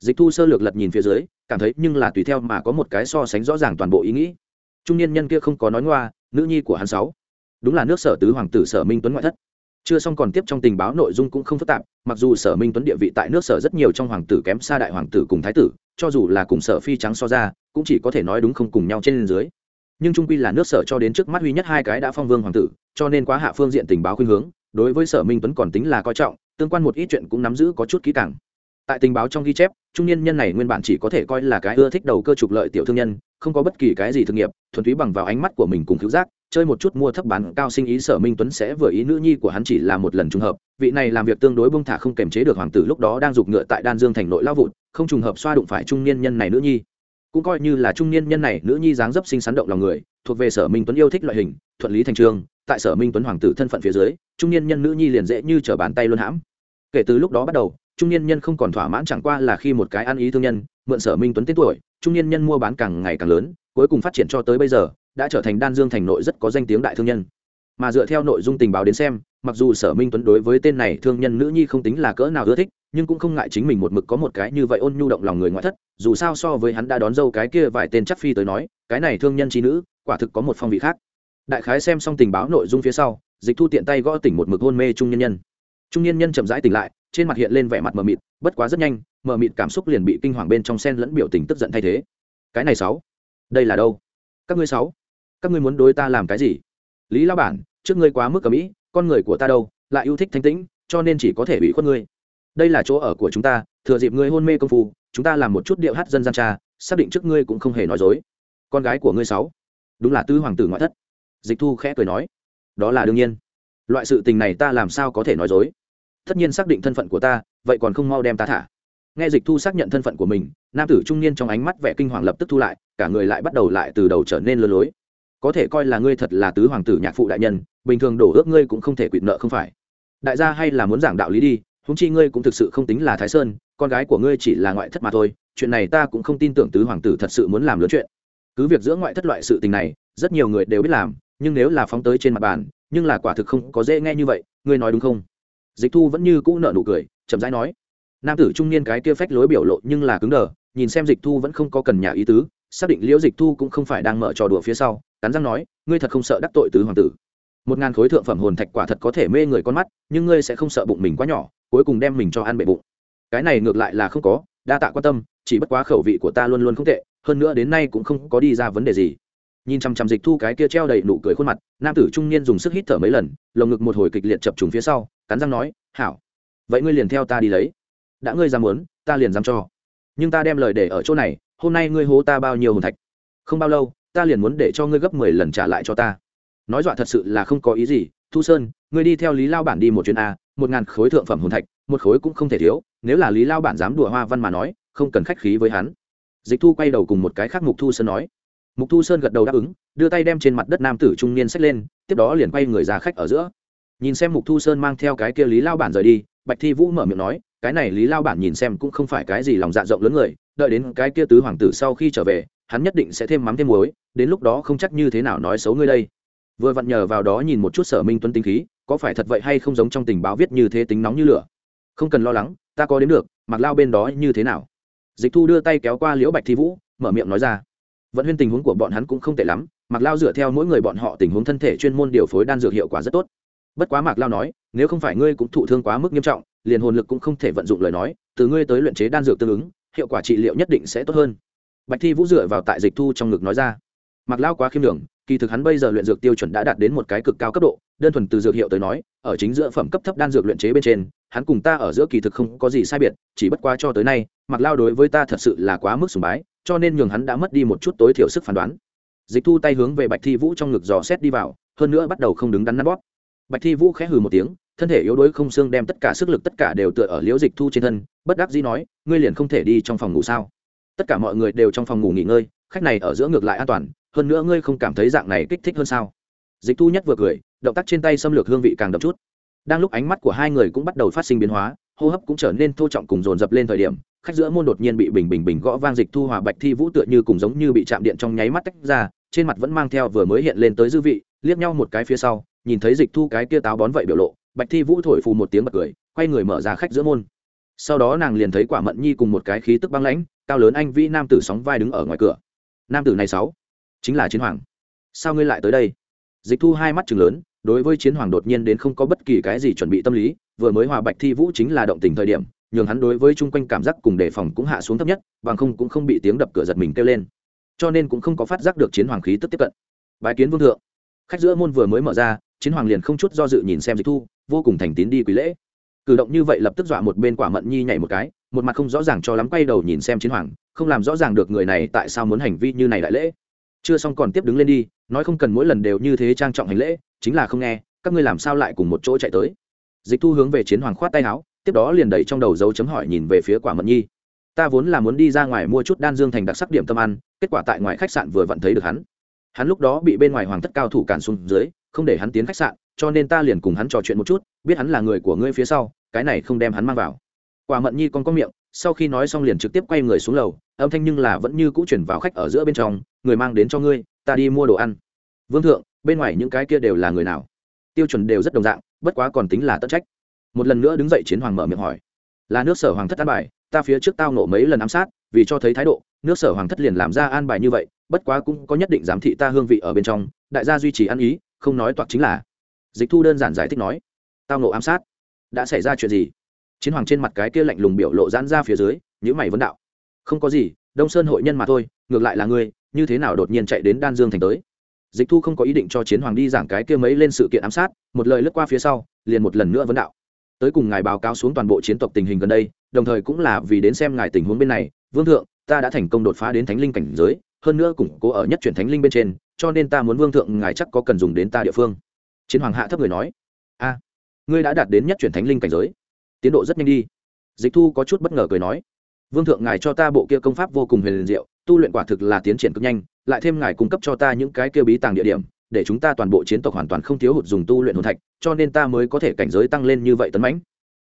Dịch thu sơ lược lật nhìn phía dưới, cảm thấy nhưng là tùy theo mà có một cái so sánh rõ ràng toàn bộ ý nghĩ trung niên nhân kia không có nói ngoa, nữ nhi của hắn sáu. Đúng là nước sở tứ hoàng tử sở minh tuấn ngoại thất. Chưa xong còn tiếp trong tình báo nội dung cũng không phức tạp, mặc dù sở minh tuấn địa vị tại nước sở rất nhiều trong hoàng tử kém xa đại hoàng tử cùng thái tử, cho dù là cùng sở phi trắng so ra, cũng chỉ có thể nói đúng không cùng nhau trên dưới. Nhưng trung quy là nước sở cho đến trước mắt duy nhất hai cái đã phong vương hoàng tử, cho nên quá hạ phương diện tình báo khuyên hướng, đối với sở minh tuấn còn tính là coi trọng, tương quan một ít chuyện cũng nắm giữ có chút kỹ càng tại tình báo trong ghi chép, trung niên nhân này nguyên bản chỉ có thể coi là cái ưa thích đầu cơ trục lợi tiểu thương nhân, không có bất kỳ cái gì thực nghiệp, thuần túy bằng vào ánh mắt của mình cùng cứu giác, chơi một chút mua thấp bán cao sinh ý sở minh tuấn sẽ vừa ý nữ nhi của hắn chỉ là một lần trùng hợp, vị này làm việc tương đối bông thả không kềm chế được hoàng tử lúc đó đang giục ngựa tại đan dương thành nội lao vụt, không trùng hợp xoa đụng phải trung niên nhân này nữ nhi. Cũng coi như là trung niên nhân này nữ nhi dáng dấp sinh sắn động lòng người, thuộc về sở minh tuấn yêu thích loại hình, thuận lý thành trường, tại sở minh tuấn hoàng tử thân phận phía dưới, trung niên nhân nữ nhi liền dễ như t bàn tay luôn hãm. Kể từ lúc đó bắt đầu trung niên nhân không còn thỏa mãn chẳng qua là khi một cái ăn ý thương nhân, mượn sở minh tuấn tên tuổi, trung niên nhân mua bán càng ngày càng lớn, cuối cùng phát triển cho tới bây giờ, đã trở thành đan dương thành nội rất có danh tiếng đại thương nhân. Mà dựa theo nội dung tình báo đến xem, mặc dù sở minh tuấn đối với tên này thương nhân nữ nhi không tính là cỡ nào ưa thích, nhưng cũng không ngại chính mình một mực có một cái như vậy ôn nhu động lòng người ngoại thất, dù sao so với hắn đã đón dâu cái kia vài tên chắc phi tới nói, cái này thương nhân trí nữ, quả thực có một phong vị khác. Đại khái xem xong tình báo nội dung phía sau, dịch thu tiện tay gõ tỉnh một mực hôn mê trung nhân nhân. Trung nhân nhân chậm rãi tỉnh lại trên mặt hiện lên vẻ mặt mờ mịt, bất quá rất nhanh, mờ mịt cảm xúc liền bị kinh hoàng bên trong sen lẫn biểu tình tức giận thay thế. Cái này sáu, đây là đâu? Các ngươi sáu, các ngươi muốn đối ta làm cái gì? Lý lao bản, trước ngươi quá mức cầm ĩ con người của ta đâu, lại yêu thích thanh tĩnh, cho nên chỉ có thể bị khuất ngươi. Đây là chỗ ở của chúng ta, thừa dịp ngươi hôn mê công phu, chúng ta làm một chút điệu hát dân gian tra xác định trước ngươi cũng không hề nói dối. Con gái của ngươi sáu, đúng là Tư hoàng tử ngoại thất. Dịch thu khẽ cười nói, đó là đương nhiên. Loại sự tình này ta làm sao có thể nói dối? Tất nhiên xác định thân phận của ta, vậy còn không mau đem ta thả. Nghe dịch thu xác nhận thân phận của mình, nam tử trung niên trong ánh mắt vẻ kinh hoàng lập tức thu lại, cả người lại bắt đầu lại từ đầu trở nên lơ lối. Có thể coi là ngươi thật là tứ hoàng tử nhạc phụ đại nhân, bình thường đổ ước ngươi cũng không thể quỵt nợ không phải. Đại gia hay là muốn giảng đạo lý đi húng chi ngươi cũng thực sự không tính là thái sơn, con gái của ngươi chỉ là ngoại thất mà thôi, chuyện này ta cũng không tin tưởng tứ hoàng tử thật sự muốn làm lớn chuyện. Cứ việc giữa ngoại thất loại sự tình này, rất nhiều người đều biết làm, nhưng nếu là phóng tới trên mặt bàn, nhưng là quả thực không có dễ nghe như vậy, ngươi nói đúng không? Dịch thu vẫn như cũ nợ nụ cười, chậm rãi nói, nam tử trung niên cái kia phách lối biểu lộ nhưng là cứng đờ, nhìn xem dịch thu vẫn không có cần nhà ý tứ, xác định liễu dịch thu cũng không phải đang mở trò đùa phía sau, cắn răng nói, ngươi thật không sợ đắc tội tứ hoàng tử. Một ngàn khối thượng phẩm hồn thạch quả thật có thể mê người con mắt, nhưng ngươi sẽ không sợ bụng mình quá nhỏ, cuối cùng đem mình cho ăn bệ bụng. Cái này ngược lại là không có, đa tạ quan tâm, chỉ bất quá khẩu vị của ta luôn luôn không tệ, hơn nữa đến nay cũng không có đi ra vấn đề gì. Nhìn chăm chăm dịch thu cái kia treo đầy nụ cười khuôn mặt, nam tử trung niên dùng sức hít thở mấy lần, lồng ngực một hồi kịch liệt chập trùng phía sau cắn răng nói, hảo, vậy ngươi liền theo ta đi lấy. Đã ngươi dám muốn, ta liền dám cho. Nhưng ta đem lời để ở chỗ này, hôm nay ngươi hố ta bao nhiêu hồn thạch? Không bao lâu, ta liền muốn để cho ngươi gấp mười lần trả lại cho ta. Nói dọa thật sự là không có ý gì. Thu sơn, ngươi đi theo lý lao bản đi một chuyến a, một ngàn khối thượng phẩm hồn thạch, một khối cũng không thể thiếu. Nếu là lý lao bản dám đùa hoa văn mà nói, không cần khách khí với hắn. Dịch thu quay đầu cùng một cái khác mục thu sơn nói. Mục thu sơn gật đầu đáp ứng, đưa tay đem trên mặt đất nam tử trung niên xách lên, tiếp đó liền quay người ra khách ở giữa nhìn xem mục thu sơn mang theo cái kia lý lao bản rời đi, bạch thi vũ mở miệng nói, cái này lý lao bản nhìn xem cũng không phải cái gì lòng dạ rộng lớn người, đợi đến cái kia tứ hoàng tử sau khi trở về, hắn nhất định sẽ thêm mắm thêm muối, đến lúc đó không chắc như thế nào nói xấu ngươi đây. Vừa vặn nhờ vào đó nhìn một chút sở minh tuấn tinh khí, có phải thật vậy hay không giống trong tình báo viết như thế tính nóng như lửa? Không cần lo lắng, ta có đến được, mặc lao bên đó như thế nào? Dịch thu đưa tay kéo qua liễu bạch thi vũ, mở miệng nói ra. Vận huyên tình huống của bọn hắn cũng không tệ lắm, mặc lao dựa theo mỗi người bọn họ tình huống thân thể chuyên môn điều phối đan dược hiệu quả rất tốt bất quá mạc lao nói, nếu không phải ngươi cũng thụ thương quá mức nghiêm trọng, liền hồn lực cũng không thể vận dụng lời nói, từ ngươi tới luyện chế đan dược tương ứng, hiệu quả trị liệu nhất định sẽ tốt hơn. Bạch thi vũ dựa vào tại dịch thu trong ngực nói ra. Mạc lao quá khiêm đường kỳ thực hắn bây giờ luyện dược tiêu chuẩn đã đạt đến một cái cực cao cấp độ, đơn thuần từ dược hiệu tới nói, ở chính giữa phẩm cấp thấp đan dược luyện chế bên trên, hắn cùng ta ở giữa kỳ thực không có gì sai biệt, chỉ bất qua cho tới nay mặc lao đối với ta thật sự là quá mức sùng bái, cho nên nhường hắn đã mất đi một chút tối thiểu sức phán đoán. Dịch thu tay hướng về bạch thi vũ trong ngực dò xét đi vào, hơn nữa bắt đầu không đứng đắn nắn bóp bạch thi vũ khẽ hừ một tiếng, thân thể yếu đuối không xương đem tất cả sức lực tất cả đều tựa ở liễu dịch thu trên thân, bất đắc dĩ nói, ngươi liền không thể đi trong phòng ngủ sao? Tất cả mọi người đều trong phòng ngủ nghỉ ngơi, khách này ở giữa ngược lại an toàn, hơn nữa ngươi không cảm thấy dạng này kích thích hơn sao? Dịch thu nhất vừa cười, động tác trên tay xâm lược hương vị càng đậm chút. Đang lúc ánh mắt của hai người cũng bắt đầu phát sinh biến hóa, hô hấp cũng trở nên thô trọng cùng dồn dập lên thời điểm, khách giữa môn đột nhiên bị bình bình bình gõ vang dịch thu hòa bạch thi vũ tựa như cùng giống như bị chạm điện trong nháy mắt tách ra, trên mặt vẫn mang theo vừa mới hiện lên tới dư vị, liếc nhau một cái phía sau nhìn thấy dịch thu cái kia táo bón vậy biểu lộ, bạch thi vũ thổi phù một tiếng bật cười, quay người mở ra khách giữa môn. Sau đó nàng liền thấy quả mận nhi cùng một cái khí tức băng lãnh, cao lớn anh vĩ nam tử sóng vai đứng ở ngoài cửa. Nam tử này sáu, chính là chiến hoàng. Sao ngươi lại tới đây? Dịch thu hai mắt chừng lớn, đối với chiến hoàng đột nhiên đến không có bất kỳ cái gì chuẩn bị tâm lý, vừa mới hòa bạch thi vũ chính là động tình thời điểm, nhường hắn đối với chung quanh cảm giác cùng đề phòng cũng hạ xuống thấp nhất, bằng không cũng không bị tiếng đập cửa giật mình kêu lên. Cho nên cũng không có phát giác được chiến hoàng khí tức tiếp cận. Bài kiến vương thượng. Khách giữa môn vừa mới mở ra chiến hoàng liền không chút do dự nhìn xem dịch thu, vô cùng thành tín đi quý lễ. Cử động như vậy lập tức dọa một bên quả mận nhi nhảy một cái, một mặt không rõ ràng cho lắm quay đầu nhìn xem chiến hoàng, không làm rõ ràng được người này tại sao muốn hành vi như này đại lễ. Chưa xong còn tiếp đứng lên đi, nói không cần mỗi lần đều như thế trang trọng hành lễ, chính là không nghe, các ngươi làm sao lại cùng một chỗ chạy tới. Dịch thu hướng về chiến hoàng khoát tay áo, tiếp đó liền đẩy trong đầu dấu chấm hỏi nhìn về phía quả mận nhi. Ta vốn là muốn đi ra ngoài mua chút đan dương thành đặc sắc điểm tâm ăn, kết quả tại ngoài khách sạn vừa vặn thấy được hắn. Hắn lúc đó bị bên ngoài hoàng thất cao thủ cản xuống dưới không để hắn tiến khách sạn, cho nên ta liền cùng hắn trò chuyện một chút, biết hắn là người của ngươi phía sau, cái này không đem hắn mang vào. Quả mận nhi còn có miệng, sau khi nói xong liền trực tiếp quay người xuống lầu, âm thanh nhưng là vẫn như cũ chuyển vào khách ở giữa bên trong, người mang đến cho ngươi, ta đi mua đồ ăn. Vương thượng, bên ngoài những cái kia đều là người nào? Tiêu chuẩn đều rất đồng dạng, bất quá còn tính là tất trách. Một lần nữa đứng dậy chiến hoàng mở miệng hỏi. Là nước sở hoàng thất an bài, ta phía trước tao nổ mấy lần ám sát, vì cho thấy thái độ, nước sở hoàng thất liền làm ra an bài như vậy, bất quá cũng có nhất định giám thị ta hương vị ở bên trong, đại gia duy trì ăn ý không nói toạc chính là. Dịch thu đơn giản giải thích nói, tao nộ ám sát. Đã xảy ra chuyện gì? Chiến hoàng trên mặt cái kia lạnh lùng biểu lộ giãn ra phía dưới nhữ mày vấn đạo, không có gì, đông sơn hội nhân mà thôi, ngược lại là ngươi, như thế nào đột nhiên chạy đến đan dương thành tới? Dịch thu không có ý định cho chiến hoàng đi giảng cái kia mấy lên sự kiện ám sát, một lời lướt qua phía sau, liền một lần nữa vấn đạo, tới cùng ngài báo cáo xuống toàn bộ chiến tộc tình hình gần đây, đồng thời cũng là vì đến xem ngài tình huống bên này. Vương thượng, ta đã thành công đột phá đến thánh linh cảnh giới, hơn nữa củng cố ở nhất chuyển thánh linh bên trên cho nên ta muốn vương thượng ngài chắc có cần dùng đến ta địa phương. Chiến hoàng hạ thấp người nói, a, ngươi đã đạt đến nhất chuyển thánh linh cảnh giới. Tiến độ rất nhanh đi. Dịch thu có chút bất ngờ cười nói, vương thượng ngài cho ta bộ kia công pháp vô cùng huyền liền diệu, tu luyện quả thực là tiến triển cực nhanh, lại thêm ngài cung cấp cho ta những cái kia bí tàng địa điểm, để chúng ta toàn bộ chiến tộc hoàn toàn không thiếu hụt dùng tu luyện hồn thạch, cho nên ta mới có thể cảnh giới tăng lên như vậy tấn mãnh.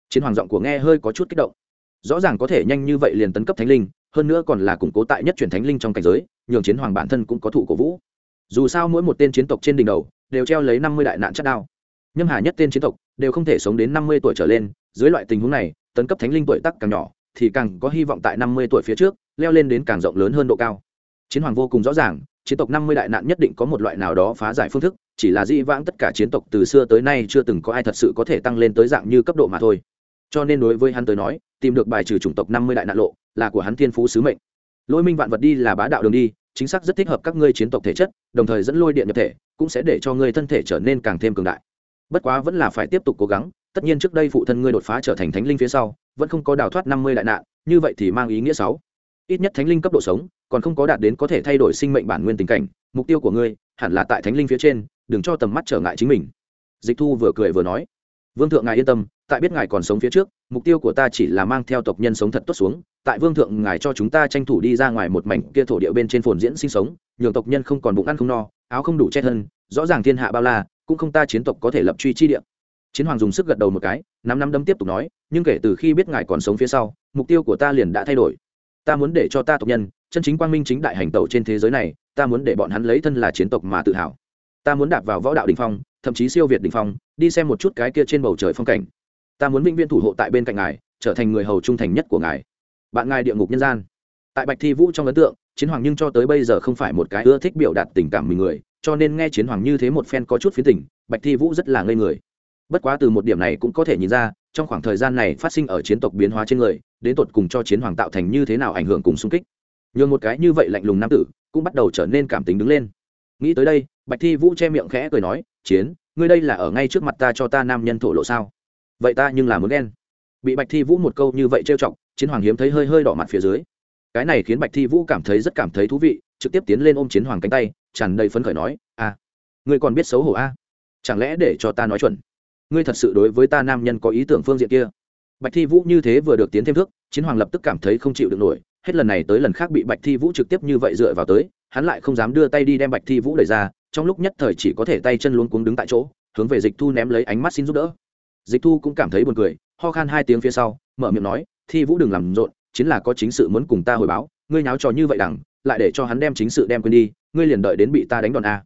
Chiến hoàng giọng của nghe hơi có chút kích động. Rõ ràng có thể nhanh như vậy liền tấn cấp thánh linh, hơn nữa còn là củng cố tại nhất chuyển thánh linh trong cảnh giới, nhường chiến hoàng bản thân cũng có thụ cổ vũ dù sao mỗi một tên chiến tộc trên đỉnh đầu đều treo lấy năm mươi đại nạn chất đao. Nhâm hà nhất tên chiến tộc đều không thể sống đến năm mươi tuổi trở lên, dưới loại tình huống này, tấn cấp thánh linh tuổi tác càng nhỏ, thì càng có hy vọng tại năm mươi tuổi phía trước, leo lên đến càng rộng lớn hơn độ cao. Chiến hoàng vô cùng rõ ràng, chiến tộc năm mươi đại nạn nhất định có một loại nào đó phá giải phương thức, chỉ là dĩ vãng tất cả chiến tộc từ xưa tới nay chưa từng có ai thật sự có thể tăng lên tới dạng như cấp độ mà thôi. Cho nên đối với hắn tới nói, tìm được bài trừ chủng tộc năm mươi đại nạn lộ là của hắn thiên phú sứ mệnh. Lôi minh vạn vật đi là bá đạo đường đi chính xác rất thích hợp các ngươi chiến tộc thể chất, đồng thời dẫn lôi điện nhập thể, cũng sẽ để cho ngươi thân thể trở nên càng thêm cường đại. Bất quá vẫn là phải tiếp tục cố gắng, tất nhiên trước đây phụ thân ngươi đột phá trở thành thánh linh phía sau, vẫn không có đào thoát năm mươi đại nạn, như vậy thì mang ý nghĩa sáu. Ít nhất thánh linh cấp độ sống, còn không có đạt đến có thể thay đổi sinh mệnh bản nguyên tình cảnh, mục tiêu của ngươi hẳn là tại thánh linh phía trên, đừng cho tầm mắt trở ngại chính mình. Dịch thu vừa cười vừa nói. Vương thượng ngài yên tâm tại biết ngài còn sống phía trước, mục tiêu của ta chỉ là mang theo tộc nhân sống thật tốt xuống, tại vương thượng ngài cho chúng ta tranh thủ đi ra ngoài một mảnh kia thổ địa bên trên phồn diễn sinh sống, nhường tộc nhân không còn bụng ăn không no, áo không đủ che thân, rõ ràng thiên hạ bao la, cũng không ta chiến tộc có thể lập truy chi địa. Chiến hoàng dùng sức gật đầu một cái năm năm đấm tiếp tục nói, nhưng kể từ khi biết ngài còn sống phía sau, mục tiêu của ta liền đã thay đổi. Ta muốn để cho ta tộc nhân, chân chính quang minh chính đại hành tẩu trên thế giới này, ta muốn để bọn hắn lấy thân là chiến tộc mà tự hào. Ta muốn đạp vào võ đạo đình phong, thậm chí siêu việt đình phong, đi xem một chút cái kia trên bầu trời phong cảnh ta muốn vĩnh viễn thủ hộ tại bên cạnh ngài, trở thành người hầu trung thành nhất của ngài. Bạn ngài địa ngục nhân gian. Tại bạch thi vũ trong ấn tượng, chiến hoàng nhưng cho tới bây giờ không phải một cái ưa thích biểu đạt tình cảm mình người, cho nên nghe chiến hoàng như thế một phen có chút phiến tình, bạch thi vũ rất là ngây người. Bất quá từ một điểm này cũng có thể nhìn ra, trong khoảng thời gian này phát sinh ở chiến tộc biến hóa trên người, đến tột cùng cho chiến hoàng tạo thành như thế nào ảnh hưởng cùng xung kích. Nhường một cái như vậy lạnh lùng nam tử, cũng bắt đầu trở nên cảm tính đứng lên. Nghĩ tới đây, bạch thi vũ che miệng khẽ cười nói, chiến, ngươi đây là ở ngay trước mặt ta cho ta nam nhân thổ lộ sao? Vậy ta nhưng là muốn đen bị bạch thi vũ một câu như vậy trêu chọc, chiến hoàng hiếm thấy hơi hơi đỏ mặt phía dưới. Cái này khiến bạch thi vũ cảm thấy rất cảm thấy thú vị, trực tiếp tiến lên ôm chiến hoàng cánh tay, tràn đầy phấn khởi nói a ngươi còn biết xấu hổ a chẳng lẽ để cho ta nói chuẩn? Ngươi thật sự đối với ta nam nhân có ý tưởng phương diện kia? Bạch thi vũ như thế vừa được tiến thêm thước, chiến hoàng lập tức cảm thấy không chịu được nổi, hết lần này tới lần khác bị bạch thi vũ trực tiếp như vậy dựa vào tới, hắn lại không dám đưa tay đi đem bạch thi vũ đẩy ra, trong lúc nhất thời chỉ có thể tay chân luống cuống đứng tại chỗ, hướng về dịch thu ném lấy ánh mắt xin giúp đỡ dịch thu cũng cảm thấy buồn cười, ho khan hai tiếng phía sau, mở miệng nói, thi vũ đừng làm rộn, chính là có chính sự muốn cùng ta hồi báo, ngươi nháo trò như vậy đẳng lại để cho hắn đem chính sự đem quên đi, ngươi liền đợi đến bị ta đánh đòn a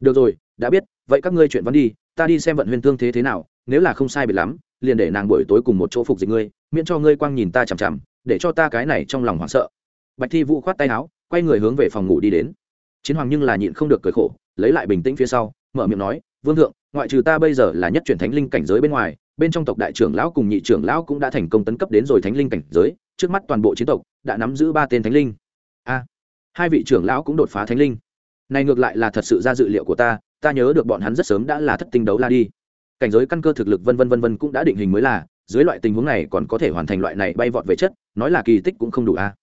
được rồi, đã biết, vậy các ngươi chuyện văn đi, ta đi xem vận huyền thương thế thế nào, nếu là không sai biệt lắm, liền để nàng buổi tối cùng một chỗ phục dịch ngươi, miễn cho ngươi quang nhìn ta chằm chằm, để cho ta cái này trong lòng hoảng sợ. Bạch thi vũ khoát tay áo, quay người hướng về phòng ngủ đi đến. Chiến hoàng nhưng là nhịn không được cười khổ, lấy lại bình tĩnh phía sau, mở miệng nói, vương thượng, ngoại trừ ta bây giờ là nhất chuyển thánh linh cảnh giới bên ngoài bên trong tộc đại trưởng lão cùng nhị trưởng lão cũng đã thành công tấn cấp đến rồi thánh linh cảnh giới, trước mắt toàn bộ chiến tộc đã nắm giữ ba tên thánh linh. A, hai vị trưởng lão cũng đột phá thánh linh. Này ngược lại là thật sự ra dự liệu của ta ta nhớ được bọn hắn rất sớm đã là thất tinh đấu la đi. Cảnh giới căn cơ thực lực vân vân vân vân cũng đã định hình mới là, dưới loại tình huống này còn có thể hoàn thành loại này bay vọt về chất, nói là kỳ tích cũng không đủ a.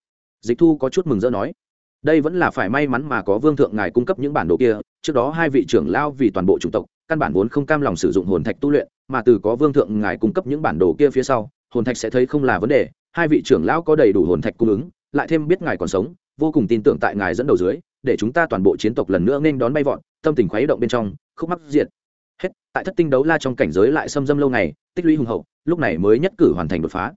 Dịch thu có chút mừng rỡ nói, đây vẫn là phải may mắn mà có vương thượng ngài cung cấp những bản đồ kia, trước đó hai vị trưởng lao vì toàn bộ chủng tộc, căn bản vốn không cam lòng sử dụng hồn thạch tu luyện mà từ có vương thượng ngài cung cấp những bản đồ kia phía sau, hồn thạch sẽ thấy không là vấn đề, hai vị trưởng lão có đầy đủ hồn thạch cung ứng, lại thêm biết ngài còn sống, vô cùng tin tưởng tại ngài dẫn đầu dưới, để chúng ta toàn bộ chiến tộc lần nữa nên đón bay vọt, tâm tình khuấy động bên trong, khúc mắc diệt. Hết, tại thất tinh đấu la trong cảnh giới lại xâm dâm lâu ngày, tích lũy hùng hậu, lúc này mới nhất cử hoàn thành đột phá.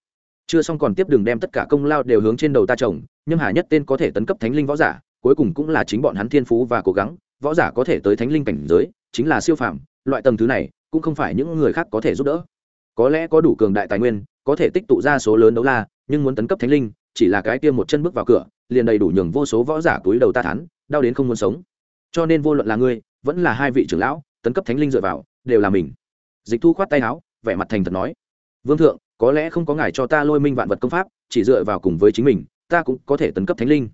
Chưa xong còn tiếp đường đem tất cả công lao đều hướng trên đầu ta chồng nhưng hà nhất tên có thể tấn cấp thánh linh võ giả, cuối cùng cũng là chính bọn hắn thiên phú và cố gắng, võ giả có thể tới thánh linh cảnh giới, chính là siêu phàm, loại tầng thứ này cũng không phải những người khác có thể giúp đỡ. Có lẽ có đủ cường đại tài nguyên, có thể tích tụ ra số lớn đấu la, nhưng muốn tấn cấp thánh linh, chỉ là cái kia một chân bước vào cửa, liền đầy đủ nhường vô số võ giả túi đầu ta thắn đau đến không muốn sống. Cho nên vô luận là ngươi, vẫn là hai vị trưởng lão, tấn cấp thánh linh dựa vào, đều là mình. Dịch thu khoát tay áo, vẻ mặt thành thật nói, vương thượng, có lẽ không có ngài cho ta lôi minh vạn vật công pháp, chỉ dựa vào cùng với chính mình, ta cũng có thể tấn cấp thánh linh.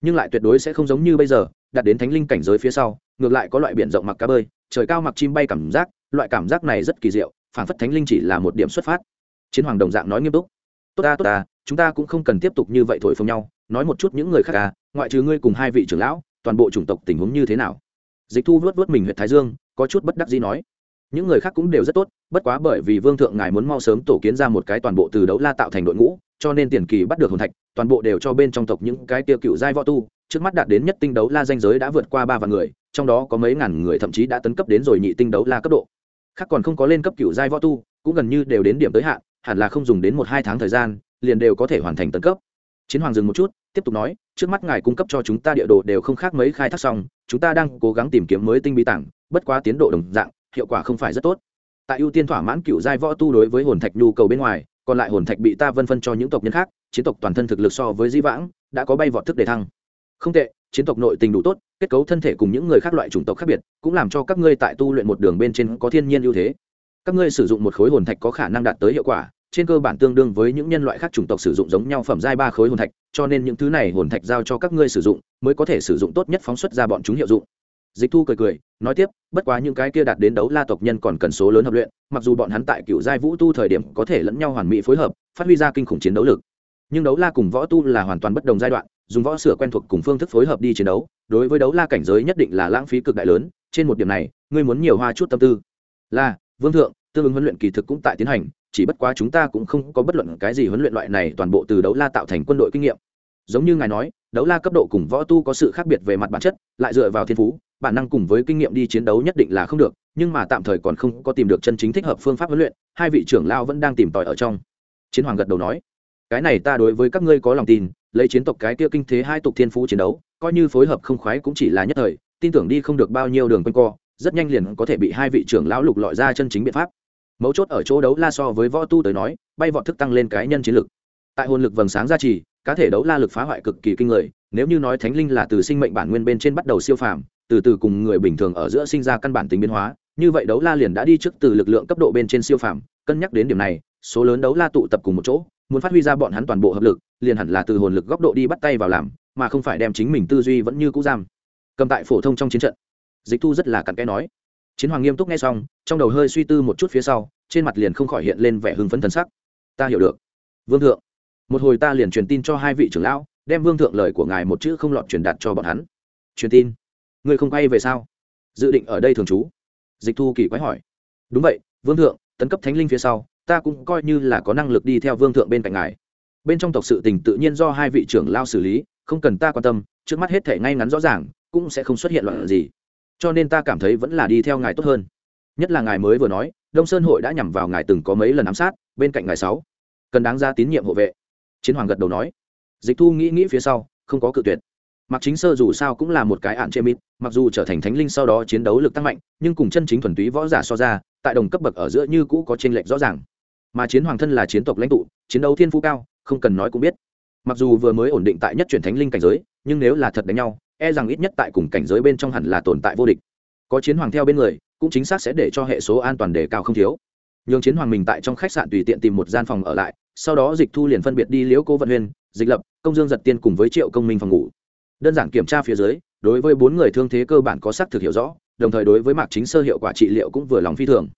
Nhưng lại tuyệt đối sẽ không giống như bây giờ, đạt đến thánh linh cảnh giới phía sau, ngược lại có loại biển rộng mặc cá bơi, trời cao mặc chim bay cảm giác loại cảm giác này rất kỳ diệu phản phất thánh linh chỉ là một điểm xuất phát. Chiến hoàng đồng dạng nói nghiêm túc. Tốt ta tốt ta, chúng ta cũng không cần tiếp tục như vậy thổi phồng nhau, nói một chút những người khác à ngoại trừ ngươi cùng hai vị trưởng lão, toàn bộ chủng tộc tình huống như thế nào? Dịch thu vớt vớt mình huyện thái dương, có chút bất đắc gì nói. Những người khác cũng đều rất tốt, bất quá bởi vì vương thượng ngài muốn mau sớm tổ kiến ra một cái toàn bộ từ đấu la tạo thành đội ngũ, cho nên tiền kỳ bắt được hồn thạch, toàn bộ đều cho bên trong tộc những cái tiêu cựu giai võ tu. Trước mắt đạt đến nhất tinh đấu la danh giới đã vượt qua ba vạn người, trong đó có mấy ngàn người thậm chí đã tấn cấp đến rồi nhị tinh đấu la cấp độ khác còn không có lên cấp cựu giai võ tu, cũng gần như đều đến điểm tới hạn, hẳn là không dùng đến một hai tháng thời gian, liền đều có thể hoàn thành tấn cấp. Chiến hoàng dừng một chút, tiếp tục nói, trước mắt ngài cung cấp cho chúng ta địa đồ đều không khác mấy khai thác xong, chúng ta đang cố gắng tìm kiếm mới tinh bí tảng, bất quá tiến độ đồng dạng, hiệu quả không phải rất tốt. Tại ưu tiên thỏa mãn cựu giai võ tu đối với hồn thạch nhu cầu bên ngoài, còn lại hồn thạch bị ta vân phân cho những tộc nhân khác, chiến tộc toàn thân thực lực so với di vãng, đã có bay vọt thức để thăng. Không tệ chiến tộc nội tình đủ tốt, kết cấu thân thể cùng những người khác loại chủng tộc khác biệt, cũng làm cho các ngươi tại tu luyện một đường bên trên có thiên nhiên ưu thế. Các ngươi sử dụng một khối hồn thạch có khả năng đạt tới hiệu quả, trên cơ bản tương đương với những nhân loại khác chủng tộc sử dụng giống nhau phẩm giai ba khối hồn thạch, cho nên những thứ này hồn thạch giao cho các ngươi sử dụng, mới có thể sử dụng tốt nhất phóng xuất ra bọn chúng hiệu dụng. Dịch thu cười cười, nói tiếp, bất quá những cái kia đạt đến đấu la tộc nhân còn cần số lớn hợp luyện, mặc dù bọn hắn tại cựu giai vũ tu thời điểm có thể lẫn nhau hoàn mỹ phối hợp, phát huy ra kinh khủng chiến đấu lực. Nhưng đấu la cùng võ tu là hoàn toàn bất đồng giai đoạn dùng võ sửa quen thuộc cùng phương thức phối hợp đi chiến đấu, đối với đấu la cảnh giới nhất định là lãng phí cực đại lớn, trên một điểm này, ngươi muốn nhiều hoa chút tâm tư. Là, vương thượng, tương ứng huấn luyện kỳ thực cũng tại tiến hành, chỉ bất quá chúng ta cũng không có bất luận cái gì huấn luyện loại này toàn bộ từ đấu la tạo thành quân đội kinh nghiệm. Giống như ngài nói, đấu la cấp độ cùng võ tu có sự khác biệt về mặt bản chất, lại dựa vào thiên phú, bản năng cùng với kinh nghiệm đi chiến đấu nhất định là không được, nhưng mà tạm thời còn không có tìm được chân chính thích hợp phương pháp huấn luyện, hai vị trưởng lao vẫn đang tìm tòi ở trong. Chiến hoàng gật đầu nói, cái này ta đối với các ngươi có lòng tin lấy chiến tộc cái kia kinh thế hai tộc thiên phú chiến đấu, coi như phối hợp không khoái cũng chỉ là nhất thời, tin tưởng đi không được bao nhiêu đường quanh co, rất nhanh liền có thể bị hai vị trưởng lão lục lọi ra chân chính biện pháp. Mấu chốt ở chỗ đấu la so với võ tu tới nói, bay vọt thức tăng lên cái nhân chiến lực. Tại hồn lực vầng sáng gia trì, cá thể đấu la lực phá hoại cực kỳ kinh người, nếu như nói thánh linh là từ sinh mệnh bản nguyên bên trên bắt đầu siêu phàm, từ từ cùng người bình thường ở giữa sinh ra căn bản tính biến hóa, như vậy đấu la liền đã đi trước từ lực lượng cấp độ bên trên siêu phàm, cân nhắc đến điểm này, số lớn đấu la tụ tập cùng một chỗ muốn phát huy ra bọn hắn toàn bộ hợp lực, liền hẳn là từ hồn lực góc độ đi bắt tay vào làm, mà không phải đem chính mình tư duy vẫn như cũ giam. Cầm tại phổ thông trong chiến trận. Dịch thu rất là cặn kẽ nói. Chiến hoàng nghiêm túc nghe xong, trong đầu hơi suy tư một chút phía sau, trên mặt liền không khỏi hiện lên vẻ hưng phấn thần sắc. Ta hiểu được. Vương thượng, một hồi ta liền truyền tin cho hai vị trưởng lão, đem vương thượng lời của ngài một chữ không lọt truyền đạt cho bọn hắn. Truyền tin? Người không quay về sao? Dự định ở đây thường trú. Dịch thu kỳ quái hỏi. Đúng vậy, vương thượng, tấn cấp thánh linh phía sau ta cũng coi như là có năng lực đi theo vương thượng bên cạnh ngài. Bên trong tộc sự tình tự nhiên do hai vị trưởng lao xử lý, không cần ta quan tâm, trước mắt hết thể ngay ngắn rõ ràng, cũng sẽ không xuất hiện loạn gì. Cho nên ta cảm thấy vẫn là đi theo ngài tốt hơn. Nhất là ngài mới vừa nói, đông sơn hội đã nhằm vào ngài từng có mấy lần ám sát, bên cạnh ngài sáu. Cần đáng ra tín nhiệm hộ vệ. Chiến hoàng gật đầu nói. Dịch thu nghĩ nghĩ phía sau, không có cự tuyệt. Mặc chính sơ dù sao cũng là một cái ạn chê mít mặc dù trở thành thánh linh sau đó chiến đấu lực tăng mạnh, nhưng cùng chân chính thuần túy võ giả so ra, tại đồng cấp bậc ở giữa như cũ có t r ê n lệch rõ ràng. Mà chiến hoàng thân là chiến tộc lãnh tụ, chiến đấu thiên phú cao, không cần nói cũng biết. Mặc dù vừa mới ổn định tại nhất chuyển thánh linh cảnh giới, nhưng nếu là thật đánh nhau e rằng ít nhất tại cùng cảnh giới bên trong hẳn là tồn tại vô địch. Có chiến hoàng theo bên người, cũng chính xác sẽ để cho hệ số an toàn đề cao không thiếu. Nhường chiến hoàng mình tại trong khách sạn tùy tiện tìm một gian phòng ở lại, sau đó dịch thu liền phân biệt đi liễu cố vận huyên, dịch lập, công dương giật tiên cùng với triệu công minh phòng ngủ. Đơn giản kiểm tra phía dưới đối với bốn người thương thế cơ bản có xác thực hiểu rõ, đồng thời đối với mạc chính sơ hiệu quả trị liệu cũng vừa lòng phi thường.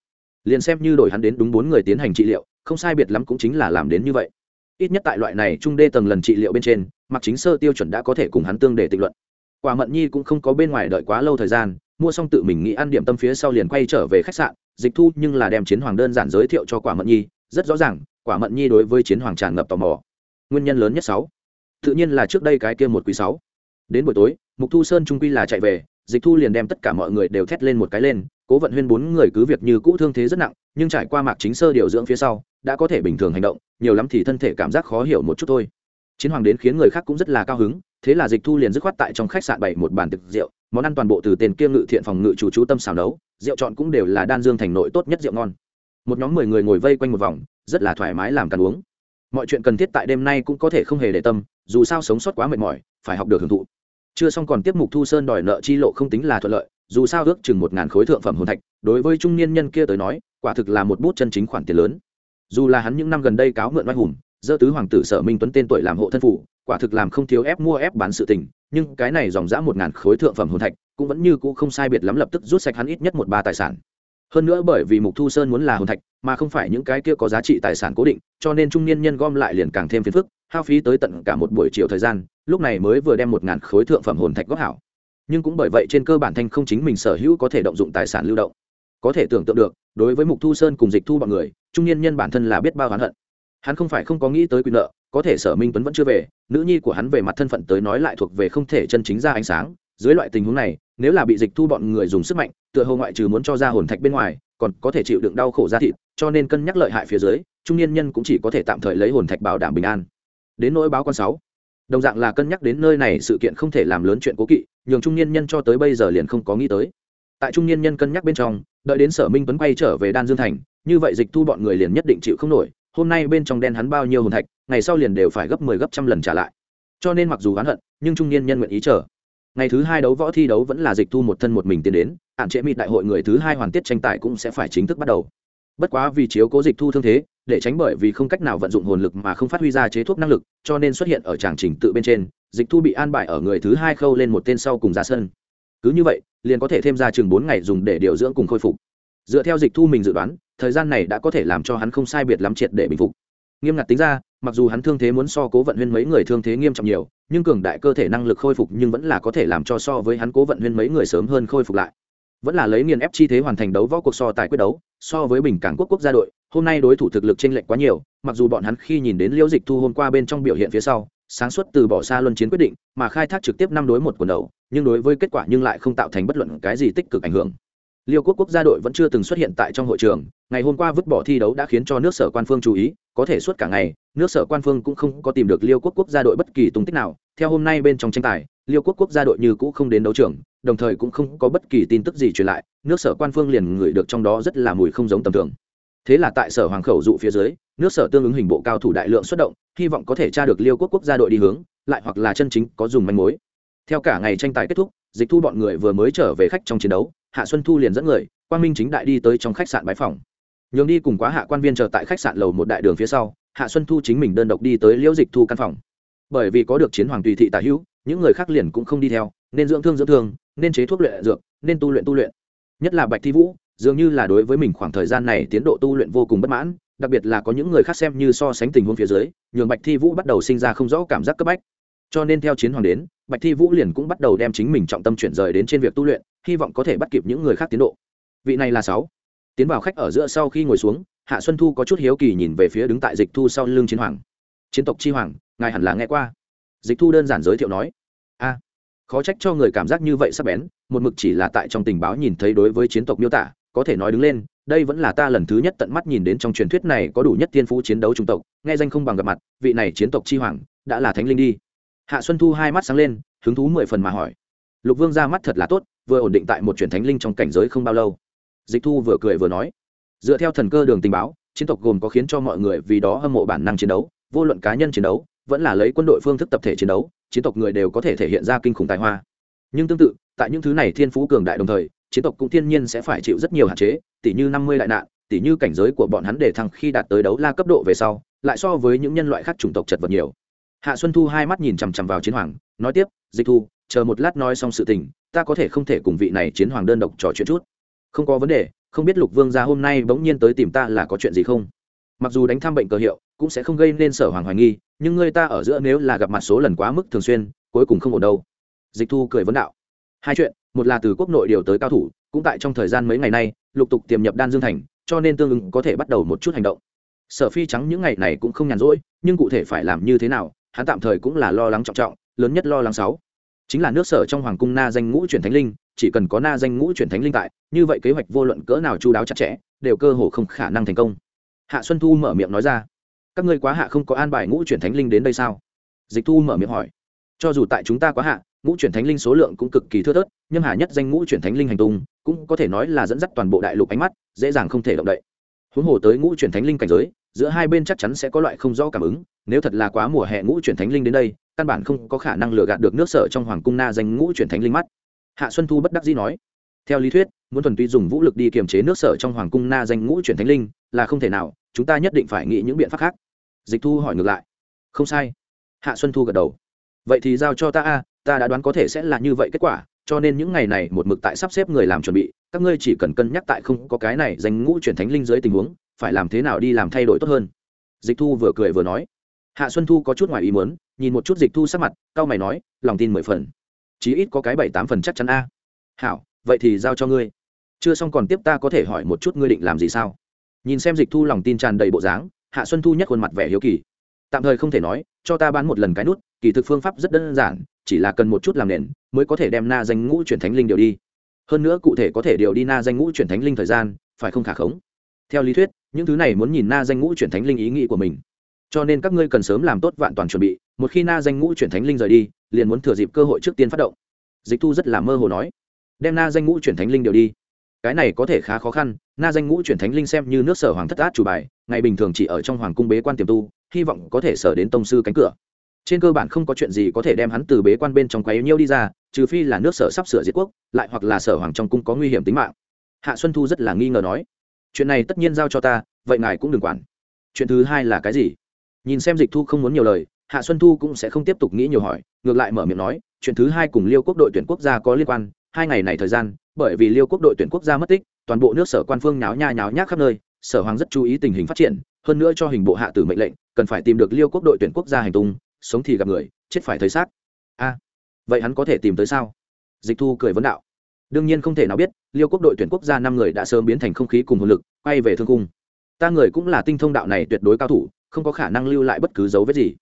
Liền xem như đổi hắn đến đúng bốn người tiến hành trị liệu, không sai biệt lắm cũng chính là làm đến như vậy. Ít nhất tại loại này trung đê tầng lần trị liệu bên trên, mạc chính sơ tiêu chuẩn đã có thể cùng hắn tương để tịnh luận. Quả mận nhi cũng không có bên ngoài đợi quá lâu thời gian, mua xong tự mình nghĩ ăn điểm tâm phía sau liền quay trở về khách sạn, dịch thu nhưng là đem chiến hoàng đơn giản giới thiệu cho quả mận nhi, rất rõ ràng, quả mận nhi đối với chiến hoàng tràn ngập tò mò. Nguyên nhân lớn nhất sáu. Tự nhiên là trước đây cái kia một quý sáu đến buổi tối, mục thu sơn trung quy là chạy về, dịch thu liền đem tất cả mọi người đều thét lên một cái lên, cố vận huyên bốn người cứ việc như cũ thương thế rất nặng, nhưng trải qua mạc chính sơ điều dưỡng phía sau, đã có thể bình thường hành động, nhiều lắm thì thân thể cảm giác khó hiểu một chút thôi. Chiến hoàng đến khiến người khác cũng rất là cao hứng, thế là dịch thu liền dứt khoát tại trong khách sạn bày một bàn thực rượu, món ăn toàn bộ từ tên kia ngự thiện phòng ngự chủ chú tâm xào nấu, rượu chọn cũng đều là đan dương thành nội tốt nhất rượu ngon. Một nhóm mười người ngồi vây quanh một vòng, rất là thoải mái làm càn uống. Mọi chuyện cần thiết tại đêm nay cũng có thể không hề để tâm, dù sao sống sót quá mệt mỏi, phải học được hưởng thụ chưa xong còn tiếp mục thu sơn đòi nợ chi lộ không tính là thuận lợi, dù sao ước chừng một ngàn khối thượng phẩm hồn thạch, đối với trung niên nhân kia tới nói, quả thực là một bút chân chính khoản tiền lớn. Dù là hắn những năm gần đây cáo mượn oai hùng, dơ tứ hoàng tử sở minh tuấn tên tuổi làm hộ thân phụ, quả thực làm không thiếu ép mua ép bán sự tình, nhưng cái này dòng dã một ngàn khối thượng phẩm hồn thạch, cũng vẫn như cũ không sai biệt lắm lập tức rút sạch hắn ít nhất một ba tài sản. Hơn nữa bởi vì mục thu sơn muốn là hồn thạch, mà không phải những cái kia có giá trị tài sản cố định, cho nên trung niên nhân gom lại liền càng thêm phiền phức, hao phí tới tận cả một buổi chiều thời gian lúc này mới vừa đem một ngàn khối thượng phẩm hồn thạch góp hảo. Nhưng cũng bởi vậy trên cơ bản thanh không chính mình sở hữu có thể động dụng tài sản lưu động. Có thể tưởng tượng được, đối với mục thu sơn cùng dịch thu bọn người, trung niên nhân bản thân là biết bao hắn hận. Hắn không phải không có nghĩ tới quyền nợ, có thể sở minh tuấn vẫn chưa về, nữ nhi của hắn về mặt thân phận tới nói lại thuộc về không thể chân chính ra ánh sáng. Dưới loại tình huống này, nếu là bị dịch thu bọn người dùng sức mạnh, tựa hồ ngoại trừ muốn cho ra hồn thạch bên ngoài, còn có thể chịu đựng đau khổ ra thịt, cho nên cân nhắc lợi hại phía dưới, trung niên nhân cũng chỉ có thể tạm thời lấy hồn thạch bảo đảm bình an. Đến nỗi báo con sáu đồng dạng là cân nhắc đến nơi này sự kiện không thể làm lớn chuyện cố kỵ, nhường trung niên nhân cho tới bây giờ liền không có nghĩ tới. Tại trung niên nhân cân nhắc bên trong, đợi đến sở minh tuấn quay trở về đan dương thành, như vậy dịch thu bọn người liền nhất định chịu không nổi, hôm nay bên trong đen hắn bao nhiêu hồn thạch, ngày sau liền đều phải gấp mười 10 gấp trăm lần trả lại. Cho nên mặc dù hắn hận, nhưng trung niên nhân nguyện ý chờ. Ngày thứ hai đấu võ thi đấu vẫn là dịch thu một thân một mình tiến đến, hạn chế mịt đại hội người thứ hai hoàn tiết tranh tài cũng sẽ phải chính thức bắt đầu bất quá vì chiếu cố dịch thu thương thế, để tránh bởi vì không cách nào vận dụng hồn lực mà không phát huy ra chế thuốc năng lực, cho nên xuất hiện ở tràng trình tự bên trên, dịch thu bị an bài ở người thứ hai khâu lên một tên sau cùng ra sân. Cứ như vậy, liền có thể thêm ra chừng bốn ngày dùng để điều dưỡng cùng khôi phục. Dựa theo dịch thu mình dự đoán, thời gian này đã có thể làm cho hắn không sai biệt lắm triệt để bình phục. Nghiêm ngặt tính ra, mặc dù hắn thương thế muốn so cố vận huyên mấy người thương thế nghiêm trọng nhiều, nhưng cường đại cơ thể năng lực khôi phục nhưng vẫn là có thể làm cho so với hắn cố vận huyên mấy người sớm hơn khôi phục lại vẫn là lấy nghiền ép chi thế hoàn thành đấu võ cuộc so tài quyết đấu, so với bình cảng quốc quốc gia đội, hôm nay đối thủ thực lực chênh lệch quá nhiều, mặc dù bọn hắn khi nhìn đến liễu dịch thu hôm qua bên trong biểu hiện phía sau, sáng suốt từ bỏ xa luân chiến quyết định, mà khai thác trực tiếp năm đối một quần đầu, nhưng đối với kết quả nhưng lại không tạo thành bất luận cái gì tích cực ảnh hưởng. Liêu quốc quốc gia đội vẫn chưa từng xuất hiện tại trong hội trường, ngày hôm qua vứt bỏ thi đấu đã khiến cho nước sở quan phương chú ý, có thể suốt cả ngày, nước sở quan phương cũng không có tìm được liêu quốc quốc gia đội bất kỳ tung tích nào theo hôm nay bên trong tranh tài, liêu quốc quốc gia đội như cũ không đến đấu trường, đồng thời cũng không có bất kỳ tin tức gì truyền lại, nước sở quan phương liền ngửi được trong đó rất là mùi không giống tầm thường. Thế là tại sở hoàng khẩu dụ phía dưới, nước sở tương ứng hình bộ cao thủ đại lượng xuất động, hy vọng có thể tra được liêu quốc quốc gia đội đi hướng, lại hoặc là chân chính có dùng manh mối. Theo cả ngày tranh tài kết thúc, dịch thu bọn người vừa mới trở về khách trong chiến đấu, hạ xuân thu liền dẫn người, quang minh chính đại đi tới trong khách sạn bãi phòng. Nhường đi cùng quá hạ quan viên chờ tại khách sạn lầu một đại đường phía sau, hạ xuân thu chính mình đơn độc đi tới liễu dịch thu căn phòng bởi vì có được chiến hoàng tùy thị tả hữu, những người khác liền cũng không đi theo, nên dưỡng thương dưỡng thương, nên chế thuốc luyện dược, nên tu luyện tu luyện. Nhất là bạch thi vũ, dường như là đối với mình khoảng thời gian này tiến độ tu luyện vô cùng bất mãn, đặc biệt là có những người khác xem như so sánh tình huống phía dưới, nhường bạch thi vũ bắt đầu sinh ra không rõ cảm giác cấp bách. Cho nên theo chiến hoàng đến, bạch thi vũ liền cũng bắt đầu đem chính mình trọng tâm chuyển rời đến trên việc tu luyện, hy vọng có thể bắt kịp những người khác tiến độ. Vị này là sáu. Tiến vào khách ở giữa sau khi ngồi xuống, hạ xuân thu có chút hiếu kỳ nhìn về phía đứng tại dịch thu sau lưng chiến hoàng. Chiến tộc chi hoàng ngài hẳn là nghe qua. Dịch thu đơn giản giới thiệu nói, a, khó trách cho người cảm giác như vậy sắp bén, một mực chỉ là tại trong tình báo nhìn thấy đối với chiến tộc miêu tả, có thể nói đứng lên, đây vẫn là ta lần thứ nhất tận mắt nhìn đến trong truyền thuyết này có đủ nhất thiên phú chiến đấu trung tộc, nghe danh không bằng gặp mặt, vị này chiến tộc chi hoàng, đã là thánh linh đi. Hạ xuân thu hai mắt sáng lên, hứng thú mười phần mà hỏi, lục vương ra mắt thật là tốt, vừa ổn định tại một truyền thánh linh trong cảnh giới không bao lâu. Dịch thu vừa cười vừa nói, dựa theo thần cơ đường tình báo, chiến tộc gồm có khiến cho mọi người vì đó hâm mộ bản năng chiến đấu, vô luận cá nhân chiến đấu vẫn là lấy quân đội phương thức tập thể chiến đấu, chiến tộc người đều có thể thể hiện ra kinh khủng tài hoa. Nhưng tương tự, tại những thứ này thiên phú cường đại đồng thời, chiến tộc cũng thiên nhiên sẽ phải chịu rất nhiều hạn chế tỷ như năm mươi đại nạn tỷ như cảnh giới của bọn hắn để thăng khi đạt tới đấu la cấp độ về sau, lại so với những nhân loại khác chủng tộc chật vật nhiều. Hạ xuân thu hai mắt nhìn chằm chằm vào chiến hoàng, nói tiếp, dịch thu, chờ một lát nói xong sự tình, ta có thể không thể cùng vị này chiến hoàng đơn độc trò chuyện chút. Không có vấn đề, không biết lục vương gia hôm nay bỗng nhiên tới tìm ta là có chuyện gì không? Mặc dù đánh thăm bệnh cơ hiệu cũng sẽ không gây nên sở hoàng hoài nghi, nhưng người ta ở giữa nếu là gặp mặt số lần quá mức thường xuyên, cuối cùng không ổn đâu. Dịch thu cười vấn đạo. Hai chuyện, một là từ quốc nội điều tới cao thủ, cũng tại trong thời gian mấy ngày nay, lục tục tiềm nhập đan dương thành, cho nên tương ứng có thể bắt đầu một chút hành động. Sở phi trắng những ngày này cũng không nhàn rỗi, nhưng cụ thể phải làm như thế nào, hắn tạm thời cũng là lo lắng trọng trọng, lớn nhất lo lắng sáu. Chính là nước sở trong hoàng cung na danh ngũ chuyển thánh linh, chỉ cần có na danh ngũ chuyển thánh linh tại, như vậy kế hoạch vô luận cỡ nào chu đáo chặt chẽ, đều cơ hồ không khả năng thành công. Hạ xuân thu mở miệng nói ra các ngươi quá hạ không có an bài ngũ chuyển thánh linh đến đây sao? Dịch thu mở miệng hỏi. Cho dù tại chúng ta quá hạ, ngũ chuyển thánh linh số lượng cũng cực kỳ thưa thớt, nhưng hà nhất danh ngũ chuyển thánh linh hành tung cũng có thể nói là dẫn dắt toàn bộ đại lục ánh mắt, dễ dàng không thể động đậy. Huống hồ tới ngũ chuyển thánh linh cảnh giới, giữa hai bên chắc chắn sẽ có loại không rõ cảm ứng, nếu thật là quá mùa hè ngũ chuyển thánh linh đến đây, căn bản không có khả năng lừa gạt được nước sở trong hoàng cung na danh ngũ chuyển thánh linh mắt. Hạ xuân thu bất đắc dĩ nói. Theo lý thuyết, muốn thuần túy dùng vũ lực đi kiềm chế nước sở trong hoàng cung na danh ngũ chuyển thánh linh là không thể nào, chúng ta nhất định phải nghĩ những biện pháp khác dịch thu hỏi ngược lại. Không sai. Hạ xuân thu gật đầu. Vậy thì giao cho ta a, ta đã đoán có thể sẽ là như vậy kết quả, cho nên những ngày này một mực tại sắp xếp người làm chuẩn bị, các ngươi chỉ cần cân nhắc tại không có cái này danh ngũ chuyển thánh linh dưới tình huống, phải làm thế nào đi làm thay đổi tốt hơn. Dịch thu vừa cười vừa nói. Hạ xuân thu có chút ngoài ý muốn, nhìn một chút dịch thu sắc mặt cao mày nói, lòng tin mười phần. Chí ít có cái bảy tám phần chắc chắn a. Hảo, vậy thì giao cho ngươi. Chưa xong còn tiếp ta có thể hỏi một chút ngươi định làm gì sao? Nhìn xem dịch thu lòng tin tràn đầy bộ dáng hạ xuân thu nhất khuôn mặt vẻ hiếu kỳ. Tạm thời không thể nói, cho ta bán một lần cái nút, kỳ thực phương pháp rất đơn giản, chỉ là cần một chút làm nền, mới có thể đem na danh ngũ chuyển thánh linh điều đi. Hơn nữa cụ thể có thể điều đi na danh ngũ chuyển thánh linh thời gian, phải không khả khống? Theo lý thuyết, những thứ này muốn nhìn na danh ngũ chuyển thánh linh ý nghĩ của mình. Cho nên các ngươi cần sớm làm tốt vạn toàn chuẩn bị, một khi na danh ngũ chuyển thánh linh rời đi, liền muốn thừa dịp cơ hội trước tiên phát động. Dịch thu rất là mơ hồ nói, đem na danh ngũ chuyển thánh linh điều đi cái này có thể khá khó khăn, na danh ngũ chuyển thánh linh xem như nước sở hoàng thất át chủ bài, ngày bình thường chỉ ở trong hoàng cung bế quan tiềm tu, hy vọng có thể sở đến tông sư cánh cửa. Trên cơ bản không có chuyện gì có thể đem hắn từ bế quan bên trong quấy nhiêu đi ra, trừ phi là nước sở sắp sửa diệt quốc, lại hoặc là sở hoàng trong cung có nguy hiểm tính mạng. Hạ xuân thu rất là nghi ngờ nói, chuyện này tất nhiên giao cho ta, vậy ngài cũng đừng quản. Chuyện thứ hai là cái gì? Nhìn xem dịch thu không muốn nhiều lời, hạ xuân thu cũng sẽ không tiếp tục nghĩ nhiều hỏi, ngược lại mở miệng nói, chuyện thứ hai cùng liêu quốc đội tuyển quốc gia có liên quan, hai ngày này thời gian bởi vì liêu quốc đội tuyển quốc gia mất tích, toàn bộ nước sở quan phương nháo nha nháo nhác khắp nơi, sở hoàng rất chú ý tình hình phát triển, hơn nữa cho hình bộ hạ tử mệnh lệnh, cần phải tìm được liêu quốc đội tuyển quốc gia hành tung, sống thì gặp người, chết phải thấy xác. A, vậy hắn có thể tìm tới sao? Dịch thu cười vấn đạo. Đương nhiên không thể nào biết, liêu quốc đội tuyển quốc gia năm người đã sớm biến thành không khí cùng hồn lực, quay về thương cung. Ta người cũng là tinh thông đạo này tuyệt đối cao thủ, không có khả năng lưu lại bất cứ dấu vết gì.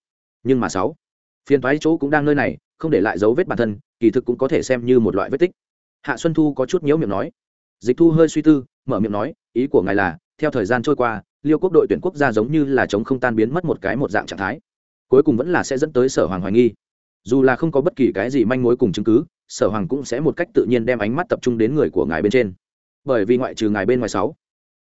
Nhưng mà sáu, phiền thoái chỗ cũng đang nơi này, không để lại dấu vết bản thân, kỳ thực cũng có thể xem như một loại vết tích hạ xuân thu có chút nhiễu miệng nói. Dịch thu hơi suy tư, mở miệng nói, ý của ngài là, theo thời gian trôi qua, liêu quốc đội tuyển quốc gia giống như là chống không tan biến mất một cái một dạng trạng thái. Cuối cùng vẫn là sẽ dẫn tới sở hoàng hoài nghi. Dù là không có bất kỳ cái gì manh mối cùng chứng cứ, sở hoàng cũng sẽ một cách tự nhiên đem ánh mắt tập trung đến người của ngài bên trên. Bởi vì ngoại trừ ngài bên ngoài sáu,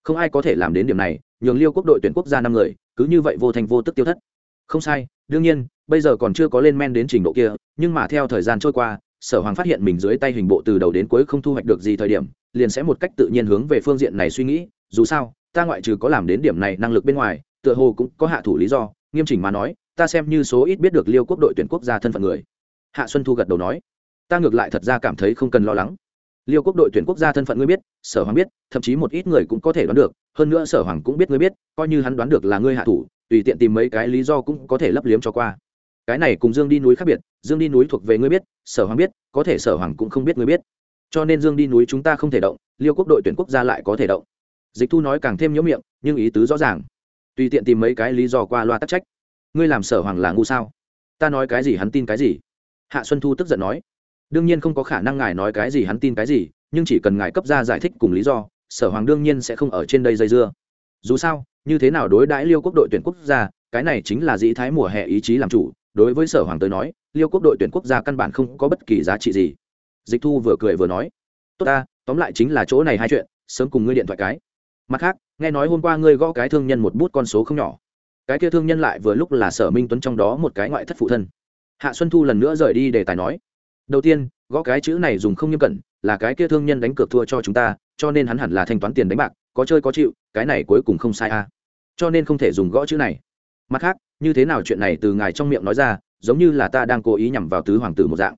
không ai có thể làm đến điểm này, nhường liêu quốc đội tuyển quốc gia năm người, cứ như vậy vô thành vô tức tiêu thất. Không sai, đương nhiên, bây giờ còn chưa có lên men đến trình độ kia, nhưng mà theo thời gian trôi qua sở hoàng phát hiện mình dưới tay hình bộ từ đầu đến cuối không thu hoạch được gì thời điểm, liền sẽ một cách tự nhiên hướng về phương diện này suy nghĩ, dù sao, ta ngoại trừ có làm đến điểm này năng lực bên ngoài, tựa hồ cũng có hạ thủ lý do, nghiêm chỉnh mà nói, ta xem như số ít biết được liêu quốc đội tuyển quốc gia thân phận người. Hạ xuân thu gật đầu nói, ta ngược lại thật ra cảm thấy không cần lo lắng. Liêu quốc đội tuyển quốc gia thân phận ngươi biết, sở hoàng biết, thậm chí một ít người cũng có thể đoán được, hơn nữa sở hoàng cũng biết ngươi biết, coi như hắn đoán được là ngươi hạ thủ, tùy tiện tìm mấy cái lý do cũng có thể lấp liếm cho qua cái này cùng dương đi núi khác biệt, dương đi núi thuộc về ngươi biết, sở hoàng biết, có thể sở hoàng cũng không biết ngươi biết. Cho nên dương đi núi chúng ta không thể động, liêu quốc đội tuyển quốc gia lại có thể động. Dịch thu nói càng thêm nhiễu miệng, nhưng ý tứ rõ ràng. Tùy tiện tìm mấy cái lý do qua loa tắc trách. Ngươi làm sở hoàng là ngu sao? Ta nói cái gì hắn tin cái gì? Hạ xuân thu tức giận nói. Đương nhiên không có khả năng ngài nói cái gì hắn tin cái gì, nhưng chỉ cần ngài cấp ra giải thích cùng lý do, sở hoàng đương nhiên sẽ không ở trên đây dây dưa. Dù sao, như thế nào đối đãi liêu quốc đội tuyển quốc gia, cái này chính là dĩ thái mùa hè ý chí làm chủ đối với sở hoàng tới nói, liêu quốc đội tuyển quốc gia căn bản không có bất kỳ giá trị gì. Dịch thu vừa cười vừa nói, tốt ta, tóm lại chính là chỗ này hai chuyện, sớm cùng ngươi điện thoại cái. Mặt khác, nghe nói hôm qua ngươi gõ cái thương nhân một bút con số không nhỏ. Cái kia thương nhân lại vừa lúc là sở minh tuấn trong đó một cái ngoại thất phụ thân. Hạ xuân thu lần nữa rời đi để tài nói, đầu tiên, gõ cái chữ này dùng không nghiêm cẩn, là cái kia thương nhân đánh cược thua cho chúng ta, cho nên hắn hẳn là thanh toán tiền đánh bạc, có chơi có chịu, cái này cuối cùng không sai a cho nên không thể dùng gõ chữ này mặt khác, như thế nào chuyện này từ ngài trong miệng nói ra, giống như là ta đang cố ý nhằm vào tứ hoàng tử một dạng.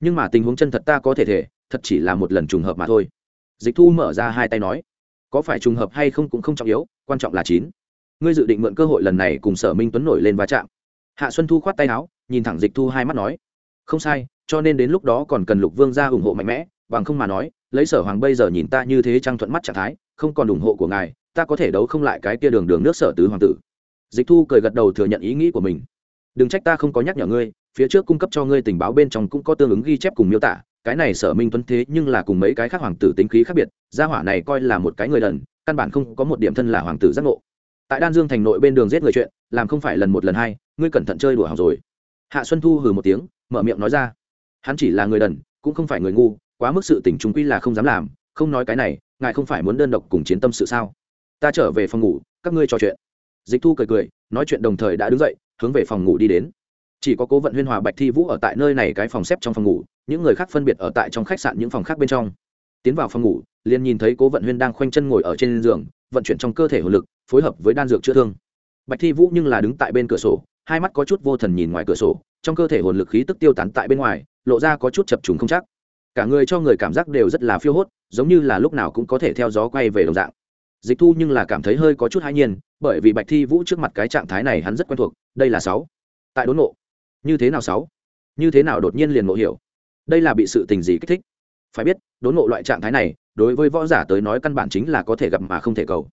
Nhưng mà tình huống chân thật ta có thể thể, thật chỉ là một lần trùng hợp mà thôi. Dịch thu mở ra hai tay nói, có phải trùng hợp hay không cũng không trọng yếu, quan trọng là chín. Ngươi dự định mượn cơ hội lần này cùng sở minh tuấn nổi lên va chạm. Hạ xuân thu khoát tay áo, nhìn thẳng dịch thu hai mắt nói, không sai, cho nên đến lúc đó còn cần lục vương ra ủng hộ mạnh mẽ, bằng không mà nói, lấy sở hoàng bây giờ nhìn ta như thế trang thuận mắt trạng thái, không còn ủng hộ của ngài, ta có thể đấu không lại cái kia đường đường nước sở tứ hoàng tử dịch thu cười gật đầu thừa nhận ý nghĩ của mình. Đừng trách ta không có nhắc nhở ngươi phía trước cung cấp cho ngươi tình báo bên trong cũng có tương ứng ghi chép cùng miêu tả cái này sở minh tuấn thế nhưng là cùng mấy cái khác hoàng tử tính khí khác biệt gia hỏa này coi là một cái người lần, căn bản không có một điểm thân là hoàng tử giác ngộ. Tại đan dương thành nội bên đường giết người chuyện làm không phải lần một lần hai ngươi cẩn thận chơi đùa học rồi. Hạ xuân thu hừ một tiếng mở miệng nói ra. Hắn chỉ là người đần cũng không phải người ngu quá mức sự tỉnh chúng quy là không dám làm không nói cái này ngài không phải muốn đơn độc cùng chiến tâm sự sao? Ta trở về phòng ngủ các ngươi trò chuyện dịch thu cười cười, nói chuyện đồng thời đã đứng dậy, hướng về phòng ngủ đi đến. Chỉ có cố vận huyên hòa bạch thi vũ ở tại nơi này cái phòng xếp trong phòng ngủ, những người khác phân biệt ở tại trong khách sạn những phòng khác bên trong. Tiến vào phòng ngủ, liền nhìn thấy cố vận huyên đang khoanh chân ngồi ở trên giường, vận chuyển trong cơ thể hồn lực, phối hợp với đan dược chữa thương. Bạch thi vũ nhưng là đứng tại bên cửa sổ, hai mắt có chút vô thần nhìn ngoài cửa sổ, trong cơ thể hồn lực khí tức tiêu tán tại bên ngoài, lộ ra có chút chập trùng không chắc. Cả người cho người cảm giác đều rất là phiêu hốt, giống như là lúc nào cũng có thể theo gió quay về đồng dạng dịch thu nhưng là cảm thấy hơi có chút hãi nhiên, bởi vì bạch thi vũ trước mặt cái trạng thái này hắn rất quen thuộc, đây là sáu. Tại đốn ngộ. Như thế nào sáu? Như thế nào đột nhiên liền ngộ hiểu? Đây là bị sự tình gì kích thích? Phải biết, đốn ngộ loại trạng thái này, đối với võ giả tới nói căn bản chính là có thể gặp mà không thể cầu.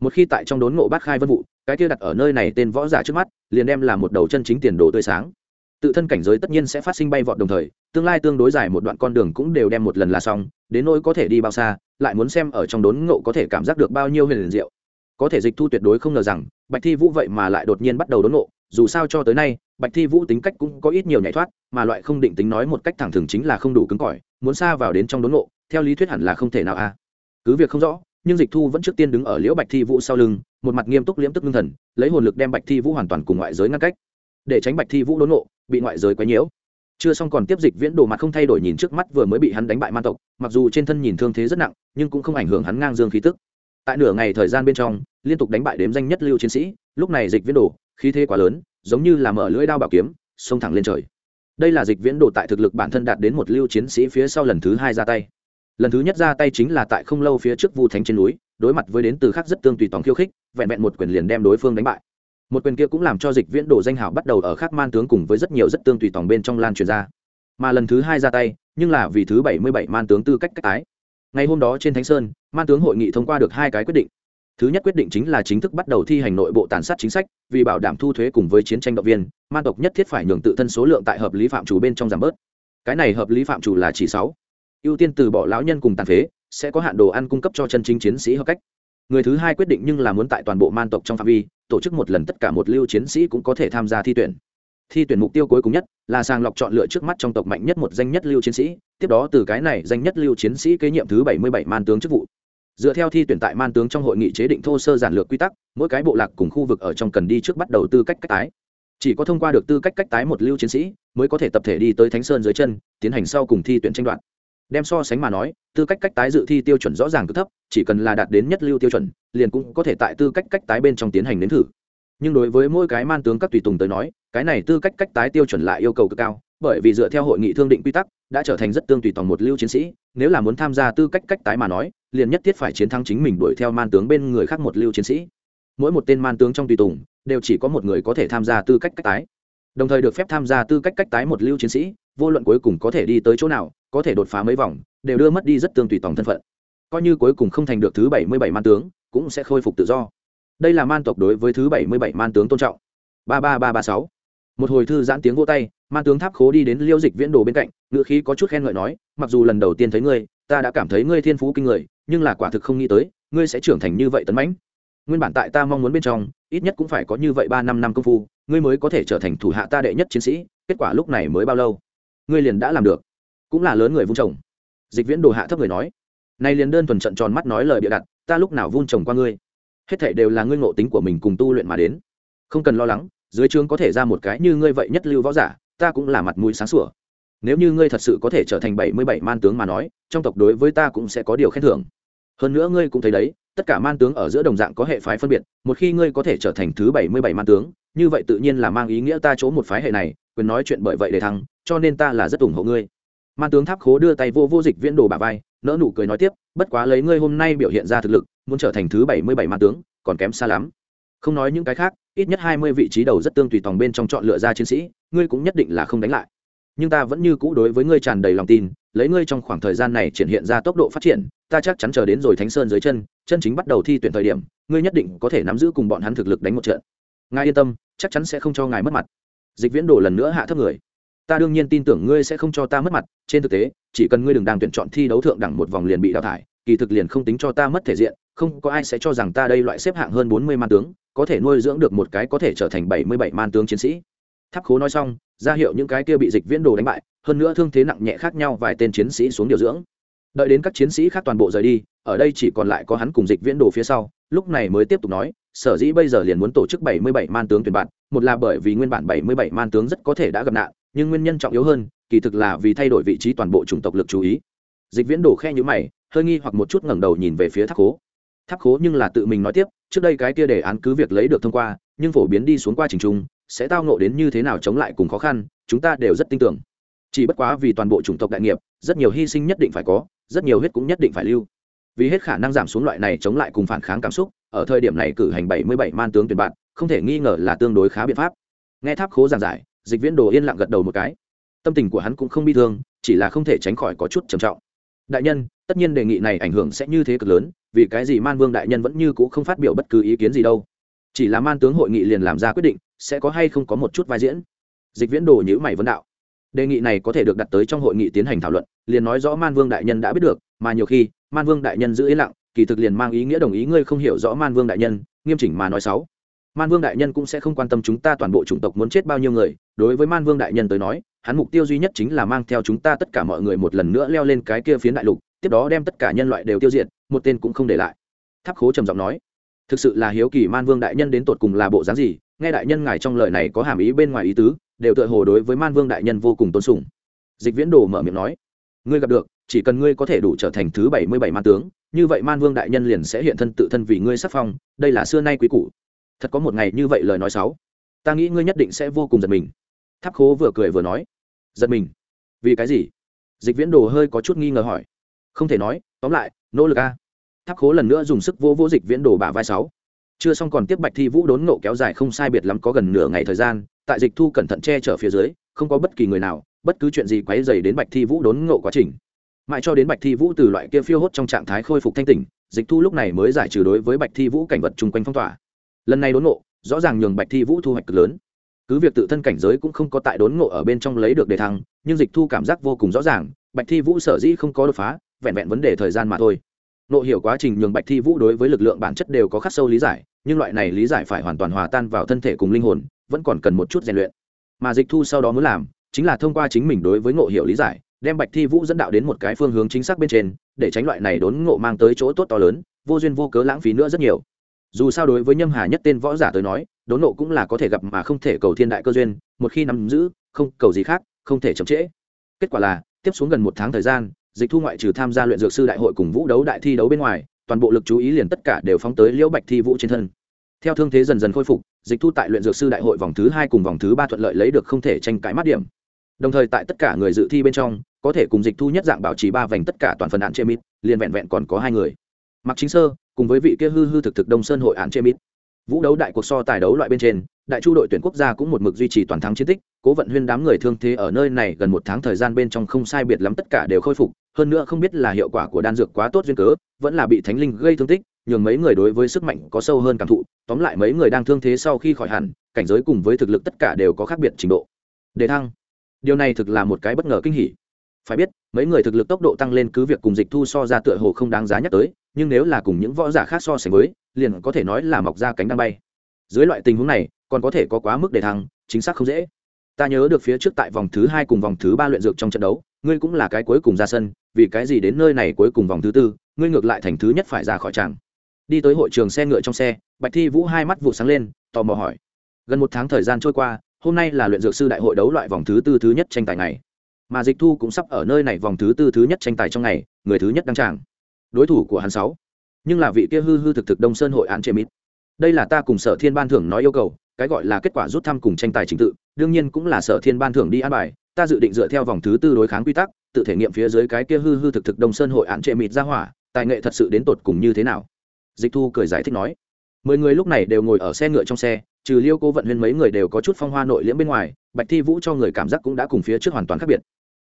Một khi tại trong đốn ngộ bát khai vân vụ, cái kia đặt ở nơi này tên võ giả trước mắt, liền đem là một đầu chân chính tiền đồ tươi sáng. Tự thân cảnh giới tất nhiên sẽ phát sinh bay vọt đồng thời, tương lai tương đối dài một đoạn con đường cũng đều đem một lần là xong, đến nỗi có thể đi bao xa lại muốn xem ở trong đốn ngộ có thể cảm giác được bao nhiêu huyền diệu. Có thể dịch thu tuyệt đối không ngờ rằng, bạch thi vũ vậy mà lại đột nhiên bắt đầu đốn ngộ, dù sao cho tới nay, bạch thi vũ tính cách cũng có ít nhiều nhảy thoát, mà loại không định tính nói một cách thẳng thừng chính là không đủ cứng cỏi, muốn xa vào đến trong đốn ngộ, theo lý thuyết hẳn là không thể nào a. Cứ việc không rõ, nhưng dịch thu vẫn trước tiên đứng ở liễu bạch thi vũ sau lưng, một mặt nghiêm túc liễm tức ngưng thần, lấy hồn lực đem bạch thi vũ hoàn toàn cùng ngoại giới ngăn cách. Để tránh bạch thi vũ đốn ngộ, bị ngoại giới quấy nhiễu chưa xong còn tiếp dịch viễn đồ mặt không thay đổi nhìn trước mắt vừa mới bị hắn đánh bại man tộc, mặc dù trên thân nhìn thương thế rất nặng, nhưng cũng không ảnh hưởng hắn ngang dương khí tức. Tại nửa ngày thời gian bên trong, liên tục đánh bại đếm danh nhất lưu chiến sĩ, lúc này dịch viễn đồ, khí thế quá lớn, giống như là mở lưỡi đao bảo kiếm, xông thẳng lên trời. Đây là dịch viễn đồ tại thực lực bản thân đạt đến một lưu chiến sĩ phía sau lần thứ hai ra tay. Lần thứ nhất ra tay chính là tại không lâu phía trước vu thánh trên núi, đối mặt với đến từ khác rất tương tùy tòng khiêu khích, vẹn vẹn một quyền liền đem đối phương đánh bại một quyền kia cũng làm cho dịch viễn đồ danh hào bắt đầu ở khắc man tướng cùng với rất nhiều rất tương tùy tòng bên trong lan truyền ra. Mà lần thứ hai ra tay, nhưng là vì thứ bảy mươi bảy man tướng tư cách cách tái ngày hôm đó trên thánh sơn, man tướng hội nghị thông qua được hai cái quyết định. Thứ nhất quyết định chính là chính thức bắt đầu thi hành nội bộ tàn sát chính sách, vì bảo đảm thu thuế cùng với chiến tranh động viên, man tộc nhất thiết phải nhường tự thân số lượng tại hợp lý phạm chủ bên trong giảm bớt. Cái này hợp lý phạm chủ là chỉ sáu. Ưu tiên từ bỏ lão nhân cùng tàn phế, sẽ có hạn đồ ăn cung cấp cho chân chính chiến sĩ hợp cách. Người thứ hai quyết định nhưng là muốn tại toàn bộ man tộc trong phạm vi tổ chức một lần tất cả một lưu chiến sĩ cũng có thể tham gia thi tuyển. Thi tuyển mục tiêu cuối cùng nhất là sàng lọc chọn lựa trước mắt trong tộc mạnh nhất một danh nhất lưu chiến sĩ, tiếp đó từ cái này danh nhất lưu chiến sĩ kế nhiệm thứ bảy mươi bảy man tướng chức vụ. Dựa theo thi tuyển tại man tướng trong hội nghị chế định thô sơ giản lược quy tắc, mỗi cái bộ lạc cùng khu vực ở trong cần đi trước bắt đầu tư cách cách tái. Chỉ có thông qua được tư cách cách tái một lưu chiến sĩ mới có thể tập thể đi tới thánh sơn dưới chân, tiến hành sau cùng thi tuyển tranh đoạt đem so sánh mà nói, tư cách cách tái dự thi tiêu chuẩn rõ ràng cực thấp, chỉ cần là đạt đến nhất lưu tiêu chuẩn, liền cũng có thể tại tư cách cách tái bên trong tiến hành đến thử. Nhưng đối với mỗi cái man tướng các tùy tùng tới nói, cái này tư cách cách tái tiêu chuẩn lại yêu cầu cực cao, bởi vì dựa theo hội nghị thương định quy tắc, đã trở thành rất tương tùy toàn một lưu chiến sĩ, nếu là muốn tham gia tư cách cách tái mà nói, liền nhất thiết phải chiến thắng chính mình đuổi theo man tướng bên người khác một lưu chiến sĩ. Mỗi một tên man tướng trong tùy tùng, đều chỉ có một người có thể tham gia tư cách cách tái. Đồng thời được phép tham gia tư cách cách tái một lưu chiến sĩ, vô luận cuối cùng có thể đi tới chỗ nào có thể đột phá mấy vòng, đều đưa mất đi rất tương tùy tòng thân phận. Coi như cuối cùng không thành được thứ bảy mươi bảy man tướng, cũng sẽ khôi phục tự do. Đây là man tộc đối với thứ bảy mươi bảy man tướng tôn trọng. ba ba ba ba sáu. Một hồi thư giãn tiếng vô tay, man tướng tháp khố đi đến liêu dịch viễn đồ bên cạnh ngựa khí có chút khen ngợi nói, mặc dù lần đầu tiên thấy ngươi, ta đã cảm thấy ngươi thiên phú kinh người, nhưng là quả thực không nghĩ tới, ngươi sẽ trưởng thành như vậy tấn mãnh. Nguyên bản tại ta mong muốn bên trong, ít nhất cũng phải có như vậy ba năm năm công phu, ngươi mới có thể trở thành thủ hạ ta đệ nhất chiến sĩ, kết quả lúc này mới bao lâu? Ngươi liền đã làm được cũng là lớn người vung chồng. dịch viễn đồ hạ thấp người nói, nay liền đơn thuần trận tròn mắt nói lời bịa đặt, ta lúc nào vun chồng qua ngươi? Hết thảy đều là ngươi ngộ tính của mình cùng tu luyện mà đến. Không cần lo lắng, dưới trướng có thể ra một cái như ngươi vậy nhất lưu võ giả, ta cũng là mặt mũi sáng sủa. Nếu như ngươi thật sự có thể trở thành bảy mươi bảy man tướng mà nói, trong tộc đối với ta cũng sẽ có điều khen thưởng. Hơn nữa ngươi cũng thấy đấy, tất cả man tướng ở giữa đồng dạng có hệ phái phân biệt, một khi ngươi có thể trở thành thứ bảy mươi bảy man tướng, như vậy tự nhiên là mang ý nghĩa ta chỗ một phái hệ này, quyền nói chuyện bởi vậy để thắng cho nên ta là rất ủng hộ ngươi man tướng tháp khố đưa tay vô vô dịch viễn đồ bà vai nỡ nụ cười nói tiếp, bất quá lấy ngươi hôm nay biểu hiện ra thực lực, muốn trở thành thứ bảy mươi bảy man tướng, còn kém xa lắm. Không nói những cái khác, ít nhất hai mươi vị trí đầu rất tương tùy tòng bên trong chọn lựa ra chiến sĩ, ngươi cũng nhất định là không đánh lại. Nhưng ta vẫn như cũ đối với ngươi tràn đầy lòng tin, lấy ngươi trong khoảng thời gian này triển hiện ra tốc độ phát triển, ta chắc chắn chờ đến rồi thánh sơn dưới chân chân chính bắt đầu thi tuyển thời điểm, ngươi nhất định có thể nắm giữ cùng bọn hắn thực lực đánh một trận. Ngài yên tâm, chắc chắn sẽ không cho ngài mất mặt. Dịch viễn đồ lần nữa hạ thấp người ta đương nhiên tin tưởng ngươi sẽ không cho ta mất mặt, trên thực tế, chỉ cần ngươi đừng đang tuyển chọn thi đấu thượng đẳng một vòng liền bị đào thải, kỳ thực liền không tính cho ta mất thể diện, không có ai sẽ cho rằng ta đây loại xếp hạng hơn bốn mươi man tướng, có thể nuôi dưỡng được một cái có thể trở thành bảy mươi bảy man tướng chiến sĩ. Tháp khố nói xong, ra hiệu những cái kia bị dịch viễn đồ đánh bại, hơn nữa thương thế nặng nhẹ khác nhau vài tên chiến sĩ xuống điều dưỡng. Đợi đến các chiến sĩ khác toàn bộ rời đi, ở đây chỉ còn lại có hắn cùng dịch viễn đồ phía sau, lúc này mới tiếp tục nói, sở dĩ bây giờ liền muốn tổ chức bảy mươi bảy man tướng tuyển bạn, một là bởi vì nguyên bản bảy mươi bảy man tướng rất có thể đã gặp nạn nhưng nguyên nhân trọng yếu hơn, kỳ thực là vì thay đổi vị trí toàn bộ chủng tộc lực chú ý. Dịch viễn đổ khe nhữ mày, hơi nghi hoặc một chút ngẩng đầu nhìn về phía tháp khố. Tháp khố nhưng là tự mình nói tiếp, trước đây cái kia đề án cứ việc lấy được thông qua, nhưng phổ biến đi xuống qua trình trung sẽ tao nộ đến như thế nào chống lại cùng khó khăn, chúng ta đều rất tin tưởng. Chỉ bất quá vì toàn bộ chủng tộc đại nghiệp, rất nhiều hy sinh nhất định phải có, rất nhiều huyết cũng nhất định phải lưu. Vì hết khả năng giảm xuống loại này chống lại cùng phản kháng cảm xúc, ở thời điểm này cử hành bảy mươi bảy man tướng tuyển bạn, không thể nghi ngờ là tương đối khá biện pháp. Nghe tháp khố giảng giải dịch viễn đồ yên lặng gật đầu một cái. Tâm tình của hắn cũng không bi thương, chỉ là không thể tránh khỏi có chút trầm trọng. Đại nhân, tất nhiên đề nghị này ảnh hưởng sẽ như thế cực lớn, vì cái gì man vương đại nhân vẫn như c ũ không phát biểu bất cứ ý kiến gì đâu? Chỉ là man tướng hội nghị liền làm ra quyết định, sẽ có hay không có một chút vai diễn? Dịch viễn đồ nhữ mày vấn đạo. Đề nghị này có thể được đặt tới trong hội nghị tiến hành thảo luận, liền nói rõ man vương đại nhân đã biết được, mà nhiều khi, man vương đại nhân giữ yên lặng, kỳ thực liền mang ý nghĩa đồng ý ngươi không hiểu rõ man vương đại nhân, nghiêm chỉnh mà nói sáu man vương đại nhân cũng sẽ không quan tâm chúng ta toàn bộ chủng tộc muốn chết bao nhiêu người. Đối với man vương đại nhân tới nói, hắn mục tiêu duy nhất chính là mang theo chúng ta tất cả mọi người một lần nữa leo lên cái kia phiến đại lục, tiếp đó đem tất cả nhân loại đều tiêu diệt, một tên cũng không để lại. Tháp khố trầm giọng nói, thực sự là hiếu kỳ, man vương đại nhân đến tột cùng là bộ dáng gì? Nghe đại nhân ngài trong lời này có hàm ý bên ngoài ý tứ, đều tựa hồ đối với man vương đại nhân vô cùng tôn sùng. Dịch viễn đồ mở miệng nói, ngươi gặp được, chỉ cần ngươi có thể đủ trở thành thứ bảy mươi bảy man tướng, như vậy man vương đại nhân liền sẽ hiện thân tự thân vì ngươi sắc phong, đây là xưa nay quý cũ thật có một ngày như vậy lời nói sáu ta nghĩ ngươi nhất định sẽ vô cùng giật mình. Tháp khố vừa cười vừa nói. Giật mình? Vì cái gì? Dịch viễn đồ hơi có chút nghi ngờ hỏi. Không thể nói, tóm lại, nỗ lực a. Tháp khố lần nữa dùng sức vô vô dịch viễn đồ bả vai sáu. Chưa xong còn tiếp bạch thi vũ đốn nộ kéo dài không sai biệt lắm có gần nửa ngày thời gian, tại dịch thu cẩn thận che chở phía dưới, không có bất kỳ người nào, bất cứ chuyện gì quấy dày đến bạch thi vũ đốn ngộ quá trình. Mãi cho đến bạch thi vũ từ loại kia phiêu hốt trong trạng thái khôi phục thanh tỉnh, dịch thu lúc này mới giải trừ đối với bạch thi vũ cảnh vật chung quanh phong tỏa lần này đốn ngộ, rõ ràng nhường bạch thi vũ thu hoạch cực lớn. Cứ việc tự thân cảnh giới cũng không có tại đốn ngộ ở bên trong lấy được đề thăng, nhưng dịch thu cảm giác vô cùng rõ ràng, bạch thi vũ sở dĩ không có đột phá, vẹn vẹn vấn đề thời gian mà thôi. Nộ hiểu quá trình nhường bạch thi vũ đối với lực lượng bản chất đều có khắc sâu lý giải, nhưng loại này lý giải phải hoàn toàn hòa tan vào thân thể cùng linh hồn, vẫn còn cần một chút rèn luyện. Mà dịch thu sau đó muốn làm, chính là thông qua chính mình đối với ngộ hiểu lý giải, đem bạch thi vũ dẫn đạo đến một cái phương hướng chính xác bên trên, để tránh loại này đốn ngộ mang tới chỗ tốt to lớn, vô duyên vô cớ lãng phí nữa rất nhiều dù sao đối với nhâm hà nhất tên võ giả tới nói, đốn nộ cũng là có thể gặp mà không thể cầu thiên đại cơ duyên, một khi nắm giữ, không cầu gì khác, không thể chậm trễ. Kết quả là, tiếp xuống gần một tháng thời gian, dịch thu ngoại trừ tham gia luyện dược sư đại hội cùng vũ đấu đại thi đấu bên ngoài, toàn bộ lực chú ý liền tất cả đều phóng tới liễu bạch thi vũ trên thân. Theo thương thế dần dần khôi phục, dịch thu tại luyện dược sư đại hội vòng thứ hai cùng vòng thứ ba thuận lợi lấy được không thể tranh cãi mắt điểm. Đồng thời tại tất cả người dự thi bên trong, có thể cùng dịch thu nhất dạng bảo trì ba vành tất cả toàn phần đạn chê mít liền vẹn vẹn còn có hai người. Mặc chính sơ cùng với vị kia hư hư thực thực đông sơn hội án chê mít vũ đấu đại cuộc so tài đấu loại bên trên, đại chu đội tuyển quốc gia cũng một mực duy trì toàn thắng chiến tích, cố vận huyên đám người thương thế ở nơi này gần một tháng thời gian bên trong không sai biệt lắm tất cả đều khôi phục, hơn nữa không biết là hiệu quả của đan dược quá tốt duyên cớ, vẫn là bị thánh linh gây thương tích, nhường mấy người đối với sức mạnh có sâu hơn cảm thụ, tóm lại mấy người đang thương thế sau khi khỏi hẳn, cảnh giới cùng với thực lực tất cả đều có khác biệt trình độ. Đề thăng. Điều này thực là một cái bất ngờ kinh hỉ. Phải biết, mấy người thực lực tốc độ tăng lên cứ việc cùng dịch thu so ra tựa hồ không đáng giá nhắc tới nhưng nếu là cùng những võ giả khác so sánh với, liền có thể nói là mọc ra cánh đang bay. Dưới loại tình huống này, còn có thể có quá mức để thăng, chính xác không dễ. Ta nhớ được phía trước tại vòng thứ hai cùng vòng thứ ba luyện dược trong trận đấu, ngươi cũng là cái cuối cùng ra sân, vì cái gì đến nơi này cuối cùng vòng thứ tư, ngươi ngược lại thành thứ nhất phải ra khỏi tràng. Đi tới hội trường xe ngựa trong xe, bạch thi vũ hai mắt vụ sáng lên, tò mò hỏi. Gần một tháng thời gian trôi qua, hôm nay là luyện dược sư đại hội đấu loại vòng thứ tư thứ nhất tranh tài này mà dịch thu cũng sắp ở nơi này vòng thứ tư thứ nhất tranh tài trong ngày, người thứ nhất đăng tràng đối thủ của hắn sáu. Nhưng là vị kia hư hư thực thực đông sơn hội án chế mít. Đây là ta cùng sở thiên ban thưởng nói yêu cầu, cái gọi là kết quả rút thăm cùng tranh tài trình tự, đương nhiên cũng là sở thiên ban thưởng đi an bài, ta dự định dựa theo vòng thứ tư đối kháng quy tắc, tự thể nghiệm phía dưới cái kia hư hư thực thực đông sơn hội án trệ mịt ra hỏa, tài nghệ thật sự đến tột cùng như thế nào? Dịch thu cười giải thích nói. Mười người lúc này đều ngồi ở xe ngựa trong xe, trừ liêu cố vận huyên mấy người đều có chút phong hoa nội liễm bên ngoài, bạch thi vũ cho người cảm giác cũng đã cùng phía trước hoàn toàn khác biệt.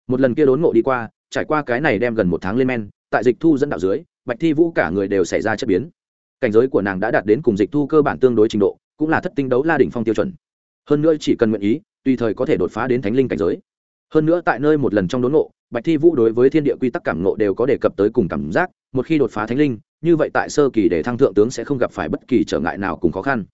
Một lần kia đốn ngộ đi qua, trải qua cái này đem gần một tháng lên men tại dịch thu dẫn đạo dưới, bạch thi vũ cả người đều xảy ra chất biến. Cảnh giới của nàng đã đạt đến cùng dịch thu cơ bản tương đối trình độ, cũng là thất tinh đấu la đỉnh phong tiêu chuẩn. Hơn nữa chỉ cần nguyện ý, tùy thời có thể đột phá đến thánh linh cảnh giới. Hơn nữa tại nơi một lần trong đốn ngộ, bạch thi vũ đối với thiên địa quy tắc cảm ngộ đều có đề cập tới cùng cảm giác, một khi đột phá thánh linh, như vậy tại sơ kỳ để thăng thượng tướng sẽ không gặp phải bất kỳ trở ngại nào cùng khó khăn.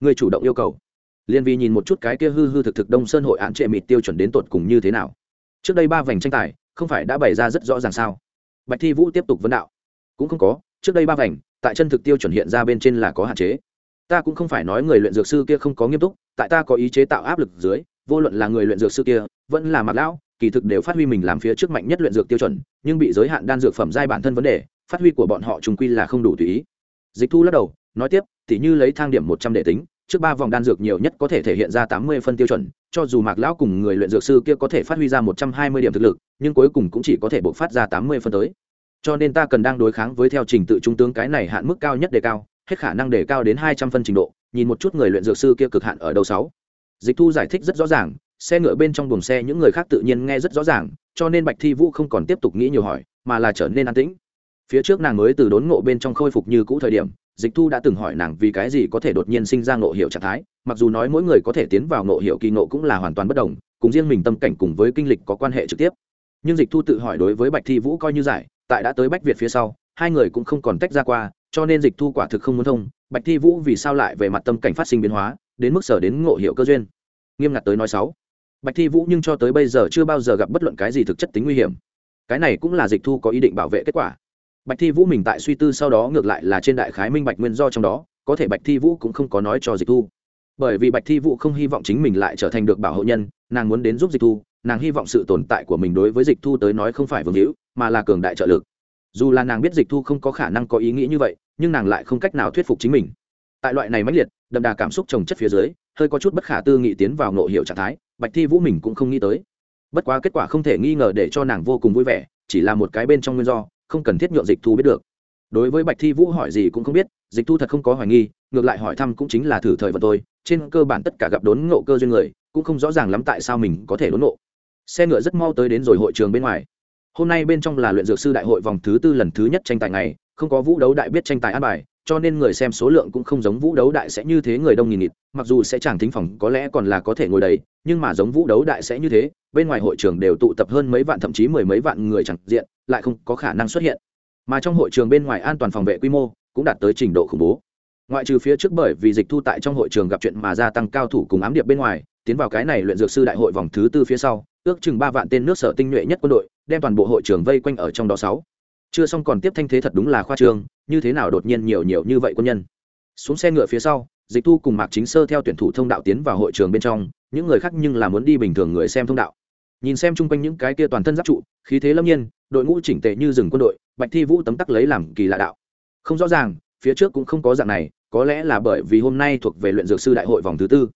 Người chủ động yêu cầu. Liên vi nhìn một chút cái kia hư hư thực thực đông sơn hội án trệ mịt tiêu chuẩn đến tột cùng như thế nào. Trước đây ba vành tranh tài, không phải đã bày ra rất rõ ràng sao? Bạch thi vũ tiếp tục vấn đạo. Cũng không có, trước đây ba vành, tại chân thực tiêu chuẩn hiện ra bên trên là có hạn chế. Ta cũng không phải nói người luyện dược sư kia không có nghiêm túc, tại ta có ý chế tạo áp lực dưới, vô luận là người luyện dược sư kia, vẫn là mặc lão, kỳ thực đều phát huy mình làm phía trước mạnh nhất luyện dược tiêu chuẩn, nhưng bị giới hạn đan dược phẩm giai bản thân vấn đề, phát huy của bọn họ trùng quy là không đủ tùy ý. Dịch thu lắc đầu, nói tiếp, tỉ như lấy thang điểm một trăm để tính, trước ba vòng đan dược nhiều nhất có thể thể hiện ra tám mươi phân tiêu chuẩn cho dù mạc lão cùng người luyện dược sư kia có thể phát huy ra một trăm hai mươi điểm thực lực, nhưng cuối cùng cũng chỉ có thể buộc phát ra tám mươi phân tới. Cho nên ta cần đang đối kháng với theo trình tự trung tướng cái này hạn mức cao nhất đề cao, hết khả năng đề cao đến hai trăm phân trình độ, nhìn một chút người luyện dược sư kia cực hạn ở đầu sáu. Dịch thu giải thích rất rõ ràng, xe ngựa bên trong buồng xe những người khác tự nhiên nghe rất rõ ràng, cho nên bạch thi vũ không còn tiếp tục nghĩ nhiều hỏi, mà là trở nên an tĩnh. Phía trước nàng mới từ đốn ngộ bên trong khôi phục như cũ thời điểm dịch thu đã từng hỏi nàng vì cái gì có thể đột nhiên sinh ra ngộ hiệu trạng thái, mặc dù nói mỗi người có thể tiến vào ngộ hiệu kỳ ngộ cũng là hoàn toàn bất đồng, cùng riêng mình tâm cảnh cùng với kinh lịch có quan hệ trực tiếp. Nhưng dịch thu tự hỏi đối với bạch thi vũ coi như giải, tại đã tới bách việt phía sau, hai người cũng không còn tách ra qua, cho nên dịch thu quả thực không muốn thông, bạch thi vũ vì sao lại về mặt tâm cảnh phát sinh biến hóa, đến mức sở đến ngộ hiệu cơ duyên. Nghiêm ngặt tới nói sáu, bạch thi vũ nhưng cho tới bây giờ chưa bao giờ gặp bất luận cái gì thực chất tính nguy hiểm. Cái này cũng là dịch thu có ý định bảo vệ kết quả bạch thi vũ mình tại suy tư sau đó ngược lại là trên đại khái minh bạch nguyên do trong đó, có thể bạch thi vũ cũng không có nói cho dịch thu. Bởi vì bạch thi vũ không hy vọng chính mình lại trở thành được bảo hộ nhân, nàng muốn đến giúp dịch thu, nàng hy vọng sự tồn tại của mình đối với dịch thu tới nói không phải vương hữu, mà là cường đại trợ lực. Dù là nàng biết dịch thu không có khả năng có ý nghĩ như vậy, nhưng nàng lại không cách nào thuyết phục chính mình. Tại loại này mãnh liệt, đậm đà cảm xúc trồng chất phía dưới, hơi có chút bất khả tư nghị tiến vào nội hiệu trạng thái, bạch thi vũ mình cũng không nghĩ tới. Bất quá kết quả không thể nghi ngờ để cho nàng vô cùng vui vẻ, chỉ là một cái bên trong nguyên do không cần thiết nhượng dịch thu biết được. Đối với bạch thi vũ hỏi gì cũng không biết, dịch thu thật không có hoài nghi, ngược lại hỏi thăm cũng chính là thử thời vật tôi, trên cơ bản tất cả gặp đốn ngộ cơ duyên người, cũng không rõ ràng lắm tại sao mình có thể đốn ngộ. Xe ngựa rất mau tới đến rồi hội trường bên ngoài. Hôm nay bên trong là luyện dược sư đại hội vòng thứ tư lần thứ nhất tranh tài này không có vũ đấu đại biết tranh tài an bài cho nên người xem số lượng cũng không giống vũ đấu đại sẽ như thế người đông nghìn nghịt, mặc dù sẽ chẳng thính phòng có lẽ còn là có thể ngồi đầy, nhưng mà giống vũ đấu đại sẽ như thế, bên ngoài hội trường đều tụ tập hơn mấy vạn thậm chí mười mấy vạn người chẳng diện, lại không có khả năng xuất hiện. Mà trong hội trường bên ngoài an toàn phòng vệ quy mô cũng đạt tới trình độ khủng bố. Ngoại trừ phía trước bởi vì dịch thu tại trong hội trường gặp chuyện mà gia tăng cao thủ cùng ám điệp bên ngoài, tiến vào cái này luyện dược sư đại hội vòng thứ tư phía sau, ước chừng ba vạn tên nước sở tinh nhuệ nhất quân đội, đem toàn bộ hội trường vây quanh ở trong đó sáu chưa xong còn tiếp thanh thế thật đúng là khoa trương, như thế nào đột nhiên nhiều nhiều như vậy quân nhân. Xuống xe ngựa phía sau, dịch thu cùng mạc chính sơ theo tuyển thủ thông đạo tiến vào hội trường bên trong, những người khác nhưng là muốn đi bình thường người xem thông đạo. Nhìn xem chung quanh những cái kia toàn thân giáp trụ, khí thế lâm nhiên, đội ngũ chỉnh tệ như rừng quân đội, bạch thi vũ tấm tắc lấy làm kỳ lạ đạo. Không rõ ràng, phía trước cũng không có dạng này, có lẽ là bởi vì hôm nay thuộc về luyện dược sư đại hội vòng thứ tư.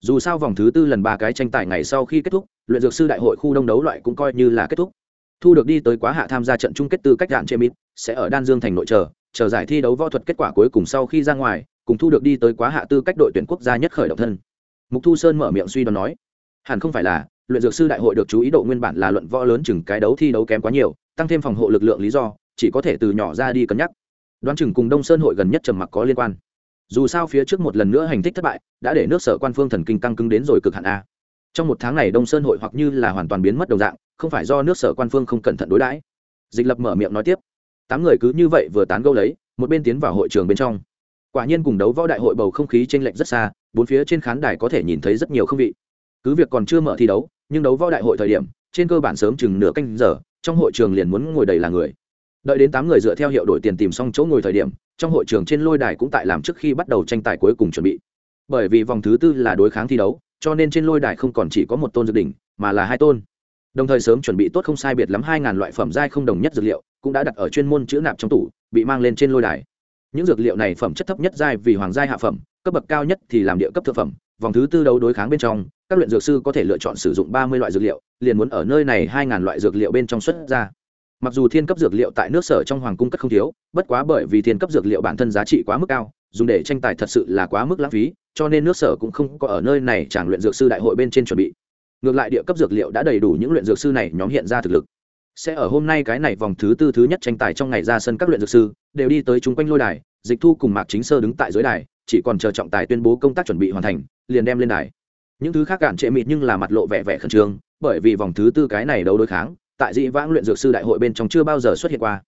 Dù sao vòng thứ tư lần ba cái tranh tài ngày sau khi kết thúc, luyện dược sư đại hội khu đông đấu loại cũng coi như là kết thúc thu được đi tới quá hạ tham gia trận chung kết tư cách đạn chê mít sẽ ở đan dương thành nội chờ chờ giải thi đấu võ thuật kết quả cuối cùng sau khi ra ngoài, cùng thu được đi tới quá hạ tư cách đội tuyển quốc gia nhất khởi động thân. Mục thu sơn mở miệng suy đoán nói, hẳn không phải là, luyện dược sư đại hội được chú ý độ nguyên bản là luận võ lớn chừng cái đấu thi đấu kém quá nhiều, tăng thêm phòng hộ lực lượng lý do, chỉ có thể từ nhỏ ra đi cân nhắc. Đoán chừng cùng đông sơn hội gần nhất trầm mặc có liên quan. Dù sao phía trước một lần nữa hành tích thất bại, đã để nước sở quan phương thần kinh căng cứng đến rồi cực hạn a trong một tháng này đông sơn hội hoặc như là hoàn toàn biến mất đồng dạng, không phải do nước sở quan phương không cẩn thận đối đãi. Dịch lập mở miệng nói tiếp. Tám người cứ như vậy vừa tán gâu lấy, một bên tiến vào hội trường bên trong. Quả nhiên cùng đấu võ đại hội bầu không khí t r ê n lệch rất xa, bốn phía trên khán đài có thể nhìn thấy rất nhiều không vị. Cứ việc còn chưa mở thi đấu, nhưng đấu võ đại hội thời điểm, trên cơ bản sớm chừng nửa canh giờ, trong hội trường liền muốn ngồi đầy là người. Đợi đến tám người dựa theo hiệu đổi tiền tìm xong chỗ ngồi thời điểm, trong hội trường trên lôi đài cũng tại làm trước khi bắt đầu tranh tài cuối cùng chuẩn bị. Bởi vì vòng thứ tư là đối kháng thi đấu cho nên trên lôi đài không còn chỉ có một tôn dược đỉnh, mà là hai tôn. Đồng thời sớm chuẩn bị tốt không sai biệt lắm hai ngàn loại phẩm giai không đồng nhất dược liệu, cũng đã đặt ở chuyên môn chữ nạp trong tủ, bị mang lên trên lôi đài. Những dược liệu này phẩm chất thấp nhất giai vì hoàng giai hạ phẩm, cấp bậc cao nhất thì làm địa cấp thượng phẩm, vòng thứ tư đấu đối kháng bên trong, các luyện dược sư có thể lựa chọn sử dụng ba mươi loại dược liệu, liền muốn ở nơi này hai ngàn loại dược liệu bên trong xuất ra. Mặc dù thiên cấp dược liệu tại nước sở trong hoàng cung cất không thiếu, bất quá bởi vì thiên cấp dược liệu bản thân giá trị quá mức cao dùng để tranh tài thật sự là quá mức lãng phí, cho nên nước sở cũng không có ở nơi này chẳng luyện dược sư đại hội bên trên chuẩn bị. Ngược lại địa cấp dược liệu đã đầy đủ những luyện dược sư này nhóm hiện ra thực lực. Sẽ ở hôm nay cái này vòng thứ tư thứ nhất tranh tài trong ngày ra sân các luyện dược sư, đều đi tới chung quanh lôi đài, dịch thu cùng mạc chính sơ đứng tại dưới đài, chỉ còn chờ trọng tài tuyên bố công tác chuẩn bị hoàn thành, liền đem lên đài. Những thứ khác cản trệ mịt nhưng là mặt lộ vẻ vẻ khẩn trương, bởi vì vòng thứ tư cái này đấu đối kháng, tại dị vãng luyện dược sư đại hội bên trong chưa bao giờ xuất hiện qua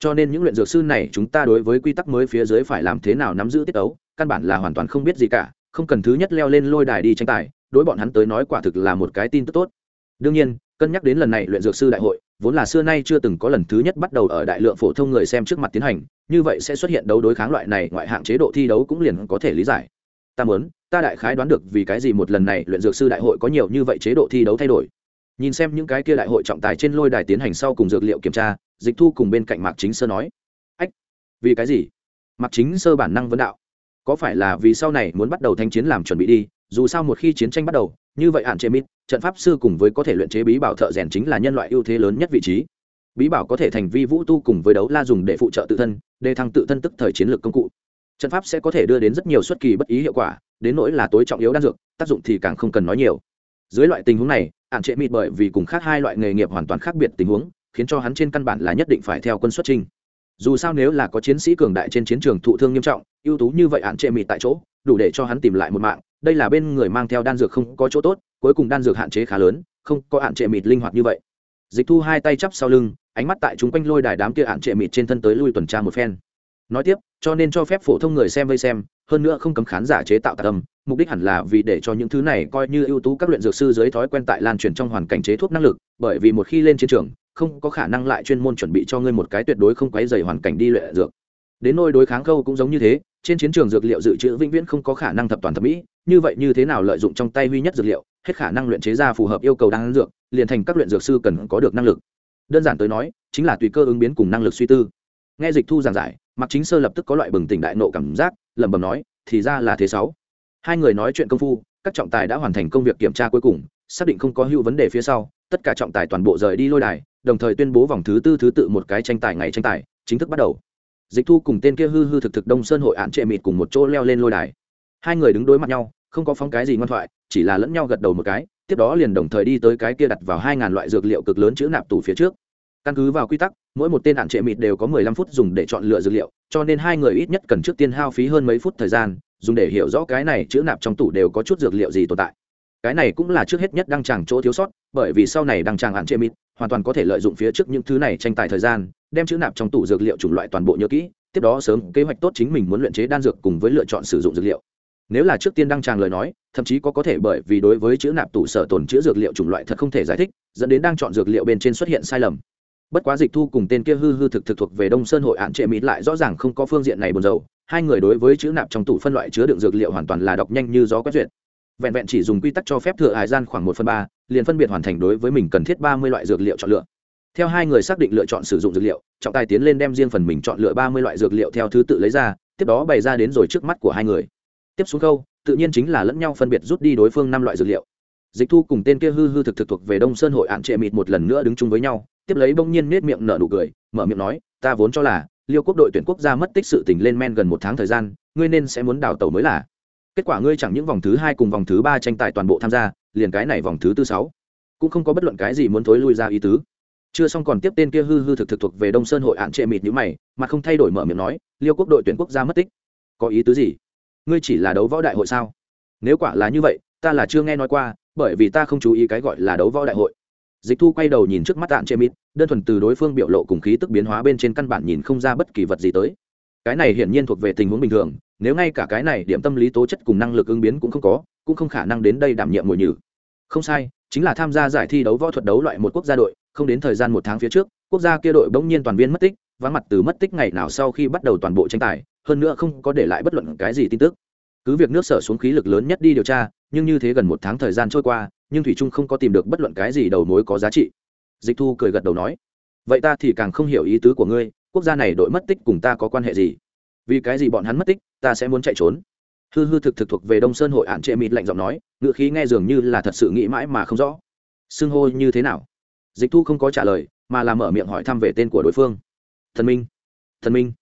cho nên những luyện dược sư này chúng ta đối với quy tắc mới phía dưới phải làm thế nào nắm giữ tiết ấu, căn bản là hoàn toàn không biết gì cả, không cần thứ nhất leo lên lôi đài đi tranh tài, đối bọn hắn tới nói quả thực là một cái tin tức tốt. Đương nhiên, cân nhắc đến lần này luyện dược sư đại hội, vốn là xưa nay chưa từng có lần thứ nhất bắt đầu ở đại lượng phổ thông người xem trước mặt tiến hành, như vậy sẽ xuất hiện đấu đối kháng loại này ngoại hạng chế độ thi đấu cũng liền có thể lý giải. Ta muốn, ta đại khái đoán được vì cái gì một lần này luyện dược sư đại hội có nhiều như vậy chế độ thi đấu thay đổi nhìn xem những cái kia đại hội trọng tài trên lôi đài tiến hành sau cùng dược liệu kiểm tra, dịch thu cùng bên cạnh mạc chính sơ nói, ách, vì cái gì? Mạc chính sơ bản năng vấn đạo, có phải là vì sau này muốn bắt đầu thanh chiến làm chuẩn bị đi, dù sao một khi chiến tranh bắt đầu, như vậy hạn chế mít trận pháp sư cùng với có thể luyện chế bí bảo thợ rèn chính là nhân loại ưu thế lớn nhất vị trí. Bí bảo có thể thành vi vũ tu cùng với đấu la dùng để phụ trợ tự thân đề thăng tự thân tức thời chiến lược công cụ. Trận pháp sẽ có thể đưa đến rất nhiều xuất kỳ bất ý hiệu quả, đến nỗi là tối trọng yếu đan dược, tác dụng thì càng không cần nói nhiều. Dưới loại tình huống này ạn trệ mịt bởi vì cùng khác hai loại nghề nghiệp hoàn toàn khác biệt tình huống, khiến cho hắn trên căn bản là nhất định phải theo quân xuất trình dù sao nếu là có chiến sĩ cường đại trên chiến trường thụ thương nghiêm trọng, ưu tú như vậy ạn trệ mịt tại chỗ, đủ để cho hắn tìm lại một mạng. Đây là bên người mang theo đan dược không có chỗ tốt, cuối cùng đan dược hạn chế khá lớn, không có hạn trệ mịt linh hoạt như vậy. Dịch thu hai tay chắp sau lưng, ánh mắt tại chúng quanh lôi đài đám kia hạn trệ mịt trên thân tới lui tuần tra một phen. Nói tiếp, cho nên cho phép phổ thông người xem vây xem hơn nữa không cấm khán giả chế tạo tạc âm, mục đích hẳn là vì để cho những thứ này coi như ưu tú các luyện dược sư dưới thói quen tại lan truyền trong hoàn cảnh chế thuốc năng lực, bởi vì một khi lên chiến trường, không có khả năng lại chuyên môn chuẩn bị cho ngươi một cái tuyệt đối không quấy dày hoàn cảnh đi luyện dược. Đến nôi đối kháng khâu cũng giống như thế, trên chiến trường dược liệu dự trữ vĩnh viễn không có khả năng thập toàn thẩm mỹ, như vậy như thế nào lợi dụng trong tay huy nhất dược liệu, hết khả năng luyện chế ra phù hợp yêu cầu đang dược, liền thành các luyện dược sư cần có được năng lực. Đơn giản tới nói, chính là tùy cơ ứng biến cùng năng lực suy tư. Nghe dịch thu giảng giải mặc chính sơ lập tức có loại bừng tỉnh đại nộ cảm giác, lẩm bẩm nói, thì ra là thế sáu. Hai người nói chuyện công phu, các trọng tài đã hoàn thành công việc kiểm tra cuối cùng, xác định không có hữu vấn đề phía sau, tất cả trọng tài toàn bộ rời đi lôi đài, đồng thời tuyên bố vòng thứ tư thứ tự một cái tranh tài ngày tranh tài, chính thức bắt đầu. Dịch thu cùng tên kia hư hư thực thực đông sơn hội án trệ mịt cùng một chỗ leo lên lôi đài. Hai người đứng đối mặt nhau, không có phong cái gì ngoan thoại, chỉ là lẫn nhau gật đầu một cái, tiếp đó liền đồng thời đi tới cái kia đặt vào hai ngàn loại dược liệu cực lớn chữ nạp tủ phía trước căn cứ vào quy tắc, mỗi một tên hạn trệ mịt đều có mười lăm phút dùng để chọn lựa dược liệu, cho nên hai người ít nhất cần trước tiên hao phí hơn mấy phút thời gian, dùng để hiểu rõ cái này chữ nạp trong tủ đều có chút dược liệu gì tồn tại. Cái này cũng là trước hết nhất đăng tràng chỗ thiếu sót, bởi vì sau này đăng tràng hạn chế mịt, hoàn toàn có thể lợi dụng phía trước những thứ này tranh tài thời gian, đem chữ nạp trong tủ dược liệu chủng loại toàn bộ nhớ kỹ, tiếp đó sớm kế hoạch tốt chính mình muốn luyện chế đan dược cùng với lựa chọn sử dụng dược liệu. Nếu là trước tiên đăng tràng lời nói, thậm chí có có thể bởi vì đối với chữ nạp tủ sở tồn chữ dược liệu chủng loại thật không thể giải thích, dẫn đến đang chọn dược liệu bên trên xuất hiện sai lầm bất quá dịch thu cùng tên kia hư hư thực thực thuộc về đông sơn hội hạn trệ mỹ lại rõ ràng không có phương diện này buồn dầu hai người đối với chữ nạp trong tủ phân loại chứa đựng dược liệu hoàn toàn là đọc nhanh như gió quét duyệt. Vẹn vẹn chỉ dùng quy tắc cho phép thừa hải gian khoảng một phần ba, liền phân biệt hoàn thành đối với mình cần thiết ba mươi loại dược liệu chọn lựa. Theo hai người xác định lựa chọn sử dụng dược liệu, trọng tài tiến lên đem riêng phần mình chọn lựa ba mươi loại dược liệu theo thứ tự lấy ra, tiếp đó bày ra đến rồi trước mắt của hai người. Tiếp xuống câu, tự nhiên chính là lẫn nhau phân biệt rút đi đối phương năm loại dược liệu dịch thu cùng tên kia hư hư thực thực thuộc về đông sơn hội ạn trệ mịt một lần nữa đứng chung với nhau, tiếp lấy bỗng nhiên nết miệng nở nụ cười, mở miệng nói, ta vốn cho là liêu quốc đội tuyển quốc gia mất tích sự tình lên men gần một tháng thời gian, ngươi nên sẽ muốn đào tẩu mới là. Kết quả ngươi chẳng những vòng thứ hai cùng vòng thứ ba tranh tài toàn bộ tham gia, liền cái này vòng thứ tư sáu cũng không có bất luận cái gì muốn thối lui ra ý tứ. Chưa xong còn tiếp tên kia hư hư thực thực thuộc về đông sơn hội ạn trệ mịt như mày, mà không thay đổi mở miệng nói, liêu quốc đội tuyển quốc gia mất tích. Có ý tứ gì? Ngươi chỉ là đấu võ đại hội sao? Nếu quả là như vậy, ta là chưa nghe nói qua bởi vì ta không chú ý cái gọi là đấu võ đại hội. Dịch thu quay đầu nhìn trước mắt tạn chê mít đơn thuần từ đối phương biểu lộ cùng khí tức biến hóa bên trên căn bản nhìn không ra bất kỳ vật gì tới. Cái này hiển nhiên thuộc về tình huống bình thường, nếu ngay cả cái này điểm tâm lý tố chất cùng năng lực ứng biến cũng không có, cũng không khả năng đến đây đảm nhiệm ngồi nhử. Không sai, chính là tham gia giải thi đấu võ thuật đấu loại một quốc gia đội, không đến thời gian một tháng phía trước, quốc gia kia đội bỗng nhiên toàn viên mất tích, vắng mặt từ mất tích ngày nào sau khi bắt đầu toàn bộ tranh tài, hơn nữa không có để lại bất luận cái gì tin tức. Cứ việc nước sở xuống khí lực lớn nhất đi điều tra nhưng như thế gần một tháng thời gian trôi qua, nhưng thủy trung không có tìm được bất luận cái gì đầu mối có giá trị. Dịch thu cười gật đầu nói, vậy ta thì càng không hiểu ý tứ của ngươi, quốc gia này đội mất tích cùng ta có quan hệ gì? Vì cái gì bọn hắn mất tích, ta sẽ muốn chạy trốn. Hư hư thực thực thuộc về đông sơn hội ạn trệ mịt lạnh giọng nói, ngựa khí nghe dường như là thật sự nghĩ mãi mà không rõ. Xưng hô như thế nào? Dịch thu không có trả lời, mà là mở miệng hỏi thăm về tên của đối phương. Thần minh thần minh.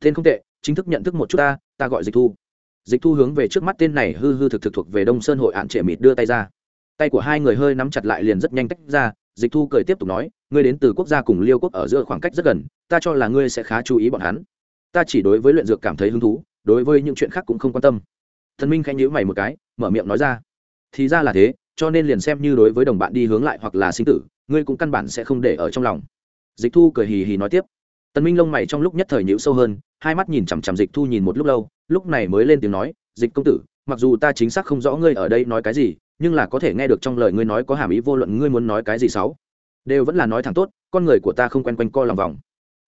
Tên không tệ, chính thức nhận thức một chút ta ta gọi dịch thu dịch thu hướng về trước mắt tên này hư hư thực thực thuộc về đông sơn hội ạn trệ mịt đưa tay ra. Tay của hai người hơi nắm chặt lại liền rất nhanh tách ra, dịch thu cười tiếp tục nói, ngươi đến từ quốc gia cùng liêu quốc ở giữa khoảng cách rất gần, ta cho là ngươi sẽ khá chú ý bọn hắn. Ta chỉ đối với luyện dược cảm thấy hứng thú, đối với những chuyện khác cũng không quan tâm. Thần minh khanh nhữ mày một cái, mở miệng nói ra, thì ra là thế, cho nên liền xem như đối với đồng bạn đi hướng lại hoặc là sinh tử, ngươi cũng căn bản sẽ không để ở trong lòng. Dịch thu cười hì hì nói tiếp tần minh lông mày trong lúc nhất thời nhíu sâu hơn, hai mắt nhìn chằm chằm dịch thu nhìn một lúc lâu, lúc này mới lên tiếng nói, dịch công tử, mặc dù ta chính xác không rõ ngươi ở đây nói cái gì, nhưng là có thể nghe được trong lời ngươi nói có hàm ý vô luận ngươi muốn nói cái gì xấu đều vẫn là nói thẳng tốt, con người của ta không quen quanh co lòng vòng.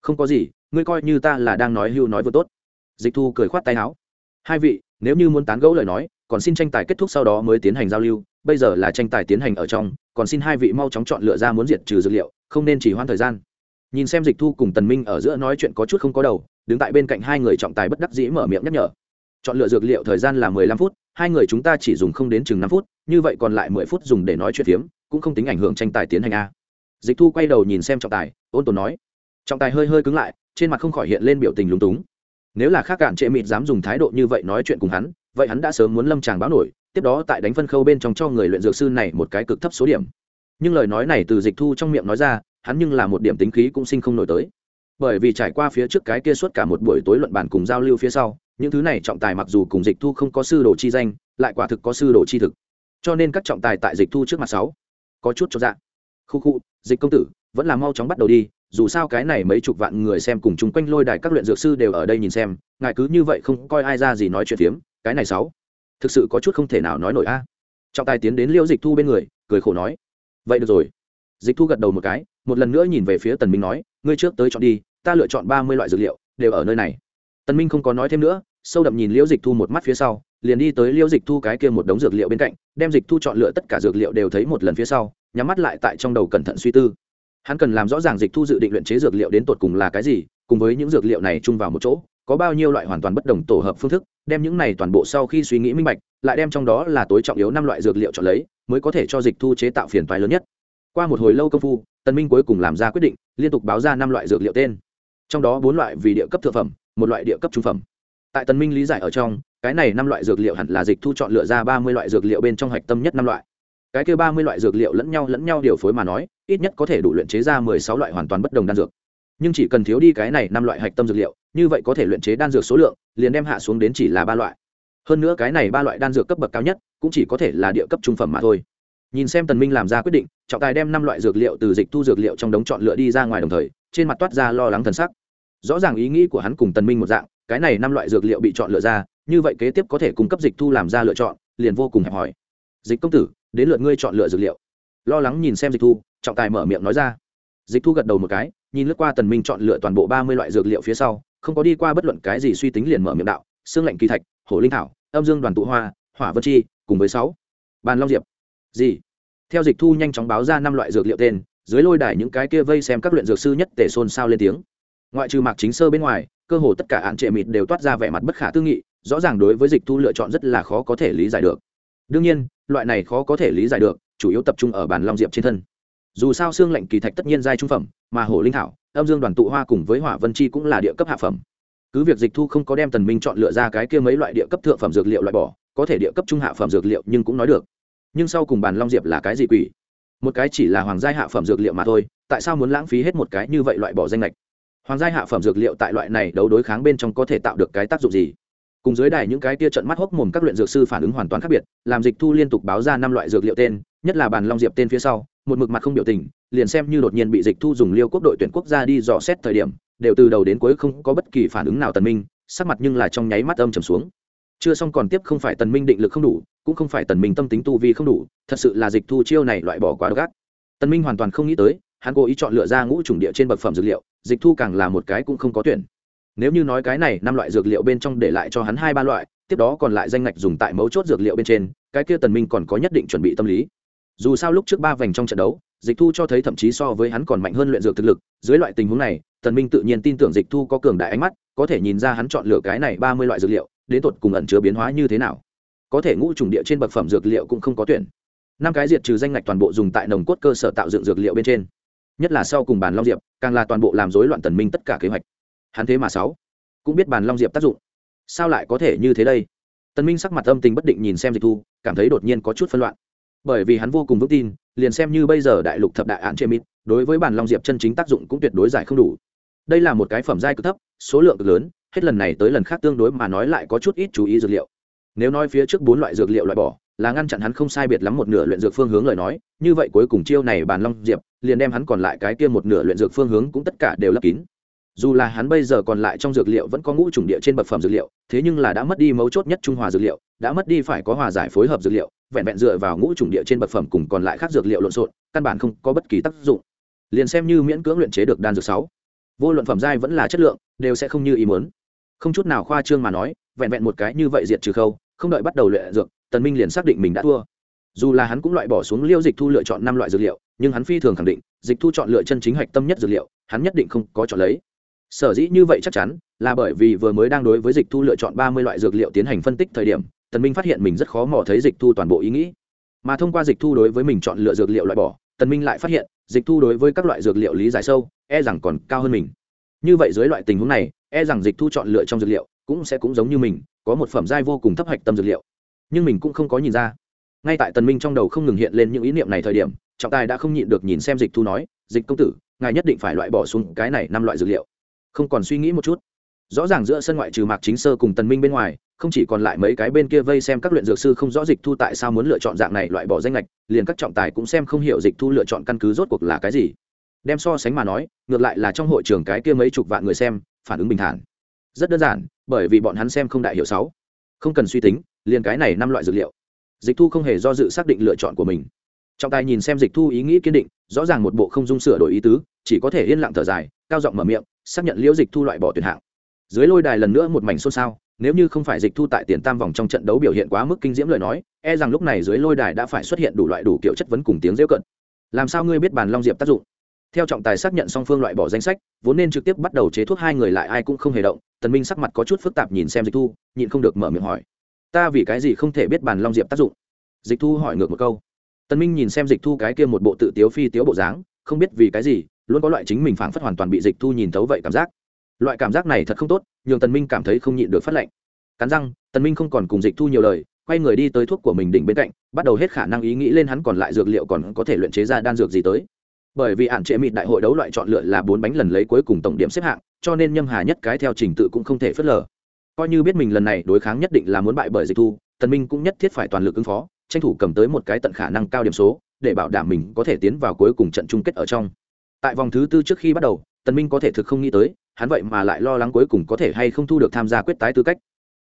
Không có gì, ngươi coi như ta là đang nói hưu nói vừa tốt. Dịch thu cười khoát tay áo. Hai vị, nếu như muốn tán gẫu lời nói, còn xin tranh tài kết thúc sau đó mới tiến hành giao lưu, bây giờ là tranh tài tiến hành ở trong, còn xin hai vị mau chóng chọn lựa ra muốn diệt trừ dữ liệu, không nên chỉ hoãn thời gian nhìn xem dịch thu cùng tần minh ở giữa nói chuyện có chút không có đầu, đứng tại bên cạnh hai người trọng tài bất đắc dĩ mở miệng nhắc nhở. Chọn lựa dược liệu thời gian là mười lăm phút, hai người chúng ta chỉ dùng không đến chừng năm phút, như vậy còn lại mười phút dùng để nói chuyện phiếm, cũng không tính ảnh hưởng tranh tài tiến hành a. Dịch thu quay đầu nhìn xem trọng tài, ôn tồn nói. Trọng tài hơi hơi cứng lại, trên mặt không khỏi hiện lên biểu tình lúng túng. Nếu là khác cản trệ mịt dám dùng thái độ như vậy nói chuyện cùng hắn, vậy hắn đã sớm muốn lâm tràng báo nổi, tiếp đó tại đánh phân khâu bên trong cho người luyện dược sư này một cái cực thấp số điểm. Nhưng lời nói này từ dịch thu trong miệng nói ra hắn nhưng là một điểm tính khí cũng sinh không nổi tới. Bởi vì trải qua phía trước cái kia suốt cả một buổi tối luận bàn cùng giao lưu phía sau, những thứ này trọng tài mặc dù cùng dịch thu không có sư đồ chi danh, lại quả thực có sư đồ chi thực. Cho nên các trọng tài tại dịch thu trước mặt sáu, có chút cho dạ. Khu khu, dịch công tử, vẫn là mau chóng bắt đầu đi, dù sao cái này mấy chục vạn người xem cùng chung quanh lôi đài các luyện dược sư đều ở đây nhìn xem, ngài cứ như vậy không coi ai ra gì nói chuyện phiếm, cái này sáu, thực sự có chút không thể nào nói nổi a. Trọng tài tiến đến liễu dịch thu bên người, cười khổ nói, vậy được rồi. Dịch thu gật đầu một cái một lần nữa nhìn về phía tần minh nói, ngươi trước tới chọn đi, ta lựa chọn ba mươi loại dược liệu, đều ở nơi này. Tần minh không có nói thêm nữa, sâu đậm nhìn liễu dịch thu một mắt phía sau, liền đi tới liễu dịch thu cái kia một đống dược liệu bên cạnh, đem dịch thu chọn lựa tất cả dược liệu đều thấy một lần phía sau, nhắm mắt lại tại trong đầu cẩn thận suy tư. Hắn cần làm rõ ràng dịch thu dự định luyện chế dược liệu đến tột cùng là cái gì, cùng với những dược liệu này chung vào một chỗ, có bao nhiêu loại hoàn toàn bất đồng tổ hợp phương thức, đem những này toàn bộ sau khi suy nghĩ minh bạch, lại đem trong đó là tối trọng yếu năm loại dược liệu chọn lấy, mới có thể cho dịch thu chế tạo phiền toái lớn nhất. Qua một hồi lâu công phu tần minh cuối cùng làm ra quyết định, liên tục báo ra năm loại dược liệu tên. Trong đó bốn loại vì địa cấp thượng phẩm, một loại địa cấp trung phẩm. Tại tần minh lý giải ở trong, cái này năm loại dược liệu hẳn là dịch thu chọn lựa ra ba mươi loại dược liệu bên trong hạch tâm nhất năm loại. Cái kia ba mươi loại dược liệu lẫn nhau lẫn nhau điều phối mà nói, ít nhất có thể đủ luyện chế ra mười sáu loại hoàn toàn bất đồng đan dược. Nhưng chỉ cần thiếu đi cái này năm loại hạch tâm dược liệu, như vậy có thể luyện chế đan dược số lượng, liền đem hạ xuống đến chỉ là ba loại. Hơn nữa cái này ba loại đan dược cấp bậc cao nhất, cũng chỉ có thể là địa cấp trung phẩm mà thôi nhìn xem tần minh làm ra quyết định, trọng tài đem năm loại dược liệu từ dịch thu dược liệu trong đống chọn lựa đi ra ngoài đồng thời, trên mặt toát ra lo lắng thần sắc. Rõ ràng ý nghĩ của hắn cùng tần minh một dạng, cái này năm loại dược liệu bị chọn lựa ra, như vậy kế tiếp có thể cung cấp dịch thu làm ra lựa chọn, liền vô cùng hẹp hòi. Dịch công tử, đến lượt ngươi chọn lựa dược liệu. Lo lắng nhìn xem dịch thu, trọng tài mở miệng nói ra. Dịch thu gật đầu một cái, nhìn lướt qua tần minh chọn lựa toàn bộ ba mươi loại dược liệu phía sau, không có đi qua bất luận cái gì suy tính liền mở miệng đạo xương lạnh kỳ thạch, hổ linh thảo, âm dương đoàn tụ hoa, hỏa vân chi, cùng với sáu. Bàn long diệp gì? Theo dịch thu nhanh chóng báo ra năm loại dược liệu tên, dưới lôi đài những cái kia vây xem các luyện dược sư nhất tể xôn xao lên tiếng. Ngoại trừ mạc chính sơ bên ngoài, cơ hồ tất cả hạn trệ mịt đều toát ra vẻ mặt bất khả tư nghị, rõ ràng đối với dịch thu lựa chọn rất là khó có thể lý giải được. Đương nhiên, loại này khó có thể lý giải được, chủ yếu tập trung ở bàn long diệp trên thân. Dù sao xương lạnh kỳ thạch tất nhiên giai trung phẩm, mà hồ linh thảo, âm dương đoàn tụ hoa cùng với hỏa vân chi cũng là địa cấp hạ phẩm. Cứ việc dịch thu không có đem tần minh chọn lựa ra cái kia mấy loại địa cấp thượng phẩm dược liệu loại bỏ, có thể địa cấp trung hạ phẩm dược liệu nhưng cũng nói được nhưng sau cùng bàn long diệp là cái gì quỷ? Một cái chỉ là hoàng gia hạ phẩm dược liệu mà thôi, tại sao muốn lãng phí hết một cái như vậy loại bỏ danh lệch hoàng gia hạ phẩm dược liệu tại loại này đấu đối kháng bên trong có thể tạo được cái tác dụng gì? Cùng dưới đài những cái tia trận mắt hốc mồm các luyện dược sư phản ứng hoàn toàn khác biệt, làm dịch thu liên tục báo ra năm loại dược liệu tên, nhất là bàn long diệp tên phía sau, một mực mặt không biểu tình, liền xem như đột nhiên bị dịch thu dùng liêu quốc đội tuyển quốc gia đi dò xét thời điểm, đều từ đầu đến cuối không có bất kỳ phản ứng nào tần minh, sắc mặt nhưng là trong nháy mắt âm trầm xuống. Chưa xong còn tiếp không phải tần minh định lực không đủ cũng không phải tần minh tâm tính tu vi không đủ, thật sự là dịch thu chiêu này loại bỏ quá độc ác. Tần minh hoàn toàn không nghĩ tới, hắn cố ý chọn lựa ra ngũ trùng địa trên bậc phẩm dược liệu, dịch thu càng là một cái cũng không có tuyển. Nếu như nói cái này, năm loại dược liệu bên trong để lại cho hắn hai ba loại, tiếp đó còn lại danh ngạch dùng tại mấu chốt dược liệu bên trên, cái kia tần minh còn có nhất định chuẩn bị tâm lý. Dù sao lúc trước ba vành trong trận đấu, dịch thu cho thấy thậm chí so với hắn còn mạnh hơn luyện dược thực lực, dưới loại tình huống này, tần minh tự nhiên tin tưởng dịch thu có cường đại ánh mắt, có thể nhìn ra hắn chọn lựa cái này ba mươi loại dược liệu, đến tột cùng ẩn chứa biến hóa như thế nào có thể ngũ trùng địa trên bậc phẩm dược liệu cũng không có tuyển. Năm cái diệt trừ danh ngạch toàn bộ dùng tại nồng cốt cơ sở tạo dựng dược liệu bên trên. Nhất là sau cùng bàn long diệp, càng là toàn bộ làm rối loạn tần minh tất cả kế hoạch. Hắn thế mà sáu, cũng biết bàn long diệp tác dụng. Sao lại có thể như thế đây? Tần minh sắc mặt âm tình bất định nhìn xem dịch thu, cảm thấy đột nhiên có chút phân loạn. Bởi vì hắn vô cùng vững tin, liền xem như bây giờ đại lục thập đại án chế mít đối với bàn long diệp chân chính tác dụng cũng tuyệt đối giải không đủ. Đây là một cái phẩm giai cực thấp, số lượng cực lớn, hết lần này tới lần khác tương đối mà nói lại có chút ít chú ý dược liệu nếu nói phía trước bốn loại dược liệu loại bỏ, là ngăn chặn hắn không sai biệt lắm một nửa luyện dược phương hướng lời nói, như vậy cuối cùng chiêu này bàn long diệp, liền đem hắn còn lại cái kia một nửa luyện dược phương hướng cũng tất cả đều lấp kín. Dù là hắn bây giờ còn lại trong dược liệu vẫn có ngũ trùng địa trên bậc phẩm dược liệu, thế nhưng là đã mất đi mấu chốt nhất trung hòa dược liệu, đã mất đi phải có hòa giải phối hợp dược liệu, vẹn vẹn dựa vào ngũ trùng địa trên bậc phẩm cùng còn lại khác dược liệu lộn xộn, căn bản không có bất kỳ tác dụng. Liền xem như miễn cưỡng luyện chế được đan dược sáu, vô luận phẩm giai vẫn là chất lượng, đều sẽ không như ý muốn. Không chút nào khoa trương mà nói vẹn vẹn một cái như vậy diệt trừ khâu, không đợi bắt đầu luyện dược, tần minh liền xác định mình đã thua. Dù là hắn cũng loại bỏ xuống liêu dịch thu lựa chọn năm loại dược liệu, nhưng hắn phi thường khẳng định, dịch thu chọn lựa chân chính hạch tâm nhất dược liệu, hắn nhất định không có chọn lấy. Sở dĩ như vậy chắc chắn, là bởi vì vừa mới đang đối với dịch thu lựa chọn ba mươi loại dược liệu tiến hành phân tích thời điểm, tần minh phát hiện mình rất khó mò thấy dịch thu toàn bộ ý nghĩ. Mà thông qua dịch thu đối với mình chọn lựa dược liệu loại bỏ, tần minh lại phát hiện, dịch thu đối với các loại dược liệu lý giải sâu e rằng còn cao hơn mình. Như vậy dưới loại tình huống này e rằng dịch thu chọn lựa trong dược liệu cũng sẽ cũng giống như mình, có một phẩm giai vô cùng thấp hạch tâm dược liệu. Nhưng mình cũng không có nhìn ra. Ngay tại tần minh trong đầu không ngừng hiện lên những ý niệm này thời điểm, trọng tài đã không nhịn được nhìn xem dịch thu nói, dịch công tử, ngài nhất định phải loại bỏ xuống cái này năm loại dược liệu. Không còn suy nghĩ một chút. Rõ ràng giữa sân ngoại trừ mạc chính sơ cùng tần minh bên ngoài, không chỉ còn lại mấy cái bên kia vây xem các luyện dược sư không rõ dịch thu tại sao muốn lựa chọn dạng này loại bỏ danh lệch liền các trọng tài cũng xem không hiểu dịch thu lựa chọn căn cứ rốt cuộc là cái gì. Đem so sánh mà nói, ngược lại là trong hội trường cái kia mấy chục vạn người xem, phản ứng bình thản rất đơn giản, bởi vì bọn hắn xem không đại hiểu sáu. Không cần suy tính, liền cái này năm loại dược liệu. Dịch thu không hề do dự xác định lựa chọn của mình. Trọng tài nhìn xem dịch thu ý nghĩ kiên định, rõ ràng một bộ không dung sửa đổi ý tứ, chỉ có thể yên lặng thở dài, cao giọng mở miệng, xác nhận liễu dịch thu loại bỏ tuyển hạng. Dưới lôi đài lần nữa một mảnh xôn xao, nếu như không phải dịch thu tại tiền tam vòng trong trận đấu biểu hiện quá mức kinh diễm lời nói e rằng lúc này dưới lôi đài đã phải xuất hiện đủ loại đủ kiểu chất vấn cùng tiếng rêu cận. Làm sao ngươi biết bàn long diệp tác dụng? Theo trọng tài xác nhận song phương loại bỏ danh sách, vốn nên trực tiếp bắt đầu chế thuốc hai người lại ai cũng không hề động, tần minh sắc mặt có chút phức tạp nhìn xem dịch thu, nhịn không được mở miệng hỏi. Ta vì cái gì không thể biết bàn long diệp tác dụng? Dịch thu hỏi ngược một câu. Tần minh nhìn xem dịch thu cái kia một bộ tự tiếu phi tiếu bộ dáng, không biết vì cái gì, luôn có loại chính mình phảng phất hoàn toàn bị dịch thu nhìn thấu vậy cảm giác. Loại cảm giác này thật không tốt, nhường tần minh cảm thấy không nhịn được phát lệnh. Cắn răng, tần minh không còn cùng dịch thu nhiều lời, quay người đi tới thuốc của mình đỉnh bên cạnh, bắt đầu hết khả năng ý nghĩ lên hắn còn lại dược liệu còn có thể luyện chế ra đan dược gì tới bởi vì hạn chế mịt đại hội đấu loại chọn lựa là bốn bánh lần lấy cuối cùng tổng điểm xếp hạng, cho nên nhâm hà nhất cái theo trình tự cũng không thể phớt lờ. Coi như biết mình lần này đối kháng nhất định là muốn bại bởi dịch thu, tần minh cũng nhất thiết phải toàn lực ứng phó, tranh thủ cầm tới một cái tận khả năng cao điểm số, để bảo đảm mình có thể tiến vào cuối cùng trận chung kết ở trong. Tại vòng thứ tư trước khi bắt đầu, tần minh có thể thực không nghĩ tới, hắn vậy mà lại lo lắng cuối cùng có thể hay không thu được tham gia quyết tái tư cách.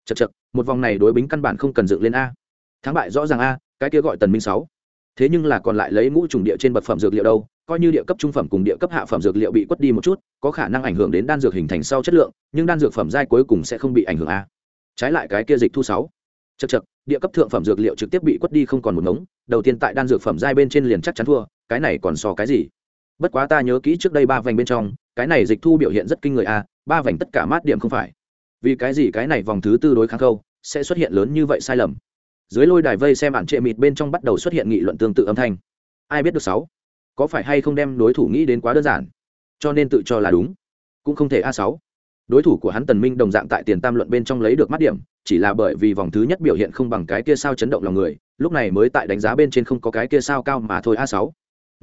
Chật chật một vòng này đối bính căn bản không cần dựng lên a. Thắng bại rõ ràng a, cái kia gọi tần minh sáu thế nhưng là còn lại lấy ngũ trùng địa trên bậc phẩm dược liệu đâu, coi như địa cấp trung phẩm cùng địa cấp hạ phẩm dược liệu bị quất đi một chút, có khả năng ảnh hưởng đến đan dược hình thành sau chất lượng, nhưng đan dược phẩm giai cuối cùng sẽ không bị ảnh hưởng a. Trái lại cái kia dịch thu sáu. Chật chật địa cấp thượng phẩm dược liệu trực tiếp bị quất đi không còn một ngống, đầu tiên tại đan dược phẩm giai bên trên liền chắc chắn thua, cái này còn so cái gì? Bất quá ta nhớ kỹ trước đây ba vành bên trong, cái này dịch thu biểu hiện rất kinh người a, ba vành tất cả mát điểm không phải. Vì cái gì cái này vòng thứ tư đối kháng khâu sẽ xuất hiện lớn như vậy sai lầm? Dưới lôi đài vây xem ạn trệ mịt bên trong bắt đầu xuất hiện nghị luận tương tự âm thanh. Ai biết được sáu? Có phải hay không đem đối thủ nghĩ đến quá đơn giản? Cho nên tự cho là đúng. Cũng không thể a sáu. Đối thủ của hắn tần minh đồng dạng tại tiền tam luận bên trong lấy được mắt điểm, chỉ là bởi vì vòng thứ nhất biểu hiện không bằng cái kia sao chấn động lòng người, lúc này mới tại đánh giá bên trên không có cái kia sao cao mà thôi a sáu.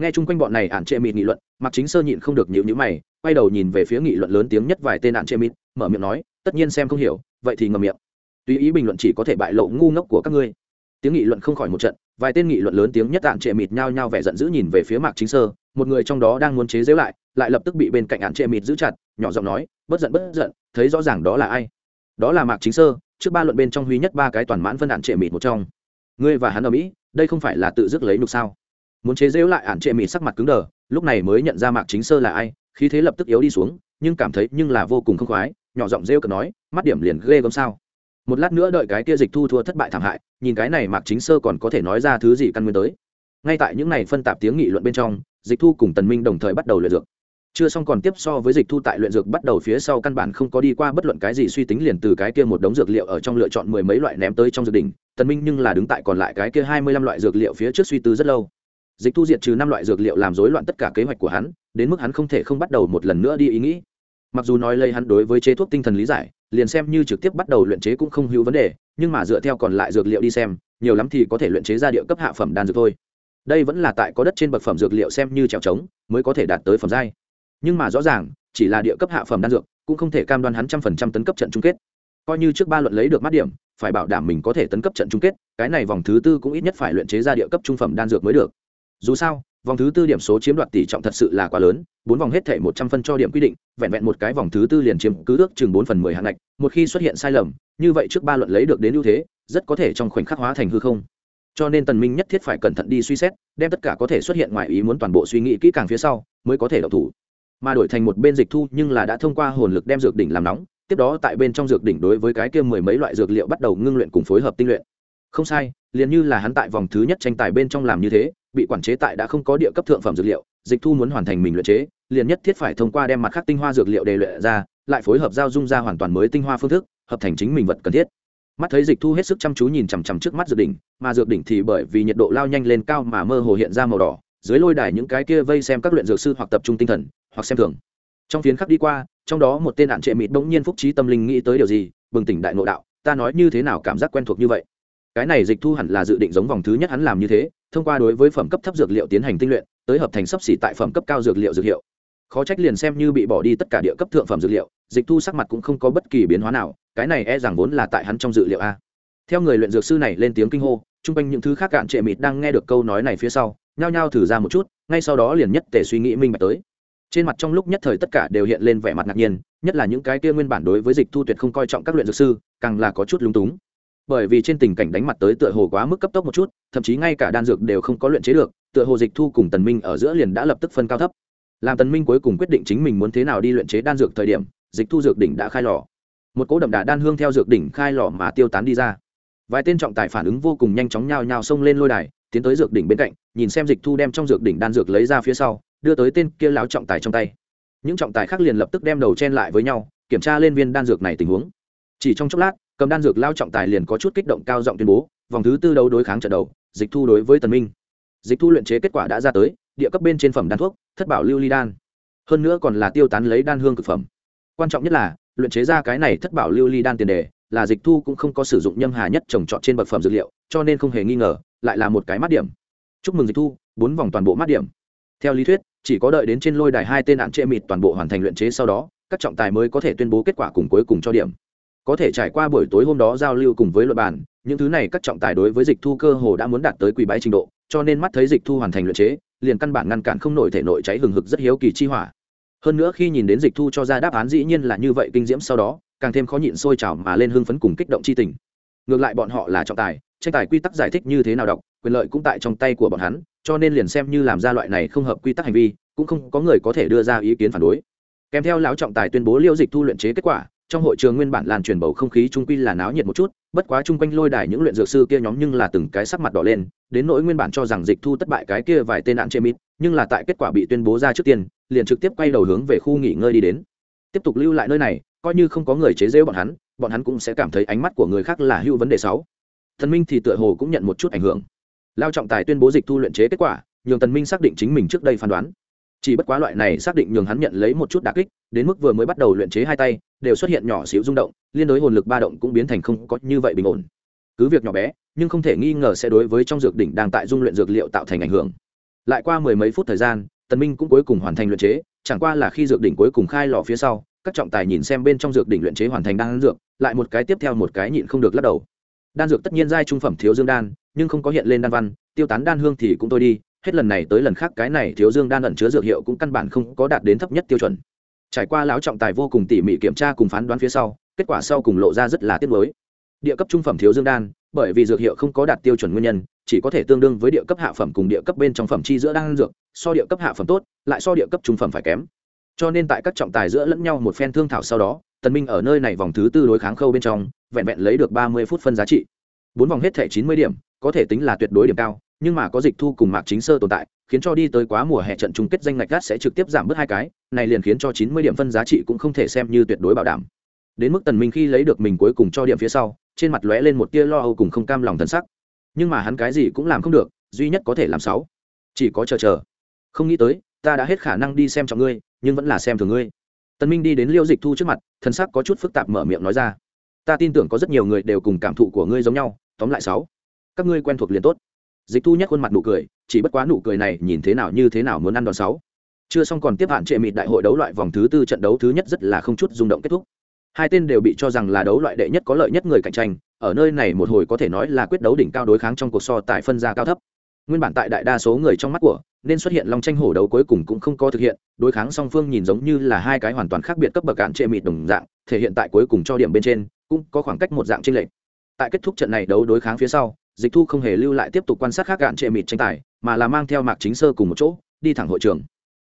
Nghe chung quanh bọn này ạn trệ mịt nghị luận mặc chính sơ nhịn không được nhịu nhữ mày, quay đầu nhìn về phía nghị luận lớn tiếng nhất vài tên ạn trệ mịt, mở miệng nói, tất nhiên xem không hiểu, vậy thì ngậm miệng tùy ý bình luận chỉ có thể bại lộ ngu ngốc của các ngươi. Tiếng nghị luận không khỏi một trận, vài tên nghị luận lớn tiếng nhất ạn trệ mịt nhao nhao vẻ giận dữ nhìn về phía mạc chính sơ, một người trong đó đang muốn chế giễu lại lại lập tức bị bên cạnh ạn trệ mịt giữ chặt, nhỏ giọng nói, bất giận bất giận, thấy rõ ràng đó là ai? Đó là mạc chính sơ, trước ba luận bên trong huy nhất ba cái toàn mãn phân ạn trệ mịt một trong. Ngươi và hắn ở mỹ, đây không phải là tự dứt lấy nục sao? Muốn chế giễu lại ạn trệ mịt sắc mặt cứng đờ, lúc này mới nhận ra mạc chính sơ là ai, khí thế lập tức yếu đi xuống, nhưng cảm thấy nhưng là vô cùng không khoái, nhỏ giọng rêu cợt nói, mắt điểm liền ghê gớm sao? Một lát nữa đợi cái kia dịch thu thua thất bại thảm hại, nhìn cái này mạc chính sơ còn có thể nói ra thứ gì căn nguyên tới. Ngay tại những này phân tạp tiếng nghị luận bên trong, dịch thu cùng tần minh đồng thời bắt đầu luyện dược. Chưa xong còn tiếp so với dịch thu tại luyện dược bắt đầu phía sau căn bản không có đi qua bất luận cái gì suy tính liền từ cái kia một đống dược liệu ở trong lựa chọn mười mấy loại ném tới trong dược đỉnh, tần minh nhưng là đứng tại còn lại cái kia hai mươi lăm loại dược liệu phía trước suy tư rất lâu. Dịch thu diệt trừ năm loại dược liệu làm rối loạn tất cả kế hoạch của hắn, đến mức hắn không thể không bắt đầu một lần nữa đi ý nghĩ. Mặc dù nói lây hắn đối với chế thuốc tinh thần lý giải liền xem như trực tiếp bắt đầu luyện chế cũng không hữu vấn đề, nhưng mà dựa theo còn lại dược liệu đi xem, nhiều lắm thì có thể luyện chế ra địa cấp hạ phẩm đan dược thôi. Đây vẫn là tại có đất trên bậc phẩm dược liệu xem như trèo trống, mới có thể đạt tới phẩm giai. Nhưng mà rõ ràng, chỉ là địa cấp hạ phẩm đan dược, cũng không thể cam đoan hắn trăm phần trăm tấn cấp trận chung kết. Coi như trước ba luận lấy được mắt điểm, phải bảo đảm mình có thể tấn cấp trận chung kết, cái này vòng thứ tư cũng ít nhất phải luyện chế ra địa cấp trung phẩm đan dược mới được. Dù sao vòng thứ tư điểm số chiếm đoạt tỷ trọng thật sự là quá lớn, bốn vòng hết thể một trăm phân cho điểm quy định, vẹn vẹn một cái vòng thứ tư liền chiếm cứ ước chừng bốn phần mười hạng ngạch, một khi xuất hiện sai lầm, như vậy trước ba luận lấy được đến ưu thế, rất có thể trong khoảnh khắc hóa thành hư không. Cho nên tần minh nhất thiết phải cẩn thận đi suy xét, đem tất cả có thể xuất hiện ngoài ý muốn toàn bộ suy nghĩ kỹ càng phía sau, mới có thể đậu thủ. Mà đổi thành một bên dịch thu nhưng là đã thông qua hồn lực đem dược đỉnh làm nóng, tiếp đó tại bên trong dược đỉnh đối với cái kia mười mấy loại dược liệu bắt đầu ngưng luyện cùng phối hợp tinh luyện. Không sai liền như là hắn tại vòng thứ nhất tranh tài bên trong làm như thế, bị quản chế tại đã không có địa cấp thượng phẩm dược liệu, dịch thu muốn hoàn thành mình luyện chế, liền nhất thiết phải thông qua đem mặt khác tinh hoa dược liệu đề luyện ra, lại phối hợp giao dung ra hoàn toàn mới tinh hoa phương thức, hợp thành chính mình vật cần thiết. Mắt thấy dịch thu hết sức chăm chú nhìn chằm chằm trước mắt dược đỉnh, mà dược đỉnh thì bởi vì nhiệt độ lao nhanh lên cao mà mơ hồ hiện ra màu đỏ, dưới lôi đài những cái kia vây xem các luyện dược sư hoặc tập trung tinh thần, hoặc xem thường. Trong phiến khắc đi qua, trong đó một tên ạn trệ mịt bỗng nhiên phúc trí tâm linh nghĩ tới điều gì, bừng tỉnh đại ngộ đạo, ta nói như thế nào cảm giác quen thuộc như vậy? Cái này dịch thu hẳn là dự định giống vòng thứ nhất hắn làm như thế, thông qua đối với phẩm cấp thấp dược liệu tiến hành tinh luyện, tới hợp thành sấp xỉ tại phẩm cấp cao dược liệu dược hiệu. Khó trách liền xem như bị bỏ đi tất cả địa cấp thượng phẩm dược liệu, dịch thu sắc mặt cũng không có bất kỳ biến hóa nào, cái này e rằng vốn là tại hắn trong dự liệu a. Theo người luyện dược sư này lên tiếng kinh hô, chung quanh những thứ khác cạn trệ mịt đang nghe được câu nói này phía sau, nhao nhao thử ra một chút, ngay sau đó liền nhất tề suy nghĩ minh bạch tới. Trên mặt trong lúc nhất thời tất cả đều hiện lên vẻ mặt ngạc nhiên, nhất là những cái kia nguyên bản đối với dịch thu tuyệt không coi trọng các luyện dược sư, càng là có chút lúng túng bởi vì trên tình cảnh đánh mặt tới tựa hồ quá mức cấp tốc một chút, thậm chí ngay cả đan dược đều không có luyện chế được, tựa hồ dịch thu cùng tần minh ở giữa liền đã lập tức phân cao thấp. Làm tần minh cuối cùng quyết định chính mình muốn thế nào đi luyện chế đan dược thời điểm, dịch thu dược đỉnh đã khai lò. Một cỗ đậm đà đan hương theo dược đỉnh khai lò mà tiêu tán đi ra. Vài tên trọng tài phản ứng vô cùng nhanh chóng nhao nhao xông lên lôi đài, tiến tới dược đỉnh bên cạnh, nhìn xem dịch thu đem trong dược đỉnh đan dược lấy ra phía sau, đưa tới tên kia láo trọng tài trong tay. Những trọng tài khác liền lập tức đem đầu chen lại với nhau, kiểm tra lên viên đan dược này tình huống. Chỉ trong chốc lát cầm đan dược lao trọng tài liền có chút kích động cao giọng tuyên bố, vòng thứ tư đấu đối kháng trận đầu, dịch thu đối với tần minh. Dịch thu luyện chế kết quả đã ra tới, địa cấp bên trên phẩm đan thuốc, thất bảo lưu ly đan. Hơn nữa còn là tiêu tán lấy đan hương cực phẩm. Quan trọng nhất là, luyện chế ra cái này thất bảo lưu ly đan tiền đề, là dịch thu cũng không có sử dụng nhâm hà nhất trồng trọt trên bậc phẩm dược liệu, cho nên không hề nghi ngờ, lại là một cái mắt điểm. Chúc mừng dịch thu, bốn vòng toàn bộ mắt điểm. Theo lý thuyết, chỉ có đợi đến trên lôi đài hai tên nạn trệ mịt toàn bộ hoàn thành luyện chế sau đó, các trọng tài mới có thể tuyên bố kết quả cùng cuối cùng cho điểm có thể trải qua buổi tối hôm đó giao lưu cùng với luật bản những thứ này các trọng tài đối với dịch thu cơ hồ đã muốn đạt tới quỷ bái trình độ, cho nên mắt thấy dịch thu hoàn thành luyện chế, liền căn bản ngăn cản không nổi thể nội cháy hừng hực rất hiếu kỳ chi hỏa. Hơn nữa khi nhìn đến dịch thu cho ra đáp án dĩ nhiên là như vậy kinh diễm sau đó, càng thêm khó nhịn sôi trào mà lên hưng phấn cùng kích động chi tình. Ngược lại bọn họ là trọng tài, tranh tài quy tắc giải thích như thế nào đọc, quyền lợi cũng tại trong tay của bọn hắn, cho nên liền xem như làm ra loại này không hợp quy tắc hành vi, cũng không có người có thể đưa ra ý kiến phản đối. Kèm theo lão trọng tài tuyên bố liêu dịch thu luyện chế kết quả trong hội trường nguyên bản lan truyền bầu không khí trung quy là náo nhiệt một chút, bất quá chung quanh lôi đài những luyện dược sư kia nhóm nhưng là từng cái sắc mặt đỏ lên, đến nỗi nguyên bản cho rằng dịch thu thất bại cái kia vài tên nạn chê mít nhưng là tại kết quả bị tuyên bố ra trước tiên, liền trực tiếp quay đầu hướng về khu nghỉ ngơi đi đến. Tiếp tục lưu lại nơi này, coi như không có người chế rêu bọn hắn bọn hắn cũng sẽ cảm thấy ánh mắt của người khác là hữu vấn đề sáu. Thần minh thì tựa hồ cũng nhận một chút ảnh hưởng. Lao trọng tài tuyên bố dịch thu luyện chế kết quả, nhường tần minh xác định chính mình trước đây phán đoán chỉ bất quá loại này xác định nhường hắn nhận lấy một chút đả kích, đến mức vừa mới bắt đầu luyện chế hai tay, đều xuất hiện nhỏ xíu rung động, liên đối hồn lực ba động cũng biến thành không có như vậy bình ổn. Cứ việc nhỏ bé, nhưng không thể nghi ngờ sẽ đối với trong dược đỉnh đang tại dung luyện dược liệu tạo thành ảnh hưởng. Lại qua mười mấy phút thời gian, tần minh cũng cuối cùng hoàn thành luyện chế, chẳng qua là khi dược đỉnh cuối cùng khai lò phía sau, các trọng tài nhìn xem bên trong dược đỉnh luyện chế hoàn thành đan dược, lại một cái tiếp theo một cái nhịn không được lắc đầu. Đan dược tất nhiên giai trung phẩm thiếu dương đan, nhưng không có hiện lên đan văn, tiêu tán đan hương thì cũng thôi đi hết lần này tới lần khác cái này thiếu dương đan ẩn chứa dược hiệu cũng căn bản không có đạt đến thấp nhất tiêu chuẩn. Trải qua lão trọng tài vô cùng tỉ mỉ kiểm tra cùng phán đoán phía sau, kết quả sau cùng lộ ra rất là tiếc nuối. Địa cấp trung phẩm thiếu dương đan, bởi vì dược hiệu không có đạt tiêu chuẩn nguyên nhân, chỉ có thể tương đương với địa cấp hạ phẩm cùng địa cấp bên trong phẩm chi giữa đan dược, so địa cấp hạ phẩm tốt, lại so địa cấp trung phẩm phải kém. Cho nên tại các trọng tài giữa lẫn nhau một phen thương thảo sau đó, tần minh ở nơi này vòng thứ tư đối kháng khâu bên trong, vẹn vẹn lấy được ba mươi phút phân giá trị. Bốn vòng hết thể chín mươi điểm, có thể tính là tuyệt đối điểm cao nhưng mà có dịch thu cùng mạc chính sơ tồn tại, khiến cho đi tới quá mùa hè trận chung kết danh ngạch gắt sẽ trực tiếp giảm bớt hai cái, này liền khiến cho chín mươi điểm phân giá trị cũng không thể xem như tuyệt đối bảo đảm. Đến mức tần minh khi lấy được mình cuối cùng cho điểm phía sau, trên mặt lóe lên một tia lo âu cùng không cam lòng thần sắc. Nhưng mà hắn cái gì cũng làm không được, duy nhất có thể làm sáu. Chỉ có chờ chờ. Không nghĩ tới, ta đã hết khả năng đi xem trọng ngươi, nhưng vẫn là xem thường ngươi. Tần minh đi đến liêu dịch thu trước mặt, thần sắc có chút phức tạp mở miệng nói ra. Ta tin tưởng có rất nhiều người đều cùng cảm thụ của ngươi giống nhau, tóm lại sáu. Các ngươi quen thuộc liền tốt dịch thu nhắc khuôn mặt nụ cười, chỉ bất quá nụ cười này nhìn thế nào như thế nào muốn ăn đòn sáu chưa xong còn tiếp hạn trệ mịt đại hội đấu loại vòng thứ tư trận đấu thứ nhất rất là không chút rung động kết thúc. Hai tên đều bị cho rằng là đấu loại đệ nhất có lợi nhất người cạnh tranh, ở nơi này một hồi có thể nói là quyết đấu đỉnh cao đối kháng trong cuộc so tài phân gia cao thấp. Nguyên bản tại đại đa số người trong mắt của, nên xuất hiện long tranh hổ đấu cuối cùng cũng không có thực hiện, đối kháng song phương nhìn giống như là hai cái hoàn toàn khác biệt cấp bậc cạn trệ mịt đồng dạng, thể hiện tại cuối cùng cho điểm bên trên, cũng có khoảng cách một dạng trên lệch. Tại kết thúc trận này đấu đối kháng phía sau dịch thu không hề lưu lại tiếp tục quan sát khác cạn trệ mịt tranh tài, mà là mang theo mạc chính sơ cùng một chỗ, đi thẳng hội trường.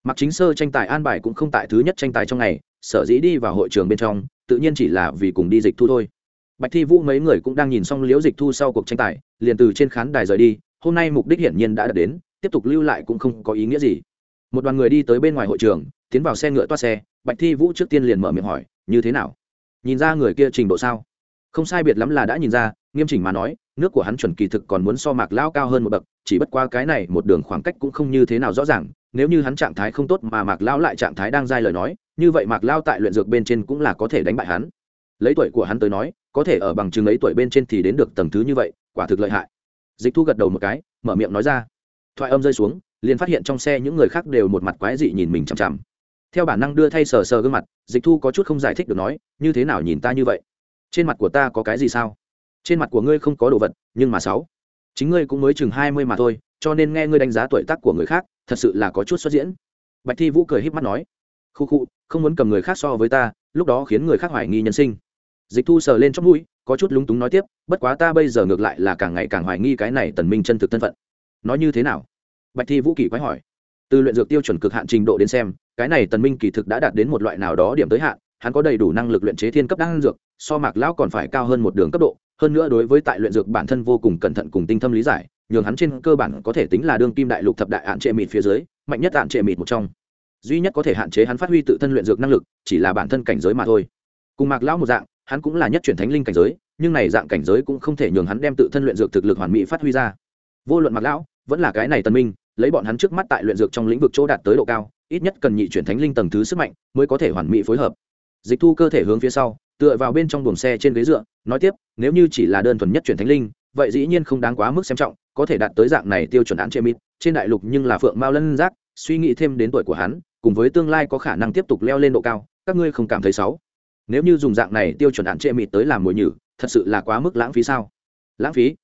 Mạc chính sơ tranh tài an bài cũng không tại thứ nhất tranh tài trong ngày, sở dĩ đi vào hội trường bên trong, tự nhiên chỉ là vì cùng đi dịch thu thôi. Bạch thi vũ mấy người cũng đang nhìn xong liễu dịch thu sau cuộc tranh tài, liền từ trên khán đài rời đi, hôm nay mục đích hiển nhiên đã đạt đến, tiếp tục lưu lại cũng không có ý nghĩa gì. Một đoàn người đi tới bên ngoài hội trường, tiến vào xe ngựa toa xe, bạch thi vũ trước tiên liền mở miệng hỏi, như thế nào? Nhìn ra người kia trình độ sao? Không sai biệt lắm là đã nhìn ra, nghiêm chỉnh mà nói nước của hắn chuẩn kỳ thực còn muốn so mạc lao cao hơn một bậc, chỉ bất qua cái này một đường khoảng cách cũng không như thế nào rõ ràng, nếu như hắn trạng thái không tốt mà mạc lao lại trạng thái đang dai lời nói, như vậy mạc lao tại luyện dược bên trên cũng là có thể đánh bại hắn. Lấy tuổi của hắn tới nói, có thể ở bằng chứng ấy tuổi bên trên thì đến được tầng thứ như vậy, quả thực lợi hại. Dịch thu gật đầu một cái, mở miệng nói ra. Thoại âm rơi xuống, liền phát hiện trong xe những người khác đều một mặt quái dị nhìn mình chằm chằm. Theo bản năng đưa thay sờ sờ gương mặt, dịch thu có chút không giải thích được nói, như thế nào nhìn ta như vậy? Trên mặt của ta có cái gì sao? Trên mặt của ngươi không có đồ vật, nhưng mà sáu. Chính ngươi cũng mới chừng hai mươi mà thôi, cho nên nghe ngươi đánh giá tuổi tác của người khác, thật sự là có chút xuất diễn. Bạch thi vũ cười h í p mắt nói, khu khu, không muốn cầm người khác so với ta, lúc đó khiến người khác hoài nghi nhân sinh. Dịch thu sờ lên trong mũi, có chút lúng túng nói tiếp, bất quá ta bây giờ ngược lại là càng ngày càng hoài nghi cái này tần minh chân thực thân phận. Nói như thế nào? Bạch thi vũ kỳ quái hỏi. Từ luyện dược tiêu chuẩn cực hạn trình độ đến xem, cái này tần minh kỳ thực đã đạt đến một loại nào đó điểm tới hạn, hắn có đầy đủ năng lực luyện chế thiên cấp đan dược, so mạc lão còn phải cao hơn một đường cấp độ hơn nữa đối với tại luyện dược bản thân vô cùng cẩn thận cùng tinh thâm lý giải, nhường hắn trên cơ bản có thể tính là đương kim đại lục thập đại hạn trệ mịt phía dưới, mạnh nhất hạn trệ mịt một trong. Duy nhất có thể hạn chế hắn phát huy tự thân luyện dược năng lực, chỉ là bản thân cảnh giới mà thôi. Cùng mạc lão một dạng, hắn cũng là nhất chuyển thánh linh cảnh giới, nhưng này dạng cảnh giới cũng không thể nhường hắn đem tự thân luyện dược thực lực hoàn mỹ phát huy ra. Vô luận mạc lão, vẫn là cái này tân minh, lấy bọn hắn trước mắt tại luyện dược trong lĩnh vực chỗ đạt tới độ cao, ít nhất cần nhị chuyển thánh linh tầng thứ sức mạnh mới có thể hoàn mỹ phối hợp. Dịch thu cơ thể hướng phía sau tựa vào bên trong buồng xe trên ghế dựa, nói tiếp, nếu như chỉ là đơn thuần nhất chuyển thánh linh, vậy dĩ nhiên không đáng quá mức xem trọng, có thể đạt tới dạng này tiêu chuẩn án chê mít trên đại lục nhưng là phượng mao lân giác, suy nghĩ thêm đến tuổi của hắn, cùng với tương lai có khả năng tiếp tục leo lên độ cao, các ngươi không cảm thấy xấu. Nếu như dùng dạng này tiêu chuẩn án chê mịt tới làm mồi nhử, thật sự là quá mức lãng phí sao? Lãng phí.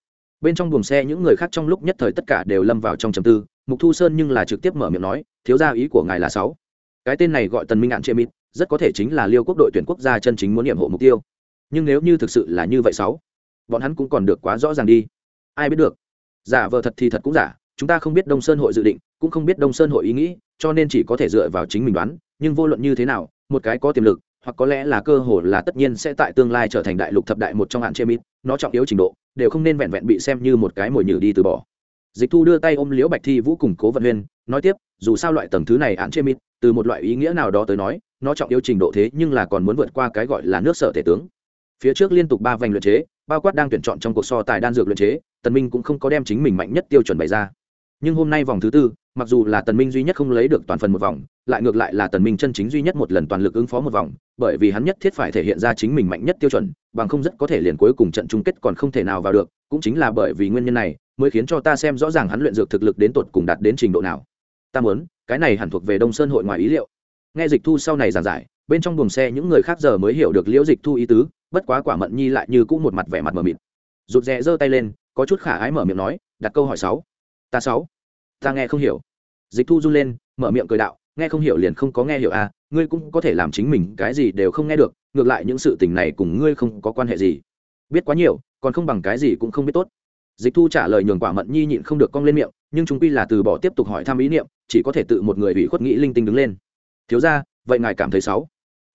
Bên trong buồng xe những người khác trong lúc nhất thời tất cả đều lâm vào trong trầm tư, mục thu sơn nhưng là trực tiếp mở miệng nói, thiếu gia ý của ngài là sáu cái tên này gọi tần minh ạn chê mít rất có thể chính là liêu quốc đội tuyển quốc gia chân chính muốn nhiệm hộ mục tiêu. Nhưng nếu như thực sự là như vậy sáu, bọn hắn cũng còn được quá rõ ràng đi. Ai biết được? Giả vờ thật thì thật cũng giả, chúng ta không biết đông sơn hội dự định, cũng không biết đông sơn hội ý nghĩ, cho nên chỉ có thể dựa vào chính mình đoán, nhưng vô luận như thế nào, một cái có tiềm lực, hoặc có lẽ là cơ hội là tất nhiên sẽ tại tương lai trở thành đại lục thập đại một trong hạn chế mít nó trọng yếu trình độ, đều không nên vẹn vẹn bị xem như một cái mồi nhử đi từ bỏ. Dịch thu đưa tay ôm liễu bạch thi vũ cùng cố vận huyên, nói tiếp, dù sao loại tầng thứ này hạn chế mít từ một loại ý nghĩa nào đó tới nói, nó trọng yếu trình độ thế nhưng là còn muốn vượt qua cái gọi là nước sở thể tướng. Phía trước liên tục ba vành luyện chế, bao quát đang tuyển chọn trong cuộc so tài đan dược luyện chế, tần minh cũng không có đem chính mình mạnh nhất tiêu chuẩn bày ra. Nhưng hôm nay vòng thứ tư, mặc dù là tần minh duy nhất không lấy được toàn phần một vòng, lại ngược lại là tần minh chân chính duy nhất một lần toàn lực ứng phó một vòng, bởi vì hắn nhất thiết phải thể hiện ra chính mình mạnh nhất tiêu chuẩn, bằng không rất có thể liền cuối cùng trận chung kết còn không thể nào vào được, cũng chính là bởi vì nguyên nhân này, mới khiến cho ta xem rõ ràng hắn luyện dược thực lực đến tột cùng đạt đến trình độ nào ta muốn, cái này hẳn thuộc về đông sơn hội ngoài ý liệu. Nghe dịch thu sau này giảng giải, bên trong buồng xe những người khác giờ mới hiểu được liễu dịch thu ý tứ, bất quá quả mận nhi lại như cũng một mặt vẻ mặt mờ mịt. Rụt rè giơ tay lên, có chút khả ái mở miệng nói, đặt câu hỏi sáu. Ta sáu. Ta nghe không hiểu. Dịch thu run lên, mở miệng cười đạo, nghe không hiểu liền không có nghe hiểu à ngươi cũng có thể làm chính mình, cái gì đều không nghe được, ngược lại những sự tình này cùng ngươi không có quan hệ gì. Biết quá nhiều, còn không bằng cái gì cũng không biết tốt. Dịch thu trả lời nhường quả mận nhi nhịn không được cong lên miệng nhưng chúng quy là từ bỏ tiếp tục hỏi thăm ý niệm, chỉ có thể tự một người ủy khuất nghĩ linh tinh đứng lên. Thiếu ra vậy ngài cảm thấy sáu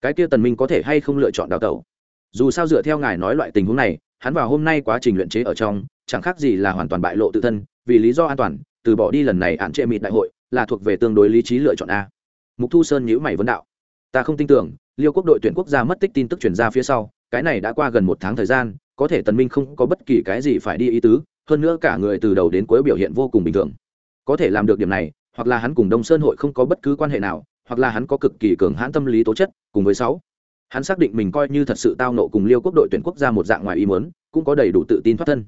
cái kia tần minh có thể hay không lựa chọn đào tẩu? Dù sao dựa theo ngài nói loại tình huống này, hắn vào hôm nay quá trình luyện chế ở trong, chẳng khác gì là hoàn toàn bại lộ tự thân, vì lý do an toàn, từ bỏ đi lần này hạn trệ mịt đại hội, là thuộc về tương đối lý trí lựa chọn a. Mục thu sơn nhữ mày vấn đạo. Ta không tin tưởng, liêu quốc đội tuyển quốc gia mất tích tin tức chuyển ra phía sau, cái này đã qua gần một tháng thời gian, có thể tần minh không có bất kỳ cái gì phải đi ý tứ hơn nữa cả người từ đầu đến cuối biểu hiện vô cùng bình thường. Có thể làm được điểm này, hoặc là hắn cùng đông sơn hội không có bất cứ quan hệ nào, hoặc là hắn có cực kỳ cường hãn tâm lý tố chất, cùng với sáu. Hắn xác định mình coi như thật sự tao nộ cùng liêu quốc đội tuyển quốc gia một dạng ngoài ý muốn, cũng có đầy đủ tự tin thoát thân.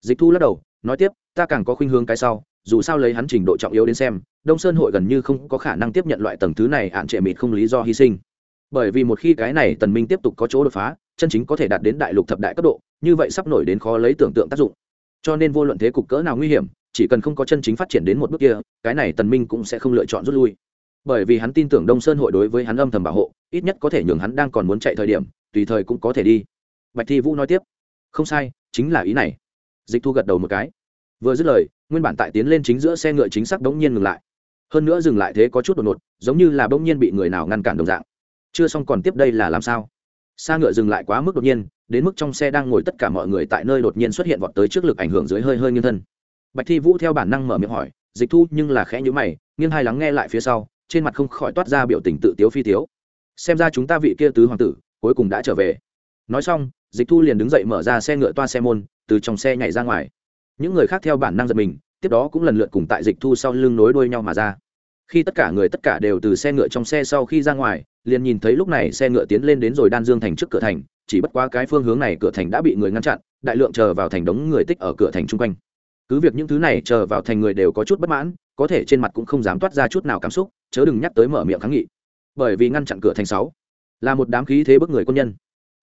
Dịch thu lắc đầu, nói tiếp, ta càng có khuynh hướng cái sau, dù sao lấy hắn trình độ trọng yếu đến xem, đông sơn hội gần như không có khả năng tiếp nhận loại tầng thứ này ạn trệ mịt không lý do hy sinh. Bởi vì một khi cái này tần minh tiếp tục có chỗ đột phá, chân chính có thể đạt đến đại lục thập đại cấp độ, như vậy sắp nổi đến khó lấy tưởng tượng tác dụng cho nên vô luận thế cục cỡ nào nguy hiểm, chỉ cần không có chân chính phát triển đến một bước kia, cái này tần minh cũng sẽ không lựa chọn rút lui. Bởi vì hắn tin tưởng đông sơn hội đối với hắn âm thầm bảo hộ, ít nhất có thể nhường hắn đang còn muốn chạy thời điểm, tùy thời cũng có thể đi. Bạch thi vũ nói tiếp, không sai, chính là ý này. Dịch thu gật đầu một cái. Vừa dứt lời, nguyên bản tại tiến lên chính giữa xe ngựa chính xác đống nhiên ngừng lại. Hơn nữa dừng lại thế có chút đột ngột, giống như là bỗng nhiên bị người nào ngăn cản đồng dạng. Chưa xong còn tiếp đây là làm sao? Xa ngựa dừng lại quá mức đột nhiên, đến mức trong xe đang ngồi tất cả mọi người tại nơi đột nhiên xuất hiện vọt tới trước lực ảnh hưởng dưới hơi hơi nghiêng thân. Bạch thi vũ theo bản năng mở miệng hỏi, dịch thu, nhưng là khẽ nhữ mày, nghiêng hai lắng nghe lại phía sau, trên mặt không khỏi toát ra biểu tình tự tiếu phi tiếu. Xem ra chúng ta vị kia tứ hoàng tử, cuối cùng đã trở về. Nói xong, dịch thu liền đứng dậy mở ra xe ngựa toa xe môn, từ trong xe nhảy ra ngoài. Những người khác theo bản năng giật mình, tiếp đó cũng lần lượt cùng tại dịch thu sau lưng nối đuôi nhau mà ra khi tất cả người tất cả đều từ xe ngựa trong xe sau khi ra ngoài, liền nhìn thấy lúc này xe ngựa tiến lên đến rồi đan dương thành trước cửa thành, chỉ bất qua cái phương hướng này cửa thành đã bị người ngăn chặn, đại lượng chờ vào thành đống người tích ở cửa thành chung quanh. Cứ việc những thứ này chờ vào thành người đều có chút bất mãn, có thể trên mặt cũng không dám toát ra chút nào cảm xúc, chớ đừng nhắc tới mở miệng kháng nghị. Bởi vì ngăn chặn cửa thành sáu là một đám khí thế bức người quân nhân.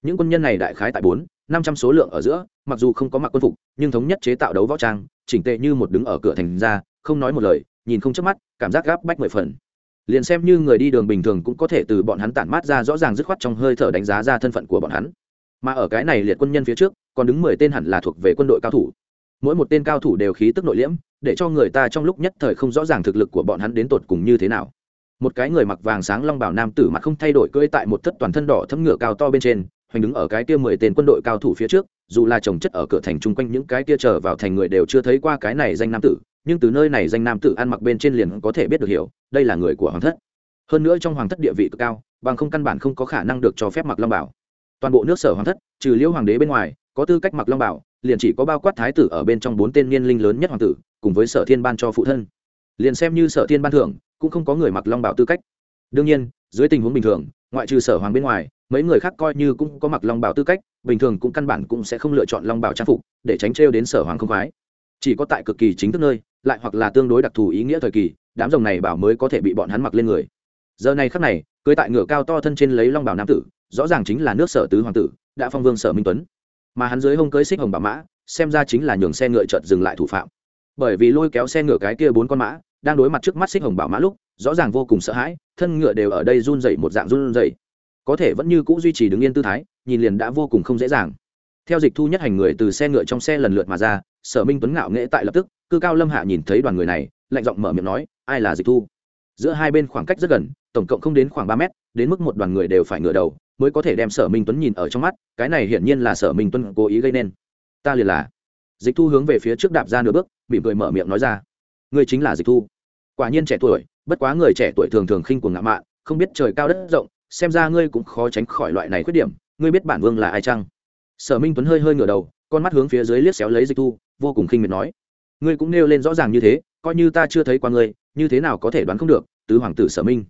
Những quân nhân này đại khái tại bốn, năm trăm số lượng ở giữa, mặc dù không có mặc quân phục, nhưng thống nhất chế tạo đấu võ trang, chỉnh tệ như một đứng ở cửa thành ra, không nói một lời nhìn không chớp mắt, cảm giác gáp bách mười phần. Liền xem như người đi đường bình thường cũng có thể từ bọn hắn tản mát ra rõ ràng dứt khoát trong hơi thở đánh giá ra thân phận của bọn hắn. Mà ở cái này liệt quân nhân phía trước, còn đứng mười tên hẳn là thuộc về quân đội cao thủ. Mỗi một tên cao thủ đều khí tức nội liễm, để cho người ta trong lúc nhất thời không rõ ràng thực lực của bọn hắn đến tột cùng như thế nào. Một cái người mặc vàng sáng long bảo nam tử mặt không thay đổi cưỡi tại một thất toàn thân đỏ thấm ngựa cao to bên trên, hoành đứng ở cái kia mười tên quân đội cao thủ phía trước, dù là trồng chất ở cửa thành chung quanh những cái kia trở vào thành người đều chưa thấy qua cái này danh nam tử nhưng từ nơi này danh nam tử ăn mặc bên trên liền có thể biết được hiểu, đây là người của hoàng thất. Hơn nữa trong hoàng thất địa vị cực cao, bằng không căn bản không có khả năng được cho phép mặc long bảo. Toàn bộ nước sở hoàng thất, trừ liễu hoàng đế bên ngoài, có tư cách mặc long bảo, liền chỉ có bao quát thái tử ở bên trong bốn tên niên linh lớn nhất hoàng tử, cùng với sở thiên ban cho phụ thân. Liền xem như sở thiên ban thưởng, cũng không có người mặc long bảo tư cách. Đương nhiên, dưới tình huống bình thường, ngoại trừ sở hoàng bên ngoài, mấy người khác coi như cũng có mặc long bảo tư cách, bình thường cũng căn bản cũng sẽ không lựa chọn long bảo trang phục, để tránh trêu đến sở hoàng không khoái. Chỉ có tại cực kỳ chính thức nơi lại hoặc là tương đối đặc thù ý nghĩa thời kỳ, đám rồng này bảo mới có thể bị bọn hắn mặc lên người. Giờ này khắc này, cưới tại ngựa cao to thân trên lấy long bảo nam tử, rõ ràng chính là nước sở tứ hoàng tử, đã phong vương sở minh tuấn. Mà hắn dưới hông cưới xích hồng bảo mã, xem ra chính là nhường xe ngựa chợt dừng lại thủ phạm. Bởi vì lôi kéo xe ngựa cái kia bốn con mã, đang đối mặt trước mắt xích hồng bảo mã lúc, rõ ràng vô cùng sợ hãi, thân ngựa đều ở đây run dậy một dạng run dậy có thể vẫn như c ũ duy trì đứng yên tư thái, nhìn liền đã vô cùng không dễ dàng. Theo dịch thu nhất hành người từ xe ngựa trong xe lần lượt mà ra, sở minh tuấn ngạo nghễ tại lập tức cư cao lâm hạ nhìn thấy đoàn người này, lạnh giọng mở miệng nói, ai là dịch thu? Giữa hai bên khoảng cách rất gần, tổng cộng không đến khoảng ba mét, đến mức một đoàn người đều phải ngửa đầu, mới có thể đem sở minh tuấn nhìn ở trong mắt, cái này hiển nhiên là sở minh tuấn cố ý gây nên. Ta liền là. Dịch thu hướng về phía trước đạp ra nửa bước bị cười mở miệng nói ra, ngươi chính là dịch thu. Quả nhiên trẻ tuổi, bất quá người trẻ tuổi thường thường khinh cuồng ngạo mạn, không biết trời cao đất rộng, xem ra ngươi cũng khó tránh khỏi loại này khuyết điểm, ngươi biết bản vương là ai chăng? Sở minh tuấn hơi hơi ngửa đầu, con mắt hướng phía dưới liếc xéo lấy dịch thu, vô cùng khinh miệt nói ngươi cũng nêu lên rõ ràng như thế, coi như ta chưa thấy qua ngươi, như thế nào có thể đoán không được, tứ hoàng tử sở minh.